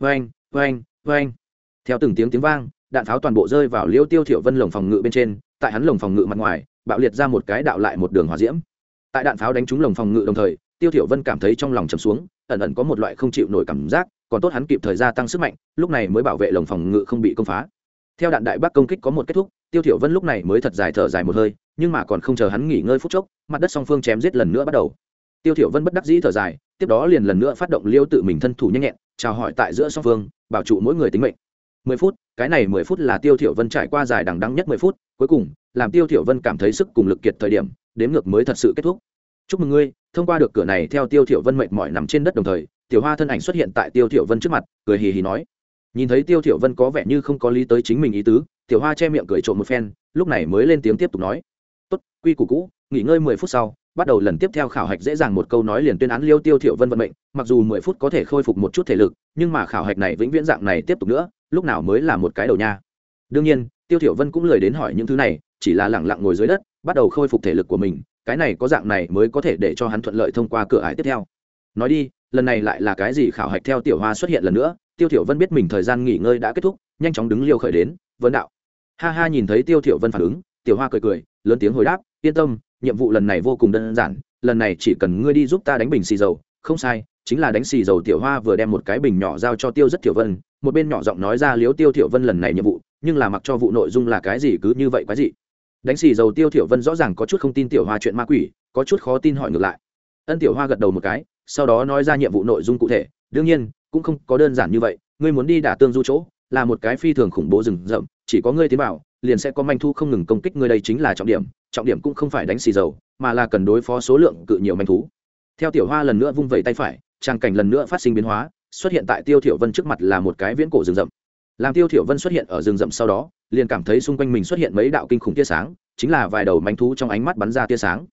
Vang vang vang theo từng tiếng tiếng vang, đạn pháo toàn bộ rơi vào liêu tiêu thiểu vân lồng phòng ngự bên trên, tại hắn lồng phòng ngự mặt ngoài, bạo liệt ra một cái đạo lại một đường hỏa diễm. Tại đạn pháo đánh trúng lồng phòng ngự đồng thời, tiêu thiểu vân cảm thấy trong lòng trầm xuống, ẩn ẩn có một loại không chịu nổi cảm giác, còn tốt hắn kịp thời gia tăng sức mạnh, lúc này mới bảo vệ lồng phòng ngự không bị công phá. Theo đạn đại bác công kích có một kết thúc tiêu thiểu vân lúc này mới thật dài thở dài một hơi, nhưng mà còn không chờ hắn nghỉ ngơi phút chốc, mặt đất song phương chém giết lần nữa bắt đầu. Tiêu thiểu vân bất đắc dĩ thở dài, tiếp đó liền lần nữa phát động liêu tự mình thân thủ nhanh nhẹn, chào hỏi tại giữa song phương, bảo trụ mỗi người tính mệnh. Mười phút, cái này mười phút là tiêu thiểu vân trải qua dài đằng đẵng nhất mười phút, cuối cùng, làm tiêu thiểu vân cảm thấy sức cùng lực kiệt thời điểm, đếm ngược mới thật sự kết thúc. Chúc mừng ngươi, thông qua được cửa này theo tiêu thiểu vân mệnh mỏi nằm trên đất đồng thời, tiểu hoa thân ảnh xuất hiện tại tiêu thiểu vân trước mặt, cười hì hì nói nhìn thấy tiêu thiểu vân có vẻ như không có lý tới chính mình ý tứ, tiểu hoa che miệng cười trộm một phen, lúc này mới lên tiếng tiếp tục nói. Tốt, quy củ cũ, nghỉ ngơi mười phút sau, bắt đầu lần tiếp theo khảo hạch dễ dàng một câu nói liền tuyên án liêu tiêu thiểu vân vận mệnh, mặc dù mười phút có thể khôi phục một chút thể lực, nhưng mà khảo hạch này vĩnh viễn dạng này tiếp tục nữa, lúc nào mới là một cái đầu nha. Đương nhiên, tiêu thiểu vân cũng lời đến hỏi những thứ này, chỉ là lặng lặng ngồi dưới đất, bắt đầu khôi phục thể lực của mình, cái này có dạng này mới có thể để cho hắn thuận lợi thông qua cửa ải tiếp theo. Nói đi lần này lại là cái gì khảo hạch theo tiểu hoa xuất hiện lần nữa, tiêu thiểu vân biết mình thời gian nghỉ ngơi đã kết thúc, nhanh chóng đứng liêu khởi đến vấn đạo. Ha ha nhìn thấy tiêu thiểu vân phản ứng, tiểu hoa cười cười, lớn tiếng hồi đáp, yên tâm, nhiệm vụ lần này vô cùng đơn giản, lần này chỉ cần ngươi đi giúp ta đánh bình xì dầu. Không sai, chính là đánh xì dầu tiểu hoa vừa đem một cái bình nhỏ giao cho tiêu rất tiểu vân, một bên nhỏ giọng nói ra liếu tiêu tiểu vân lần này nhiệm vụ, nhưng là mặc cho vụ nội dung là cái gì cứ như vậy quái gì đánh xì dầu tiêu tiểu vân rõ ràng có chút không tin tiểu hoa chuyện ma quỷ, có chút khó tin hỏi ngược lại. Ân tiểu hoa gật đầu một cái sau đó nói ra nhiệm vụ nội dung cụ thể. Đương nhiên, cũng không có đơn giản như vậy. Ngươi muốn đi đả tương du chỗ, là một cái phi thường khủng bố rừng rậm. Chỉ có ngươi tiến vào, liền sẽ có manh thu không ngừng công kích ngươi. Đây chính là trọng điểm. Trọng điểm cũng không phải đánh xì dầu, mà là cần đối phó số lượng cự nhiều manh thú. Theo tiểu hoa lần nữa vung vẩy tay phải trang cảnh lần nữa phát sinh biến hóa, xuất hiện tại tiêu thiểu vân trước mặt là một cái viễn cổ rừng rậm. Làm tiêu thiểu vân xuất hiện ở rừng rậm sau đó, liền cảm thấy xung quanh mình xuất hiện mấy đạo kinh khủng tia sáng, chính là vài đầu manh thú trong ánh mắt bắn ra tia sáng.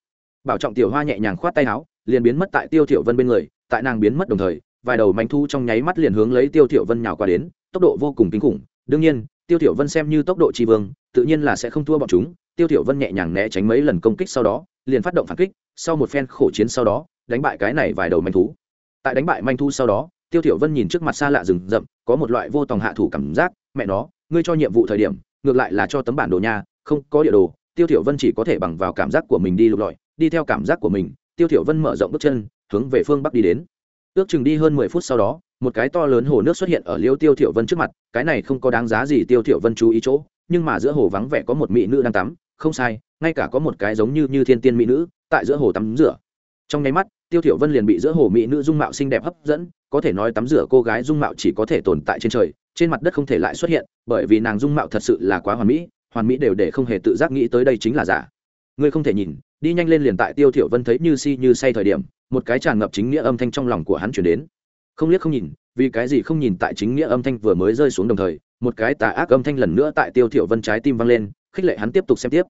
Bảo trọng tiểu hoa nhẹ nhàng khoát tay áo liền biến mất tại tiêu thiểu vân bên người, tại nàng biến mất đồng thời, vài đầu manh thú trong nháy mắt liền hướng lấy tiêu thiểu vân nhào qua đến, tốc độ vô cùng kinh khủng. Đương nhiên, tiêu thiểu vân xem như tốc độ tri vương, tự nhiên là sẽ không thua bọn chúng. Tiêu thiểu vân nhẹ nhàng né tránh mấy lần công kích sau đó, liền phát động phản kích, sau một phen khổ chiến sau đó, đánh bại cái này vài đầu manh thú tại đánh bại manh thú sau đó, tiêu thiểu vân nhìn trước mặt xa lạ rừng rậm, có một loại vô tòng hạ thủ cảm giác, mẹ nó, ngươi cho nhiệm vụ thời điểm, ngược lại là cho tấm bản đồ nha, không có địa đồ. Tiêu thiểu vân chỉ có thể bằng vào cảm giác của mình đi lục lọi, đi theo cảm giác của mình tiêu thiểu vân mở rộng bước chân, hướng về phương bắc đi đến. Ước chừng đi hơn mười phút sau đó, một cái to lớn hồ nước xuất hiện ở liêu tiêu thiểu vân trước mặt, cái này không có đáng giá gì tiêu thiểu vân chú ý chỗ, nhưng mà giữa hồ vắng vẻ có một mỹ nữ đang tắm, không sai, ngay cả có một cái giống như như thiên tiên mỹ nữ tại giữa hồ tắm rửa. Trong nháy mắt, tiêu thiểu vân liền bị giữa hồ mỹ nữ dung mạo xinh đẹp hấp dẫn, có thể nói tắm rửa cô gái dung mạo chỉ có thể tồn tại trên trời, trên mặt đất không thể lại xuất hiện, bởi vì nàng dung mạo thật sự là quá hoàn mỹ hoàn mỹ đều để không hề tự giác nghĩ tới đây chính là giả ngươi không thể nhìn, đi nhanh lên liền tại tiêu thiểu vân thấy như si như say thời điểm, một cái tràn ngập chính nghĩa âm thanh trong lòng của hắn truyền đến. Không liếc không nhìn, vì cái gì không nhìn tại chính nghĩa âm thanh vừa mới rơi xuống đồng thời, một cái tà ác âm thanh lần nữa tại tiêu thiểu vân trái tim vang lên, khích lệ hắn tiếp tục xem tiếp.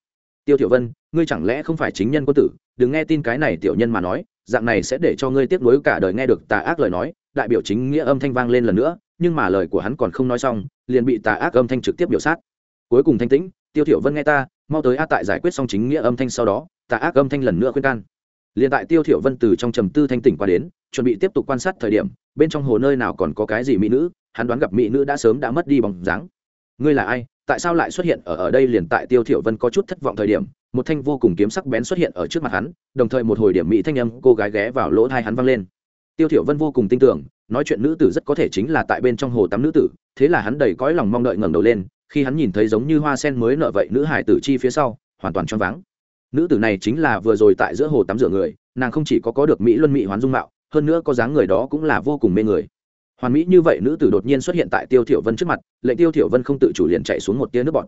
Tiêu thiểu vân, ngươi chẳng lẽ không phải chính nhân quân tử? Đừng nghe tin cái này tiểu nhân mà nói, dạng này sẽ để cho ngươi tiếc nuối cả đời nghe được tà ác lời nói, đại biểu chính nghĩa âm thanh vang lên lần nữa, nhưng mà lời của hắn còn không nói xong, liền bị tà ác âm thanh trực tiếp biểu sát. Cuối cùng thanh tĩnh, tiêu thiểu vân nghe ta mau tới a tại giải quyết xong chính nghĩa âm thanh sau đó tà ác âm thanh lần nữa khuyên can. Liền tại tiêu thiểu vân từ trong trầm tư thanh tỉnh qua đến, chuẩn bị tiếp tục quan sát thời điểm, bên trong hồ nơi nào còn có cái gì mỹ nữ, hắn đoán gặp mỹ nữ đã sớm đã mất đi bóng dáng. Ngươi là ai? Tại sao lại xuất hiện ở ở đây liền tại tiêu thiểu vân có chút thất vọng thời điểm, một thanh vô cùng kiếm sắc bén xuất hiện ở trước mặt hắn, đồng thời một hồi điểm mỹ thanh âm cô gái ghé vào lỗ tai hắn vang lên. Tiêu thiểu vân vô cùng tin tưởng, nói chuyện nữ tử rất có thể chính là tại bên trong hồ tắm nữ tử, thế là hắn đầy cõi lòng mong đợi ngẩng đầu lên khi hắn nhìn thấy giống như hoa sen mới nở vậy, nữ hải tử chi phía sau, hoàn toàn choáng váng. Nữ tử này chính là vừa rồi tại giữa hồ tắm rửa người, nàng không chỉ có có được mỹ luân mỹ hoán dung mạo, hơn nữa có dáng người đó cũng là vô cùng mê người. Hoàn mỹ như vậy, nữ tử đột nhiên xuất hiện tại tiêu thiểu vân trước mặt, lệnh tiêu thiểu vân không tự chủ liền chạy xuống một tia nước bọt.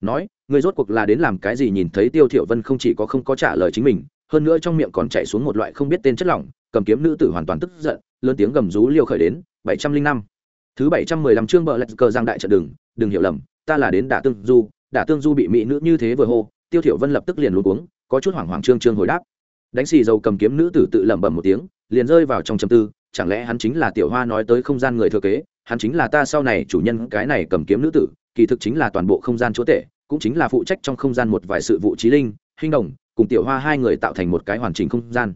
Nói, người rốt cuộc là đến làm cái gì nhìn thấy tiêu thiểu vân không chỉ có không có trả lời chính mình, hơn nữa trong miệng còn chạy xuống một loại không biết tên chất lỏng, cầm kiếm nữ tử hoàn toàn tức giận, lớn tiếng gầm rú liêu khởi đến, bảy trăm linh năm. Thứ bảy trăm mười lăm chương bờ lạch cờ giang đại trận đường, đừng hiểu lầm ta là đến đả tương du, đả tương du bị mỹ nữ như thế vừa hô, tiêu thiểu vân lập tức liền luống cuống, có chút hoảng hoảng trương trương hồi đáp. Đánh xì dầu cầm kiếm nữ tử tự lẩm bẩm một tiếng, liền rơi vào trong trầm tư, chẳng lẽ hắn chính là tiểu hoa nói tới không gian người thừa kế, hắn chính là ta sau này chủ nhân cái này cầm kiếm nữ tử, kỳ thực chính là toàn bộ không gian chúa tể, cũng chính là phụ trách trong không gian một vài sự vụ trí linh hinh đồng, cùng tiểu hoa hai người tạo thành một cái hoàn chỉnh không gian.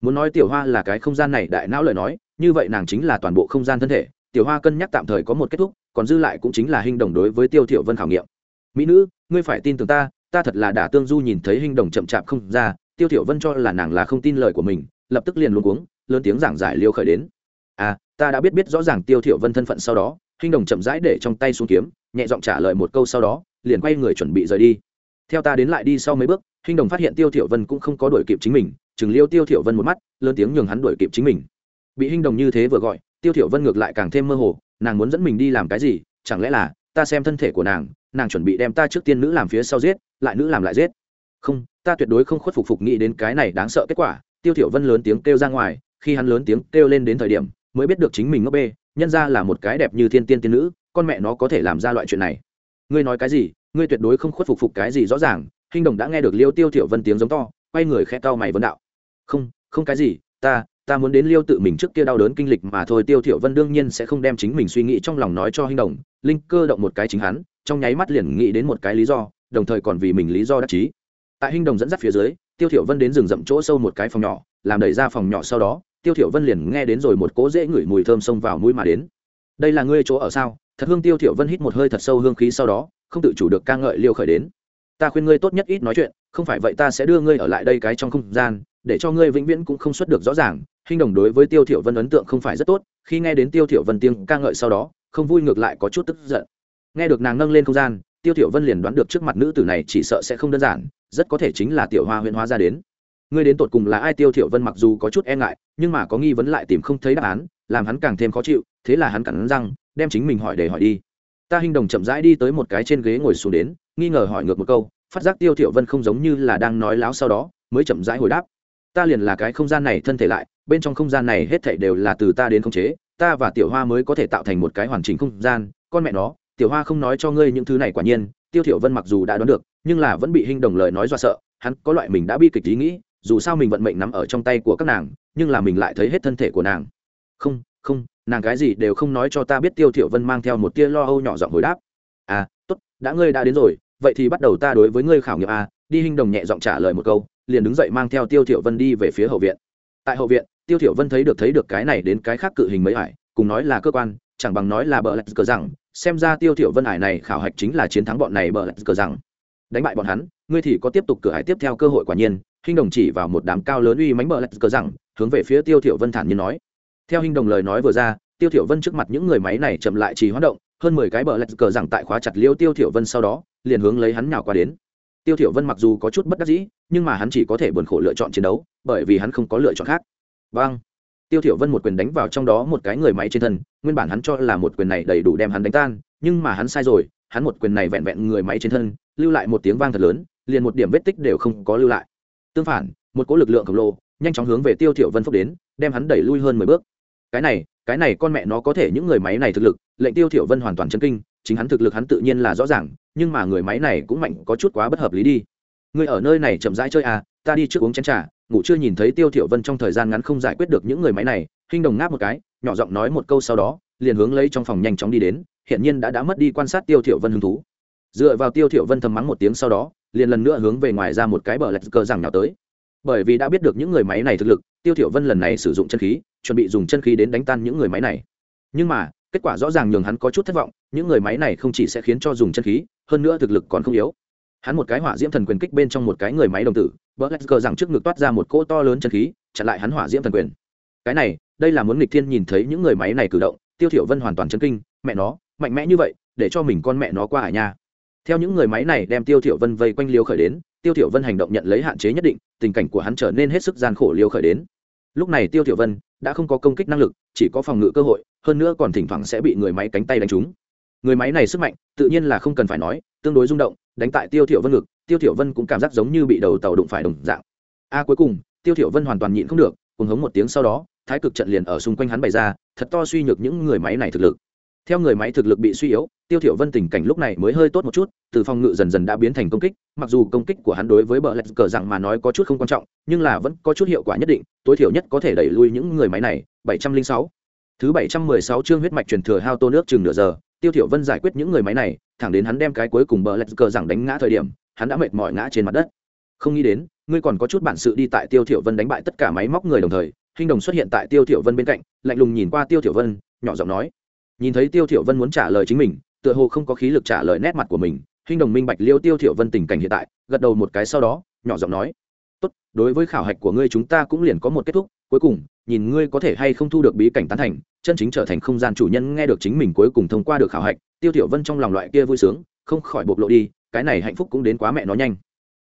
Muốn nói tiểu hoa là cái không gian này đại não lời nói, như vậy nàng chính là toàn bộ không gian thân thể tiểu hoa cân nhắc tạm thời có một kết thúc, còn dư lại cũng chính là hình đồng đối với tiêu thiểu vân khảo nghiệm. Mỹ nữ, ngươi phải tin tưởng ta ta thật là đả tương du nhìn thấy hình đồng chậm chạp không ra, tiêu thiểu vân cho là nàng là không tin lời của mình, lập tức liền luống cuống, lớn tiếng giảng giải liêu khởi đến. À ta đã biết biết rõ ràng tiêu thiểu vân thân phận sau đó, hình đồng chậm rãi để trong tay xuống kiếm, nhẹ giọng trả lời một câu sau đó, liền quay người chuẩn bị rời đi. Theo ta đến lại đi sau mấy bước, hình đồng phát hiện tiêu thiểu vân cũng không có đuổi kịp chính mình, chừng liêu tiêu thiểu vân một mắt, lớn tiếng nhường hắn đuổi kịp chính mình. Bị hình đồng như thế vừa gọi tiêu thiểu vân ngược lại càng thêm mơ hồ, nàng muốn dẫn mình đi làm cái gì, chẳng lẽ là, ta xem thân thể của nàng nàng chuẩn bị đem ta trước tiên nữ làm phía sau giết, lại nữ làm lại giết. Không, ta tuyệt đối không khuất phục phục nghĩ đến cái này đáng sợ kết quả, tiêu thiểu vân lớn tiếng kêu ra ngoài, khi hắn lớn tiếng kêu lên đến thời điểm, mới biết được chính mình ngốc bê, nhân ra là một cái đẹp như thiên tiên tiên nữ, con mẹ nó có thể làm ra loại chuyện này. Ngươi nói cái gì, ngươi tuyệt đối không khuất phục phục cái gì rõ ràng hình đồng đã nghe được liêu tiêu thiểu vân tiếng giống to, quay người khẽ cau mày vấn đạo. Không không cái gì, ta ta muốn đến liêu tự mình trước kia đau đớn kinh lịch mà thôi, tiêu thiểu vân đương nhiên sẽ không đem chính mình suy nghĩ trong lòng nói cho hình đồng. Linh cơ động một cái chính hắn, trong nháy mắt liền nghĩ đến một cái lý do, đồng thời còn vì mình lý do đắc chí. Tại hình đồng dẫn dắt phía dưới, tiêu thiểu vân đến rừng rậm chỗ sâu một cái phòng nhỏ, làm đẩy ra phòng nhỏ sau đó, tiêu thiểu vân liền nghe đến rồi một cỗ dễ ngửi mùi thơm xông vào mũi mà đến. Đây là ngươi chỗ ở sao? Thật hương tiêu thiểu vân hít một hơi thật sâu hương khí sau đó, không tự chủ được ca ngợi liêu khởi đến. Ta khuyên ngươi tốt nhất ít nói chuyện, không phải vậy ta sẽ đưa ngươi ở lại đây cái trong không gian, để cho ngươi vĩnh viễn cũng không xuất được rõ ràng hình đồng đối với tiêu thiểu vân ấn tượng không phải rất tốt, khi nghe đến tiêu thiểu vân tiếng ca ngợi sau đó, không vui ngược lại có chút tức giận. Nghe được nàng nâng lên không gian, tiêu thiểu vân liền đoán được trước mặt nữ tử này chỉ sợ sẽ không đơn giản, rất có thể chính là tiểu hoa Huyền hóa ra đến. Ngươi đến tột cùng là ai? Tiêu thiểu vân mặc dù có chút e ngại, nhưng mà có nghi vấn lại tìm không thấy đáp án, làm hắn càng thêm khó chịu, thế là hắn cắn răng, đem chính mình hỏi để hỏi đi. Ta hình đồng chậm rãi đi tới một cái trên ghế ngồi xuống đến, nghi ngờ hỏi ngược một câu, phát giác tiêu thiểu vân không giống như là đang nói láo sau đó, mới chậm rãi hồi đáp. Ta liền là cái không gian này thân thể lại bên trong không gian này hết thảy đều là từ ta đến khống chế, ta và tiểu hoa mới có thể tạo thành một cái hoàn chỉnh không gian, con mẹ nó, tiểu hoa không nói cho ngươi những thứ này quả nhiên, tiêu thiểu vân mặc dù đã đoán được, nhưng là vẫn bị hình đồng lời nói do sợ, hắn có loại mình đã bi kịch ý nghĩ, dù sao mình vận mệnh nắm ở trong tay của các nàng, nhưng là mình lại thấy hết thân thể của nàng. Không không, nàng cái gì đều không nói cho ta biết, tiêu thiểu vân mang theo một tia lo âu nhỏ giọng hồi đáp. À tốt, đã ngươi đã đến rồi, vậy thì bắt đầu ta đối với ngươi khảo nghiệm a, đi hình đồng nhẹ giọng trả lời một câu, liền đứng dậy mang theo tiêu thiểu vân đi về phía hậu viện. Tại hậu viện tiêu thiểu vân thấy được thấy được cái này đến cái khác cự hình mấy hải cùng nói là cơ quan, chẳng bằng nói là bờ lạch cờ rằng. Xem ra tiêu thiểu vân hải này khảo hạch chính là chiến thắng bọn này bờ lạch cờ rằng. Đánh bại bọn hắn, ngươi thì có tiếp tục cửa hải tiếp theo cơ hội quả nhiên. Hình đồng chỉ vào một đám cao lớn uy mãnh bờ lạch cờ rằng, hướng về phía tiêu thiểu vân thản nhiên nói. Theo hình đồng lời nói vừa ra, tiêu thiểu vân trước mặt những người máy này chậm lại trì hoãn động, hơn mười cái bờ lạch cờ rằng tại khóa chặt liêu tiêu thiểu vân sau đó, liền hướng lấy hắn nhào qua đến. Tiêu thiểu vân mặc dù có chút bất đắc dĩ, nhưng mà hắn chỉ có thể buồn khổ lựa chọn chiến đấu, bởi vì hắn không có lựa chọn khác vang tiêu thiểu vân một quyền đánh vào trong đó một cái người máy trên thân, nguyên bản hắn cho là một quyền này đầy đủ đem hắn đánh tan, nhưng mà hắn sai rồi, hắn một quyền này vẹn vẹn người máy trên thân, lưu lại một tiếng vang thật lớn, liền một điểm vết tích đều không có lưu lại. Tương phản, một cỗ lực lượng khổng lồ, nhanh chóng hướng về tiêu thiểu vân phúc đến, đem hắn đẩy lui hơn mười bước. Cái này cái này con mẹ nó có thể những người máy này thực lực, lệnh tiêu thiểu vân hoàn toàn chấn kinh, chính hắn thực lực hắn tự nhiên là rõ ràng, nhưng mà người máy này cũng mạnh có chút quá bất hợp lý đi. Người ở nơi này chậm rãi chơi à ta đi trước uống chén trà ngủ chưa nhìn thấy tiêu thiểu vân trong thời gian ngắn không giải quyết được những người máy này, hinh đồng ngáp một cái, nhỏ giọng nói một câu sau đó, liền hướng lấy trong phòng nhanh chóng đi đến hiện nhiên đã đã mất đi quan sát tiêu thiểu vân hứng thú. Dựa vào tiêu thiểu vân thầm mắng một tiếng sau đó, liền lần nữa hướng về ngoài ra một cái bờ lạch cờ rằng nhào tới. Bởi vì đã biết được những người máy này thực lực, tiêu thiểu vân lần này sử dụng chân khí, chuẩn bị dùng chân khí đến đánh tan những người máy này. Nhưng mà, kết quả rõ ràng nhường hắn có chút thất vọng, những người máy này không chỉ sẽ khiến cho dùng chân khí, hơn nữa thực lực còn không yếu hắn một cái hỏa diễm thần quyền kích bên trong một cái người máy đồng tử, bỡ lách cờ rằng trước ngực toát ra một cỗ to lớn chân khí, chặn lại hắn hỏa diễm thần quyền. Cái này, đây là muốn nghịch thiên nhìn thấy những người máy này cử động, tiêu thiểu vân hoàn toàn chấn kinh, mẹ nó, mạnh mẽ như vậy, để cho mình con mẹ nó qua hải nha. Theo những người máy này đem tiêu thiểu vân vây quanh liêu khởi đến, tiêu thiểu vân hành động nhận lấy hạn chế nhất định, tình cảnh của hắn trở nên hết sức gian khổ liêu khởi đến. Lúc này tiêu thiểu vân đã không có công kích năng lực, chỉ có phòng ngự cơ hội, hơn nữa còn thỉnh thoảng sẽ bị người máy cánh tay đánh trúng. Người máy này sức mạnh, tự nhiên là không cần phải nói, tương đối rung động đánh tại tiêu thiểu vân ngực, tiêu thiểu vân cũng cảm giác giống như bị đầu tàu đụng phải đồng dạng. A cuối cùng, tiêu thiểu vân hoàn toàn nhịn không được cùng hống một tiếng sau đó, thái cực trận liền ở xung quanh hắn bày ra, thật to suy nhược những người máy này thực lực. Theo người máy thực lực bị suy yếu, tiêu thiểu vân tình cảnh lúc này mới hơi tốt một chút, từ phòng ngự dần dần đã biến thành công kích, mặc dù công kích của hắn đối với bờ lẹt cờ rằng mà nói có chút không quan trọng, nhưng là vẫn có chút hiệu quả nhất định, tối thiểu nhất có thể đẩy lui những người máy này. 706 thứ 716 chương huyết mạch truyền thừa hao tô nước chừng nửa giờ tiêu thiểu vân giải quyết những người máy này, thẳng đến hắn đem cái cuối cùng bờ lạch cờ rằng đánh ngã thời điểm, hắn đã mệt mỏi ngã trên mặt đất. Không nghĩ đến, ngươi còn có chút bản sự đi tại tiêu thiểu vân đánh bại tất cả máy móc người đồng thời, Hinh đồng xuất hiện tại tiêu thiểu vân bên cạnh, lạnh lùng nhìn qua tiêu thiểu vân, nhỏ giọng nói. Nhìn thấy tiêu thiểu vân muốn trả lời chính mình, tựa hồ không có khí lực trả lời nét mặt của mình, Hinh đồng minh bạch liêu tiêu thiểu vân tình cảnh hiện tại, gật đầu một cái sau đó, nhỏ giọng nói. Tốt, đối với khảo hạch của ngươi chúng ta cũng liền có một kết thúc, cuối cùng nhìn ngươi có thể hay không thu được bí cảnh tán thành, chân chính trở thành không gian chủ nhân nghe được chính mình cuối cùng thông qua được khảo hạch, tiêu tiểu vân trong lòng loại kia vui sướng, không khỏi bộc lộ đi, cái này hạnh phúc cũng đến quá mẹ nó nhanh.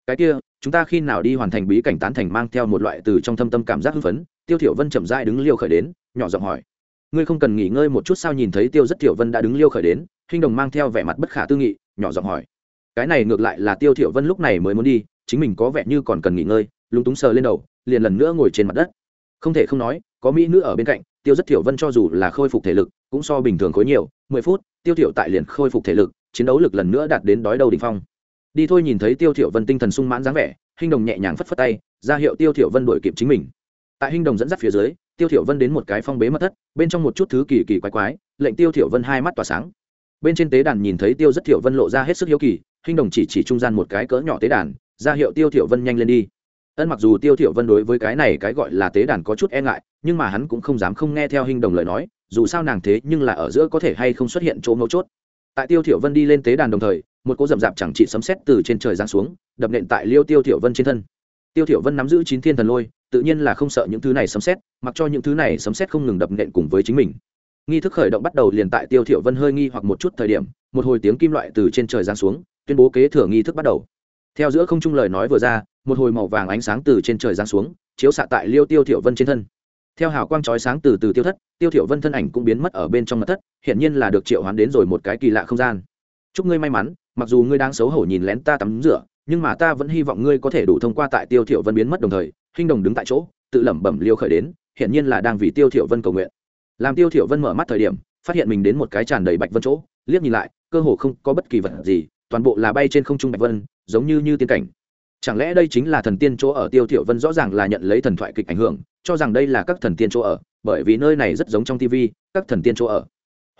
Cái kia, chúng ta khi nào đi hoàn thành bí cảnh tán thành mang theo một loại từ trong thâm tâm cảm giác hưng phấn, tiêu tiểu vân chậm rãi đứng liêu khởi đến, nhỏ giọng hỏi. Ngươi không cần nghỉ ngơi một chút sao nhìn thấy tiêu rất tiểu vân đã đứng liêu khởi đến hình đồng mang theo vẻ mặt bất khả tư nghị, nhỏ giọng hỏi. Cái này ngược lại là tiêu tiểu vân lúc này mới muốn đi, chính mình có vẻ như còn cần nghỉ ngơi, lúng túng sờ lên đầu, liền lần nữa ngồi trên mặt đất không thể không nói, có mỹ nữ ở bên cạnh, tiêu rất thiểu vân cho dù là khôi phục thể lực, cũng so bình thường khối nhiều, mười phút, tiêu thiểu tại liền khôi phục thể lực, chiến đấu lực lần nữa đạt đến đói đầu đỉnh phong. Đi thôi nhìn thấy tiêu thiểu vân tinh thần sung mãn dáng vẻ hình đồng nhẹ nhàng phất phất tay, ra hiệu tiêu thiểu vân đuổi kịp chính mình. Tại hình đồng dẫn dắt phía dưới, tiêu thiểu vân đến một cái phong bế mật thất, bên trong một chút thứ kỳ kỳ quái quái, lệnh tiêu thiểu vân hai mắt tỏa sáng. Bên trên tế đàn nhìn thấy tiêu rất thiểu vân lộ ra hết sức hiếu kỳ hình đồng chỉ chỉ trung gian một cái cỡ nhỏ tế đàn, ra hiệu tiêu thiểu vân nhanh lên đi ân mặc dù tiêu thiểu vân đối với cái này cái gọi là tế đàn có chút e ngại, nhưng mà hắn cũng không dám không nghe theo hình đồng lời nói, dù sao nàng thế nhưng là ở giữa có thể hay không xuất hiện chỗ mấu chốt. Tại tiêu thiểu vân đi lên tế đàn đồng thời, một cỗ rầm rạp chẳng trị sấm sét từ trên trời giáng xuống, đập nện tại liêu tiêu thiểu vân trên thân. Tiêu thiểu vân nắm giữ chín thiên thần lôi, tự nhiên là không sợ những thứ này sấm sét, mặc cho những thứ này sấm sét không ngừng đập nện cùng với chính mình. Nghi thức khởi động bắt đầu liền tại tiêu thiểu vân hơi nghi hoặc một chút thời điểm, một hồi tiếng kim loại từ trên trời giáng xuống, tuyên bố kế thừa nghi thức bắt đầu. Theo giữa không trung lời nói vừa ra một hồi màu vàng ánh sáng từ trên trời giáng xuống, chiếu xạ tại liêu tiêu thiểu vân trên thân. Theo hào quang chói sáng từ từ tiêu thất, tiêu thiểu vân thân ảnh cũng biến mất ở bên trong mật thất hiện nhiên là được triệu hoán đến rồi một cái kỳ lạ không gian. Chúc ngươi may mắn, mặc dù ngươi đang xấu hổ nhìn lén ta tắm rửa, nhưng mà ta vẫn hy vọng ngươi có thể đủ thông qua tại tiêu thiểu vân biến mất đồng thời, hinh đồng đứng tại chỗ, tự lẩm bẩm liêu khởi đến hiện nhiên là đang vì tiêu thiểu vân cầu nguyện. Làm tiêu thiểu vân mở mắt thời điểm, phát hiện mình đến một cái tràn đầy bạch vân chỗ, liếc nhìn lại, cơ hồ không có bất kỳ vật gì, toàn bộ là bay trên không trung bạch vân, giống như như tiên cảnh chẳng lẽ đây chính là thần tiên chỗ ở? Tiêu thiểu vân rõ ràng là nhận lấy thần thoại kịch ảnh hưởng, cho rằng đây là các thần tiên chỗ ở, bởi vì nơi này rất giống trong tivi các thần tiên chỗ ở.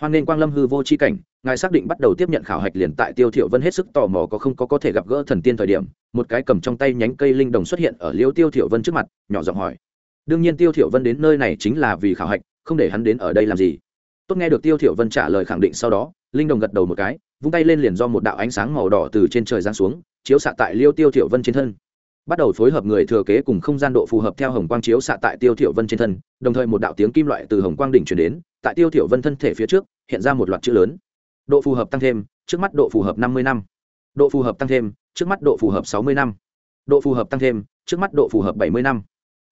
Hoan nên quang lâm hư vô chi cảnh, ngài xác định bắt đầu tiếp nhận khảo hạch liền tại tiêu thiểu vân hết sức tò mò có không có có thể gặp gỡ thần tiên thời điểm, một cái cầm trong tay nhánh cây linh đồng xuất hiện ở liêu tiêu thiểu vân trước mặt, nhỏ giọng hỏi. Đương nhiên tiêu thiểu vân đến nơi này chính là vì khảo hạch, không để hắn đến ở đây làm gì tốt nghe được tiêu thiểu vân trả lời khẳng định sau đó, linh đồng gật đầu một cái, vung tay lên liền do một đạo ánh sáng màu đỏ từ trên trời giáng xuống, chiếu xạ tại liêu tiêu thiểu vân trên thân. Bắt đầu phối hợp người thừa kế cùng không gian độ phù hợp theo hồng quang chiếu xạ tại tiêu thiểu vân trên thân, đồng thời một đạo tiếng kim loại từ hồng quang đỉnh truyền đến, tại tiêu thiểu vân thân thể phía trước, hiện ra một loạt chữ lớn. Độ phù hợp tăng thêm, trước mắt độ phù hợp 50 năm. Độ phù hợp tăng thêm, trước mắt độ phù hợp 60 năm. Độ phù hợp tăng thêm, trước mắt độ phù hợp 70 năm.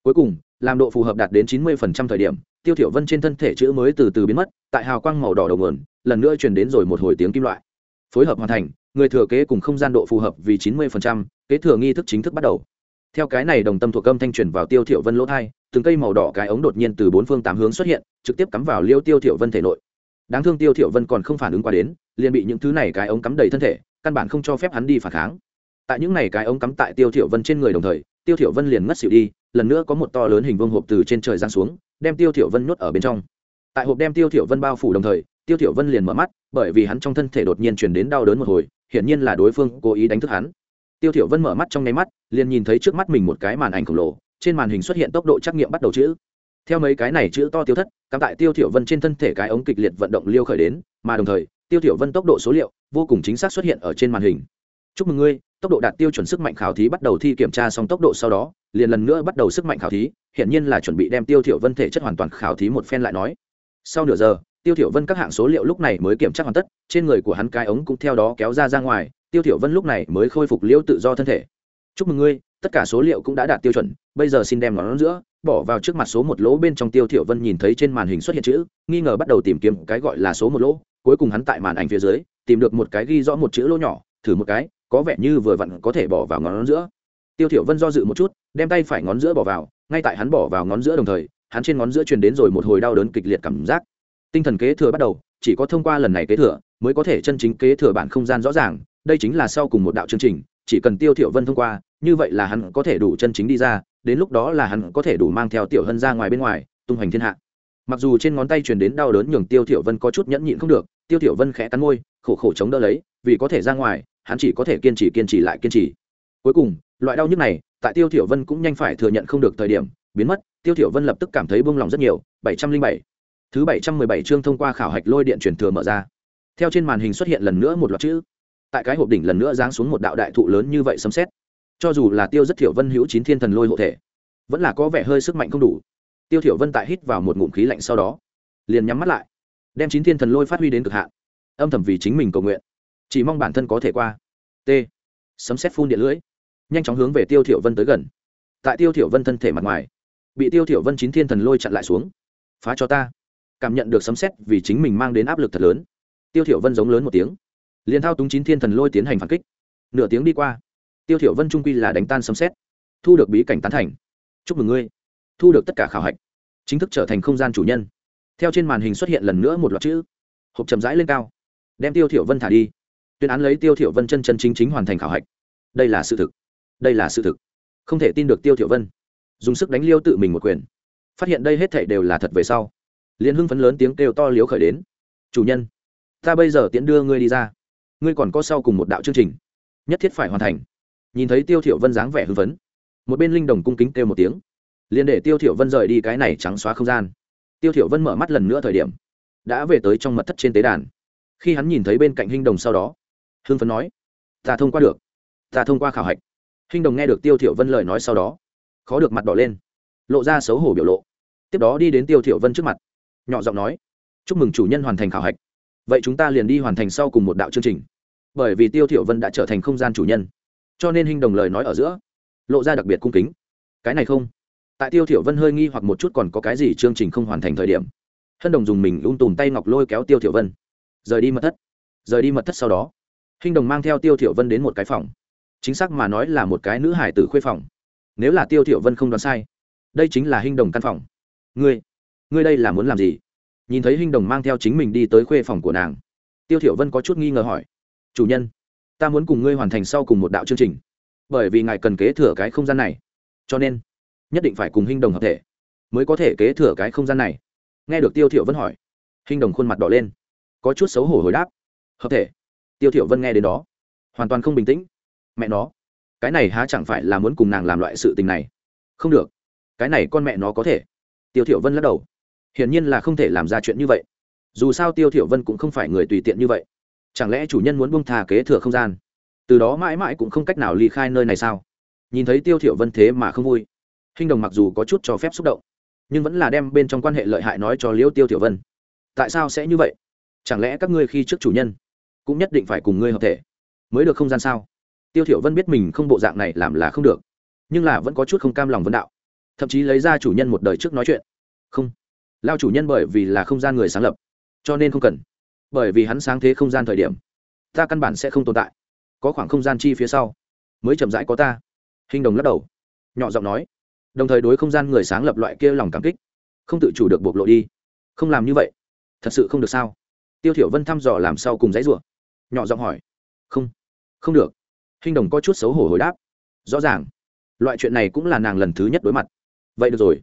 Cuối cùng, làm độ phù hợp đạt đến 90% thời điểm tiêu thiểu vân trên thân thể chữ mới từ từ biến mất tại hào quang màu đỏ đầu nguồn lần nữa truyền đến rồi một hồi tiếng kim loại. Phối hợp hoàn thành người thừa kế cùng không gian độ phù hợp vì 90%, kế thừa nghi thức chính thức bắt đầu. Theo cái này đồng tâm thuộc âm thanh truyền vào tiêu thiểu vân lỗ thay từng cây màu đỏ cái ống đột nhiên từ bốn phương tám hướng xuất hiện trực tiếp cắm vào liêu tiêu thiểu vân thể nội. Đáng thương tiêu thiểu vân còn không phản ứng qua đến liền bị những thứ này cái ống cắm đầy thân thể căn bản không cho phép hắn đi phản kháng. Tại những này cái ống cắm tại tiêu thiểu vân trên người đồng thời tiêu thiểu vân liền ngất xỉu đi lần nữa có một to lớn hình vuông hộp từ trên trời giáng xuống, đem tiêu thiểu vân nuốt ở bên trong. Tại hộp đem tiêu thiểu vân bao phủ đồng thời, tiêu thiểu vân liền mở mắt, bởi vì hắn trong thân thể đột nhiên truyền đến đau đớn một hồi, hiển nhiên là đối phương cố ý đánh thức hắn. Tiêu thiểu vân mở mắt trong nháy mắt, liền nhìn thấy trước mắt mình một cái màn ảnh khổng lồ, trên màn hình xuất hiện tốc độ trắc nghiệm bắt đầu chữ. Theo mấy cái này chữ to tiêu thất, cắm tại tiêu thiểu vân trên thân thể cái ống kịch liệt vận động liêu khởi đến, mà đồng thời, tiêu thiểu vân tốc độ số liệu vô cùng chính xác xuất hiện ở trên màn hình. Chúc mừng ngươi tốc độ đạt tiêu chuẩn sức mạnh khảo thí bắt đầu thi kiểm tra xong tốc độ sau đó, liền lần nữa bắt đầu sức mạnh khảo thí hiện nhiên là chuẩn bị đem tiêu thiểu vân thể chất hoàn toàn khảo thí một phen lại nói. Sau nửa giờ, tiêu thiểu vân các hạng số liệu lúc này mới kiểm tra hoàn tất, trên người của hắn cái ống cũng theo đó kéo ra ra ngoài, tiêu thiểu vân lúc này mới khôi phục liễu tự do thân thể. Chúc mừng ngươi, tất cả số liệu cũng đã đạt tiêu chuẩn, bây giờ xin đem nó giữa, bỏ vào trước mặt số một lỗ bên trong. Tiêu thiểu vân nhìn thấy trên màn hình xuất hiện chữ, nghi ngờ bắt đầu tìm kiếm cái gọi là số một lỗ, cuối cùng hắn tại màn ảnh phía dưới, tìm được một cái ghi rõ một chữ lỗ nhỏ thử một cái, có vẻ như vừa vặn có thể bỏ vào ngón giữa. Tiêu thiểu vân do dự một chút, đem tay phải ngón giữa bỏ vào, ngay tại hắn bỏ vào ngón giữa đồng thời, hắn trên ngón giữa truyền đến rồi một hồi đau đớn kịch liệt cảm giác. Tinh thần kế thừa bắt đầu, chỉ có thông qua lần này kế thừa, mới có thể chân chính kế thừa bản không gian rõ ràng, đây chính là sau cùng một đạo chương trình, chỉ cần tiêu thiểu vân thông qua, như vậy là hắn có thể đủ chân chính đi ra, đến lúc đó là hắn có thể đủ mang theo tiểu hân ra ngoài bên ngoài, tung hoành thiên hạ. Mặc dù trên ngón tay truyền đến đau đớn nhường tiêu thiểu vân có chút nhẫn nhịn không được, tiêu thiểu vân khẽ cắn môi, khổ khổ chống đỡ lấy, vì có thể ra ngoài hắn chỉ có thể kiên trì kiên trì lại kiên trì. Cuối cùng, loại đau nhức này, tại tiêu thiểu vân cũng nhanh phải thừa nhận không được thời điểm, biến mất, tiêu thiểu vân lập tức cảm thấy buông lòng rất nhiều. 707 thứ 717 chương thông qua khảo hạch lôi điện truyền thừa mở ra. Theo trên màn hình xuất hiện lần nữa một loạt chữ. Tại cái hộp đỉnh lần nữa giáng xuống một đạo đại thụ lớn như vậy sấm xét cho dù là tiêu rất thiểu vân hữu chín thiên thần lôi hộ thể, vẫn là có vẻ hơi sức mạnh không đủ. Tiêu thiểu vân tại hít vào một ngụm khí lạnh sau đó, liền nhắm mắt lại, đem chín thiên thần lôi phát huy đến cực hạn. Âm thầm vì chính mình cầu nguyện chỉ mong bản thân có thể qua. T. Sấm xét phun điện lưỡi. Nhanh chóng hướng về tiêu thiểu vân tới gần. Tại tiêu thiểu vân thân thể mặt ngoài, bị tiêu thiểu vân chín thiên thần lôi chặn lại xuống. Phá cho ta. Cảm nhận được sấm xét vì chính mình mang đến áp lực thật lớn. Tiêu thiểu vân giống lớn một tiếng. Liền thao túng chín thiên thần lôi tiến hành phản kích. Nửa tiếng đi qua, tiêu thiểu vân trung quy là đánh tan sấm xét thu được bí cảnh tán thành. Chúc mừng ngươi. Thu được tất cả khảo hạch. Chính thức trở thành không gian chủ nhân. Theo trên màn hình xuất hiện lần nữa một loạt chữ. Hộp chậm rãi lên cao. Đem tiêu thiểu vân thả đi tuyên án lấy tiêu thiểu vân chân chân chính chính hoàn thành khảo hạch. Đây là sự thực. Đây là sự thực. Không thể tin được tiêu thiểu vân. Dùng sức đánh liêu tự mình một quyền. Phát hiện đây hết thảy đều là thật về sau. Liền hưng phấn lớn tiếng kêu to liếu khởi đến. Chủ nhân, ta bây giờ tiễn đưa ngươi đi ra. Ngươi còn có sau cùng một đạo chương trình. Nhất thiết phải hoàn thành. Nhìn thấy tiêu thiểu vân dáng vẻ hưng phấn, một bên linh đồng cung kính kêu một tiếng. Liền để tiêu thiểu vân rời đi cái này trắng xóa không gian. Tiêu thiểu vân mở mắt lần nữa thời điểm, đã về tới trong mật thất trên tế đàn. Khi hắn nhìn thấy bên cạnh hinh đồng sau đó hưng phấn nói, ta thông qua được, ta thông qua khảo hạch. Hinh đồng nghe được tiêu thiểu vân lời nói sau đó, khó được mặt đỏ lên, lộ ra xấu hổ biểu lộ. Tiếp đó đi đến tiêu thiểu vân trước mặt, nhỏ giọng nói, chúc mừng chủ nhân hoàn thành khảo hạch. Vậy chúng ta liền đi hoàn thành sau cùng một đạo chương trình. Bởi vì tiêu thiểu vân đã trở thành không gian chủ nhân, cho nên hình đồng lời nói ở giữa lộ ra đặc biệt cung kính. Cái này không. Tại tiêu thiểu vân hơi nghi hoặc một chút còn có cái gì chương trình không hoàn thành thời điểm, hân đồng dùng mình ung tùm tay ngọc lôi kéo tiêu thiểu vân. Rời đi mật thất, rời đi mật thất sau đó hình đồng mang theo tiêu thiểu vân đến một cái phòng. Chính xác mà nói là một cái nữ hải tử khuê phòng. Nếu là tiêu thiểu vân không đoán sai, đây chính là hình đồng căn phòng. Ngươi ngươi đây là muốn làm gì? Nhìn thấy hình đồng mang theo chính mình đi tới khuê phòng của nàng, tiêu thiểu vân có chút nghi ngờ hỏi, chủ nhân, ta muốn cùng ngươi hoàn thành sau cùng một đạo chương trình, bởi vì ngài cần kế thừa cái không gian này, cho nên nhất định phải cùng hình đồng hợp thể, mới có thể kế thừa cái không gian này. Nghe được tiêu thiểu vân hỏi hình đồng khuôn mặt đỏ lên, có chút xấu hổ hồi đáp, hợp thể? Tiêu thiểu vân nghe đến đó, hoàn toàn không bình tĩnh. Mẹ nó, cái này há chẳng phải là muốn cùng nàng làm loại sự tình này? Không được, cái này con mẹ nó có thể. Tiêu thiểu vân lắc đầu. Hiển nhiên là không thể làm ra chuyện như vậy. Dù sao tiêu thiểu vân cũng không phải người tùy tiện như vậy. Chẳng lẽ chủ nhân muốn buông thà kế thừa không gian? Từ đó mãi mãi cũng không cách nào ly khai nơi này sao? Nhìn thấy tiêu thiểu vân thế mà không vui hình đồng mặc dù có chút cho phép xúc động, nhưng vẫn là đem bên trong quan hệ lợi hại nói cho liễu tiêu thiểu vân. Tại sao sẽ như vậy? Chẳng lẽ các ngươi khi trước chủ nhân cũng nhất định phải cùng ngươi hợp thể. Mới được không gian sao? Tiêu thiểu vân biết mình không bộ dạng này làm là không được, nhưng là vẫn có chút không cam lòng vấn đạo. Thậm chí lấy ra chủ nhân một đời trước nói chuyện. Không, lao chủ nhân bởi vì là không gian người sáng lập, cho nên không cần. Bởi vì hắn sáng thế không gian thời điểm, ta căn bản sẽ không tồn tại. Có khoảng không gian chi phía sau, mới chậm rãi có ta. Hình đồng lắc đầu, nhỏ giọng nói, đồng thời đối không gian người sáng lập loại kia lòng cảm kích, không tự chủ được bộc lộ đi. Không làm như vậy, thật sự không được sao? Tiêu thiểu vân thăm dò làm sao cùng dãy rủa nhỏ giọng hỏi. Không không được. Hình đồng có chút xấu hổ hồi đáp. Rõ ràng. Loại chuyện này cũng là nàng lần thứ nhất đối mặt. Vậy được rồi.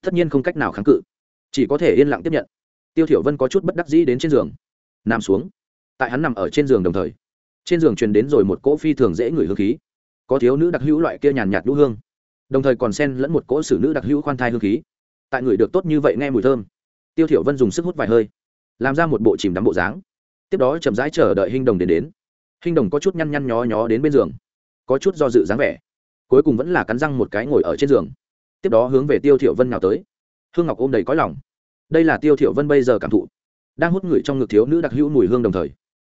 Tất nhiên không cách nào kháng cự. Chỉ có thể yên lặng tiếp nhận. Tiêu thiểu vân có chút bất đắc dĩ đến trên giường. Nằm xuống. Tại hắn nằm ở trên giường đồng thời, trên giường truyền đến rồi một cỗ phi thường dễ ngửi hương khí. Có thiếu nữ đặc hữu loại kia nhàn nhạt đũ hương. Đồng thời còn xen lẫn một cỗ xử nữ đặc hữu khoan thai hương khí. Tại người được tốt như vậy nghe mùi thơm, tiêu thiểu vân dùng sức hút vài hơi, làm ra một bộ chìm đắm bộ dáng tiếp đó chậm rãi chờ đợi hình đồng đến đến. Hình đồng có chút nhăn nhăn nhó nhó đến bên giường, có chút do dự dáng vẻ, cuối cùng vẫn là cắn răng một cái ngồi ở trên giường. Tiếp đó hướng về tiêu thiểu vân nào tới. Hương ngọc ôm đầy cõi lòng. Đây là tiêu thiểu vân bây giờ cảm thụ, đang hút người trong ngực thiếu nữ đặc hữu mùi hương đồng thời.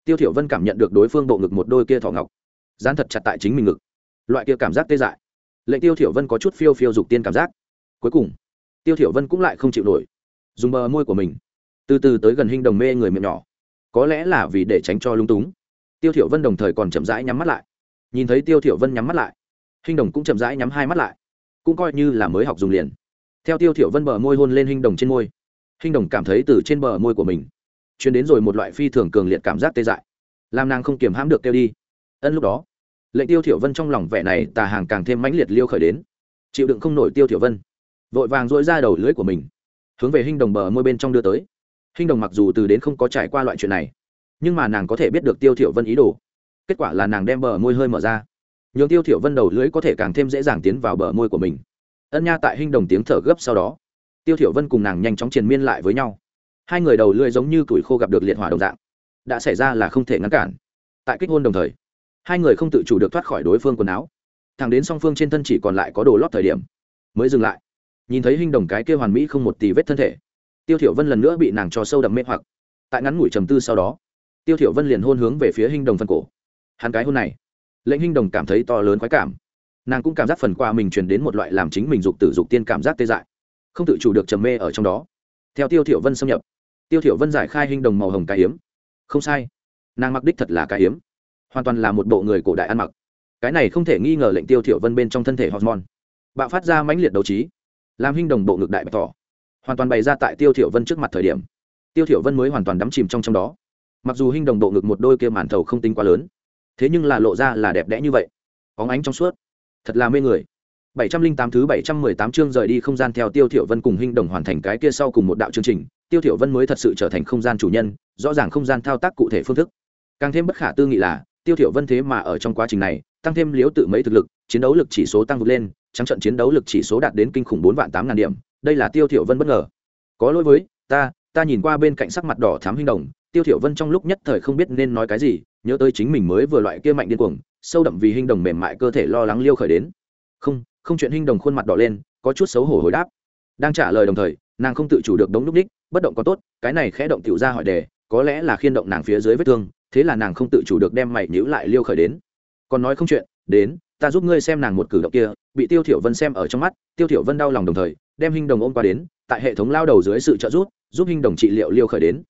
Tiêu thiểu vân cảm nhận được đối phương bộ ngực một đôi kia thỏ ngọc, dán thật chặt tại chính mình ngực. Loại kia cảm giác tê dại. Lệnh tiêu thiểu vân có chút phiêu phiêu dục tiên cảm giác. Cuối cùng, tiêu thiểu vân cũng lại không chịu nổi, dùng bờ môi của mình, từ từ tới gần hình đồng mê người miệng nhỏ có lẽ là vì để tránh cho lung túng. Tiêu thiểu vân đồng thời còn chậm rãi nhắm mắt lại. Nhìn thấy tiêu thiểu vân nhắm mắt lại hình đồng cũng chậm rãi nhắm hai mắt lại, cũng coi như là mới học dùng liền. Theo tiêu thiểu vân bờ môi hôn lên hình đồng trên môi hình đồng cảm thấy từ trên bờ môi của mình, truyền đến rồi một loại phi thường cường liệt cảm giác tê dại, làm nàng không kiềm hãm được tiêu đi. Ân lúc đó, lệnh tiêu thiểu vân trong lòng vẻ này tà hàng càng thêm mãnh liệt liêu khởi đến, chịu đựng không nổi tiêu thiểu vân, vội vàng dỗi ra đầu lưỡi của mình, hướng về hình đồng bờ môi bên trong đưa tới hình đồng mặc dù từ đến không có trải qua loại chuyện này, nhưng mà nàng có thể biết được tiêu thiểu vân ý đồ. Kết quả là nàng đem bờ môi hơi mở ra. Nhường tiêu thiểu vân đầu lưỡi có thể càng thêm dễ dàng tiến vào bờ môi của mình. Ân nha tại hình đồng tiếng thở gấp sau đó, tiêu thiểu vân cùng nàng nhanh chóng triền miên lại với nhau. Hai người đầu lưỡi giống như tuổi khô gặp được liệt hỏa đồng dạng, đã xảy ra là không thể ngăn cản. Tại kích hôn đồng thời, hai người không tự chủ được thoát khỏi đối phương quần áo. Thẳng đến song phương trên thân chỉ còn lại có đồ lót thời điểm, mới dừng lại. Nhìn thấy hình đồng cái kia hoàn mỹ không một tì vết thân thể tiêu thiểu vân lần nữa bị nàng cho sâu đậm mê hoặc. Tại ngắn ngủi trầm tư sau đó, tiêu thiểu vân liền hôn hướng về phía hình đồng phân cổ. Hắn cái hôn này, lệnh hình đồng cảm thấy to lớn khoái cảm. Nàng cũng cảm giác phần qua mình truyền đến một loại làm chính mình dục tử dục tiên cảm giác tê dại, không tự chủ được trầm mê ở trong đó. Theo tiêu thiểu vân xâm nhập, tiêu thiểu vân giải khai hình đồng màu hồng cái hiếm không sai, nàng mặc đích thật là cái hiếm hoàn toàn là một bộ người cổ đại ăn mặc. Cái này không thể nghi ngờ lệnh tiêu thiểu vân bên trong thân thể hormone. Bạo phát ra mãnh liệt đấu trí, làm hình đồng bộ ngực đại bạch tỏ hoàn toàn bày ra tại tiêu thiểu vân trước mặt thời điểm. Tiêu thiểu vân mới hoàn toàn đắm chìm trong trong đó. Mặc dù hình đồng bộ ngực một đôi kia màn thầu không tính quá lớn thế nhưng là lộ ra là đẹp đẽ như vậy. Óng ánh trong suốt thật là mê người. 708 thứ 718 chương rời đi không gian theo Tiêu Thiểu Vân cùng Hinh Đồng hoàn thành cái kia sau cùng một đạo chương trình, Tiêu Thiểu Vân mới thật sự trở thành không gian chủ nhân, rõ ràng không gian thao tác cụ thể phương thức. Càng thêm bất khả tư nghị là, Tiêu Thiểu Vân thế mà ở trong quá trình này, tăng thêm liếu tự mấy thực lực, chiến đấu lực chỉ số tăng vượt lên, trắng trận chiến đấu lực chỉ số đạt đến kinh khủng 4 vạn 8 ngàn điểm, đây là Tiêu Thiểu Vân bất ngờ. Có lỗi với, ta, ta nhìn qua bên cạnh sắc mặt đỏ thắm Hinh Đồng, Tiêu Thiểu Vân trong lúc nhất thời không biết nên nói cái gì, nhớ tới chính mình mới vừa loại kia mạnh điên cuồng, sâu đậm vì Hinh Đồng mềm mại cơ thể lo lắng liêu khởi đến. Không, không chuyện hinh đồng khuôn mặt đỏ lên có chút xấu hổ hồi đáp đang trả lời đồng thời nàng không tự chủ được đống núp đích bất động có tốt cái này khẽ động tiểu ra hỏi đề có lẽ là khiên động nàng phía dưới vết thương thế là nàng không tự chủ được đem mày nhíu lại liêu khởi đến còn nói không chuyện đến ta giúp ngươi xem nàng một cử động kia bị tiêu thiểu vân xem ở trong mắt tiêu thiểu vân đau lòng đồng thời đem hình đồng ôm qua đến, tại hệ thống lao đầu dưới sự trợ giúp giúp hình đồng trị liệu liêu khởi đến.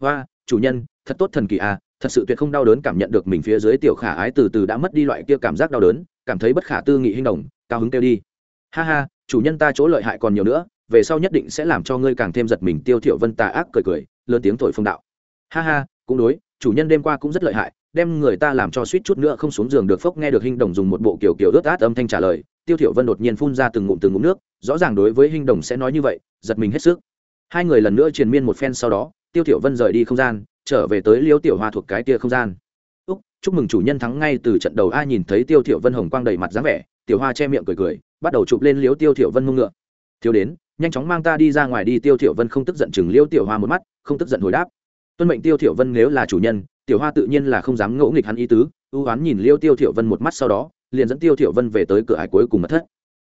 Và chủ nhân, thật tốt thần kỳ à thật sự tuyệt không đau đớn cảm nhận được mình phía dưới tiểu khả ái từ từ đã mất đi loại kia cảm giác đau đớn, cảm thấy bất khả tư nghị hình đồng, cao hứng kêu đi. Ha ha, chủ nhân ta chỗ lợi hại còn nhiều nữa, về sau nhất định sẽ làm cho ngươi càng thêm giật mình, tiêu thiểu vân tà ác cười cười, lớn tiếng thổi phong đạo. Ha ha, cũng đối, chủ nhân đêm qua cũng rất lợi hại, đem người ta làm cho suýt chút nữa không xuống giường được, phốc nghe được hình đồng dùng một bộ kiểu kiểu ướt át âm thanh trả lời tiêu thiểu vân đột nhiên phun ra từng ngụm từng ngụm nước, rõ ràng đối với hinh đồng sẽ nói như vậy, giật mình hết sức. Hai người lần nữa truyền miên một phen sau đó, tiêu thiểu vân rời đi không gian, trở về tới liêu tiểu hoa thuộc cái kia không gian. Úc, chúc mừng chủ nhân thắng ngay từ trận đầu ai nhìn thấy tiêu thiểu vân hồng quang đầy mặt dáng vẻ, tiểu hoa che miệng cười cười, bắt đầu chụp lên liêu tiêu thiểu vân mông ngựa. Thiếu đến, nhanh chóng mang ta đi ra ngoài đi. Tiêu thiểu vân không tức giận chừng liêu tiểu hoa một mắt, không tức giận hồi đáp. Tuân mệnh tiêu thiểu vân nếu là chủ nhân, tiểu hoa tự nhiên là không dám ngỗ nghịch hắn ý tứ. Ưu ám nhìn liêu tiêu thiểu vân một mắt sau đó liền dẫn tiêu thiểu vân về tới cửa ải cuối cùng mật thất.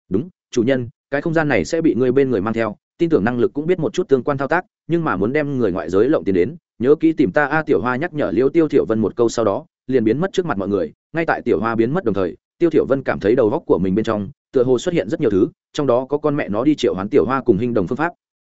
Đúng, chủ nhân, cái không gian này sẽ bị người bên người mang theo, tin tưởng năng lực cũng biết một chút tương quan thao tác, nhưng mà muốn đem người ngoại giới lộng tiền đến, nhớ kỹ tìm ta a tiểu hoa nhắc nhở liêu tiêu thiểu vân một câu sau đó, liền biến mất trước mặt mọi người, ngay tại tiểu hoa biến mất đồng thời, tiêu thiểu vân cảm thấy đầu góc của mình bên trong, tựa hồ xuất hiện rất nhiều thứ, trong đó có con mẹ nó đi triệu hoán tiểu hoa cùng hình đồng phương pháp.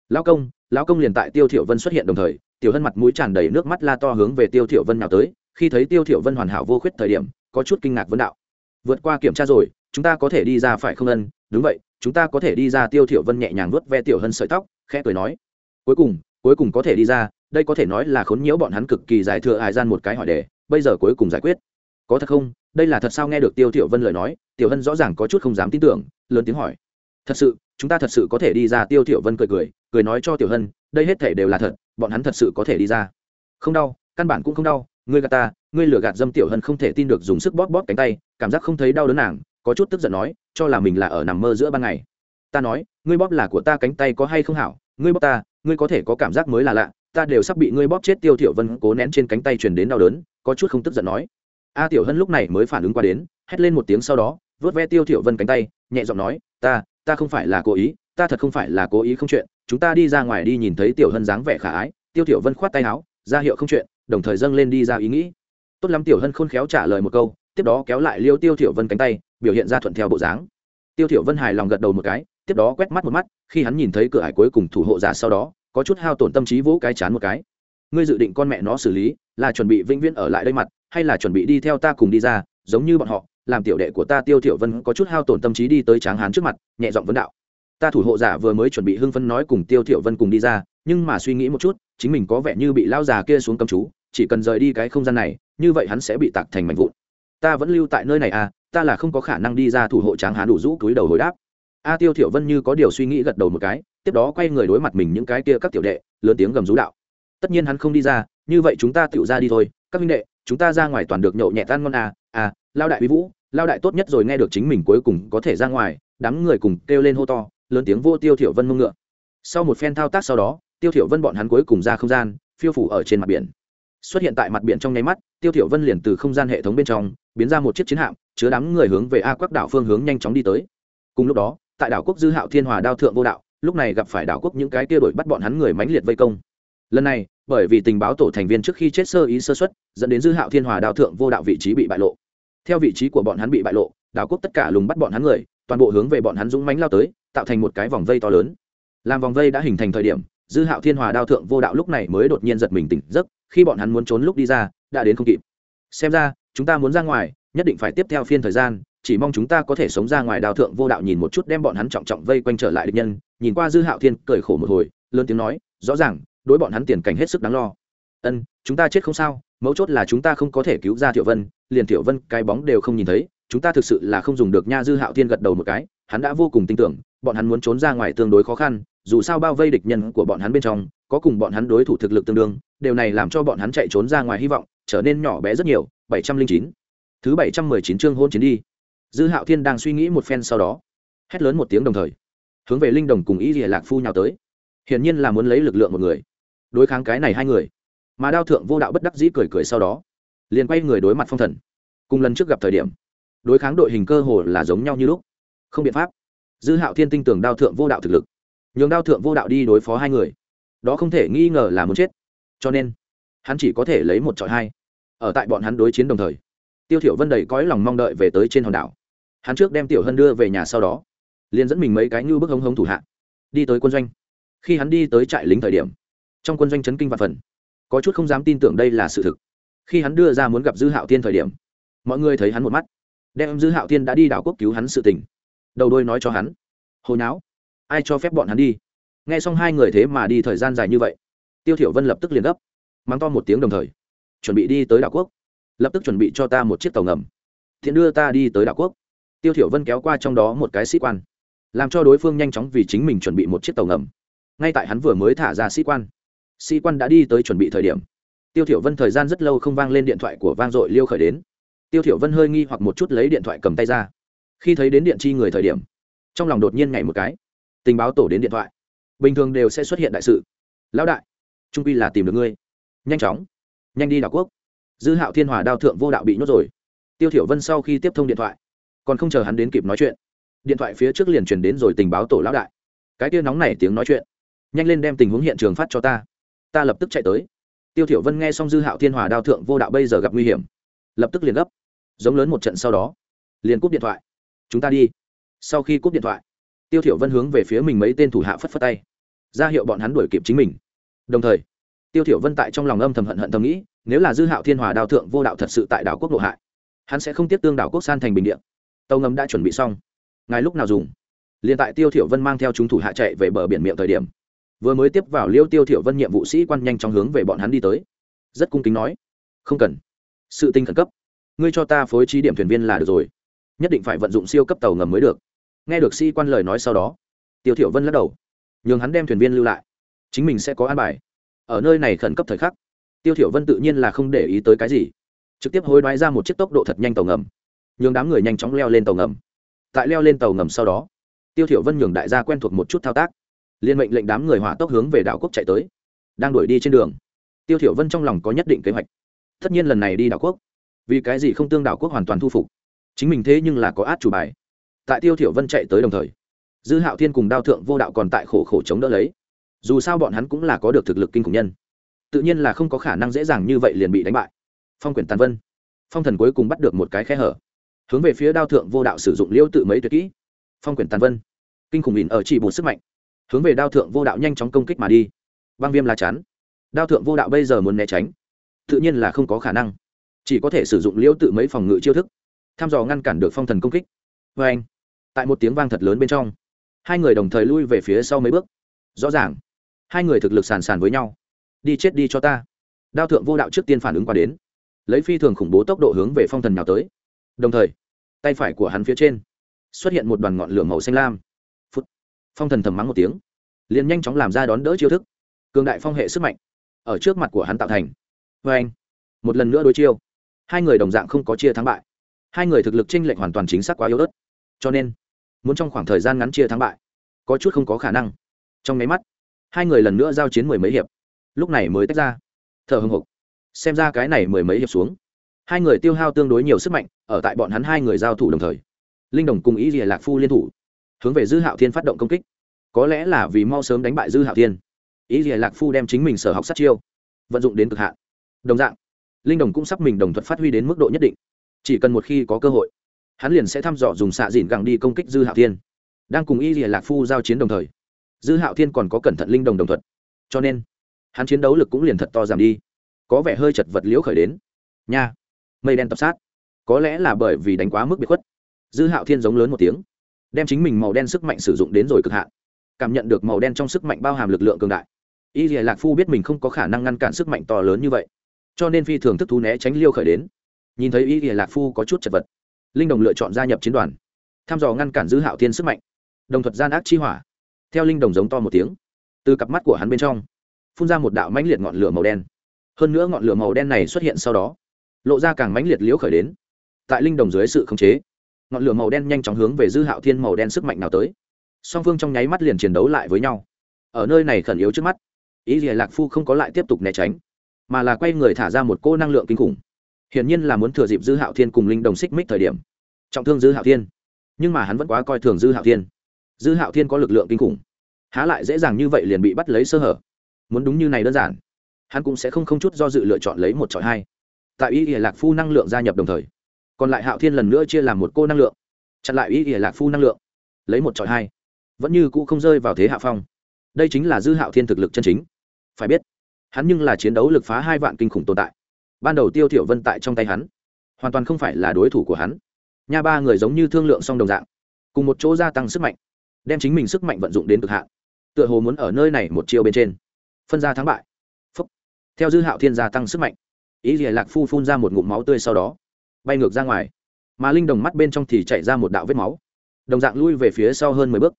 Lão công lão công liền tại tiêu thiểu vân xuất hiện đồng thời, tiểu hân mặt mũi tràn đầy nước mắt la to hướng về tiêu thiểu vân nào tới, khi thấy tiêu thiểu vân hoàn hảo vô khuyết thời điểm, có chút kinh ngạc vấn đạo vượt qua kiểm tra rồi, chúng ta có thể đi ra phải không ân? Đúng vậy, chúng ta có thể đi ra, tiêu thiểu vân nhẹ nhàng vuốt ve tiểu hân sợi tóc, khẽ cười nói. Cuối cùng cuối cùng có thể đi ra, đây có thể nói là khốn nhiễu bọn hắn cực kỳ dài thừa hài gian một cái hỏi đề, bây giờ cuối cùng giải quyết. Có thật không? Đây là thật sao? Nghe được tiêu thiểu vân lời nói, tiểu hân rõ ràng có chút không dám tin tưởng, lớn tiếng hỏi. Thật sự, chúng ta thật sự có thể đi ra, tiêu thiểu vân cười cười cười nói cho tiểu hân, đây hết thể đều là thật, bọn hắn thật sự có thể đi ra. Không đau, căn bản cũng không đau ngươi gạt ta, ngươi lừa gạt dâm tiểu hân không thể tin được dùng sức bóp bóp cánh tay, cảm giác không thấy đau đớn nàng, có chút tức giận nói, cho là mình là ở nằm mơ giữa ban ngày. Ta nói, ngươi bóp là của ta cánh tay có hay không hảo, ngươi bóp ta, ngươi có thể có cảm giác mới là lạ, ta đều sắp bị ngươi bóp chết tiêu tiểu vân cố nén trên cánh tay truyền đến đau đớn, có chút không tức giận nói. A tiểu hân lúc này mới phản ứng qua đến, hét lên một tiếng sau đó, vớt ve tiêu tiểu vân cánh tay, nhẹ giọng nói, ta ta không phải là cố ý, ta thật không phải là cố ý không chuyện, chúng ta đi ra ngoài đi nhìn thấy tiểu hân dáng vẻ khả ái. Tiêu tiểu vân khoát tay áo, ra hiệu không chuyện đồng thời dâng lên đi ra ý nghĩ. Tốt lắm, tiểu hân khôn khéo trả lời một câu, tiếp đó kéo lại liêu tiêu tiểu vân cánh tay, biểu hiện ra thuận theo bộ dáng. Tiêu tiểu vân hài lòng gật đầu một cái, tiếp đó quét mắt một mắt, khi hắn nhìn thấy cửa hải cuối cùng thủ hộ giả sau đó, có chút hao tổn tâm trí vỗ cái chán một cái. Ngươi dự định con mẹ nó xử lý, là chuẩn bị vĩnh viễn ở lại đây mặt, hay là chuẩn bị đi theo ta cùng đi ra, giống như bọn họ, làm tiểu đệ của ta tiêu tiểu vân có chút hao tổn tâm trí đi tới tráng hán trước mặt, nhẹ giọng vấn đạo. Ta thủ hộ giả vừa mới chuẩn bị hưng phấn nói cùng tiêu tiểu vân cùng đi ra nhưng mà suy nghĩ một chút, chính mình có vẻ như bị lao già kia xuống cầm chú, chỉ cần rời đi cái không gian này, như vậy hắn sẽ bị tạc thành mảnh vụn. Ta vẫn lưu tại nơi này à ta là không có khả năng đi ra thủ hộ tráng hán đủ rũ túi đầu hồi đáp. A tiêu thiểu vân như có điều suy nghĩ gật đầu một cái, tiếp đó quay người đối mặt mình những cái kia các tiểu đệ, lớn tiếng gầm rú đạo. Tất nhiên hắn không đi ra, như vậy chúng ta tiểu ra đi thôi. Các minh đệ, chúng ta ra ngoài toàn được nhậu nhẹt tan ngon à à lao đại uy vũ, lao đại tốt nhất rồi nghe được chính mình cuối cùng có thể ra ngoài, đám người cùng kêu lên hô to, lớn tiếng vô tiêu thiểu vân mông ngựa. Sau một phen thao tác sau đó tiêu thiểu vân bọn hắn cuối cùng ra không gian, phiêu phủ ở trên mặt biển. Xuất hiện tại mặt biển trong nháy mắt, tiêu thiểu vân liền từ không gian hệ thống bên trong, biến ra một chiếc chiến hạm, chứa đám người hướng về a quắc đảo phương hướng nhanh chóng đi tới. Cùng lúc đó, tại đảo quốc dư hạo thiên hòa đao thượng vô đạo, lúc này gặp phải đảo quốc những cái kia đổi bắt bọn hắn người mãnh liệt vây công. Lần này, bởi vì tình báo tổ thành viên trước khi chết sơ ý sơ xuất dẫn đến dư hạo thiên hòa đao thượng vô đạo vị trí bị bại lộ. Theo vị trí của bọn hắn bị bại lộ, đảo quốc tất cả lùng bắt bọn hắn người, toàn bộ hướng về bọn hắn dũng mãnh lao tới, tạo thành một cái vòng vây to lớn. Làm vòng vây đã hình thành thời điểm dư hạo thiên hòa đao thượng vô đạo lúc này mới đột nhiên giật mình tỉnh giấc, khi bọn hắn muốn trốn lúc đi ra, đã đến không kịp. Xem ra, chúng ta muốn ra ngoài, nhất định phải tiếp theo phiên thời gian, chỉ mong chúng ta có thể sống ra ngoài đào thượng vô đạo nhìn một chút đem bọn hắn trọng trọng vây quanh trở lại địch nhân. Nhìn qua dư hạo thiên cười khổ một hồi, lớn tiếng nói, rõ ràng, đối bọn hắn tiền cảnh hết sức đáng lo. Ân, chúng ta chết không sao, mấu chốt là chúng ta không có thể cứu ra thiệu vân, liền thiệu vân cái bóng đều không nhìn thấy, chúng ta thực sự là không dùng được nha. Dư hạo thiên gật đầu một cái, hắn đã vô cùng tin tưởng, bọn hắn muốn trốn ra ngoài tương đối khó khăn dù sao bao vây địch nhân của bọn hắn bên trong, có cùng bọn hắn đối thủ thực lực tương đương, điều này làm cho bọn hắn chạy trốn ra ngoài hy vọng, trở nên nhỏ bé rất nhiều. Bảy trăm linh chín. Thứ bảy trăm mười chín chương hôn chiến đi. Dư hạo thiên đang suy nghĩ một phen sau đó, hét lớn một tiếng đồng thời, hướng về linh đồng cùng ý rìa lạc phu nhào tới. Hiển nhiên là muốn lấy lực lượng một người, đối kháng cái này hai người. Mà đao thượng vô đạo bất đắc dĩ cười cười sau đó, liền quay người đối mặt phong thần. Cùng lần trước gặp thời điểm, đối kháng đội hình cơ hồ là giống nhau như lúc. Không biện pháp. Dư hạo thiên tin tưởng đao thượng vô đạo thực lực nhường đao thượng vô đạo đi đối phó hai người. Đó không thể nghi ngờ là muốn chết. Cho nên, hắn chỉ có thể lấy một trọi hai. Ở tại bọn hắn đối chiến đồng thời, tiêu thiểu vân đầy cõi lòng mong đợi về tới trên hòn đảo. Hắn trước đem tiểu hân đưa về nhà sau đó, liền dẫn mình mấy cái như bức hống hống thủ hạ, đi tới quân doanh. Khi hắn đi tới trại lính thời điểm, trong quân doanh chấn kinh và phần. Có chút không dám tin tưởng đây là sự thực. Khi hắn đưa ra muốn gặp dư hạo Thiên thời điểm, mọi người thấy hắn một mắt, đem dư hạo Thiên đã đi đảo quốc cứu hắn sự tình. Đầu đôi nói cho hắn, hồi não ai cho phép bọn hắn đi? Nghe xong hai người thế mà đi thời gian dài như vậy, tiêu thiểu vân lập tức liền gấp, mắng to một tiếng đồng thời, chuẩn bị đi tới đảo quốc. Lập tức chuẩn bị cho ta một chiếc tàu ngầm. Thiện đưa ta đi tới đảo quốc. Tiêu thiểu vân kéo qua trong đó một cái sĩ quan, làm cho đối phương nhanh chóng vì chính mình chuẩn bị một chiếc tàu ngầm. Ngay tại hắn vừa mới thả ra sĩ quan sĩ quan đã đi tới chuẩn bị thời điểm. Tiêu thiểu vân thời gian rất lâu không vang lên điện thoại của vang dội liêu khởi đến. Tiêu thiểu vân hơi nghi hoặc một chút lấy điện thoại cầm tay ra. Khi thấy đến điện chi người thời điểm, trong lòng đột nhiên nhảy một cái tình báo tổ đến điện thoại. Bình thường đều sẽ xuất hiện đại sự. Lão đại, trung quy là tìm được ngươi. Nhanh chóng. Nhanh đi đảo quốc. Dư hạo thiên hòa đao thượng vô đạo bị nhốt rồi. Tiêu thiểu vân sau khi tiếp thông điện thoại, còn không chờ hắn đến kịp nói chuyện, điện thoại phía trước liền truyền đến rồi tình báo tổ lão đại. Cái kia nóng này tiếng nói chuyện, nhanh lên đem tình huống hiện trường phát cho ta. Ta lập tức chạy tới. Tiêu thiểu vân nghe xong dư hạo thiên hòa đao thượng vô đạo bây giờ gặp nguy hiểm, lập tức liền gấp. Giống lớn một trận sau đó, liền cúp điện thoại. Chúng ta đi. Sau khi cúp điện thoại tiêu thiểu vân hướng về phía mình mấy tên thủ hạ phất phất tay. Ra hiệu bọn hắn đuổi kịp chính mình. Đồng thời, tiêu thiểu vân tại trong lòng âm thầm hận hận thầm nghĩ, nếu là dư hạo thiên hòa Đào thượng vô đạo thật sự tại đảo quốc lộ hại, hắn sẽ không tiếp tương đảo quốc san thành bình địa. Tàu ngầm đã chuẩn bị xong. Ngài lúc nào dùng? Liền tại tiêu thiểu vân mang theo chúng thủ hạ chạy về bờ biển miệng thời điểm, vừa mới tiếp vào liêu tiêu thiểu vân nhiệm vụ sĩ quan nhanh chóng hướng về bọn hắn đi tới. Rất cung kính nói, không cần. Sự tinh khẩn cấp. Ngươi cho ta phối trí điểm thuyền viên là được rồi. Nhất định phải vận dụng siêu cấp tàu ngầm mới được nghe được sĩ quan lời nói sau đó tiêu thiểu vân lắc đầu. Nhường hắn đem thuyền viên lưu lại. Chính mình sẽ có an bài. Ở nơi này khẩn cấp thời khắc, tiêu thiểu vân tự nhiên là không để ý tới cái gì. Trực tiếp hối đoái ra một chiếc tốc độ thật nhanh tàu ngầm. Nhường đám người nhanh chóng leo lên tàu ngầm. Tại leo lên tàu ngầm sau đó, tiêu thiểu vân nhường đại gia quen thuộc một chút thao tác. Liên mệnh lệnh đám người hỏa tốc hướng về đảo quốc chạy tới. Đang đuổi đi trên đường, tiêu thiểu vân trong lòng có nhất định kế hoạch. Tất nhiên lần này đi đảo quốc, vì cái gì không tương đảo quốc hoàn toàn thu phục. Chính mình thế nhưng là có át chủ bài tại tiêu thiểu vân chạy tới đồng thời, dư hạo thiên cùng đao thượng vô đạo còn tại khổ khổ chống đỡ lấy. Dù sao bọn hắn cũng là có được thực lực kinh khủng nhân, tự nhiên là không có khả năng dễ dàng như vậy liền bị đánh bại. Phong quyển tàn vân, phong thần cuối cùng bắt được một cái khe hở, hướng về phía đao thượng vô đạo sử dụng liêu tự mấy tuyệt kỹ. Phong quyển tàn vân, kinh khủng ỉn ở chỉ bùn sức mạnh, hướng về đao thượng vô đạo nhanh chóng công kích mà đi. Băng viêm là chắn, đao thượng vô đạo bây giờ muốn né tránh, tự nhiên là không có khả năng, chỉ có thể sử dụng liêu tự mấy phòng ngự chiêu thức, thăm dò ngăn cản được phong thần công kích. Vê anh tại một tiếng vang thật lớn bên trong. Hai người đồng thời lui về phía sau mấy bước. Rõ ràng, hai người thực lực sàn sàn với nhau. Đi chết đi cho ta. Đao thượng vô đạo trước tiên phản ứng qua đến. Lấy phi thường khủng bố tốc độ hướng về phong thần nào tới. Đồng thời, tay phải của hắn phía trên xuất hiện một đoàn ngọn lửa màu xanh lam. Phút, phong thần thầm mắng một tiếng, liền nhanh chóng làm ra đón đỡ chiêu thức. Cường đại phong hệ sức mạnh ở trước mặt của hắn tạo thành. Vê anh, một lần nữa đối chiêu. Hai người đồng dạng không có chia thắng bại. Hai người thực lực tranh lệch hoàn toàn chính xác quá yếu ớt. Cho nên muốn trong khoảng thời gian ngắn chia thắng bại. Có chút không có khả năng. Trong nháy mắt, hai người lần nữa giao chiến mười mấy hiệp. Lúc này mới tách ra. Thở hưng hục xem ra cái này mười mấy hiệp xuống. Hai người tiêu hao tương đối nhiều sức mạnh, ở tại bọn hắn hai người giao thủ đồng thời. Linh đồng cùng ý rìa lạc phu liên thủ, hướng về dư hạo thiên phát động công kích. Có lẽ là vì mau sớm đánh bại dư hạo thiên. Ý rìa lạc phu đem chính mình sở học sát chiêu, vận dụng đến cực hạn. Đồng dạng, linh đồng cũng sắp mình đồng thuận phát huy đến mức độ nhất định. Chỉ cần một khi có cơ hội hắn liền sẽ thăm dò dùng xạ dìn gẳng đi công kích dư hạo thiên. Đang cùng y rìa lạc phu giao chiến đồng thời, dư hạo thiên còn có cẩn thận linh đồng đồng thuận cho nên, hắn chiến đấu lực cũng liền thật to giảm đi. Có vẻ hơi chật vật liễu khởi đến. Nha, mây đen tập sát. Có lẽ là bởi vì đánh quá mức bị khuất. Dư hạo thiên giống lớn một tiếng, đem chính mình màu đen sức mạnh sử dụng đến rồi cực hạn. Cảm nhận được màu đen trong sức mạnh bao hàm lực lượng cường đại. Y lìa lạc phu biết mình không có khả năng ngăn cản sức mạnh to lớn như vậy, cho nên phi thường thức thú né tránh liêu khởi đến. Nhìn thấy y lìa lạc phu có chút chật vật linh đồng lựa chọn gia nhập chiến đoàn, thăm dò ngăn cản dư hạo thiên sức mạnh, đồng thuật gian ác chi hỏa. Theo linh đồng giống to một tiếng, từ cặp mắt của hắn bên trong, phun ra một đạo mãnh liệt ngọn lửa màu đen. Hơn nữa ngọn lửa màu đen này xuất hiện sau đó, lộ ra càng mãnh liệt liễu khởi đến. Tại linh đồng dưới sự khống chế, ngọn lửa màu đen nhanh chóng hướng về dư hạo thiên màu đen sức mạnh nào tới. Song phương trong nháy mắt liền chiến đấu lại với nhau. Ở nơi này khẩn yếu trước mắt, ý gì lạc phu không có lại tiếp tục né tránh, mà là quay người thả ra một cô năng lượng kinh khủng hiển nhiên là muốn thừa dịp dư hạo thiên cùng linh đồng xích mích thời điểm. Trọng thương dư hạo thiên. Nhưng mà hắn vẫn quá coi thường dư hạo thiên. Dư hạo thiên có lực lượng kinh khủng. Há lại dễ dàng như vậy liền bị bắt lấy sơ hở. Muốn đúng như này đơn giản, hắn cũng sẽ không không chút do dự lựa chọn lấy một trọi hai. Tại ý ỉa lạc phu năng lượng gia nhập đồng thời, còn lại hạo thiên lần nữa chia làm một cô năng lượng. Chặn lại ý ỉa lạc phu năng lượng. Lấy một trọi hai. Vẫn như cũ không rơi vào thế hạ phong. Đây chính là dư hạo thiên thực lực chân chính. Phải biết, hắn nhưng là chiến đấu lực phá hai vạn kinh khủng tồn tại ban đầu tiêu thiểu vân tại trong tay hắn, hoàn toàn không phải là đối thủ của hắn. Nha ba người giống như thương lượng song đồng dạng, cùng một chỗ gia tăng sức mạnh, đem chính mình sức mạnh vận dụng đến cực hạn, tựa hồ muốn ở nơi này một chiêu bên trên, phân ra thắng bại. Phúc. theo dư hạo thiên gia tăng sức mạnh, ý gì lạc phu phun ra một ngụm máu tươi sau đó, bay ngược ra ngoài. Mà linh đồng mắt bên trong thì chạy ra một đạo vết máu, đồng dạng lui về phía sau hơn mười bước.